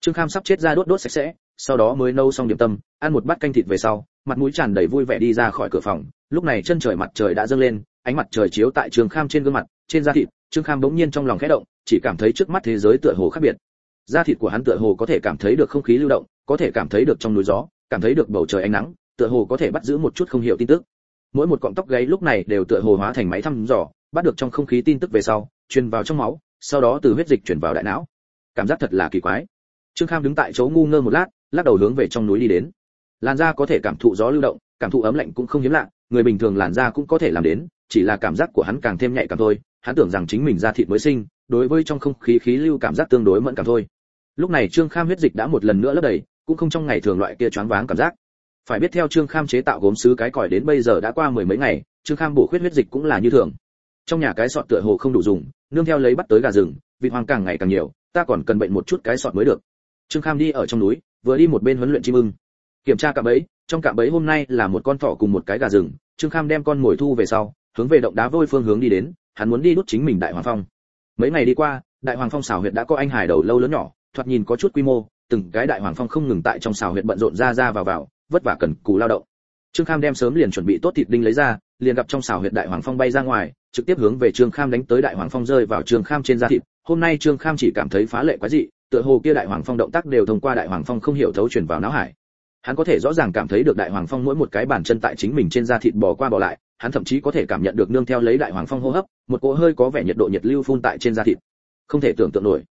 Trương kham sắp chết ra đốt đốt sạch sẽ, sau đó mới nâu xong điểm tâm, ăn một bát canh thịt về sau, mặt mũi tràn đầy vui vẻ đi ra khỏi cửa phòng. Lúc này chân trời mặt trời đã dâng lên, ánh mặt trời chiếu tại trương kham trên gương mặt trên da thịt, trương kham bỗng nhiên trong lòng khẽ động, chỉ cảm thấy trước mắt thế giới tựa hồ khác biệt. Da thịt của hắn tựa hồ có thể cảm thấy được không khí lưu động, có thể cảm thấy được trong núi gió, cảm thấy được bầu trời ánh nắng, tựa hồ có thể bắt giữ một chút không hiểu tin tức. Mỗi một cọng tóc gáy lúc này đều tựa hồ hóa thành máy thăm dò, bắt được trong không khí tin tức về sau, truyền vào trong máu, sau đó từ huyết dịch chuyển vào đại não. Cảm giác thật là kỳ quái. Trương kham đứng tại chỗ ngu ngơ một lát, lắc đầu hướng về trong núi đi đến. Làn da có thể cảm thụ gió lưu động, cảm thụ ấm lạnh cũng không hiếm lạ, người bình thường làn da cũng có thể làm đến, chỉ là cảm giác của hắn càng thêm nhạy cảm thôi hắn tưởng rằng chính mình ra thịt mới sinh, đối với trong không khí khí lưu cảm giác tương đối mẫn cảm thôi. Lúc này trương kham huyết dịch đã một lần nữa lấp đầy, cũng không trong ngày thường loại kia choáng váng cảm giác. Phải biết theo trương kham chế tạo gốm sứ cái còi đến bây giờ đã qua mười mấy ngày, trương kham bổ khuyết huyết dịch cũng là như thường. Trong nhà cái sọt tựa hồ không đủ dùng, nương theo lấy bắt tới gà rừng vịt hoang càng ngày càng nhiều, ta còn cần bệnh một chút cái sọt mới được. Trương kham đi ở trong núi, vừa đi một bên huấn luyện chim ưng. Kiểm tra cạm bẫy, trong cạm bẫy hôm nay là một con thỏ cùng một cái gà rừng, trương kham đem con mồi thu về sau, hướng về động đá vôi phương hướng đi đến hắn muốn đi đút chính mình đại hoàng phong. Mấy ngày đi qua, đại hoàng phong xào huyện đã có anh hải đầu lâu lớn nhỏ, thoạt nhìn có chút quy mô, từng cái đại hoàng phong không ngừng tại trong xào huyện bận rộn ra ra vào vào, vất vả cần cù lao động. Trương kham đem sớm liền chuẩn bị tốt thịt đinh lấy ra, liền gặp trong xào huyện đại hoàng phong bay ra ngoài, trực tiếp hướng về trương kham đánh tới đại hoàng phong rơi vào trương kham trên da thịt. Hôm nay trương kham chỉ cảm thấy phá lệ quá dị, tựa hồ kia đại hoàng phong động tác đều thông qua đại hoàng phong không hiểu thấu truyền vào não hải. Hắn có thể rõ ràng cảm thấy được đại hoàng phong mỗi một cái bàn chân tại chính mình trên da thịt bò qua bò lại hắn thậm chí có thể cảm nhận được nương theo lấy đại hoàng phong hô hấp, một cỗ hơi có vẻ nhiệt độ nhiệt lưu phun tại trên da thịt. Không thể tưởng tượng nổi.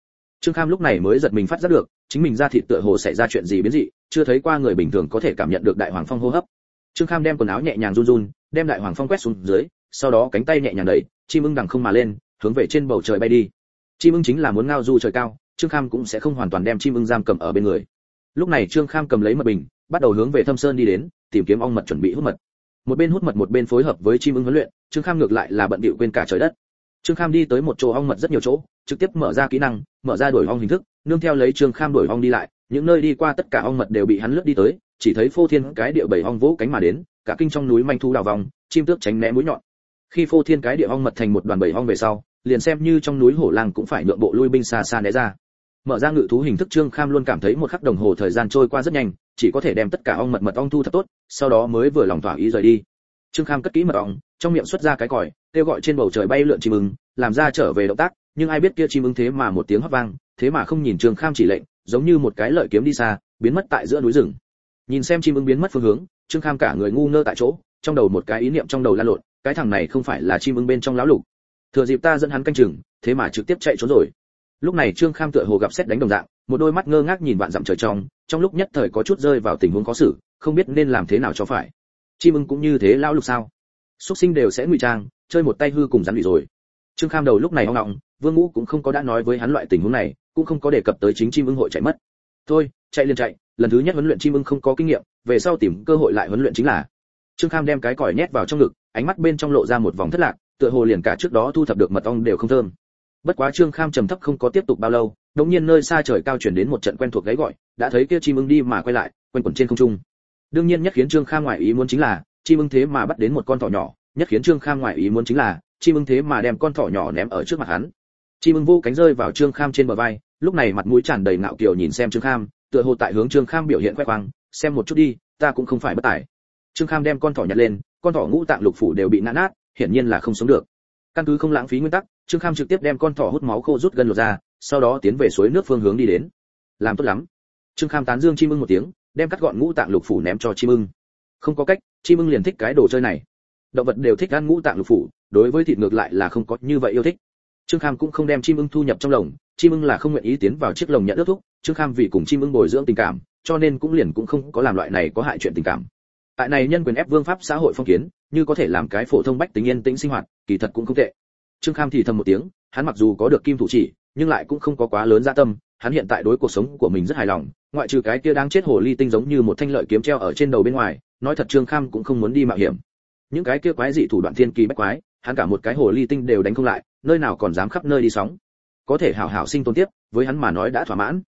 Trương kham lúc này mới giật mình phát giác được, chính mình da thịt tựa hồ xảy ra chuyện gì biến dị, chưa thấy qua người bình thường có thể cảm nhận được đại hoàng phong hô hấp. Trương kham đem quần áo nhẹ nhàng run run, đem đại hoàng phong quét xuống dưới, sau đó cánh tay nhẹ nhàng đẩy, chim ưng đằng không mà lên, hướng về trên bầu trời bay đi. Chim ưng chính là muốn ngao du trời cao, trương kham cũng sẽ không hoàn toàn đem chim ưng giam cầm ở bên người. Lúc này trương kham cầm lấy mật bình, bắt đầu hướng về thâm sơn đi đến, tìm kiếm ong mật chuẩn bị hút mật một bên hút mật một bên phối hợp với chim ưng huấn luyện, trương kham ngược lại là bận bịu quên cả trời đất. Trương kham đi tới một chỗ ong mật rất nhiều chỗ, trực tiếp mở ra kỹ năng, mở ra đổi ong hình thức, nương theo lấy trương kham đổi ong đi lại, những nơi đi qua tất cả ong mật đều bị hắn lướt đi tới, chỉ thấy phô thiên cái địa bảy ong vỗ cánh mà đến, cả kinh trong núi manh thu đào vòng, chim tước tránh né mũi nhọn. Khi phô thiên cái địa ong mật thành một đoàn bảy ong về sau, liền xem như trong núi hổ lang cũng phải nhượng bộ lui binh xa xa né ra. Mở ra ngự thú hình thức, trương kham luôn cảm thấy một khắc đồng hồ thời gian trôi qua rất nhanh chỉ có thể đem tất cả ong mật mật ong thu thật tốt, sau đó mới vừa lòng thỏa ý rời đi. Trương kham cất kỹ mật ong, trong miệng xuất ra cái còi, kêu gọi trên bầu trời bay lượn chim ưng, làm ra trở về động tác, nhưng ai biết kia chim ưng thế mà một tiếng hót vang, thế mà không nhìn trương kham chỉ lệnh, giống như một cái lợi kiếm đi xa, biến mất tại giữa núi rừng. Nhìn xem chim ưng biến mất phương hướng, trương kham cả người ngu ngơ tại chỗ, trong đầu một cái ý niệm trong đầu lan lộn, cái thằng này không phải là chim ưng bên trong lão lục. Thừa dịp ta dẫn hắn canh chừng, thế mà trực tiếp chạy trốn rồi. Lúc này trương kham tựa hồ gặp xét đánh đồng dạng một đôi mắt ngơ ngác nhìn vạn dặm trời trong trong lúc nhất thời có chút rơi vào tình huống khó xử, không biết nên làm thế nào cho phải. Chim ưng cũng như thế lão lục sao? Xuất sinh đều sẽ ngụy trang, chơi một tay hư cùng rắn bị rồi. Trương kham đầu lúc này hoang ngọng, vương ngũ cũng không có đã nói với hắn loại tình huống này, cũng không có đề cập tới chính chim ưng hội chạy mất. Thôi, chạy liền chạy, lần thứ nhất huấn luyện chim ưng không có kinh nghiệm, về sau tìm cơ hội lại huấn luyện chính là. Trương kham đem cái còi nhét vào trong ngực, ánh mắt bên trong lộ ra một vòng thất lạc, tựa hồ liền cả trước đó thu thập được mật ong đều không thơm bất quá trương kham trầm thấp không có tiếp tục bao lâu đống nhiên nơi xa trời cao chuyển đến một trận quen thuộc gáy gọi, đã thấy kia chim ưng đi mà quay lại, quanh quẩn trên không trung. Đương nhiên nhất khiến trương kham ngoại ý muốn chính là, chim ưng thế mà bắt đến một con thỏ nhỏ, nhất khiến trương kham ngoại ý muốn chính là, chim ưng thế mà đem con thỏ nhỏ ném ở trước mặt hắn. Chim ưng vô cánh rơi vào trương kham trên bờ vai, lúc này mặt mũi tràn đầy ngạo kiều nhìn xem trương kham, tựa hồ tại hướng trương kham biểu hiện khoe khoang, xem một chút đi, ta cũng không phải bất tài. Trương kham đem con thỏ nhặt lên, con thỏ ngũ tạng lục phủ đều bị nát nát, hiển nhiên là không sống được. Căn cứ không lãng phí nguyên tắc trương kham trực tiếp đem con thỏ hút máu khô rút gần lột ra, sau đó tiến về suối nước phương hướng đi đến. Làm tốt lắm. Trương kham tán dương chim ưng một tiếng, đem cắt gọn ngũ tạng lục phủ ném cho chim ưng không có cách chim ưng liền thích cái đồ chơi này. Động vật đều thích ăn ngũ tạng lục phủ, đối với thịt ngược lại là không có như vậy yêu thích. Trương kham cũng không đem chim ưng thu nhập trong lồng chim ưng là không nguyện ý tiến vào chiếc lồng nhận ước thúc, trương kham vì cùng chim ưng bồi dưỡng tình cảm, cho nên cũng liền cũng không có làm loại này có hại chuyện tình cảm. Tại này nhân quyền ép vương pháp xã hội phong kiến, như có thể làm cái phổ thông bách tính yên tĩnh sinh hoạt, kỳ thật cũng không tệ trương kham thì thầm một tiếng, hắn mặc dù có được kim thủ chỉ, nhưng lại cũng không có quá lớn dạ tâm, hắn hiện tại đối cuộc sống của mình rất hài lòng, ngoại trừ cái kia đang chết hồ ly tinh giống như một thanh lợi kiếm treo ở trên đầu bên ngoài, nói thật trương kham cũng không muốn đi mạo hiểm. Những cái kia quái dị thủ đoạn thiên kỳ bách quái, hắn cả một cái hồ ly tinh đều đánh không lại, nơi nào còn dám khắp nơi đi sóng. Có thể hảo hảo sinh tồn tiếp, với hắn mà nói đã thỏa mãn.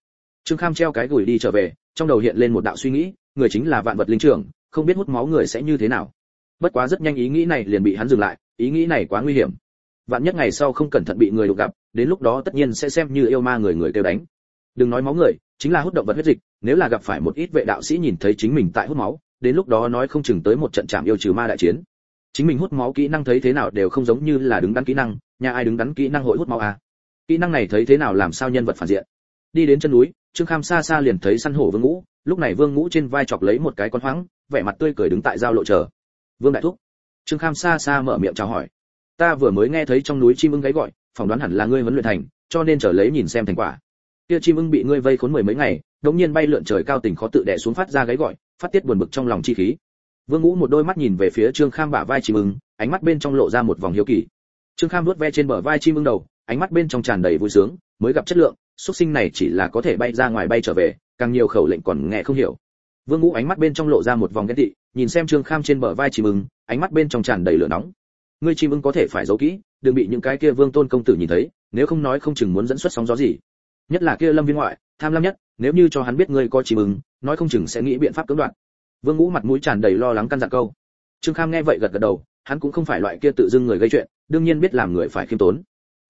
Trương kham treo cái gửi đi trở về, trong đầu hiện lên một đạo suy nghĩ, người chính là vạn vật linh trưởng, không biết hút máu người sẽ như thế nào. Bất quá rất nhanh ý nghĩ này liền bị hắn dừng lại, ý nghĩ này quá nguy hiểm vạn nhất ngày sau không cẩn thận bị người đụng gặp, đến lúc đó tất nhiên sẽ xem như yêu ma người người kêu đánh. Đừng nói máu người, chính là hút động vật huyết dịch, nếu là gặp phải một ít vệ đạo sĩ nhìn thấy chính mình tại hút máu, đến lúc đó nói không chừng tới một trận chạm yêu trừ ma đại chiến. Chính mình hút máu kỹ năng thấy thế nào đều không giống như là đứng đắn kỹ năng, nhà ai đứng đắn kỹ năng hội hút máu à? Kỹ năng này thấy thế nào làm sao nhân vật phản diện? Đi đến chân núi, trương kham xa xa liền thấy săn hổ vương ngũ, lúc này vương ngũ trên vai chọc lấy một cái con hoáng, vẻ mặt tươi cười đứng tại giao lộ chờ. Vương đại thúc. Trương kham xa xa mở miệng chào hỏi ta vừa mới nghe thấy trong núi chim ưng gáy gọi, phỏng đoán hẳn là ngươi huấn luyện thành, cho nên trở lấy nhìn xem thành quả. Kia chim ưng bị ngươi vây khốn mười mấy ngày đống nhiên bay lượn trời cao tình khó tự đè xuống phát ra gáy gọi, phát tiết buồn bực trong lòng chi khí. Vương ngũ một đôi mắt nhìn về phía trương kham bả vai chim ưng, ánh mắt bên trong lộ ra một vòng hiếu kỳ. Trương kham vuốt ve trên bờ vai chim ưng đầu, ánh mắt bên trong tràn đầy vui sướng, mới gặp chất lượng, xuất sinh này chỉ là có thể bay ra ngoài bay trở về, càng nhiều khẩu lệnh còn nghe không hiểu. Vương ngũ ánh mắt bên trong lộ ra một vòng ghét tị, nhìn xem trương kham trên bờ vai chim ưng, ánh mắt bên trong tràn đầy lửa nóng ngươi chim ưng có thể phải giấu kỹ, đừng bị những cái kia vương tôn công tử nhìn thấy, nếu không nói không chừng muốn dẫn xuất sóng gió gì. Nhất là kia lâm viên ngoại, tham lam nhất, nếu như cho hắn biết ngươi có chim ưng, nói không chừng sẽ nghĩ biện pháp cưỡng đoạt. Vương ngũ mặt mũi tràn đầy lo lắng căn dặn câu. Trương kham nghe vậy gật gật đầu, hắn cũng không phải loại kia tự dưng người gây chuyện, đương nhiên biết làm người phải khiêm tốn.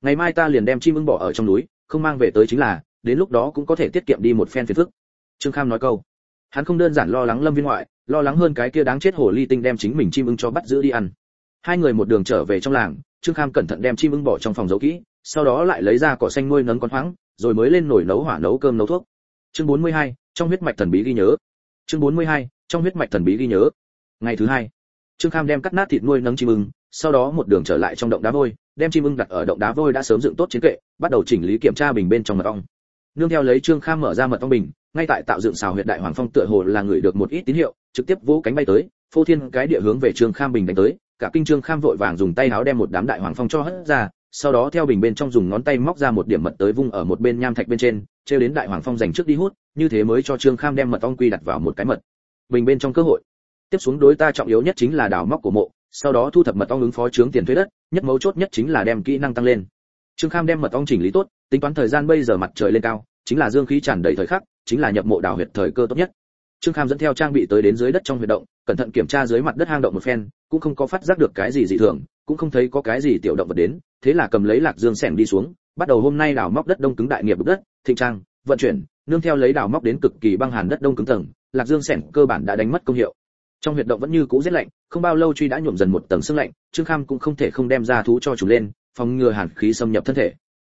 Ngày mai ta liền đem chim ưng bỏ ở trong núi, không mang về tới chính là, đến lúc đó cũng có thể tiết kiệm đi một phen phiền phức. Trương kham nói câu. Hắn không đơn giản lo lắng lâm viên ngoại, lo lắng hơn cái kia đáng chết hồ ly tinh đem chính mình chim ưng cho bắt giữ đi ăn hai người một đường trở về trong làng trương kham cẩn thận đem chim ưng bỏ trong phòng giấu kỹ sau đó lại lấy ra cỏ xanh nuôi nấng con hoáng rồi mới lên nổi nấu hỏa nấu cơm nấu thuốc. Chương 42, trong huyết mạch thần bí ghi nhớ. Chương 42, trong huyết mạch thần bí ghi nhớ. Ngày thứ hai trương kham đem cắt nát thịt nuôi nấng chim ưng sau đó một đường trở lại trong động đá vôi đem chim ưng đặt ở động đá vôi đã sớm dựng tốt chiến kệ bắt đầu chỉnh lý kiểm tra bình bên trong mật ong. Nương theo lấy trương kham mở ra mật ong bình ngay tại tạo dựng xào huyệt đại hoàng phong tựa hồ là người được một ít tín hiệu trực tiếp vỗ cánh bay tới phô thiên cái địa hướng về trương kham bình đánh tới cả kinh trương kham vội vàng dùng tay áo đem một đám đại hoàng phong cho hất ra, sau đó theo bình bên trong dùng ngón tay móc ra một điểm mật tới vung ở một bên nham thạch bên trên treo đến đại hoàng phong dành trước đi hút, như thế mới cho trương kham đem mật ong quy đặt vào một cái mật. Bình bên trong cơ hội. Tiếp xuống đối ta trọng yếu nhất chính là đào móc của mộ, sau đó thu thập mật ong ứng phó chướng tiền thuế đất, nhất mấu chốt nhất chính là đem kỹ năng tăng lên. Trương kham đem mật ong chỉnh lý tốt, tính toán thời gian bây giờ mặt trời lên cao, chính là dương khí tràn đầy thời khắc, chính là nhập mộ đào huyệt thời cơ tốt nhất. Trương kham dẫn theo trang bị tới đến dưới đất trong huyệt động cẩn thận kiểm tra dưới mặt đất hang động một phen, cũng không có phát giác được cái gì dị thường, cũng không thấy có cái gì tiểu động vật đến, thế là cầm lấy lạc dương sẻng đi xuống, bắt đầu hôm nay đào móc đất đông cứng đại nghiệp đất, thịnh trang, vận chuyển, nương theo lấy đào móc đến cực kỳ băng hàn đất đông cứng tầng, lạc dương sẻng cơ bản đã đánh mất công hiệu. Trong huyệt động vẫn như cũ rét lạnh, không bao lâu truy đã nhuộm dần một tầng sương lạnh, trương kham cũng không thể không đem ra thú cho chủ lên, phòng ngừa hàn khí xâm nhập thân thể.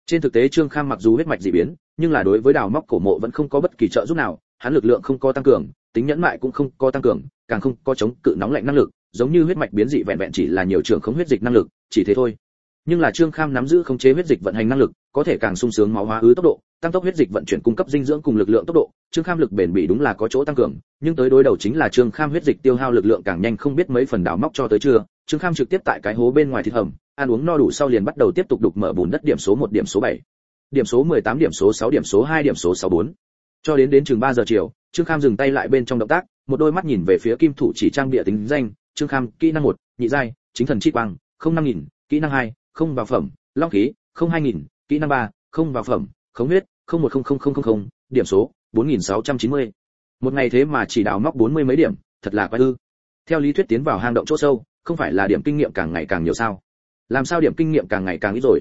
Trên thực tế trương kham mặc dù huyết mạch dị biến, nhưng là đối với đào móc cổ mộ vẫn không có bất kỳ trợ giúp nào, hắn lực lượng không có tăng cường, tính nhẫn mại cũng không có tăng cường càng không có chống cự nóng lạnh năng lực giống như huyết mạch biến dị vẹn vẹn chỉ là nhiều trường không huyết dịch năng lực chỉ thế thôi nhưng là trương kham nắm giữ khống chế huyết dịch vận hành năng lực có thể càng sung sướng máu hóa ứ tốc độ tăng tốc huyết dịch vận chuyển cung cấp dinh dưỡng cùng lực lượng tốc độ trương kham lực bền bỉ đúng là có chỗ tăng cường nhưng tới đối đầu chính là trương kham huyết dịch tiêu hao lực lượng càng nhanh không biết mấy phần đảo móc cho tới chưa. trương kham trực tiếp tại cái hố bên ngoài thịt hầm ăn uống no đủ sau liền bắt đầu tiếp tục đục mở bùn đất điểm số một điểm số bảy điểm số 18 điểm số 6 điểm số 2 điểm số 64. Cho đến đến chừng 3 giờ chiều, Trương Kham dừng tay lại bên trong động tác, một đôi mắt nhìn về phía kim thủ chỉ trang địa tính danh, Trương Kham, kỹ năng một nhị giai, chính thần chi quang, không năm nghìn, kỹ năng hai không vào phẩm, long khí, không hai nghìn, kỹ năng ba không vào phẩm, khống huyết, không một không không không không, điểm số 4690. Một ngày thế mà chỉ đào móc 40 mấy điểm, thật là quái ư. Theo lý thuyết tiến vào hang động chỗ sâu, không phải là điểm kinh nghiệm càng ngày càng nhiều sao? Làm sao điểm kinh nghiệm càng ngày càng ít rồi?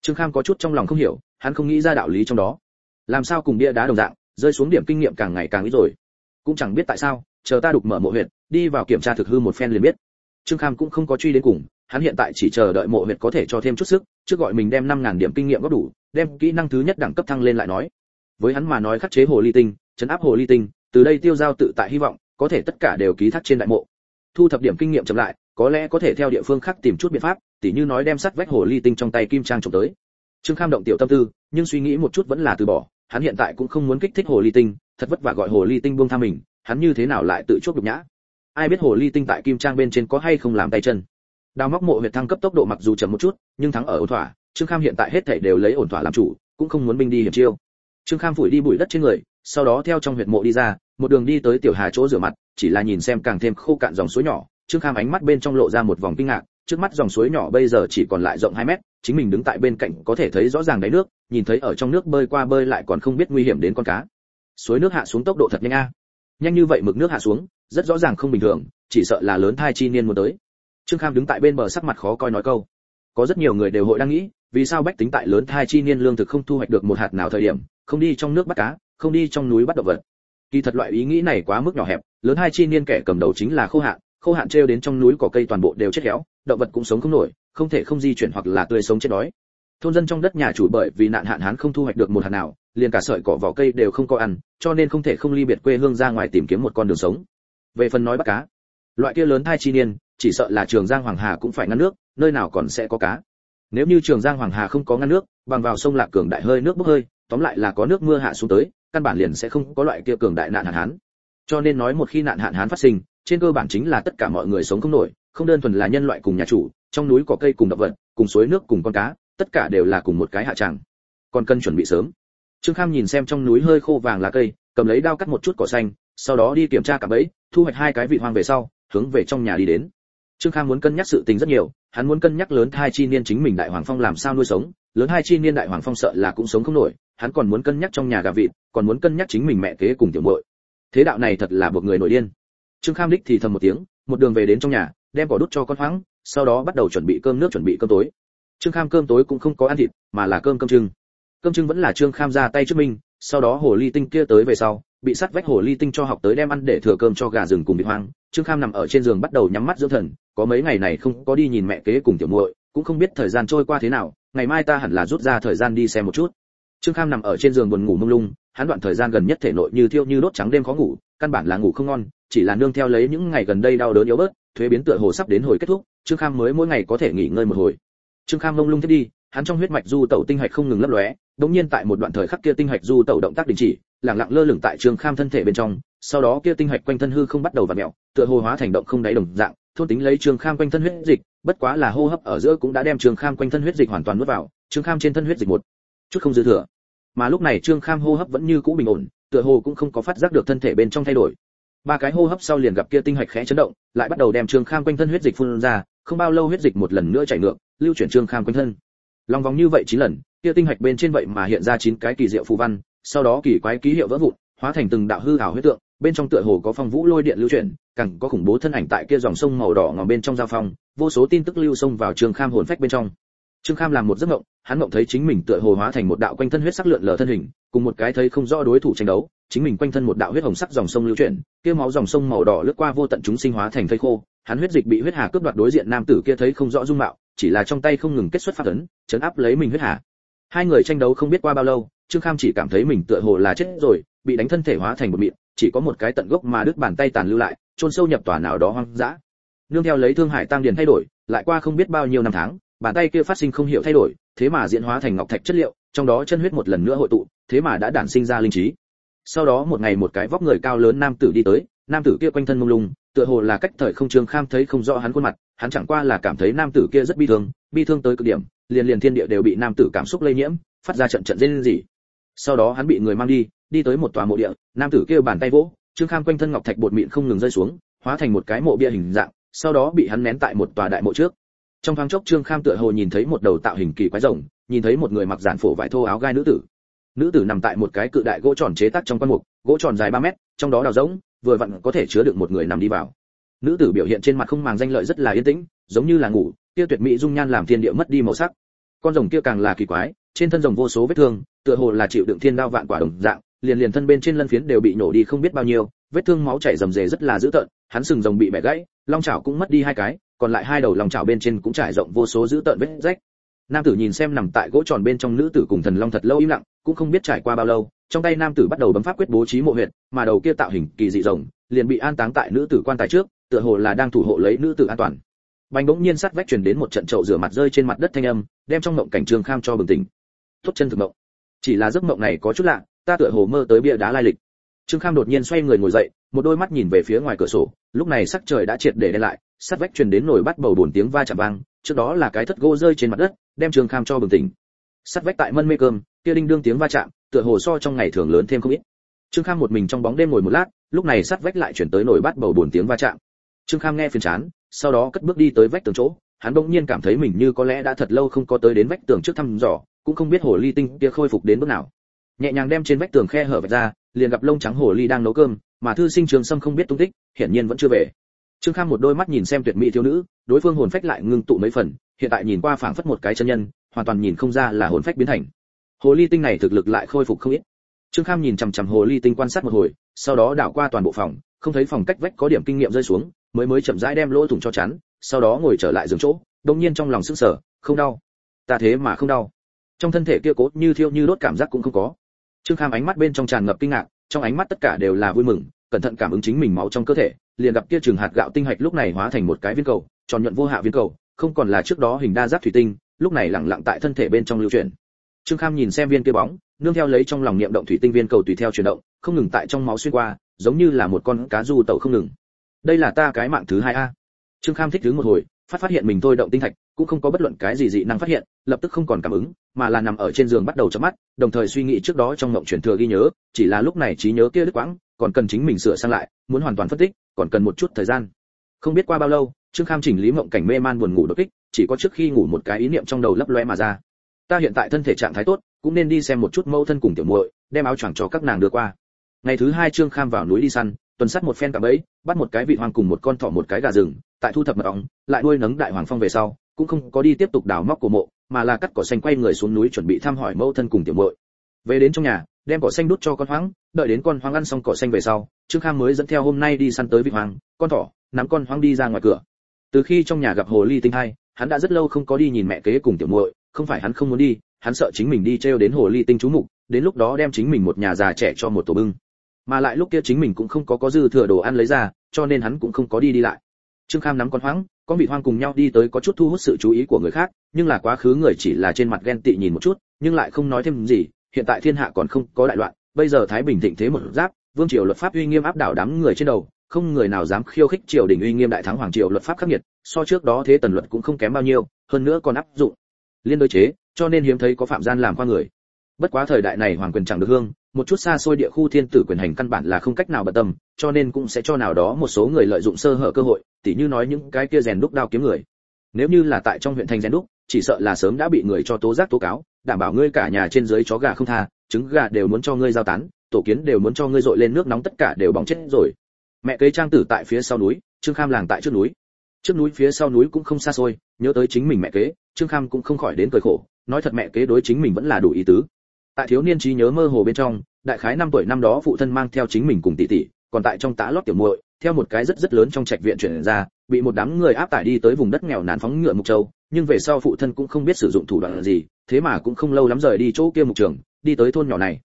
Trương Kham có chút trong lòng không hiểu, hắn không nghĩ ra đạo lý trong đó làm sao cùng bia đá đồng dạng rơi xuống điểm kinh nghiệm càng ngày càng ít rồi cũng chẳng biết tại sao, chờ ta đục mở mộ huyệt, đi vào kiểm tra thực hư một phen liền biết. Trương kham cũng không có truy đến cùng, hắn hiện tại chỉ chờ đợi mộ huyệt có thể cho thêm chút sức, trước gọi mình đem năm ngàn điểm kinh nghiệm góp đủ, đem kỹ năng thứ nhất đẳng cấp thăng lên lại nói. Với hắn mà nói khắc chế hồ ly tinh, chấn áp hồ ly tinh, từ đây tiêu giao tự tại hy vọng, có thể tất cả đều ký thác trên đại mộ. Thu thập điểm kinh nghiệm chậm lại, có lẽ có thể theo địa phương khác tìm chút biện pháp, tỉ như nói đem sắt vách hồ ly tinh trong tay kim trang trộm tới. Trương kham động tiểu tâm tư, nhưng suy nghĩ một chút vẫn là từ bỏ, hắn hiện tại cũng không muốn kích thích hồ ly tinh thật vất vả gọi hồ ly tinh buông tha mình, hắn như thế nào lại tự chuốc nhục nhã? Ai biết hồ ly tinh tại kim trang bên trên có hay không làm tay chân? Đào móc mộ huyệt thăng cấp tốc độ mặc dù chậm một chút, nhưng thắng ở ổn thỏa, trương kham hiện tại hết thảy đều lấy ổn thỏa làm chủ, cũng không muốn binh đi hiểm chiêu. Trương kham phủi đi bụi đất trên người, sau đó theo trong huyệt mộ đi ra, một đường đi tới tiểu hà chỗ rửa mặt, chỉ là nhìn xem càng thêm khô cạn dòng suối nhỏ, trương kham ánh mắt bên trong lộ ra một vòng kinh ngạc, trước mắt dòng suối nhỏ bây giờ chỉ còn lại rộng 2 mét, chính mình đứng tại bên cạnh có thể thấy rõ ràng đáy nước, nhìn thấy ở trong nước bơi qua bơi lại còn không biết nguy hiểm đến con cá suối nước hạ xuống tốc độ thật nhanh a. Nhanh như vậy mực nước hạ xuống, rất rõ ràng không bình thường, chỉ sợ là lớn thai chi niên muốn tới. Trương kham đứng tại bên bờ sắc mặt khó coi nói câu. Có rất nhiều người đều hội đang nghĩ, vì sao bách tính tại lớn thai chi niên lương thực không thu hoạch được một hạt nào thời điểm, không đi trong nước bắt cá, không đi trong núi bắt động vật. Kỳ thật loại ý nghĩ này quá mức nhỏ hẹp, lớn hai chi niên kẻ cầm đầu chính là khô hạn khô hạn treo đến trong núi cỏ cây toàn bộ đều chết héo, động vật cũng sống không nổi, không thể không di chuyển hoặc là tươi sống chết đói. Thôn dân trong đất nhà chủ bởi vì nạn hạn hán không thu hoạch được một hạt nào liền cả sợi cỏ vỏ cây đều không có ăn, cho nên không thể không ly biệt quê hương ra ngoài tìm kiếm một con đường sống. Về phần nói bắt cá, loại kia lớn thai chi niên, chỉ sợ là trường giang hoàng hà cũng phải ngăn nước, nơi nào còn sẽ có cá. Nếu như trường giang hoàng hà không có ngăn nước, bằng vào sông lạc cường đại hơi nước bốc hơi, tóm lại là có nước mưa hạ xuống tới, căn bản liền sẽ không có loại kia cường đại nạn hạn hán. Cho nên nói một khi nạn hạn hán phát sinh, trên cơ bản chính là tất cả mọi người sống không nổi, không đơn thuần là nhân loại cùng nhà chủ, trong núi có cây cùng động vật, cùng suối nước cùng con cá, tất cả đều là cùng một cái hạ trạng. còn cần chuẩn bị sớm trương kham nhìn xem trong núi hơi khô vàng lá cây, cầm lấy đao cắt một chút cỏ xanh, sau đó đi kiểm tra cả bẫy, thu hoạch hai cái vị hoang về sau, hướng về trong nhà đi đến. Trương kham muốn cân nhắc sự tình rất nhiều, hắn muốn cân nhắc lớn hai chi niên chính mình đại hoàng phong làm sao nuôi sống, lớn hai chi niên đại hoàng phong sợ là cũng sống không nổi, hắn còn muốn cân nhắc trong nhà gà vịt, còn muốn cân nhắc chính mình mẹ kế cùng tiểu muội. Thế đạo này thật là buộc người nổi điên. Trương kham đích thì thầm một tiếng, một đường về đến trong nhà, đem cỏ đút cho con hoáng, sau đó bắt đầu chuẩn bị cơm nước chuẩn bị cơm tối. Trương kham cơm tối cũng không có ăn thịt, mà là cơm cơm trưng cơm trưng vẫn là trương kham ra tay trước mình, sau đó hồ ly tinh kia tới về sau, bị sắt vách hồ ly tinh cho học tới đem ăn để thừa cơm cho gà rừng cùng bị hoang. Trương kham nằm ở trên giường bắt đầu nhắm mắt dưỡng thần, có mấy ngày này không có đi nhìn mẹ kế cùng tiểu muội, cũng không biết thời gian trôi qua thế nào, ngày mai ta hẳn là rút ra thời gian đi xem một chút. Trương kham nằm ở trên giường buồn ngủ mông lung, hắn đoạn thời gian gần nhất thể nội như thiêu như đốt trắng đêm khó ngủ, căn bản là ngủ không ngon, chỉ là nương theo lấy những ngày gần đây đau đớn yếu bớt, thuế biến tựa hồ sắp đến hồi kết thúc, trương kham mới mỗi ngày có thể nghỉ ngơi một hồi. Trương kham mông lung thiết đi hắn trong huyết mạch du tẩu tinh hạch không ngừng lấp lóe đống nhiên tại một đoạn thời khắc kia tinh hạch du tẩu động tác đình chỉ lặng lặng lơ lửng tại trương kham thân thể bên trong, sau đó kia tinh hạch quanh thân hư không bắt đầu vặn mèo, tựa hồ hóa thành động không đáy đồng dạng, thôn tính lấy trương kham quanh thân huyết dịch, bất quá là hô hấp ở giữa cũng đã đem trương kham quanh thân huyết dịch hoàn toàn nuốt vào trương kham trên thân huyết dịch một chút không dư thừa. Mà lúc này trương kham hô hấp vẫn như cũ bình ổn, tựa hồ cũng không có phát giác được thân thể bên trong thay đổi. Ba cái hô hấp sau liền gặp kia tinh hạch khẽ chấn động, lại bắt đầu đem trương kham quanh thân huyết dịch phun ra, không bao lâu huyết dịch một lần nữa chảy ngược, lưu chuyển trương kham quanh thân lòng vòng như vậy chín lần, kia tinh hạch bên trên vậy mà hiện ra chín cái kỳ diệu phù văn, sau đó kỳ quái ký hiệu vỡ vụn, hóa thành từng đạo hư ảo huyết tượng, bên trong tựa hồ có phong vũ lôi điện lưu chuyển, càng có khủng bố thân ảnh tại kia dòng sông màu đỏ ngòm bên trong giao phong, vô số tin tức lưu xông vào trương kham hồn phách bên trong. Trương kham làm một giấc mộng, hắn mộng thấy chính mình tựa hồ hóa thành một đạo quanh thân huyết sắc lượn lờ thân hình, cùng một cái thấy không rõ đối thủ tranh đấu, chính mình quanh thân một đạo huyết hồng sắc dòng sông lưu chuyển, kia máu dòng sông màu đỏ lướt qua vô tận chúng sinh hóa thành thây khô, hắn huyết dịch bị huyết hà cướp đoạt đối diện nam tử kia thấy không rõ dung mạo chỉ là trong tay không ngừng kết xuất phát ấn, chấn áp lấy mình huyết hà. Hai người tranh đấu không biết qua bao lâu, trương kham chỉ cảm thấy mình tựa hồ là chết rồi, bị đánh thân thể hóa thành một mịn, chỉ có một cái tận gốc mà đứt bàn tay tàn lưu lại, chôn sâu nhập tòa nào đó hoang dã. Nương theo lấy thương hải tăng điền thay đổi, lại qua không biết bao nhiêu năm tháng, bàn tay kia phát sinh không hiểu thay đổi, thế mà diễn hóa thành ngọc thạch chất liệu, trong đó chân huyết một lần nữa hội tụ, thế mà đã đản sinh ra linh trí. Sau đó một ngày một cái vóc người cao lớn nam tử đi tới, nam tử kia quanh thân mông lung tựa hồ là cách thời không trương kham thấy không rõ hắn khuôn mặt, hắn chẳng qua là cảm thấy nam tử kia rất bi thương bi thương tới cực điểm, liền liền thiên địa đều bị nam tử cảm xúc lây nhiễm, phát ra trận trận rên rỉ. Sau đó hắn bị người mang đi đi tới một tòa mộ địa, nam tử kia bàn tay vỗ trương kham quanh thân ngọc thạch bột mịn không ngừng rơi xuống, hóa thành một cái mộ bia hình dạng, sau đó bị hắn nén tại một tòa đại mộ trước. Trong thoáng chốc trương kham tựa hồ nhìn thấy một đầu tạo hình kỳ quái rồng, nhìn thấy một người mặc giản phổ vải thô áo gai nữ tử. Nữ tử nằm tại một cái cự đại gỗ tròn chế tác trong quan mục, gỗ tròn dài ba mét, trong đó đào rỗng vừa vặn có thể chứa được một người nằm đi vào. Nữ tử biểu hiện trên mặt không màng danh lợi rất là yên tĩnh, giống như là ngủ, kia tuyệt mỹ dung nhan làm thiên địa mất đi màu sắc. Con rồng kia càng là kỳ quái, trên thân rồng vô số vết thương, tựa hồ là chịu đựng thiên đao vạn quả đồng dạng, liền liền thân bên trên lân phiến đều bị nổ đi không biết bao nhiêu, vết thương máu chảy rầm rề rất là dữ tợn, hắn sừng rồng bị bẻ gãy, long chảo cũng mất đi hai cái, còn lại hai đầu long chảo bên trên cũng trải rộng vô số dữ tợn vết rách. Nam tử nhìn xem nằm tại gỗ tròn bên trong nữ tử cùng thần long thật lâu im lặng, cũng không biết trải qua bao lâu trong tay nam tử bắt đầu bấm pháp quyết bố trí mộ huyệt, mà đầu kia tạo hình kỳ dị rồng liền bị an táng tại nữ tử quan tài trước, tựa hồ là đang thủ hộ lấy nữ tử an toàn. Bành bỗng nhiên sắt vách truyền đến một trận chậu rửa mặt rơi trên mặt đất thanh âm, đem trong mộng cảnh trường kham cho bừng tỉnh. Tốt chân thực mộng. Chỉ là giấc mộng này có chút lạ, ta tựa hồ mơ tới bia đá lai lịch. Trương kham đột nhiên xoay người ngồi dậy, một đôi mắt nhìn về phía ngoài cửa sổ, lúc này sắc trời đã triệt để đen lại sát vách truyền đến nổi bắt bầu buồn tiếng va chạm vang, trước đó là cái thất gỗ rơi trên mặt đất, đem trương kham cho bừng tỉnh. Sát vách tại mân mê cơm kia đinh đương tiếng va chạm, tựa hồ so trong ngày thường lớn thêm không ít. Trương kham một mình trong bóng đêm ngồi một lát, lúc này sát vách lại chuyển tới nổi bắt bầu buồn tiếng va chạm. Trương kham nghe phiền chán, sau đó cất bước đi tới vách tường chỗ, hắn bỗng nhiên cảm thấy mình như có lẽ đã thật lâu không có tới đến vách tường trước thăm dò, cũng không biết hồ ly tinh kia khôi phục đến bước nào. Nhẹ nhàng đem trên vách tường khe hở vạch ra, liền gặp lông trắng hồ ly đang nấu cơm, mà thư sinh trường sâm không biết tung tích, hiển nhiên vẫn chưa về. Trương kham một đôi mắt nhìn xem tuyệt mỹ thiếu nữ, đối phương hồn phách lại ngưng tụ mấy phần, hiện tại nhìn qua phảng phất một cái chân nhân, hoàn toàn nhìn không ra là hồn phách biến thành hồ ly tinh này thực lực lại khôi phục không ít. Trương kham nhìn chằm chằm hồ ly tinh quan sát một hồi, sau đó đảo qua toàn bộ phòng, không thấy phòng cách vách có điểm kinh nghiệm rơi xuống, mới mới chậm rãi đem lỗ thủng cho chắn, sau đó ngồi trở lại giường chỗ, đông nhiên trong lòng sức sở không đau. Ta thế mà không đau. Trong thân thể kia cố như thiêu như đốt cảm giác cũng không có. Trương kham ánh mắt bên trong tràn ngập kinh ngạc, trong ánh mắt tất cả đều là vui mừng, cẩn thận cảm ứng chính mình máu trong cơ thể, liền gặp kia trường hạt gạo tinh hạch lúc này hóa thành một cái viên cầu, tròn nhuận vô hạ viên cầu, không còn là trước đó hình đa giác thủy tinh, lúc này lặng lặng tại thân thể bên trong lưu chuyển trương kham nhìn xem viên kia bóng, nương theo lấy trong lòng niệm động thủy tinh viên cầu tùy theo chuyển động, không ngừng tại trong máu xuyên qua, giống như là một con cá du tẩu không ngừng. Đây là ta cái mạng thứ hai a. Trương kham thích thứ một hồi, phát phát hiện mình thôi động tinh thạch, cũng không có bất luận cái gì dị năng phát hiện, lập tức không còn cảm ứng, mà là nằm ở trên giường bắt đầu chớp mắt, đồng thời suy nghĩ trước đó trong mộng truyền thừa ghi nhớ, chỉ là lúc này trí nhớ kia đứt quãng, còn cần chính mình sửa sang lại, muốn hoàn toàn phân tích, còn cần một chút thời gian. Không biết qua bao lâu, trương kham chỉnh lý mộng cảnh mê man buồn ngủ đột kích, chỉ có trước khi ngủ một cái ý niệm trong đầu lấp loe mà ra ta hiện tại thân thể trạng thái tốt, cũng nên đi xem một chút mẫu thân cùng tiểu muội, đem áo choàng cho các nàng đưa qua. Ngày thứ hai trương kham vào núi đi săn, tuần sát một phen cả ấy bắt một cái vị hoàng cùng một con thỏ một cái gà rừng, tại thu thập mật ong, lại nuôi nấng đại hoàng phong về sau, cũng không có đi tiếp tục đào móc của mộ, mà là cắt cỏ xanh quay người xuống núi chuẩn bị thăm hỏi mẫu thân cùng tiểu muội. Về đến trong nhà, đem cỏ xanh đút cho con hoang đợi đến con hoang ăn xong cỏ xanh về sau, trương kham mới dẫn theo hôm nay đi săn tới vị hoàng, con thỏ, nắm con hoang đi ra ngoài cửa. Từ khi trong nhà gặp hồ ly tinh hai, hắn đã rất lâu không có đi nhìn mẹ kế cùng tiểu muội không phải hắn không muốn đi, hắn sợ chính mình đi treo đến hồ ly tinh chú mục, đến lúc đó đem chính mình một nhà già trẻ cho một tổ bưng. Mà lại lúc kia chính mình cũng không có có dư thừa đồ ăn lấy ra, cho nên hắn cũng không có đi đi lại. Trương kham nắm con hoang con vị hoang cùng nhau đi tới có chút thu hút sự chú ý của người khác, nhưng là quá khứ người chỉ là trên mặt ghen tị nhìn một chút, nhưng lại không nói thêm gì, hiện tại thiên hạ còn không có đại loạn, bây giờ thái bình thịnh thế một giáp, vương triều luật pháp uy nghiêm áp đảo đám người trên đầu, không người nào dám khiêu khích triều đình uy nghiêm đại thắng hoàng triều luật pháp khắc nghiệt, so trước đó thế tần luật cũng không kém bao nhiêu, hơn nữa còn áp dụng liên đối chế, cho nên hiếm thấy có phạm gian làm qua người. Bất quá thời đại này hoàng quyền chẳng được hương, một chút xa xôi địa khu thiên tử quyền hành căn bản là không cách nào bận tâm, cho nên cũng sẽ cho nào đó một số người lợi dụng sơ hở cơ hội, tỉ như nói những cái kia rèn đúc đao kiếm người. Nếu như là tại trong huyện thành rèn đúc, chỉ sợ là sớm đã bị người cho tố giác tố cáo, đảm bảo ngươi cả nhà trên dưới chó gà không tha, trứng gà đều muốn cho ngươi giao tán, tổ kiến đều muốn cho ngươi dội lên nước nóng tất cả đều bỏng chết rồi. Mẹ kế trang tử tại phía sau núi, trương kham làng tại trước núi trước núi phía sau núi cũng không xa xôi, nhớ tới chính mình mẹ kế, trương kham cũng không khỏi đến cười khổ, nói thật mẹ kế đối chính mình vẫn là đủ ý tứ. Tại thiếu niên trí nhớ mơ hồ bên trong, đại khái năm tuổi năm đó phụ thân mang theo chính mình cùng tỷ tỷ, còn tại trong tá lót tiểu muội, theo một cái rất rất lớn trong trạch viện chuyển ra, bị một đám người áp tải đi tới vùng đất nghèo nàn phóng ngựa mục châu, nhưng về sau phụ thân cũng không biết sử dụng thủ đoạn gì, thế mà cũng không lâu lắm rời đi chỗ kia mục trường, đi tới thôn nhỏ này.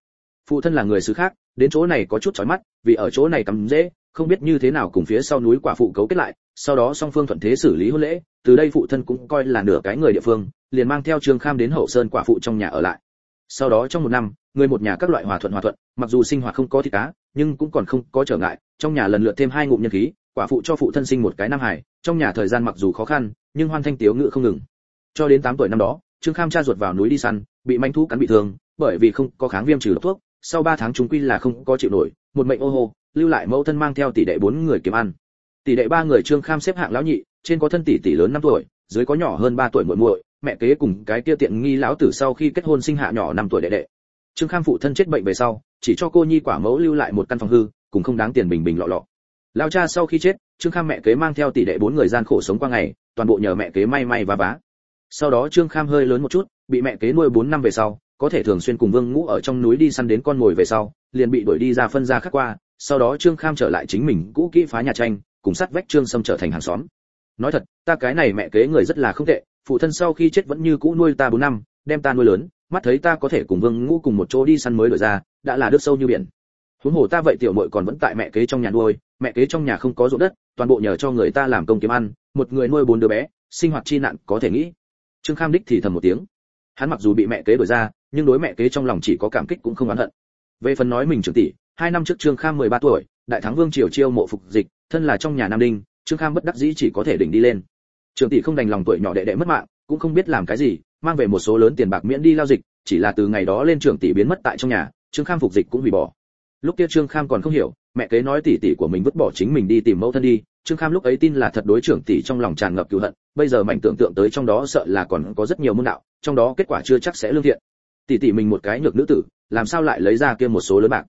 Phụ thân là người xứ khác, đến chỗ này có chút chói mắt, vì ở chỗ này cắm dễ không biết như thế nào cùng phía sau núi quả phụ cấu kết lại, sau đó song phương thuận thế xử lý hôn lễ, từ đây phụ thân cũng coi là nửa cái người địa phương, liền mang theo trương kham đến hậu sơn quả phụ trong nhà ở lại. Sau đó trong một năm, người một nhà các loại hòa thuận hòa thuận, mặc dù sinh hoạt không có thịt cá, nhưng cũng còn không có trở ngại, trong nhà lần lượt thêm hai ngụm nhân khí, quả phụ cho phụ thân sinh một cái nam hải trong nhà thời gian mặc dù khó khăn, nhưng hoan thanh tiếu ngự không ngừng. Cho đến 8 tuổi năm đó, trương kham cha ruột vào núi đi săn, bị manh thú cắn bị thương, bởi vì không có kháng viêm trừ độc thuốc, sau 3 tháng chúng quy là không có chịu nổi, một mệnh ô hô lưu lại mẫu thân mang theo tỷ đệ bốn người kiếm ăn. Tỷ đệ ba người trương kham xếp hạng lão nhị, trên có thân tỷ tỷ lớn 5 tuổi, dưới có nhỏ hơn 3 tuổi muội muội, mẹ kế cùng cái kia tiện nghi lão tử sau khi kết hôn sinh hạ nhỏ 5 tuổi đệ đệ. Trương kham phụ thân chết bệnh về sau, chỉ cho cô nhi quả mẫu lưu lại một căn phòng hư, cùng không đáng tiền bình bình lọ lọ. Lão cha sau khi chết, trương kham mẹ kế mang theo tỷ đệ bốn người gian khổ sống qua ngày, toàn bộ nhờ mẹ kế may may và vá. Sau đó trương kham hơi lớn một chút, bị mẹ kế nuôi 4 năm về sau, có thể thường xuyên cùng vương ngũ ở trong núi đi săn đến con mồi về sau, liền bị đuổi đi ra phân ra khác qua sau đó trương kham trở lại chính mình cũ kỹ phá nhà tranh, cùng sát vách trương sâm trở thành hàng xóm. Nói thật, ta cái này mẹ kế người rất là không tệ, phụ thân sau khi chết vẫn như cũ nuôi ta bốn năm, đem ta nuôi lớn, mắt thấy ta có thể cùng vương ngũ cùng một chỗ đi săn mới đổi ra, đã là nước sâu như biển. Huống hồ ta vậy tiểu muội còn vẫn tại mẹ kế trong nhà nuôi, mẹ kế trong nhà không có ruộng đất, toàn bộ nhờ cho người ta làm công kiếm ăn, một người nuôi bốn đứa bé, sinh hoạt chi nạn có thể nghĩ. Trương kham đích thì thầm một tiếng. Hắn mặc dù bị mẹ kế đổi ra, nhưng đối mẹ kế trong lòng chỉ có cảm kích cũng không oán hận. Về phần nói mình trưởng tỷ hai năm trước trương kham 13 tuổi, đại thắng vương triều chiêu mộ phục dịch, thân là trong nhà nam đinh, trương kham bất đắc dĩ chỉ có thể đỉnh đi lên. Trường tỷ không đành lòng tuổi nhỏ đệ đệ mất mạng, cũng không biết làm cái gì, mang về một số lớn tiền bạc miễn đi lao dịch, chỉ là từ ngày đó lên trường tỷ biến mất tại trong nhà, trương kham phục dịch cũng hủy bỏ. Lúc kia trương kham còn không hiểu, mẹ kế nói tỷ tỷ của mình vứt bỏ chính mình đi tìm mẫu thân đi, trương kham lúc ấy tin là thật đối trưởng tỷ trong lòng tràn ngập cựu hận, bây giờ mạnh tưởng tượng tới trong đó sợ là còn có rất nhiều môn đạo, trong đó kết quả chưa chắc sẽ lương thiện. Tỷ tỷ mình một cái nhược nữ tử, làm sao lại lấy ra kia một số lớn bạc?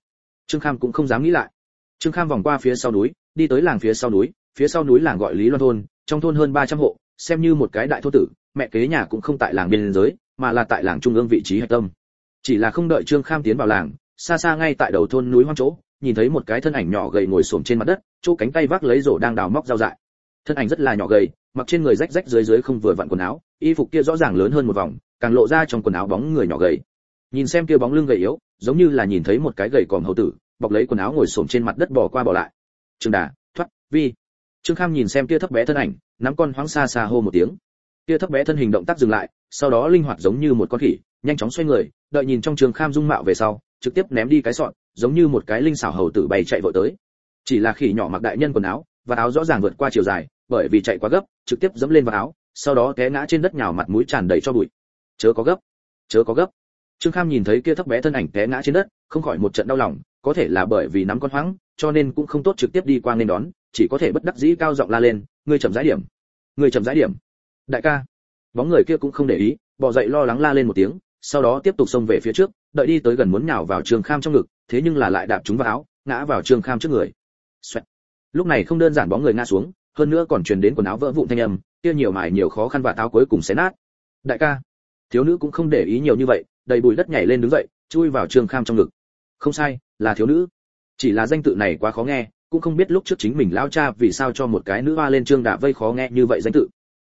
Trương kham cũng không dám nghĩ lại. Trương kham vòng qua phía sau núi, đi tới làng phía sau núi, phía sau núi làng gọi lý loan thôn, trong thôn hơn 300 hộ, xem như một cái đại thôn tử, mẹ kế nhà cũng không tại làng biên giới, mà là tại làng trung ương vị trí hạch tâm. Chỉ là không đợi trương kham tiến vào làng, xa xa ngay tại đầu thôn núi hoang chỗ, nhìn thấy một cái thân ảnh nhỏ gầy ngồi xổm trên mặt đất, chỗ cánh tay vác lấy rổ đang đào móc rau dại. Thân ảnh rất là nhỏ gầy, mặc trên người rách rách dưới dưới không vừa vặn quần áo, y phục kia rõ ràng lớn hơn một vòng, càng lộ ra trong quần áo bóng người nhỏ gầy. Nhìn xem kia bóng lưng gầy yếu giống như là nhìn thấy một cái gầy còm hầu tử, bọc lấy quần áo ngồi xổm trên mặt đất bỏ qua bỏ lại. Trương đà, thoát, vi. Trương kham nhìn xem tia thấp bé thân ảnh, nắm con hoáng xa xa hô một tiếng. Tia thấp bé thân hình động tác dừng lại, sau đó linh hoạt giống như một con khỉ, nhanh chóng xoay người, đợi nhìn trong trường kham dung mạo về sau, trực tiếp ném đi cái sọn giống như một cái linh xảo hầu tử bay chạy vội tới. Chỉ là khỉ nhỏ mặc đại nhân quần áo, và áo rõ ràng vượt qua chiều dài, bởi vì chạy quá gấp, trực tiếp dẫm lên vào áo, sau đó té ngã trên đất nhào mặt mũi tràn đầy cho bụi. Chớ có gấp, chớ có gấp trương kham nhìn thấy kia thấp bé thân ảnh té ngã trên đất, không khỏi một trận đau lòng, có thể là bởi vì nắm con hoáng, cho nên cũng không tốt trực tiếp đi qua nên đón, chỉ có thể bất đắc dĩ cao giọng la lên, ngươi chậm rãi điểm, ngươi chậm rãi điểm. Đại ca. Bóng người kia cũng không để ý, bỏ dậy lo lắng la lên một tiếng, sau đó tiếp tục xông về phía trước, đợi đi tới gần muốn nhào vào trương kham trong ngực, thế nhưng là lại đạp chúng vào áo, ngã vào trương kham trước người. Xoẹt. lúc này không đơn giản bóng người ngã xuống, hơn nữa còn truyền đến quần áo vỡ vụn thanh âm, kia nhiều mài nhiều khó khăn và táo cuối cùng xé nát. Đại ca. Thiếu nữ cũng không để ý nhiều như vậy đầy bụi đất nhảy lên đứng dậy, chui vào trương kham trong ngực. Không sai, là thiếu nữ. Chỉ là danh tự này quá khó nghe, cũng không biết lúc trước chính mình lao cha vì sao cho một cái nữ hoa lên trương đạ vây khó nghe như vậy danh tự.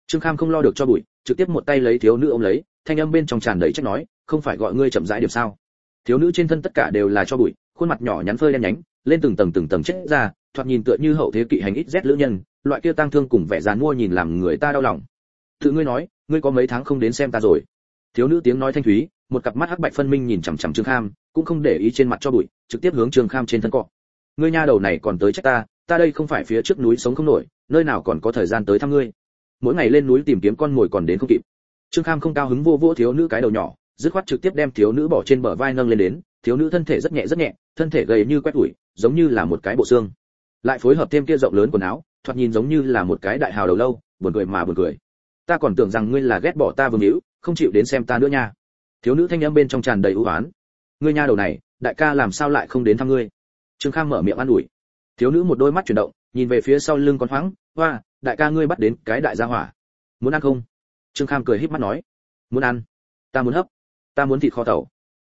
Trương kham không lo được cho bụi, trực tiếp một tay lấy thiếu nữ ôm lấy, thanh âm bên trong tràn đầy trách nói, không phải gọi ngươi chậm rãi điểm sao? Thiếu nữ trên thân tất cả đều là cho bụi, khuôn mặt nhỏ nhắn phơi đen nhánh, lên từng tầng từng tầng chết ra, thoạt nhìn tựa như hậu thế kỵ hành ít rét lữ nhân, loại kia tang thương cùng vẻ dàn mua nhìn làm người ta đau lòng. Tự ngươi nói, ngươi có mấy tháng không đến xem ta rồi? Thiếu nữ tiếng nói thanh thúy một cặp mắt hắc bạch phân minh nhìn chằm chằm trương kham, cũng không để ý trên mặt cho bụi, trực tiếp hướng trương kham trên thân cọ. Ngươi nha đầu này còn tới trách ta ta đây không phải phía trước núi sống không nổi, nơi nào còn có thời gian tới thăm ngươi. Mỗi ngày lên núi tìm kiếm con mồi còn đến không kịp. Trương kham không cao hứng vô vô thiếu nữ cái đầu nhỏ, dứt khoát trực tiếp đem thiếu nữ bỏ trên bờ vai nâng lên đến, thiếu nữ thân thể rất nhẹ rất nhẹ, thân thể gầy như quét ủi, giống như là một cái bộ xương. Lại phối hợp thêm kia rộng lớn quần áo, thoạt nhìn giống như là một cái đại hào đầu lâu, buồn cười mà buồn cười. Ta còn tưởng rằng ngươi là ghét bỏ ta vương hữu, không chịu đến xem ta nữa nha thiếu nữ thanh âm bên trong tràn đầy ưu ái ngươi nha đầu này, đại ca làm sao lại không đến thăm ngươi? Trương kham mở miệng an ủi. Thiếu nữ một đôi mắt chuyển động, nhìn về phía sau lưng con hoáng. hoa, đại ca ngươi bắt đến cái đại gia hỏa. Muốn ăn không? Trương kham cười híp mắt nói. Muốn ăn. Ta muốn hấp. Ta muốn thịt kho tàu.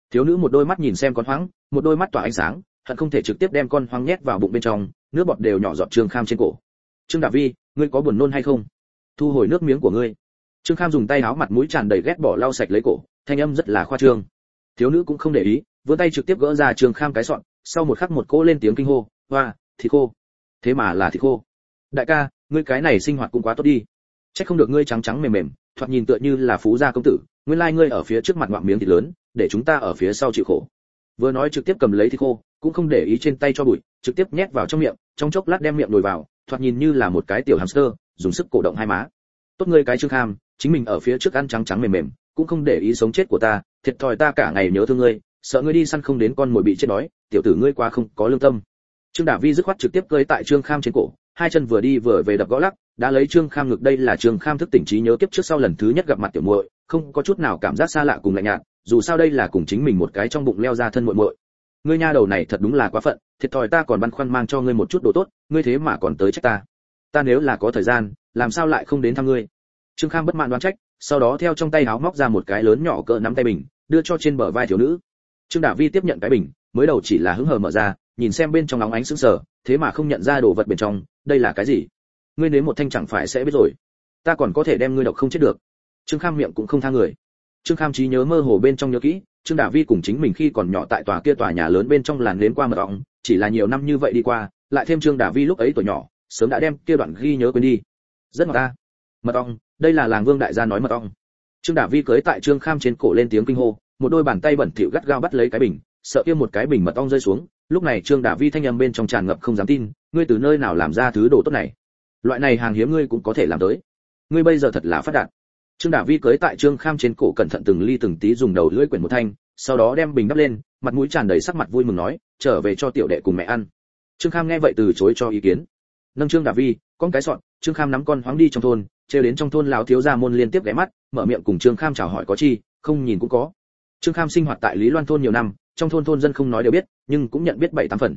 Thiếu nữ một đôi mắt nhìn xem con hoáng, một đôi mắt tỏa ánh sáng, hận không thể trực tiếp đem con hoáng nhét vào bụng bên trong, nước bọt đều nhỏ giọt trương kham trên cổ. Trương đạp vi, ngươi có buồn nôn hay không? Thu hồi nước miếng của ngươi. Trương kham dùng tay áo mặt mũi tràn đầy ghét bỏ lau sạch lấy cổ thanh âm rất là khoa trương. Thiếu nữ cũng không để ý, vươn tay trực tiếp gỡ ra trường kham cái sọn, sau một khắc một cỗ lên tiếng kinh hô, hoa, thịt khô. Thế mà là thịt khô. Đại ca, ngươi cái này sinh hoạt cũng quá tốt đi. Chắc không được ngươi trắng trắng mềm mềm, thoạt nhìn tựa như là phú gia công tử, nguyên lai like ngươi ở phía trước mặt ngoạm miếng thịt lớn, để chúng ta ở phía sau chịu khổ. Vừa nói trực tiếp cầm lấy thịt khô, cũng không để ý trên tay cho bụi, trực tiếp nhét vào trong miệng, trong chốc lát đem miệng nồi vào, thoạt nhìn như là một cái tiểu hamster, dùng sức cổ động hai má. Tốt ngươi cái trương kham, chính mình ở phía trước ăn trắng trắng mềm mềm cũng không để ý sống chết của ta, thiệt thòi ta cả ngày nhớ thương ngươi, sợ ngươi đi săn không đến con mồi bị chết đói, tiểu tử ngươi quá không có lương tâm. Trương đả vi dứt khoát trực tiếp cơi tại trương kham trên cổ, hai chân vừa đi vừa về đập gõ lắc, đã lấy trương kham ngực, đây là trương kham thức tỉnh trí nhớ kiếp trước sau lần thứ nhất gặp mặt tiểu muội, không có chút nào cảm giác xa lạ cùng lạnh nhạt, dù sao đây là cùng chính mình một cái trong bụng leo ra thân muội muội. Ngươi nha đầu này thật đúng là quá phận, thiệt thòi ta còn băn khoăn mang cho ngươi một chút đồ tốt, ngươi thế mà còn tới trách ta. Ta nếu là có thời gian, làm sao lại không đến thăm ngươi? Trương kham bất mãn đoán trách sau đó theo trong tay áo móc ra một cái lớn nhỏ cỡ nắm tay bình, đưa cho trên bờ vai thiếu nữ. Trương đả vi tiếp nhận cái bình, mới đầu chỉ là hứng hờ mở ra, nhìn xem bên trong óng ánh sững sờ, thế mà không nhận ra đồ vật bên trong, đây là cái gì? Ngươi nếm một thanh chẳng phải sẽ biết rồi. Ta còn có thể đem ngươi độc không chết được. Trương kham miệng cũng không tha người. Trương kham trí nhớ mơ hồ bên trong nhớ kỹ, trương đả vi cùng chính mình khi còn nhỏ tại tòa kia tòa nhà lớn bên trong làn đến qua mật ong, chỉ là nhiều năm như vậy đi qua, lại thêm trương đả vi lúc ấy tuổi nhỏ, sớm đã đem kia đoạn ghi nhớ quên đi. Rất ngọt ta mật ong, đây là làng vương đại gia nói mật ong. Trương đả vi cưới tại trương kham trên cổ lên tiếng kinh hô, một đôi bàn tay bẩn thỉu gắt gao bắt lấy cái bình, sợ kia một cái bình mật ong rơi xuống. Lúc này trương đả vi thanh âm bên trong tràn ngập không dám tin, ngươi từ nơi nào làm ra thứ đồ tốt này? Loại này hàng hiếm ngươi cũng có thể làm tới. Ngươi bây giờ thật là phát đạt. Trương đả vi cưới tại trương kham trên cổ cẩn thận từng ly từng tí dùng đầu lưỡi quyển một thanh, sau đó đem bình đắp lên, mặt mũi tràn đầy sắc mặt vui mừng nói, trở về cho tiểu đệ cùng mẹ ăn. Trương kham nghe vậy từ chối cho ý kiến. Nâng trương đả vi, con cái sọn, trương kham nắm con hoáng đi trong thôn trêu đến trong thôn lão thiếu gia môn liên tiếp ghé mắt, mở miệng cùng trương kham chào hỏi có chi, không nhìn cũng có. Trương kham sinh hoạt tại lý loan thôn nhiều năm, trong thôn thôn dân không nói đều biết, nhưng cũng nhận biết bảy tám phần.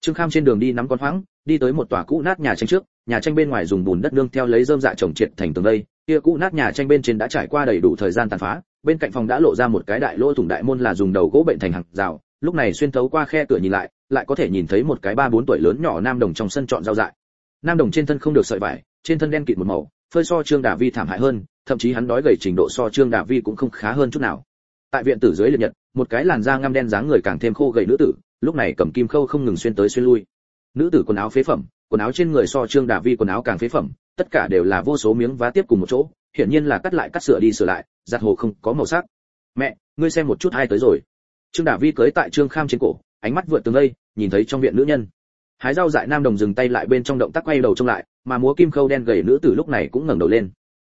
Trương kham trên đường đi nắm con hoáng, đi tới một tòa cũ nát nhà tranh trước, nhà tranh bên ngoài dùng bùn đất nương theo lấy rơm dạ trồng triệt thành tường đây. Kia cũ nát nhà tranh bên trên đã trải qua đầy đủ thời gian tàn phá, bên cạnh phòng đã lộ ra một cái đại lỗ thủng đại môn là dùng đầu gỗ bệnh thành hàng rào, lúc này xuyên thấu qua khe cửa nhìn lại lại có thể nhìn thấy một cái ba bốn tuổi lớn nhỏ nam đồng trong sân chọn rau dại. Nam đồng trên thân không được sợi vải, trên thân đen kịt một màu phơi so trương đà vi thảm hại hơn, thậm chí hắn đói gầy trình độ so trương đà vi cũng không khá hơn chút nào. Tại viện tử dưới liệt nhật, một cái làn da ngăm đen dáng người càng thêm khô gầy nữ tử, lúc này cầm kim khâu không ngừng xuyên tới xuyên lui. Nữ tử quần áo phế phẩm, quần áo trên người so trương đà vi quần áo càng phế phẩm, tất cả đều là vô số miếng vá tiếp cùng một chỗ, hiển nhiên là cắt lại cắt sửa đi sửa lại, giặt hồ không có màu sắc. Mẹ, ngươi xem một chút hai tới rồi. Trương đà vi cưới tại trương kham trên cổ, ánh mắt vượt tường đây nhìn thấy trong viện nữ nhân hái rau dại nam đồng dừng tay lại bên trong động tác quay đầu trông lại, mà múa kim khâu đen gầy nữ tử lúc này cũng ngẩng đầu lên.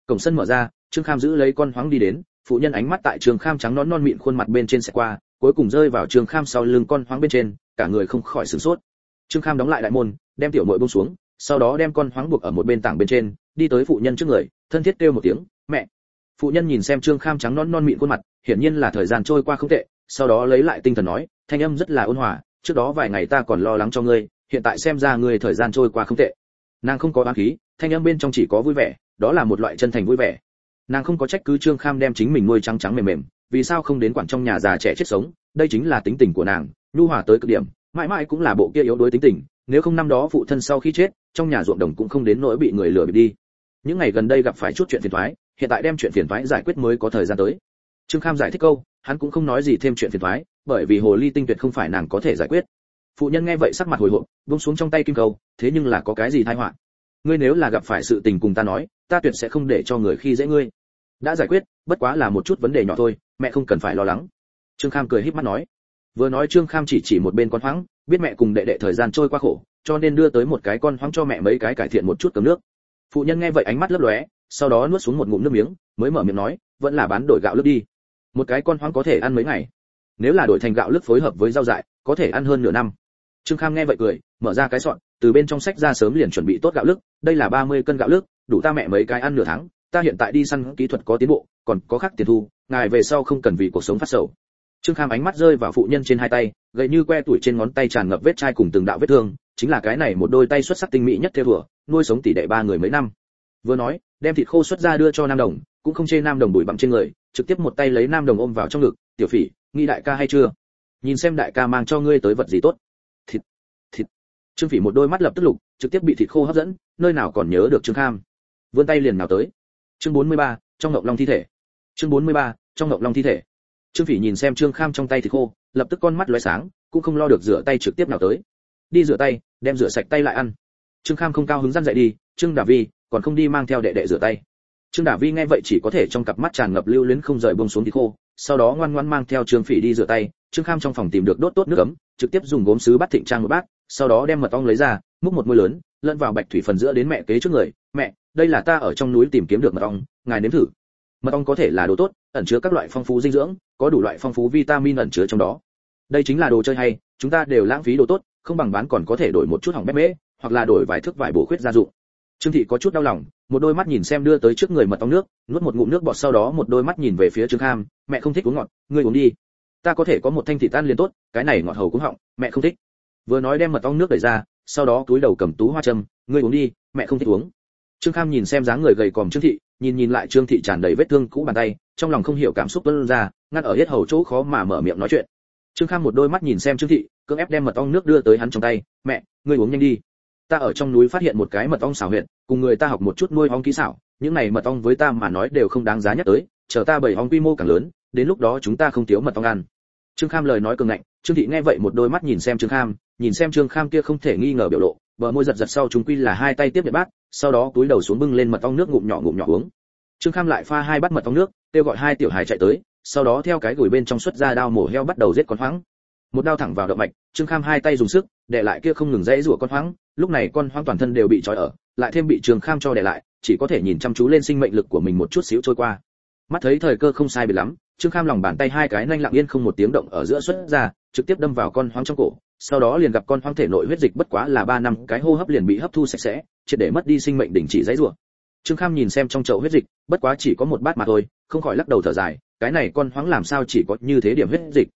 Cổng sân mở ra, trương kham giữ lấy con hoáng đi đến, phụ nhân ánh mắt tại trương kham trắng nón non mịn khuôn mặt bên trên sẽ qua, cuối cùng rơi vào trương kham sau lưng con hoáng bên trên, cả người không khỏi sửng sốt. Trương kham đóng lại đại môn, đem tiểu muội buông xuống, sau đó đem con hoáng buộc ở một bên tảng bên trên, đi tới phụ nhân trước người, thân thiết kêu một tiếng, mẹ! Phụ nhân nhìn xem trương kham trắng non non mịn khuôn mặt, hiển nhiên là thời gian trôi qua không tệ, sau đó lấy lại tinh thần nói, thanh âm rất là ôn hòa, trước đó vài ngày ta còn lo lắng cho ngươi hiện tại xem ra ngươi thời gian trôi qua không tệ. Nàng không có oán khí, thanh âm bên trong chỉ có vui vẻ, đó là một loại chân thành vui vẻ. Nàng không có trách cứ trương kham đem chính mình nuôi trắng trắng mềm mềm, vì sao không đến quản trong nhà già trẻ chết sống, đây chính là tính tình của nàng, nhu hòa tới cực điểm, mãi mãi cũng là bộ kia yếu đuối tính tình, nếu không năm đó phụ thân sau khi chết, trong nhà ruộng đồng cũng không đến nỗi bị người lừa bị đi. Những ngày gần đây gặp phải chút chuyện phiền toái, hiện tại đem chuyện phiền toái giải quyết mới có thời gian tới. Trương kham giải thích câu, hắn cũng không nói gì thêm chuyện phiền toái, bởi vì hồ ly tinh tuyệt không phải nàng có thể giải quyết phụ nhân nghe vậy sắc mặt hồi hộp, buông xuống trong tay kim câu, thế nhưng là có cái gì tai họa? Ngươi nếu là gặp phải sự tình cùng ta nói, ta tuyệt sẽ không để cho người khi dễ ngươi. Đã giải quyết, bất quá là một chút vấn đề nhỏ thôi, mẹ không cần phải lo lắng. Trương kham cười híp mắt nói. Vừa nói trương kham chỉ chỉ một bên con hoáng, biết mẹ cùng đệ đệ thời gian trôi qua khổ, cho nên đưa tới một cái con hoáng cho mẹ mấy cái cải thiện một chút cấm nước. Phụ nhân nghe vậy ánh mắt lấp lóe, sau đó nuốt xuống một ngụm nước miếng, mới mở miệng nói, vẫn là bán đổi gạo lướt đi. Một cái con hoáng có thể ăn mấy ngày. Nếu là đổi thành gạo lướt phối hợp với rau dại, có thể ăn hơn nửa năm trương kham nghe vậy cười, mở ra cái sọn từ bên trong sách ra sớm liền chuẩn bị tốt gạo lứt đây là 30 cân gạo lứt đủ ta mẹ mấy cái ăn nửa tháng, ta hiện tại đi săn kỹ thuật có tiến bộ, còn có khác tiền thu, ngài về sau không cần vì cuộc sống phát sầu. Trương kham ánh mắt rơi vào phụ nhân trên hai tay, gậy như que tuổi trên ngón tay tràn ngập vết chai cùng từng đạo vết thương, chính là cái này một đôi tay xuất sắc tinh mỹ nhất theo thừa nuôi sống tỷ đệ ba người mấy năm. Vừa nói, đem thịt khô xuất ra đưa cho nam đồng, cũng không chê nam đồng bụi bặm trên người, trực tiếp một tay lấy nam đồng ôm vào trong ngực, tiểu phỉ nghi đại ca hay chưa? Nhìn xem đại ca mang cho ngươi tới vật gì tốt trương phỉ một đôi mắt lập tức lục trực tiếp bị thịt khô hấp dẫn nơi nào còn nhớ được trương kham. Vươn tay liền nào tới. Chương 43, trong ngọc long thi thể. Chương 43, trong ngọc long thi thể. Trương phỉ nhìn xem trương kham trong tay thịt khô lập tức con mắt lóe sáng cũng không lo được rửa tay trực tiếp nào tới. Đi rửa tay đem rửa sạch tay lại ăn. Trương kham không cao hứng răn dậy đi trương đả vi còn không đi mang theo đệ đệ rửa tay. Trương đả vi nghe vậy chỉ có thể trong cặp mắt tràn ngập lưu luyến không rời buông xuống thịt khô sau đó ngoan ngoãn mang theo trương phỉ đi rửa tay. Trương kham trong phòng tìm được đốt tốt nước ấm trực tiếp dùng gốm sứ bắt thịnh trang một bát sau đó đem mật ong lấy ra, múc một muôi lớn, lẫn vào bạch thủy phần giữa đến mẹ kế trước người. Mẹ, đây là ta ở trong núi tìm kiếm được mật ong, ngài nếm thử. Mật ong có thể là đồ tốt, ẩn chứa các loại phong phú dinh dưỡng, có đủ loại phong phú vitamin ẩn chứa trong đó. Đây chính là đồ chơi hay, chúng ta đều lãng phí đồ tốt, không bằng bán còn có thể đổi một chút hỏng bét mễ, hoặc là đổi vài thước vải bổ khuyết gia dụng. Trương thị có chút đau lòng, một đôi mắt nhìn xem đưa tới trước người mật ong nước, nuốt một ngụm nước bọt sau đó một đôi mắt nhìn về phía trương kham. Mẹ không thích uống ngọt, ngươi uống đi. Ta có thể có một thanh thị tan liền tốt, cái này ngọt hầu cũng họng, mẹ không thích vừa nói đem mật ong nước đẩy ra, sau đó túi đầu cầm tú hoa châm, ngươi uống đi, mẹ không thích uống. Trương kham nhìn xem dáng người gầy còm trương thị, nhìn nhìn lại trương thị tràn đầy vết thương cũ bàn tay, trong lòng không hiểu cảm xúc tuôn ra, ngắt ở hết hầu chỗ khó mà mở miệng nói chuyện. Trương kham một đôi mắt nhìn xem trương thị, cưỡng ép đem mật ong nước đưa tới hắn trong tay, mẹ, ngươi uống nhanh đi. Ta ở trong núi phát hiện một cái mật ong xảo huyện cùng người ta học một chút nuôi ong kỹ xảo, những này mật ong với ta mà nói đều không đáng giá nhắc tới, chờ ta bảy ong quy mô càng lớn, đến lúc đó chúng ta không thiếu mật ong ăn. Trương kham lời nói cường ngạnh, trương thị nghe vậy một đôi mắt nhìn xem trương kham nhìn xem trương kham kia không thể nghi ngờ biểu lộ bờ môi giật giật sau chúng quy là hai tay tiếp nhận bát sau đó túi đầu xuống bưng lên mật ong nước ngụm nhỏ ngụm nhỏ uống trương kham lại pha hai bát mật ong nước kêu gọi hai tiểu hài chạy tới sau đó theo cái gửi bên trong xuất ra đao mổ heo bắt đầu giết con hoáng một đao thẳng vào động mạch trương kham hai tay dùng sức để lại kia không ngừng dãy rủa con hoáng lúc này con hoáng toàn thân đều bị trói ở lại thêm bị Trương Kham cho để lại, chỉ có thể nhìn chăm chú lên sinh mệnh lực của mình một chút xíu trôi qua. Mắt thấy thời cơ không sai biệt lắm, Trương Kham lòng bàn tay hai cái nhanh lặng yên không một tiếng động ở giữa xuất ra, trực tiếp đâm vào con hoang trong cổ, sau đó liền gặp con hoang thể nội huyết dịch bất quá là 3 năm cái hô hấp liền bị hấp thu sạch sẽ, triệt để mất đi sinh mệnh đình chỉ dãy rủa. Trương Kham nhìn xem trong chậu huyết dịch, bất quá chỉ có một bát mà thôi, không khỏi lắc đầu thở dài, cái này con hoang làm sao chỉ có như thế điểm huyết dịch.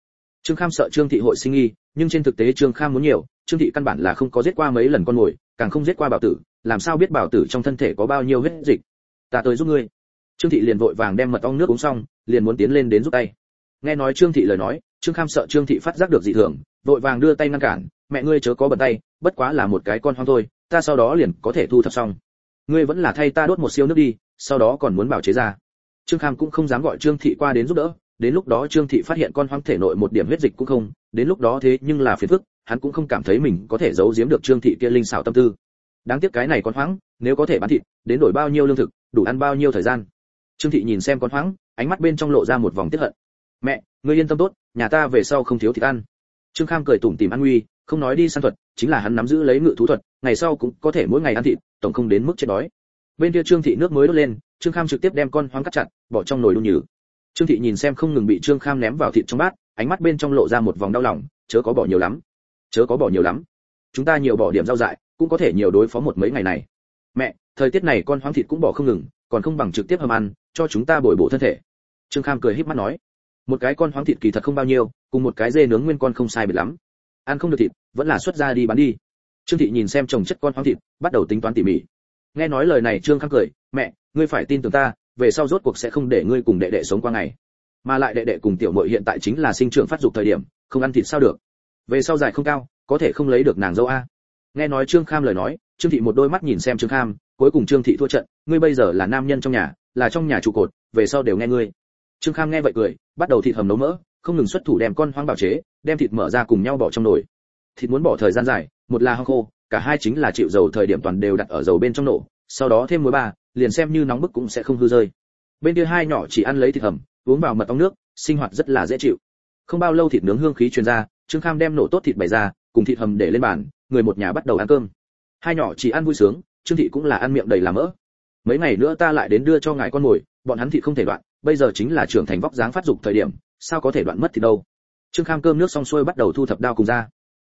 Trương Kham sợ Trương thị hội sinh nghi, nhưng trên thực tế Trương Kham muốn nhiều, Trương thị căn bản là không có giết qua mấy lần con ngồi, càng không giết qua bảo tử, làm sao biết bảo tử trong thân thể có bao nhiêu huyết dịch. Ta tới giúp ngươi. Trương thị liền vội vàng đem mật ong nước uống xong, liền muốn tiến lên đến giúp tay. Nghe nói Trương thị lời nói, Trương Kham sợ Trương thị phát giác được dị thường, vội vàng đưa tay ngăn cản, mẹ ngươi chớ có bật tay, bất quá là một cái con hoang thôi, ta sau đó liền có thể thu thập xong. Ngươi vẫn là thay ta đốt một siêu nước đi, sau đó còn muốn bảo chế ra. Trương Kham cũng không dám gọi Trương thị qua đến giúp đỡ, đến lúc đó Trương thị phát hiện con hoang thể nội một điểm huyết dịch cũng không, đến lúc đó thế nhưng là phiền phức, hắn cũng không cảm thấy mình có thể giấu giếm được Trương thị kia linh xảo tâm tư. Đáng tiếc cái này con hoang, nếu có thể bán thịt, đến đổi bao nhiêu lương thực, đủ ăn bao nhiêu thời gian. Trương thị nhìn xem con hoang, ánh mắt bên trong lộ ra một vòng tiếc hận. "Mẹ, ngươi yên tâm tốt, nhà ta về sau không thiếu thịt ăn." Trương Kham cười tủm tỉm an nguy, không nói đi săn thuật, chính là hắn nắm giữ lấy ngự thú thuật, ngày sau cũng có thể mỗi ngày ăn thịt, tổng không đến mức chết đói. Bên kia Trương thị nước mới đốt lên, Trương Kham trực tiếp đem con hoang cắt chặt, bỏ trong nồi đun nhừ. Trương thị nhìn xem không ngừng bị Trương Kham ném vào thịt trong bát, ánh mắt bên trong lộ ra một vòng đau lòng, chớ có bỏ nhiều lắm, chớ có bỏ nhiều lắm. Chúng ta nhiều bỏ điểm rau dại, cũng có thể nhiều đối phó một mấy ngày này. Mẹ, thời tiết này con hoang thịt cũng bỏ không ngừng, còn không bằng trực tiếp hầm ăn, cho chúng ta bồi bổ thân thể. Trương Kham cười híp mắt nói, một cái con hoang thịt kỳ thật không bao nhiêu, cùng một cái dê nướng nguyên con không sai biệt lắm. Ăn không được thịt, vẫn là xuất ra đi bán đi. Trương thị nhìn xem chồng chất con hoang thịt, bắt đầu tính toán tỉ mỉ. Nghe nói lời này Trương Khang cười, mẹ, ngươi phải tin tưởng ta, về sau rốt cuộc sẽ không để ngươi cùng đệ đệ sống qua ngày mà lại đệ đệ cùng tiểu muội hiện tại chính là sinh trưởng phát dục thời điểm không ăn thịt sao được về sau dài không cao có thể không lấy được nàng dâu a nghe nói trương kham lời nói trương thị một đôi mắt nhìn xem trương kham cuối cùng trương thị thua trận ngươi bây giờ là nam nhân trong nhà là trong nhà trụ cột về sau đều nghe ngươi trương kham nghe vậy cười, bắt đầu thịt hầm nấu mỡ, không ngừng xuất thủ đem con hoang bảo chế, đem thịt mở ra cùng nhau bỏ trong nồi. Thịt muốn bỏ thời gian dài, một là hoang khô, cả hai chính là chịu dầu thời điểm toàn đều đặt ở dầu bên trong nổ, sau đó thêm muối ba, liền xem như nóng bức cũng sẽ không hư rơi. Bên kia hai nhỏ chỉ ăn lấy thịt hầm, uống vào mật ong nước, sinh hoạt rất là dễ chịu. Không bao lâu thịt nướng hương khí truyền ra, trương kham đem nổ tốt thịt bày ra, cùng thịt hầm để lên bàn, người một nhà bắt đầu ăn cơm. Hai nhỏ chỉ ăn vui sướng, trương thị cũng là ăn miệng đầy làm mỡ. Mấy ngày nữa ta lại đến đưa cho ngài con mồi, bọn hắn thị không thể đoạn bây giờ chính là trưởng thành vóc dáng phát dục thời điểm, sao có thể đoạn mất thì đâu? Trương kham cơm nước xong xuôi bắt đầu thu thập đao cùng ra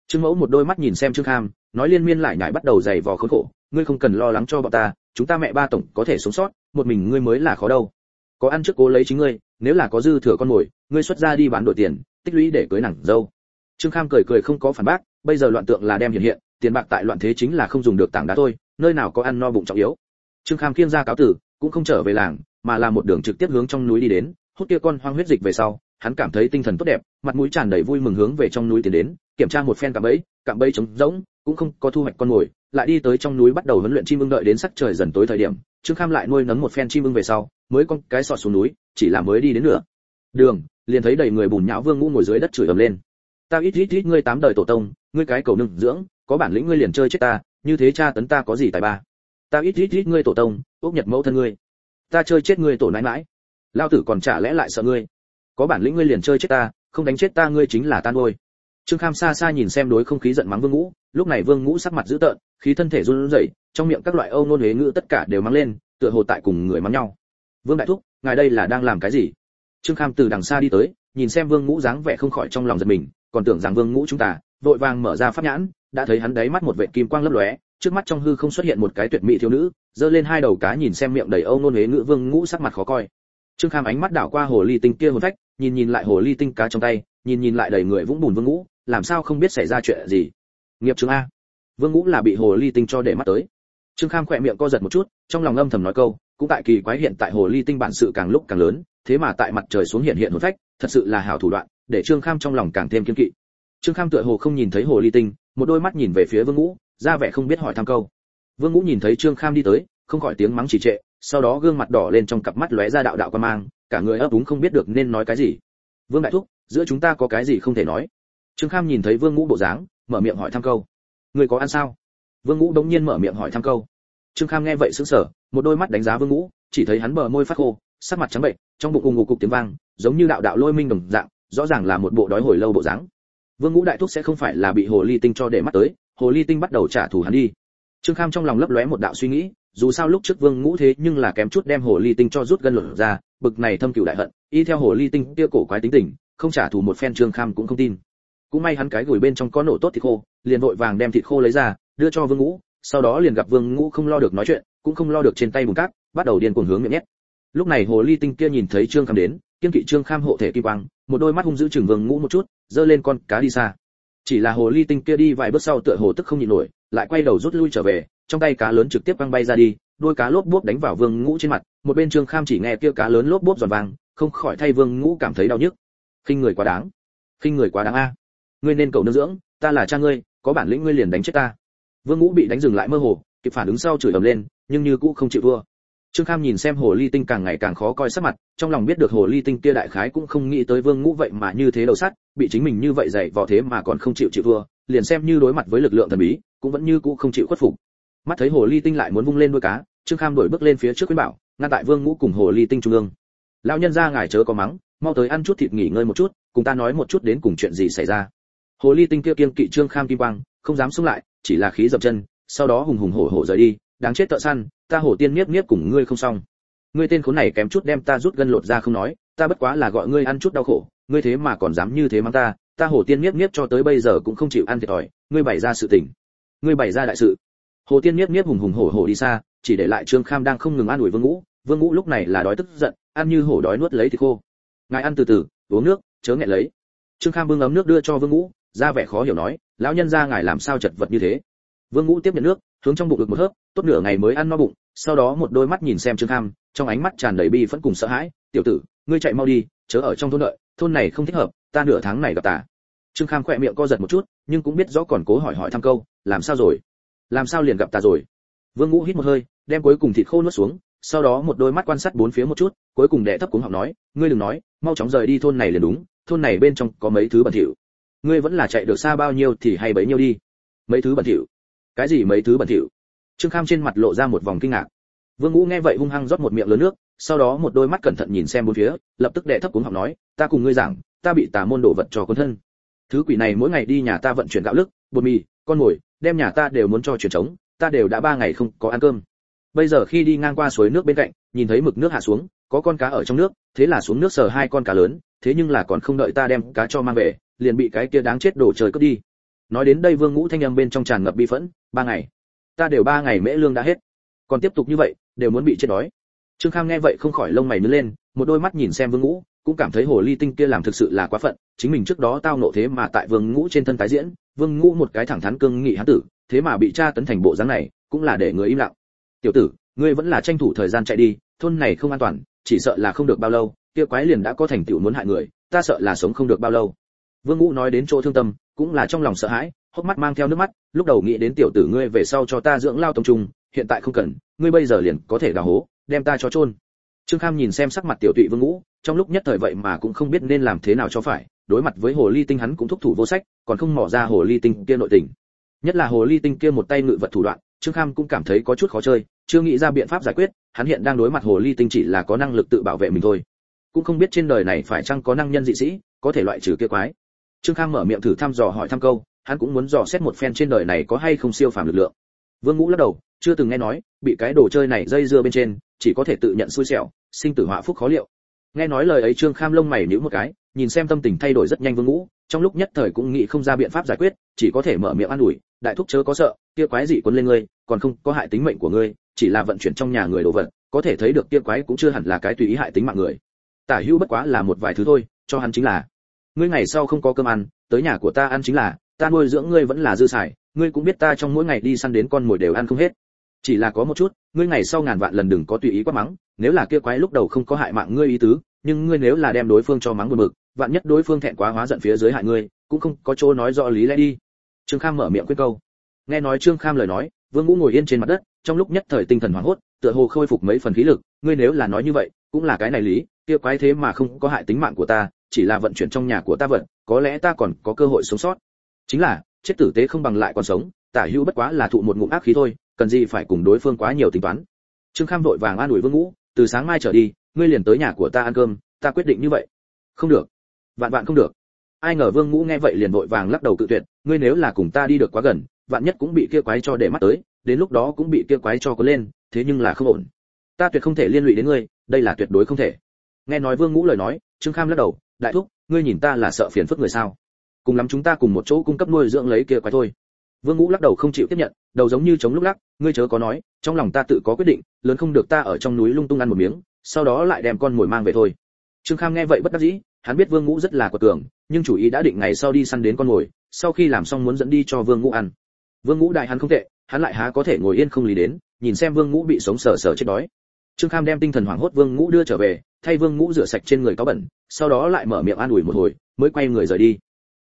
trương mẫu một đôi mắt nhìn xem trương kham, nói liên miên lại nhải bắt đầu dày vò khốn khổ, ngươi không cần lo lắng cho bọn ta, chúng ta mẹ ba tổng có thể sống sót, một mình ngươi mới là khó đâu. Có ăn trước cố lấy chính ngươi, nếu là có dư thừa con mồi, ngươi xuất ra đi bán đổi tiền, tích lũy để cưới nàng dâu. Trương kham cười cười không có phản bác, bây giờ loạn tượng là đem hiện hiện, tiền bạc tại loạn thế chính là không dùng được tảng đá thôi, nơi nào có ăn no bụng trọng yếu. Trương kham kiêng ra cáo tử, cũng không trở về làng mà là một đường trực tiếp hướng trong núi đi đến, hút kia con hoang huyết dịch về sau, hắn cảm thấy tinh thần tốt đẹp, mặt mũi tràn đầy vui mừng hướng về trong núi tiến đến, kiểm tra một phen cạm bẫy cạm bẫy trống rỗng, cũng không có thu hoạch con mồi, lại đi tới trong núi bắt đầu huấn luyện chim ưng đợi đến sắc trời dần tối thời điểm, trương kham lại nuôi nấng một phen chim ưng về sau, mới con cái sọt xuống núi, chỉ là mới đi đến nửa đường, liền thấy đầy người bùn nhão vương ngũ ngồi dưới đất chửi ầm lên. Ta ít ít ít, ngươi tám đời tổ tông, ngươi cái cầu nương dưỡng, có bản lĩnh ngươi liền chơi chết ta, như thế cha tấn ta có gì tài ba? Ta ít ít ít, ngươi tổ tông ốc nhật mẫu thân ngươi ta chơi chết ngươi tổ nãi mãi. Lao tử còn trả lẽ lại sợ ngươi? Có bản lĩnh ngươi liền chơi chết ta, không đánh chết ta ngươi chính là tan ngôi. Trương kham xa xa nhìn xem đối không khí giận mắng vương ngũ, lúc này vương ngũ sắc mặt dữ tợn, khí thân thể run rẩy, trong miệng các loại âu nôn huế ngữ tất cả đều mắng lên, tựa hồ tại cùng người mắng nhau. Vương đại thúc, ngài đây là đang làm cái gì? Trương kham từ đằng xa đi tới, nhìn xem vương ngũ dáng vẻ không khỏi trong lòng giật mình, còn tưởng rằng vương ngũ chúng ta, vội vàng mở ra pháp nhãn, đã thấy hắn đáy mắt một vệt kim quang lấp lóe trước mắt trong hư không xuất hiện một cái tuyệt mỹ thiếu nữ, giơ lên hai đầu cá nhìn xem miệng đầy âu nôn huế ngữ vương ngũ sắc mặt khó coi. Trương kham ánh mắt đảo qua hồ ly tinh kia hồn phách, nhìn nhìn lại hồ ly tinh cá trong tay, nhìn nhìn lại đầy người vũng bùn vương ngũ, làm sao không biết xảy ra chuyện gì? Nghiệp chứng a. Vương ngũ là bị hồ ly tinh cho để mắt tới. Trương kham khỏe miệng co giật một chút, trong lòng âm thầm nói câu, cũng tại kỳ quái hiện tại hồ ly tinh bản sự càng lúc càng lớn, thế mà tại mặt trời xuống hiện hiện hồn phách, thật sự là hảo thủ đoạn, để trương kham trong lòng càng thêm kiên kỵ. Trương kham tựa hồ không nhìn thấy hồ ly tinh, một đôi mắt nhìn về phía vương ngũ ra vẻ không biết hỏi thăm câu. Vương ngũ nhìn thấy trương kham đi tới, không khỏi tiếng mắng chỉ trệ, sau đó gương mặt đỏ lên trong cặp mắt lóe ra đạo đạo quan mang, cả người ấp úng không biết được nên nói cái gì. Vương đại thúc, giữa chúng ta có cái gì không thể nói? Trương kham nhìn thấy vương ngũ bộ dáng, mở miệng hỏi thăm câu. Người có ăn sao? Vương ngũ đống nhiên mở miệng hỏi thăm câu. Trương kham nghe vậy sững sờ, một đôi mắt đánh giá vương ngũ, chỉ thấy hắn bờ môi phát khô, sắc mặt trắng bệnh, trong bụng ùng ục cục tiếng vang, giống như đạo đạo lôi minh đồng dạng, rõ ràng là một bộ đói hồi lâu bộ dáng. Vương ngũ đại thúc sẽ không phải là bị hồ ly tinh cho để mắt tới hồ ly tinh bắt đầu trả thù hắn đi. Trương kham trong lòng lấp lóe một đạo suy nghĩ, dù sao lúc trước vương ngũ thế nhưng là kém chút đem hồ ly tinh cho rút gân lột ra, bực này thâm cửu đại hận, y theo hồ ly tinh kia cổ quái tính tình, không trả thù một phen trương kham cũng không tin. Cũng may hắn cái gửi bên trong có nổ tốt thịt khô, liền vội vàng đem thịt khô lấy ra, đưa cho vương ngũ, sau đó liền gặp vương ngũ không lo được nói chuyện, cũng không lo được trên tay bùn cát, bắt đầu điên cuồng hướng miệng nhét. Lúc này hồ ly tinh kia nhìn thấy trương kham đến, kiên kỵ trương kham hộ thể kim quang, một đôi mắt hung dữ chừng vương ngũ một chút, giơ lên con cá đi xa chỉ là hồ ly tinh kia đi vài bước sau tựa hồ tức không nhịn nổi, lại quay đầu rút lui trở về, trong tay cá lớn trực tiếp văng bay ra đi, đôi cá lốp bốp đánh vào vương ngũ trên mặt, một bên trương kham chỉ nghe kia cá lớn lốp bốp giòn vàng không khỏi thay vương ngũ cảm thấy đau nhức. Khinh người quá đáng. Khinh người quá đáng a. Ngươi nên cầu nương dưỡng, ta là cha ngươi, có bản lĩnh ngươi liền đánh chết ta. Vương ngũ bị đánh dừng lại mơ hồ, kịp phản ứng sau chửi ầm lên, nhưng như cũ không chịu thua trương kham nhìn xem hồ ly tinh càng ngày càng khó coi sắc mặt, trong lòng biết được hồ ly tinh kia đại khái cũng không nghĩ tới vương ngũ vậy mà như thế đầu sắt, bị chính mình như vậy dạy vò thế mà còn không chịu chịu thua, liền xem như đối mặt với lực lượng thần bí, cũng vẫn như cũ không chịu khuất phục. Mắt thấy hồ ly tinh lại muốn vung lên đuôi cá, trương kham đổi bước lên phía trước khuyên bảo, ngăn tại vương ngũ cùng hồ ly tinh trung ương. Lão nhân ra ngài chớ có mắng, mau tới ăn chút thịt nghỉ ngơi một chút, cùng ta nói một chút đến cùng chuyện gì xảy ra. Hồ ly tinh kia kiêng kỵ trương kham kim quang, không dám xuống lại, chỉ là khí dập chân, sau đó hùng hùng hổ hổ rời đi đáng chết tợ săn, ta hổ tiên miết miết cùng ngươi không xong. Ngươi tên khốn này kém chút đem ta rút gân lột ra không nói, ta bất quá là gọi ngươi ăn chút đau khổ, ngươi thế mà còn dám như thế mang ta ta hổ tiên miết miết cho tới bây giờ cũng không chịu ăn thiệt thòi, ngươi bày ra sự tình. Ngươi bày ra đại sự. Hồ tiên miết miết hùng hùng hổ hổ đi xa, chỉ để lại trương kham đang không ngừng an ủi vương ngũ vương ngũ lúc này là đói tức giận, ăn như hổ đói nuốt lấy thì khô. Ngài ăn từ từ, uống nước, chớ nghẹn lấy. Trương kham bưng ấm nước đưa cho vương ngũ, ra vẻ khó hiểu nói, lão nhân gia ngài làm sao chật vật như thế? Vương ngũ tiếp nhận nước, hướng trong bụng được một hớp, tốt nửa ngày mới ăn no bụng, sau đó một đôi mắt nhìn xem trương kham, trong ánh mắt tràn đầy bi phẫn cùng sợ hãi, tiểu tử, ngươi chạy mau đi, chớ ở trong thôn đợi, thôn này không thích hợp, ta nửa tháng này gặp ta trương kham khỏe miệng co giật một chút, nhưng cũng biết rõ còn cố hỏi hỏi thăm câu, làm sao rồi? Làm sao liền gặp ta rồi? Vương ngũ hít một hơi, đem cuối cùng thịt khô nuốt xuống, sau đó một đôi mắt quan sát bốn phía một chút, cuối cùng đệ thấp cuống học nói, ngươi đừng nói, mau chóng rời đi thôn này liền đúng, thôn này bên trong có mấy thứ bẩn thỉu. Ngươi vẫn là chạy được xa bao nhiêu thì hay bấy nhiêu đi. Mấy thứ bẩn thỉu? Cái gì mấy thứ bẩn thỉu? Trương kham trên mặt lộ ra một vòng kinh ngạc. Vương ngũ nghe vậy hung hăng rót một miệng lớn nước, sau đó một đôi mắt cẩn thận nhìn xem bốn phía, lập tức đệ thấp cuống học nói, ta cùng ngươi giảng, ta bị tà môn đổ vật cho quân thân. Thứ quỷ này mỗi ngày đi nhà ta vận chuyển gạo lức, bột mì, con mồi, đem nhà ta đều muốn cho chuyển trống, ta đều đã ba ngày không có ăn cơm. Bây giờ khi đi ngang qua suối nước bên cạnh, nhìn thấy mực nước hạ xuống, có con cá ở trong nước, thế là xuống nước sờ hai con cá lớn, thế nhưng là còn không đợi ta đem cá cho mang về, liền bị cái kia đáng chết đổ trời cướp đi nói đến đây vương ngũ thanh âm bên trong tràn ngập bi phẫn, ba ngày. Ta đều ba ngày mễ lương đã hết. Còn tiếp tục như vậy, đều muốn bị chết đói. Trương kham nghe vậy không khỏi lông mày nhướng lên, một đôi mắt nhìn xem vương ngũ, cũng cảm thấy hồ ly tinh kia làm thực sự là quá phận, chính mình trước đó tao nộ thế mà tại vương ngũ trên thân tái diễn, vương ngũ một cái thẳng thắn cương nghị hán tử, thế mà bị tra tấn thành bộ dáng này, cũng là để người im lặng. Tiểu tử, ngươi vẫn là tranh thủ thời gian chạy đi, thôn này không an toàn, chỉ sợ là không được bao lâu, kia quái liền đã có thành tựu muốn hại người, ta sợ là sống không được bao lâu vương ngũ nói đến chỗ thương tâm, cũng là trong lòng sợ hãi, hốc mắt mang theo nước mắt, lúc đầu nghĩ đến tiểu tử ngươi về sau cho ta dưỡng lao tông trung hiện tại không cần, ngươi bây giờ liền có thể đào hố, đem ta cho chôn. Trương kham nhìn xem sắc mặt tiểu tụy vương ngũ, trong lúc nhất thời vậy mà cũng không biết nên làm thế nào cho phải, đối mặt với hồ ly tinh hắn cũng thúc thủ vô sách, còn không mỏ ra hồ ly tinh kia nội tình. Nhất là hồ ly tinh kia một tay ngự vật thủ đoạn, trương kham cũng cảm thấy có chút khó chơi, chưa nghĩ ra biện pháp giải quyết, hắn hiện đang đối mặt hồ ly tinh chỉ là có năng lực tự bảo vệ mình thôi. Cũng không biết trên đời này phải chăng có năng nhân dị sĩ, có thể loại trừ kia quái trương kham mở miệng thử thăm dò hỏi thăm câu, hắn cũng muốn dò xét một phen trên đời này có hay không siêu phàm lực lượng. Vương ngũ lắc đầu, chưa từng nghe nói, bị cái đồ chơi này dây dưa bên trên, chỉ có thể tự nhận xui xẻo, sinh tử họa phúc khó liệu. Nghe nói lời ấy trương kham lông mày nhíu một cái, nhìn xem tâm tình thay đổi rất nhanh vương ngũ, trong lúc nhất thời cũng nghĩ không ra biện pháp giải quyết, chỉ có thể mở miệng an ủi, đại thúc chớ có sợ kia quái dị quấn lên ngươi, còn không có hại tính mệnh của ngươi, chỉ là vận chuyển trong nhà người đồ vật, có thể thấy được kia quái cũng chưa hẳn là cái tùy ý hại tính mạng người. Tả hữu bất quá là một vài thứ thôi, cho hắn chính là ngươi ngày sau không có cơm ăn, tới nhà của ta ăn chính là, ta nuôi dưỡng ngươi vẫn là dư xài, ngươi cũng biết ta trong mỗi ngày đi săn đến con mồi đều ăn không hết. Chỉ là có một chút, ngươi ngày sau ngàn vạn lần đừng có tùy ý quá mắng, nếu là kia quái lúc đầu không có hại mạng ngươi ý tứ, nhưng ngươi nếu là đem đối phương cho mắng buồn bực, vạn nhất đối phương thẹn quá hóa giận phía dưới hại ngươi, cũng không có chỗ nói rõ lý lẽ đi. Trương kham mở miệng quyết câu. Nghe nói trương kham lời nói, vương ngũ ngồi yên trên mặt đất, trong lúc nhất thời tinh thần hoảng hốt, tựa hồ khôi phục mấy phần khí lực, ngươi nếu là nói như vậy, cũng là cái này lý, kia quái thế mà không có hại tính mạng của ta chỉ là vận chuyển trong nhà của ta vận có lẽ ta còn có cơ hội sống sót. Chính là, chết tử tế không bằng lại còn sống, tả hữu bất quá là thụ một ngụm ác khí thôi, cần gì phải cùng đối phương quá nhiều tính toán. Trương kham vội vàng an ủi vương ngũ, từ sáng mai trở đi, ngươi liền tới nhà của ta ăn cơm, ta quyết định như vậy. Không được. Vạn vạn không được. Ai ngờ vương ngũ nghe vậy liền vội vàng lắc đầu tự tuyệt, ngươi nếu là cùng ta đi được quá gần, vạn nhất cũng bị kia quái cho để mắt tới, đến lúc đó cũng bị kia quái cho có lên, thế nhưng là không ổn. Ta tuyệt không thể liên lụy đến ngươi, đây là tuyệt đối không thể. Nghe nói vương ngũ lời nói, trương kham lắc đầu đại thúc, ngươi nhìn ta là sợ phiền phức người sao? Cùng lắm chúng ta cùng một chỗ cung cấp nuôi dưỡng lấy kia quái thôi. Vương ngũ lắc đầu không chịu tiếp nhận, đầu giống như chống lúc lắc, ngươi chớ có nói, trong lòng ta tự có quyết định, lớn không được ta ở trong núi lung tung ăn một miếng, sau đó lại đem con mồi mang về thôi. Trương kham nghe vậy bất đắc dĩ, hắn biết vương ngũ rất là quật cường, nhưng chủ ý đã định ngày sau đi săn đến con mồi, sau khi làm xong muốn dẫn đi cho vương ngũ ăn. Vương ngũ đại hắn không tệ, hắn lại há có thể ngồi yên không lý đến, nhìn xem vương ngũ bị sống sờ sờ chết đói. Trương kham đem tinh thần hoảng hốt vương ngũ đưa trở về thay vương ngũ rửa sạch trên người có bẩn, sau đó lại mở miệng an ủi một hồi, mới quay người rời đi.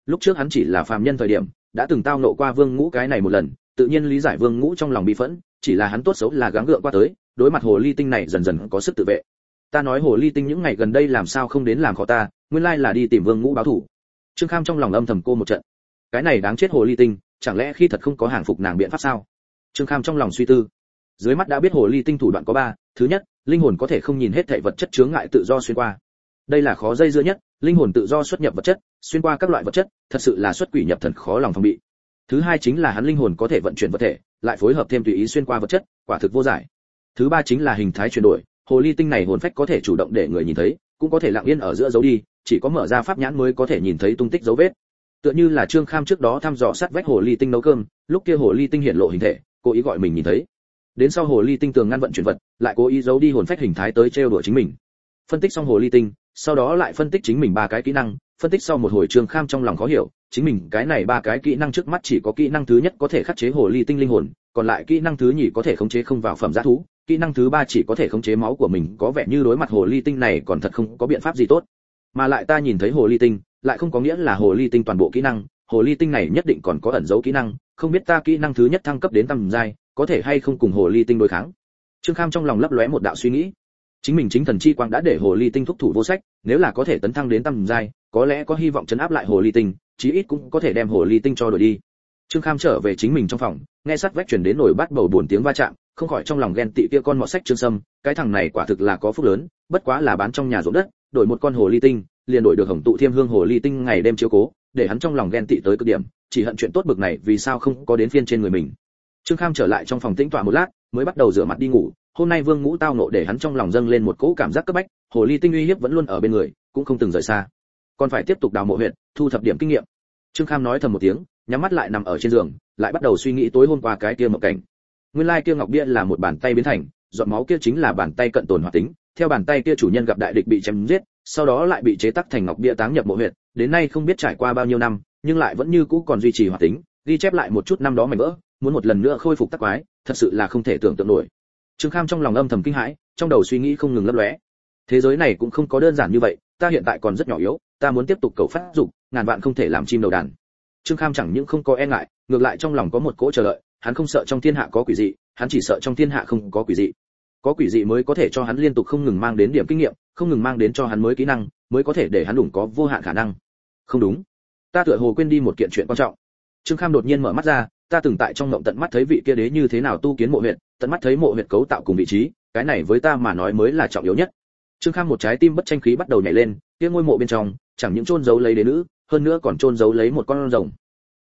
Lúc trước hắn chỉ là phàm nhân thời điểm, đã từng tao nộ qua vương ngũ cái này một lần, tự nhiên lý giải vương ngũ trong lòng bị phẫn, chỉ là hắn tốt xấu là gắng gượng qua tới, đối mặt hồ ly tinh này dần dần có sức tự vệ. Ta nói hồ ly tinh những ngày gần đây làm sao không đến làm khó ta, nguyên lai là đi tìm vương ngũ báo thủ trương kham trong lòng âm thầm cô một trận. Cái này đáng chết hồ ly tinh, chẳng lẽ khi thật không có hàng phục nàng biện pháp sao? Trương kham trong lòng suy tư. Dưới mắt đã biết hồ ly tinh thủ đoạn có ba, thứ nhất linh hồn có thể không nhìn hết thảy vật chất chướng ngại tự do xuyên qua. Đây là khó dây dưa nhất, linh hồn tự do xuất nhập vật chất, xuyên qua các loại vật chất, thật sự là xuất quỷ nhập thần khó lòng phòng bị. Thứ hai chính là hắn linh hồn có thể vận chuyển vật thể, lại phối hợp thêm tùy ý xuyên qua vật chất, quả thực vô giải. Thứ ba chính là hình thái chuyển đổi, hồ ly tinh này hồn phách có thể chủ động để người nhìn thấy, cũng có thể lặng yên ở giữa dấu đi, chỉ có mở ra pháp nhãn mới có thể nhìn thấy tung tích dấu vết. Tựa như là trương kham trước đó thăm dò sát vách hồ ly tinh nấu cơm, lúc kia hồ ly tinh hiện lộ hình thể, cố ý gọi mình nhìn thấy đến sau hồ ly tinh tường ngăn vận chuyển vật, lại cố ý giấu đi hồn phách hình thái tới trêu đùa chính mình. Phân tích xong hồ ly tinh, sau đó lại phân tích chính mình ba cái kỹ năng, phân tích sau một hồi trương kham trong lòng khó hiểu, chính mình cái này ba cái kỹ năng trước mắt chỉ có kỹ năng thứ nhất có thể khắc chế hồ ly tinh linh hồn, còn lại kỹ năng thứ nhì có thể khống chế không vào phẩm giá thú, kỹ năng thứ ba chỉ có thể khống chế máu của mình, có vẻ như đối mặt hồ ly tinh này còn thật không có biện pháp gì tốt. Mà lại ta nhìn thấy hồ ly tinh, lại không có nghĩa là hồ ly tinh toàn bộ kỹ năng, hồ ly tinh này nhất định còn có ẩn dấu kỹ năng, không biết ta kỹ năng thứ nhất thăng cấp đến tầm giai có thể hay không cùng hồ ly tinh đối kháng. Trương kham trong lòng lấp lóe một đạo suy nghĩ. Chính mình chính thần chi quang đã để hồ ly tinh thúc thủ vô sách, nếu là có thể tấn thăng đến tầm giai, có lẽ có hy vọng chấn áp lại hồ ly tinh, chí ít cũng có thể đem hồ ly tinh cho đổi đi. Trương kham trở về chính mình trong phòng, nghe sát vách truyền đến nổi bắt bầu buồn tiếng va chạm, không khỏi trong lòng ghen tị kia con mọ sách trương sâm, cái thằng này quả thực là có phúc lớn, bất quá là bán trong nhà ruộng đất, đổi một con hồ ly tinh, liền đổi được hồng tụ thiêm hương hồ ly tinh ngày đêm chiếu cố, để hắn trong lòng ghen tị tới cực điểm, chỉ hận chuyện tốt bực này vì sao không có đến phiên trên người mình trương kham trở lại trong phòng tĩnh tọa một lát, mới bắt đầu rửa mặt đi ngủ. Hôm nay vương ngũ tao nộ để hắn trong lòng dâng lên một cỗ cảm giác cấp bách, hồ ly tinh uy hiếp vẫn luôn ở bên người, cũng không từng rời xa. Còn phải tiếp tục đào mộ huyện thu thập điểm kinh nghiệm. Trương kham nói thầm một tiếng, nhắm mắt lại nằm ở trên giường, lại bắt đầu suy nghĩ tối hôm qua cái kia mộng cảnh. Nguyên lai kia ngọc bia là một bàn tay biến thành, giọt máu kia chính là bàn tay cận tồn hoạt tính. Theo bàn tay kia chủ nhân gặp đại địch bị chém giết, sau đó lại bị chế tác thành ngọc bia táng nhập mộ huyện đến nay không biết trải qua bao nhiêu năm, nhưng lại vẫn như cũ còn duy trì hoạt tính, ghi chép lại một chút năm đó mảnh vỡ muốn một lần nữa khôi phục tắc quái, thật sự là không thể tưởng tượng nổi. Trương kham trong lòng âm thầm kinh hãi, trong đầu suy nghĩ không ngừng lấp lóe. Thế giới này cũng không có đơn giản như vậy, ta hiện tại còn rất nhỏ yếu, ta muốn tiếp tục cầu phát dục, ngàn vạn không thể làm chim đầu đàn. Trương kham chẳng những không có e ngại, ngược lại trong lòng có một cỗ chờ đợi, hắn không sợ trong thiên hạ có quỷ dị, hắn chỉ sợ trong thiên hạ không có quỷ dị. Có quỷ dị mới có thể cho hắn liên tục không ngừng mang đến điểm kinh nghiệm, không ngừng mang đến cho hắn mới kỹ năng, mới có thể để hắn đủ có vô hạn khả năng. Không đúng. Ta tựa hồ quên đi một kiện chuyện quan trọng trương kham đột nhiên mở mắt ra, ta từng tại trong ngộng tận mắt thấy vị kia đế như thế nào tu kiến mộ huyện tận mắt thấy mộ huyện cấu tạo cùng vị trí, cái này với ta mà nói mới là trọng yếu nhất. Trương kham một trái tim bất tranh khí bắt đầu nhảy lên, kia ngôi mộ bên trong, chẳng những chôn giấu lấy đế nữ, hơn nữa còn chôn giấu lấy một con rồng.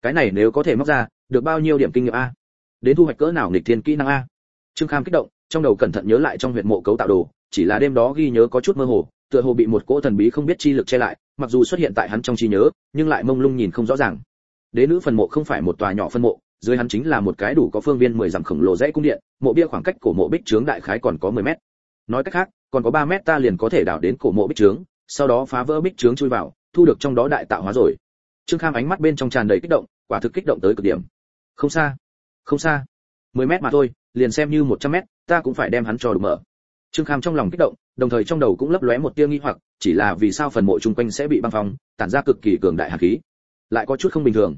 Cái này nếu có thể móc ra, được bao nhiêu điểm kinh nghiệm a? Đến thu hoạch cỡ nào nghịch thiên kỹ năng a? Trương kham kích động, trong đầu cẩn thận nhớ lại trong huyện mộ cấu tạo đồ, chỉ là đêm đó ghi nhớ có chút mơ hồ, tựa hồ bị một cỗ thần bí không biết chi lực che lại, mặc dù xuất hiện tại hắn trong trí nhớ, nhưng lại mông lung nhìn không rõ ràng đế nữ phần mộ không phải một tòa nhỏ phân mộ, dưới hắn chính là một cái đủ có phương viên 10 dặm khổng lồ dãy cung điện, mộ bia khoảng cách cổ mộ bích trướng đại khái còn có 10 mét. Nói cách khác, còn có ba mét ta liền có thể đào đến cổ mộ bích trướng, sau đó phá vỡ bích trướng chui vào, thu được trong đó đại tạo hóa rồi. Trương kham ánh mắt bên trong tràn đầy kích động, quả thực kích động tới cực điểm. Không xa không xa. 10 mét mà thôi, liền xem như 100 mét, ta cũng phải đem hắn cho đủ mở. Trương kham trong lòng kích động, đồng thời trong đầu cũng lấp lóe một tia nghi hoặc, chỉ là vì sao phần mộ chung quanh sẽ bị băng phong, tản ra cực kỳ cường đại hạt khí lại có chút không bình thường.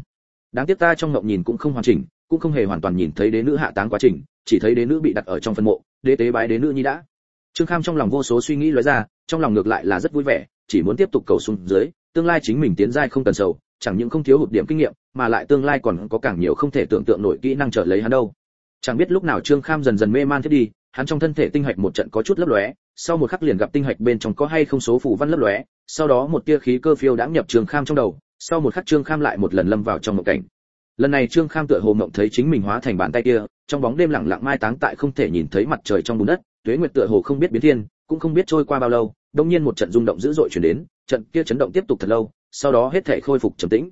Đáng tiếc ta trong ngộng nhìn cũng không hoàn chỉnh, cũng không hề hoàn toàn nhìn thấy đế nữ hạ táng quá trình, chỉ thấy đế nữ bị đặt ở trong phân mộ, đế tế bái đế nữ nhi đã. Trương kham trong lòng vô số suy nghĩ lóe ra, trong lòng ngược lại là rất vui vẻ, chỉ muốn tiếp tục cầu xuống dưới, tương lai chính mình tiến giai không cần sầu, chẳng những không thiếu hụt điểm kinh nghiệm, mà lại tương lai còn có càng nhiều không thể tưởng tượng nổi kỹ năng trở lấy hắn đâu. Chẳng biết lúc nào trương kham dần dần mê man thiết đi, hắn trong thân thể tinh hạch một trận có chút lấp lóe, sau một khắc liền gặp tinh hạch bên trong có hay không số phù văn lấp lóe, sau đó một tia khí cơ phiêu đã nhập trương kham trong đầu sau một khắc trương kham lại một lần lâm vào trong một cảnh. Lần này trương kham tựa hồ mộng thấy chính mình hóa thành bàn tay kia, trong bóng đêm lặng lặng mai táng tại không thể nhìn thấy mặt trời trong bùn đất, tuế nguyệt tựa hồ không biết biến thiên, cũng không biết trôi qua bao lâu, đông nhiên một trận rung động dữ dội chuyển đến, trận kia chấn động tiếp tục thật lâu, sau đó hết thể khôi phục trầm tĩnh.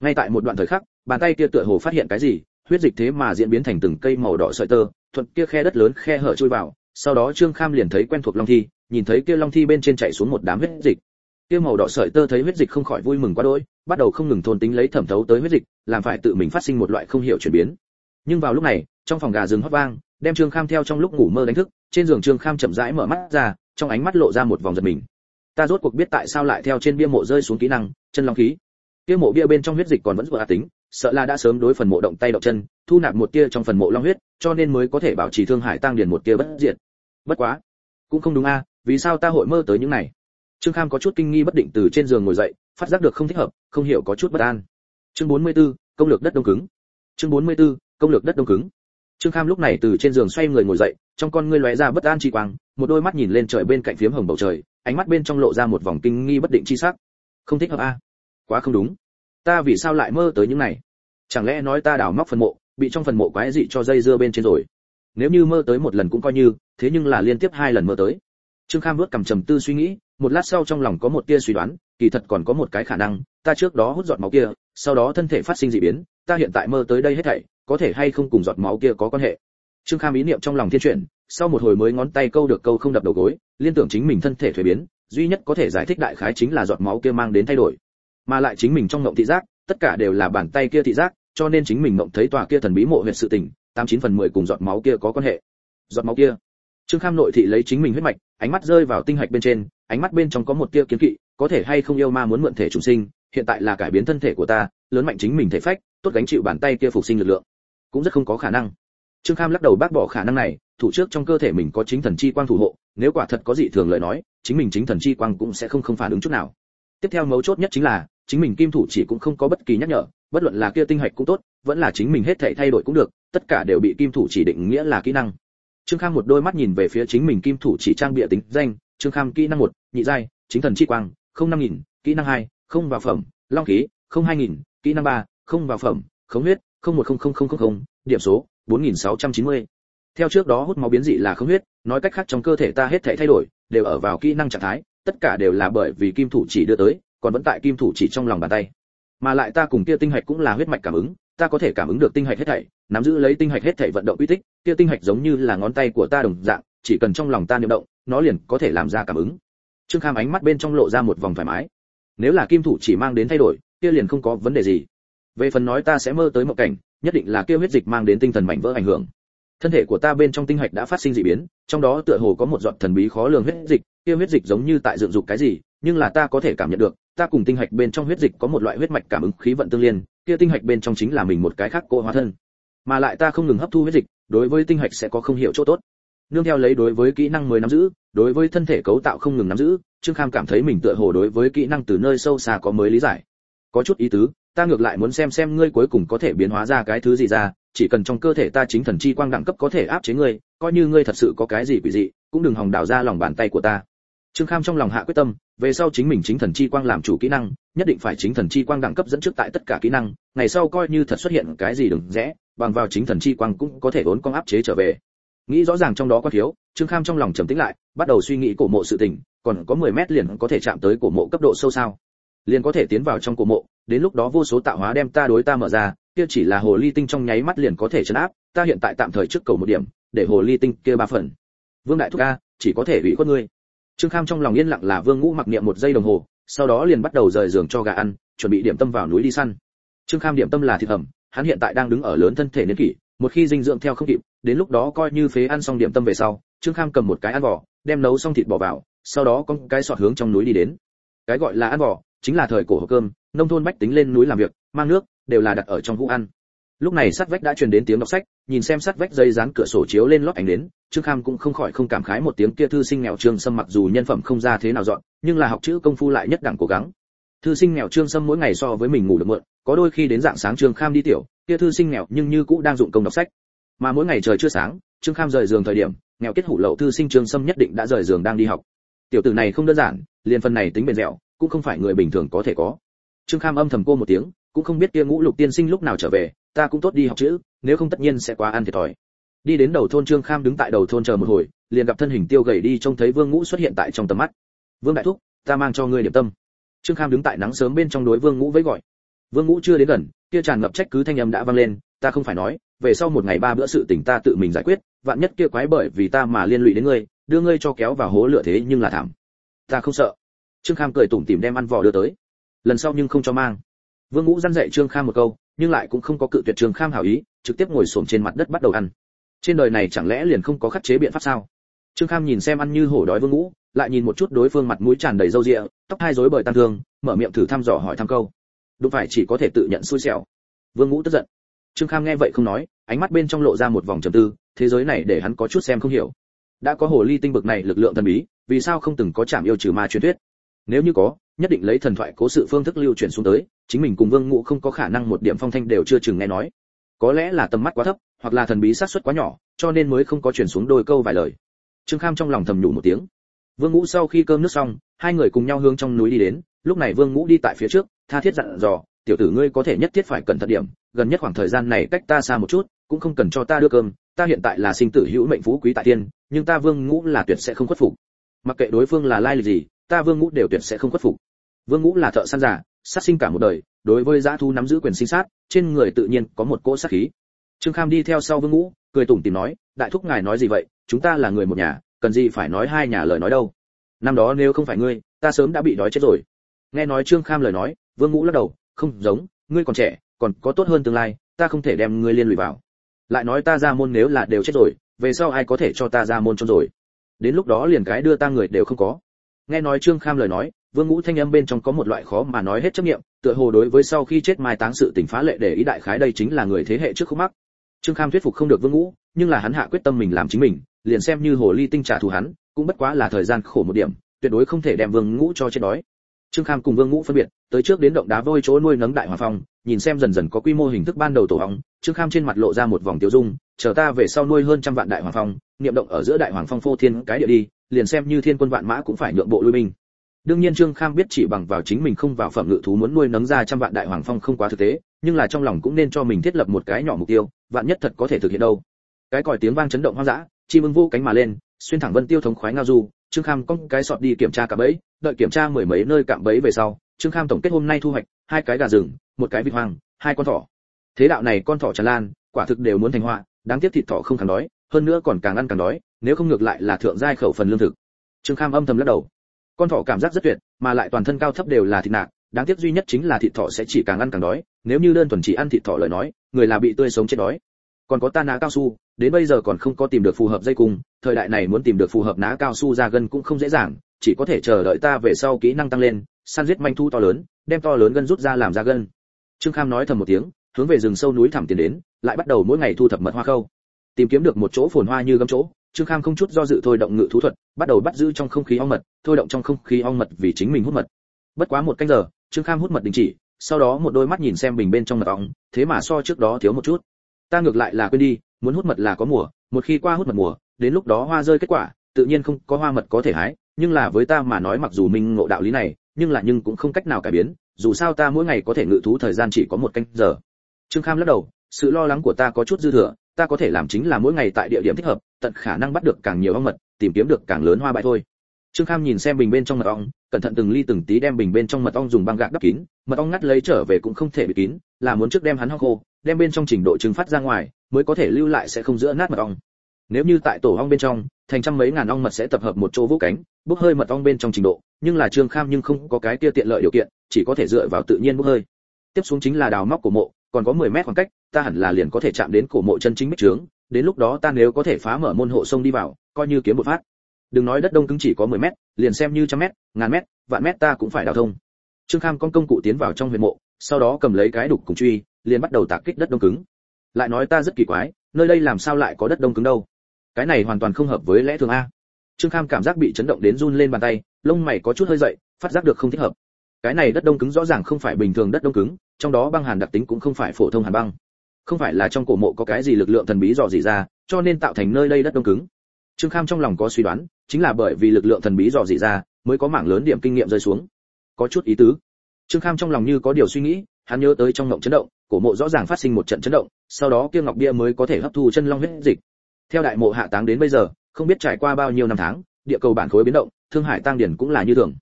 Ngay tại một đoạn thời khắc, bàn tay kia tựa hồ phát hiện cái gì, huyết dịch thế mà diễn biến thành từng cây màu đỏ sợi tơ, thuận kia khe đất lớn khe hở chui vào, sau đó trương kham liền thấy quen thuộc long thi, nhìn thấy kia long thi bên trên chạy xuống một đám huyết dịch kia màu đỏ sợi tơ thấy huyết dịch không khỏi vui mừng quá đỗi, bắt đầu không ngừng thôn tính lấy thẩm thấu tới huyết dịch, làm phải tự mình phát sinh một loại không hiểu chuyển biến. Nhưng vào lúc này, trong phòng gà rừng hót vang, đem trương kham theo trong lúc ngủ mơ đánh thức, trên giường trương kham chậm rãi mở mắt ra, trong ánh mắt lộ ra một vòng giật mình. Ta rốt cuộc biết tại sao lại theo trên bia mộ rơi xuống kỹ năng, chân long khí. Kia mộ bia bên trong huyết dịch còn vẫn vừa tính, sợ là đã sớm đối phần mộ động tay động chân, thu nạp một tia trong phần mộ long huyết, cho nên mới có thể bảo trì thương hải tăng điền một tia bất diệt. Bất quá, cũng không đúng a, vì sao ta hội mơ tới những này? Trương kham có chút kinh nghi bất định từ trên giường ngồi dậy phát giác được không thích hợp không hiểu có chút bất an. Chương 44, công lược đất đông cứng. Chương 44, công lược đất đông cứng. Trương kham lúc này từ trên giường xoay người ngồi dậy trong con ngươi lóe ra bất an chi quang một đôi mắt nhìn lên trời bên cạnh phiếm hồng bầu trời ánh mắt bên trong lộ ra một vòng kinh nghi bất định chi sắc. Không thích hợp a. Quá không đúng. Ta vì sao lại mơ tới những này? Chẳng lẽ nói ta đào móc phần mộ bị trong phần mộ quái dị cho dây dưa bên trên rồi? Nếu như mơ tới một lần cũng coi như thế nhưng là liên tiếp hai lần mơ tới. Trương kham vớt cầm trầm tư suy nghĩ một lát sau trong lòng có một tia suy đoán, kỳ thật còn có một cái khả năng, ta trước đó hút giọt máu kia, sau đó thân thể phát sinh dị biến, ta hiện tại mơ tới đây hết thảy, có thể hay không cùng giọt máu kia có quan hệ? Trương kham ý niệm trong lòng thiên chuyển, sau một hồi mới ngón tay câu được câu không đập đầu gối, liên tưởng chính mình thân thể thuế biến, duy nhất có thể giải thích đại khái chính là giọt máu kia mang đến thay đổi. Mà lại chính mình trong ngộng thị giác, tất cả đều là bàn tay kia thị giác, cho nên chính mình ngộng thấy tòa kia thần bí mộ huyệt sự tình, tám chín phần mười cùng giọt máu kia có quan hệ. Giọt máu kia. Trương kham nội thị lấy chính mình huyết mạch, ánh mắt rơi vào tinh hạch bên trên ánh mắt bên trong có một tia kiến kỵ, có thể hay không yêu ma muốn mượn thể trùng sinh, hiện tại là cải biến thân thể của ta, lớn mạnh chính mình thể phách, tốt gánh chịu bàn tay kia phục sinh lực lượng. Cũng rất không có khả năng. Trương kham lắc đầu bác bỏ khả năng này, thủ trước trong cơ thể mình có chính thần chi quang thủ hộ, nếu quả thật có dị thường lời nói, chính mình chính thần chi quang cũng sẽ không không phản ứng chút nào. Tiếp theo mấu chốt nhất chính là, chính mình kim thủ chỉ cũng không có bất kỳ nhắc nhở, bất luận là kia tinh hạch cũng tốt, vẫn là chính mình hết thảy thay đổi cũng được, tất cả đều bị kim thủ chỉ định nghĩa là kỹ năng. Trương Khang một đôi mắt nhìn về phía chính mình kim thủ chỉ trang bịa tính danh, trương Khang kỹ năng một nhị giai, chính thần chi quang, không năm nghìn, kỹ năng hai, không vào phẩm, long khí, không hai nghìn, kỹ năng ba, không vào phẩm, khống huyết, không một không không không không điểm số, bốn nghìn sáu trăm chín mươi. Theo trước đó hút máu biến dị là khống huyết, nói cách khác trong cơ thể ta hết thể thay đổi, đều ở vào kỹ năng trạng thái, tất cả đều là bởi vì kim thủ chỉ đưa tới, còn vẫn tại kim thủ chỉ trong lòng bàn tay. Mà lại ta cùng kia tinh hạch cũng là huyết mạch cảm ứng, ta có thể cảm ứng được tinh hạch hết thảy, nắm giữ lấy tinh hạch hết thảy vận động uy tích, kia tinh hạch giống như là ngón tay của ta đồng dạng, chỉ cần trong lòng ta niệm động, nó liền có thể làm ra cảm ứng trương kham ánh mắt bên trong lộ ra một vòng thoải mái. Nếu là kim thủ chỉ mang đến thay đổi, kia liền không có vấn đề gì. Về phần nói ta sẽ mơ tới một cảnh, nhất định là kia huyết dịch mang đến tinh thần mảnh vỡ ảnh hưởng. Thân thể của ta bên trong tinh hạch đã phát sinh dị biến, trong đó tựa hồ có một giọt thần bí khó lường huyết dịch, kia huyết dịch giống như tại dựng dục cái gì, nhưng là ta có thể cảm nhận được, ta cùng tinh hạch bên trong huyết dịch có một loại huyết mạch cảm ứng khí vận tương liên, kia tinh hạch bên trong chính là mình một cái khác cô hóa thân. Mà lại ta không ngừng hấp thu huyết dịch, đối với tinh hạch sẽ có không hiểu chỗ tốt. Nương theo lấy đối với kỹ năng mới nắm giữ đối với thân thể cấu tạo không ngừng nắm giữ, trương kham cảm thấy mình tựa hồ đối với kỹ năng từ nơi sâu xa có mới lý giải. Có chút ý tứ, ta ngược lại muốn xem xem ngươi cuối cùng có thể biến hóa ra cái thứ gì ra, chỉ cần trong cơ thể ta chính thần chi quang đẳng cấp có thể áp chế ngươi, coi như ngươi thật sự có cái gì quỷ dị, cũng đừng hòng đào ra lòng bàn tay của ta. Trương kham trong lòng hạ quyết tâm, về sau chính mình chính thần chi quang làm chủ kỹ năng, nhất định phải chính thần chi quang đẳng cấp dẫn trước tại tất cả kỹ năng, ngày sau coi như thật xuất hiện cái gì đừng rẽ, bằng vào chính thần chi quang cũng có thể vốn con áp chế trở về. Nghĩ rõ ràng trong đó có thiếu trương kham trong lòng trầm tĩnh lại, bắt đầu suy nghĩ cổ mộ sự tình, còn có 10 mét liền có thể chạm tới cổ mộ cấp độ sâu sao? Liền có thể tiến vào trong cổ mộ, đến lúc đó vô số tạo hóa đem ta đối ta mở ra, kia chỉ là hồ ly tinh trong nháy mắt liền có thể chấn áp, ta hiện tại tạm thời trước cầu một điểm, để hồ ly tinh kia ba phần. Vương đại thúc a, chỉ có thể ủy khuất ngươi. Trương kham trong lòng yên lặng là vương ngũ mặc niệm một giây đồng hồ, sau đó liền bắt đầu rời giường cho gà ăn, chuẩn bị điểm tâm vào núi đi săn. Trương kham điểm tâm là thịt hầm, hắn hiện tại đang đứng ở lớn thân thể niên kỷ, một khi dinh dưỡng theo không kịp, đến lúc đó coi như phế ăn xong điểm tâm về sau trương kham cầm một cái ăn vỏ, đem nấu xong thịt bỏ vào, sau đó có cái sọt hướng trong núi đi đến. Cái gọi là ăn vỏ, chính là thời cổ hộp cơm, nông thôn bách tính lên núi làm việc, mang nước, đều là đặt ở trong hũ ăn. Lúc này sắt vách đã truyền đến tiếng đọc sách, nhìn xem sắt vách dây dán cửa sổ chiếu lên lót ảnh đến, trương kham cũng không khỏi không cảm khái một tiếng kia thư sinh nghèo trương sâm mặc dù nhân phẩm không ra thế nào dọn, nhưng là học chữ công phu lại nhất đẳng cố gắng. Thư sinh nghèo trương sâm mỗi ngày so với mình ngủ được mượn, có đôi khi đến dạng sáng trương kham đi tiểu, kia thư sinh nghèo nhưng như cũ đang dụng công đọc sách. Mà mỗi ngày trời chưa sáng, trương kham rời giường thời điểm nghèo kết hủ lậu thư sinh trương sâm nhất định đã rời giường đang đi học. Tiểu tử này không đơn giản, liền phần này tính bền dẻo, cũng không phải người bình thường có thể có. Trương kham âm thầm cô một tiếng, cũng không biết kia ngũ lục tiên sinh lúc nào trở về, ta cũng tốt đi học chữ, nếu không tất nhiên sẽ quá ăn thiệt thòi. Đi đến đầu thôn trương kham đứng tại đầu thôn chờ một hồi, liền gặp thân hình tiêu gầy đi trông thấy vương ngũ xuất hiện tại trong tầm mắt. Vương đại thúc, ta mang cho ngươi điểm tâm. Trương kham đứng tại nắng sớm bên trong đối vương ngũ với gọi. Vương ngũ chưa đến gần, kia tràn ngập trách cứ thanh âm đã vang lên, ta không phải nói, về sau một ngày ba bữa sự tình ta tự mình giải quyết vạn nhất kia quái bởi vì ta mà liên lụy đến ngươi, đưa ngươi cho kéo vào hố lửa thế nhưng là thảm. Ta không sợ. Trương kham cười tủm tỉm đem ăn vỏ đưa tới. Lần sau nhưng không cho mang. Vương ngũ dăn dạy trương kham một câu, nhưng lại cũng không có cự tuyệt trương kham hảo ý, trực tiếp ngồi xổm trên mặt đất bắt đầu ăn. Trên đời này chẳng lẽ liền không có khắc chế biện pháp sao? Trương kham nhìn xem ăn như hổ đói vương ngũ, lại nhìn một chút đối phương mặt mũi tràn đầy râu ria, tóc hai rối bời tàn thương, mở miệng thử thăm dò hỏi thăm câu. Đúng phải chỉ có thể tự nhận xui xẻo. Vương ngũ tức giận. Trương kham nghe vậy không nói ánh mắt bên trong lộ ra một vòng trầm tư, thế giới này để hắn có chút xem không hiểu. Đã có hồ ly tinh bực này lực lượng thần bí, vì sao không từng có chạm yêu trừ ma truyền thuyết? Nếu như có, nhất định lấy thần thoại cố sự phương thức lưu truyền xuống tới, chính mình cùng vương ngũ không có khả năng một điểm phong thanh đều chưa chừng nghe nói. Có lẽ là tầm mắt quá thấp, hoặc là thần bí sát suất quá nhỏ, cho nên mới không có truyền xuống đôi câu vài lời. Trương kham trong lòng thầm nhủ một tiếng. Vương ngũ sau khi cơm nước xong, hai người cùng nhau hướng trong núi đi đến, lúc này vương ngũ đi tại phía trước, tha thiết dặn dò, tiểu tử ngươi có thể nhất thiết phải cẩn thận điểm, gần nhất khoảng thời gian này cách ta xa một chút cũng không cần cho ta đưa cơm, ta hiện tại là sinh tử hữu mệnh phú quý tại tiên nhưng ta vương ngũ là tuyệt sẽ không khuất phục. Mặc kệ đối phương là lai lịch gì, ta vương ngũ đều tuyệt sẽ không khuất phục. Vương ngũ là thợ săn giả sát sinh cả một đời, đối với giã thu nắm giữ quyền sinh sát, trên người tự nhiên có một cỗ sát khí. Trương kham đi theo sau vương ngũ, cười tủm tỉm nói, đại thúc ngài nói gì vậy? Chúng ta là người một nhà, cần gì phải nói hai nhà lời nói đâu? Năm đó nếu không phải ngươi, ta sớm đã bị đói chết rồi. Nghe nói trương kham lời nói, vương ngũ lắc đầu, không giống, ngươi còn trẻ, còn có tốt hơn tương lai, ta không thể đem ngươi liên lụy vào lại nói ta ra môn nếu là đều chết rồi, về sau ai có thể cho ta ra môn cho rồi? Đến lúc đó liền cái đưa ta người đều không có. Nghe nói trương kham lời nói, vương ngũ thanh âm bên trong có một loại khó mà nói hết chấp nghiệm tựa hồ đối với sau khi chết mai táng sự tình phá lệ để ý đại khái đây chính là người thế hệ trước khúc mắc. Trương kham thuyết phục không được vương ngũ, nhưng là hắn hạ quyết tâm mình làm chính mình, liền xem như hồ ly tinh trả thù hắn, cũng bất quá là thời gian khổ một điểm, tuyệt đối không thể đem vương ngũ cho chết đói trương kham cùng vương ngũ phân biệt, tới trước đến động đá vôi chỗ nuôi nấng đại hòa phong, nhìn xem dần dần có quy mô hình thức ban đầu tổ hóng, trương kham trên mặt lộ ra một vòng tiêu dung, chờ ta về sau nuôi hơn trăm vạn đại hoàng phong, niệm động ở giữa đại hoàng phong phô thiên cái địa đi, liền xem như thiên quân vạn mã cũng phải nhượng bộ lui binh. Đương nhiên trương kham biết chỉ bằng vào chính mình không vào phẩm ngự thú muốn nuôi nấng ra trăm vạn đại hoàng phong không quá thực tế, nhưng là trong lòng cũng nên cho mình thiết lập một cái nhỏ mục tiêu, vạn nhất thật có thể thực hiện đâu. Cái còi tiếng vang chấn động hoang dã, chim ưng vô cánh mà lên, xuyên thẳng vân tiêu thống khoái ngao du, trương kham có cái sọt đi kiểm tra cả bẫy đợi kiểm tra mười mấy nơi cạm bẫy về sau, trương kham tổng kết hôm nay thu hoạch, hai cái gà rừng, một cái vịt hoang, hai con thỏ. Thế đạo này con thỏ tràn lan, quả thực đều muốn thành hoa đáng tiếc thịt thỏ không càng đói, hơn nữa còn càng ăn càng đói, nếu không ngược lại là thượng giai khẩu phần lương thực. Trương kham âm thầm lắc đầu. Con thỏ cảm giác rất tuyệt, mà lại toàn thân cao thấp đều là thịt nạc, đáng tiếc duy nhất chính là thịt thỏ sẽ chỉ càng ăn càng đói, nếu như đơn thuần chỉ ăn thịt thỏ lời nói, người là bị tươi sống chết đói. Còn có ta ná cao su đến bây giờ còn không có tìm được phù hợp dây cung, thời đại này muốn tìm được phù hợp ná cao su ra gân cũng không dễ dàng, chỉ có thể chờ đợi ta về sau kỹ năng tăng lên, săn giết manh thu to lớn, đem to lớn gân rút ra làm ra gân. Trương kham nói thầm một tiếng, hướng về rừng sâu núi thẳm tiến đến, lại bắt đầu mỗi ngày thu thập mật hoa khâu. Tìm kiếm được một chỗ phồn hoa như gấm chỗ, trương kham không chút do dự thôi động ngự thú thuật, bắt đầu bắt giữ trong không khí ong mật, thôi động trong không khí ong mật vì chính mình hút mật. Bất quá một canh giờ, trương kham hút mật đình chỉ, sau đó một đôi mắt nhìn xem bình bên trong mật ong, thế mà so trước đó thiếu một chút. Ta ngược lại là quên đi muốn hút mật là có mùa, một khi qua hút mật mùa, đến lúc đó hoa rơi kết quả, tự nhiên không có hoa mật có thể hái. Nhưng là với ta mà nói mặc dù mình ngộ đạo lý này, nhưng là nhưng cũng không cách nào cải biến. Dù sao ta mỗi ngày có thể ngự thú thời gian chỉ có một canh giờ. Trương kham lắc đầu, sự lo lắng của ta có chút dư thừa, ta có thể làm chính là mỗi ngày tại địa điểm thích hợp, tận khả năng bắt được càng nhiều ong mật, tìm kiếm được càng lớn hoa bại thôi. Trương kham nhìn xem bình bên trong mật ong, cẩn thận từng ly từng tí đem bình bên trong mật ong dùng băng gạc đắp kín. Mật ong ngắt lấy trở về cũng không thể bị kín, là muốn trước đem hắn ho khô đem bên trong trình độ trứng phát ra ngoài, mới có thể lưu lại sẽ không giữa nát mật ong. Nếu như tại tổ ong bên trong, thành trăm mấy ngàn ong mật sẽ tập hợp một chỗ vũ cánh, bốc hơi mật ong bên trong trình độ, nhưng là trương kham nhưng không có cái kia tiện lợi điều kiện, chỉ có thể dựa vào tự nhiên bốc hơi. Tiếp xuống chính là đào móc cổ mộ, còn có 10 mét khoảng cách, ta hẳn là liền có thể chạm đến cổ mộ chân chính bích trướng, đến lúc đó ta nếu có thể phá mở môn hộ sông đi vào, coi như kiếm một phát. Đừng nói đất đông cứng chỉ có 10 mét, liền xem như trăm mét, ngàn mét, vạn mét ta cũng phải đào thông. Trương kham con công cụ tiến vào trong huyệt mộ, sau đó cầm lấy cái đục cùng truy liền bắt đầu tạc kích đất đông cứng. Lại nói ta rất kỳ quái, nơi đây làm sao lại có đất đông cứng đâu? Cái này hoàn toàn không hợp với lẽ thường a. Trương kham cảm giác bị chấn động đến run lên bàn tay, lông mày có chút hơi dậy, phát giác được không thích hợp. Cái này đất đông cứng rõ ràng không phải bình thường đất đông cứng, trong đó băng hàn đặc tính cũng không phải phổ thông hàn băng. Không phải là trong cổ mộ có cái gì lực lượng thần bí dò dỉ ra, cho nên tạo thành nơi đây đất đông cứng. Trương kham trong lòng có suy đoán, chính là bởi vì lực lượng thần bí dò dỉ ra, mới có mảng lớn điểm kinh nghiệm rơi xuống. Có chút ý tứ. Trương kham trong lòng như có điều suy nghĩ, hắn nhớ tới trong ngộng chấn động cổ mộ rõ ràng phát sinh một trận chấn động, sau đó kia ngọc bia mới có thể hấp thu chân long huyết dịch. Theo đại mộ hạ táng đến bây giờ, không biết trải qua bao nhiêu năm tháng, địa cầu bản khối biến động, thương hải tăng điển cũng là như thường.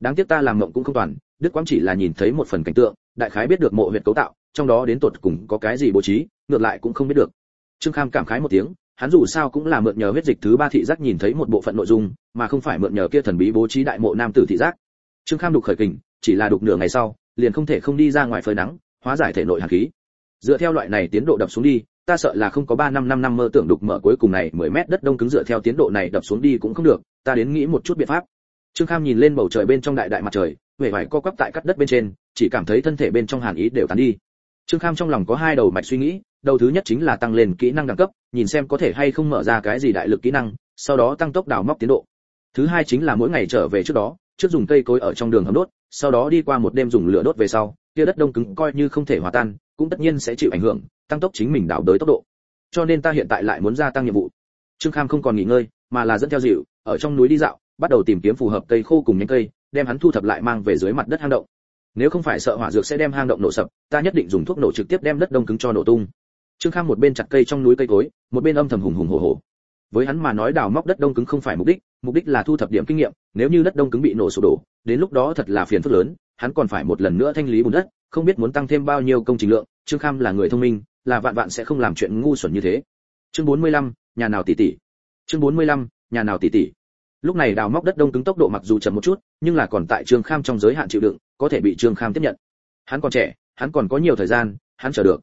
Đáng tiếc ta làm mộng cũng không toàn đức quang chỉ là nhìn thấy một phần cảnh tượng, đại khái biết được mộ huyệt cấu tạo, trong đó đến tột cùng có cái gì bố trí, ngược lại cũng không biết được. Trương kham cảm khái một tiếng, hắn dù sao cũng là mượn nhờ huyết dịch thứ ba thị giác nhìn thấy một bộ phận nội dung, mà không phải mượn nhờ kia thần bí bố trí đại mộ nam tử thị giác. Trương kham đục khởi kình, chỉ là đục nửa ngày sau, liền không thể không đi ra ngoài phơi nắng hóa giải thể nội hàn khí. Dựa theo loại này tiến độ đập xuống đi, ta sợ là không có ba năm năm năm mơ tưởng đục mở cuối cùng này 10 mét đất đông cứng dựa theo tiến độ này đập xuống đi cũng không được, ta đến nghĩ một chút biện pháp. Trương kham nhìn lên bầu trời bên trong đại đại mặt trời huệ vải co quắp tại cắt đất bên trên, chỉ cảm thấy thân thể bên trong hàn ý đều tán đi. Trương kham trong lòng có hai đầu mạch suy nghĩ, đầu thứ nhất chính là tăng lên kỹ năng đẳng cấp, nhìn xem có thể hay không mở ra cái gì đại lực kỹ năng, sau đó tăng tốc đào móc tiến độ. Thứ hai chính là mỗi ngày trở về trước đó, trước dùng cây cối ở trong đường hầm đốt sau đó đi qua một đêm dùng lửa đốt về sau, kia đất đông cứng coi như không thể hòa tan, cũng tất nhiên sẽ chịu ảnh hưởng, tăng tốc chính mình đào đới tốc độ. Cho nên ta hiện tại lại muốn gia tăng nhiệm vụ. Trương kham không còn nghỉ ngơi, mà là dẫn theo dịu, ở trong núi đi dạo, bắt đầu tìm kiếm phù hợp cây khô cùng nhánh cây, đem hắn thu thập lại mang về dưới mặt đất hang động. Nếu không phải sợ hỏa dược sẽ đem hang động nổ sập, ta nhất định dùng thuốc nổ trực tiếp đem đất đông cứng cho nổ tung. Trương kham một bên chặt cây trong núi cây cối, một bên âm thầm hùng hùng hổ hổ. Với hắn mà nói đào móc đất đông cứng không phải mục đích mục đích là thu thập điểm kinh nghiệm, nếu như đất đông cứng bị nổ sụp đổ đến lúc đó thật là phiền phức lớn hắn còn phải một lần nữa thanh lý bùn đất không biết muốn tăng thêm bao nhiêu công trình lượng trương kham là người thông minh là vạn vạn sẽ không làm chuyện ngu xuẩn như thế. Chương 45, nhà nào tỷ tỷ chương 45, nhà nào tỷ tỷ lúc này đào móc đất đông cứng tốc độ mặc dù chậm một chút nhưng là còn tại trương kham trong giới hạn chịu đựng có thể bị trương kham tiếp nhận. Hắn còn trẻ hắn còn có nhiều thời gian hắn chờ được.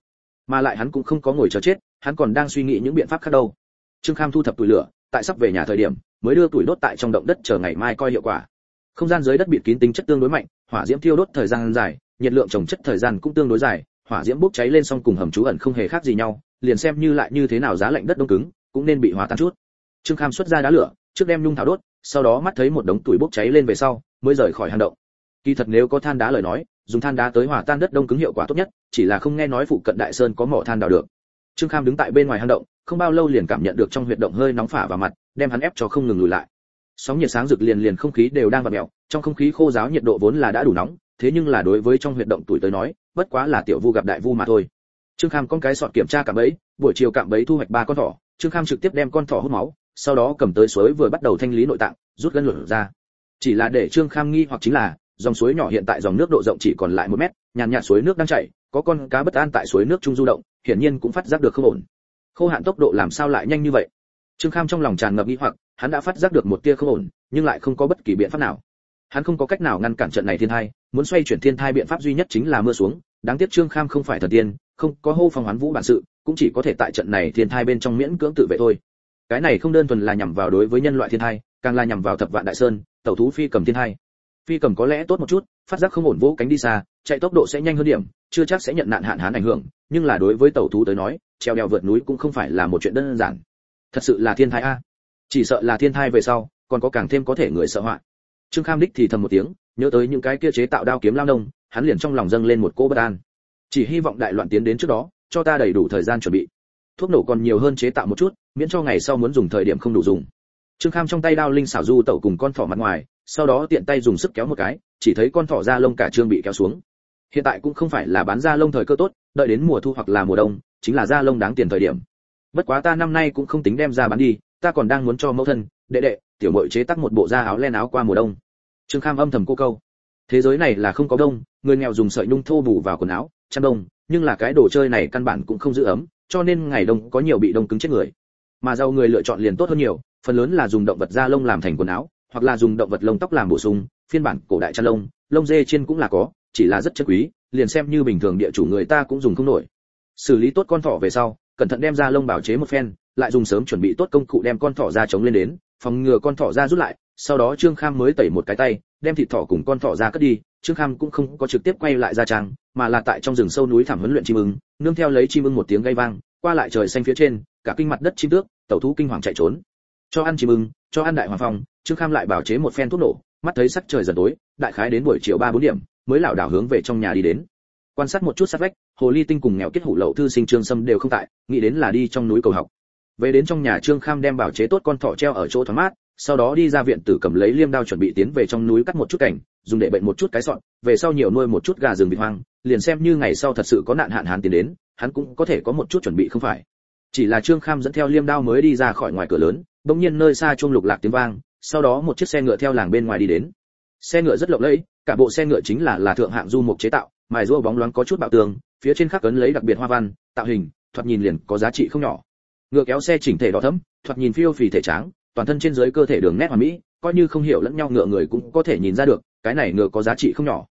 Mà lại hắn cũng không có ngồi chờ chết hắn còn đang suy nghĩ những biện pháp khác đâu. Trương kham thu thập tuổi lửa tại sắp về nhà thời điểm mới đưa tuổi đốt tại trong động đất chờ ngày mai coi hiệu quả không gian dưới đất bịt kín tính chất tương đối mạnh, hỏa diễm thiêu đốt thời gian dài, nhiệt lượng trồng chất thời gian cũng tương đối dài, hỏa diễm bốc cháy lên xong cùng hầm trú ẩn không hề khác gì nhau, liền xem như lại như thế nào giá lạnh đất đông cứng, cũng nên bị hòa tan chút. Trương kham xuất ra đá lửa, trước đem nhung thảo đốt, sau đó mắt thấy một đống tuổi bốc cháy lên về sau, mới rời khỏi hang động. Kỳ thật nếu có than đá lời nói, dùng than đá tới hòa tan đất đông cứng hiệu quả tốt nhất, chỉ là không nghe nói phụ cận đại sơn có mỏ than đào được. Trương kham đứng tại bên ngoài hang động, không bao lâu liền cảm nhận được trong huyệt động hơi nóng phả vào mặt, đem hắn ép cho không ngừng lùi lại sóng nhiệt sáng rực liền liền không khí đều đang vặn mèo, trong không khí khô giáo nhiệt độ vốn là đã đủ nóng, thế nhưng là đối với trong huyệt động tuổi tới nói, bất quá là tiểu vu gặp đại vu mà thôi. Trương kham con cái sọt kiểm tra cạm bẫy, buổi chiều cạm bẫy thu hoạch ba con thỏ, trương kham trực tiếp đem con thỏ hút máu, sau đó cầm tới suối vừa bắt đầu thanh lý nội tạng, rút gân lửa ra. Chỉ là để trương kham nghi hoặc chính là, dòng suối nhỏ hiện tại dòng nước độ rộng chỉ còn lại một mét, nhàn nhạt suối nước đang chảy, có con cá bất an tại suối nước trung du động, hiển nhiên cũng phát giác được không ổn. Khô hạn tốc độ làm sao lại nhanh như vậy? Trương kham trong lòng tràn ngập nghi hoặc, hắn đã phát giác được một tia không ổn, nhưng lại không có bất kỳ biện pháp nào. Hắn không có cách nào ngăn cản trận này thiên thai, muốn xoay chuyển thiên thai biện pháp duy nhất chính là mưa xuống. Đáng tiếc trương kham không phải thần tiên, không có hô phong hoán vũ bản sự, cũng chỉ có thể tại trận này thiên thai bên trong miễn cưỡng tự vệ thôi. Cái này không đơn thuần là nhằm vào đối với nhân loại thiên thai, càng là nhằm vào thập vạn đại sơn, tẩu thú phi cầm thiên thai. Phi cầm có lẽ tốt một chút, phát giác không ổn vỗ cánh đi xa, chạy tốc độ sẽ nhanh hơn điểm, chưa chắc sẽ nhận nạn hạn hán ảnh hưởng, nhưng là đối với tẩu thú tới nói, treo đèo vượt núi cũng không phải là một chuyện đơn giản thật sự là thiên thai a. Chỉ sợ là thiên thai về sau, còn có càng thêm có thể người sợ họa. Trương kham đích thì thầm một tiếng, nhớ tới những cái kia chế tạo đao kiếm lao nông, hắn liền trong lòng dâng lên một cô bất an. Chỉ hy vọng đại loạn tiến đến trước đó, cho ta đầy đủ thời gian chuẩn bị. Thuốc nổ còn nhiều hơn chế tạo một chút, miễn cho ngày sau muốn dùng thời điểm không đủ dùng. Trương kham trong tay đao linh xảo du tẩu cùng con thỏ mặt ngoài, sau đó tiện tay dùng sức kéo một cái, chỉ thấy con thỏ da lông cả trương bị kéo xuống. Hiện tại cũng không phải là bán da lông thời cơ tốt, đợi đến mùa thu hoặc là mùa đông, chính là da lông đáng tiền thời điểm bất quá ta năm nay cũng không tính đem ra bán đi, ta còn đang muốn cho mẫu thân, đệ đệ, tiểu mội chế tác một bộ da áo len áo qua mùa đông. Trương kham âm thầm cô câu. Thế giới này là không có đông, người nghèo dùng sợi nhung thô bù vào quần áo, chăn đông, nhưng là cái đồ chơi này căn bản cũng không giữ ấm, cho nên ngày đông có nhiều bị đông cứng chết người. Mà giàu người lựa chọn liền tốt hơn nhiều, phần lớn là dùng động vật da lông làm thành quần áo, hoặc là dùng động vật lông tóc làm bổ sung, phiên bản cổ đại chăn lông lông dê trên cũng là có, chỉ là rất chất quý, liền xem như bình thường địa chủ người ta cũng dùng không nổi. Xử lý tốt con thỏ về sau cẩn thận đem ra lông bảo chế một phen, lại dùng sớm chuẩn bị tốt công cụ đem con thỏ ra chống lên đến, phòng ngừa con thỏ ra rút lại, sau đó trương kham mới tẩy một cái tay, đem thịt thỏ cùng con thỏ ra cất đi. Trương kham cũng không có trực tiếp quay lại ra trang, mà là tại trong rừng sâu núi thảm huấn luyện chim ưng, nương theo lấy chim ưng một tiếng gây vang, qua lại trời xanh phía trên, cả kinh mặt đất chim tước, tẩu thú kinh hoàng chạy trốn. Cho ăn chim ưng, cho ăn đại hoàng phong, trương kham lại bảo chế một phen thuốc nổ, mắt thấy sắc trời dần tối, đại khái đến buổi chiều ba bốn điểm, mới lảo đảo hướng về trong nhà đi đến. Quan sát một chút sát vách hồ ly tinh cùng nghèo kết hủ lậu thư sinh trương sâm đều không tại, nghĩ đến là đi trong núi cầu học. Về đến trong nhà trương kham đem bảo chế tốt con thỏ treo ở chỗ thoáng mát, sau đó đi ra viện tử cầm lấy liêm đao chuẩn bị tiến về trong núi cắt một chút cảnh dùng để bệnh một chút cái sọn, về sau nhiều nuôi một chút gà rừng bị hoang, liền xem như ngày sau thật sự có nạn hạn hán tiến đến, hắn cũng có thể có một chút chuẩn bị không phải. Chỉ là trương kham dẫn theo liêm đao mới đi ra khỏi ngoài cửa lớn, bỗng nhiên nơi xa chuông lục lạc tiếng vang, sau đó một chiếc xe ngựa theo làng bên ngoài đi đến. Xe ngựa rất lộng lẫy, cả bộ xe ngựa chính là là thượng hạng du mục chế tạo mài rua bóng loáng có chút bạo tường, phía trên khắc ấn lấy đặc biệt hoa văn, tạo hình, thoạt nhìn liền có giá trị không nhỏ. Ngựa kéo xe chỉnh thể đỏ thẫm, thoạt nhìn phiêu phì thể tráng, toàn thân trên dưới cơ thể đường nét hoàn mỹ, coi như không hiểu lẫn nhau ngựa người cũng có thể nhìn ra được, cái này ngựa có giá trị không nhỏ.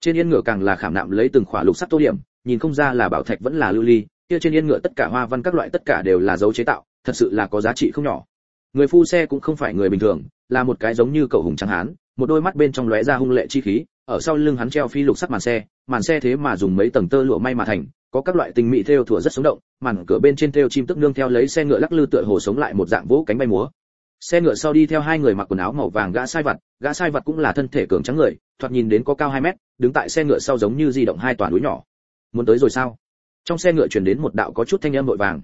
Trên yên ngựa càng là khảm nạm lấy từng khỏa lục sắc tô điểm, nhìn không ra là bảo thạch vẫn là lưu ly, kia trên yên ngựa tất cả hoa văn các loại tất cả đều là dấu chế tạo, thật sự là có giá trị không nhỏ. Người phu xe cũng không phải người bình thường, là một cái giống như cậu hùng trắng hán, một đôi mắt bên trong lóe ra hung lệ chi khí, ở sau lưng hắn treo phi lục sắc màn xe màn xe thế mà dùng mấy tầng tơ lụa may mà thành, có các loại tình mỹ theo thủa rất sống động, màn cửa bên trên theo chim tức nương theo lấy xe ngựa lắc lư tựa hồ sống lại một dạng vỗ cánh bay múa. Xe ngựa sau đi theo hai người mặc quần áo màu vàng gã sai vặt, gã sai vặt cũng là thân thể cường trắng người, thoạt nhìn đến có cao 2 mét, đứng tại xe ngựa sau giống như di động hai tòa núi nhỏ. Muốn tới rồi sao? Trong xe ngựa truyền đến một đạo có chút thanh âm vội vàng.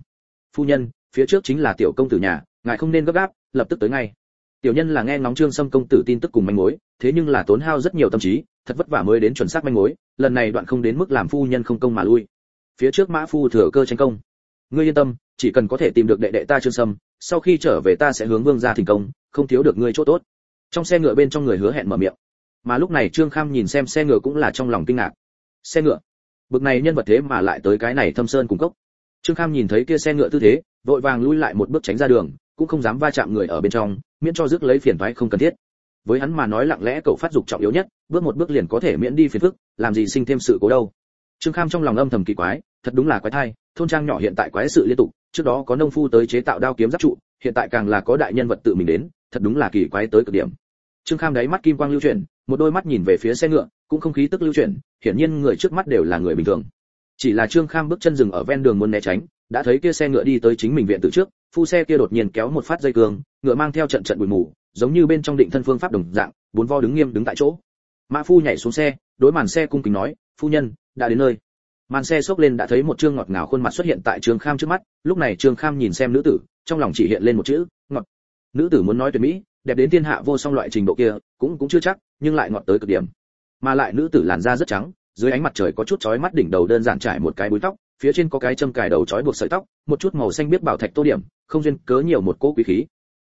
Phu nhân, phía trước chính là tiểu công tử nhà, ngài không nên gấp gáp, lập tức tới ngay. Tiểu nhân là nghe ngóng trương sâm công tử tin tức cùng manh mối, thế nhưng là tốn hao rất nhiều tâm trí thật vất vả mới đến chuẩn xác manh mối, lần này đoạn không đến mức làm phu nhân không công mà lui. Phía trước mã phu thừa cơ tranh công. Ngươi yên tâm, chỉ cần có thể tìm được đệ đệ ta trương sâm, sau khi trở về ta sẽ hướng vương gia thành công, không thiếu được ngươi chỗ tốt. Trong xe ngựa bên trong người hứa hẹn mở miệng. Mà lúc này trương kham nhìn xem xe ngựa cũng là trong lòng kinh ngạc. Xe ngựa? Bực này nhân vật thế mà lại tới cái này thâm sơn cung cốc. Trương kham nhìn thấy kia xe ngựa tư thế, vội vàng lui lại một bước tránh ra đường, cũng không dám va chạm người ở bên trong, miễn cho rước lấy phiền toái không cần thiết với hắn mà nói lặng lẽ cậu phát dục trọng yếu nhất, bước một bước liền có thể miễn đi phiền phức, làm gì sinh thêm sự cố đâu. Trương kham trong lòng âm thầm kỳ quái, thật đúng là quái thai, thôn trang nhỏ hiện tại quái sự liên tục, trước đó có nông phu tới chế tạo đao kiếm giáp trụ, hiện tại càng là có đại nhân vật tự mình đến, thật đúng là kỳ quái tới cực điểm. Trương kham đáy mắt kim quang lưu chuyển, một đôi mắt nhìn về phía xe ngựa, cũng không khí tức lưu chuyển, hiển nhiên người trước mắt đều là người bình thường. Chỉ là trương kham bước chân dừng ở ven đường muốn né tránh, đã thấy kia xe ngựa đi tới chính mình viện từ trước phu xe kia đột nhiên kéo một phát dây cương, ngựa mang theo trận trận bụi mù, giống như bên trong định thân phương pháp đồng dạng, bốn vo đứng nghiêm đứng tại chỗ. Mã phu nhảy xuống xe, đối màn xe cung kính nói, phu nhân, đã đến nơi. Màn xe xốc lên đã thấy một trương ngọt ngào khuôn mặt xuất hiện tại trương kham trước mắt, lúc này trương kham nhìn xem nữ tử, trong lòng chỉ hiện lên một chữ, ngọt. Nữ tử muốn nói tuyệt mỹ, đẹp đến thiên hạ vô song loại trình độ kia, cũng cũng chưa chắc, nhưng lại ngọt tới cực điểm. Mà lại nữ tử làn da rất trắng, dưới ánh mặt trời có chút chói mắt đỉnh đầu đơn giản trải một cái búi tóc phía trên có cái châm cài đầu trói buộc sợi tóc một chút màu xanh biết bảo thạch tô điểm không duyên cớ nhiều một cỗ quý khí.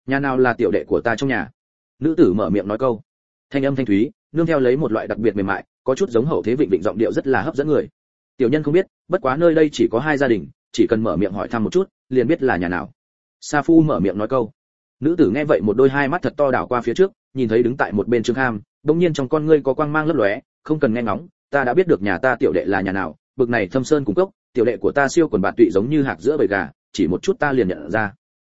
Nhà nào là tiểu đệ của ta trong nhà? Nữ tử mở miệng nói câu. Thanh âm thanh thúy nương theo lấy một loại đặc biệt mềm mại có chút giống hậu thế vịnh vịnh giọng điệu rất là hấp dẫn người. Tiểu nhân không biết bất quá nơi đây chỉ có hai gia đình chỉ cần mở miệng hỏi thăm một chút liền biết là nhà nào. Sa phu mở miệng nói câu. Nữ tử nghe vậy một đôi hai mắt thật to đảo qua phía trước nhìn thấy đứng tại một bên trương ham, bỗng nhiên trong con ngươi có quang mang lấp lóe không cần nghe ngóng ta đã biết được nhà ta tiểu đệ là nhà nào bực này thâm sơn cung cốc tiểu đệ của ta siêu quần bạt tụy giống như hạt giữa bầy gà, chỉ một chút ta liền nhận ra.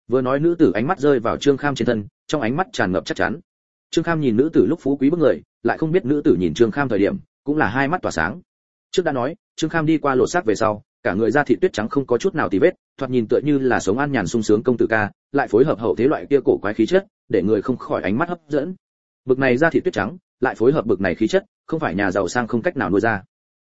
Vừa nói nữ tử ánh mắt rơi vào trương kham trên thân, trong ánh mắt tràn ngập chắc chắn. Trương kham nhìn nữ tử lúc phú quý bức người, lại không biết nữ tử nhìn trương kham thời điểm, cũng là hai mắt tỏa sáng. Trước đã nói, trương kham đi qua lộ xác về sau, cả người da thị tuyết trắng không có chút nào tì vết, thoạt nhìn tựa như là sống an nhàn sung sướng công tử ca, lại phối hợp hậu thế loại kia cổ quái khí chất, để người không khỏi ánh mắt hấp dẫn. Bực này da thị tuyết trắng, lại phối hợp bực này khí chất, không phải nhà giàu sang không cách nào nuôi ra.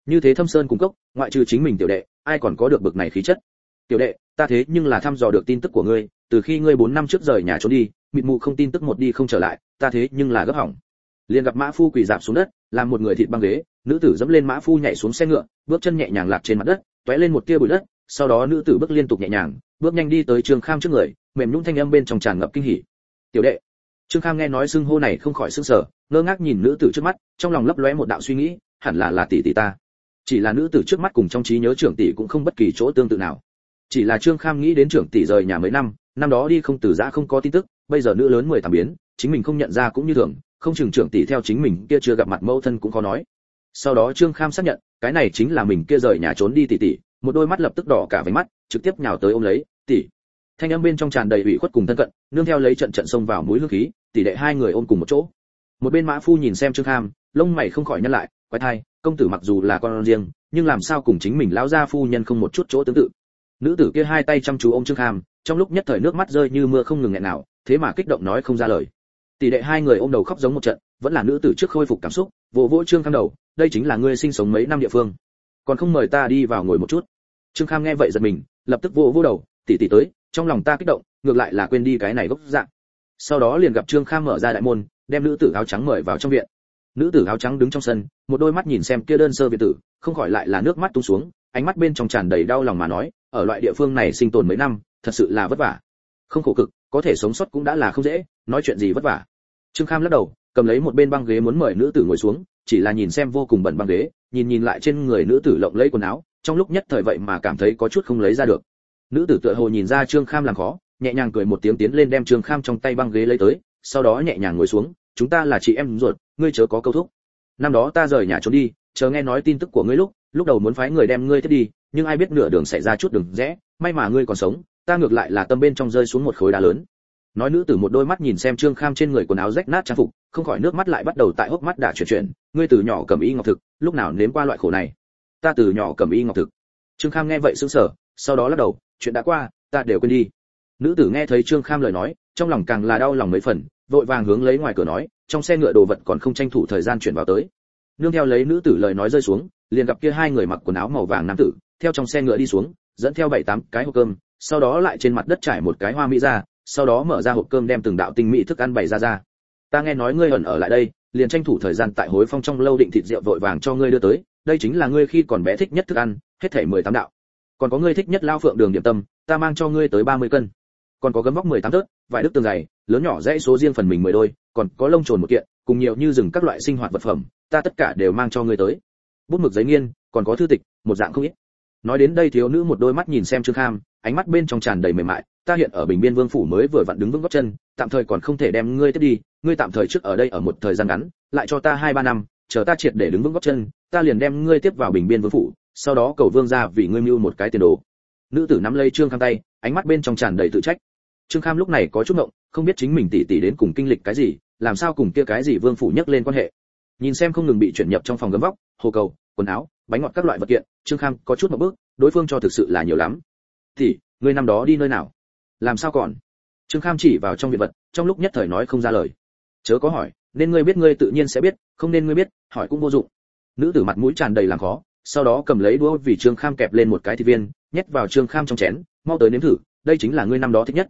Như thế thâm sơn cung cốc, ngoại trừ chính mình tiểu đệ ai còn có được bực này khí chất? Tiểu đệ, ta thế nhưng là thăm dò được tin tức của ngươi, từ khi ngươi bốn năm trước rời nhà trốn đi, mịt mù không tin tức một đi không trở lại, ta thế nhưng là gấp hỏng. Liền gặp mã phu quỳ dạp xuống đất, làm một người thịt băng ghế, nữ tử dẫm lên mã phu nhảy xuống xe ngựa, bước chân nhẹ nhàng lạc trên mặt đất, tóe lên một tia bụi đất, sau đó nữ tử bước liên tục nhẹ nhàng, bước nhanh đi tới trương kham trước người, mềm nhũn thanh âm bên trong tràn ngập kinh hỉ. Tiểu đệ. Trương kham nghe nói xưng hô này không khỏi sững sờ, ngơ ngác nhìn nữ tử trước mắt, trong lòng lấp lóe một đạo suy nghĩ, hẳn là là tỷ tỷ ta chỉ là nữ tử trước mắt cùng trong trí nhớ trưởng tỷ cũng không bất kỳ chỗ tương tự nào. Chỉ là trương kham nghĩ đến trưởng tỷ rời nhà mấy năm năm đó đi không từ giã không có tin tức, bây giờ nữ lớn mười thảm biến, chính mình không nhận ra cũng như thường, không chừng trưởng tỷ theo chính mình kia chưa gặp mặt mẫu thân cũng có nói. Sau đó trương kham xác nhận, cái này chính là mình kia rời nhà trốn đi tỷ tỷ, một đôi mắt lập tức đỏ cả váy mắt, trực tiếp nhào tới ôm lấy, tỷ. Thanh âm bên trong tràn đầy ủy khuất cùng thân cận, nương theo lấy trận trận xông vào mũi hương khí, tỷ đệ hai người ôm cùng một chỗ. Một bên mã phu nhìn xem trương kham lông mày không khỏi nhăn lại, quái thai, công tử mặc dù là con riêng, nhưng làm sao cùng chính mình lão gia phu nhân không một chút chỗ tương tự. Nữ tử kia hai tay chăm chú ôm trương hàm trong lúc nhất thời nước mắt rơi như mưa không ngừng nghẹn nào, thế mà kích động nói không ra lời. Tỷ đệ hai người ôm đầu khóc giống một trận, vẫn là nữ tử trước khôi phục cảm xúc, vỗ vỗ trương kham đầu, đây chính là ngươi sinh sống mấy năm địa phương. Còn không mời ta đi vào ngồi một chút. Trương kham nghe vậy giật mình, lập tức vỗ vỗ đầu, tỷ tỷ tới, trong lòng ta kích động, ngược lại là quên đi cái này gốc dạng. Sau đó liền gặp trương kham mở ra đại môn, đem nữ tử áo trắng mời vào trong viện nữ tử áo trắng đứng trong sân, một đôi mắt nhìn xem kia đơn sơ viện tử, không khỏi lại là nước mắt tung xuống, ánh mắt bên trong tràn đầy đau lòng mà nói, ở loại địa phương này sinh tồn mấy năm, thật sự là vất vả. Không khổ cực, có thể sống sót cũng đã là không dễ, nói chuyện gì vất vả. Trương kham lắc đầu, cầm lấy một bên băng ghế muốn mời nữ tử ngồi xuống, chỉ là nhìn xem vô cùng bẩn băng ghế, nhìn nhìn lại trên người nữ tử lộng lẫy quần áo, trong lúc nhất thời vậy mà cảm thấy có chút không lấy ra được. Nữ tử tựa hồ nhìn ra trương kham làm khó, nhẹ nhàng cười một tiếng tiến lên đem trương kham trong tay băng ghế lấy tới, sau đó nhẹ nhàng ngồi xuống, chúng ta là chị em ruột ngươi chớ có câu thúc. Năm đó ta rời nhà trốn đi, chờ nghe nói tin tức của ngươi lúc lúc đầu muốn phái người đem ngươi thiết đi, nhưng ai biết nửa đường xảy ra chút đường rẽ, may mà ngươi còn sống, ta ngược lại là tâm bên trong rơi xuống một khối đá lớn. Nói nữ tử một đôi mắt nhìn xem trương kham trên người quần áo rách nát trang phục, không khỏi nước mắt lại bắt đầu tại hốc mắt đã chuyển chuyển, ngươi từ nhỏ cầm y ngọc thực, lúc nào nếm qua loại khổ này? Ta từ nhỏ cầm y ngọc thực. Trương kham nghe vậy sững sờ, sau đó lắc đầu, chuyện đã qua, ta đều quên đi. Nữ tử nghe thấy trương kham lời nói, trong lòng càng là đau lòng mấy phần vội vàng hướng lấy ngoài cửa nói, trong xe ngựa đồ vật còn không tranh thủ thời gian chuyển vào tới. Nương theo lấy nữ tử lời nói rơi xuống, liền gặp kia hai người mặc quần áo màu vàng nam tử, theo trong xe ngựa đi xuống, dẫn theo bảy tám cái hộp cơm, sau đó lại trên mặt đất trải một cái hoa mỹ ra, sau đó mở ra hộp cơm đem từng đạo tinh mỹ thức ăn bày ra ra. Ta nghe nói ngươi ẩn ở lại đây, liền tranh thủ thời gian tại hối phong trong lâu định thịt rượu vội vàng cho ngươi đưa tới, đây chính là ngươi khi còn bé thích nhất thức ăn, hết thảy mười tám đạo. Còn có ngươi thích nhất lao phượng đường điểm tâm, ta mang cho ngươi tới ba mươi cân còn có gấm vóc mười tám tớt vải đức tương dày, lớn nhỏ dãy số riêng phần mình mười đôi, còn có lông trồn một kiện, cùng nhiều như rừng các loại sinh hoạt vật phẩm, ta tất cả đều mang cho ngươi tới. Bút mực giấy nghiên, còn có thư tịch, một dạng không ít. Nói đến đây thiếu nữ một đôi mắt nhìn xem trương kham, ánh mắt bên trong tràn đầy mềm mại, ta hiện ở bình biên vương phủ mới vừa vặn đứng vững gót chân, tạm thời còn không thể đem ngươi tiếp đi, ngươi tạm thời trước ở đây ở một thời gian ngắn, lại cho ta hai ba năm, chờ ta triệt để đứng vững gót chân, ta liền đem ngươi tiếp vào bình biên vương phủ, sau đó cầu vương gia vì ngươi mưu một cái tiền đồ. Nữ tử nắm lấy trương kham tay, ánh mắt bên trong tràn đầy tự trách trương kham lúc này có chút ngộng, không biết chính mình tỉ tỉ đến cùng kinh lịch cái gì, làm sao cùng kia cái gì vương phủ nhắc lên quan hệ. Nhìn xem không ngừng bị chuyển nhập trong phòng gấm vóc, hồ cầu, quần áo, bánh ngọt các loại vật kiện, trương kham có chút một bước, đối phương cho thực sự là nhiều lắm. Thì ngươi năm đó đi nơi nào? Làm sao còn? Trương kham chỉ vào trong viện vật, trong lúc nhất thời nói không ra lời. Chớ có hỏi, nên ngươi biết ngươi tự nhiên sẽ biết, không nên ngươi biết, hỏi cũng vô dụng. Nữ tử mặt mũi tràn đầy làm khó, sau đó cầm lấy đũa vì trương kham kẹp lên một cái thịt viên, nhét vào trương kham trong chén, mau tới nếm thử, đây chính là ngươi năm đó thích nhất.